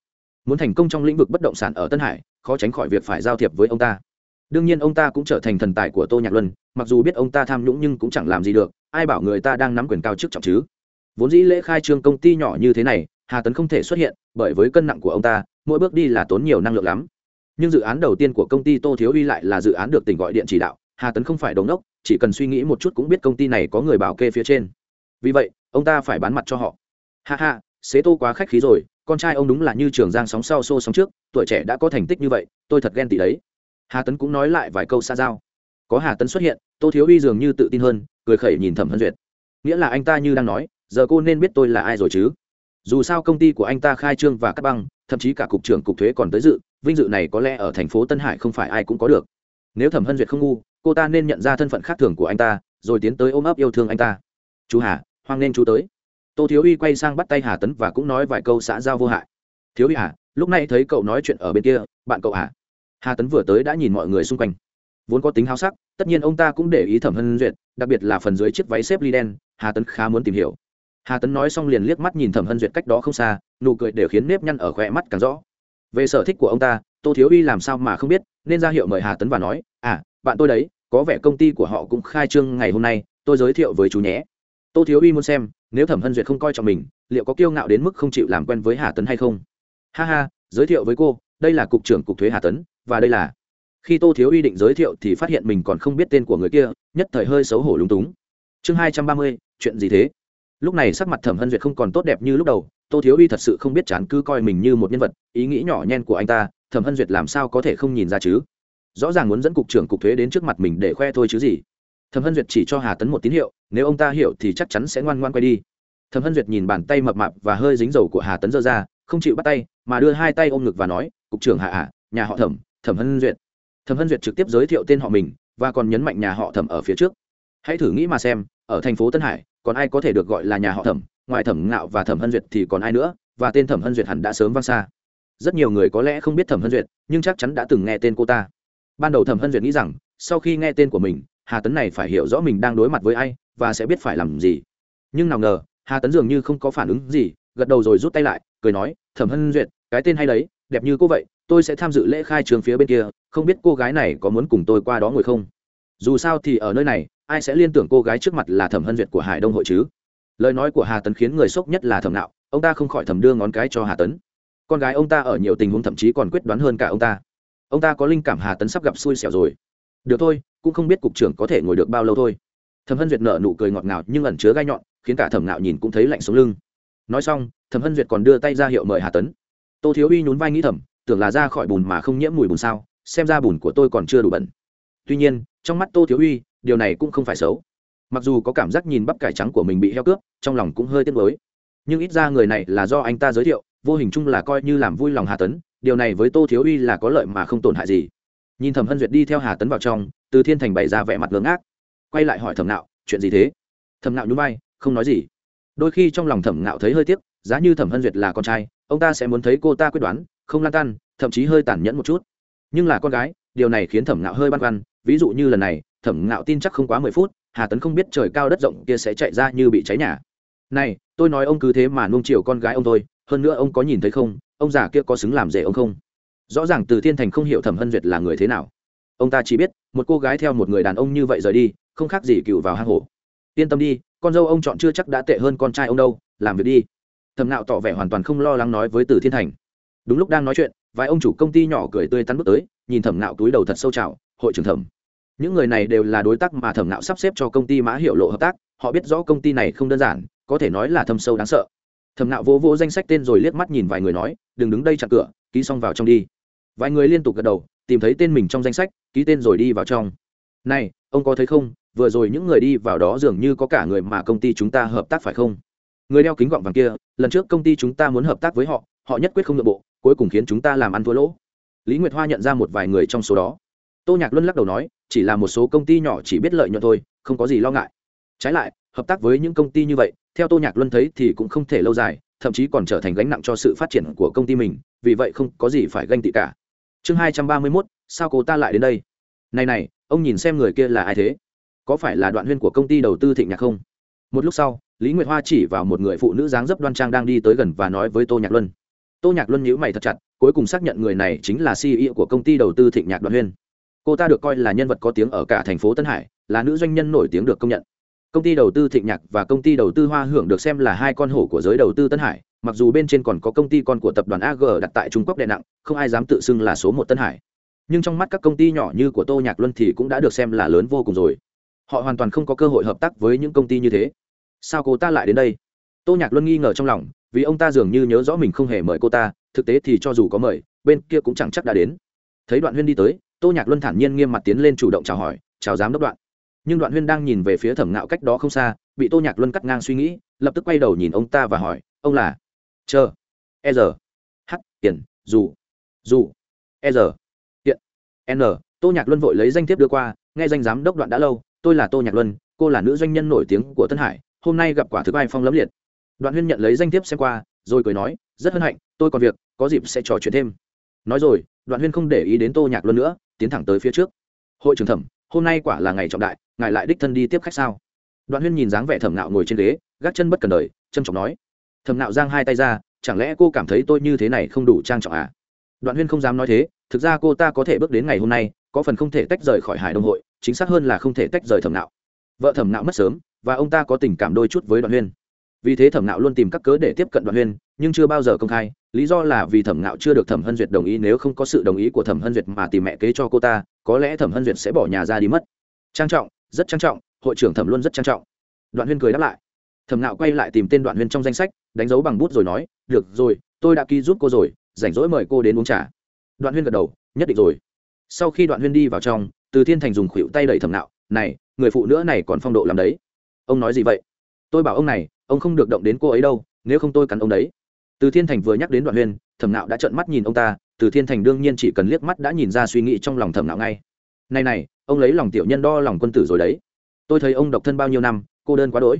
Muốn thành công trong lĩnh vực bất động sản ở tân hải, khó tránh khỏi việc phải giao thiệp với ông ta. Đương nhiên ông ta cũng trở thành thần tài của tô nhạc luân, mặc dù biết ông ta tham nhũng nhưng cũng chẳng làm gì được, ai bảo người ta đang nắm quyền cao chức trọng chứ? Vốn dĩ lễ khai trương công ty nhỏ như thế này, hà tấn không thể xuất hiện, bởi với cân nặng của ông ta, mỗi bước đi là tốn nhiều năng lượng lắm. Nhưng dự án đầu tiên của công ty tô thiếu uy lại là dự án được tỉnh gọi điện chỉ đạo, hà tấn không phải đống đốc chỉ cần suy nghĩ một chút cũng biết công ty này có người bảo kê phía trên. Vì vậy, ông ta phải bán mặt cho họ. Ha ha, xế tô quá khách khí rồi, con trai ông đúng là như trường giang sóng sau xô sóng trước, tuổi trẻ đã có thành tích như vậy, tôi thật ghen tị đấy. Hà tấn cũng nói lại vài câu xa giao. Có hà tấn xuất hiện, tô thiếu uy dường như tự tin hơn, cười khẩy nhìn thẩm hân duyệt. Nghĩa là anh ta như đang nói giờ cô nên biết tôi là ai rồi chứ? Dù sao công ty của anh ta khai trương và cắt băng, thậm chí cả cục trưởng cục thuế còn tới dự, vinh dự này có lẽ ở thành phố tân hải không phải ai cũng có được. Nếu thẩm hân duyệt không ngu, cô ta nên nhận ra thân phận khác thường của anh ta, rồi tiến tới ôm ấp yêu thương anh ta. Chú hà, hoan nên chú tới. Tô thiếu uy quay sang bắt tay hà tấn và cũng nói vài câu xã giao vô hại. Thiếu uy hà, lúc này thấy cậu nói chuyện ở bên kia, bạn cậu hà. Hà tấn vừa tới đã nhìn mọi người xung quanh. Vốn có tính háo sắc, tất nhiên ông ta cũng để ý thẩm hân duyệt, đặc biệt là phần dưới chiếc váy xếp ly đen, hà tấn khá muốn tìm hiểu hà tấn nói xong liền liếc mắt nhìn thẩm hân duyệt cách đó không xa, nụ cười đều khiến nếp nhăn ở khỏe mắt càng rõ. Về sở thích của ông ta, tô thiếu uy làm sao mà không biết, nên ra hiệu mời hà tấn và nói à bạn tôi đấy, có vẻ công ty của họ cũng khai trương ngày hôm nay, tôi giới thiệu với chú nhé. Tô thiếu uy muốn xem, nếu thẩm hân duyệt không coi trọng mình, liệu có kiêu ngạo đến mức không chịu làm quen với hà tấn hay không? Ha ha, giới thiệu với cô, đây là cục trưởng cục thuế hà tấn, và đây là khi tô thiếu uy định giới thiệu thì phát hiện mình còn không biết tên của người kia, nhất thời hơi xấu hổ lúng túng. Chương hai trăm ba mươi, chuyện gì thế? Lúc này sắc mặt thẩm hân duyệt không còn tốt đẹp như lúc đầu, tô thiếu uy thật sự không biết chán cứ coi mình như một nhân vật, ý nghĩ nhỏ nhen của anh ta, thẩm hân duyệt làm sao có thể không nhìn ra chứ? Rõ ràng muốn dẫn cục trưởng cục thuế đến trước mặt mình để khoe thôi chứ gì? Thẩm hân duyệt chỉ cho hà tấn một tín hiệu, nếu ông ta hiểu thì chắc chắn sẽ ngoan ngoan quay đi. Thẩm hân duyệt nhìn bàn tay mập mạp và hơi dính dầu của hà tấn giơ ra, không chịu bắt tay, mà đưa hai tay ôm ngực và nói, cục trưởng hạ ả à, nhà họ thẩm thẩm hân duyệt. Thẩm hân duyệt trực tiếp giới thiệu tên họ mình, và còn nhấn mạnh nhà họ thẩm ở phía trước. Hãy thử nghĩ mà xem ở thành phố tân hải, còn ai có thể được gọi là nhà họ thẩm, ngoài thẩm ngạo và thẩm hân duyệt thì còn ai nữa, và tên thẩm hân duyệt hẳn đã sớm vang xa. Rất nhiều người có lẽ không biết thẩm hân duyệt, nhưng chắc chắn đã từng nghe tên cô ta. Ban đầu thẩm hân duyệt nghĩ rằng, sau khi nghe tên của mình, hà tấn này phải hiểu rõ mình đang đối mặt với ai, và sẽ biết phải làm gì. Nhưng nào ngờ, hà tấn dường như không có phản ứng gì, gật đầu rồi rút tay lại, cười nói, thẩm hân duyệt, cái tên hay đấy, đẹp như cô vậy, tôi sẽ tham dự lễ khai trường phía bên kia, không biết cô gái này có muốn cùng tôi qua đó ngồi không? Dù sao thì ở nơi này ai sẽ liên tưởng cô gái trước mặt là thẩm hân duyệt của hải đông hội chứ? Lời nói của hà tấn khiến người sốc nhất là thẩm nạo, ông ta không khỏi thầm đưa ngón cái cho hà tấn. Con gái ông ta ở nhiều tình huống thậm chí còn quyết đoán hơn cả ông ta. Ông ta có linh cảm hà tấn sắp gặp xui xẻo rồi. Được thôi, cũng không biết cục trưởng có thể ngồi được bao lâu thôi. Thẩm hân duyệt nở nụ cười ngọt ngào nhưng ẩn chứa gai nhọn, khiến cả thẩm nạo nhìn cũng thấy lạnh sống lưng. Nói xong, thẩm hân duyệt còn đưa tay ra hiệu mời hà tấn. Tô thiếu uy nhún vai nghĩ thầm, tưởng là ra khỏi bùn mà không nhiễm mùi bùn sao, xem ra bùn của tôi còn chưa đủ bẩn. Tuy nhiên, trong mắt tô thiếu uy điều này cũng không phải xấu. Mặc dù có cảm giác nhìn bắp cải trắng của mình bị heo cướp, trong lòng cũng hơi tiếc nuối. Nhưng ít ra người này là do anh ta giới thiệu, vô hình chung là coi như làm vui lòng hà tấn, điều này với tô thiếu uy là có lợi mà không tổn hại gì. Nhìn thẩm hân duyệt đi theo hà tấn vào trong, từ thiên thành bày ra vẻ mặt ngưỡng ác quay lại hỏi thẩm nạo, chuyện gì thế? Thẩm nạo nhún vai, không nói gì. Đôi khi trong lòng thẩm nạo thấy hơi tiếc, giá như thẩm hân duyệt là con trai, ông ta sẽ muốn thấy cô ta quyết đoán, không lan tan thậm chí hơi tàn nhẫn một chút. Nhưng là con gái, điều này khiến thẩm nạo hơi băn khoăn, ví dụ như lần này thẩm nạo tin chắc không quá mười phút, hà tấn không biết trời cao đất rộng kia sẽ chạy ra như bị cháy nhà. Này, tôi nói ông cứ thế mà nuông chiều con gái ông thôi, hơn nữa ông có nhìn thấy không, ông già kia có xứng làm rể ông không? Rõ ràng từ thiên thành không hiểu thẩm hân duyệt là người thế nào. Ông ta chỉ biết, một cô gái theo một người đàn ông như vậy rời đi, không khác gì cựu vào hang hổ. Yên tâm đi, con dâu ông chọn chưa chắc đã tệ hơn con trai ông đâu, làm việc đi. Thẩm nạo tỏ vẻ hoàn toàn không lo lắng nói với từ thiên thành. Đúng lúc đang nói chuyện, vài ông chủ công ty nhỏ cười tươi tắn bước tới, nhìn thẩm nạo túi đầu thật sâu trào hội trưởng thẩm những người này đều là đối tác mà thẩm nạo sắp xếp cho công ty mã hiệu lộ hợp tác, họ biết rõ công ty này không đơn giản, có thể nói là thâm sâu đáng sợ. Thẩm nạo vô vỗ danh sách tên rồi liếc mắt nhìn vài người nói, đừng đứng đây chặn cửa, ký xong vào trong đi. Vài người liên tục gật đầu, tìm thấy tên mình trong danh sách, ký tên rồi đi vào trong. Này, ông có thấy không, vừa rồi những người đi vào đó dường như có cả người mà công ty chúng ta hợp tác phải không? Người đeo kính gọng vàng kia, lần trước công ty chúng ta muốn hợp tác với họ họ nhất quyết không nội bộ, cuối cùng khiến chúng ta làm ăn thua lỗ. Lý nguyệt hoa nhận ra một vài người trong số đó. Tô nhạc luân lắc đầu nói chỉ là một số công ty nhỏ chỉ biết lợi nhuận thôi, không có gì lo ngại. Trái lại, hợp tác với những công ty như vậy, theo tô nhạc luân thấy thì cũng không thể lâu dài, thậm chí còn trở thành gánh nặng cho sự phát triển của công ty mình, vì vậy không có gì phải ganh tị cả. Chương hai trăm ba mươi mốt, sao cô ta lại đến đây? Này này, ông nhìn xem người kia là ai thế? Có phải là đoạn huyên của công ty đầu tư thịnh nhạc không? Một lúc sau, lý nguyệt hoa chỉ vào một người phụ nữ dáng dấp đoan trang đang đi tới gần và nói với tô nhạc luân. Tô nhạc luân nhíu mày thật chặt, cuối cùng xác nhận người này chính là ceo của công ty đầu tư thịnh nhạc đoạn huyên cô ta được coi là nhân vật có tiếng ở cả thành phố tân hải, là nữ doanh nhân nổi tiếng được công nhận. Công ty đầu tư thịnh nhạc và công ty đầu tư hoa hưởng được xem là hai con hổ của giới đầu tư tân hải, mặc dù bên trên còn có công ty con của tập đoàn ag đặt tại trung quốc đè nặng không ai dám tự xưng là số một tân hải. Nhưng trong mắt các công ty nhỏ như của tô nhạc luân thì cũng đã được xem là lớn vô cùng rồi. Họ hoàn toàn không có cơ hội hợp tác với những công ty như thế. Sao cô ta lại đến đây? Tô nhạc luân nghi ngờ trong lòng, vì ông ta dường như nhớ rõ mình không hề mời cô ta, thực tế thì cho dù có mời, bên kia cũng chẳng chắc đã đến. Thấy đoạn huyên đi tới tô nhạc luân thản nhiên nghiêm mặt tiến lên chủ động chào hỏi, chào giám đốc đoạn. Nhưng đoạn huyên đang nhìn về phía thẩm ngạo cách đó không xa, bị tô nhạc luân cắt ngang suy nghĩ, lập tức quay đầu nhìn ông ta và hỏi, ông là? Chờ. E r h, tiền, dù. Dù. E r hiện n. Tô nhạc luân vội lấy danh thiếp đưa qua, nghe danh giám đốc đoạn đã lâu, tôi là tô nhạc luân, cô là nữ doanh nhân nổi tiếng của tân hải, hôm nay gặp quả thực ai phong lấm liệt. Đoạn huyên nhận lấy danh thiếp xem qua, rồi cười nói, rất hân hạnh, tôi còn việc, có dịp sẽ trò chuyện thêm nói rồi, đoạn huyên không để ý đến tô nhạc luân nữa, tiến thẳng tới phía trước. Hội trưởng thẩm, hôm nay quả là ngày trọng đại, ngài lại đích thân đi tiếp khách sao? Đoạn huyên nhìn dáng vẻ thẩm nạo ngồi trên ghế, gác chân bất cần đời trân trọng nói. Thẩm nạo giang hai tay ra, chẳng lẽ cô cảm thấy tôi như thế này không đủ trang trọng à? Đoạn huyên không dám nói thế, thực ra cô ta có thể bước đến ngày hôm nay, có phần không thể tách rời khỏi hải đông hội, chính xác hơn là không thể tách rời thẩm nạo vợ thẩm nạo mất sớm, và ông ta có tình cảm đôi chút với đoạn huyên vì thế thẩm nạo luôn tìm các cớ để tiếp cận đoạn huyên, nhưng chưa bao giờ công khai. Lý do là vì thẩm nạo chưa được thẩm hân duyệt đồng ý, nếu không có sự đồng ý của thẩm hân duyệt mà tìm mẹ kế cho cô ta, có lẽ thẩm hân duyệt sẽ bỏ nhà ra đi mất. Trang trọng, rất trang trọng, hội trưởng thẩm luôn rất trang trọng. Đoạn huyên cười đáp lại. Thẩm nạo quay lại tìm tên đoạn huyên trong danh sách, đánh dấu bằng bút rồi nói, được rồi, tôi đã ký giúp cô rồi, rảnh rỗi mời cô đến uống trà. Đoạn huyên gật đầu, nhất định rồi. Sau khi đoạn huyên đi vào trong, từ thiên thành dùng khuỷu tay đẩy thẩm nạo này, người phụ nữ này còn phong độ làm đấy. Ông nói gì vậy? Tôi bảo ông này ông không được động đến cô ấy đâu, nếu không tôi cắn ông đấy. Từ thiên thành vừa nhắc đến đoạn huyên, thẩm nạo đã trợn mắt nhìn ông ta, từ thiên thành đương nhiên chỉ cần liếc mắt đã nhìn ra suy nghĩ trong lòng thẩm nạo ngay. Này này, ông lấy lòng tiểu nhân đo lòng quân tử rồi đấy. Tôi thấy ông độc thân bao nhiêu năm, cô đơn quá đỗi.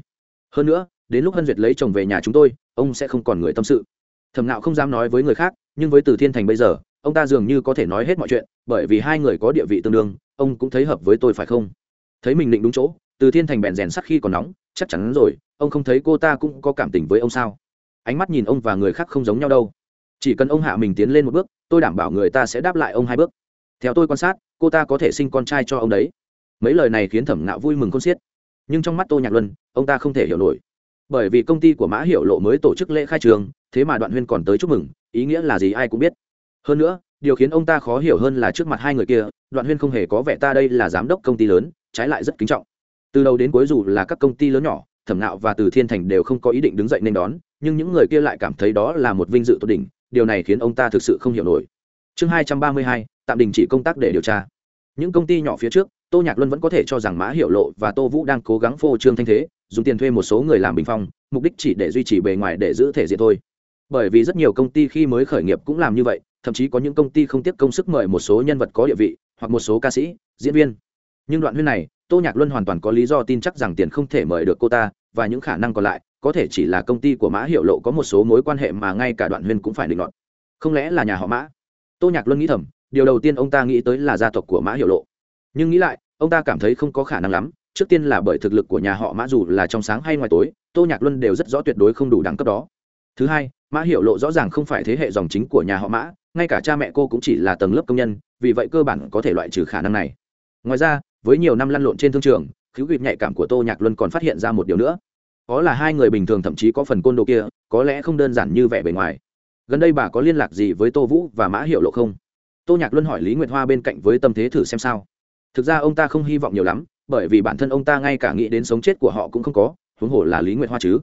Hơn nữa, đến lúc hân duyệt lấy chồng về nhà chúng tôi, ông sẽ không còn người tâm sự. Thẩm nạo không dám nói với người khác, nhưng với từ thiên thành bây giờ, ông ta dường như có thể nói hết mọi chuyện, bởi vì hai người có địa vị tương đương, ông cũng thấy hợp với tôi phải không? Thấy mình định đúng chỗ, từ thiên thành bèn rèn sắc khi còn nóng, chắc chắn rồi ông không thấy cô ta cũng có cảm tình với ông sao? Ánh mắt nhìn ông và người khác không giống nhau đâu. Chỉ cần ông hạ mình tiến lên một bước, tôi đảm bảo người ta sẽ đáp lại ông hai bước. Theo tôi quan sát, cô ta có thể sinh con trai cho ông đấy. Mấy lời này khiến thẩm nạo vui mừng con xiết. Nhưng trong mắt tô nhạc luân, ông ta không thể hiểu nổi. Bởi vì công ty của mã hiệu lộ mới tổ chức lễ khai trường, thế mà đoạn huyên còn tới chúc mừng, ý nghĩa là gì ai cũng biết. Hơn nữa, điều khiến ông ta khó hiểu hơn là trước mặt hai người kia, đoạn huyên không hề có vẻ ta đây là giám đốc công ty lớn, trái lại rất kính trọng. Từ đầu đến cuối dù là các công ty lớn nhỏ thẩm nạo và từ thiên thành đều không có ý định đứng dậy nên đón, nhưng những người kia lại cảm thấy đó là một vinh dự tốt đỉnh, điều này khiến ông ta thực sự không hiểu nổi. Chương hai trăm ba mươi hai, tạm đình chỉ công tác để điều tra. Những công ty nhỏ phía trước, tô nhạc luân vẫn có thể cho rằng mã hiệu lộ và tô vũ đang cố gắng phô trương thanh thế, dùng tiền thuê một số người làm bình phong, mục đích chỉ để duy trì bề ngoài để giữ thể diện thôi. Bởi vì rất nhiều công ty khi mới khởi nghiệp cũng làm như vậy, thậm chí có những công ty không tiếp công sức mời một số nhân vật có địa vị, hoặc một số ca sĩ, diễn viên. Nhưng đoạn huyên này, tô nhạc luân hoàn toàn có lý do tin chắc rằng tiền không thể mời được cô ta và những khả năng còn lại, có thể chỉ là công ty của mã hiệu lộ có một số mối quan hệ mà ngay cả đoạn huyên cũng phải định luận không lẽ là nhà họ mã? Tô nhạc luân nghĩ thầm, điều đầu tiên ông ta nghĩ tới là gia tộc của mã hiệu lộ. Nhưng nghĩ lại, ông ta cảm thấy không có khả năng lắm, trước tiên là bởi thực lực của nhà họ mã dù là trong sáng hay ngoài tối, tô nhạc luân đều rất rõ tuyệt đối không đủ đẳng cấp đó. Thứ hai, mã hiệu lộ rõ ràng không phải thế hệ dòng chính của nhà họ mã, ngay cả cha mẹ cô cũng chỉ là tầng lớp công nhân, vì vậy cơ bản có thể loại trừ khả năng này. Ngoài ra, với nhiều năm lăn lộn trên thương trường khiếu kịp nhạy cảm của tô nhạc luân còn phát hiện ra một điều nữa. Có là hai người bình thường thậm chí có phần côn đồ kia, có lẽ không đơn giản như vẻ bề ngoài. Gần đây bà có liên lạc gì với tô vũ và mã hiệu lộ không? Tô nhạc luân hỏi lý nguyệt hoa bên cạnh với tâm thế thử xem sao. Thực ra ông ta không hy vọng nhiều lắm, bởi vì bản thân ông ta ngay cả nghĩ đến sống chết của họ cũng không có, huống hồ là lý nguyệt hoa chứ.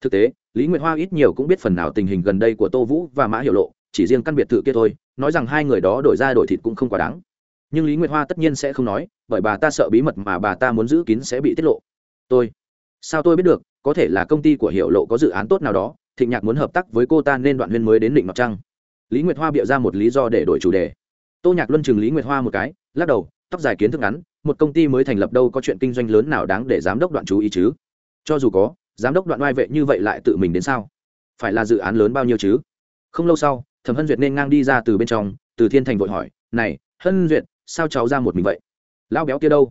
Thực tế, lý nguyệt hoa ít nhiều cũng biết phần nào tình hình gần đây của tô vũ và mã hiệu lộ, chỉ riêng căn biệt thự kia thôi, nói rằng hai người đó đổi ra đổi thịt cũng không quá đáng nhưng lý nguyệt hoa tất nhiên sẽ không nói, bởi bà ta sợ bí mật mà bà ta muốn giữ kín sẽ bị tiết lộ. Tôi, sao tôi biết được, có thể là công ty của hiệu lộ có dự án tốt nào đó, thịnh nhạc muốn hợp tác với cô ta nên đoạn huyên mới đến định mặt trăng. Lý nguyệt hoa bịa ra một lý do để đổi chủ đề. Tô nhạc luân chừng lý nguyệt hoa một cái, lắc đầu, tóc dài kiến thức ngắn, một công ty mới thành lập đâu có chuyện kinh doanh lớn nào đáng để giám đốc đoạn chú ý chứ? Cho dù có, giám đốc đoạn oai vệ như vậy lại tự mình đến sao? Phải là dự án lớn bao nhiêu chứ? Không lâu sau, thẩm hân duyệt nên ngang đi ra từ bên trong, từ thiên thành vội hỏi, này, hân duyệt sao cháu ra một mình vậy? Lão béo kia đâu?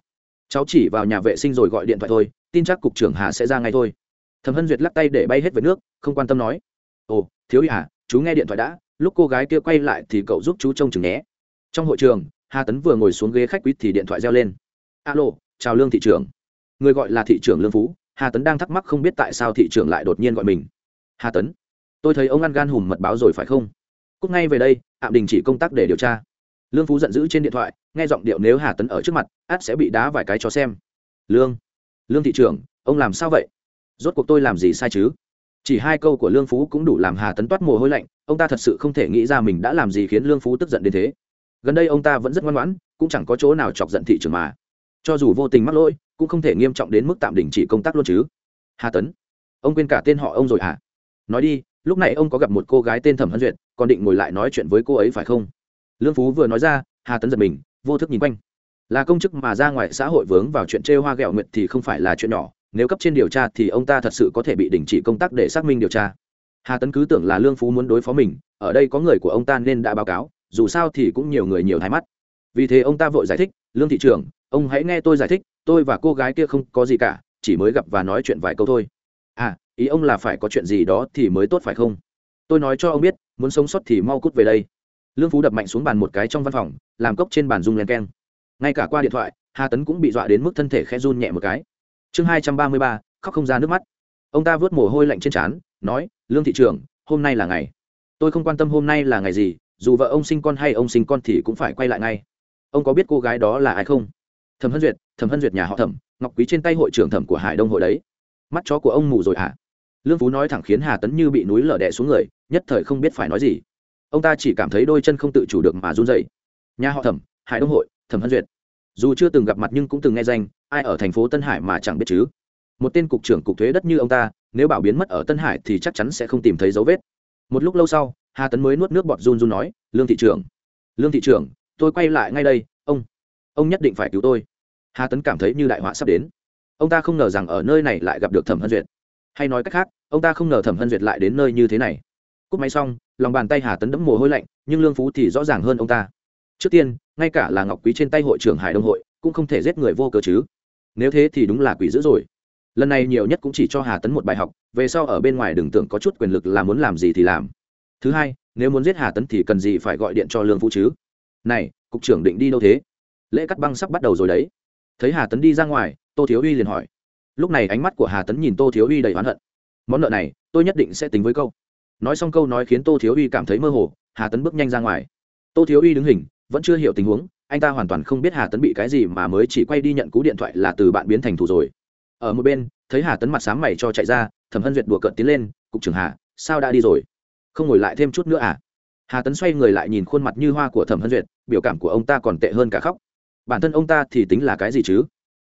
Cháu chỉ vào nhà vệ sinh rồi gọi điện thoại thôi tin chắc cục trưởng hà sẽ ra ngay thôi. Thẩm hân duyệt lắc tay để bay hết về nước không quan tâm nói. Ồ thiếu ý hà, chú nghe điện thoại đã lúc cô gái kia quay lại thì cậu giúp chú trông chừng nhé. Trong hội trường hà tấn vừa ngồi xuống ghế khách quý thì điện thoại reo lên. Alo chào lương thị trưởng. Người gọi là thị trưởng lương phú hà tấn đang thắc mắc không biết tại sao thị trưởng lại đột nhiên gọi mình. Hà tấn tôi thấy ông ăn gan hùm mật báo rồi phải không? Cúc ngay về đây ạm đình chỉ công tác để điều tra lương phú giận dữ trên điện thoại, nghe giọng điệu nếu hà tấn ở trước mặt, át sẽ bị đá vài cái cho xem. Lương lương thị trưởng, ông làm sao vậy? Rốt cuộc tôi làm gì sai chứ? Chỉ hai câu của lương phú cũng đủ làm hà tấn toát mồ hôi lạnh, ông ta thật sự không thể nghĩ ra mình đã làm gì khiến lương phú tức giận đến thế. Gần đây ông ta vẫn rất ngoan ngoãn, cũng chẳng có chỗ nào chọc giận thị trường mà. Cho dù vô tình mắc lỗi, cũng không thể nghiêm trọng đến mức tạm đình chỉ công tác luôn chứ. Hà tấn, ông quên cả tên họ ông rồi à nói đi, lúc này ông có gặp một cô gái tên thẩm hân duyệt, còn định ngồi lại nói chuyện với cô ấy phải không? Lương phú vừa nói ra, hà tấn giật mình, vô thức nhìn quanh. Là công chức mà ra ngoài xã hội vướng vào chuyện chê hoa ghẹo nguyệt thì không phải là chuyện nhỏ, nếu cấp trên điều tra thì ông ta thật sự có thể bị đình chỉ công tác để xác minh điều tra. Hà tấn cứ tưởng là lương phú muốn đối phó mình, ở đây có người của ông ta nên đã báo cáo, dù sao thì cũng nhiều người nhiều thái mắt. Vì thế ông ta vội giải thích, lương thị trưởng, ông hãy nghe tôi giải thích, tôi và cô gái kia không có gì cả, chỉ mới gặp và nói chuyện vài câu thôi. À ý ông là phải có chuyện gì đó thì mới tốt phải không? Tôi nói cho ông biết, muốn sống sót thì mau cút về đây lương phú đập mạnh xuống bàn một cái trong văn phòng, làm cốc trên bàn rung len keng. Ngay cả qua điện thoại, hà tấn cũng bị dọa đến mức thân thể khe run nhẹ một cái. Chương hai trăm ba mươi ba, khóc không ra nước mắt. Ông ta vớt mồ hôi lạnh trên trán, nói, lương thị trưởng, hôm nay là ngày. Tôi không quan tâm hôm nay là ngày gì, dù vợ ông sinh con hay ông sinh con thì cũng phải quay lại ngay. Ông có biết cô gái đó là ai không? Thẩm hân duyệt, thẩm hân duyệt nhà họ thẩm, ngọc quý trên tay hội trưởng thẩm của hải đông hội đấy. Mắt chó của ông mù rồi hả? À? lương phú nói thẳng khiến hà tấn như bị núi lở đè xuống người, nhất thời không biết phải nói gì ông ta chỉ cảm thấy đôi chân không tự chủ được mà run dậy nhà họ thẩm, hải đông hội, thẩm hân duyệt. Dù chưa từng gặp mặt nhưng cũng từng nghe danh, ai ở thành phố tân hải mà chẳng biết chứ. Một tên cục trưởng cục thuế đất như ông ta, nếu bảo biến mất ở tân hải thì chắc chắn sẽ không tìm thấy dấu vết. Một lúc lâu sau, hà tấn mới nuốt nước bọt run run nói, lương thị trưởng, lương thị trưởng, tôi quay lại ngay đây, ông ông nhất định phải cứu tôi. Hà tấn cảm thấy như đại họa sắp đến. Ông ta không ngờ rằng ở nơi này lại gặp được thẩm hân duyệt. Hay nói cách khác, ông ta không ngờ thẩm hân duyệt lại đến nơi như thế này cúp máy xong, lòng bàn tay hà tấn đẫm mồ hôi lạnh, nhưng lương phú thì rõ ràng hơn ông ta. Trước tiên, ngay cả là ngọc quý trên tay hội trưởng hải đông hội, cũng không thể giết người vô cớ chứ. Nếu thế thì đúng là quỷ dữ rồi. Lần này nhiều nhất cũng chỉ cho hà tấn một bài học, về sau ở bên ngoài đừng tưởng có chút quyền lực là muốn làm gì thì làm. Thứ hai, nếu muốn giết hà tấn thì cần gì phải gọi điện cho lương phú chứ? Này, cục trưởng định đi đâu thế? Lễ cắt băng sắp bắt đầu rồi đấy. Thấy hà tấn đi ra ngoài, tô thiếu uy liền hỏi. Lúc này ánh mắt của hà tấn nhìn tô thiếu uy đầy oán hận. Món nợ này, tôi nhất định sẽ tính với câu nói xong câu nói khiến tô thiếu uy cảm thấy mơ hồ, hà tấn bước nhanh ra ngoài. Tô thiếu uy đứng hình, vẫn chưa hiểu tình huống, anh ta hoàn toàn không biết hà tấn bị cái gì mà mới chỉ quay đi nhận cú điện thoại là từ bạn biến thành thủ rồi. Ở một bên, thấy hà tấn mặt sáng mày cho chạy ra, thẩm hân duyệt đùa cợt tiến lên, cục trưởng hà, sao đã đi rồi? Không ngồi lại thêm chút nữa à? Hà tấn xoay người lại nhìn khuôn mặt như hoa của thẩm hân duyệt, biểu cảm của ông ta còn tệ hơn cả khóc. Bản thân ông ta thì tính là cái gì chứ?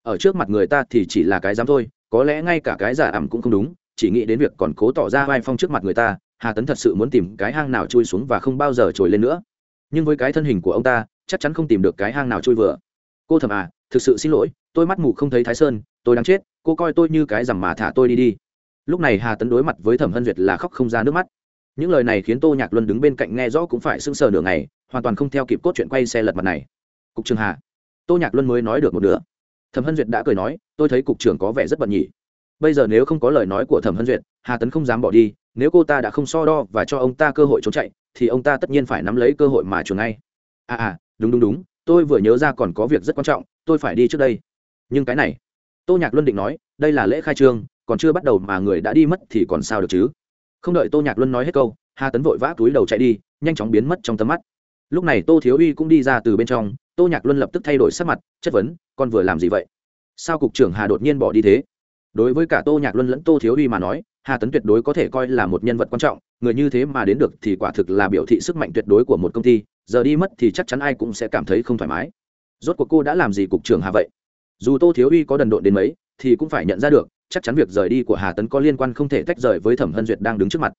Ở trước mặt người ta thì chỉ là cái dám thôi, có lẽ ngay cả cái giả ẩm cũng không đúng, chỉ nghĩ đến việc còn cố tỏ ra vai phong trước mặt người ta hà tấn thật sự muốn tìm cái hang nào chui xuống và không bao giờ trồi lên nữa. Nhưng với cái thân hình của ông ta, chắc chắn không tìm được cái hang nào chui vừa. Cô thầm à thực sự xin lỗi, tôi mắt mù không thấy thái sơn, tôi đang chết, cô coi tôi như cái rằm mà thả tôi đi đi. Lúc này hà tấn đối mặt với thẩm hân duyệt là khóc không ra nước mắt. Những lời này khiến tô nhạc luân đứng bên cạnh nghe rõ cũng phải sưng sờ nửa ngày, hoàn toàn không theo kịp cốt chuyện quay xe lật mặt này. Cục trường hà. Tô nhạc luân mới nói được một nửa. Thẩm hân duyệt đã cười nói, tôi thấy cục trưởng có vẻ rất bận nhỉ. Bây giờ nếu không có lời nói của thẩm hân duyệt, hà tấn không dám bỏ đi nếu cô ta đã không so đo và cho ông ta cơ hội trốn chạy, thì ông ta tất nhiên phải nắm lấy cơ hội mà chuồn ngay. À à đúng đúng đúng, tôi vừa nhớ ra còn có việc rất quan trọng, tôi phải đi trước đây. Nhưng cái này, tô nhạc luân định nói, đây là lễ khai trương, còn chưa bắt đầu mà người đã đi mất thì còn sao được chứ? Không đợi tô nhạc luân nói hết câu, hà tấn vội vã túi đầu chạy đi, nhanh chóng biến mất trong tầm mắt. Lúc này tô thiếu uy cũng đi ra từ bên trong, tô nhạc luân lập tức thay đổi sắc mặt, chất vấn, con vừa làm gì vậy? Sao cục trưởng hà đột nhiên bỏ đi thế? Đối với cả tô nhạc luân lẫn tô thiếu uy mà nói hà tấn tuyệt đối có thể coi là một nhân vật quan trọng, người như thế mà đến được thì quả thực là biểu thị sức mạnh tuyệt đối của một công ty, giờ đi mất thì chắc chắn ai cũng sẽ cảm thấy không thoải mái. Rốt cuộc cô đã làm gì cục trưởng hà vậy? Dù tô thiếu uy có đần độn đến mấy, thì cũng phải nhận ra được, chắc chắn việc rời đi của hà tấn có liên quan không thể tách rời với thẩm hân duyệt đang đứng trước mặt.